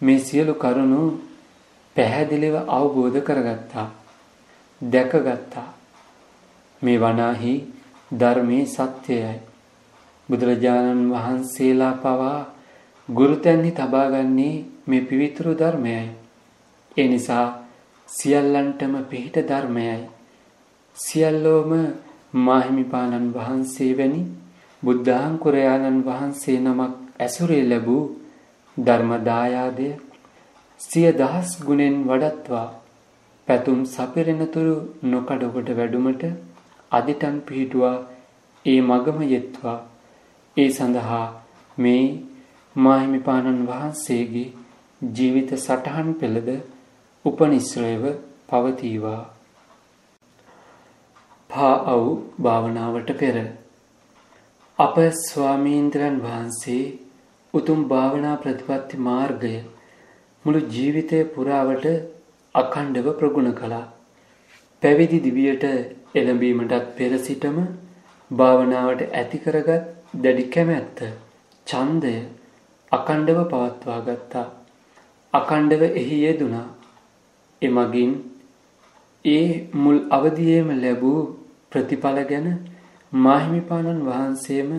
මේ සියලු කරුණු පැහැදිලිව අවබෝධ කරගත්තා. දැකගත්තා. මේ වනාහි ධර්මයේ සත්‍යයයි. බුදුරජාණන් වහන්සේලා පවා ගුරුතැන්හි තබාගන්නේ මේ පිවිතුරු ධර්මයයි. ඒ නිසා සියල්ලන්ටම පිහිට ධර්මයයි. සියල්ලෝම මාහිමිපාණන් වහන්සේ වැනි බුද්ධාංකුරයාණන් වහන්සේ නමක් ඇසුරේ ලැබූ ධර්මදායාදය සිය දහස් ගුණෙන් වඩත්වා පැතුම් සපිරෙනතුරු නොකඩකොට වැඩුමට අදිටන් පිහිටුවා ඒ මගම යෙත්වා. ඒ සඳහා මේ මාහිමිපාණන් වහන්සේගේ ජීවිත සටහන් පෙළද උපනිශ්‍රයව පවතීවා. පාඅව් භාවනාවට පෙර අප ස්වාමීන්ද්‍රයන් වහන්සේ උතුම් භාවනා ප්‍රතිපත්ති මාර්ගය මුළු ජීවිතය පුරාවට අඛණ්ඩව ප්‍රගුණ කළා. පැවිදි දිවියට එළඹීමටත් පෙර සිටම භාවනාවට ඇති කරගත් දැඩි කැමැත්ත, ඡන්දය අඛණ්ඩව පවත්වා ගත්තා. අඛණ්ඩව එහි යෙදුණා. එමගින් ඒ මුල් අවදියේම ලැබූ ප්‍රතිඵල ගැන මාහිමිපාණන් වහන්සේම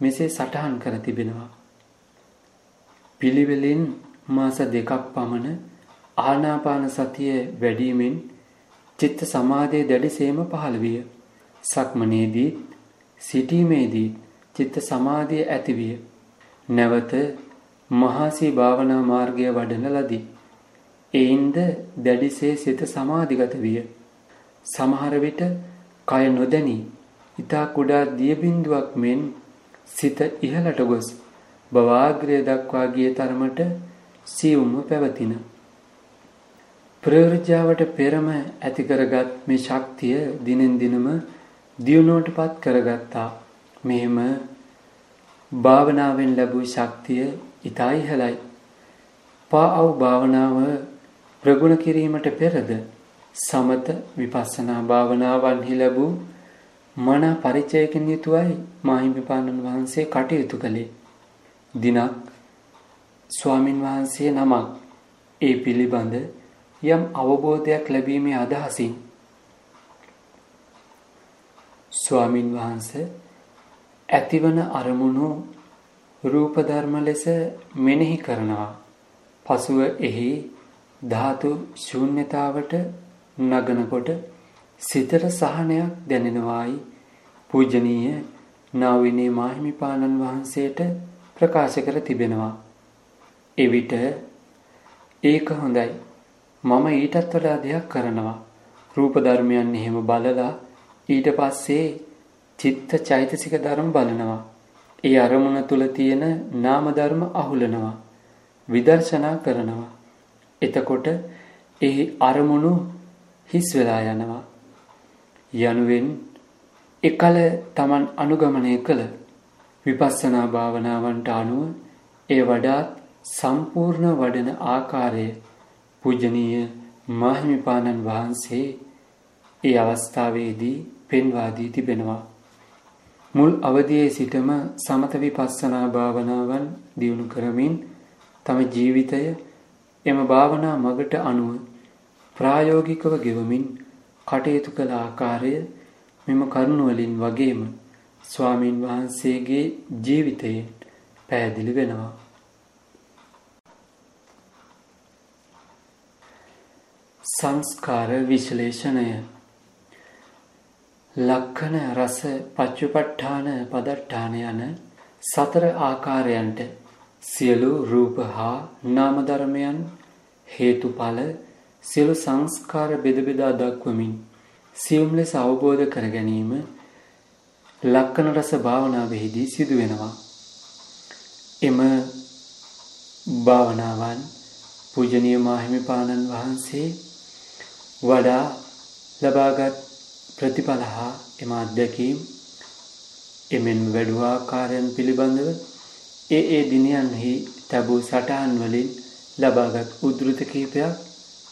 මෙසේ සටහන් කර තිබෙනවා. පිළිවෙලින් මාස දෙකක් පමණ ආනාපාන සතිය වැඩිවීමෙන් චිත්ත සමාධිය දැඩිසේම පහළ විය. සක්මනේදී සිටීමේදී චිත්ත සමාධිය ඇතිවිය. නැවත මහාසී භාවනා මාර්ගය වඩන ලදී. එයින්ද දැඩිසේ සිත සමාධිගත විය. සමහර විට කය නොදැනී ඊතා කුඩා දිය බිඳුවක් මෙන් සිත ඉහළට ගොස් බවාග්‍රය දක්වා ගිය තරමට සියුම්ව පැවතින. ප්‍රවෘජාවට පෙරම ඇති කරගත් මේ ශක්තිය දිනෙන් දිනම දියුණුවටපත් කරගත්තා. මෙහෙම භාවනාවෙන් ලැබූ ශක්තිය ඊතා ඉහළයි. පාඅව් භාවනාව ප්‍රගුණ කිරීමට පෙරද සමත විපස්සනා භාවනාවන්හි ලැබූ මන පරිචයකින් යුතුවයි මාහිමිපාණන් වහන්සේ කටයුතු කළේ. දිනක් ස්වාමින් වහන්සේ නමක් ඒ පිළිබඳ යම් අවබෝධයක් ලැබීමේ අදහසින් ස්වාමින් වහන්සේ ඇතිවන අරමුණු රූප ධර්ම ලෙස මෙනෙහි කරනවා. පසුව එහි ධාතු ශූන්‍යතාවට නගනකොට සිතට සහනයක් දැනෙනවායි පූජනීය නාවිනේ මාහිමිපාණන් වහන්සේට ප්‍රකාශ කර තිබෙනවා. එවිට ඒක හොඳයි. මම ඊටත් වඩා දෙයක් කරනවා. රූප ධර්මයන් එහෙම බලලා ඊට පස්සේ චිත්ත චෛතසික ධර්ම බලනවා. ඒ අරමුණ තුල තියෙන නාම ධර්ම අහුලනවා. විදර්ශනා කරනවා. එතකොට ඒ අරමුණු හිස් වෙලා යනවා. යනුවෙන් එකල Taman අනුගමනය කළ විපස්සනා භාවනාවන්ට අනුව ඒ වඩාත් සම්පූර්ණ වඩන ආකාරය පූජනීය මාහිමිපාණන් වහන්සේ ඒ අවස්ථාවේදී පෙන්වා දී තිබෙනවා. මුල් අවදියේ සිටම සමත විපස්සනා භාවනාවන් දියුණු කරමින් තම ජීවිතය එම භාවනා මගට අනුව ප්‍රායෝගිකව ගෙවමින් කටයුතු කළ ආකාරය මෙම කරුණ වලින් වගේම ස්වාමින් වහන්සේගේ ජීවිතයෙන් පැහැදිලි වෙනවා. සංස්කාර විශ්ලේෂණය ලක්කන රස පච්චුපට්ඨාන පදට්ඨාන යන සතර ආකාරයන්ට සියලු රූප හා නාම ධර්මයන් හේතුඵල සියලු සංස්කාර බෙද බෙදා දක්වමින් සියුම් ලෙස අවබෝධ කර ගැනීම ලක්කන රස භාවනාවෙහිදී සිදු වෙනවා. එම භාවනාවන් පූජනීය මාහිමිපාණන් වහන්සේ වඩා ලබාගත් ප්‍රතිඵල හා එම අත්දැකීම් එමෙන් වැඩුව ආකාරයන් පිළිබඳව ඒ ඒ දිනයන්හි තැබූ සටහන් වලින් ලබාගත් උද්ෘත කීපයක්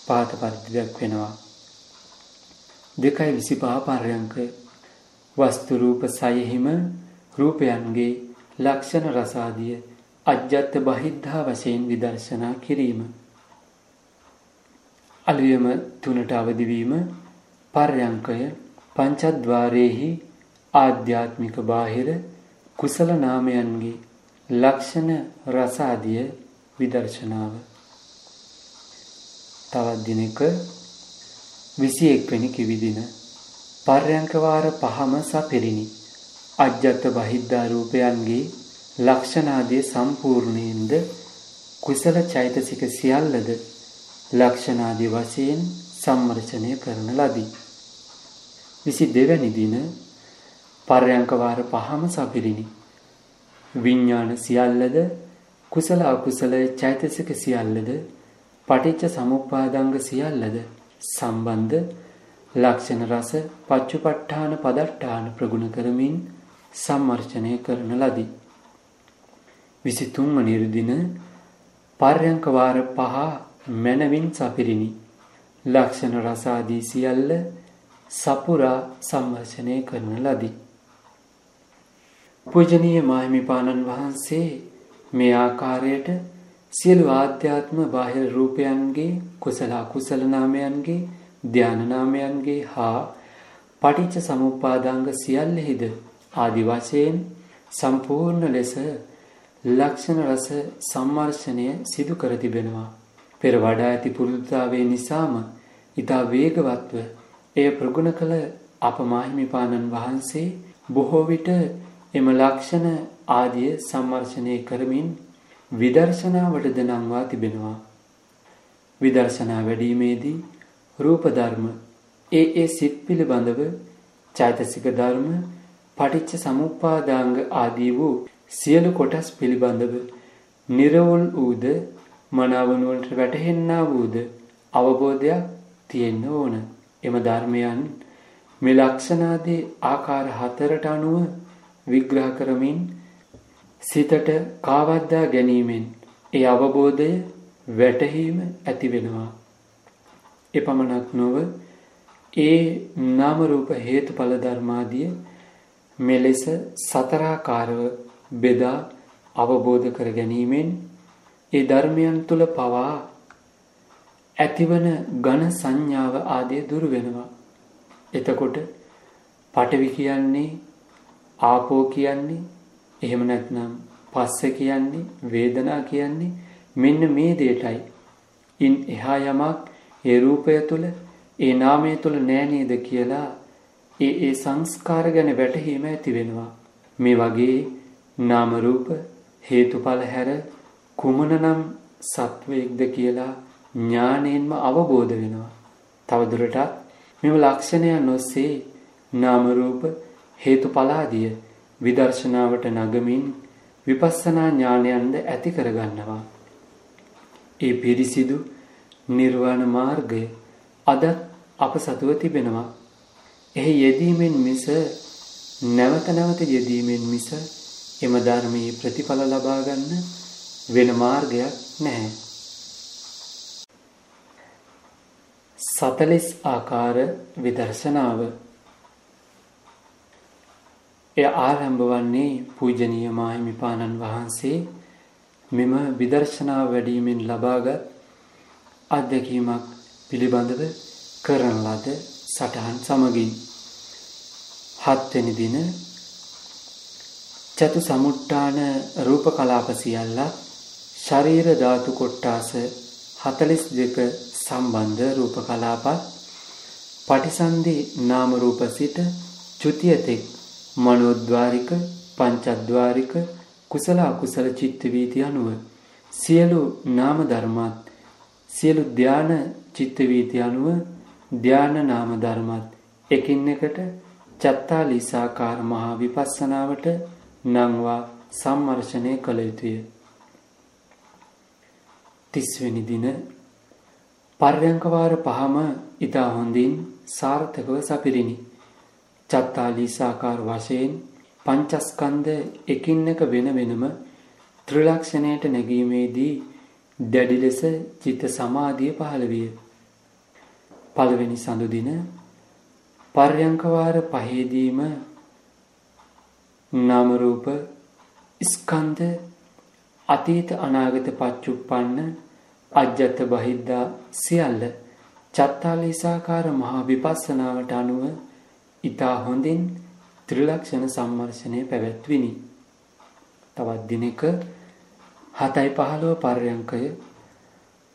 පාත පරිදි දක්වනවා. දෙකයි විසි පහ පර්යංකය වස්තු රූප සයහිම රූපයන්ගේ ලක්ෂණ රසාදිය අජ්‍යත්ත බහිද්ධා වශයෙන් විදර්ශනා කිරීම. අලුයම තුනට අවදිවීම පර්යංකය පංචද්වාරයෙහි ආධ්‍යාත්මික බාහිර කුසල නාමයන්ගේ ලක්ෂණ රසාදිය විදර්ශනාව. තවත් දිනක විසි එක්වැනි කිවිදින පර්යංකවාර පහම සපිරිණි අජ්‍යත්ත බහිද්ධා රූපයන්ගේ ලක්ෂණාදිය සම්පූර්ණයෙන්ද කුසල චෛතසික සියල්ලද ලක්ෂණාදී වශයෙන් සම්මර්ෂණය කරන ලදී. විසි දෙවැනි දින පර්යංකවාර පහම සපිරිණි. විඤ්ඥාන සියල්ලද කුසල අකුසල චෛතසික සියල්ලද පටිච්ච සමුපාදංග සියල්ලද සම්බන්ධ ලක්ෂණ රස පච්චුපට්ඨාන පදට්ඨාන ප්‍රගුණ කරමින් සම්මර්ෂණය කරන ලදී. විසිතුන්ම නිර්දින පර්යංකවාර පහ මැනවින් සපිරිණි. ලක්ෂණ රසාදී සියල්ල සපුරා සම්වර්ෂණය කරන ලදී. පූජනීය මාහිමිපාණන් වහන්සේ මේ ආකාරයට සියලු ආධ්‍යාත්ම බාහිර රූපයන්ගේ කුසල අකුසල නාමයන්ගේ ධාන නාමයන්ගේ හා පටිච්ච සමුප්පාදාංග සියල්ලෙහිද ආදි වශයෙන් සම්පූර්ණ ලෙස ලක්ෂණ රස සම්මර්ෂණය සිදු කර තිබෙනවා. පෙර වඩා ඇති පුරුදුතාවේ නිසාම ඊතා වේගවත්ව එය ප්‍රගුණ කළ අප මාහිමිපාණන් වහන්සේ බොහෝ විට එම ලක්ෂණ ආදිය සම්මර්ෂණය කරමින් විදර්ශනාවටද නංවා තිබෙනවා. විදර්ශනා වැඩීමේදී රූප ධර්ම ඒ ඒ සිත් පිළිබඳව චෛතසික ධර්ම පටිච්ච සමුප්පාදාංග ආදී වූ සියලු කොටස් පිළිබඳව නිර්වුල් ඌද මනාවනුවලට වැටහෙන්නා වූද අවබෝධයක් තියෙන්න ඕන. එම ධර්මයන් මේ ලක්ෂණාදී ආකාර හතරට අනුව විග්‍රහ කරමින් සිතට කාවද්දා ගැනීමෙන් ඒ අවබෝධය වැටහීම ඇති වෙනවා. එපමණක් නොව ඒ නාම රූප හේතුඵල ධර්මාදිය මෙලෙස සතරාකාරව බෙදා අවබෝධ කර ගැනීමෙන් ඒ ධර්මයන් තුල පවා ඇතිවන ඝන සංඥාව ආදී දුරු වෙනවා. එතකොට පඨවි කියන්නේ ආපෝ කියන්නේ එහෙම නැත්නම් පස්ස කියන්නේ වේදනා කියන්නේ මෙන්න මේ දෙයටයි. ඉන් එහා යමක් ඒ රූපය තුල ඒ නාමය තුල නෑ නේද කියලා ඒ ඒ සංස්කාර ගැන වැටහීම ඇති වෙනවා. මේ වගේ නාම රූප හේතුඵල හැර කුමනනම් සත්වයක්ද කියලා ඥාණයෙන්ම අවබෝධ වෙනවා. තවදුරටත් මෙම ලක්ෂණයන් ඔස්සේ නාම රූප හේතුඵලාදිය විදර්ශනාවට නගමින් විපස්සනා ඥානයන්ද ඇති කරගන්නවා. ඒ පිරිසිදු නිර්වාණ මාර්ගය අදත් අප සතුව තිබෙනවා. එහි යෙදීමෙන් මිස නැවත නැවත යෙදීමෙන් මිස එම ධර්මයේ ප්‍රතිඵල ලබා ගන්න වෙන මාර්ගයක් නැහැ. සතලිස් ආකාර විදර්ශනාව එය ආරම්භ වන්නේ පූජනීය මාහිමිපාණන් වහන්සේ මෙම විදර්ශනා වැඩීමෙන් ලබාගත් අත්දැකීමක් පිළිබඳව කරන ලද සටහන් සමගින් හත්වෙනි දින චතු සමුට්ටාන රූප කලාප සියල්ලක් ශරීර ධාතු කොට්ටාස 42 සම්බන්ධ රූප කලාපත් පටිසන්ධි නාම රූප සිට චුතිය තෙක් මනෝද්වාරික පංචද්වාරික කුසල අකුසල චිත්ත වීති අනුව සියලු නාම ධර්මත් සියලු ධාන චිත්ත වීති අනුව ධාන නාම ධර්මත් එකින් එකට චත්තාලීසාකාර මහා විපස්සනාවට නංවා සම්මර්ෂණය කළ යුතුය. 30 වෙනි දින පර්යංක වාර පහම ඊට හොඳින් සාර්ථකව සපිරිනි. චත්තාලීසාකාර වශයෙන් පංචස්කන්ධ එකින් එක වෙන වෙනම ත්‍රිලක්ෂණයට නැගීමේදී දැඩි ලෙස චිත්ත සමාධිය පහළ විය. පළවෙනි සඳු දින පර්යංක වාර පහේදීම නාම රූප ස්කන්ධ අතීත අනාගත පච්චුප්පන්න අජ්ජත් බහිද්දා සියල්ල චත්තාලීසාකාර මහා විපස්සනාවට අනුව ඊතා හොඳින් ත්‍රිලක්ෂණ සම්මර්ෂණය පැවැත්විනි. තවත් දිනක 7:15 පර්යංකය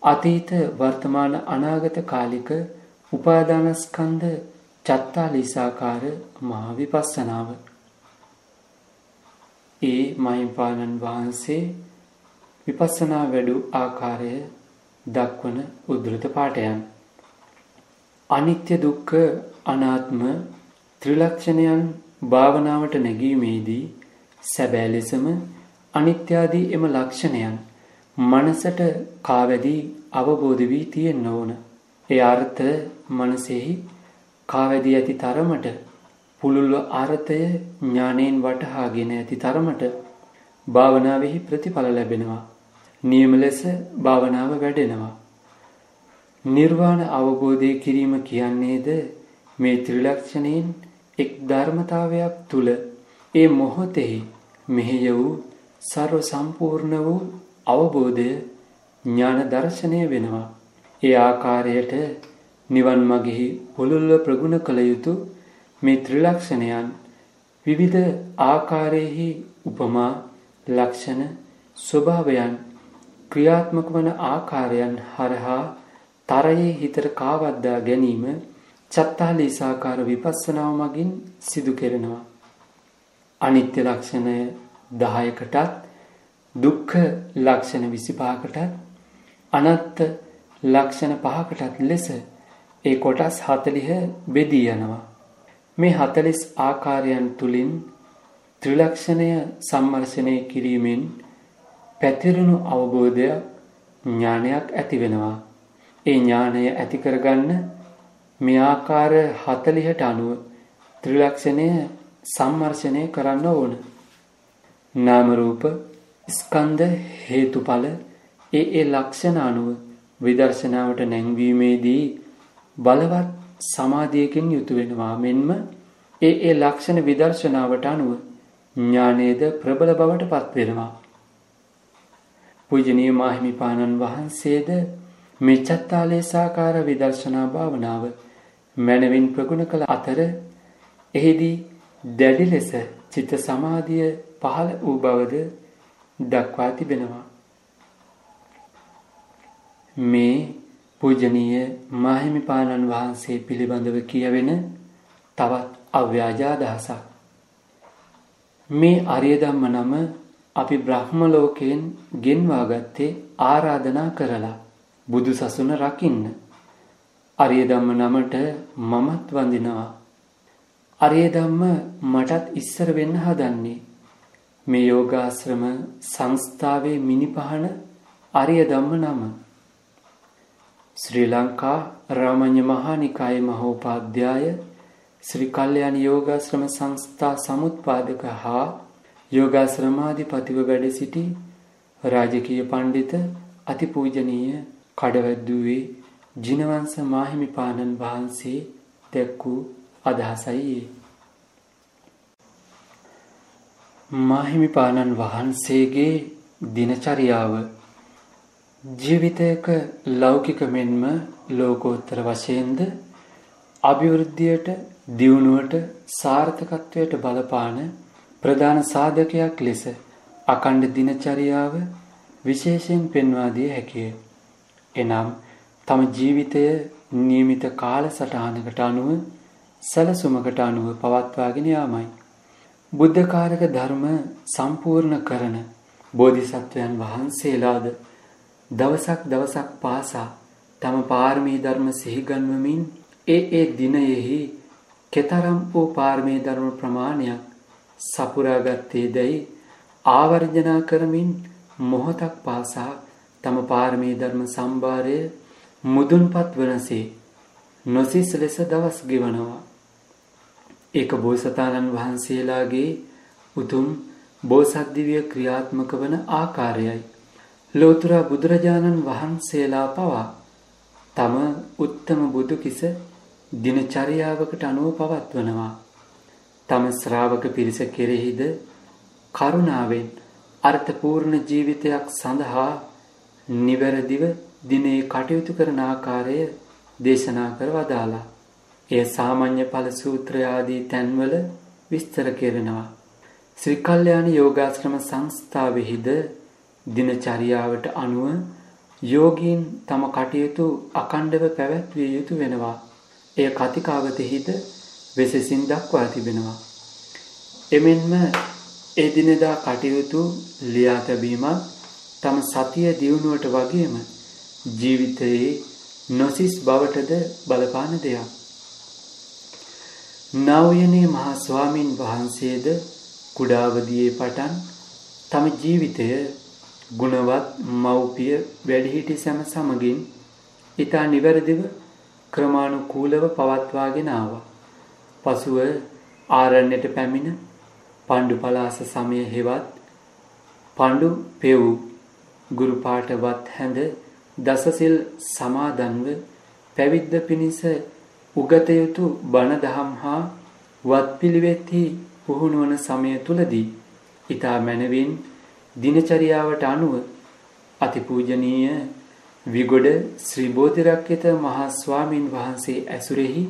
අතීත වර්තමාන අනාගත කාලික උපාදානස්කන්ධ චත්තාලීසාකාර මහා විපස්සනාව ඒ මහින්පාණන් වහන්සේ විපස්සනා වැඩු ආකාරය දක්වන උද්දෘත පාඨයන් අනිත්‍ය දුක්ඛ අනාත්ම ත්‍රිලක්ෂණයන් භාවනාවට නැගීමේදී සැබෑ ලෙසම අනිත්‍ය ආදී එම ලක්ෂණයන් මනසට කාවැදී අවබෝධ වී තියෙන්න ඕන. ඒ අර්ථ මනසෙහි කාවැදී ඇති තරමට පුළුල්ව අර්ථය ඥාණයෙන් වටහාගෙන ඇති තරමට භාවනාවෙහි ප්‍රතිඵල ලැබෙනවා. නියම ලෙස භාවනාව වැඩෙනවා. නිර්වාණ අවබෝධය කිරීම කියන්නේද මේ ත්‍රිලක්ෂණයෙන් එක් ධර්මතාවයක් තුල ඒ මොහොතෙහි මෙහෙය වූ ਸਰව සම්පූර්ණ වූ අවබෝධය ඥාන දර්ශනය වෙනවා. ඒ ආකාරයට නිවන් මගෙහි පුළුල්ව ප්‍රගුණ කළ යුතු මේ ත්‍රිලක්ෂණයන් විවිධ ආකාරයෙහි උපමා ලක්ෂණ ස්වභාවයන් ක්‍රියාත්මක වන ආකාරයන් හරහා තරයේ හිතට කාවද්දා ගැනීම චත්තාලීසාකාර විපස්සනාව මගින් සිදු කෙරෙනවා. අනිත්‍ය ලක්ෂණය 10කටත් දුක්ඛ ලක්ෂණ 25කටත් අනත්ත් ලක්ෂණ 5කටත් ලෙස ඒ කොටස් 40 බෙදී යනවා. මේ 40 ආකාරයන් තුලින් ත්‍රිලක්ෂණය සම්මර්ෂණය කිරීමෙන් පැතිරුණු අවබෝධය ඥානයක් ඇති වෙනවා. ඒ ඥානය ඇති කරගන්න මේ ආකාර 40ට අනුව ත්‍රිලක්ෂණය සම්මර්ෂණය කරන්න ඕන. නාම රූප ස්කන්ධ හේතුඵල ඒ ඒ ලක්ෂණ අනුව විදර්ශනාවට නැංවීමේදී බලවත් සමාධියකින් යුතු වෙනවා මෙන්ම ඒ ඒ ලක්ෂණ විදර්ශනාවට අනුව ඥානයේද ප්‍රබල බවට පත් වෙනවා. පූජනීය මාහිමිපාණන් වහන්සේද මේ චත්තාලේසාකාර විදර්ශනා භාවනාව මනවින් ප්‍රගුණ කළ අතර එහිදී දැඩි ලෙස චිත්ත සමාධිය පහළ වූ බවද දක්වා තිබෙනවා. මේ පූජනීය මාහිමිපාණන් වහන්සේ පිළිබඳව කියවෙන තවත් අව්‍යාජා දහසක්. මේ අරිය ධම්ම නම අපි බ්‍රහ්ම ලෝකයෙන් ගෙන්වා ගත්තේ ආරාධනා කරලා බුදු සසුන රකින්න. අරිය ධම්ම නමට මමත් වඳිනවා. අරිය ධම්ම මටත් ඉස්සර වෙන්න හදන්නේ. මේ යෝගාශ්‍රම සංස්ථාවේ මිනිපහන අරිය ධම්ම නම. ශ්‍රී ලංකා රාමඤ්ඤ මහා නිකායේ මහෝපාද්‍යය ශ්‍රී කල්යාණ යෝගාශ්‍රම සංස්ථා සමුත්පාදක හා යෝගාශ්‍රමාධිපතිව වැඩ සිටි රාජකීය පඬිත අතිපූජනීය කඩවැද්දුවේ ජිනවංශ මාහිමිපාණන් වහන්සේ දැක් වූ අදහසයි මාහිමිපාණන් වහන්සේගේ දිනචරියාව ජීවිතයක ලෞකික මෙන්ම ලෝකෝත්තර වශයෙන්ද අභිවෘද්ධියට දියුණුවට සාර්ථකත්වයට බලපාන ප්‍රධාන සාධකයක් ලෙස අකණ්ඩ දිනචරියාව විශේෂයෙන් පෙන්වා දිය හැකිය. එනම් තම ජීවිතය නියමිත කාලසටහනකට අනුව සැලසුමකට අනුව පවත්වාගෙන යාමයි. බුද්ධකාරක ධර්ම සම්පූර්ණ කරන බෝධිසත්වයන් වහන්සේලාද දවසක් දවසක් පාසා තම පාරමී ධර්ම සිහිගන්වමින් ඒ ඒ දිනයෙහි කෙතරම් වූ පාරමී ධර්ම ප්‍රමාණයක් සපුරාගත්තේ දැයි ආවර්ජනා කරමින් මොහොතක් පාසා තම පාරමී ධර්ම සම්භාරය මුදුන්පත් වනසේ නොසිස් ලෙස දවස් ගෙවනවා. ඒක බෝසතාණන් වහන්සේලාගේ උතුම් බෝසත්දිවිය ක්‍රියාත්මක වන ආකාරයයි. ලෝතුරා බුදුරජාණන් වහන්සේලා පවා තම උත්තම බුදු කිස දිනචරියාවකට අනුව පවත්වනවා. තම ශ්‍රාවක පිරිස කෙරෙහිද කරුණාවෙන් අර්ථපූර්ණ ජීවිතයක් සඳහා නිවැරදිව දිනේ කටයුතු කරන ආකාරය දේශනා කර වදාලා. එය සාමාන්‍ය ඵල සූත්‍රය ආදී තැන්වල විස්තර කෙරෙනවා. ශ්‍රී කල්යාණ යෝගාශ්‍රම සංස්ථාවෙහිද දිනචරියාවට අනුව යෝගීන් තම කටයුතු අකණ්ඩව පැවැත්විය යුතු වෙනවා. එය කතිකාවතෙහිද වෙසසින් දක්වා තිබෙනවා. එමෙන්ම එදිනෙදා කටයුතු ලියා තැබීමත් තම සතිය දියුණුවට වගේම ජීවිතයේ නොසිස් බවටද බලපාන දෙයක්. නවයනේ මහා ස්වාමින් වහන්සේද කුඩාවදියේ පටන් තම ජීවිතය ගුණවත් මව්පිය වැඩිහිටි සැම සමගින් ඊතා නිවැරදිව ක්‍රමානුකූලව පවත්වාගෙන ආවා. පසුව ආරණ්‍යට පැමිණ පණ්ඩු පලාස සමය හෙවත් පණ්ඩු පෙව් ගුරු පාටවත් හැඳ දසසිල් සමාදන්ව පැවිද්ද පිණිස උගත යුතු බණ දහම් හා වත්පිළිවෙත්හි පුහුණු වන සමය තුලදී ඊතා මැනවින් දිනචරියාවට අනුව අතිපූජනීය විගොඩ ශ්‍රී බෝධිරක්කිත මහා ස්වාමින් වහන්සේ ඇසුරෙහි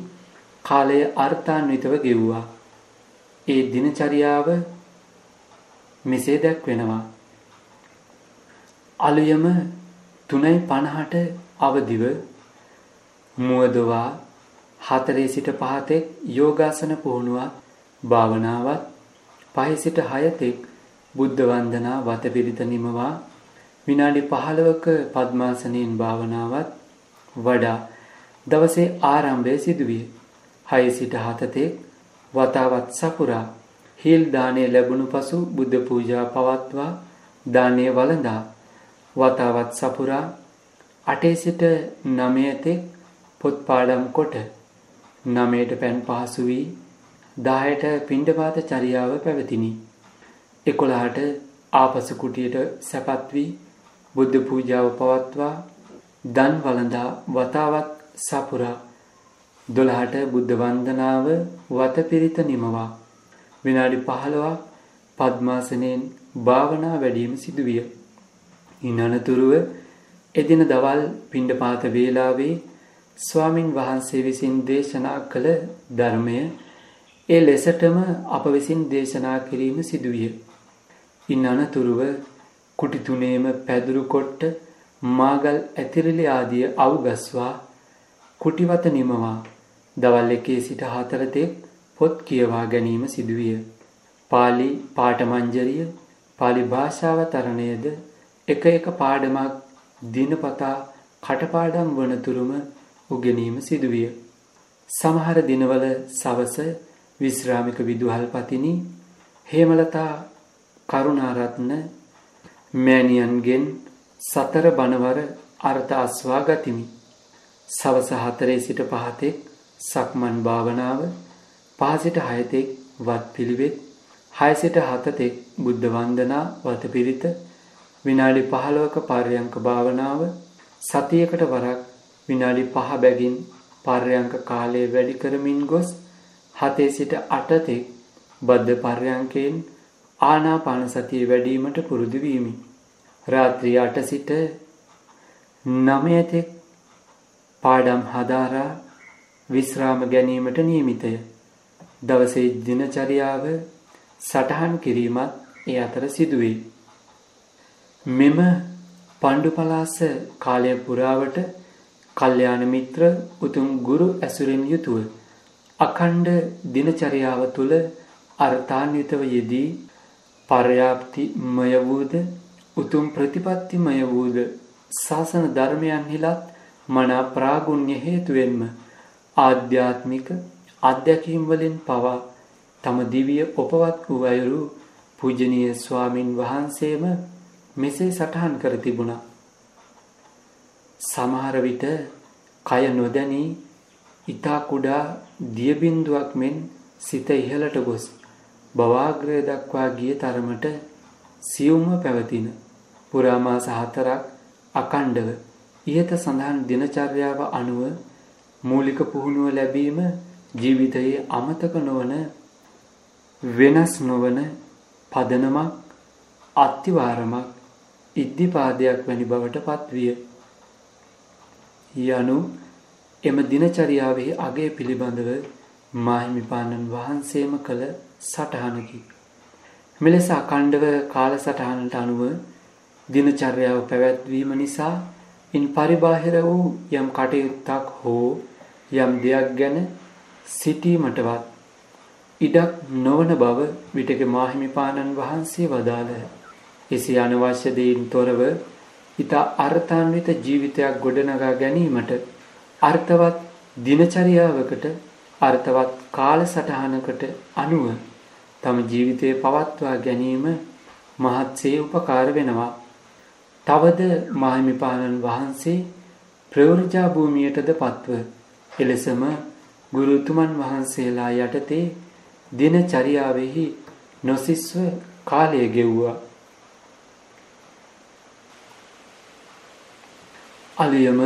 කාලය අර්ථාන්විතව ගෙව්වා. ඒ දිනචරියාව මෙසේ දැක්වෙනවා. අලුයම තුනයි පණහට අවදිව මුවදවා හතරේ සිට පහතෙක් යෝගාසන පුහුණුවක් භාවනාවත් පහේ සිට හයතෙක් බුද්ධ වන්දනා වතපිරිත නිමවා විනාඩි 15ක පద్මාසනයෙන් භාවනාවත් වඩා දවසේ ආරම්භය සිදුවිය. 6 සිට 7 වතාවත් සපුරා හිල් දාණය ලැබුණු පසු බුද්ධ පූජා පවත්වා දානය වළඳා වතාවත් සපුරා 8 සිට 9 තෙක් පොත් පාඩම් කොට 9ට පෑන් පහසු වී 10ට පිණ්ඩපාත චරියාව පැවතිනි. 11ට ආපසු කුටියට සැපත් වී බුද්ධ පූජාව පවත්වා දන් වළඳා වතාවත් සපුරා 12ට බුද්ධ වන්දනාව වතපිරිත නිමවා විනාඩි 15ක් පద్මාසනෙන් භාවනා වැඩීම සිදුවිය. ඉන් අනතුරුව එදින දවල් පිණ්ඩපාත වේලාවේ ස්වාමින් වහන්සේ විසින් දේශනා කළ ධර්මය ඒ ලෙසටම අප විසින් දේශනා කිරීම සිදුවිය. ඉන් අනතුරුව කුටි තුනේම පැදුරු කොට්ට මාගල් ඇතිරිලි ආදිය අවුගස්වා කුටිවත නිමවා දවල් එකේ සිට හතර තෙක් පොත් කියවා ගැනීම සිදුවිය. පාලි පාඨමංජරිය පාලි භාෂාව තරණයද එක එක පාඩමක් දිනපතා කටපාඩම් වනතුරුම උගෙනීම සිදුවිය. සමහර දිනවල සවස විශ්‍රාමික විදුහල්පතිනි හේමලතා කරුණාරත්න මෑණියන්ගෙන් සතර බණවර අර්ථ අස්වා ගතිමි. සවස හතරේ සිට පහතෙක් සක්මන් භාවනාව පහසිට හයතෙක් වත් පිළිවෙත් හයසිට හතතෙක් බුද්ධ වන්දනා වතපිරිත විනාඩි පහළොවක පර්යංක භාවනාව සතියකට වරක් විනාඩි පහ බැගින් පර්යංක කාලය වැඩි කරමින් ගොස් හතේ සිට අටතෙක් බද්ධ පර්යංකයෙන් ආනාපාන සතිය වැඩීමට පුරුදු වීමි. රාත්‍රී 8 සිට 9 තෙක් පාඩම් හදාරා විශ්‍රාම ගැනීමට නියමිතය. දවසේ දිනචරියාව සටහන් කිරීමත් ඒ අතර සිදුවේ. මෙම පණ්ඩුපලාස කාලය පුරාවට කල්යාණ මිත්‍ර උතුම් ගුරු ඇසුරින් යුතුව අඛණ්ඩ දිනචරියාව තුල අර්ථාන්විතව යෙදී පර්‍යාප්තිමය වූද උතුම් ප්‍රතිපත්තිමය වූද ශාසන ධර්මයන්හිලත් මනා ප්‍රාගුණ්‍ය හේතුවෙන්ම ආධ්‍යාත්මික අධ්‍යක්ීම් වලින් පවා තම දිවිය උපවත් වූ අයුරු පූජනීය ස්වාමින් වහන්සේම මෙසේ සටහන් කර තිබුණා. සමහර විට කය නොදැනී ඊතා කුඩා දිය බිඳුවක් මෙන් සිත ඉහළට ගොස් බවාග්‍රය දක්වා ගිය තරමට සියුම්ව පැවතින පුරා මාස හතරක් අකණ්ඩව ඉහත සඳහන් දිනචර්යාව අනුව මූලික පුහුණුව ලැබීම ජීවිතයේ අමතක නොවන වෙනස් නොවන පදනමක් අත්තිවාරමක් ඉද්ධිපාදයක් වැනි බවට පත්විය. යනු එම දිනචරියාවේ අගය පිළිබඳව මාහිමිපාණන් වහන්සේම කළ සටහනකි. මෙලෙස අකණ්ඩව කාල සටහනට අනුව දිනචර්යාව පැවැත්වීම නිසා ඉන් පරිබාහිර වූ යම් කටයුත්තක් හෝ යම් දෙයක් ගැන සිටීමටවත් ඉඩක් නොවන බව විටක මාහිමිපාණන් වහන්සේ වදාළහ. එසේ අනවශ්‍ය දෙයින් තොරව ඊතා අර්ථාන්විත ජීවිතයක් ගොඩනගා ගැනීමට අර්ථවත් දිනචරියාවකට අර්ථවත් කාලසටහනකට අනුව තම ජීවිතය පවත්වා ගැනීම මහත්සේ උපකාර වෙනවා. තවද මාහිමිපාණන් වහන්සේ ප්‍රවෘජා භූමියටද පත්ව එලෙසම ගුරුතුමන් වහන්සේලා යටතේ දිනචරියාවෙහි නොසිස්ව කාලය ගෙව්වා. අලියම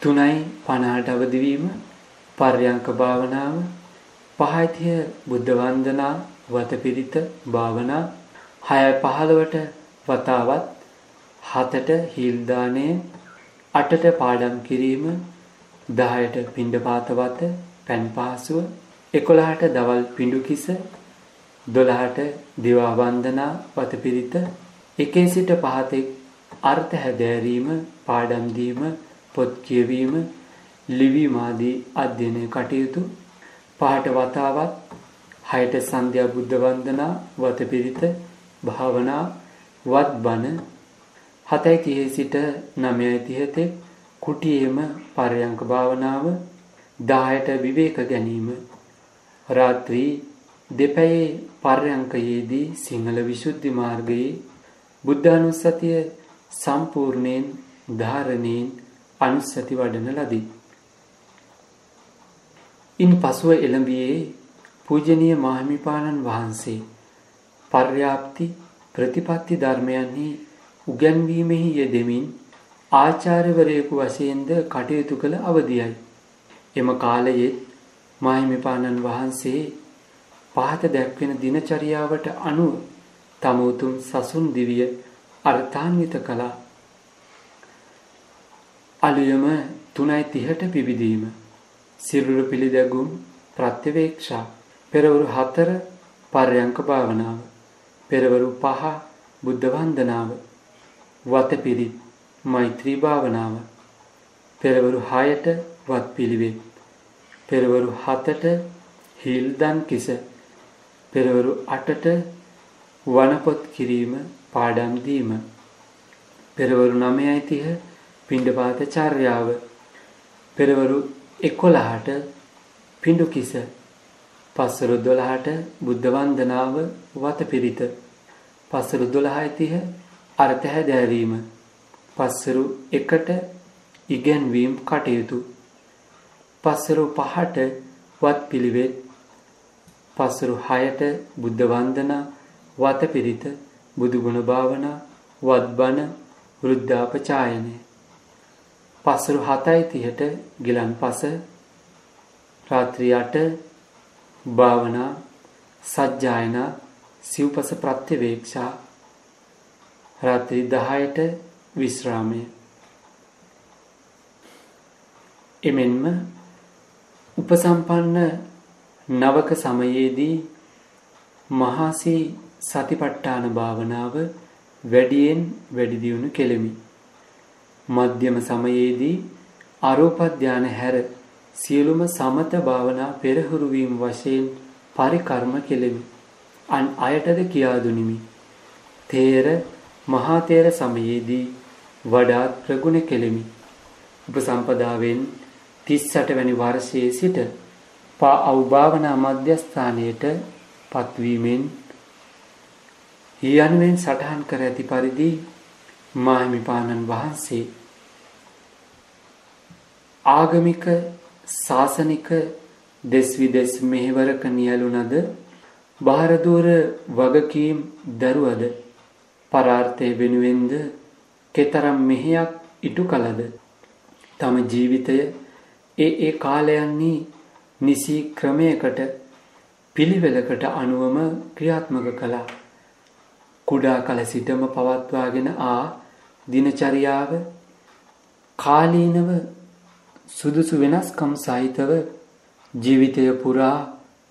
තුනයි පණහට අවදිවීම පර්යංක භාවනාව පහයිතිය බුද්ධ වන්දනා වතපිරිත භාවනා හයයි පහළවට වතාවත් හතට හිල්දානය අටට පාඩම් කිරීම දහයට පිණ්ඩපාත වත පැන් පාසුව එකොළහට දවල් පිඩු කිස දොළහට දිවා වන්දනා වතපිරිත එකේ සිට පහතෙක් අර්ථ හැදෑරීම පාඩම් දීම පොත් කියවීම ලිවීම ආදී අධ්‍යයන කටයුතු පහට වතාවත් හයට සන්ධ්‍යා බුද්ධ වන්දනා වතපිරිත භාවනා වත් බණ 7:30 සිට 9:30 තෙක් කුටියේම පරයන්ක භාවනාව 10ට විවේක ගැනීම රාත්‍රී දෙපැයේ පර්යංකයේදී සිංහල විසුද්ධි මාර්ගයේ බුද්ධානුස්සතිය සම්පූර්ණයෙන් ධාරණයෙන් අනුස්සති වඩන ලදී. ඉන් පසුව එළඹියේ පූජනීය මාහිමිපාණන් වහන්සේ පර්යාප්ති ප්‍රතිපත්ති ධර්මයන්හි උගන්වීමෙහි යෙදෙමින් ආචාර්යවරයෙකු වශයෙන්ද කටයුතු කළ අවදියයි. එම කාලයේ මාහිමිපාණන් වහන්සේ පහත දැක්වෙන දිනචරියාවට අනුව තම උතුම් සසුන් දිවිය අර්ථාන්විත කළා. අලුයම 3:30ට පිබිදීම සිරුරු පිළිදැගුම් ප්‍රත්‍යවේක්ෂා පෙරවරු 4 පර්යංක භාවනාව පෙරවරු 5 බුද්ධ වන්දනාව වතපිරිත් මෛත්‍රී භාවනාව. පෙරවරු 6ට වත් පිළිවෙත්. පෙරවරු 7ට හිල් දන් කිස. පෙරවරු 8ට වනපොත් කිරීම පාඩම් දීම. පෙරවරු 9:30 පිණ්ඩපාත චර්යාව. පෙරවරු 11ට පිඬු කිස. පස්වරු 12ට බුද්ධ වන්දනාව වතපිරිත පස්වරු 12:30 අර්ථ හැදෑරීම පස්වරු 1ට ඉගැන්වීම් කටයුතු. පස්වරු 5ට වත් පිළිවෙත්. පස්වරු 6ට බුද්ධ වන්දනා වතපිරිත බුදුගුණ භාවනා වත්බණ වෘද්ධාපචායනය. පස්වරු 7:30ට ගිලන්පස රාත්‍රී 8 භාවනා සජ්ජායනා සිව්පස ප්‍රත්‍යවේක්ෂා. රාත්‍රී 10ට විශ්‍රාමය එමෙන්ම උපසම්පන්න නවක සමයේදී මහාසී සතිපට්ඨාන භාවනාව වැඩියෙන් වැඩි දියුණු කෙලෙමි. මධ්‍යම සමයේදී අරූප ධානය හැර සියලුම සමත භාවනා පෙරහුරු වීම වශයෙන් පරිකර්ම කෙලෙමි. අන් අයටද කියා දුනිමි. තේර මහා තේර සමයේදී වඩාත් ප්‍රගුණ කෙලෙමි. උපසම්පදාවෙන් 38 වැනි වර්ෂයේ සිට පා අවභාවනා මධ්‍යස්ථානයට පත්වීමෙන් යනුවෙන් සටහන් කර ඇති පරිදි මාහිමිපාණන් වහන්සේ ආගමික ශාසනික දෙස් විදෙස් මෙහෙවරක නියලුනද බාරදූර වගකීම් දරුවද පරාර්ථය වෙනුවෙන්ද කෙතරම් මෙහෙයක් ඉටු කළද තම ජීවිතය ඒ ඒ කාලයන්හි නිසි ක්‍රමයකට පිළිවෙලකට අනුවම ක්‍රියාත්මක කළා. කුඩා කල සිටම පවත්වාගෙන ආ දිනචරියාව කාලීනව සුදුසු වෙනස්කම් සහිතව ජීවිතය පුරා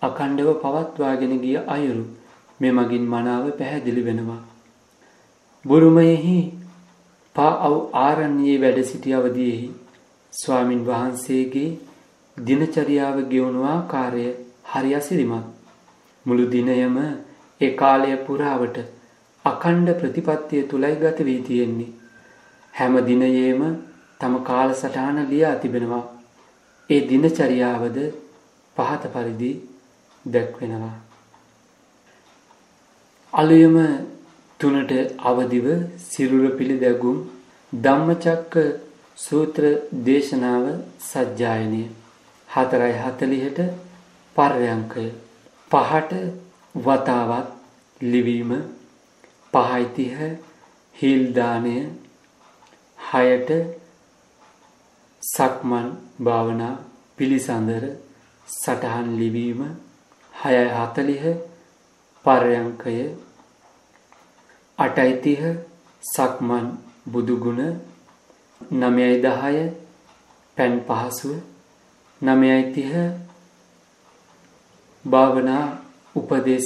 අකණ්ඩව පවත්වාගෙන ගිය අයුරු මෙමගින් මනාව පැහැදිලි වෙනවා. බුරුමයෙහි පා අව් ආරණ්‍යයේ වැඩ සිටි අවදීෙහි ස්වාමින් වහන්සේගේ දිනචරියාව ගෙවුණු ආකාරය හරි අසිරිමත්. මුළු දිනයම ඒ කාලය පුරාවට අකණ්ඩ ප්‍රතිපත්තිය තුලයි ගත වී තියෙන්නේ. හැම දිනයේම තම කාලසටහන ලියා තිබෙනවා. ඒ දිනචරියාවද පහත පරිදි දැක්වෙනවා. අලුයම තුනට අවදිව සිරුර පිළිදැගුම් ධම්මචක්ක සූත්‍ර දේශනාව සජ්ජායනය හතරයි හතලිහට පර්යංකය පහට වතාවත් ලිවීම පහයිතිහ හිල්දානය හයට සක්මන් භාවනා පිළිසඳර සටහන් ලිවීම හයයි හතලිහ පර්යංකය අටයිතිහ සක්මන් බුදුගුණ නමයයි දහය පැන් පහසුව නමයයිතිහ භාවනා උපදෙස්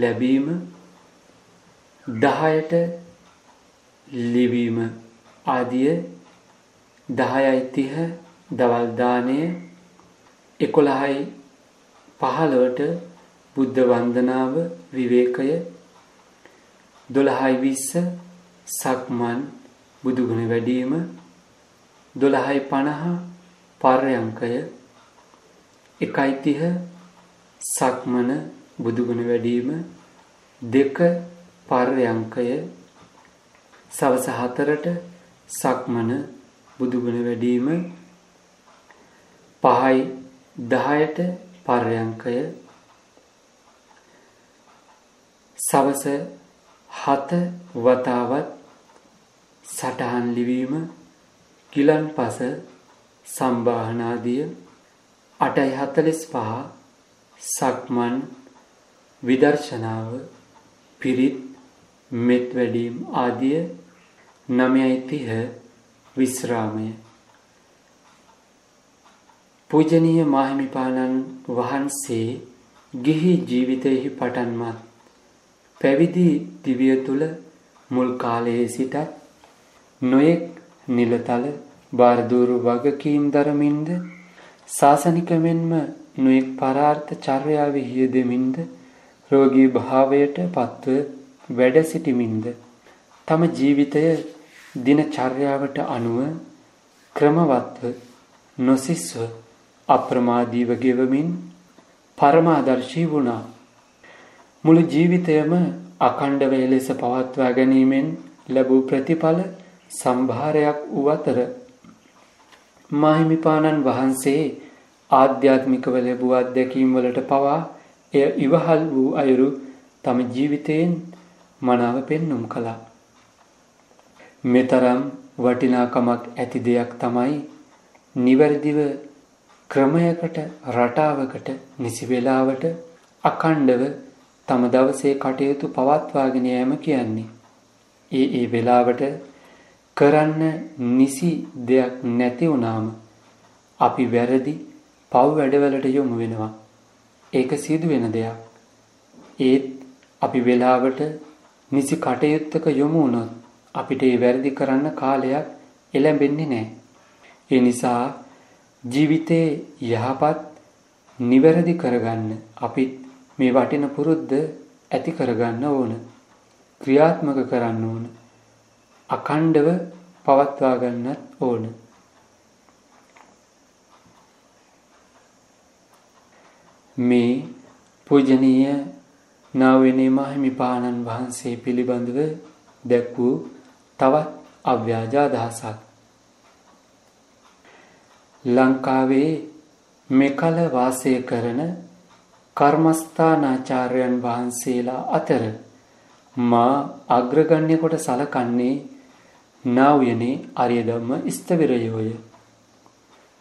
ලැබීම දහයට ලිවීම ආදිය දහයයිතිහ දවල්දානය එකොළහයි පහළොවට බුද්ධ වන්දනාව විවේකය දොළහයි විස්ස සක්මන් බුදුගුණ වැඩීම දොළහයි පණහ පර්යංකය එකයිතිහ සක්මන බුදුගුණ වැඩීම දෙක පර්යංකය සවස හතරට සක්මන බුදුගුණ වැඩීම පහයි දහයට පර්යංකය සවස හත වතාවත් සටහන් ලිවීම කිලන් පස සම්බාහනාදිය අටයි හතලිස් පහ සක්මන් විදර්ශනාව පිරිත් මෙත් වැඩීම් ආදිය නමයයි තිහ විශ්‍රාමය පූජනීය මාහිමිපාණන් වහන්සේ ගිහි ජීවිතයෙහි පටන්මත් පැවිදි දිවිය තුළ මුල් කාලයේ සිටත් නොයෙක් නිලතල බාරදూరు වගකීම් දරමින්ද සාසනික මෙන්ම නොයෙක් පරාර්ථ චර්යාවෙහි යෙදෙමින්ද රෝගී භාවයට පත්ව වැඩ සිටිමින්ද තම ජීවිතය දිනචර්යාවට අනුව ක්‍රමවත්ව නොසිස්ව අප්‍රමාදීව ගෙවමින් පරමාදර්ශී වුණා. මුළු ජීවිතයම අකණ්ඩව ලෙස පවත්වා ගැනීමෙන් ලැබූ ප්‍රතිඵල සම්භාරයක් වූ අතර මාහිමිපාණන් වහන්සේ ආධ්‍යාත්මිකව ලැබූ අත්දැකීම් වලට පවා එය ඉවහල් වූ අයුරු තම ජීවිතයෙන් මනාව පෙන්눔 කළා. මෙතරම් වටිනාකමක් ඇති දෙයක් තමයි නිවැරදිව ක්‍රමයකට රටාවකට නිසි වේලාවට අකණ්ඩව තම දවසේ කටයුතු පවත්වාගෙන යෑම කියන්නේ. ඒ ඒ වෙලාවට කරන්න නිසි දෙයක් නැති වුණාම අපි වැරදි පව් වැඩවලට යොමු වෙනවා. ඒක සිදු වෙන දෙයක්. ඒත් අපි වෙලාවට නිසි කටයුත්තක යොමු වුණොත් අපිට ඒ වැරදි කරන්න කාලයක් එළඹෙන්නේ නැහැ. ඒ නිසා ජීවිතේ යහපත් නිවැරදි කරගන්න අපිත් මේ වටින පුරුද්ද ඇති කරගන්න ඕන. ක්‍රියාත්මක කරන්න ඕන. අකණ්ඩව පවත්වා ගන්නත් ඕන. මේ පූජනීය නාවිනේ මහිමිපාණන් වහන්සේ පිළිබඳව දැක් වූ තවත් අව්‍යාජ අදහසක්. ලංකාවේ මෙකල වාසය කරන කර්මස්ථානාචාර්යයන් වහන්සේලා අතර මා අග්‍රගණ්‍ය කොට සලකන්නේ නා උයනේ ආර්ය ධම්ම ස්ථවිරයෝය.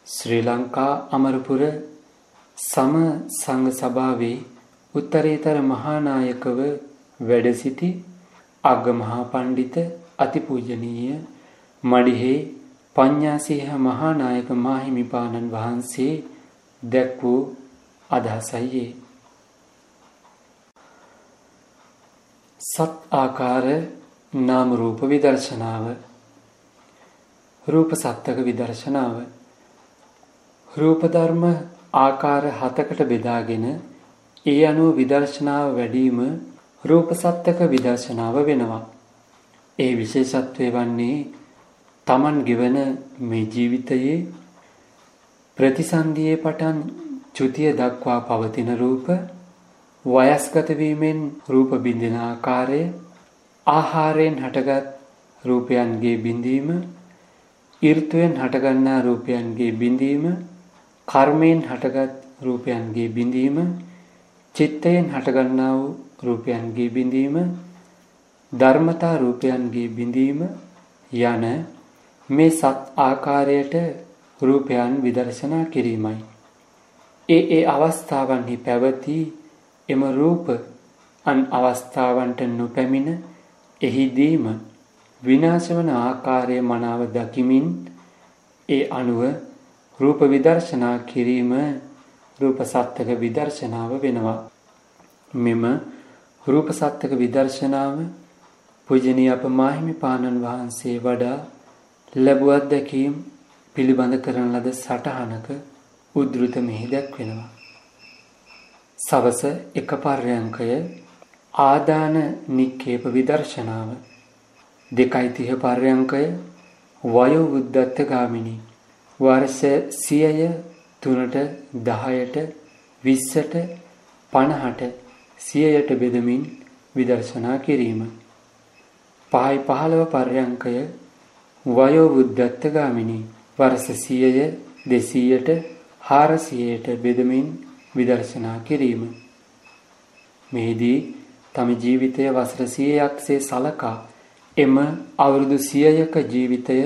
ශ්‍රී ලංකා අමරපුර සම සංඝ සභාවේ උත්තරීතර මහානායකව වැඩ සිටි අග්ගමහා පණ්ඩිත අතිපූජනීය මඩිහේ පඤ්ඤාසීහ මහානායක මාහිමිපාණන් වහන්සේ දැක් වූ අදහසයි සත් ආකාර නාම රූප විදර්ශනාව. රූප සත්‍යක විදර්ශනාව. රූප ධර්ම ආකාර හතකට බෙදාගෙන ඒ අනුව විදර්ශනාව වැඩිම රූප සත්‍යක විදර්ශනාව වෙනවා. ඒ විශේෂත්වය වන්නේ Taman ගෙවන මේ ජීවිතයේ ප්‍රතිසන්දියේ පටන් චුතිය දක්වා පවතින රූප වයස්ගත වීමෙන් රූප බිඳින ආකාරය ආහාරයෙන් හටගත් රූපයන්ගේ බිඳීම ඍතුයෙන් හටගන්නා රූපයන්ගේ බිඳීම කර්මයෙන් හටගත් රූපයන්ගේ බිඳීම චිත්තයෙන් හටගන්නා වූ රූපයන්ගේ බිඳීම ධර්මතා රූපයන්ගේ බිඳීම යන මේ සත් ආකාරයට රූපයන් විදර්ශනා කිරීමයි. ඒ ඒ අවස්ථාවන්හි පැවති එම රූප අන් අවස්ථාවන්ට නොපැමිණ එහිදීම විනාශවන ආකාරය මනාව දකිමින් ඒ අනුව රූප විදර්ශනා කිරීම රූප සත්‍යක විදර්ශනාව වෙනවා. මෙම රූප සත්‍යක විදර්ශනාව පූජනීය අප මාහිමිපාණන් වහන්සේ වඩා ලැබුව අත්දැකීම් පිළිබඳ කරන ලද සටහනක උද්ෘත මෙහි දැක්වෙනවා. සවස එක පර්යංකය ආදාන නික්කේප විදර්ශනාව දෙකයි තිහ පර්යංකය වයෝ බුද්ධත්ත ගාමිනී වර්ෂ සියය තුනට දහයට විස්සට පණහට සියයට බෙදමින් විදර්ශනා කිරීම. පහයි පහළව පර්යංකය වයෝ බුද්ධත්ත ගාමිනී වර්ෂ සියය දෙසීයට හාරසියයට බෙදමින් විදර්ශනා කිරීම. මෙහිදී තම ජීවිතය වසර සියයක්සේ සලකා එම අවුරුදු සියයක ජීවිතය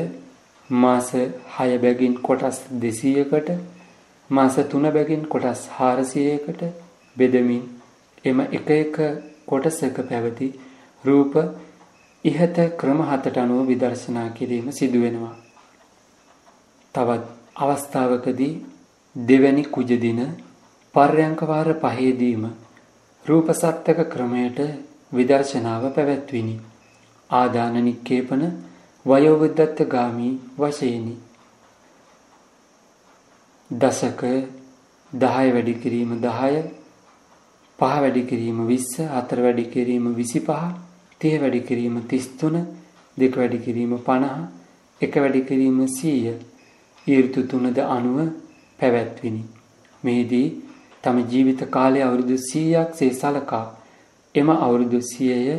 මාස හය බැගින් කොටස් දෙසීයකට මාස තුන බැගින් කොටස් හාරසියයකට බෙදමින් එම එක එක කොටසක පැවති රූප ඉහත ක්‍රම හතට අනුව විදර්ශනා කිරීම සිදුවෙනවා. තවත් අවස්ථාවකදී දෙවැනි කුජ දින පර්යංක වාර පහේදීම රූප සත්‍යක ක්‍රමයට විදර්ශනාව පැවැත්විනි. ආදාන නික්කේපන වයෝවෘද්ධත්ව ගාමී වශයෙනි. දසක 10 වැඩි කිරීම 10 5 වැඩි කිරීම 20 4 වැඩි කිරීම 25 30 වැඩි කිරීම 33 2 වැඩි කිරීම 50 1 වැඩි කිරීම 100 ඊර්තු තුනද අනුව පැවැත්විනි. මෙහිදී තම ජීවිත කාලය අවුරුදු 100ක් සේ සලකා එම අවුරුදු 100ය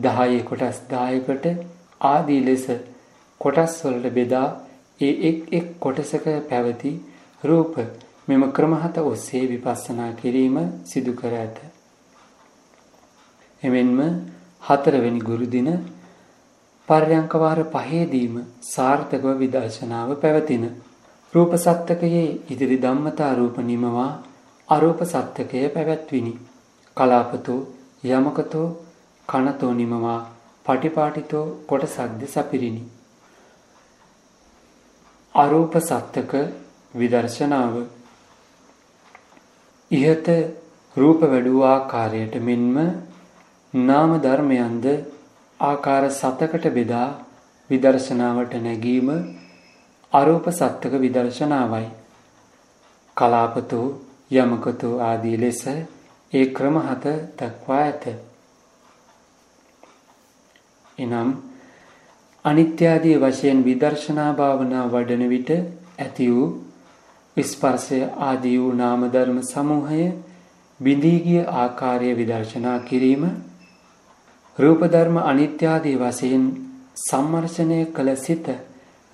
10 කොටස් 10කට ආදී ලෙස කොටස් වලට බෙදා ඒ එක් එක් කොටසක පැවති රූප මෙම ක්‍රම හත ඔස්සේ විපස්සනා කිරීම සිදු කර ඇත. එමෙන්ම හතරවෙනි ගුරු දින පර්යංක වාර පහේදීම සාර්ථකව විදර්ශනාව පැවතින. රූප සත්‍යකයේ ඉදිරි ධම්මතා රූප නිමවා අරූප සත්‍යකය පැවැත්විනි. කලාපතෝ යමකතෝ කනතෝ නිමවා පටිපාටිතෝ කොටසක්ද සපිරිනි. අරූප සත්‍යක විදර්ශනාව ඉහත රූප වැඩූ ආකාරයට මෙන්ම නාම ධර්මයන්ද ආකාර සතකට බෙදා විදර්ශනාවට නැගීම අරූප සත්‍යක විදර්ශනාවයි. කලාපතෝ යමකතෝ ආදී ලෙස ඒ ක්‍රම හත දක්වා ඇත. එනම් අනිත්‍ය ආදී වශයෙන් විදර්ශනා භාවනා වඩන විට ඇති වූ ස්පර්ශය ආදී වූ නාම ධර්ම සමූහය බිඳී ගිය ආකාරය විදර්ශනා කිරීම රූප ධර්ම අනිත්‍ය ආදී වශයෙන් සම්මර්ෂණය කළ සිත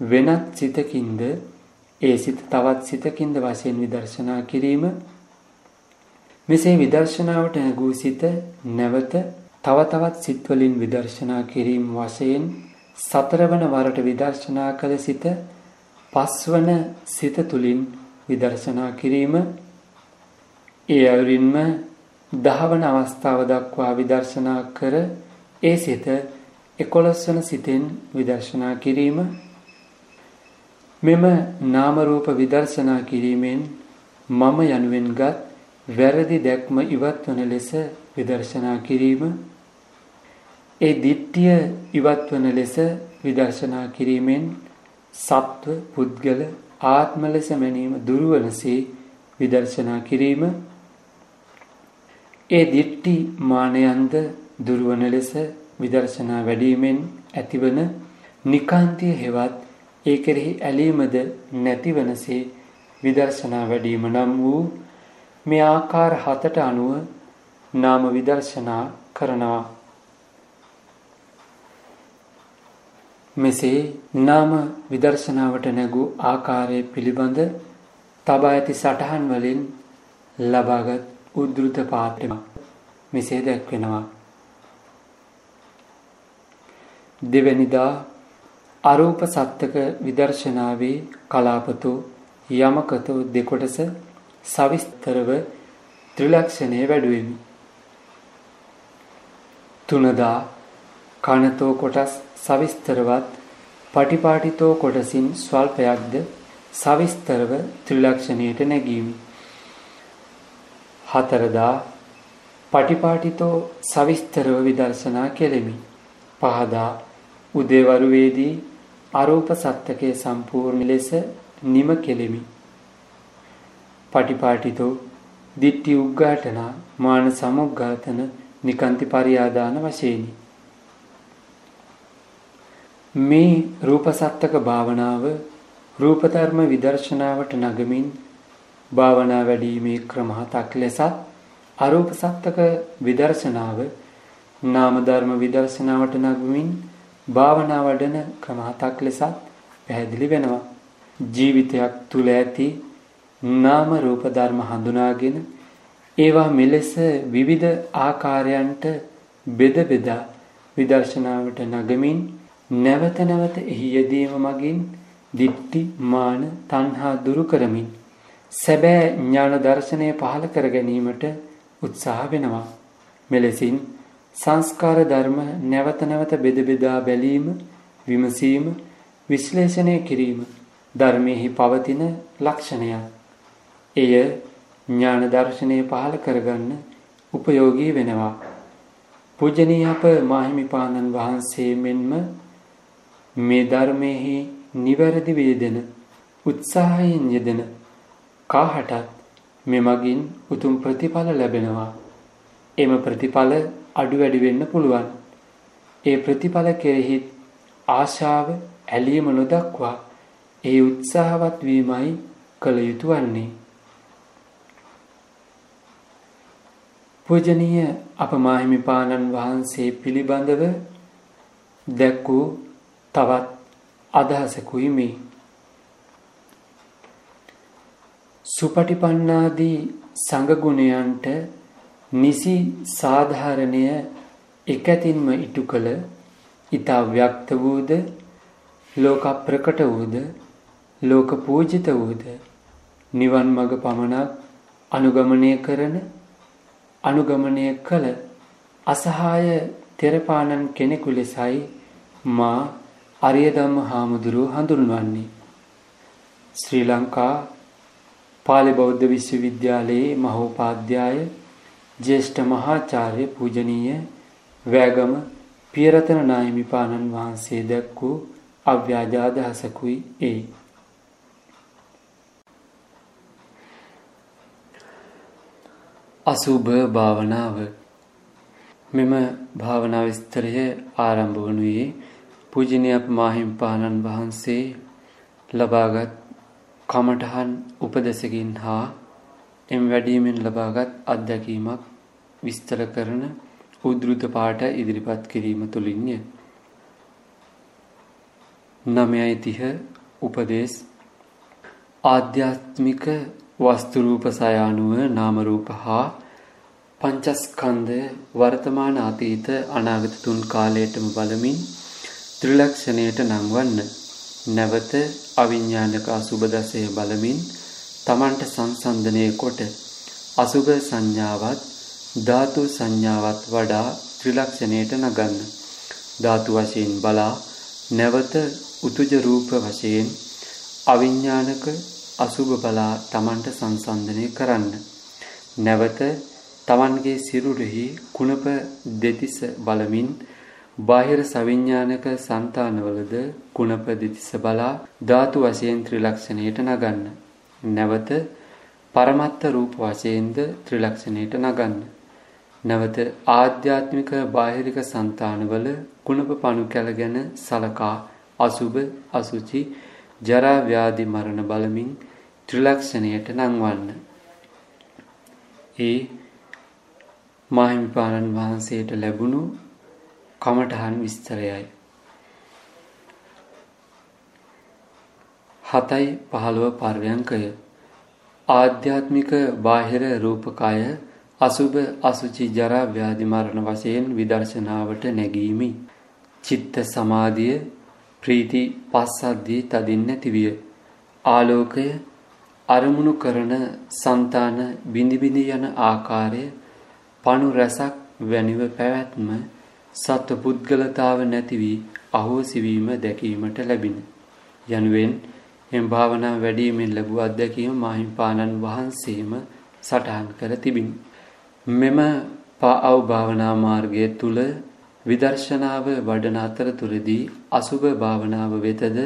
වෙනත් සිතකින්ද ඒ සිත තවත් සිතකින්ද වශයෙන් විදර්ශනා කිරීම? මෙසේ විදර්ශනාවට නැගූ සිත නැවත තව තවත් සිත්වලින් විදර්ශනා කිරීම වශයෙන් සතරවන වරට විදර්ශනා කළ සිත පස්වන සිත තුලින් විදර්ශනා කිරීම. ඒ අයුරින්ම දහවන අවස්ථාව දක්වා විදර්ශනා කර ඒ සිත 11 වන සිතෙන් විදර්ශනා කිරීම. මෙම නාම රූප විදර්ශනා කිරීමෙන් මම යනුවෙන්ගත් වැරදි දැක්ම ඉවත් වන ලෙස විදර්ශනා කිරීම ඒ දිට්ඨිය ඉවත් වන ලෙස විදර්ශනා කිරීමෙන් සත්ව පුද්ගල ආත්ම ලෙස මැනීම දුරවනසේ විදර්ශනා කිරීම ඒ දිට්ටි මානයන්ද දුරවන ලෙස විදර්ශනා වැඩීමෙන් ඇතිවන නිකාන්තිය හෙවත් ඒ කෙරෙහි ඇලීමද නැතිවනසේ විදර්ශනා වැඩීම නම් වූ මේ ආකාර හතට අනුව නාම විදර්ශනා කරනවා. මෙසේ නාම විදර්ශනාවට නැගූ ආකාරය පිළිබඳ තබා ඇති සටහන් වලින් ලබාගත් උද්දෘත පාඨම මෙසේ දැක්වෙනවා. දෙවැනිදා අරූප සත්‍යක විදර්ශනාවේ කලාපතු යමකතු දෙකොටස සවිස්තරව ත්‍රිලක්ෂණය වැඩුවෙමි. තුනදා කනතෝ කොටස් සවිස්තරවත් පටිපාටිතෝ කොටසින් ස්වල්පයක්ද සවිස්තරව ත්‍රිලක්ෂණයට නැගීමි. හතරදා පටිපාටිතෝ සවිස්තරව විදර්ශනා කෙලෙමි. පහදා උදේවරුවේදී අරූප සත්‍යකයේ සම්පූර්ණ ලෙස නිම කෙලෙමි. පටිපාටිතෝ දිට්ටි උග්ඝාටන මාන සමුග්ඝාතන නිකාන්ති පරියාදාන වශයෙන්ි. මේ රූප සත්‍යක භාවනාව රූප ධර්ම විදර්ශනාවට නගමින් භාවනා වැඩිීමේ ක්‍රම හතක් ලෙසත් අරූප සත්‍යක විදර්ශනාව නාම ධර්ම විදර්ශනාවට නගමින් භාවනා වඩන ක්‍රම හතක් ලෙසත් පැහැදිලි වෙනවා. ජීවිතයක් තුල ඇති නාම රූප ධර්ම හඳුනාගෙන ඒවා මෙලෙස විවිධ ආකාරයන්ට බෙද බෙදා විදර්ශනාවට නගමින් නැවත නැවත එහි යෙදීම මගින් දිට්ටි මාන තණ්හා දුරු කරමින් සැබෑ ඥාන දර්ශනය පහළ කර ගැනීමට උත්සාහ වෙනවා. මෙලෙසින් සංස්කාර ධර්ම නැවත නැවත බෙද බෙදා බැලීම විමසීම විශ්ලේෂණය කිරීම ධර්මෙහි පවතින ලක්ෂණයක් එය ඥාන දර්ශනය පහළ කරගන්න උපයෝගී වෙනවා. පූජනීය අප මාහිමිපාණන් වහන්සේ මෙන්ම මේ ධර්මයේ නිවැරදි වේදෙන උත්සාහයෙන් යෙදෙන කාහටත් මෙමගින් උතුම් ප්‍රතිඵල ලැබෙනවා. එම ප්‍රතිඵල අඩු වැඩි වෙන්න පුළුවන්. ඒ ප්‍රතිඵල කෙරෙහි ආශාව ඇලීම නොදක්වා ඒ උත්සාහවත් වීමයි කළ යුතු වන්නේ. පූජනීය අප මාහිමිපාණන් වහන්සේ පිළිබඳව දැක් වූ තවත් අදහසකුයි මේ. සුපටිපන්නාදී සංගුණයන්ට නිසි සාධාරණය එකතින්ම ඉටු කළ ඊතා ව්‍යක්ත වූද ලෝක ප්‍රකට වූද ලෝක පූජිත වූද නිවන් මඟ පමණක් අනුගමනය කරන අනුගමනය කළ අසහාය තෙරපාණන් කෙනෙකු ලෙසයි මා අරියදම්ම හාමුදුරුව හඳුන්වන්නේ. ශ්‍රී ලංකා පාලි බෞද්ධ විශ්වවිද්‍යාලයේ මහෝපාධ්‍යාය ජේෂ්ඨ මහාචාර්ය පූජනීය වෑගම පියරතන නාහිමිපාණන් වහන්සේ දැක් වූ අව්‍යාජාදහසකුයි ඒ. අසුභ භාවනාව මෙම භාවනා විස්තරය ආරම්භ වනුයේ පූජනීය මාහිම්පාණන් වහන්සේ ලබාගත් කමඨහන් උපදෙසකින් හා එම් වැඩීමෙන් ලබාගත් අත්දැකීමක් විස්තර කරන උද්ෘත පාට ඉදිරිපත් කිරීම තුළින්ය. නමයයි තිහ උපදේශ ආධ්‍යාත්මික වස්තුරූප සයානුව නාමරූප හා පංචස්කන්ධය වර්තමාන අතීත අනාගත තුන් කාලයටම බලමින් ත්‍රිලක්ෂණයට නංවන්න. නැවත අවිඤ්ඥානක අසුබ දසය බලමින් තමන්ට සංසන්ධනය කොට අසුභ සංඥාවත් ධාතු සංඥාවත් වඩා ත්‍රිලක්ෂණයට නගන්න. ධාතු වශයෙන් බලා නැවත උතුජ රූප වශයෙන් අවිඤ්ඥානක අසුභ බලා තමන්ට සංසන්ධනය කරන්න. නැවත තමන්ගේ සිරුරෙහි කුණප දෙතිස බලමින් බාහිර සවිඤ්ඥානක සන්තානවලද කුණප දෙතිස බලා ධාතු වශයෙන් ත්‍රිලක්ෂණයට නගන්න. නැවත පරමත්ත රූප වශයෙන්ද ත්‍රිලක්ෂණයට නගන්න. නැවත ආධ්‍යාත්මික බාහිරික సంతානවල කුණප පණු කැල ගැන සලකා අසුබ අසුචි ජරා ව්‍යාධි මරණ බලමින් ත්‍රිලක්ෂණයට නංවන්න. ඒ මාහිමිපාණන් වහන්සේට ලැබුණු කමඨහන් විස්තරයයි. හතයි පහළව පර්යංකය ආධ්‍යාත්මික බාහිර රූපකය අසුභ අසුචි ජරා ව්‍යාධි මරණ වශයෙන් විදර්ශනාවට නැගීමි. චිත්ත සමාධිය ප්‍රීති පස්සද්ධිය තදින් නැතිවිය. ආලෝකය අරමුණු කරන సంతාන බිඳි බිඳි යන ආකාරය පණු රසක් වැනිව පැවැත්ම සත්ව පුද්ගලතාව නැති වී අහෝසි වීම දැකීමට ලැබින. යනුවෙන් එම් භාවනා වැඩීමෙන් ලැබූ අත්දැකීම මාහිම්පාණන් වහන්සේම සටහන් කර තිබිනි. මෙම පාඅව් භාවනා මාර්ගය තුල විදර්ශනාව වඩන අතරතුරදී අසුභ භාවනාව වෙතද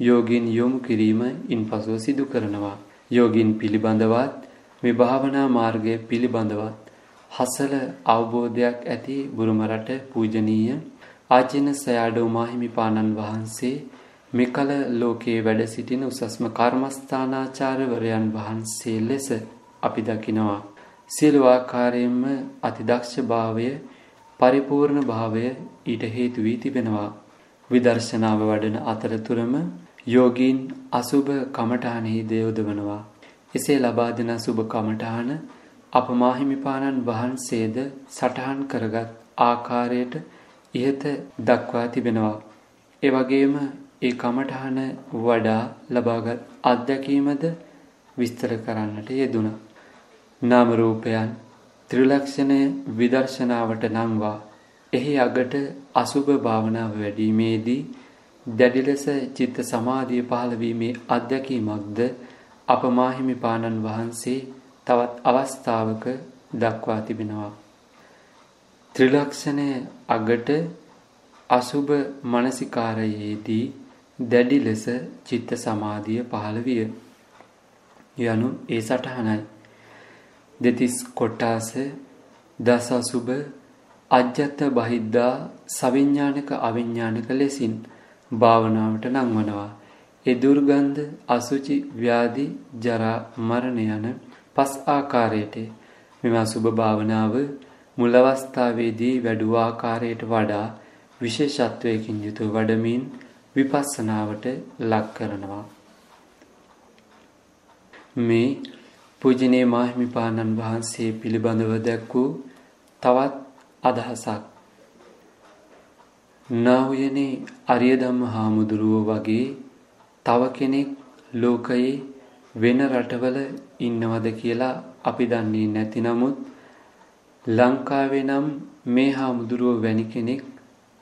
යෝගින් යොමු කිරීම ඉන්පසුව සිදු කරනවා. යෝගින් පිළිබඳවත් මේ භාවනා මාර්ගය පිළිබඳවත් හසල අවබෝධයක් ඇති බුරුම රට පූජනීය ආචින සයාඩෝ මාහිමිපාණන් වහන්සේ මෙකල ලෝකයේ වැඩ සිටින උසස්ම කර්මස්ථානාචාර්යවරයන් වහන්සේ ලෙස අපි දකිනවා. සියලු ආකාරයෙන්ම අතිදක්ෂ භාවය පරිපූර්ණ භාවය ඊට හේතු වී තිබෙනවා. විදර්ශනාව වඩන අතරතුරම යෝගීන් අසුබ කමඨානෙහි දයොදවනවා. එසේ ලබා දෙන සුබ කමඨාන අප මාහිමිපාණන් වහන්සේද සටහන් කරගත් ආකාරයට ඉහත දක්වා තිබෙනවා. ඒ වගේම ඒ කමඨහන වඩා ලබාගත් අත්දැකීමද විස්තර කරන්නට යෙදුණා. නාම රූපයන් ත්‍රිලක්ෂණය විදර්ශනාවට නංවා එහි අගට අසුභ භාවනාව වැඩීමේදී දැඩි ලෙස චිත්ත සමාධිය පහළ වීමේ අත්දැකීමක්ද අප මාහිමිපාණන් වහන්සේ තවත් අවස්ථාවක දක්වා තිබෙනවා. ත්‍රිලක්ෂණය අගට අසුබ මානසිකාරයේදී දැඩි ලෙස චිත්ත සමාධිය පහළ විය. යනු ඒ සටහනයි. දෙතිස් කොට්ටාස දස අසුබ අජ්‍යත්ත බහිද්දා සවිඥානික අවිඥානික ලෙසින් භාවනාවට නංවනවා. ඒ දුර්ගන්ධ අසුචි ව්‍යාධි ජරා මරණ යන පස් ආකාරයට මෙම අසුබ භාවනාව මුල් අවස්ථාවේදී වැඩුව ආකාරයට වඩා විශේෂත්වයකින් යුතුව වඩමින් විපස්සනාවට ලක් කරනවා. මේ පූජනීය මාහිමිපාණන් වහන්සේ පිළිබඳව දැක් වූ තවත් අදහසක්. නාවයනේ අරියදම්ම හාමුදුරුවෝ වගේ තව කෙනෙක් ලෝකයේ වෙන රටවල ඉන්නවද කියලා අපි දන්නේ නැති නමුත් ලංකාවේ නම් මේ හාමුදුරුවෝ වැනි කෙනෙක්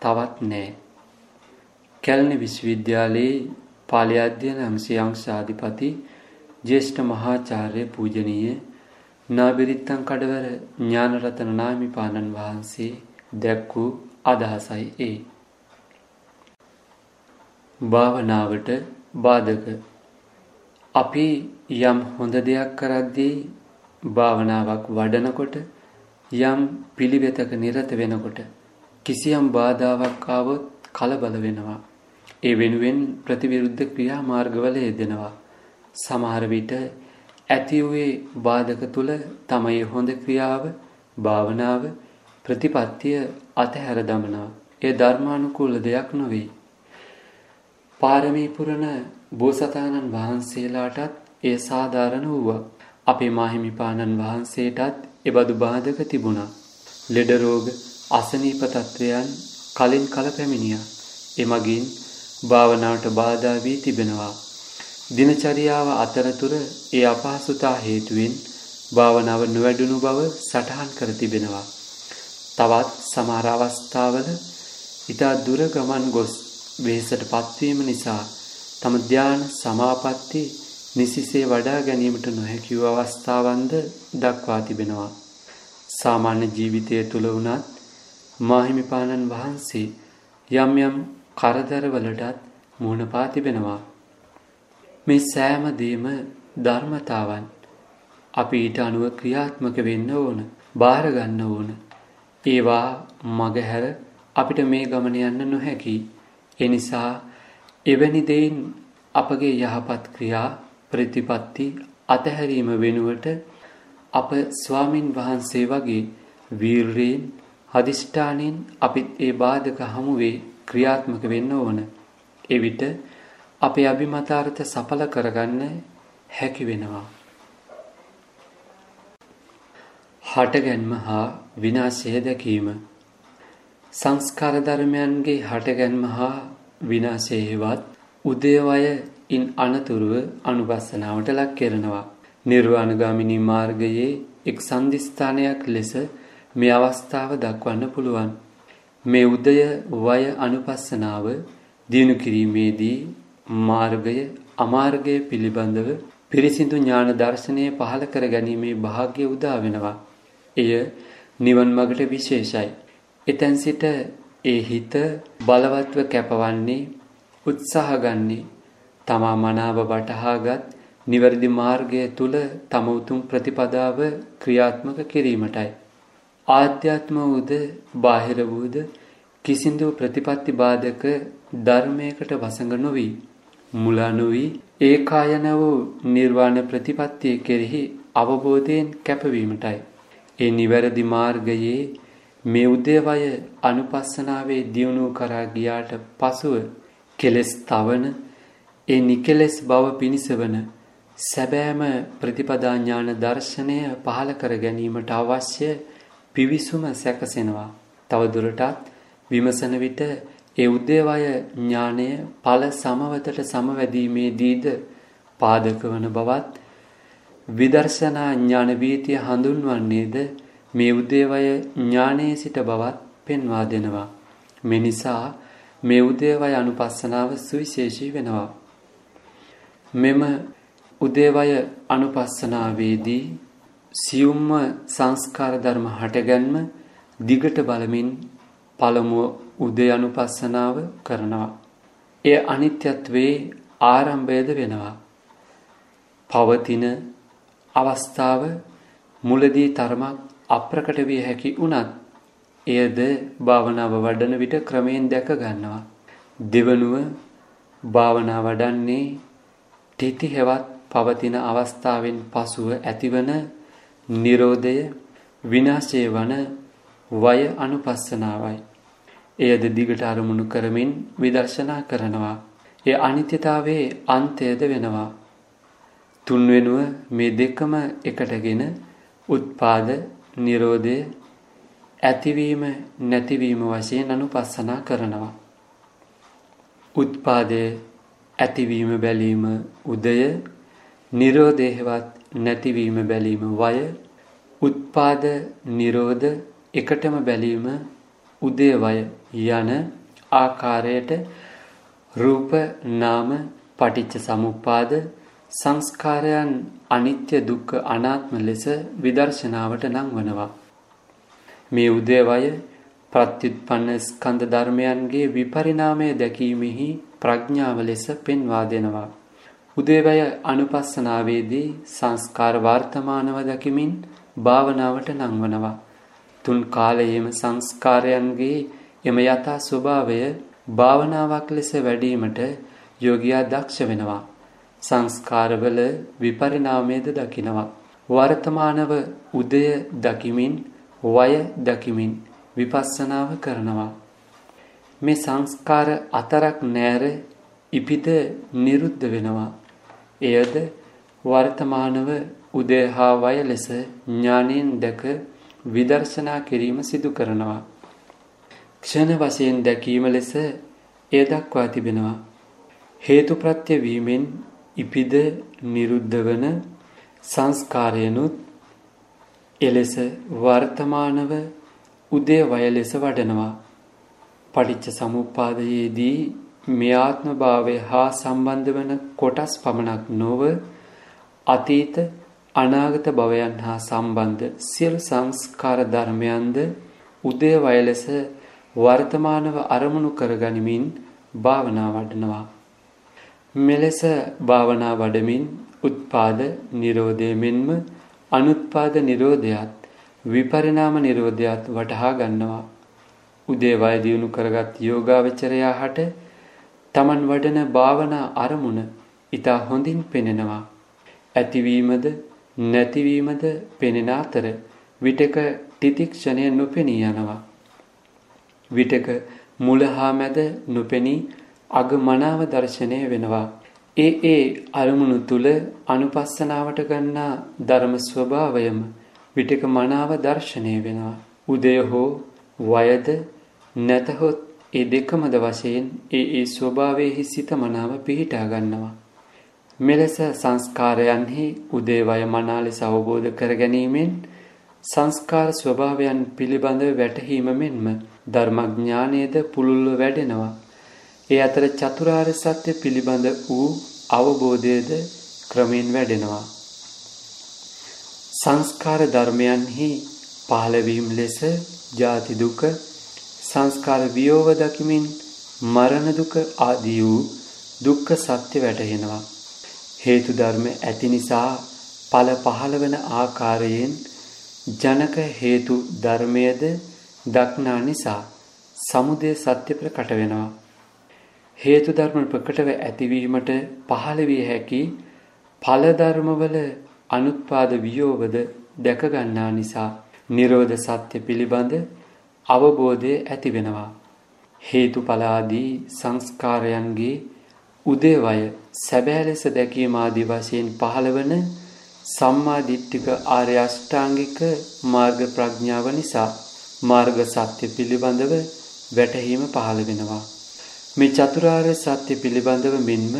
තවත් නෑ. කැලණි විශ්වවිද්‍යාලයේ පාලි අධ්‍යයන අංශාධිපති ජ්‍යෙෂ්ඨ මහාචාර්ය පූජනීය නාබිරිත්තන් කඩවර ඥානරතන නාමිපාණන් වහන්සේ දැක් වූ අදහසයි ඒ. භාවනාවට බාධක අපි යම් හොඳ දෙයක් කරද්දී භාවනාවක් වඩනකොට යම් පිළිවෙතක නිරත වෙනකොට කිසියම් බාධාවක් ආවොත් කලබල වෙනවා. ඒ වෙනුවෙන් ප්‍රතිවිරුද්ධ ක්‍රියා මාර්ගවල යෙදෙනවා. සමහර විට ඇති වූයේ බාධක තුල තමයි හොඳ ක්‍රියාව, භාවනාව, ප්‍රතිපත්තිය අතහැර දමනවා. ඒ ධර්මානුකූල දෙයක් නොවේ. පාරමී පුරන බෝසතාණන් වහන්සේලාටත් එය සාධාරණ වූවා. අපේ මාහිමිපාණන් වහන්සේටත් එබඳු බාධක තිබුණා. ලෙඩ රෝග, අසනීප තත්වයන් කලින් කල පැමිණියා. එමගින් භාවනාවට බාධා වී තිබෙනවා. දිනචරියාව අතරතුර ඒ අපහසුතා හේතුවෙන් භාවනාව නොවැඩුණු බව සටහන් කර තිබෙනවා. තවත් සමහර අවස්ථාවල ඊතා දුර ගමන් ගොස් වෙහෙසට පත්වීම නිසා තම ධාන සමාපatti නිසිසේ වඩා ගැනීමට නොහැකි වූ අවස්ථාවන්ද දක්වා තිබෙනවා. සාමාන්‍ය ජීවිතය තුළ වුණත් මාහිමිපාණන් වහන්සේ යම් යම් කරදරවලටත් මුහුණ පා තිබෙනවා. මේ සෑම දේම ධර්මතාවන් අපි ඊට අනුව ක්‍රියාත්මක වෙන්න ඕන බාර ගන්න ඕන. ඒවා මගහැර අපිට මේ ගමන යන්න නොහැකි. ඒ නිසා එවැනි දෙයින් අපගේ යහපත් ක්‍රියා ප්‍රතිපත්ති අතහැරීම වෙනුවට අප ස්වාමින් වහන්සේ වගේ වීරයෙන් අදිෂ්ඨානෙන් අපිත් ඒ බාධක හමුවේ ක්‍රියාත්මක වෙන්න ඕන එවිට අපේ අභිමතාර්ථ සඵල කරගන්න හැකි වෙනවා. හටගැන්ම හා විනාශය දැකීම සංස්කාර ධර්මයන්ගේ හටගැන්ම හා විනාශයේවත් උදේවය ඉන් අනතුරුව අනුපස්සනාවට ලක් කරනවා. නිර්වාණගාමිනී මාර්ගයේ එක් සන්දිස්ථානයක් ලෙස මේ අවස්ථාව දක්වන්න පුළුවන්. මේ උදය වය අනුපස්සනාව දිනු කිරීමේදී මාර්ගය අමාර්ගය පිළිබඳව පිරිසිදු ඥාන දර්ශනය පහළ කර ගැනීමේ වාග්ය උදා වෙනවා. එය නිවන් මගට විශේෂයි. එතැන් සිට ඒ හිත බලවත්ව කැපවන්නේ උත්සාහ ගන්නේ තමා මනාව වටහාගත් නිවැරදි මාර්ගය තුල තම උතුම් ප්‍රතිපදාව ක්‍රියාත්මක කිරීමටයි. ආධ්‍යාත්ම වූද බාහිර වූද කිසිදු ප්‍රතිපත්ති බාධක ධර්මයකට වසඟ නොවි මුලා නොවි ඒකායන වූ නිර්වාණ ප්‍රතිපත්තිය කෙරෙහි අවබෝධයෙන් කැපවීමටයි. ඒ නිවැරදි මාර්ගයේ මේ උදේවය අනුපස්සනාවේ දියුණුව කරා ගියාට පසුව කෙලස් තවන ඒ නිකලස් බව පිණිසවන සැබෑම ප්‍රතිපදා ඥාන දර්ශනය පහළ කර ගැනීමට අවශ්‍ය පිවිසුම සැකසෙනවා. තවදුරටත් විමසන විට ඒ උද්දේවය ඥානය ඵල සමවතට සමවැදීමේදීද පාදක වන බවත් විදර්ශනා ඥාන වීතිය හඳුන්වන්නේද මේ උද්දේවය ඥානයේ සිට බවත් පෙන්වා දෙනවා. මේ නිසා මේ උදේවය අනුපස්සනාව සුවිශේෂී වෙනවා. මෙම උදේවය අනුපස්සනාවේදී සියුම්ම සංස්කාර ධර්ම හටගන්ම දිගට බලමින් පළමුව උදේ අනුපස්සනාව කරනවා. එය අනිත්‍යත්වයේ ආරම්භයද වෙනවා. පවතින අවස්ථාව මුලදී තරමක් අප්‍රකට විය හැකි වුණත් එයද භාවනාව වඩන විට ක්‍රමයෙන් දැක ගන්නවා. දෙවනුව භාවනා වඩන්නේ තිති හෙවත් පවතින අවස්ථාවෙන් පසුව ඇතිවන Nirodhaය විනාශය වන වය අනුපස්සනාවයි. එයද දිගට අරමුණු කරමින් විදර්ශනා කරනවා. ඒ අනිත්‍යතාවයේ අන්තයද වෙනවා. තුන්වෙනුව මේ දෙකම එකටගෙන උත්පාද නිරෝධය ඇතිවීම නැතිවීම වශයෙන් අනුපස්සනා කරනවා. උත්පාදය ඇතිවීම බැලීම උදය නිරෝධයවත් නැතිවීම බැලීම වය උත්පාද නිරෝධ එකටම බැලීම උදේවය යන ආකාරයට රූප නාම පටිච්ච සමුප්පාද සංස්කාරයන් අනිත්‍ය දුක්ඛ අනාත්ම ලෙස විදර්ශනාවට නංවනවා. මේ උදේවය ප්‍රත්‍යুৎපන්න ස්කන්ධ ධර්මයන්ගේ විපරිණාමය දැකීමෙහි ප්‍රඥාව ලෙස පෙන්වා දෙනවා. උදේවය අනුපස්සනාවේදී සංස්කාර වර්තමානව දකිමින් භාවනාවට නංවනවා තුන් කාලයේම සංස්කාරයන්ගේ එම යථා ස්වභාවය භාවනාවක් ලෙස වැඩීමට යෝගියා දක්ෂ වෙනවා. සංස්කාරවල විපරිණාමයේද දකිනවා. වර්තමානව උදය දකිමින් වය දකිමින් විපස්සනාව කරනවා. මේ සංස්කාර අතරක් නැර ඉපිද නිරුද්ධ වෙනවා. එයද වර්තමානව උදය හා වය ලෙස ඥානෙන් දැක විදර්ශනා කිරීම සිදු කරනවා. ක්ෂණ වශයෙන් දැකීම ලෙස එය දක්වා තිබෙනවා. හේතු ප්‍රත්‍ය වීමෙන් ඉපිද නිරුද්ධ වන සංස්කාරයනුත් එලෙස වර්තමානව උදේ වය ලෙස වඩනවා. පටිච්ච සමුප්පාදයේදී මේ ආත්ම භාවය හා සම්බන්ධ වන කොටස් පමණක් නොව අතීත අනාගත භවයන් හා සම්බන්ධ සියලු සංස්කාර ධර්මයන්ද උදේ වය ලෙස වර්තමානව අරමුණු කරගනිමින් භාවනා වඩනවා. මෙලෙස භාවනා වඩමින් උත්පාද නිරෝධය මෙන්ම අනුත්පාද නිරෝධයත් විපරිණාම නිරෝධයත් වටහා ගන්නවා. උදේ වය දියුණු කරගත් යෝගාවචරයා හට තමන් වඩන භාවනා අරමුණ ඊට හොඳින් පෙනෙනවා. ඇතිවීමද නැතිවීමද පෙනෙන අතර විටක තිතික්ෂණය නොපෙනී යනවා. විටක මුල හා මැද නොපෙනී අග මනාව දර්ශනය වෙනවා. ඒ ඒ අරමුණු තුල අනුපස්සනාවට ගන්නා ධර්ම ස්වභාවයම විටක මනාව දර්ශනය වෙනවා. උදය හෝ වයද නැතහොත් ඒ දෙකමද වශයෙන් ඒ ඒ ස්වභාවයෙහි සිත මනාව පිහිටා ගන්නවා. මෙලෙස සංස්කාරයන්හි උදේවය මනා ලෙස අවබෝධ කර ගැනීමෙන් සංස්කාර ස්වභාවයන් පිළිබඳව වැටහීම මෙන්ම ධර්මඥානයේද පුළුල්ව වැඩෙනවා. ඒ අතර චතුරාර්ය සත්‍ය පිළිබඳ වූ අවබෝධයද ක්‍රමෙන් වැඩෙනවා. සංස්කාර ධර්මයන්හි පහළවීම ලෙස ජාති දුක සංස්කාර වියෝව දකිමින් මරණ දුක ආදී වූ දුක්ඛ සත්‍ය වැටහෙනවා. හේතු ධර්ම ඇති නිසා ඵල පහළ වන ආකාරයෙන් ජනක හේතු ධර්මයේද දක්නා නිසා සමුදය සත්‍ය ප්‍රකට වෙනවා. හේතු ධර්ම ප්‍රකටව ඇතිවීමට පහළ විය හැකි ඵල ධර්මවල අනුත්පාද වියෝවද දැක ගන්නා නිසා නිරෝධ සත්‍ය පිළිබඳ අවබෝධය ඇති වෙනවා. හේතුඵල ආදී සංස්කාරයන්ගේ උදේවය සැබෑ ලෙස දැකීම ආදී වශයෙන් පහළවන සම්මා දිට්ඨික ආර්ය අෂ්ටාංගික මාර්ග ප්‍රඥාව නිසා මාර්ග සත්‍ය පිළිබඳව වැටහීම පහළ වෙනවා. මේ චතුරාර්ය සත්‍ය පිළිබඳව මෙන්ම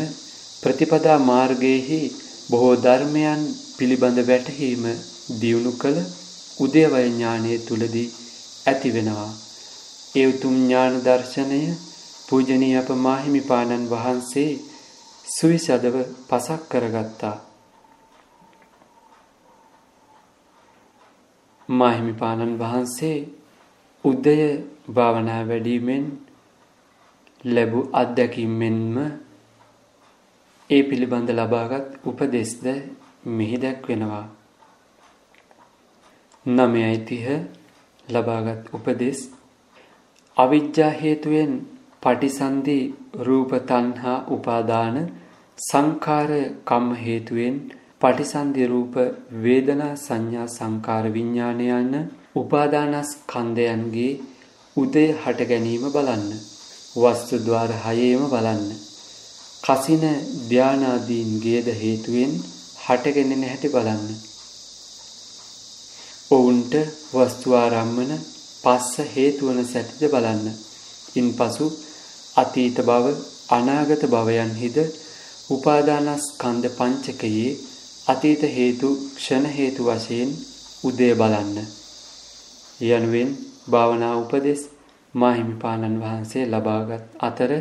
ප්‍රතිපදා මාර්ගයේහි බොහෝ ධර්මයන් පිළිබඳ වැටහීම දියුණු කළ උදේවය ඥානයේ තුලදී ඇති වෙනවා. ඒ උතුම් ඥාන දර්ශනය පූජනීය අප මාහිමිපාණන් වහන්සේ සුවිසදව පසක් කරගත්තා. මාහිමිපාණන් වහන්සේ උදය භාවනා වැඩීමෙන් ලැබූ අත්දැකීමෙන්ම ඒ පිළිබඳ ලබාගත් උපදෙස්ද මෙහි දැක්වෙනවා. නමයයි තිහ ලබාගත් උපදෙස් අවිද්‍යා හේතුවෙන් පටිසන්ධි රූප තණ්හා උපාදාන සංඛාර කම්ම හේතුවෙන් පටිසන්ධි රූප වේදනා සංඥා සංකාර විඥාන යන උපාදානස්කන්ධයන්ගේ උදේ හට ගැනීම බලන්න. වස්තු ద్వාර හයේම බලන්න. කසින ධානාදීන්ගේද හේතුවෙන් හටගෙන හැටි බලන්න. ඔවුන්ට වස්තු ආරම්මන පස්ස හේතු වන සැටිද බලන්න. ඉන්පසු අතීත භව අනාගත භවයන්හිද උපාදානස්කන්ධ පංචකයේ අතීත හේතු ක්ෂණ හේතු වශයෙන් උදේ බලන්න. යනුවෙන් භාවනා උපදෙස් මාහිමිපාණන් වහන්සේ ලබාගත් අතර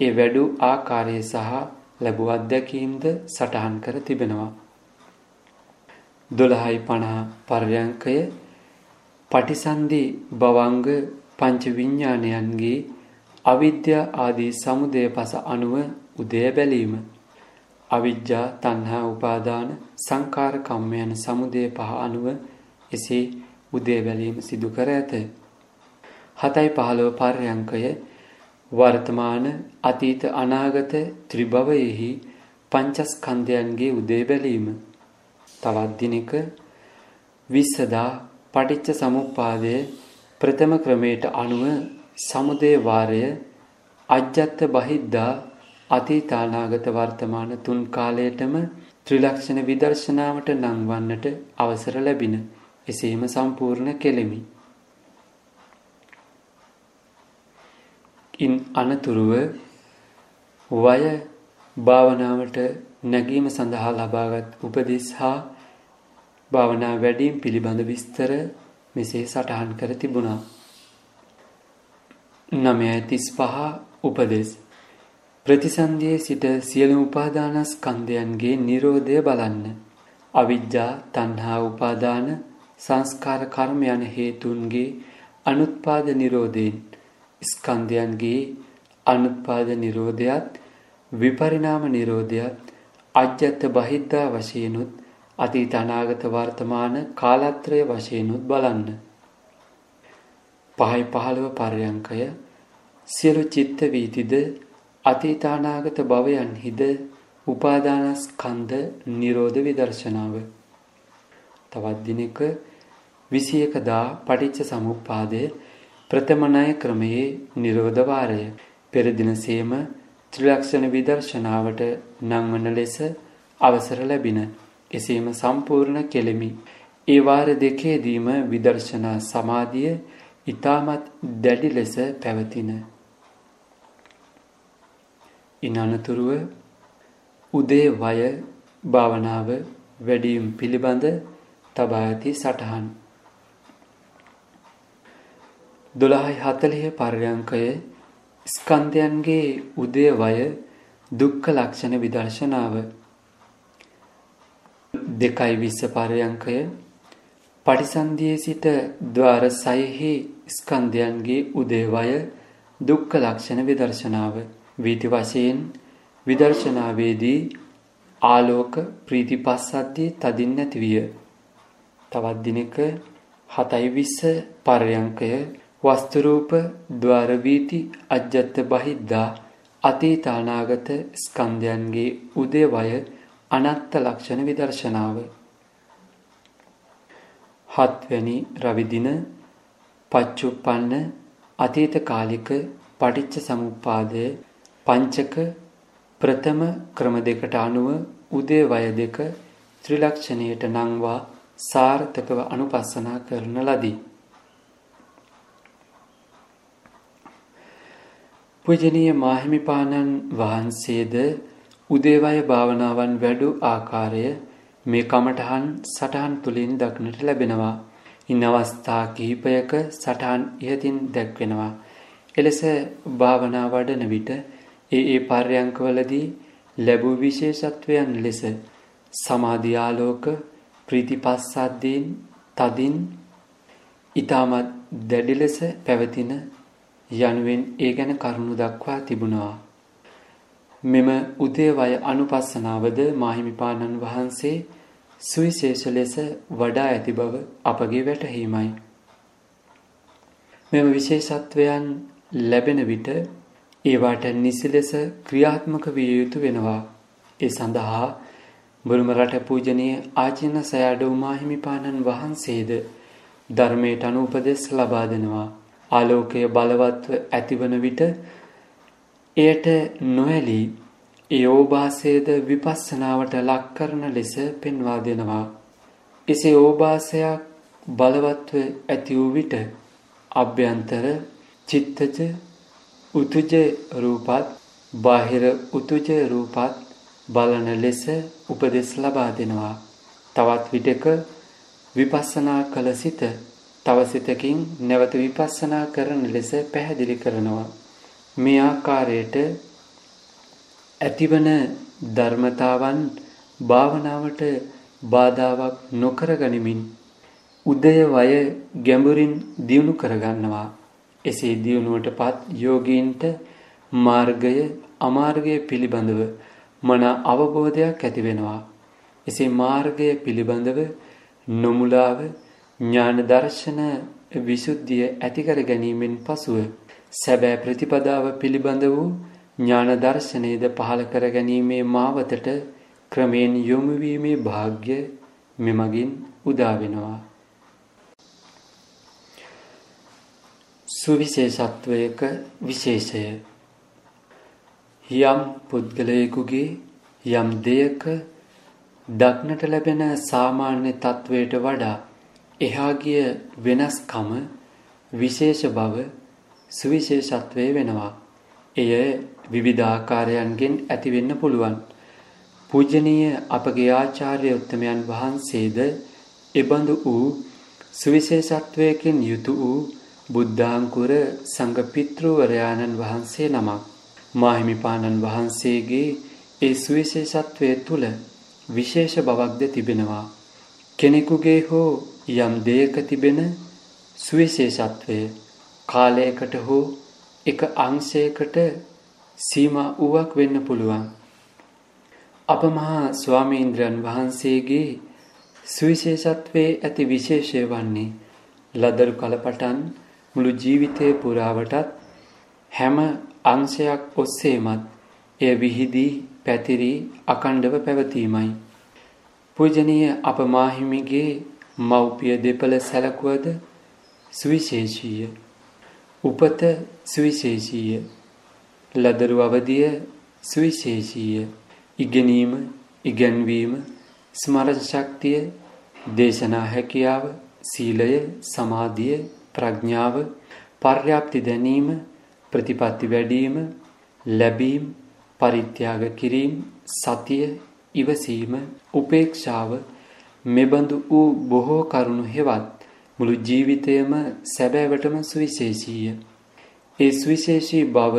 ඒ වැඩු ආකාරය සහ ලැබූ අත්දැකීම්ද සටහන් කර තිබෙනවා. 1250 පර්යංකය පටිසන්ධි භවංග පංච විඥානයන්ගේ අවිද්‍යා ආදී සමුදය පස අනුව උදය බැලීම. අවිජ්ජා තණ්හා උපාදාන සංකාර කම්ම යන සමුදය පහ අනුව එසේ උදය බැලීම සිදු කර ඇත. 715 පර්යංකය වර්තමාන අතීත අනාගත ත්‍රිභවයෙහි පංචස්කන්ධයන්ගේ උදේ බැලීම. තවත් දිනක විස්සදා පටිච්ච සමුප්පාදයේ ප්‍රථම ක්‍රමයට අනුව සමුදේ වාරය අජ්ජත් බහිද්දා අතීත අනාගත වර්තමාන තුන් කාලයටම ත්‍රිලක්ෂණ විදර්ශනාවට නංවන්නට අවසර ලැබින. එසේම සම්පූර්ණ කෙලෙමි. ඉන් අනතුරුව වය භාවනාවට නැගීම සඳහා ලබාගත් උපදෙස් හා භාවනා වැඩීම් පිළිබඳ විස්තර මෙසේ සටහන් කර තිබුණා. 935 උපදෙස් ප්‍රතිසන්දියේ සිට සියලු උපාදානස්කන්ධයන්ගේ Nirodha බලන්න. අවිජ්ජා, තණ්හා, උපාදාන, සංස්කාර කර්ම යන හේතුන්ගේ අනුත්පාද Nirodhen ස්කන්ධයන්ගේ අනුත්පාද නිරෝධයත් විපරිණාම නිරෝධයත් අජ්‍යත්ත බහිද්දා වශයෙන්ුත් අතීත අනාගත වර්තමාන කාලත්‍රය වශයෙන්ුත් බලන්න. පහයි පහළව පර්යංකය සියලු චිත්ත වීතිද අතීතානාගත භවයන්හිද උපාදානස්කන්ධ නිරෝධ විදර්ශනාව. තවත් දිනක 21 දා පටිච්ච සමුප්පාදයේ ප්‍රථම ණය ක්‍රමයේ නිරෝධ වාරය පෙර දිනසේම ත්‍රිලක්ෂණ විදර්ශනාවට නංවන ලෙස අවසර ලැබින එසේම සම්පූර්ණ කෙලෙමි. ඒ වාර දෙකේදීම විදර්ශනා සමාධිය ඊටමත් දැඩි ලෙස පැවතින. ඉනනතුරුව උදේ වය භාවනාව වැඩිම පිළිබඳ තබා ඇති සටහන්. 1240 පර්යංකය ස්කන්ධයන්ගේ උදේවය දුක්ඛ ලක්ෂණ විදර්ශනාව. 220 පර්යංකය පටිසන්ධියේ සිට ద్వාර 6හි ස්කන්ධයන්ගේ උදේවය දුක්ඛ ලක්ෂණ විදර්ශනාව. වීති වශයෙන් විදර්ශනාවේදී ආලෝක ප්‍රීතිපස්සද්දී තදින් නැතිවිය තවත් දිනක 720 පර්යංකය වස්තුරූප ద్వාර වීති අජ්ජත් බහිද්දා අතීත අනාගත ස්කන්ධයන්ගේ උදේවය අනත්ත ලක්ෂණ විදර්ශනාව. හත්වැනි රවි දින පච්චුප්පන්න අතීත කාලික පටිච්ච සමුප්පාදයේ පංචක ප්‍රථම ක්‍රම දෙකට අනුව උදේවය දෙක ත්‍රිලක්ෂණයට නංවා සාර්ථකව අනුපස්සනා කරන ලදී. පූජනීය මාහිමිපාණන් වහන්සේද උදේවය භාවනාවන් වැඩු ආකාරය මේ කමඨහන් සටහන් තුලින් දක්නට ලැබෙනවා. ඉන් අවස්ථා කිහිපයක සටහන් ඉහතින් දැක්වෙනවා. එලෙස භාවනා වඩන විට ඒ ඒ පර්යංකවලදී ලැබූ විශේෂත්වයන් ලෙස සමාධි ආලෝක ප්‍රීතිපස්සද්දීන් තදින් ඊටමත් දැඩි ලෙස පැවතින යනුවෙන් ඒ ගැන කරුණු දක්වා තිබුණා. මෙම උදේවය අනුපස්සනාවද මාහිමිපාණන් වහන්සේ සුවිශේෂ ලෙස වඩා ඇති බව අපගේ වැටහීමයි. මෙම විශේෂත්වයන් ලැබෙන විට ඒවාට නිසි ලෙස ක්‍රියාත්මක විය යුතු වෙනවා. ඒ සඳහා බුරුම රට පූජනීය ආචින්න සයඩෝ මාහිමිපාණන් වහන්සේද ධර්මයට අනුපදෙස් ලබා දෙනවා. ආලෝකය බලවත්ව ඇතිවන විට එයට නොඇලී ඒ ඕභාසයද විපස්සනාවට ලක් කරන ලෙස පෙන්වා දෙනවා. එසේ ඕභාසයක් බලවත්ව ඇති වූ විට අභ්‍යන්තර චිත්තජ උතුජ රූපත් බාහිර උතුජ රූපත් බලන ලෙස උපදෙස් ලබා දෙනවා. තවත් විටක විපස්සනා කළ සිත තව සිතකින් නැවත විපස්සනා කරන ලෙස පැහැදිලි කරනවා. මේ ආකාරයට ඇතිවන ධර්මතාවන් භාවනාවට බාධාවක් නොකර ගනිමින් උදය වය ගැඹුරින් දියුණු කරගන්නවා. එසේ දියුණුවටපත් යෝගීන්ට මාර්ගය අමාර්ගය පිළිබඳව මන අවබෝධයක් ඇති වෙනවා. එසේ මාර්ගය පිළිබඳව නොමුලාව ඥාන දර්ශන විසුද්ධිය ඇති කර ගැනීමෙන් පසුව සැබෑ ප්‍රතිපදාව පිළිබඳ වූ ඥාන දර්ශනයේද පහළ කර ගැනීමේ මාවතට ක්‍රමයෙන් යොමු වීමේ වාග්ය මෙමගින් උදා වෙනවා. සුවිශේෂත්වයක විශේෂය යම් පුද්ගලයෙකුගේ යම් දෙයක දක්නට ලැබෙන සාමාන්‍ය තත්වයට වඩා එහා ගිය වෙනස්කම විශේෂ බව සුවිශේෂත්වය වෙනවා. එය විවිධාකාරයන්ගෙන් ඇති වෙන්න පුළුවන්. පූජනීය අපගේ ආචාර්ය උත්තමයන් වහන්සේද එබඳු වූ සුවිශේෂත්වයකින් යුතු වූ බුද්ධාංකුර සංඝ පිතෘවරයාණන් වහන්සේ නමක්. මාහිමිපාණන් වහන්සේගේ ඒ සුවිශේෂත්වය තුල විශේෂ බවක්ද තිබෙනවා. කෙනෙකුගේ හෝ යම් දෙයක තිබෙන සුවිශේෂත්වය කාලයකට හෝ එක අංශයකට සීමා වූවක් වෙන්න පුළුවන්. අප මහා ස්වාමීන්ද්‍රයන් වහන්සේගේ සුවිශේෂත්වයේ ඇති විශේෂය වන්නේ ලදරු කලපටන් මුළු ජීවිතය පුරාවටත් හැම අංශයක් ඔස්සේමත් එය විහිදී පැතිරී අකණ්ඩව පැවතීමයි. පූජනීය අප මාහිමිගේ මව්පිය දෙපළ සැලකුවද සුවිශේෂීය. උපත සුවිශේෂීය. ලදරු අවදිය සුවිශේෂීය. ඉගෙනීම, ඉගැන්වීම, ස්මරණ ශක්තිය, දේශනා හැකියාව, සීලය, සමාධිය, ප්‍රඥාව, පර්යාප්ති දැනීම, ප්‍රතිපත්ති වැඩීම, ලැබීම, පරිත්‍යාග කිරීම, සතිය, ඉවසීම, උපේක්ෂාව මෙබඳු වූ බොහෝ කරුණු හෙවත් මුළු ජීවිතයම සැබෑවටම සුවිශේෂීය. ඒ සුවිශේෂී බව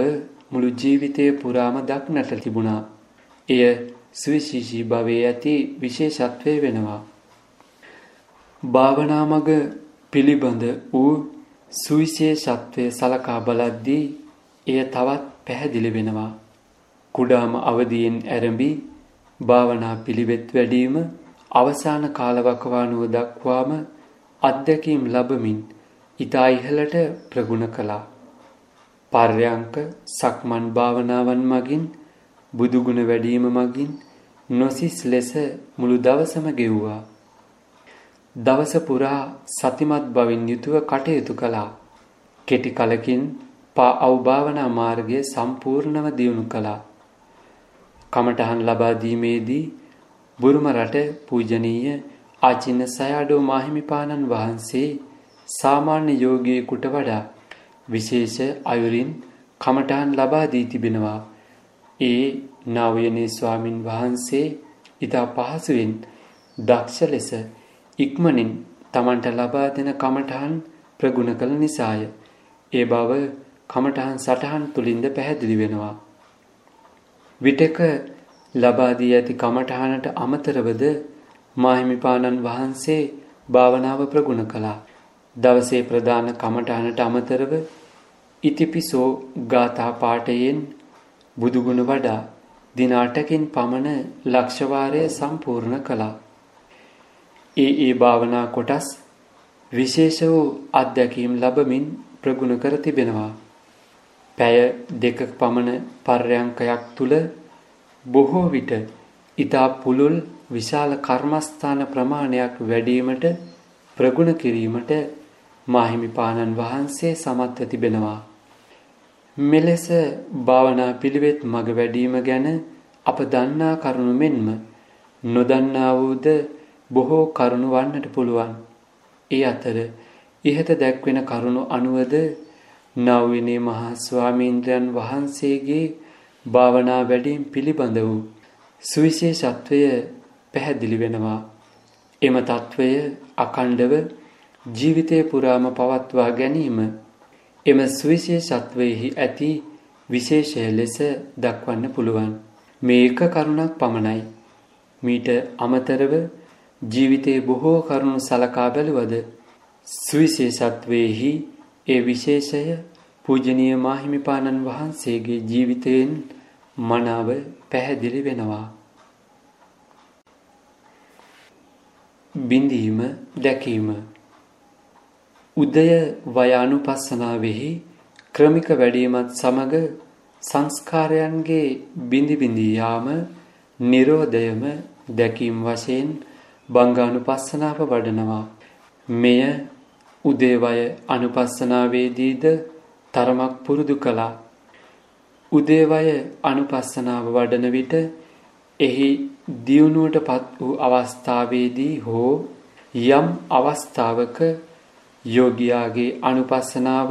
මුළු ජීවිතය පුරාම දක්නට තිබුණා. එය සුවිශේෂී භවයේ ඇති විශේෂත්වය වෙනවා. භාවනා මග පිළිබඳ වූ සුවිශේෂත්වය සලකා බලද්දී එය තවත් පැහැදිලි වෙනවා. කුඩාම අවදියෙන් ඇරඹි භාවනා පිළිවෙත් වැඩීම අවසාන කාලවකවානුව දක්වාම අත්දැකීම් ලබමින් ඊතා ඉහළට ප්‍රගුණ කළා. පර්යංක සක්මන් භාවනාවන් මගින් බුදුගුණ වැඩීම මගින් නොසිස් ලෙස මුළු දවසම ගෙව්වා. දවස පුරා සතිමත් බවින් යුතුව කටයුතු කළා. කෙටි කලකින් පා අවභාවනා මාර්ගය සම්පූර්ණව දියුණු කළා. කමටහන් ලබා දීමේදී බුරුම රට පූජනීය ආචින්න සයඩෝ මාහිමිපාණන් වහන්සේ සාමාන්‍ය යෝගියෙකුට වඩා විශේෂ අයුරින් කමටහන් ලබා දී තිබෙනවා. ඒ නවයනේ ස්වාමින් වහන්සේ ඊට පහසුවෙන් දක්ෂ ලෙස ඉක්මනින් තමන්ට ලබා දෙන කමටහන් ප්‍රගුණ කළ නිසාය. ඒ බව කමටහන් සටහන් තුලින්ද පැහැදිලි වෙනවා. විටක ලබා දී ඇති කමඨහනට අමතරවද මාහිමිපාණන් වහන්සේ භාවනාව ප්‍රගුණ කළා. දවසේ ප්‍රධාන කමඨහනට අමතරව ඉතිපිසෝ ගාථා පාඨයෙන් බුදුගුණ වඩා දින 8කින් පමණ ලක්ෂ වාරය සම්පූර්ණ කළා. ඒ ඒ භාවනා කොටස් විශේෂ වූ අත්දැකීම් ලැබමින් ප්‍රගුණ කර තිබෙනවා. පැය දෙකක පමණ පර්යංකයක් තුල බොහෝ විට ඊතා පුලුල් විශාල කර්මස්ථාන ප්‍රමාණයක් වැඩිවීමට ප්‍රගුණ කිරීමට මාහිමිපාණන් වහන්සේ සමත්ව තිබෙනවා. මෙලෙස භාවනා පිළිවෙත් මඟ වැඩීම ගැන අප දන්නා කරුණු මෙන්ම නොදන්නා වූද බොහෝ කරුණු වන්නට පුළුවන්. ඒ අතර ඉහත දැක්වෙන කරුණු අනුවද නව්විනේ මහා ස්වාමීන්ද්‍රයන් වහන්සේගේ භාවනා වැඩීම් පිළිබඳ වූ සුවිශේෂත්වය පැහැදිලි වෙනවා. එම తත්වය අකණ්ඩව ජීවිතය පුරාම පවත්වා ගැනීම එම සුවිශේෂත්වයෙහි ඇති විශේෂය ලෙස දක්වන්න පුළුවන්. මේ එක කරුණක් පමණයි. මීට අමතරව ජීවිතයේ බොහෝ කරුණු සලකා බැලුවද සුවිශේෂත්වයෙහි ඒ විශේෂය පූජනීය මාහිමිපාණන් වහන්සේගේ ජීවිතයෙන් මනාව පැහැදිලි වෙනවා. බිඳීම දැකීම උදය වයානුපස්සනාවෙහි ක්‍රමික වැඩීමත් සමග සංස්කාරයන්ගේ බිඳි බිඳී යාම නිරෝධයම දැකීම වශයෙන් බංගානුපස්සනාව වඩනවා. මෙය උදේවය අනුපස්සනාවේදීද තරමක් පුරුදු කළා. උදේවය අනුපස්සනාව වඩන විට එහි දියුණුවටපත් වූ අවස්ථාවේදී හෝ යම් අවස්ථාවක යෝගියාගේ අනුපස්සනාව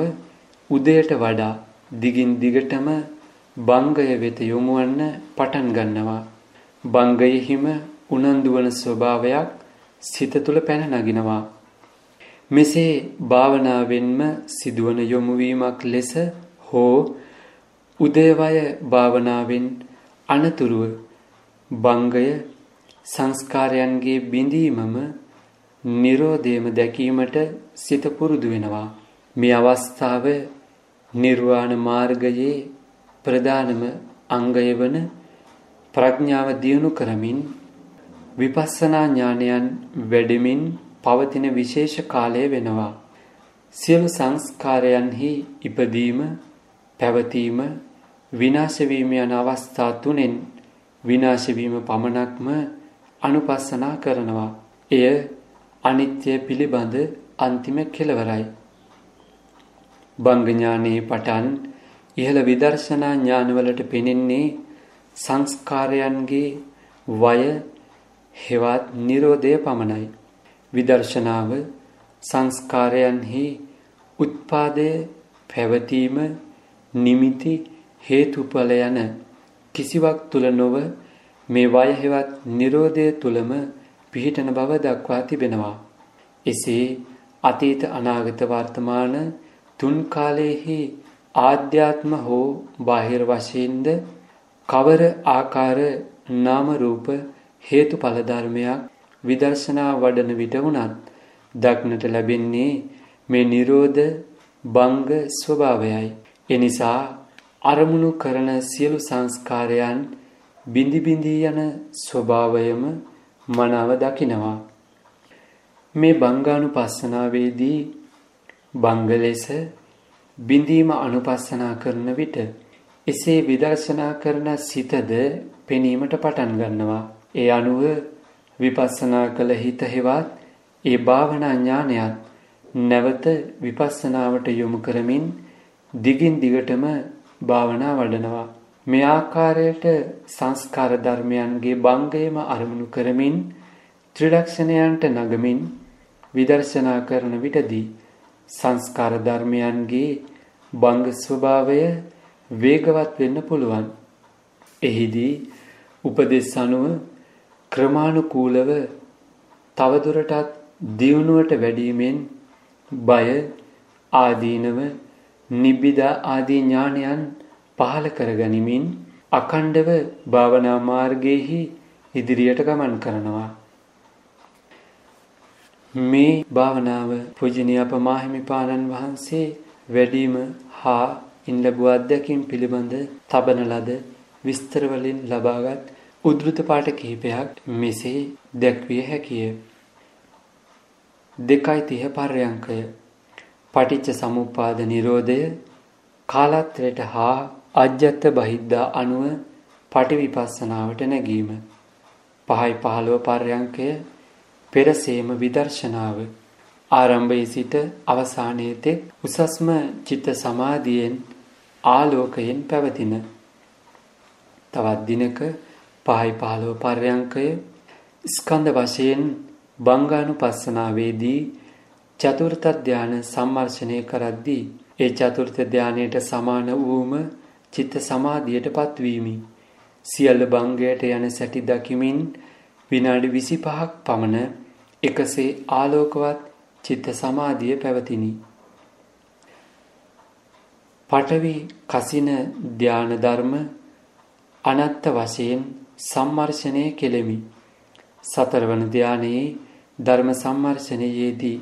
උදයට වඩා දිගින් දිගටම බංගය වෙත යොමුවන්න පටන් ගන්නවා. බංගයෙහිම උනන්දු වන ස්වභාවයක් සිත තුළ පැන නගිනවා. මෙසේ භාවනාවෙන්ම සිදුවන යොමුවීමක් ලෙස හෝ උදේවය භාවනාවෙන් අනතුරුව බංගය සංස්කාරයන්ගේ බිඳීමම නිරෝධයම දැකීමට සිත පුරුදු වෙනවා. මේ අවස්ථාව නිර්වාණ මාර්ගයේ ප්‍රධානම අංගය වන ප්‍රඥාව දියුණු කරමින් විපස්සනා ඥානයන් වැඩෙමින් පවතින විශේෂ කාලය වෙනවා. සියලු සංස්කාරයන්හි ඉපදීම, පැවතීම, විනාශ වීම යන අවස්ථා තුනෙන් විනාශ වීම පමණක්ම අනුපස්සනා කරනවා. එය අනිත්‍ය පිළිබඳ අන්තිම කෙලවරයි. බංග ඥානයේ පටන් ඉහළ විදර්ශනා ඥානවලට පෙනෙන්නේ සංස්කාරයන්ගේ වය හෙවත් Nirodha පමණයි. විදර්ශනාව සංස්කාරයන්හි උත්පාදය පැවතීම නිමිති හේතුඵල යන කිසිවක් තුල නොව මේ වය හෙවත් Nirodha තුලම පිහිටන බව දක්වා තිබෙනවා. එසේ අතීත අනාගත වර්තමාන තුන් කාලයේහි ආධ්‍යාත්ම හෝ බාහිර වශයෙන්ද කවර ආකාර නාම රූප හේතුඵල ධර්මයක් විදර්ශනා වඩන විට වුණත් දක්නට ලැබෙන්නේ මේ Nirodha බංග ස්වභාවයයි. එනිසා අරමුණු කරන සියලු සංස්කාරයන් බිඳි බිඳි යන ස්වභාවයම මනාව දකිනවා. මේ බංගානුපස්සනාවේදී බංග ලෙස බිඳීම අනුපස්සනා කරන විට එසේ විදර්ශනා කරන සිතද පෙනීමට පටන් ගන්නවා. ඒ අනුව විපස්සනා කළ හිත හෙවත් ඒ භාවනා ඥානයත් නැවත විපස්සනාවට යොමු කරමින් දිගින් දිගටම භාවනා වඩනවා. මේ ආකාරයට සංස්කාර ධර්මයන්ගේ බංගයම අරමුණු කරමින් ත්‍රිලක්ෂණයන්ට නගමින් විදර්ශනා කරන විටදී සංස්කාර ධර්මයන්ගේ බංග ස්වභාවය වේගවත් වෙන්න පුළුවන්. එහිදී උපදෙස් අනුව ක්‍රමානුකූලව තවදුරටත් දියුණුවට වැඩීමෙන් බය ආදීනව නිබ්බිදා ආදී ඥානයන් පහල කරගනිමින් අකණ්ඩව භාවනා මාර්ගයේහි ඉදිරියට ගමන් කරනවා. මේ භාවනාව පූජනීය අපමාහිමිපාණන් වහන්සේ වැඩිම හා ඉන් ලැබූ අත්දැකීම් පිළිබඳ තබන ලද විස්තර වලින් ලබාගත් උද්ෘත පාඨ කිහිපයක් මෙසේ දැක්විය හැකිය. 2.30 පර්යංකය පටිච්ච සමුප්පාද නිරෝධය කාලත්‍රයට හා අජ්‍යත්ත බහිද්දා අනුව පටිවිපස්සනාවට නැගීම. 5යි 15 පර්යංකය පෙරසේම විදර්ශනාව ආරම්භයේ සිට අවසානයේ තෙක් උසස්ම චිත්ත සමාධියෙන් ආලෝකයෙන් පැවතින තවත් දිනක 5යි 15 පර්යංකය ස්කන්ධ වශයෙන් බංගානුපස්සනාවේදී චතුර්ථ ධානය සම්මර්ෂණය කරද්දී ඒ චතුර්ථ ධානයට සමාන වූම චිත්ත සමාධියටපත් වීමි. සියල්ල බංගයට යන සැටි දකිමින් විනාඩි 25ක් පමණ එකසේ ආලෝකවත් චිත්ත සමාධිය පැවතිනි. පඨවි කසින ධාන ධර්ම අනත්ත වශයෙන් සම්මර්ෂණය කෙලෙමි. සතරවන ධානයේ ධර්ම සම්මර්ෂණයේදී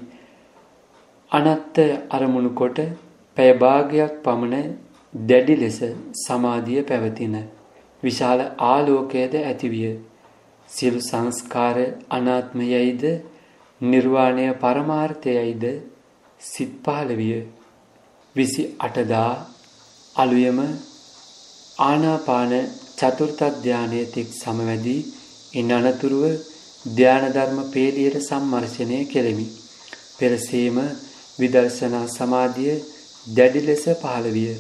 අනත්ත අරමුණු කොට පැය භාගයක් පමණ දැඩි ලෙස සමාධිය පැවතින විශාල ආලෝකයද ඇතිවිය. සියලු සංස්කාර අනාත්මයයිද නිර්වාණය පරමාර්ථයයිද සිත් පහළ විය. විසි අටදා අලුයම ආනාපාන චතුර්ථ ධානය තෙක් සමවැදී ඉන් අනතුරුව ධානධර්ම පේලියට සම්මර්ශනය කෙරෙමි. පෙරසේම විදර්ශනා සමාධිය දැඩි ලෙස පහළ විය.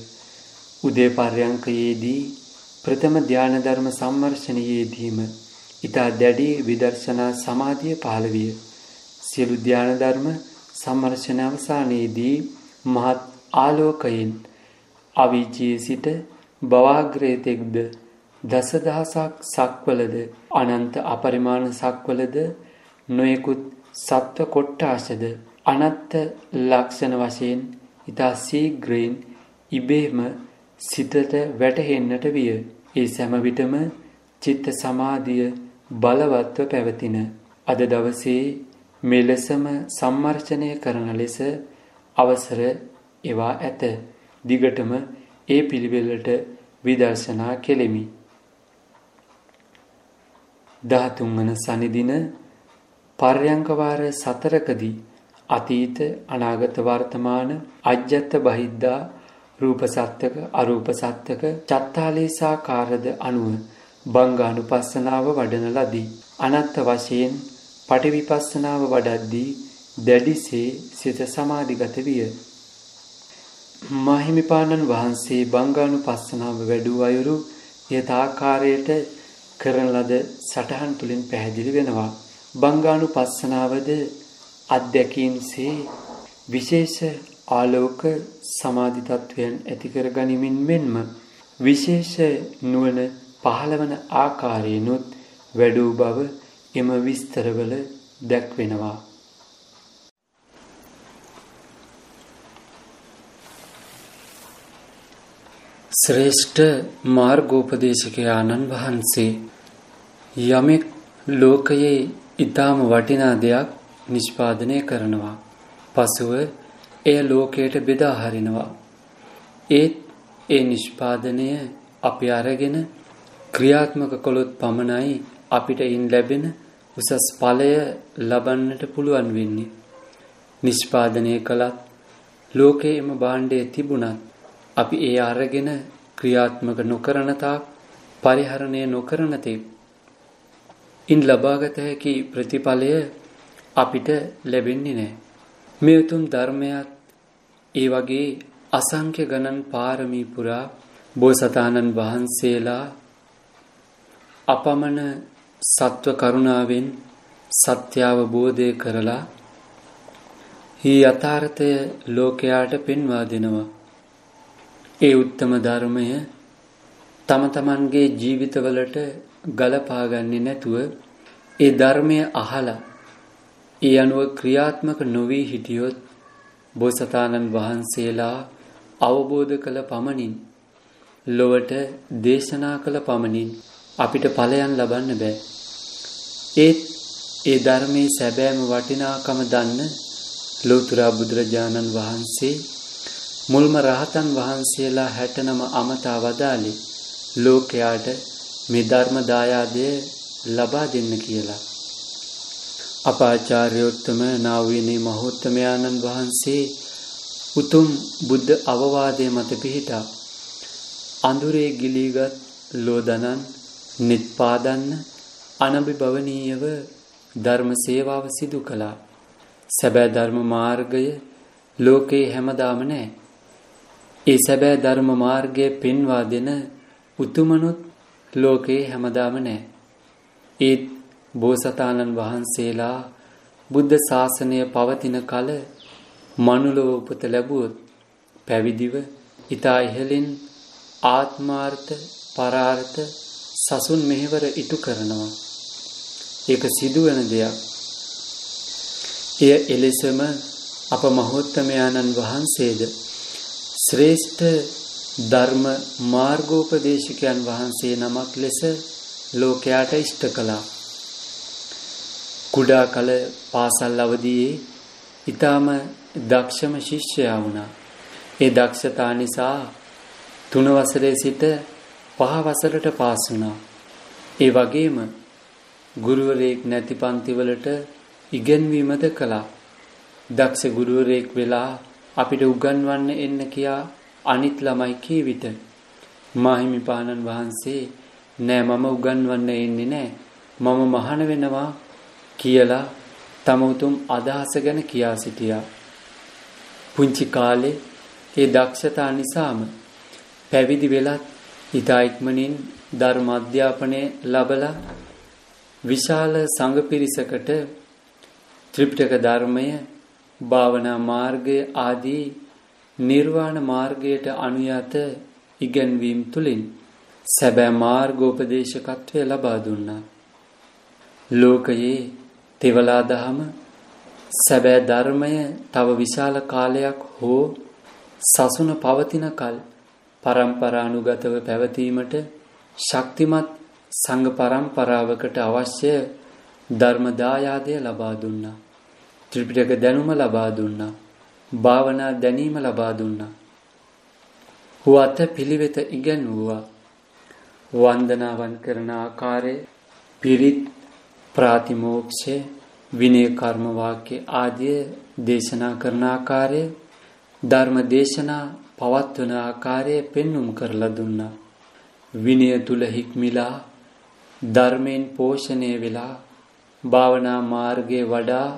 උදේ පර්යංකයේදී ප්‍රථම ධානධර්ම සම්මර්ශනයේදීම ඊතා දැඩි විදර්ශනා සමාධිය පහළ විය. සියලු ධාන ධර්ම සම්මර්ෂණ අවසානයේදී මහත් ආලෝකයෙන් අවීචයේ සිට බවාග්‍රේතෙක්ද දසදහසක් සක්වලද අනන්ත අපරිමාණ සක්වලද නොයෙකුත් සත්ව කොට්ටාශද අනත්ත ලක්ෂණ වශයෙන් ඊතා සීග්‍රයෙන් ඉබේම සිතට වැටහෙන්නට විය. ඒ සෑම විටම චිත්ත සමාධිය බලවත්ව පැවතින අද දවසේ මෙලෙසම සම්මර්ෂණය කරන ලෙස අවසර එවා ඇත. දිගටම ඒ පිළිවෙලට විදර්ශනා කෙලෙමි. 13 වන සනිදින පර්යංක වාර 4කදී අතීත අනාගත වර්තමාන අජ්ජත් බහිද්දා රූප සත්‍යක අරූප සත්‍යක චත්තාලේසාකාරද අනුව බංගානුපස්සනාව වඩන ලදී. අනත්ත වශයෙන් පටිවිපස්සනාව වඩද්දී දැඩිසේ සිත සමාධිගත විය. මාහිමිපාණන් වහන්සේ බංගානුපස්සනාව වැඩූ අයුරු යථාකාරයට කරන ලද සටහන් තුලින් පැහැදිලි වෙනවා. බංගානුපස්සනාවද අධ්‍යක්ීම්සේ විශේෂ ආලෝක සමාධි තත්වයන් ඇති කර ගනිමින් මෙන්ම විශේෂ නුවණ පහළවන ආකාරයෙන්ුත් වැඩූ බව එම විස්තරවල දැක්වෙනවා. ශ්‍රේෂ්ඨ මාර්ගෝපදේශකයාණන් වහන්සේ යමෙක් ලෝකයේ ඊටාම වටිනා දෙයක් නිෂ්පාදනය කරනවා. පසුව එය ලෝකයට බෙදා හරිනවා. ඒත් ඒ නිෂ්පාදනය අපි අරගෙන ක්‍රියාත්මක කළොත් පමණයි අපිට ඉන් ලැබෙන උසස් ඵලය ලබන්නට පුළුවන් වෙන්නේ. නිෂ්පාදනය කළත් ලෝකයේ එම භාණ්ඩය තිබුණත් අපි ඒ අරගෙන ක්‍රියාත්මක නොකරන තාක් පරිහරණය නොකරන තෙක් ඉන් ලබාගත හැකි ප්‍රතිඵලය අපිට ලැබෙන්නේ නැහැ. මේ උතුම් ධර්මයක් ඒ වගේ අසංඛ්‍ය ගණන් පාරමී පුරා බෝසතාණන් වහන්සේලා අපමණ සත්ව කරුණාවෙන් සත්‍ය අවබෝධය කරලා හි යථාර්ථය ලෝකයාට පෙන්වා දෙනවා. ඒ උත්තම ධර්මය තම තමන්ගේ ජීවිතවලට ගලපා ගන්නේ නැතුව ඒ ධර්මය අහලා ඒ අනුව ක්‍රියාත්මක නොවී හිටියොත් බෝසතාණන් වහන්සේලා අවබෝධ කළ පමණින් ලොවට දේශනා කළ පමණින් අපිට ඵලයන් ලබන්න බෑ. ඒත් ඒ ධර්මයේ සැබෑම වටිනාකම දන්න ලෝතර බුදුරජාණන් වහන්සේ මුල්ම රහතන් වහන්සේලා 69 අමතා වදාළේ ලෝකයාට මේ ධර්ම දායාදය ලබා දෙන්න කියලා. අපාචාර්යෝත්තම නාවිනේ මහෝත්තමයාණන් වහන්සේ උතුම් බුද්ධ අවවාදයේ මත පිහිටා අඳුරේ ගිලීගත් ලෝදනන් නිත්පාදන්න අනබිභවනීයව ධර්ම සේවාව සිදු කළා. සැබෑ ධර්ම මාර්ගය ලෝකේ හැමදාම නැහැ. ඒ සැබෑ ධර්ම මාර්ගය පෙන්වා දෙන උතුමනුත් ලෝකේ හැමදාම නැහැ. ඒත් බෝසතාණන් වහන්සේලා බුද්ධ ශාසනය පවතින කල මනුලව උපත ලැබුවොත් පැවිදිව ඊතා ඉහළින් ආත්මාර්ථ පරාර්ථ සසුන් මෙහෙවර ඉටු කරනවා. ඒක සිදුවන දෙයක්. එය එලෙසම අප මහෝත්තමයාණන් වහන්සේද ශ්‍රේෂ්ඨ ධර්ම මාර්ගෝපදේශකයන් වහන්සේ නමක් ලෙස ලෝකයාට ඉෂ්ට කළා. කුඩා කල පාසල් අවදියේ ඊටාම දක්ෂම ශිෂ්‍යයා වුණා. ඒ දක්ෂතා නිසා තුන වසරේ සිට පහ වසරට පාස් වුණා. ඒ වගේම ගුරුවරයෙක් නැති පන්තිවලට ඉගෙනවීමද කළා. දක්ෂ ගුරුවරයෙක් වෙලා අපිට උගන්වන්න එන්න කියා අනිත් ළමයි කී විට මාහිමිපාණන් වහන්සේ නෑ මම උගන්වන්න එන්නේ නෑ මම මහාන වෙනවා කියලා තම උතුම් අදහස ගැන කියා සිටියා. පුංචි කාලේ ඒ දක්ෂතා නිසාම පැවිදි වෙලත් ඊතා ඉක්මනින් ධර්ම අධ්‍යාපනය ලැබලා විශාල සංඝ පිරිසකට ත්‍රිපිටක ධර්මය භාවනා මාර්ගය ආදී නිර්වාණ මාර්ගයට අනුයත ඉගැන්වීම් තුලින් සැබෑ මාර්ගෝපදේශකත්වය ලබා දුන්නා. ලෝකයේ තෙවලා දහම සැබෑ ධර්මය තව විශාල කාලයක් හෝ සසුන පවතින කල පරම්පරානුගතව පැවතීමට ශක්තිමත් සංඝ පරම්පරාවකට අවශ්‍ය ධර්ම දායාදය ලබා දුන්නා. ත්‍රිපිටක දැනුම ලබා දුන්නා. භාවනා දැනීම ලබා දුන්නා. හුවත පිළිවෙත ඉගැන්වුවා. වන්දනාවන් කරන ආකාරය පිරිත් ප්‍රාතිමෝක්ෂය විනය කර්ම වාක්‍ය ආදිය දේශනා කරන ආකාරය ධර්ම දේශනා පවත්වන ආකාරය පෙන්눔 කරලා දුන්නා. විනය තුල හික්මිලා ධර්මයෙන් පෝෂණය වෙලා භාවනා මාර්ගයේ වඩා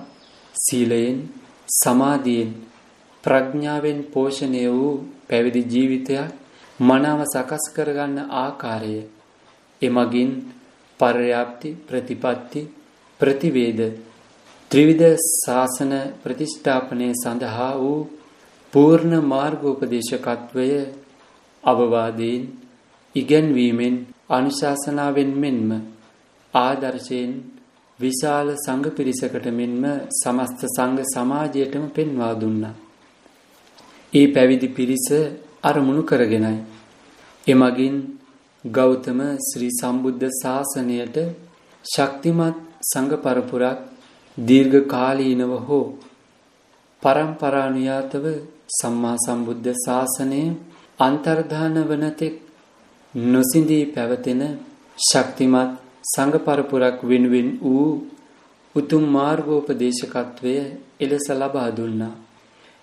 සීලයෙන් සමාධියෙන් ප්‍රඥාවෙන් පෝෂණය වූ පැවිදි ජීවිතයක් මනාව සකස් කරගන්න ආකාරය. එමගින් පර්යාප්ති ප්‍රතිපatti ප්‍රතිවේද ත්‍රිවිධ ශාසන ප්‍රතිෂ්ඨාපනය සඳහා වූ පූර්ණ මාර්ගෝපදේශකත්වය අවවාදයෙන් ඉගැන්වීමෙන් අනුශාසනාවෙන් මෙන්ම ආදර්ශයෙන් විශාල සංඝ පිරිසකට මෙන්ම සමස්ත සංඝ සමාජයටම පෙන්වා දුන්නා. ඒ පැවිදි පිරිස අරමුණු කරගෙනයි. එමගින් ගෞතම ශ්‍රී සම්බුද්ධ ශාසනයට ශක්තිමත් සංඝ පරපුරක් දීර්ඝ කාලීනව හෝ පරම්පරානුයාතව සම්මා සම්බුද්ධ ශාසනය අන්තර්ධාන වනතෙක් නොසිඳී පැවතෙන ශක්තිමත් සංඝ පරපුරක් වෙනුවෙන් වූ උතුම් මාර්ගෝපදේශකත්වය එලෙස ලබා දුන්නා.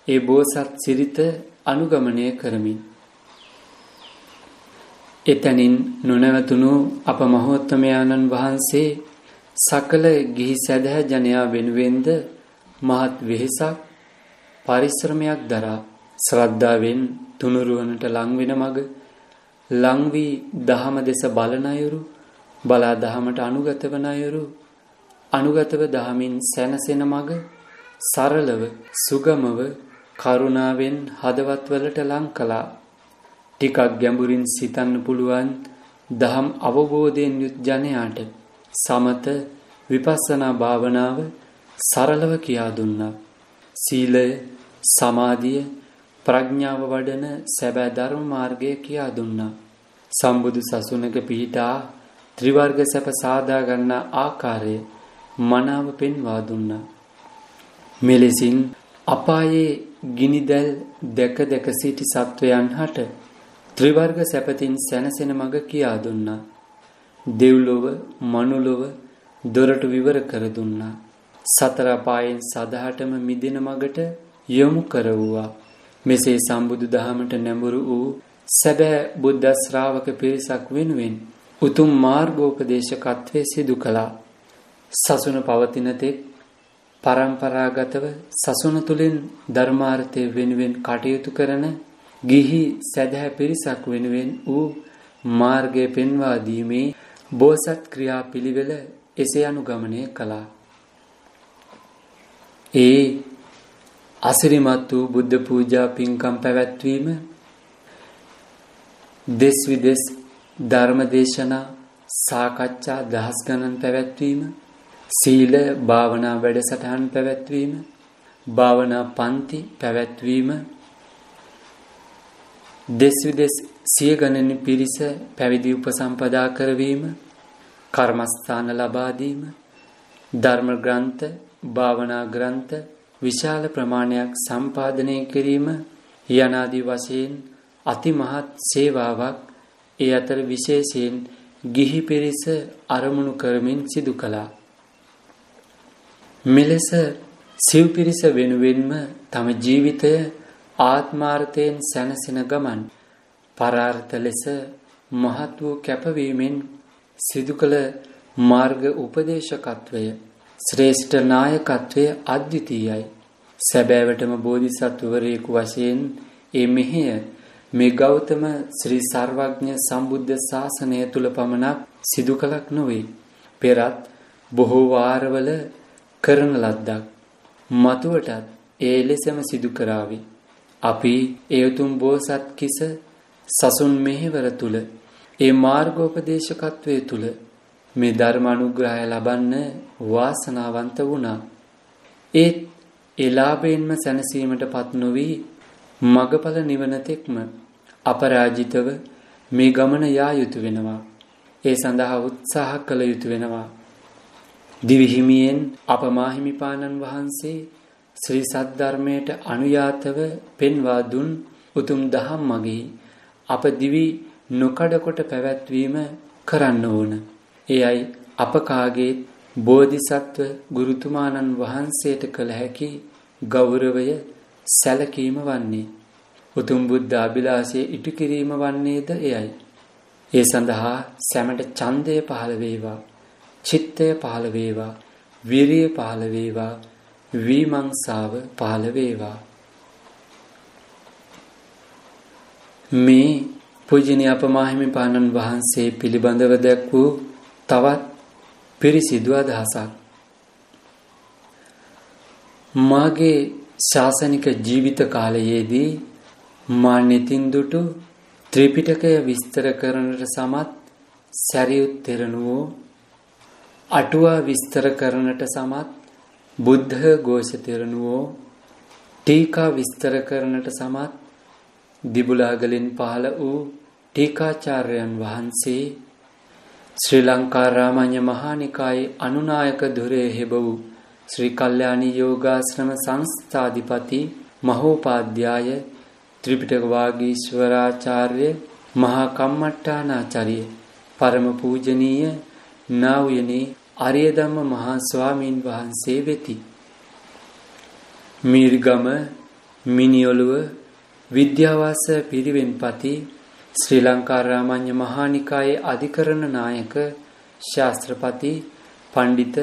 ඒ බෝසත් සිරිත අනුගමනය කරමින් එතනින් නොනවතුණු අප මහෝත්තමයාණන් වහන්සේ සකල ගිහි සැදැහැ ජනයා වෙනුවෙන්ද මහත් වෙහෙසක් පරිශ්‍රමයක් දරා ශ්‍රද්ධාවෙන් තුනුරුවනට ලං වෙන මග ලං වී දහම දෙස බලන අයුරු බලා දහමට අනුගත වන අයුරු අනුගතව දහමින් සැනසෙන මග සරලව සුගමව කරුණාවෙන් හදවත්වලට ලං කළා ටිකක් ගැඹුරින් සිතන්න පුළුවන් දහම් අවබෝධයෙන් යුත් ජනයාට සමත විපස්සනා භාවනාව සරලව කියා දුන්නා. සීලය, සමාධිය, ප්‍රඥාව වඩන සැබෑ ධර්ම මාර්ගය කියා දුන්නා. සම්බුදු සසුනක පිහිටා ත්‍රිවර්ග සැප සාදා ගන්නා ආකාරය මනාව පෙන්වා දුන්නා. මෙලෙසින් අපායේ ගිනිදැල් දැක දැක සිටි සත්වයන් හට ත්‍රිවර්ග සැපතින් සැනසෙන මඟ කියා දුන්නා. දෙව්ලොව මනුලොව දොරටු විවර කර දුන්නා. සතර අපායෙන් සදහටම මිදෙන මගට යොමු කරවුවා. මෙසේ සම්බුදු දහමට නැඹුරු වූ සැබෑ බුද්ධ ශ්‍රාවක පිරිසක් වෙනුවෙන් උතුම් මාර්ගෝපදේශකත්වයේ සිදු කළා. සසුන පවතින තෙක් පරම්පරාගතව සසුන තුලින් ධර්මාර්ථය වෙනුවෙන් කටයුතු කරන ගිහි සැදැහැ පිරිසක් වෙනුවෙන් වූ මාර්ගය පෙන්වා දීමේ බෝසත් ක්‍රියා පිළිවෙල එසේ අනුගමනය කළා. ඒ අසිරිමත් වූ බුද්ධ පූජා පින්කම් පැවැත්වීම දෙස් විදෙස් ධර්මදේශනා සාකච්ඡා දහස් ගණන් පැවැත්වීම සීල භාවනා වැඩසටහන් පැවැත්වීම භාවනා පන්ති පැවැත්වීම දෙස් විදෙස් සිය ගණන පිරිස පැවිදි උපසම්පදා කරවීම කර්මස්ථාන ලබා දීම ධර්ම ග්‍රන්ථ භාවනා ග්‍රන්ථ විශාල ප්‍රමාණයක් සම්පාදනය කිරීම යනාදී වශයෙන් අතිමහත් සේවාවක් ඒ අතර විශේෂයෙන් ගිහි පිරිස අරමුණු කරමින් සිදු කළා. මෙලෙස සිව් පිරිස වෙනුවෙන්ම තම ජීවිතය ආත්මාර්ථයෙන් සැනසෙන ගමන් පරාර්ථ ලෙස මහත් වූ කැපවීමෙන් සිදු කළ මාර්ග උපදේශකත්වය ශ්‍රේෂ්ඨ නායකත්වය අද්විතීයයි. සැබෑවටම බෝධිසත්වවරයෙකු වශයෙන් ඒ මෙහෙය මේ ගෞතම ශ්‍රී සර්වඥ සම්බුද්ධ ශාසනය තුල පමණක් සිදු කලක් නොවේ. පෙරත් බොහෝ වාරවල කරන ලද්දක්. මතුවටත් ඒ ලෙසම සිදු කරાવી. අපි ඒ උතුම් බෝසත් කිස සසුන් මෙහෙවර තුල ඒ මාර්ගෝපදේශකත්වයේ තුල මේ ධර්ම අනුග්‍රහය ලබන්න වාසනාවන්ත වුණා. ඒත් ඒ ලාභයෙන්ම සැනසීමටපත් නොවි මගඵල නිවන තෙක්ම අපරාජිතව මේ ගමන යා යුතු වෙනවා. ඒ සඳහා උත්සාහ කළ යුතු වෙනවා. දිවි හිමියෙන් අපමාහිමිපාණන් වහන්සේ ශ්‍රී සද්ධර්මයට අනුයාතව පෙන්වා දුන් උතුම් දහම් මගේ අප දිවි නොකඩකොට පැවැත්වීම කරන්න ඕන. එයයි අප කාගේ බෝධිසත්ව ගුරුතුමාණන් වහන්සේට කළ හැකි ගෞරවය සැලකීම වන්නේ. උතුම් බුද්ධ අභිලාෂය ඉටු කිරීම වන්නේද එයයි. ඒ සඳහා සැමට ඡන්දය පහළ වේවා, චිත්තය පහළ වේවා, විරිය පහළ වේවා, විමංශාව පහළ වේවා. මේ පූජනීය අපමාහිමි පානන් වහන්සේ පිළිබඳව දැක් වූ තවත් පිරිසිදු අදහසක් මාගේ ශාසනික ජීවිත කාලයේදී මා netin දුටු ත්‍රිපිටකය විස්තර කරනට සමත් සැරියුත් තෙරණුවෝ අටුවා විස්තර කරනට සමත් බුද්ධ ഘോഷ තෙරණුවෝ ටීකා විස්තර කරනට සමත් දිබුලාගලින් පහළ වූ ටීකාචාර්යයන් වහන්සේ ශ්‍රී ලංකා රාමඤ්ඤ මහානිකායේ අනුනායක ධුරේ හෙබ වූ ශ්‍රී කල්යාණී යෝගාශ්‍රම සංස්ථාධිපති මහෝපාද්‍යය ත්‍රිපිටක වාගීශ්වරාචාර්ය මහා කම්මට්ටානාචාර්ය පරම පූජනීය නා වූ ආර්ය ධම්ම මහා ස්වාමීන් වහන්සේ වෙති. මීර්ගම මිනිඔළුව විද්‍යාවාස පිරිවෙන්පති ශ්‍රී ලංකා රාමඤ්ඤ මහානිකායේ අධිකරණ නායක ශාස්ත්‍රපති පඬිත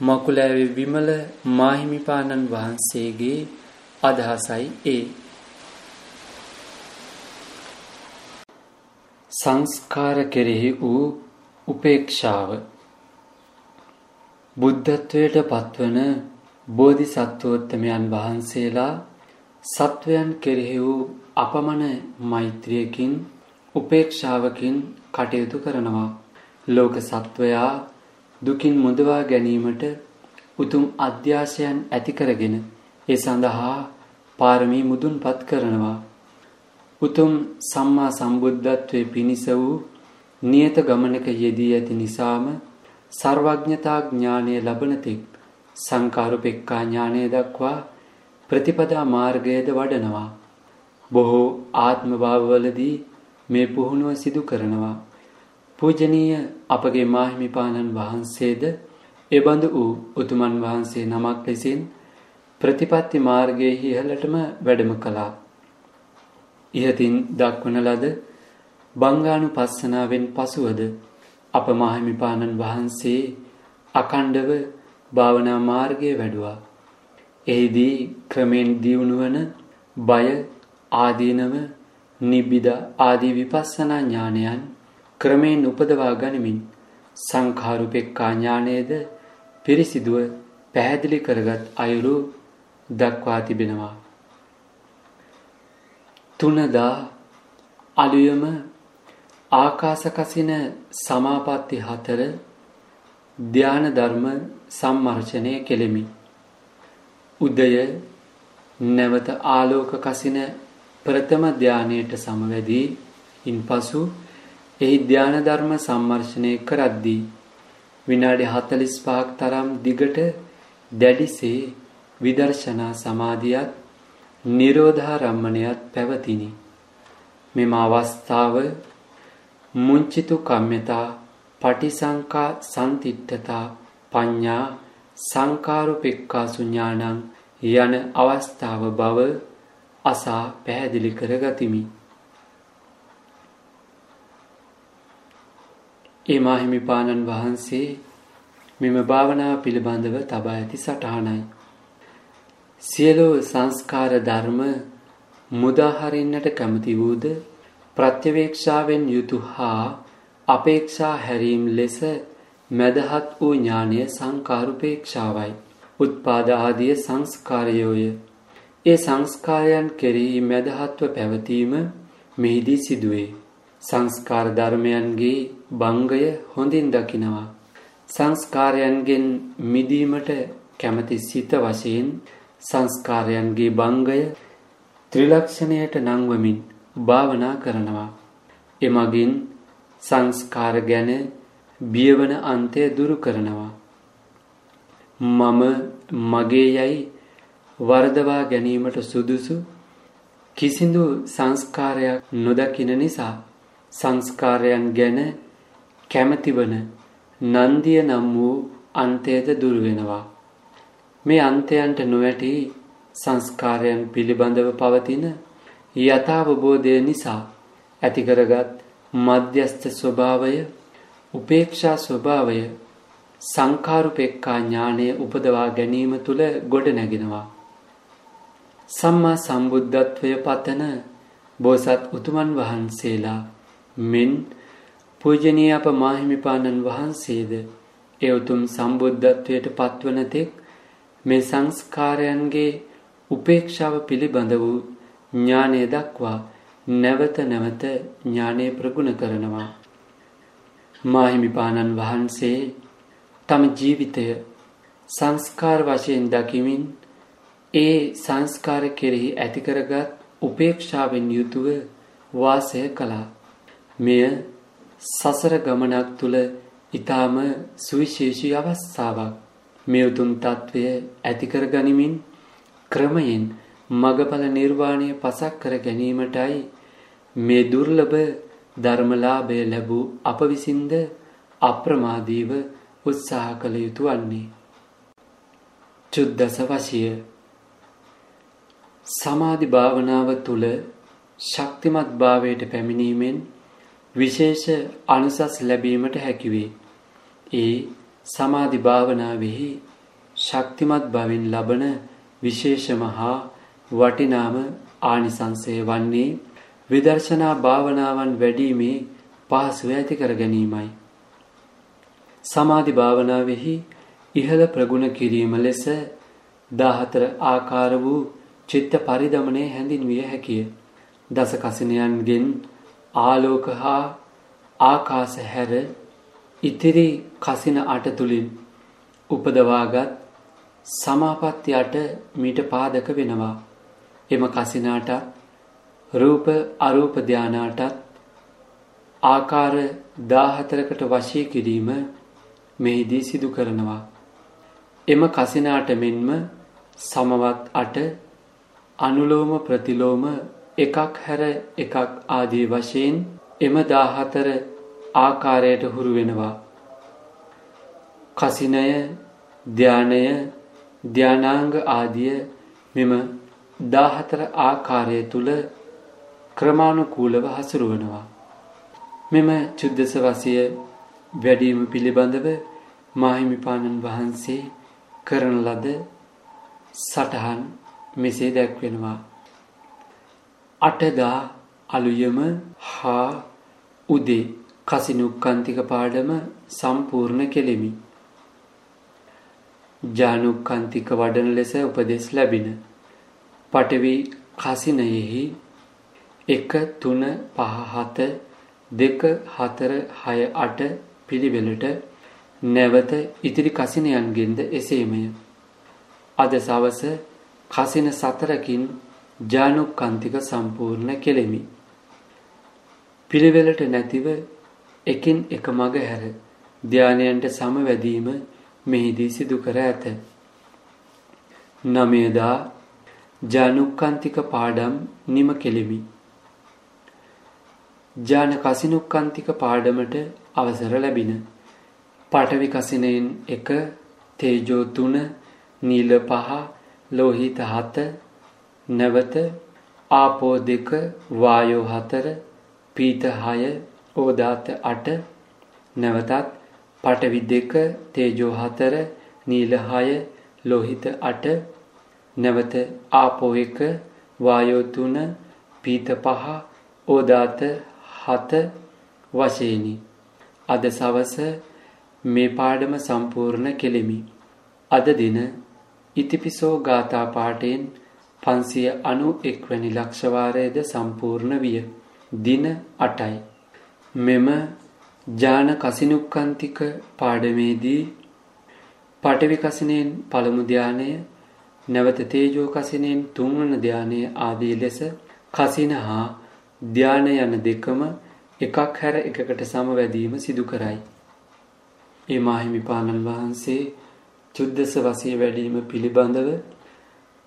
මකුලෑවේ විමල මාහිමිපාණන් වහන්සේගේ අදහසයි ඒ. සංස්කාර කෙරෙහි වූ උපේක්ෂාව බුද්ධත්වයට පත්වන බෝධිසත්වෝත්තමයන් වහන්සේලා සත්වයන් කෙරෙහි වූ අපමණ මෛත්‍රියකින් උපේක්ෂාවකින් කටයුතු කරනවා. ලෝක සත්වයා දුකින් මුදවා ගැනීමට උතුම් අධ්‍යාශයන් ඇති කරගෙන ඒ සඳහා පාරමී මුදුන්පත් කරනවා. උතුම් සම්මා සම්බුද්ධත්වයේ පිණිස වූ නියත ගමනක යෙදී ඇති නිසාම සර්වඥතා ඥානය ලබන තෙක් සංකාරුපෙක්කා ඥානය දක්වා ප්‍රතිපදා මාර්ගයද වඩනවා. බොහෝ ආත්ම භාවවලදී මේ පුහුණුව සිදු කරනවා. පූජනීය අපගේ මාහිමිපාණන් වහන්සේද එබඳු වූ උතුමන් වහන්සේ නමක් ලෙසින් ප්‍රතිපත්ති මාර්ගයේ ඉහළටම වැඩම කළා. ඉහතින් දක්වන ලද බංගානුපස්සනාවෙන් පසුවද අප මාහිමිපාණන් වහන්සේ අකණ්ඩව භාවනා මාර්ගයේ වැඩුවා. එහිදී ක්‍රමෙන් දියුණු වන බය ආදීනව නිබ්බිද ආදී විපස්සනා ඥානයන් ක්‍රමෙන් උපදවා ගනිමින් සංඛාරුපෙක්ඛා ඥානයේද පිරිසිදුව පැහැදිලි කරගත් අයුරු දක්වා තිබෙනවා. තුනදා අලුයම ආකාසකසින සමාපatti හතර ධාන ධර්ම සම්මර්ෂණය කෙලෙමි. උදය නැවත ආලෝක කසින ප්‍රථම ධානයට සමවැදී ඉන්පසු එහි ධාන ධර්ම සම්මර්ෂණය කරද්දී විනාඩි 45ක් තරම් දිගට දැඩිසේ විදර්ශනා සමාධියත් නිරෝධාරම්මණයත් පැවතිනි. මෙම අවස්ථාව මුංචිතු කම්මතා පටිසංකා සම්තිට්ඨතා පඤ්ඤා සංකාරුපෙක්ඛාසු ඥානං යන අවස්ථාව බව අසා පැහැදිලි කරගතිමි. ඒ මාහිමිපාණන් වහන්සේ මෙම භාවනාව පිළිබඳව තබා ඇති සටහනයි. සියලු සංස්කාර ධර්ම මුදාහරින්නට කැමති වූද ප්‍රත්‍යවේක්ෂාවෙන් යුතු හා අපේක්ෂා හැරීම් ලෙස මැදහත් වූ ඥානය සංකාරුපේක්ෂාවයි. උත්පාද ආදිය සංස්කාරයෝය. ඒ සංස්කාරයන් කෙරෙහි මැදහත්ව පැවතීම මෙහිදී සිදුවේ. සංස්කාර ධර්මයන්ගේ බංගය හොඳින් දකිනවා. සංස්කාරයන්ගෙන් මිදීමට කැමති සිත වශයෙන් සංස්කාරයන්ගේ බංගය ත්‍රිලක්ෂණයට නංවමින් භාවනා කරනවා. එමගින් සංස්කාර ගැන බියවන අන්තය දුරු කරනවා. මම මගේ යයි වරදවා ගැනීමට සුදුසු කිසිදු සංස්කාරයක් නොදකින නිසා සංස්කාරයන් ගැන කැමැතිවන නන්දිය නම් වූ අන්තයද දුර වෙනවා. මේ අන්තයන්ට නොවැටි සංස්කාරයන් පිළිබඳව පවතින යථාවබෝධය නිසා ඇතිකරගත් මධ්‍යස්ථ ස්වභාවය උපේක්ෂා ස්වභාවය සංඛාරුපෙක්ඛා ඥානය උපදවා ගැනීම තුල ගොඩ නැගෙනවා. සම්මා සම්බුද්ධත්වය පතන බෝසත් උතුමන් වහන්සේලා මෙන් පූජනීය අප මාහිමිපාණන් වහන්සේද ඒ උතුම් සම්බුද්ධත්වයට පත්වන තෙක් මේ සංස්කාරයන්ගේ උපේක්ෂාව පිළිබඳ වූ ඥානය දක්වා නැවත නැවත ඥානය ප්‍රගුණ කරනවා. මාහිමිපාණන් වහන්සේ තම ජීවිතය සංස්කාර වශයෙන් දකිමින් ඒ සංස්කාර කෙරෙහි ඇතිකරගත් උපේක්ෂාවෙන් යුතුව වාසය කළා. මෙය සසර ගමනක් තුල ඊටාම සුවිශේෂී අවස්ථාවක්. මේ උතුම් తත්වය ඇතිකර ගනිමින් ක්‍රමයෙන් මගඵල නිර්වාණය පසක් කර ගැනීමටයි මේ දුර්ලභ ධර්මලාභය ලැබූ අප විසින්ද අප්‍රමාදීව උත්සාහ කළ යුතු වන්නේ. චුද්දස වශය සමාධි භාවනාව තුළ ශක්තිමත් භාවයට පැමිණීමෙන් විශේෂ අනුසස් ලැබීමට හැකිවේ. ඒ සමාධි භාවනාවෙහි ශක්තිමත් බවින් ලබන විශේෂම හා වටිනාම ආනිසංසය වන්නේ විදර්ශනා භාවනාවන් වැඩීමේ පහසුව ඇති කර ගැනීමයි. සමාධි භාවනාවෙහි ඉහළ ප්‍රගුණ කිරීම ලෙස 14 ආකාර වූ චිත්ත පරිදමණය හැඳින්විය හැකිය. දස කසිනයන්ගෙන් ආලෝක හා ආකාශ හැර ඉතිරි කසින අට තුලින් උපදවාගත් සමාපත්තියට මීට පාදක වෙනවා. එම කසිනාට රූප අරූප ධානාටත් ආකාර 14කට වශී කිරීම මෙහිදී සිදු කරනවා. එම කසිනාට මෙන්ම සමවත් අට අනුලෝම ප්‍රතිලෝම එකක් හැර එකක් ආදී වශයෙන් එම 14 ආකාරයට හුරු වෙනවා. කසිනය, ධානය, ධානාංග ආදිය මෙම 14 ආකාරය තුල ක්‍රමානුකූලව හසුරුවනවා. මෙම චුද්දස වසය වැඩීම පිළිබඳව මාහිමිපාණන් වහන්සේ කරන ලද සටහන් මෙසේ දැක්වෙනවා. අටදා අලුයම හා උදේ කසිනුක්කන්තික පාඩම සම්පූර්ණ කෙලෙමි. ජානුක්කන්තික වඩන ලෙස උපදෙස් ලැබින. පටවි කසිනයෙහි එක තුන පහහත දෙක හතර හය අට පිළිවෙලට නැවත ඉතිරි කසිනයන්ගෙන්ද එසේමය. අද සවස කසින සතරකින් ජානුක්කන්තික සම්පූර්ණ කෙලෙමි. පිළිවෙලට නැතිව එකින් එක මග හැර ධානයන්ට සමවැදීම මෙහිදී සිදු කර ඇත. නමයදා ජානුක්කන්තික පාඩම් නිම කෙලිමි. ජාන කසිනුක්කන්තික පාඩමට අවසර ලැබින. පටවි කසිනයෙන් එක තේජෝ තුන නීල පහ ලෝහිත හත නැවත ආපෝ දෙක වායෝ හතර පීත හය ඕදාත අට නැවතත් පටවි දෙක තේජෝ හතර නීල හය ලෝහිත අට නැවත ආපෝ එක වායෝ තුන පීත පහ ඕදාත හත වශයෙනි. අද සවස මේ පාඩම සම්පූර්ණ කෙලිමි. අද දින ඉතිපිසෝ ගාථා පාඨයෙන් 591 වැනි ලක්ෂවාරයේද සම්පූර්ණ විය. දින 8යි. මෙම ඥාන කසිනුක්කන්තික පාඩමේදී පඨවි කසිනෙන් පළමු ධානය නැවත තේජෝ කසිනෙන් තුන්වන ධානය ආදී ලෙස කසින හා ධාන යන දෙකම එකක් හැර එකකට සමවැදීම සිදු කරයි. ඒ මාහිමිපාණන් වහන්සේ චුද්දස වසය වැඩීම පිළිබඳව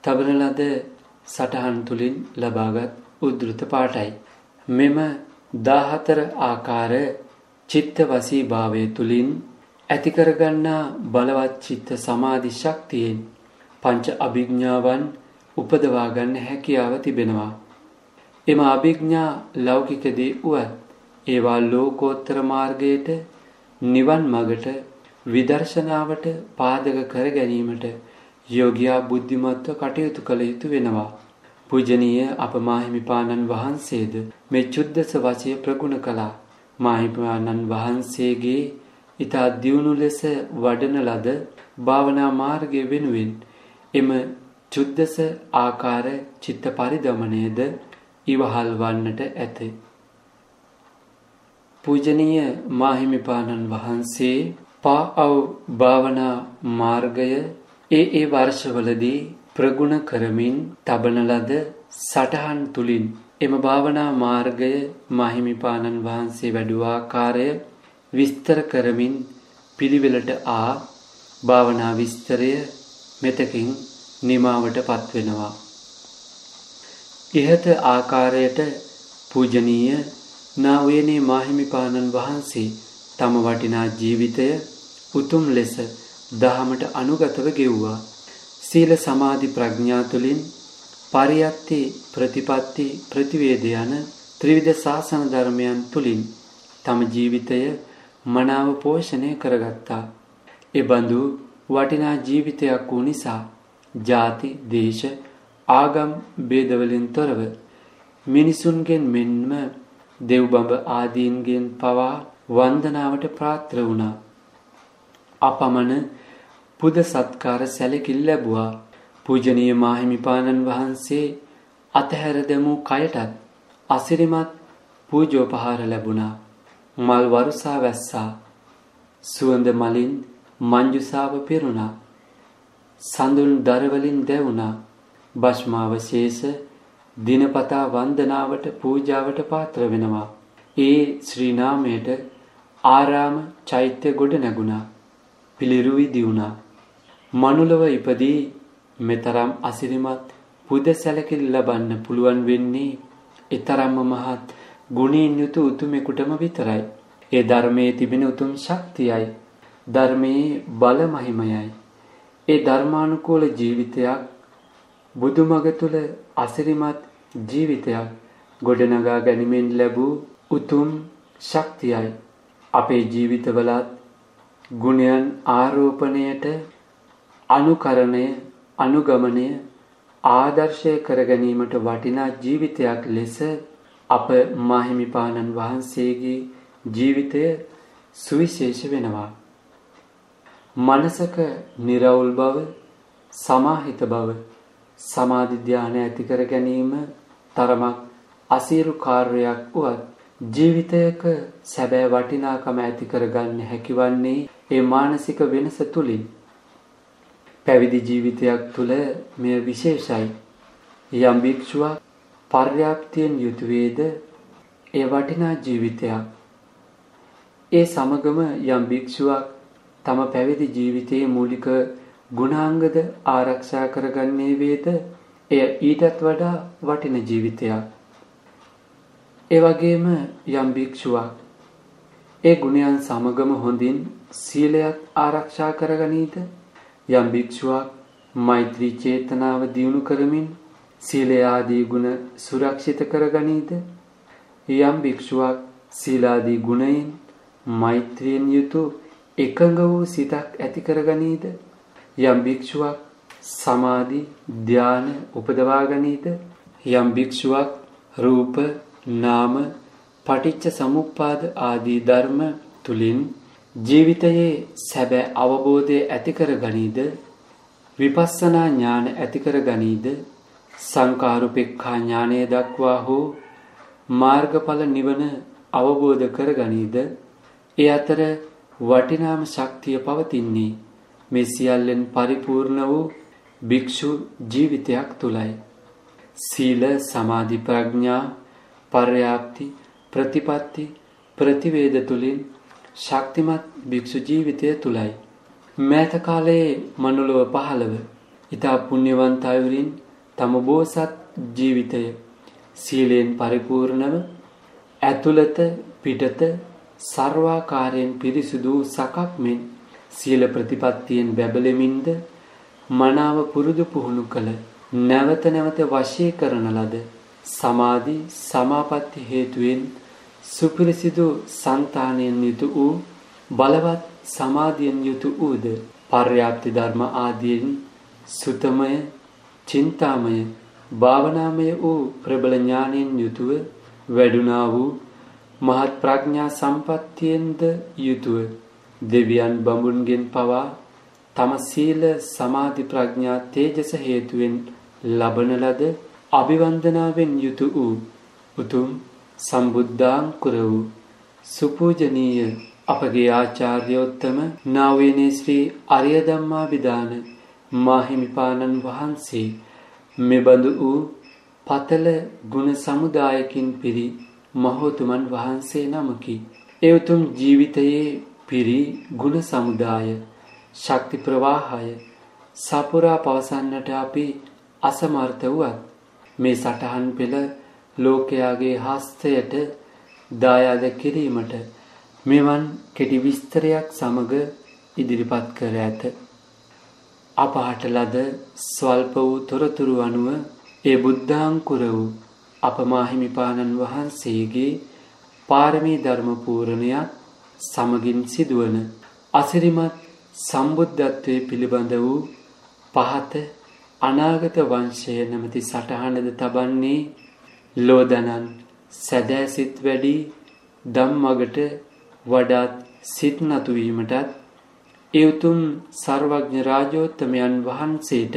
තබන ලද සටහන් තුලින් ලබාගත් උද්දෘත පාඨයි. මෙම 14 ආකාර චිත්ත වසී භාවය තුලින් ඇති කරගන්නා බලවත් චිත්ත සමාධි ශක්තියෙන් පංච අභිඥාවන් උපදවා ගන්න හැකියාව තිබෙනවා. එම අභිඥා ලෞකිකදී උවත් ඒවා ලෝකෝත්තර මාර්ගයට නිවන් මගට විදර්ශනාවට පාදක කර ගැනීමට යෝගියා බුද්ධිමත්ව කටයුතු කළ යුතු වෙනවා. පූජනීය අප මාහිමිපාණන් වහන්සේද මේ චුද්දස වචය ප්‍රගුණ කළා. මාහිමිපාණන් වහන්සේගේ ඊතා දියුණු ලෙස වඩන ලද භාවනා මාර්ගය වෙනුවෙන් එම චුද්දස ආකාර චිත්ත පරිදමණයද ඉවහල් වන්නට ඇත. පූජනීය මාහිමිපාණන් වහන්සේ පාඅව් භාවනා මාර්ගය ඒ ඒ වර්ෂවලදී ප්‍රගුණ කරමින් තබන ලද සටහන් තුලින් එම භාවනා මාර්ගය මහිමිපාණන් වහන්සේ වැඩුව ආකාරය විස්තර කරමින් පිළිවෙලට ආ භාවනා විස්තරය මෙතකින් නිමාවට පත්වෙනවා. ඉහත ආකාරයට පූජනීය නා උයනේ මාහිමිපාණන් වහන්සේ තම වටිනා ජීවිතය උතුම් ලෙස දහමට අනුගතව ගෙව්වා. සීල සමාධි ප්‍රඥා තුලින් පරියත්ති ප්‍රතිපatti ප්‍රතිවේද යන ත්‍රිවිධ ශාසන ධර්මයන් තුලින් තම ජීවිතය මනාව පෝෂණය කරගත්තා. ඒ බඳු වටිනා ජීවිතයක් වූ නිසා ಜಾති, දේශ, ආගම් ભેදවලින් තොරව මිනිසුන්ගෙන් මෙන්ම දෙව්බඹ ආදීන්ගෙන් පවා වන්දනාවට පාත්‍ර වුණා. අපමණ පුද සත්කාර සැලකිලි ලැබුවා. පූජනීය මාහිමිපාණන් වහන්සේ අතහැර දැමූ කයටත් අසිරිමත් පූජෝපහාර ලැබුණා. මල් වරුසා වැස්සා. සුවඳ මලින් මංජුසාව පෙරුණා. සඳුන් දරවලින් දැවුණා. භස්මාවශේෂ දිනපතා වන්දනාවට පූජාවට පාත්‍ර වෙනවා. ඒ ශ්‍රී නාමයට ආරාම චෛත්‍ය ගොඩ නැගුණා. පිළිරුවි දියුණා. මනුලව ඉපදී මෙතරම් අසිරිමත් පුද සැලකිලි ලබන්න පුළුවන් වෙන්නේ ඊතරම්ම මහත් ගුණයෙන් යුතු උතුමෙකුටම විතරයි. ඒ ධර්මයේ තිබෙන උතුම් ශක්තියයි. ධර්මයේ බල මහිමයයි. ඒ ධර්මානුකූල ජීවිතයක් බුදුමග තුල අසිරිමත් ජීවිතයක් ගොඩනගා ගැනීමෙන් ලැබූ උතුම් ශක්තියයි අපේ ජීවිතවලත් ගුණයන් ආරෝපණයට අනුකරණය අනුගමනය ආදර්ශය කර ගැනීමට වටිනා ජීවිතයක් ලෙස අප මාහිමිපාණන් වහන්සේගේ ජීවිතය සුවිශේෂ වෙනවා. මනසක निराවුල් බව, සමාහිත බව, සමාධි ධානය ඇති කර ගැනීම තරමක් අසීරු කාර්යයක් වුවත් ජීවිතයක සැබෑ වටිනාකම ඇති කරගන්න හැකිවන්නේ ඒ මානසික වෙනස තුලින්. පැවිදි ජීවිතයක් තුළ මෙය විශේෂයි. යම් භික්ෂුවක් පර්යාප්තියෙන් යුතු වේද ඒ වටිනා ජීවිතයක්. ඒ සමගම යම් භික්ෂුවක් තම පැවිදි ජීවිතයේ මූලික ගුණාංගද ආරක්ෂා කරගන්නේ වේද එය ඊටත් වඩා වටින ජීවිතයක්. ඒ වගේම යම් භික්ෂුවක් ඒ ගුණයන් සමගම හොඳින් සීලයක් ආරක්ෂා කරගනීද යම් භික්ෂුවක් මෛත්‍රී චේතනාව දියුණු කරමින් සීල ආදී ගුණ සුරක්ෂිත කරගනීද යම් භික්ෂුවක් සීලාදී ගුණයෙන් මෛත්‍රියෙන් යුතු එකඟ වූ සිතක් ඇති කරගනීද යම් භික්ෂුවක් සමාධි ධාන උපදවා ගනීද? යම් භික්ෂුවක් රූප නාම පටිච්ච සමුප්පාද ආදී ධර්ම තුලින් ජීවිතයේ සැබෑ අවබෝධය ඇති කර ගනීද? විපස්සනා ඥාන ඇති කර ගනීද? සංකාරුපෙක්ඛා ඥානය දක්වා හෝ මාර්ගඵල නිවන අවබෝධ කර ගනීද? ඒ අතර වටිනාම ශක්තිය පවතින්නේ මේ සියල්ලෙන් පරිපූර්ණ වූ භික්ෂු ජීවිතයක් තුලයි. සීල සමාධි ප්‍රඥා පර්යාප්ති ප්‍රතිපatti ප්‍රතිවේද තුලින් ශක්තිමත් භික්ෂු ජීවිතය තුලයි මෑත කාලයේ මනුලොව පහළව ඊතා පුණ්‍යවන්ත අයුරින් තම බෝසත් ජීවිතය සීලෙන් පරිපූර්ණව ඇතුළත පිටත සර්වාකාරයෙන් පිරිසුදු සකක් මෙන් සීල ප්‍රතිපත්තියෙන් බැබලෙමින්ද මනාව පුරුදු පුහුණු කළ නැවත නැවත වශී කරන ලද සමාධි සමාපatti හේතුවෙන් සුපිරිසිදු సంతානයෙන් යුතු වූ බලවත් සමාධියෙන් යුතු වූද පර්යාප්ති ධර්ම ආදීන් සුතමය චින්තාමය භාවනාමය වූ ප්‍රබල ඥානයෙන් යුතුව වැඩුණා වූ මහත් ප්‍රඥා සම්පත්තියෙන්ද යුතුව දෙවියන් බඹුන්ගෙන් පවා තම සීල සමාධි ප්‍රඥා තේජස හේතුවෙන් ලබන ලද අභිවන්දනාවෙන් යුතු වූ උතුම් සම්බුද්ධාංකුර වූ සුපූජනීය අපගේ ආචාර්යෝත්තම නාවේනේ ශ්‍රී අරිය ධම්මා විදාන මාහිමිපාණන් වහන්සේ මෙබඳු වූ පතල ගුණ සමුදායකින් පිරි මහෝතුමන් වහන්සේ නමකි. ඒ උතුම් ජීවිතයේ පිරි ගුණ සමුදාය ශක්ති ප්‍රවාහය සපුරා පවසන්නට අපි අසමර්ථ වුවත් මේ සටහන් පෙළ ලෝකයාගේ හස්තයට දායාද කිරීමට මෙවන් කෙටි විස්තරයක් සමග ඉදිරිපත් කර ඇත. අපහට ලද ස්වල්ප වූ තොරතුරු අනුව ඒ බුද්ධාංකුර වූ අපමාහිමිපාණන් වහන්සේගේ පාරමී ධර්ම පූර්ණයක් සමගින් සිදුවන අසිරිමත් සම්බුද්ධත්වයේ පිළිබඳ වූ පහත අනාගත වංශය නැමැති සටහනද තබන්නේ ලෝදනන් සැදෑ සිත් වැඩි ධම්මගට වඩාත් සිත් නතු වීමටත් ඒ උතුම් සර්වඥ රාජෝත්තමයන් වහන්සේට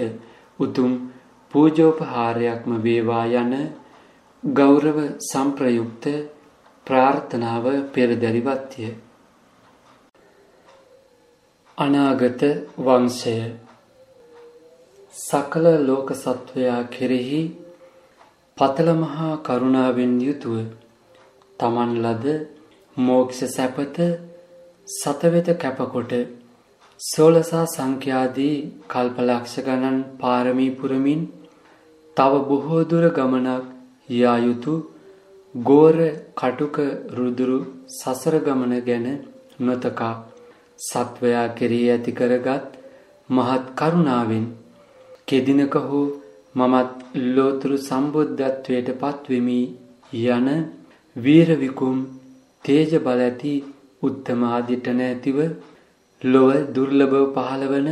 උතුම් පූජෝපහාරයක්ම වේවා යන ගෞරව සම්ප්‍රයුක්ත ප්‍රාර්ථනාව පෙරදරිවත්ය අනාගත වංශය. සකල ලෝක සත්වයා කෙරෙහි පතල මහා කරුණාවෙන් යුතුව තමන් ලද මෝක්ෂ සැපත සතවෙත කැපකොට සෝලසා සංඛ්‍යාදී කල්පලක්ෂ ගණන් පාරමී පුරමින් තව බොහෝ දුර ගමනක් යා යුතු ගෝර කටුක රුදුරු සසර ගමන ගැන නොතකා සත්වයා කෙරී ඇති කරගත් මහත් කරුණාවෙන් කෙදිනක හෝ මමත් ලෝතුරු සම්බුද්ධත්වයට පත්වෙමි යන වීර විකුම් තේජ බල ඇති උත්තම ආදිට නැතිව ලොව දුර්ලභව පහළවන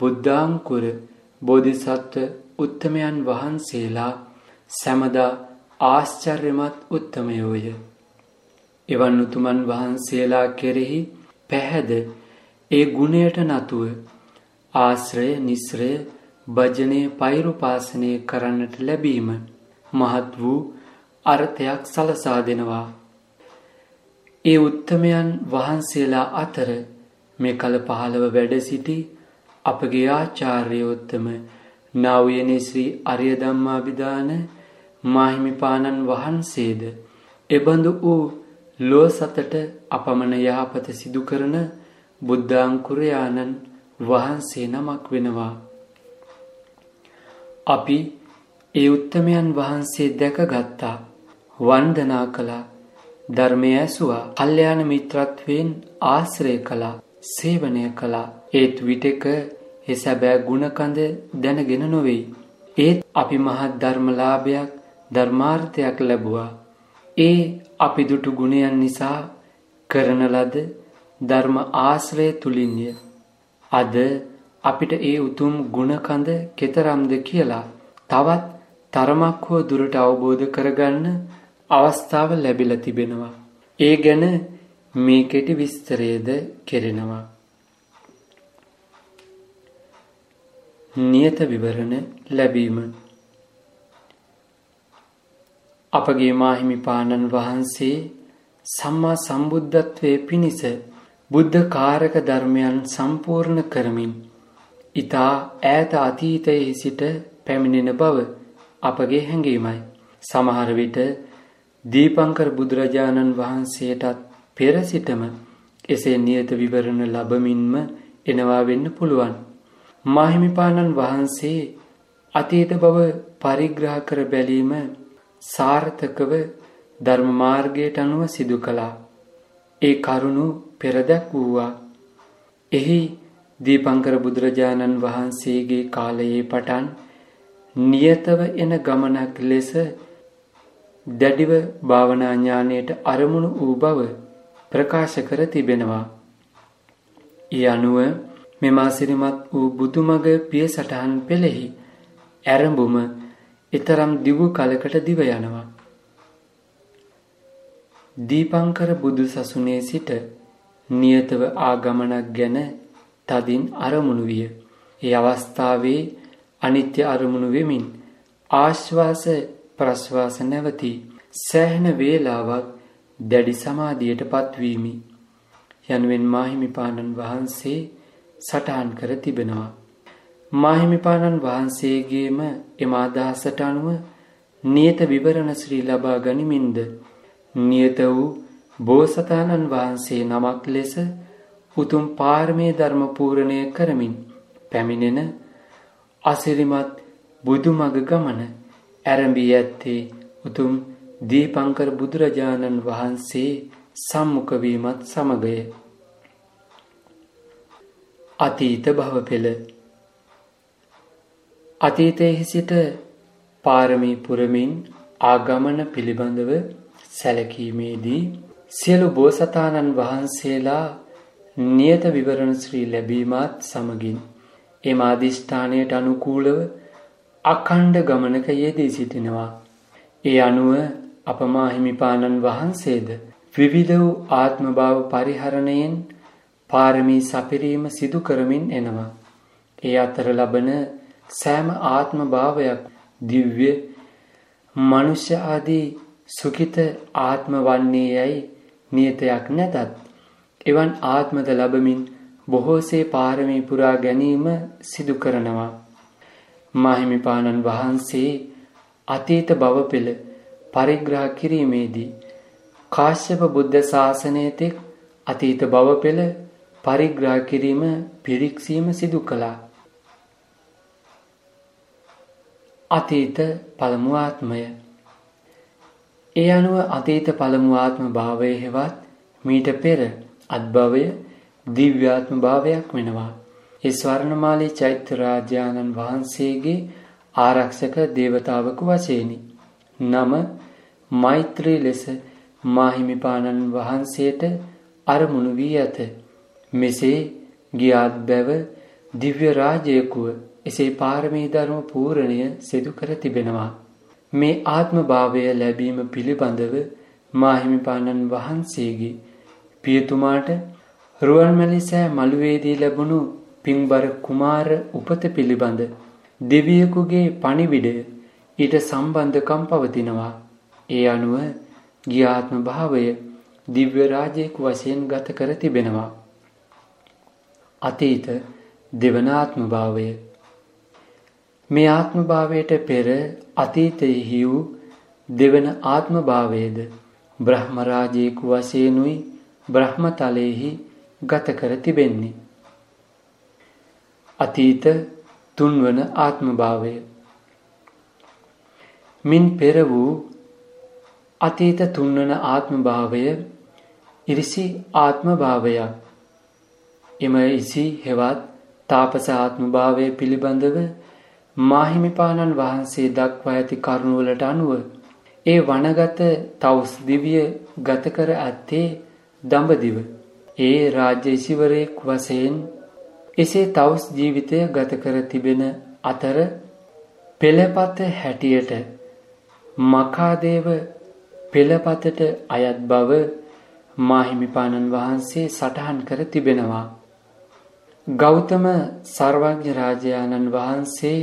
බුද්ධාංකුර බෝධිසත්ව උත්තමයන් වහන්සේලා සැමදා ආශ්චර්යමත් උත්තමයෝය. එවන් උතුමන් වහන්සේලා කෙරෙහි පැහැද ඒ ගුණයට නතුව ආශ්‍රය නිස්්‍රය භජනය පෛරුපාසනය කරන්නට ලැබීම මහත් වූ අර්ථයක් සලසා දෙනවා. ඒ උත්තමයන් වහන්සේලා අතර මේ කල පහළව වැඩ සිටි අපගේ ආචාර්යෝත්තම නාවයනේ ශ්‍රී අරිය ධම්මාභිදාන මාහිමිපාණන් වහන්සේද එබඳු වූ ලෝ සතට අපමණ යහපත සිදු කරන බුද්ධාංකුරයාණන් වහන්සේ නමක් වෙනවා. අපි ඒ උත්තමයන් වහන්සේ දැකගත්තා වන්දනා කළා ධර්මය ඇසුවා කල්්‍යයාන මිත්‍රත්වයෙන් ආශ්‍රය කළා සේවනය කළා ඒත් විටක ඒ සැබෑ ගුණකඳ දැනගෙන නොවෙයි. ඒත් අපි මහත් ධර්මලාභයක් ධර්මාර්ථයක් ලැබුවා. ඒ අපි දුටු ගුණයන් නිසා කරන ලද ධර්ම ආශ්‍රය තුලින්ය. අද අපිට ඒ උතුම් ගුණකඳ කෙතරම්ද කියලා තවත් තරමක් හෝ දුරට අවබෝධ කරගන්න අවස්ථාව ලැබිලා තිබෙනවා. ඒ ගැන මේ කෙටි විස්තරයේද කෙරෙනවා. නියත විවරණ ලැබීම අපගේ මාහිමිපාණන් වහන්සේ සම්මා සම්බුද්ධත්වයේ පිණිස බුද්ධ කාරක ධර්මයන් සම්පූර්ණ කරමින් ඊතා ඈත අතීතයේ සිට පැමිණෙන බව අපගේ හැඟීමයි. සමහර විට දීපංකර බුදුරජාණන් වහන්සේටත් පෙර සිටම එසේ නියත විවරණ ලැබමින්ම එනවා වෙන්න පුළුවන්. මාහිමිපාණන් වහන්සේ අතීත බව පරිග්‍රහ කර බැලීම සාර්ථකව ධර්ම මාර්ගයට අනුව සිදු කළා. ඒ කරුණු පෙරදැක් වූවා. එහි දීපංකර බුදුරජාණන් වහන්සේගේ කාලයේ පටන් නියතව එන ගමනක් ලෙස දැඩිව භාවනා ඥානයට අරමුණු වූ බව ප්‍රකාශ කර තිබෙනවා. ඒ අනුව මෙම අසිරිමත් වූ බුදුමග පිය සටහන් පෙළෙහි ඇරඹුම එතරම් දිගු කලකට දිව යනවා. දීපංකර බුදු සසුනේ සිට නියතව ආගමනක් ගැන තදින් අරමුණු විය. ඒ අවස්ථාවේ අනිත්‍ය අරමුණු වෙමින් ආශ්වාස ප්‍රශ්වාස නැවති සෑහෙන වේලාවක් දැඩි සමාධියට පත්වීමි. යනුවෙන් මාහිමිපාණන් වහන්සේ සටහන් කර තිබෙනවා. මාහිමිපාණන් වහන්සේගේම එම අදහසට අනුව නියත විවරණ ශ්‍රී ලබා ගනිමින්ද නියත වූ බෝසතාණන් වහන්සේ නමක් ලෙස උතුම් පාරමේ ධර්ම පූර්ණය කරමින් පැමිණෙන අසිරිමත් බුදුමග ගමන ඇරඹී ඇත්තේ උතුම් දීපංකර බුදුරජාණන් වහන්සේ සම්මුඛ වීමත් සමගය. අතීත භව පෙළ. අතීතයේ සිට පාරමී පුරමින් ආගමන පිළිබඳව සැලකීමේදී සියලු බෝසතාණන් වහන්සේලා නියත විවරණ ශ්‍රී ලැබීමත් සමගින් එම අධිෂ්ඨානයට අනුකූලව අඛණ්ඩ ගමනක යෙදී සිටිනවා. ඒ අනුව අපමා හිමිපාණන් වහන්සේද විවිධ වූ ආත්මභාව පරිහරණයෙන් පාරමී සපිරීම සිදු කරමින් එනවා. ඒ අතර ලබන සෑම ආත්ම භාවයක් දිව්‍ය මනුෂ්‍ය ආදී සුඛිත ආත්ම වන්නේ යයි නියතයක් නැතත් එවන් ආත්මද ලැබමින් බොහෝසේ පාරමී පුරා ගැනීම සිදු කරනවා. මාහිමිපාණන් වහන්සේ අතීත භව පෙළ පරිග්‍රහ කිරීමේදී කාශ්‍යප බුද්ධ ශාසනය තෙක් අතීත භව පෙළ පරිග්‍රහ කිරීම පිරික්සීම සිදු කළා. අතීත පළමු ආත්මය ඒ අනුව අතීත පළමු ආත්ම භාවය හෙවත් මීට පෙර අත්භවය දිව්‍යාත්ම භාවයක් වෙනවා. ඒ ස්වර්ණමාලී චෛත්‍ය රාජානන් වහන්සේගේ ආරක්ෂක දේවතාවක වශයෙනි. නම මෛත්‍රී ලෙස මාහිමිපාණන් වහන්සේට අරමුණු වී ඇත. මෙසේ ගියාත් බැව දිව්‍ය රාජයකුව එසේ පාරමී ධර්ම පූරණය සිදු කර තිබෙනවා. මේ ආත්ම භාවය ලැබීම පිළිබඳව මාහිමිපාණන් වහන්සේගේ පියතුමාට රුවන්මැලිසෑ මළුවේදී ලැබුණු පින්බර කුමාර උපත පිළිබඳ දෙවියෙකුගේ පණිවිඩය ඊට සම්බන්ධකම් පවතිනවා. ඒ අනුව ගියාත්ම භාවය දිව්‍ය රාජයෙකු වශයෙන් ගත කර තිබෙනවා. අතීත දෙවනාත්ම භාවය මේ ආත්ම භාවයට පෙර අතීතයෙහි වූ දෙවන ආත්ම භාවයේද බ්‍රහ්ම රාජයෙකු වශයෙන්ුයි බ්‍රහ්මතලයේහි ගත කර තිබෙන්නේ. අතීත තුන්වන ආත්ම භාවය මින් පෙර වූ අතීත තුන්වන ආත්ම භාවය ඉරිසි ආත්ම භාවයක්. එම ඉසි හෙවත් තාපස ආත්ම භාවය පිළිබඳව මාහිමිපාණන් වහන්සේ දක්වා ඇති කරුණුවලට අනුව ඒ වනගත තවුස් දිවිය ගත කර ඇත්තේ දඹදිව. ඒ රාජ්‍ය ඉසිවරයෙක් වශයෙන් එසේ තවුස් ජීවිතය ගත කර තිබෙන අතර පෙළපත හැටියට මකාදේව පෙළපතට අයත් බව මාහිමිපාණන් වහන්සේ සටහන් කර තිබෙනවා. ගෞතම සර්වඥ රාජයාණන් වහන්සේ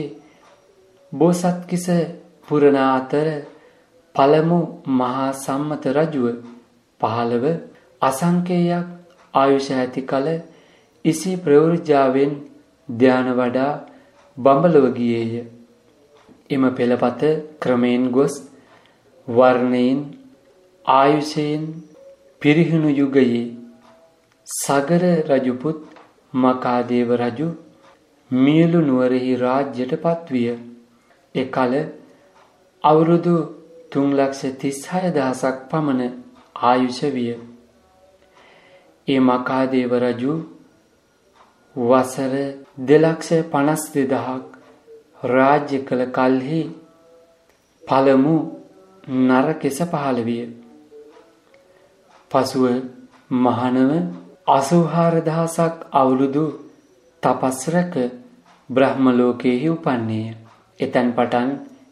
බෝසත්කිස පුරණ අතර පළමු මහා සම්මත රජුව පහළව අසංකේයක් ආයුෂ ඇති කල ඉසි ප්‍රවෘජාවෙන් ධ්‍යාන වඩා බඹලව ගියේය. එම පෙළපත ක්‍රමයෙන් ගොස් වර්ණයෙන් ආයුෂයෙන් පිරිහුණු යුගයේ සගර රජුපුත් මකාදේව රජු මියලු නුවරෙහි රාජ්‍යයට පත්විය. එකල අවුරුදු තුන් ලක්ෂ තිස්හය දහසක් පමණ ආයුෂ විය. ඒ මකාදේව රජු වසර දෙලක්ෂ පනස් දෙදහක් රාජ්‍ය කළ කල්හි පළමු නරකෙස පහළ විය. පසුව මහනව අසූහාර දහසක් අවුරුදු තපස්රක බ්‍රහ්මලෝකයෙහි උපන්නේය. එතැන් පටන්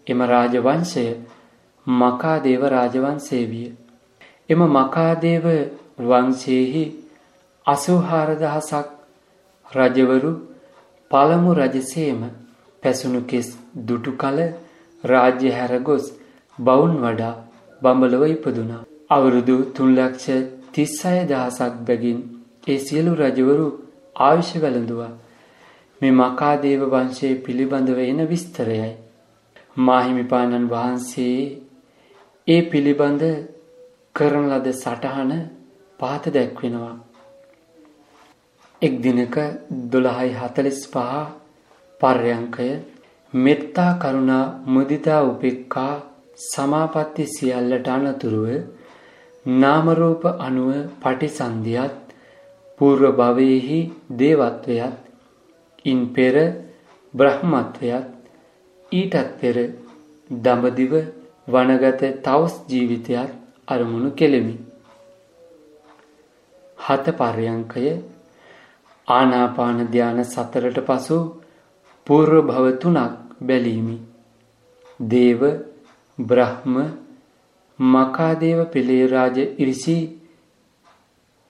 එම රාජවංශය මකාදේව රාජවන්සේ විය. එම මකාදේව වංශයෙහි අසූහාර දහසක් රජවරු පළමු රජසේම පැසුණු කෙස් දුටු කල රාජ්‍ය හැරගොස් බවුන් වඩා බඹලව ඉපදුනා. අවුරුදු තුන්ලක්ෂ තිස්සය දහසක් බැගින් ඒ සියලු රජවරු ආවිශ වැළඳවා. මේ මකාදේව වංශයේ පිළිබඳව එන විස්තරයයි. මාහිමිපාණන් වහන්සේ ඒ පිළිබඳ කරන ලද සටහන පහත දැක්වෙනවා. එක් දිනක දොළහයි හතලිස් පහ පර්යංකය මෙත්තා කරුණා මුදිතා උපෙක්කා සමාපatti සියල්ලට අනතුරුව නාමරූප අනුව පටිසන්ධියත් పూర్ව භවයේහි දේවත්වයත් ඉන් පෙර බ්‍රහ්මත්වයත් ඊටත් පෙර දඹදිව වනගත තවස් ජීවිතයත් අරමුණු කෙලෙමි. හත පර්යංකය ආනාපාන ධ්‍යාන සතරට පසු పూర్ව භව තුනක් බැලීමි. දේව බ්‍රහ්ම මකාදේව පෙළේ රාජ ඉරිසි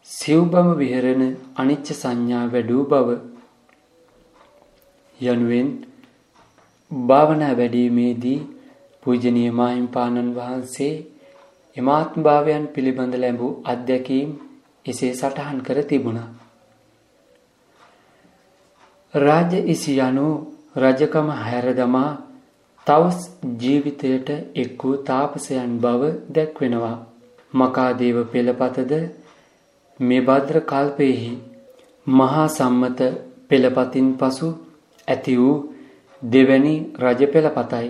සිව්බම විහරණ අනිච්ච සංඥා වැඩූ බව යනුවෙන් භාවනා වැඩීමේදී පූජනීය මාහිම්පාණන් වහන්සේ එමාත්ම භාවයන් පිළිබඳ ලැබූ අත්දැකීම් එසේ සටහන් කර තිබුණා. රාජ ඉසි යනු රජකම හැර දමා තවස් ජීවිතයට එක් වූ තාපසයන් බව දැක්වෙනවා. මකාදේව පෙළපතද මේ භද්‍ර කල්පයෙහි මහා සම්මත පෙළපතින් පසු ඇති වූ දෙවැනි රජ පෙළපතයි.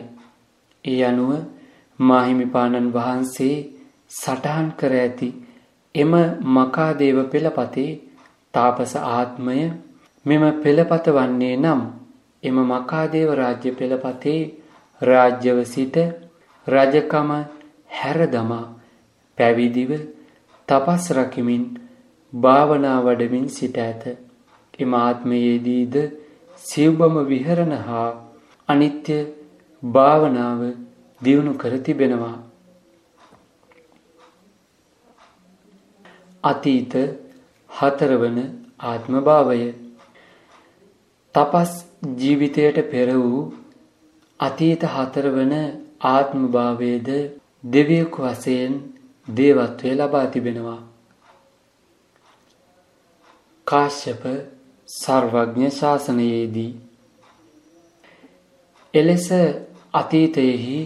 ඒ අනුව මාහිමිපාණන් වහන්සේ සටහන් කර ඇති එම මකාදේව පෙළපතේ තාපස ආත්මය මෙම පෙළපත වන්නේ නම් එම මකාදේව රාජ්‍ය පෙළපතේ රාජ්‍යව සිට රජකම හැර දමා පැවිදිව තපස් රකිමින් භාවනා වඩමින් සිට ඇත. එම ආත්මයේදීද සිව්බම විහරණ හා අනිත්‍ය භාවනාව දියුණු කර තිබෙනවා. අතීත හතරවන ආත්ම භාවය තපස් ජීවිතයට පෙර වූ අතීත හතරවන ආත්ම භාවයේද දෙවියෙකු වශයෙන් දේවත්වය ලබා තිබෙනවා. කාශ්‍යප සර්වඥ ශාසනයේදී එලෙස අතීතයෙහි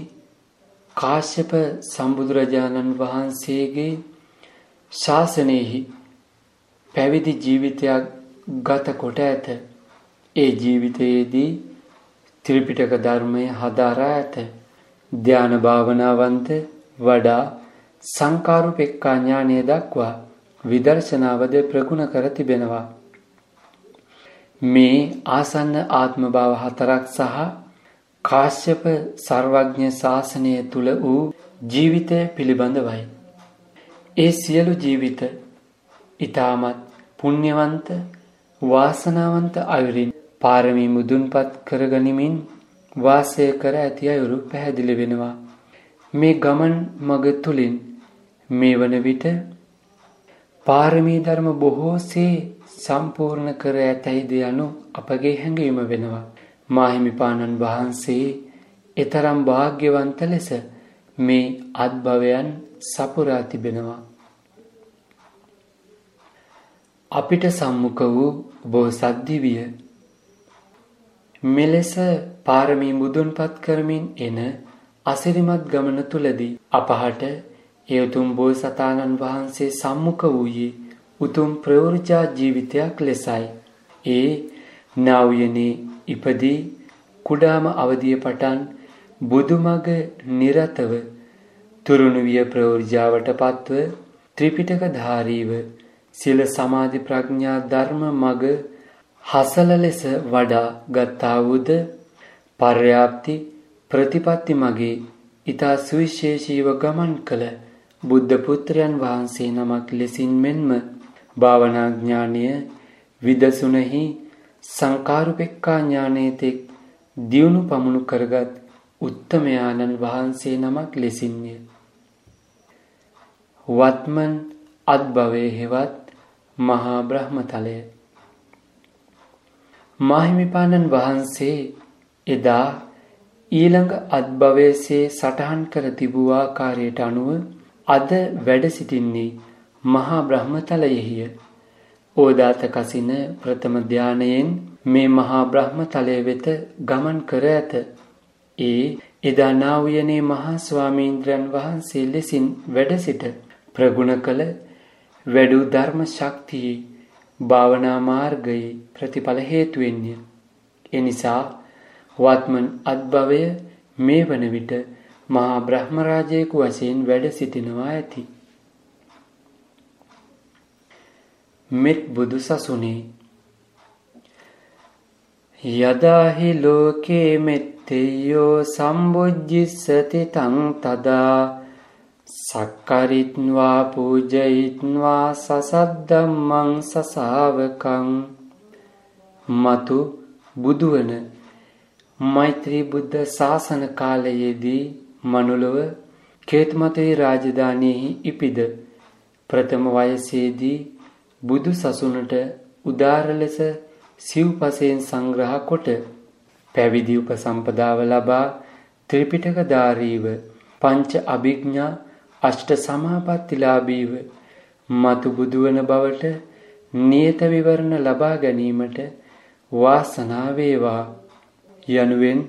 කාශ්‍යප සම්බුදුරජාණන් වහන්සේගේ ශාසනයෙහි පැවිදි ජීවිතයක් ගත කොට ඇත. ඒ ජීවිතයේදී ත්‍රිපිටක ධර්මය හදාරා ඇත. ධ්‍යාන භාවනාවන්ත වඩා සංකාරුපෙක්ඛා ඥානය දක්වා විදර්ශනාවද ප්‍රගුණ කර තිබෙනවා. මේ ආසන්න ආත්ම භාව හතරක් සහ කාශ්‍යප සර්වඥ ශාසනය තුල වූ ජීවිතය පිළිබඳවයි. ඒ සියලු ජීවිත ඊටමත් පුණ්‍යවන්ත වාසනාවන්ත අයුරින් පාරමී මුදුන්පත් කරගනිමින් වාසය කර ඇති අයුරු පැහැදිලි වෙනවා. මේ ගමන් මග තුලින් මේ වන විට පාරමී ධර්ම බොහෝසේ සම්පූර්ණ කර ඇතැයිද යනු අපගේ හැඟීම වෙනවා. මාහිමිපාණන් වහන්සේ එතරම් වාග්්‍යවන්ත ලෙස මේ අත්භවයන් සපුරා තිබෙනවා. අපිට සම්මුඛ වූ බෝසත්දිවිය මෙලෙස පාරමී මුදුන්පත් කරමින් එන අසිරිමත් ගමන තුලදී අපහට ඒ උතුම් බෝසතාණන් වහන්සේ සම්මුඛ වූයේ උතුම් ප්‍රවෘජා ජීවිතයක් ලෙසයි. ඒ නාවයනේ ඉපදී කුඩාම අවදිය පටන් බුදුමග නිරතව තුරුණු විය ප්‍රවෘජාවට පත්ව ත්‍රිපිටක ධාරීව සිල සමාධි ප්‍රඥා ධර්ම මග හසල ලෙස වඩා ගත්තා වූද පර්යාප්ති ප්‍රතිපත්ති මගේ ඊතා සුවිශේෂීව ගමන් කළ බුද්ධ පුත්‍රයන් වහන්සේ නමක් ලෙසින් මෙන්ම භාවනා ඥානය විදසුනෙහි සංකාරුපෙක්ඛා ඥානයේතෙක් දියුණු පමුණු කරගත් උත්තමයාණන් වහන්සේ නමක් ලෙසින්ය. වත්මන් අත්භවයේ හෙවත් මහා බ්‍රහ්මතලය මාහිමිපාණන් වහන්සේ එදා ඊළඟ අත්භවයේසේ සටහන් කර තිබූ ආකාරයට අනුව අද වැඩ සිටින්නේ මහා බ්‍රහ්මතලයෙහිය. ඕදාත කසින ප්‍රථම ධානයෙන් මේ මහා බ්‍රහ්මතලය වෙත ගමන් කර ඇත. ඒ එදා නා වූයනේ මහා ස්වාමීන්ද්‍රයන් වහන්සේ ලෙසින් වැඩ සිට ප්‍රගුණ කළ වැඩූ ධර්ම ශක්තියේ භාවනා මාර්ගයේ ප්‍රතිඵල හේතුවෙන්ය. එනිසා වත්මන් අත්භවය මේ වන විට මහා බ්‍රහ්මරාජයෙකු වශයෙන් වැඩ සිටිනවා ඇති. මෙත් බුදු සසුනේ යදාහි ලෝකේ මෙත්තෙයෝ සම්බුජ්ජිස්සති තං තදා සක්කරිත්වා පූජයිත්වා සසද්දම්මං සසාවකං. මතු බුදුවන මෛත්‍රී බුද්ධ ශාසන කාලයේදී මනුලොව කේතුමතේ රාජධානයෙහි ඉපිද. ප්‍රථම වයසේදී බුදු සසුනට උදාර ලෙස සිව්පසයෙන් සංග්‍රහ කොට පැවිදි උපසම්පදාව ලබා ත්‍රිපිටකධාරීව පංච අභිඥා අෂ්ට සමාපත්තිලාභීව මතු බුදුවන බවට නියත විවරණ ලබා ගැනීමට වාසනාව වේවා යනුවෙන්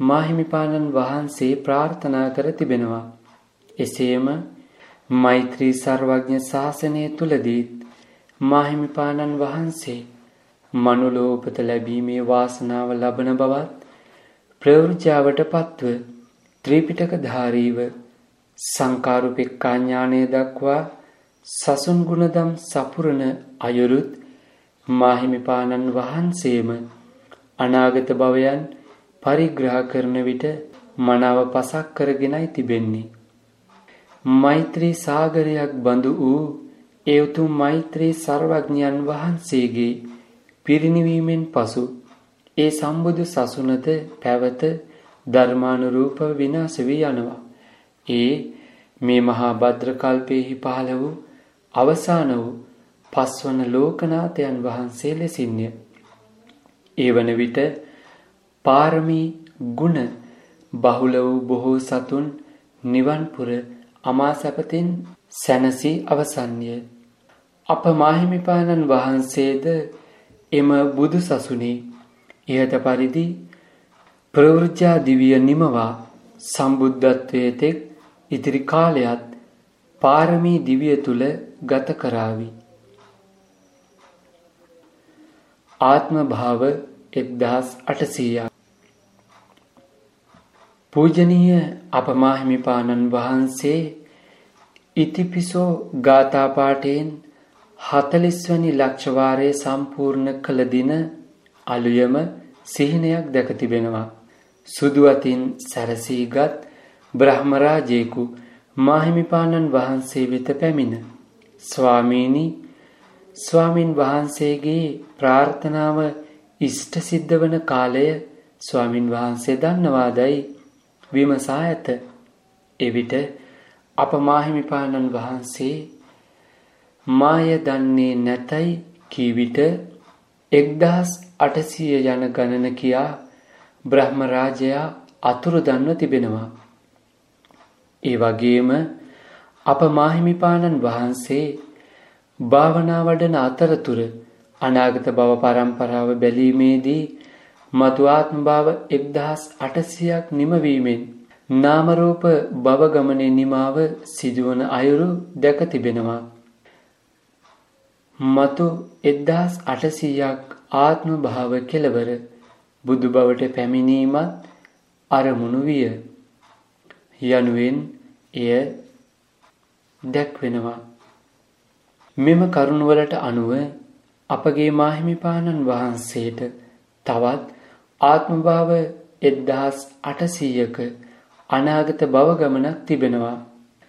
මාහිමිපාණන් වහන්සේ ප්‍රාර්ථනා කර තිබෙනවා. එසේම මෛත්‍රී සර්වඥ ශාසනය තුලදීත් මාහිමිපාණන් වහන්සේ මනුලෝ උපත ලැබීමේ වාසනාව ලබන බවත් ප්‍රවෘජාවට පත්ව ත්‍රිපිටක ධාරීව සංකාරුපෙක්කා ඥානය දක්වා සසුන් ගුණදම් සපුරන අයුරුත් මාහිමිපාණන් වහන්සේම අනාගත භවයන් පරිග්‍රහ කරන විට මනාව පසක් කරගෙනයි තිබෙන්නේ. මෛත්‍රී සාගරයක් බඳු වූ ඒ උතුම් මෛත්‍රී සර්වඥයන් වහන්සේගේ පිරිනිවීමෙන් පසු ඒ සම්බුදු සසුනද පැවත ධර්මානුරූප විනාශ වී යනවා. ඒ මේ මහා භද්‍ර කල්පයේහි පහළ වූ අවසාන වූ පස්වන ලෝකනාථයන් වහන්සේ ලෙසින්ය. ඒ වන විට පාරමී ගුණ බහුල වූ බොහෝ සතුන් නිවන්පුර අමා සැපතින් සැනසී අවසන්ය. අප මාහිමිපාණන් වහන්සේද එම බුදු සසුනේ ඉහත පරිදි ප්‍රවෘජ්ජා දිවිය නිමවා සම්බුද්ධත්වයේ තෙක් ඉදිරි කාලයත් පාරමී දිවිය තුල ගත කරાવી. ආත්ම භාව 1800ක් පූජනීය අපමාහිමිපාණන් වහන්සේ ඉතිපිසෝ ගාථා පාඨයෙන් 40 වැනි ලක්ෂවාරයේ සම්පූර්ණ කළ දින අලුයම සිහිනයක් දැක තිබෙනවා. සුදු අතින් සැරසීගත් බ්‍රහ්මරාජයෙකු මාහිමිපාණන් වහන්සේ වෙත පැමිණ ස්වාමීනි ස්වාමින් වහන්සේගේ ප්‍රාර්ථනාව ඉෂ්ට සිද්ධ වන කාලය ස්වාමින් වහන්සේ දන්නවාදයි විමසා ඇත. එවිට අප මාහිමිපාණන් වහන්සේ මාය දන්නේ නැතයි කී විට එක්දහස් අටසීය යන ගණන කියා බ්‍රහ්මරාජයා අතුරුදන්ව තිබෙනවා. ඒ වගේම අප මාහිමිපාණන් වහන්සේ භාවනා වඩන අතරතුර අනාගත භව පරම්පරාව බැලීමේදී මතු ආත්ම භාව 1800ක් නිමවීමෙන් නාම රූප භව ගමනේ නිමාව සිදුවන අයුරු දැක තිබෙනවා. මතු 1800ක් ආත්ම භාව කෙලවර බුදු බවට පැමිණීමත් අරමුණු විය. යනුවෙන් එය දැක්වෙනවා. මෙම කරුණවලට අනුව අපගේ මාහිමිපාණන් වහන්සේට තවත් ආත්මභාව එද්දහස් අටසීයක අනාගත බව ගමනක් තිබෙනවා.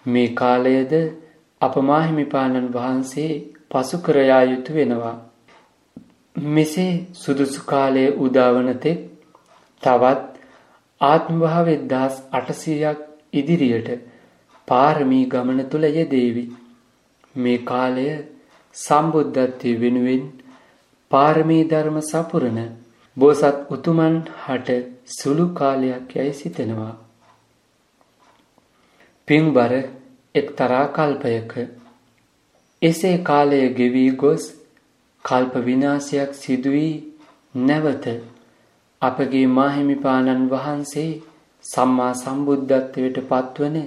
මේ කාලයද අප මාහිමිපාණන් වහන්සේ පසු කරයා යුතු වෙනවා. මෙසේ සුදුසු කාලය උදාවන තෙක් තවත් ආත්මභාව එද්දහස් අටසීයක් ඉදිරියට පාරමී ගමන තුළ යෙදේවි. මේ කාලය සම්බුද්ධත්වය වෙනුවෙන් පාරමී ධර්ම සපුරන බෝසත් උතුමන් හට සුළු කාලයක් යැයි සිතෙනවා. පින්බර එක්තරා කල්පයක එසේ කාලය ගෙවී ගොස් කල්ප විනාශයක් සිදුවී නැවත අපගේ මාහිමිපාණන් වහන්සේ සම්මා සම්බුද්ධත්වයට පත්වන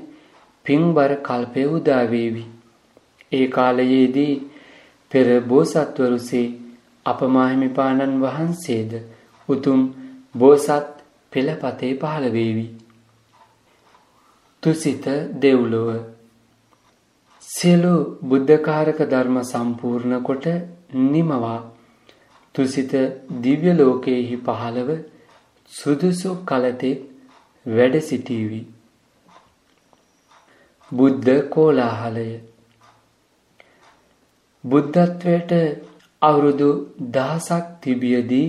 පින්බර කල්පය උදා වේවි. ඒ කාලයේදී පෙර බෝසත්වරුසේ අපමාහිමිපාණන් වහන්සේද උතුම් බෝසත් පෙළපතේ පහළ වේවි. තුසිත දෙව්ලොව සියලු බුද්ධකාරක ධර්ම සම්පූර්ණ කොට නිමවා තුසිත දිව්‍ය ලෝකයේහි පහළව සුදුසු කලතෙක් වැඩ සිටීවි. බුද්ධ කෝලාහලය බුද්ධත්වයට අවුරුදු දහසක් තිබියදී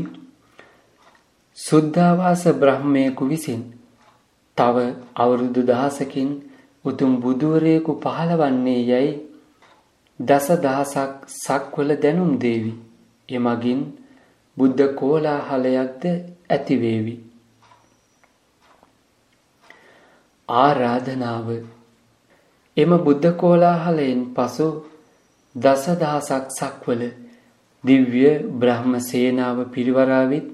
සුද්ධාවාස බ්‍රහ්මයෙකු විසින් තව අවුරුදු දහසකින් උතුම් බුදුවරයෙකු පහළවන්නේ යැයි දස දහසක් සක්වල දැනුම් දේවි. එමගින් බුද්ධ කෝලාහලයක්ද ඇතිවේවි. ආරාධනාව එම බුද්ධ කෝලාහලයෙන් පසු දසදහසක් සක්වල දිව්‍ය බ්‍රහ්ම සේනාව පිරිවරාවිත්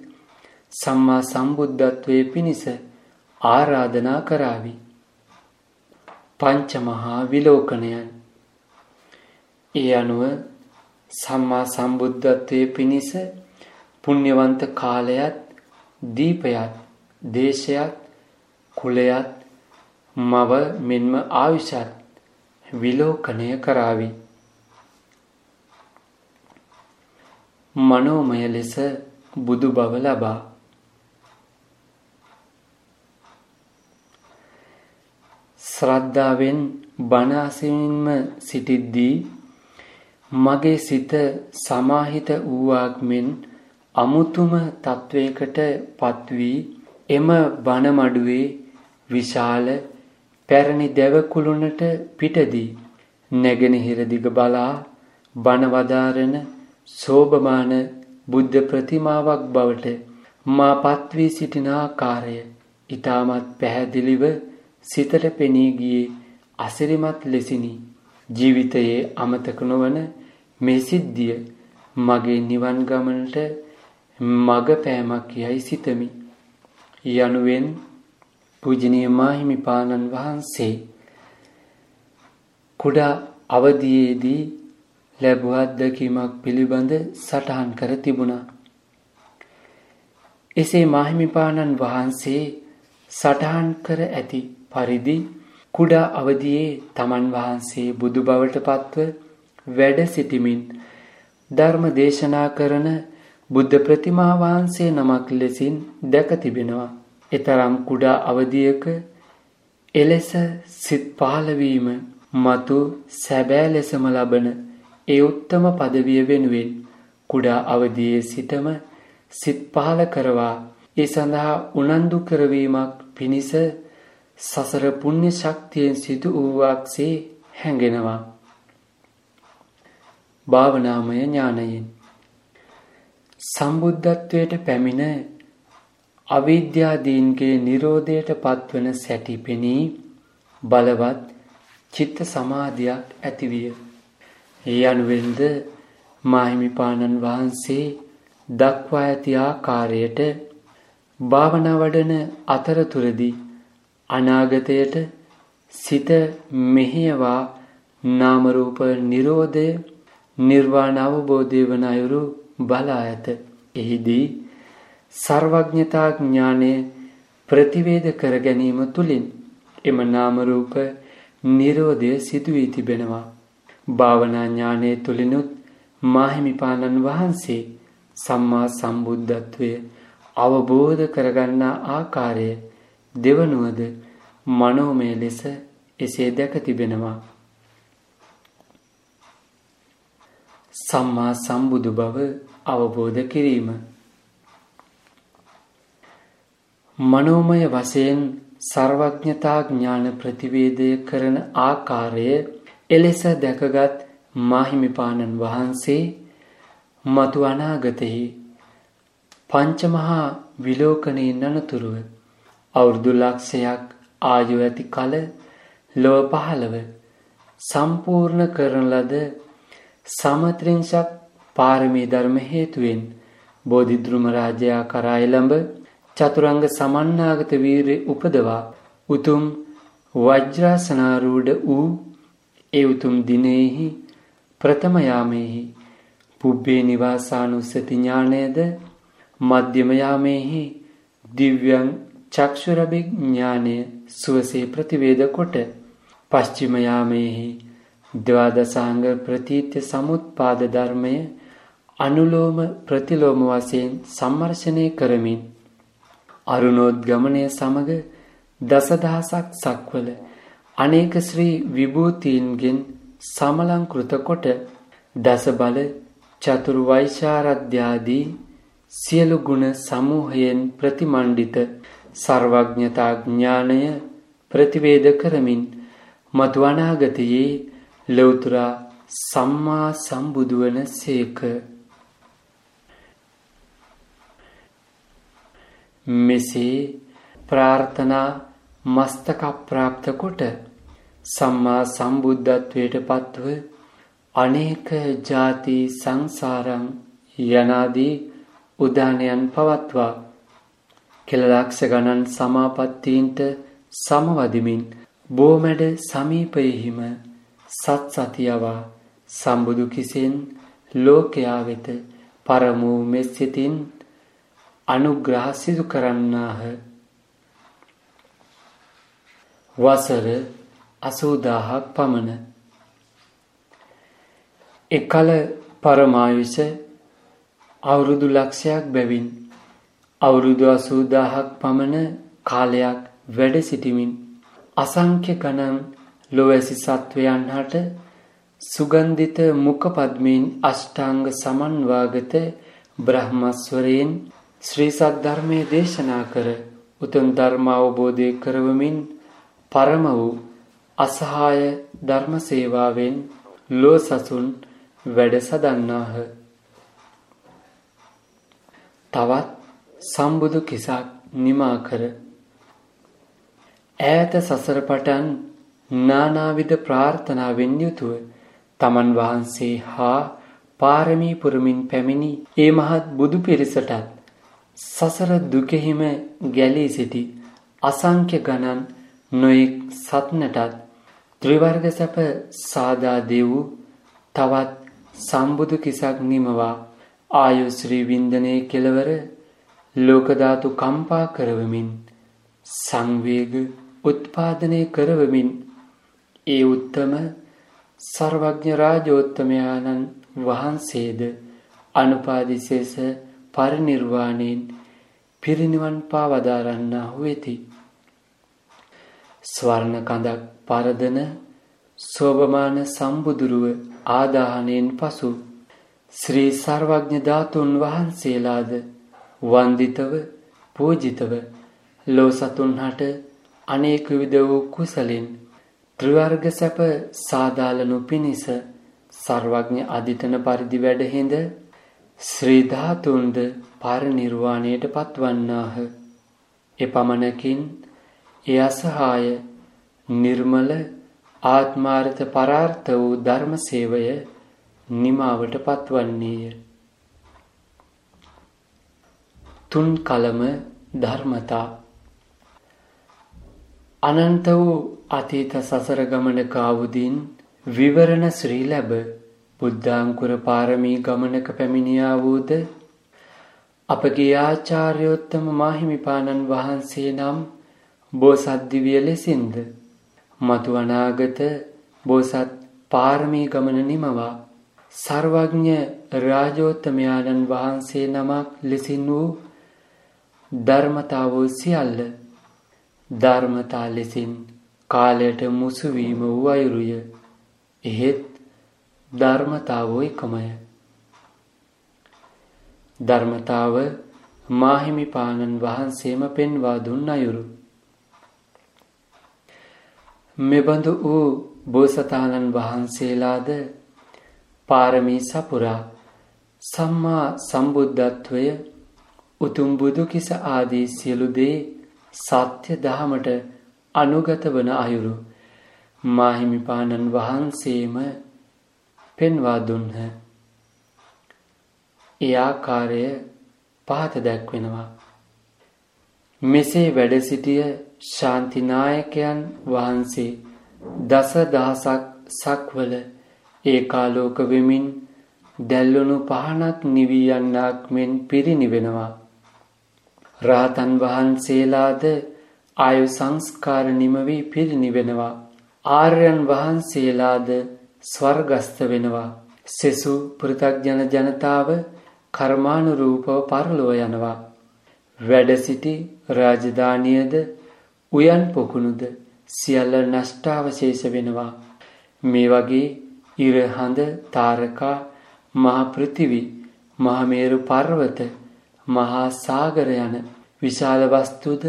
සම්මා සම්බුද්ධත්වයේ පිණිස ආරාධනා කරાવી. පංචමහා විලෝකනයන් ඒ අනුව සම්මා සම්බුද්ධත්වයේ පිණිස පුණ්‍යවන්ත කාලයත් දීපයත් දේශයත් කුලයත් මව මෙන්ම ආයුෂත් විලෝකණය කරાવી. මනෝමය ලෙස බුදු බව ලබා. ශ්‍රද්ධාවෙන් බණ අසමින්ම සිටිද්දී මගේ සිත සමාහිත වූවක් මෙන් අමුතුම තත්වයකට පත්වී එම බණමඩුවේ විශාල පැරණි දැවකුළුණට පිටදී නැගෙනහිර දිග බලා බණවදාරන සෝභමාන බුද්ධ ප්‍රතිමාවක් බවට මා පත්වී සිටින ආකාරය ඊටමත් පැහැදිලිව සිතට පෙනී ගියේ අසිරිමත් ලෙසිනි. ජීවිතයේ අමතක නොවන මේ සිද්ධිය මගේ නිවන් ගමනට මග පෑමක් යයි සිතමි. යනුවෙන් පූජනීය මාහිමිපාණන් වහන්සේ කුඩා අවදියේදී ලැබුව අත්දැකීමක් පිළිබඳ සටහන් කර තිබුණා. එසේ මාහිමිපාණන් වහන්සේ සටහන් කර ඇති පරිදි කුඩා අවදියේ තමන් වහන්සේ බුදු බවට පත්ව වැඩ සිටිමින් ධර්ම දේශනා කරන බුද්ධ ප්‍රතිමා වහන්සේ නමක් ලෙසින් දැක තිබෙනවා. එතරම් කුඩා අවදියක එලෙස සිත් පහළවීම මතු සැබෑ ලෙසම ලබන ඒ උත්තම පදවිය වෙනුවෙන් කුඩා අවදියේ සිටම සිත් පහළ කරවා ඒ සඳහා උනන්දු කරවීමක් පිණිස සසර පුණ්‍ය ශක්තියෙන් සිදු වූවාක්සේ හැඟෙනවා. භාවනාමය ඥානයෙන් සම්බුද්ධත්වයට පැමිණ අවිද්‍යාදීන්ගේ නිරෝධයට පත්වන සැටි පෙනී බලවත් චිත්ත සමාධියක් ඇතිවිය. ඒ අනුවෙන්ද මාහිමිපාණන් වහන්සේ දක්වා ඇති ආකාරයට භාවනා වඩන අතරතුරදී අනාගතයට සිත මෙහෙයවා නාම රූප නිරෝධය නිර්වාණ අවබෝධය වන අයුරු බලා ඇත. එහිදී සර්වඥතා ඥානය ප්‍රතිවේද කර ගැනීම තුලින් එම නාම රූප නිරෝධය සිදු වී තිබෙනවා. භාවනා ඥානයේ තුලිනුත් මාහිමිපාණන් වහන්සේ සම්මා සම්බුද්ධත්වය අවබෝධ කරගන්නා ආකාරය දෙවනුවද මනෝමය ලෙස එසේ දැක තිබෙනවා. සම්මා සම්බුදු බව අවබෝධ කිරීම මනෝමය වශයෙන් සර්වඥතා ඥාන ප්‍රතිවේදය කරන ආකාරය එලෙස දැකගත් මාහිමිපාණන් වහන්සේ මතු අනාගතෙහි පංචමහා විලෝකනයෙන් අනතුරුව අවුරුදු ලක්ෂයක් ආයු ඇති කල ලොව පහළව සම්පූර්ණ කරන ලද සමත්‍රිංශක් පාරමී ධර්ම හේතුවෙන් බෝධිද්‍රුම රාජයා කරා එළඹ චතුරංග සමන්නාගත වීරය උපදවා උතුම් වජ්‍රාසනාරූඩ වූ ඒ උතුම් දිනෙහි ප්‍රථම යාමේහි පුබ්බේ නිවාසානුස්සති ඥානයද මධ්‍යම යාමේහි දිව්‍යං චක්ෂුරභිඥානය සුවසේ ප්‍රතිවේද කොට පශ්චිම යාමේහි ද්වාදසාංග ප්‍රතීත්‍ය සමුත්පාද ධර්මය අනුලෝම ප්‍රතිලෝම වශයෙන් සම්මර්ෂණය කරමින් අරුණෝද්ගමනය සමග දසදහසක් සක්වල අනේක ශ්‍රී විභූතීන්ගෙන් සමලංකෘත කොට දස බල චතුරු වෛශාරද්‍යාදී සියලු ගුණ සමූහයෙන් ප්‍රතිමණ්ඩිත සර්වඥතා ඥානය ප්‍රතිවේද කරමින් මතු අනාගතයේ ලෞතුරා සම්මා සම්බුදු වන සේක. මෙසේ ප්‍රාර්ථනා මස්තක ප්‍රාප්ත කොට සම්මා සම්බුද්ධත්වයට පත්ව අනේක ಜಾති සංසාරං යනාදී උදානයන් පවත්වා. කෙලලක්ෂ ගණන් සමාපත්තීන්ට සමවදිමින් බෝමැඩ සමීපයෙහිම සත් සතියවා සම්බුදු කිසෙන් ලෝකයා වෙත පරමූ මෙස්සිතින් අනුග්‍රහ සිදු කරන්නාහ. වසර අසූදාහක් පමණ. එකල පරමායුෂ අවුරුදු ලක්ෂයක් බැවින් අවුරුදු අසූදාහක් පමණ කාලයක් වැඩ සිටිමින් අසංක්‍ය ගණන් ලොවැසි සත්වයන් හට සුගන්ධිත මුඛපද්මයෙන් අෂ්ටාංග සමන්වාගත බ්‍රහ්මස්වරයෙන් ශ්‍රී සද්ධර්මයේ දේශනා කර උතුම් ධර්ම අවබෝධය කරවමින් පරම වූ අසහාය ධර්ම සේවාවෙන් ලෝ සසුන් වැඩ සදන්නාහ. තවත් සම්බුදු කිසක් නිමා කර ඈත සසර පටන් නානාවිධ ප්‍රාර්ථනාවෙන් යුතුව තමන් වහන්සේ හා පාරමී පුරමින් පැමිණි ඒ මහත් බුදු පිරිසටත් සසර දුකෙහිම ගැලී සිටි අසංඛ්‍ය ගණන් නොයෙක් සත්නටත් ත්‍රිවර්ග සැප සාදා දෙව් තවත් සම්බුදු කිසක් නිමවා ආයු ශ්‍රී වින්දනයේ කෙලවර ලෝක ධාතු කම්පා කරවමින් සංවේග උත්පාදනය කරවමින් ඒ උත්තම සර්වඥ රාජෝත්තමයාණන් වහන්සේද අනුපාදිශේෂ පරිනිර්වාණයෙන් පිරිනිවන් පාවදාරන්නාහු වෙති. ස්වර්ණ කඳක් පරදන සෝභමාන සම්බුදුරුව ආදාහනයෙන් පසු ශ්‍රී සර්වඥ ධාතුන් වහන්සේලාද වන්දිතව පූජිතව ලෝ සතුන් හට අනේක විද වූ කුසලින් ත්‍රිවර්ග සැප සාදාලනු පිණිස සර්වඥ අධිතන පරිදි වැඩහිඳ ශ්‍රී ධාතුන්ද පරිනිර්වාණයට පත්වන්නාහ. එපමණකින් ඒ අසහාය නිර්මල ආත්මාර්ථ පරාර්ථ වූ ධර්ම සේවය නිමාවට පත්වන්නේය. තුන් කලම ධර්මතා අනන්ත වූ අතීත සසර ගමනක අවුදින් විවරණ ශ්‍රී ලැබ බුද්ධාංකුර පාරමී ගමනක පැමිණියා වූද අපගේ ආචාර්යෝත්තම මාහිමිපාණන් වහන්සේ නම් බෝසත් දිවිය ලෙසින්ද මතු අනාගත බෝසත් පාරමී ගමන නිමවා සර්වඥ රාජෝත්තමයාණන් වහන්සේ නමක් ලෙසින් වූ ධර්මතාවෝ සියල්ල ධර්මතා ලෙසින් කාලයට මුසුවීම වූ අයුරුය. එහෙත් ධර්මතාවෝ එකමය. ධර්මතාව මාහිමිපාණන් වහන්සේම පෙන්වා දුන් අයුරු. මෙබඳු වූ බෝසතාණන් වහන්සේලාද පාරමී සපුරා සම්මා සම්බුද්ධත්වය උතුම් බුදු කිස ආදී සියලු දේ සත්‍ය දහමට අනුගත වන අයුරු මාහිමිපාණන් වහන්සේම පෙන්වා දුන්හ. ඒ ආකාරය පහත දැක්වෙනවා. මෙසේ වැඩ සිටිය ශාන්තිනායකයන් වහන්සේ දස දහසක් සක්වල ඒකාලෝක වෙමින් දැල්ලුණු පහනක් නිවී යන්නක් මෙන් පිරිනිවෙනවා. රාතන් වහන්සේලාද ආයු සංස්කාර නිමවී පිරිනිවෙනවා. ආර්යයන් වහන්සේලාද ස්වර්ගස්ත වෙනවා. සෙසු පෘථග්ජන ජනතාව කර්මානුරූපව පරලොව යනවා. වැඩ සිටි රාජධානියද උයන් පොකුණුද සියල්ල නෂ්ටාවශේෂ වෙනවා. මේ වගේ ඉරහඳ තාරකා මහා පෘථිවි මහමේරු පර්වත මහා සාගර යන විශාල වස්තුද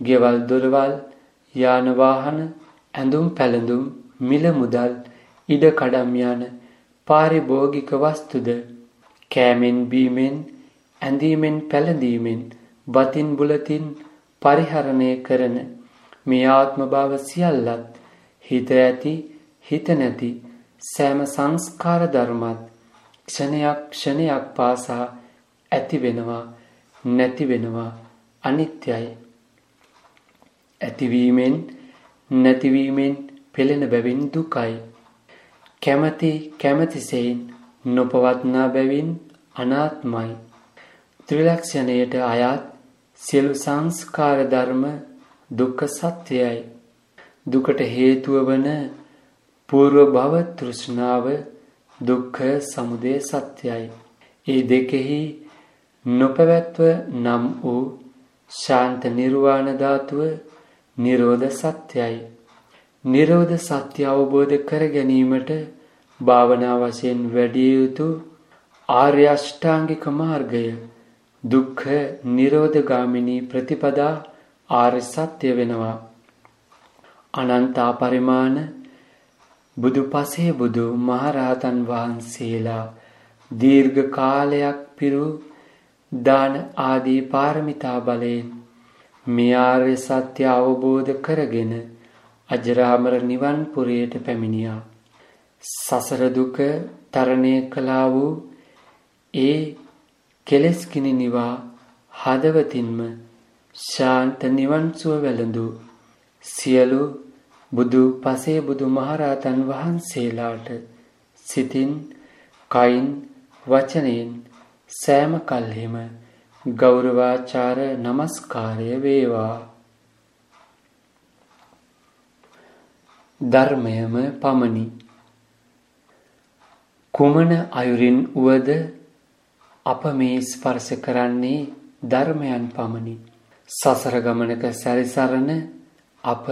ගෙවල් දොරවල් යාන වාහන ඇඳුම් පැළඳුම් මිල මුදල් ඉඩ කඩම් යන පාරිභෝගික වස්තුද? කෑමෙන් බීමෙන් ඇඳීමෙන් පැළඳීමෙන් බතින් බුලතින් පරිහරණය කරන මේ ආත්ම භාව සියල්ලත් හිත ඇති හිත නැති සෑම සංස්කාර ධර්මත් ක්ෂණයක් ක්ෂණයක් පාසා ඇති වෙනවා නැති වෙනවා අනිත්‍යයි. ඇතිවීමෙන් නැතිවීමෙන් පෙළෙන බැවින් දුකයි. කැමති කැමතිසෙයින් නොපවත්නා බැවින් අනාත්මයි. ත්‍රිලක්ෂණයට අයත් සියලු සංස්කාර ධර්ම දුක්ඛ සත්‍යයයි. දුකට හේතුව වන పూర్ව භව තෘෂ්ණාව දුක්ඛ සමුදය සත්‍යයි. ඒ දෙකෙහි නොපැවැත්ව නම් වූ ශාන්ත නිර්වාණ ධාතුව නිරෝධ සත්‍යයි. නිරෝධ සත්‍ය අවබෝධ කර ගැනීමට භාවනා වශයෙන් වැඩි යුතු ආර්ය අෂ්ටාංගික මාර්ගය දුක්ඛ නිරෝධ ගාමිනී ප්‍රතිපදා ආර්ය සත්‍ය වෙනවා. අනන්ත පරිමාණ බුදු පසේ බුදු මහරහතන් වහන්සේලා දීර්ඝ කාලයක් පිරු දාන ආදී පාරමිතා බලයෙන් මේ ආර්ය සත්‍ය අවබෝධ කරගෙන අජරාමර නිවන් පුරයට පැමිණියා. සසර දුක තරණය කළා වූ ඒ කෙලෙස් කිනි නිවා හදවතින්ම ශාන්ත නිවන් සුව වැළඳු සියලු බුදු පසේ බුදු මහරහතන් වහන්සේලාට සිතින් කයින් වචනයෙන් සෑම කල්හිම ගෞරවාචාර නමස්කාරය වේවා. ධර්මයම පමණි. කුමන අයුරින් වුවද අප මේ ස්පර්ශ කරන්නේ ධර්මයන් පමණි සසර ගමනක සැරිසරන අප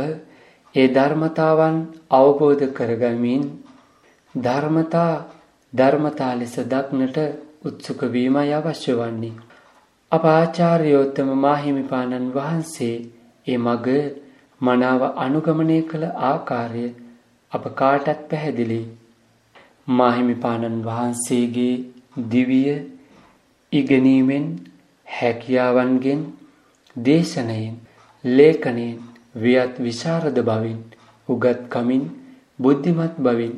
ඒ ධර්මතාවන් අවබෝධ කරගමින් ධර්මතා ධර්මතා ලෙස දක්නට උත්සුක වීමයි අවශ්‍ය වන්නේ. අප ආචාර්යෝත්තම මාහිමිපාණන් වහන්සේ ඒ මග මනාව අනුගමනය කළ ආකාරය අප කාටත් පැහැදිලි. මාහිමිපාණන් වහන්සේගේ දිවිය ඉගෙනීමෙන් හැකියාවන්ගෙන් දේශනයෙන් ලේඛනයෙන් වියත් විශාරද බවින් උගත්කමින් බුද්ධිමත් බවින්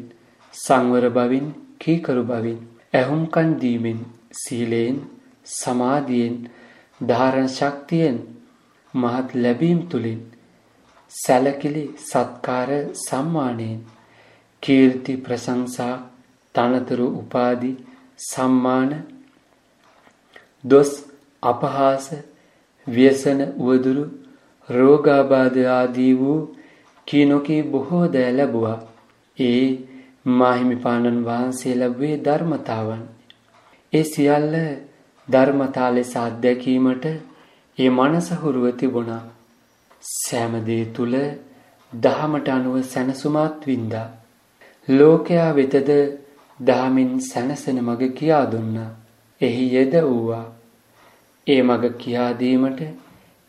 සංවර බවින් කීකරු බවින් ඇහුම්කන් දීමෙන් සීලයෙන් සමාධියෙන් ධාරණ ශක්තියෙන් මහත් ලැබීම් තුලින් සැලකිලි සත්කාර සම්මානයෙන් කීර්ති ප්‍රශංසා තනතුරු උපාධි සම්මාන දොස් අපහාස ව්‍යසන උවදුරු රෝගාබාධ ආදී වූ කීනොකී බොහෝ දෑ ලැබුවා. ඒ මාහිමිපාණන් වහන්සේ ලැබුවේ ධර්මතාවන්. ඒ සියල්ල ධර්මතා ලෙස අත්දැකීමට ඒ මනස හුරුව තිබුණා. සෑම දේ තුල දහමට අනුව සැනසුමත් වින්දා. ලෝකයා වෙතද දහමින් සැනසෙන මග කියා දුන්නා. එහි යෙද වූවා. ඒ මග කියා දීමට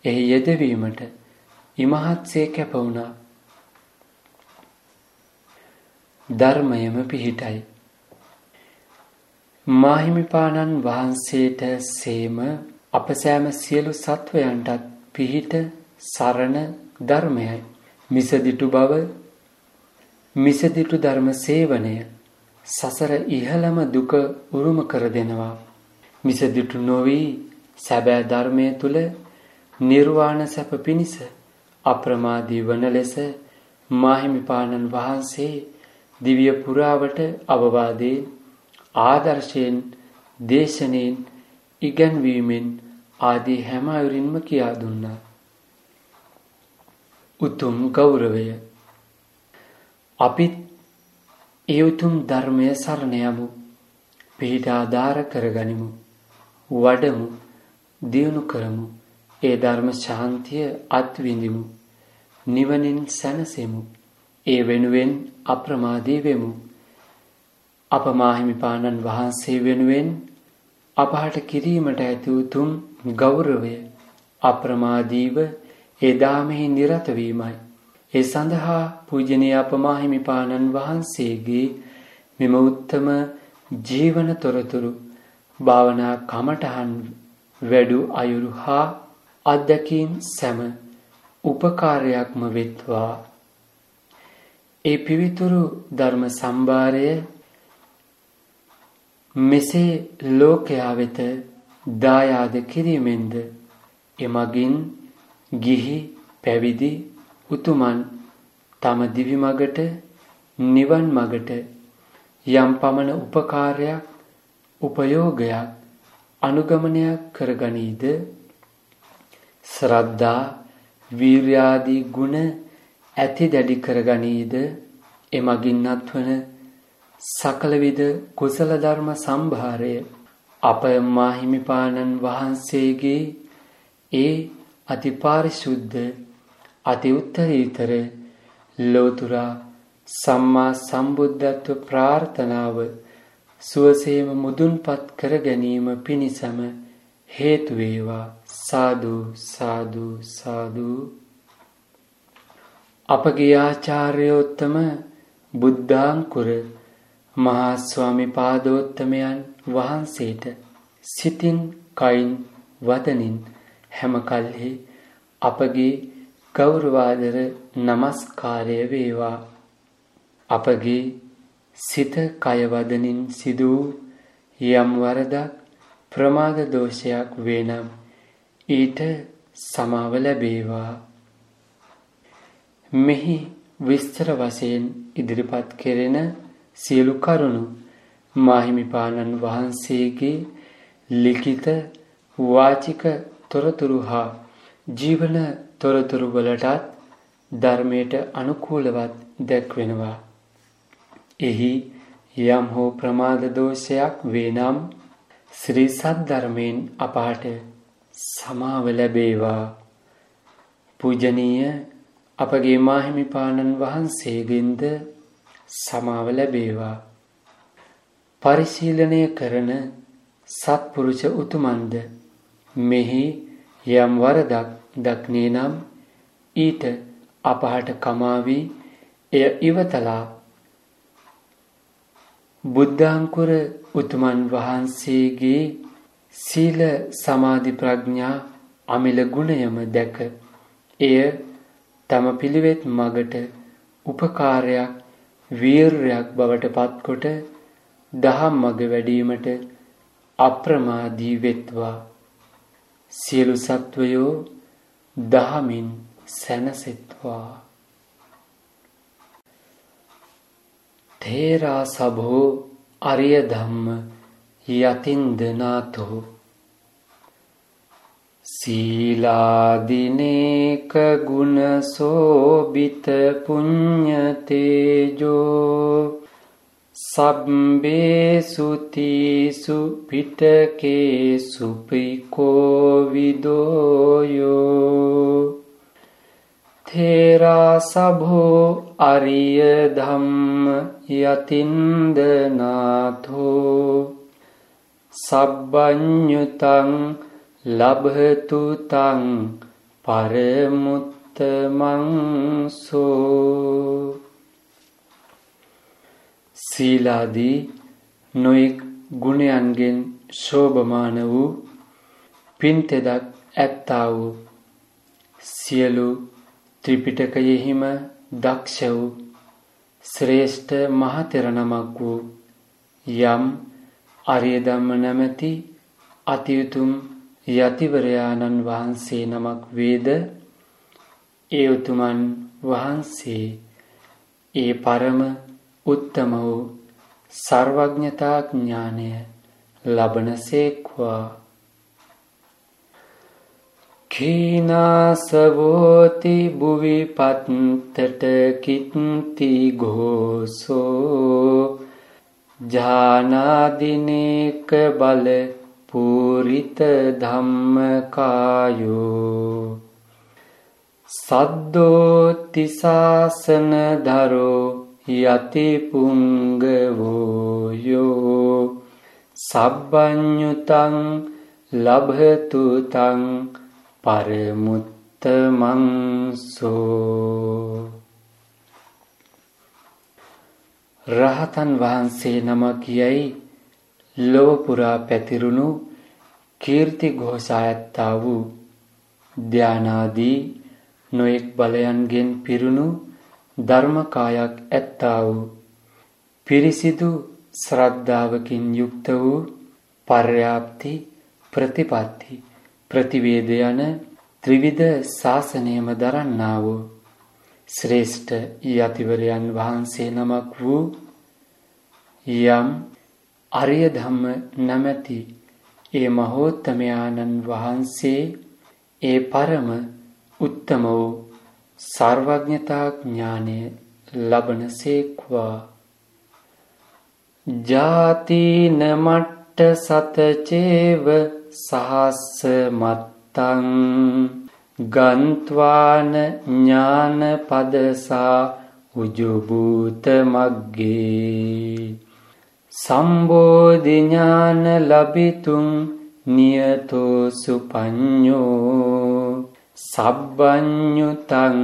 එහි යෙදවීමට ඉමහත්සේ කැප වුණා. ධර්මයම පිහිටයි. මාහිමිපාණන් වහන්සේට සේම අප සෑම සියලු සත්වයන්ටත් පිහිට සරණ ධර්මයයි. මිසදිටු බව මිසදිටු ධර්ම සේවනය සසර ඉහළම දුක උරුම කර දෙනවා. මිසදිටු නොවී සැබෑ ධර්මය තුල නිර්වාණ සැප පිණිස අප්‍රමාදී වන ලෙස මාහිමිපාණන් වහන්සේ දිව්‍ය පුරාවට අවවාදයෙන් ආදර්ශයෙන් දේශනෙන් ඉගැන්වීමෙන් ආදී හැම අයුරින්ම කියා දුන්නා. උතුම් ගෞරවය අපිත් ඒ උතුම් ධර්මය සරණ යමු. පිහිට ආධාර කරගනිමු. වඩමු දියුණු කරමු. ඒ ධර්ම ශාන්තිය අත්විඳිමු. නිවනින් සැනසෙමු. ඒ වෙනුවෙන් අප්‍රමාදී වෙමු. අප මාහිමිපාණන් වහන්සේ වෙනුවෙන් අපහට කිරීමට ඇති උතුම් ගෞරවය අප්‍රමාදීව ඒ දාමෙහි නිරත වීමයි. ඒ සඳහා පූජනීය අප මාහිමිපාණන් වහන්සේගේ මෙම උත්තම ජීවන තොරතුරු භාවනා කමඨහන් වැඩු අයුරු හා අත්දැකීම් සැම උපකාරයක්ම වෙත්වා. ඒ පිවිතුරු ධර්ම සම්භාරය මෙසේ ලෝකයා වෙත දායාද කිරීමෙන්ද එමගින් ගිහි පැවිදි උතුමන් තම දිවි මගට නිවන් මගට යම් පමණ උපකාරයක් උපයෝගයක් අනුගමනයක් කරගනීද? ශ්‍රද්ධා වීර්යාදී ගුණ ඇති දැඩි කරගනීද? එමගින්නත් වන සකලවිද කුසල ධර්ම සම්භාරය අප මාහිමිපාණන් වහන්සේගේ ඒ අතිපාරිශුද්ධ අති උත්තරීතර ලෝතුරා සම්මා සම්බුද්ධත්ව ප්‍රාර්ථනාව සුවසේම මුදුන්පත් කර ගැනීම පිණිසම හේතු වේවා. සාදු සාදු සාදු. අපගේ ආචාර්යෝත්තම බුද්ධාංකුර මහා ස්වාමි පාදෝත්තමයන් වහන්සේට සිතින් කයින් වදනින් හැම කල්හි අපගේ ගෞරවාදර নমස්කාරය වේවා. අපගේ සිත කය වදනින් සිදු යම් වරදක් ප්‍රමාද දෝෂයක් වේනම් ඊට සමාව ලැබේවා. මෙහි විස්තර වශයෙන් ඉදිරිපත් කෙරෙන සියලු කරුණු මාහිමිපාණන් වහන්සේගේ ලිඛිත වාචික තොරතුරු හා ජීවන තොරතුරු වලටත් ධර්මයට අනුකූලවත් දැක්වෙනවා. එහි යම් හෝ ප්‍රමාද දෝෂයක් වේනම් ශ්‍රී සද්ධර්මයෙන් අපාට සමාව ලැබේවා. පූජනීය අපගේ මාහිමිපාණන් වහන්සේගෙන්ද සමාව ලැබේවා. පරිශීලනය කරන සත්පුරුෂ උතුමන්ද මෙහි යම් වරදක් දක්නේ නම් ඊට අපහට කමාවී එය ඉවතලා බුද්ධාංකුර උතුමන් වහන්සේගේ සීල සමාධි ප්‍රඥා අමිල ගුණයම දැක එය තම පිළිවෙත් මගට උපකාරයක් වීරයක් බවට පත්කොට දහම් මග වැඩීමට අප්‍රමාදී වෙත්වා. සියලු සත්වයෝ දහමින් සැනසෙත්වා. තේරා සභෝ අරිය ධම්ම යතින්දනාතෝ සීලාදිනේක ගුණ සෝබිත පුඤ්ඤතේජෝ. සබ්බේසු තීසු පිටකේසු පිකෝ විදෝයෝ තේරා සභෝ අරිය ධම්ම යතින්දනාථෝ සබ්බඤ්ඤුතං ලබහතු තං පරමුත්තමං සෝ සීලාදී නොයෙක් ගුණයන්ගෙන් ශෝභමාන වූ පින්තෙදක් ඇත්තා වූ සියලු ත්‍රිපිටකයෙහිම දක්ෂ වූ ශ්‍රේෂ්ඨ මහතෙර නමක් වූ යම් අරිය ධම්ම නැමැති අතියුතුම් යතිවරයාණන් වහන්සේ නමක් වේද? ඒ උතුමන් වහන්සේ ඒ පරම උත්තම වූ සර්වඥතා ඥානය ලබනසේක්වා. කීනාසවෝති බුවි පත්තට කිත්ති ගෝසෝ. ජානාදිනේක බල පූරිත ධම්මකායෝ. සද්දෝතිසාසන දරෝ යතිපුංගවෝයෝ සබ්බඥුතං ලබහතුතං පරමුත්තමංසෝ රහතන් වහන්සේ නමක් යැයි ලොවපුරා පැතිරුණු කීර්ති ගෝසා ඇත්තා වූ ධ්‍යානාදී නොයෙක් බලයන්ගෙන් පිරුණු ධර්මකායක් ඇත්තා වූ පිරිසිදු ශ්‍රද්ධාවකින් යුක්ත වූ පර්යාප්ති ප්‍රතිපත්ති ප්‍රතිවේද යන ත්‍රිවිධ ශාසනයම දරන්නා වූ ශ්‍රේෂ්ඨ යතිවරයන් වහන්සේ නමක් වූ යම් අරිය ධම්ම නැමැති ඒ මහෝත්තමයාණන් වහන්සේ ඒ පරම උත්තම වූ සර්වඥතා ඥානය ලබන සේක්වා. ජාතින මට්ට සතචේව සහස්ස මත්තං. ගන්ත්වාන ඥාන පදසා උජුභූත මග්ගේ. සම්බෝධිඥාන ලබිතුන් නියතෝ සුපඤ්ඤෝ සබ්බඤ්ඤුතං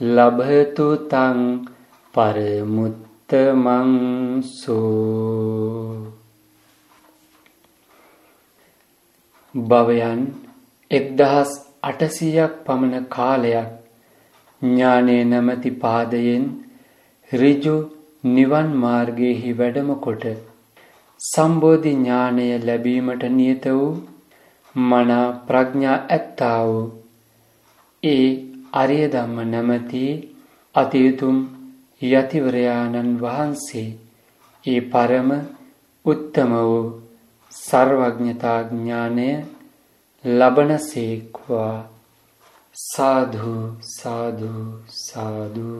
ලබතු තං පරමුත්තමං සෝ භවයන් 1800ක් පමණ කාලයක් ඥානයේ නැමැති පාදයෙන් ඍජු නිවන් මාර්ගයේහි වැඩම කොට සම්බෝධි ඥානය ලැබීමට නියත වූ මනා ප්‍රඥා ඇත්තා වූ ඒ අරිය ධම්ම නැමැති අතියුතුම් යතිවරයාණන් වහන්සේ. ඒ පරම උත්තම වූ සර්වඥතා ඥානය ලබනසේක්වා. සාධු සාධු සාධු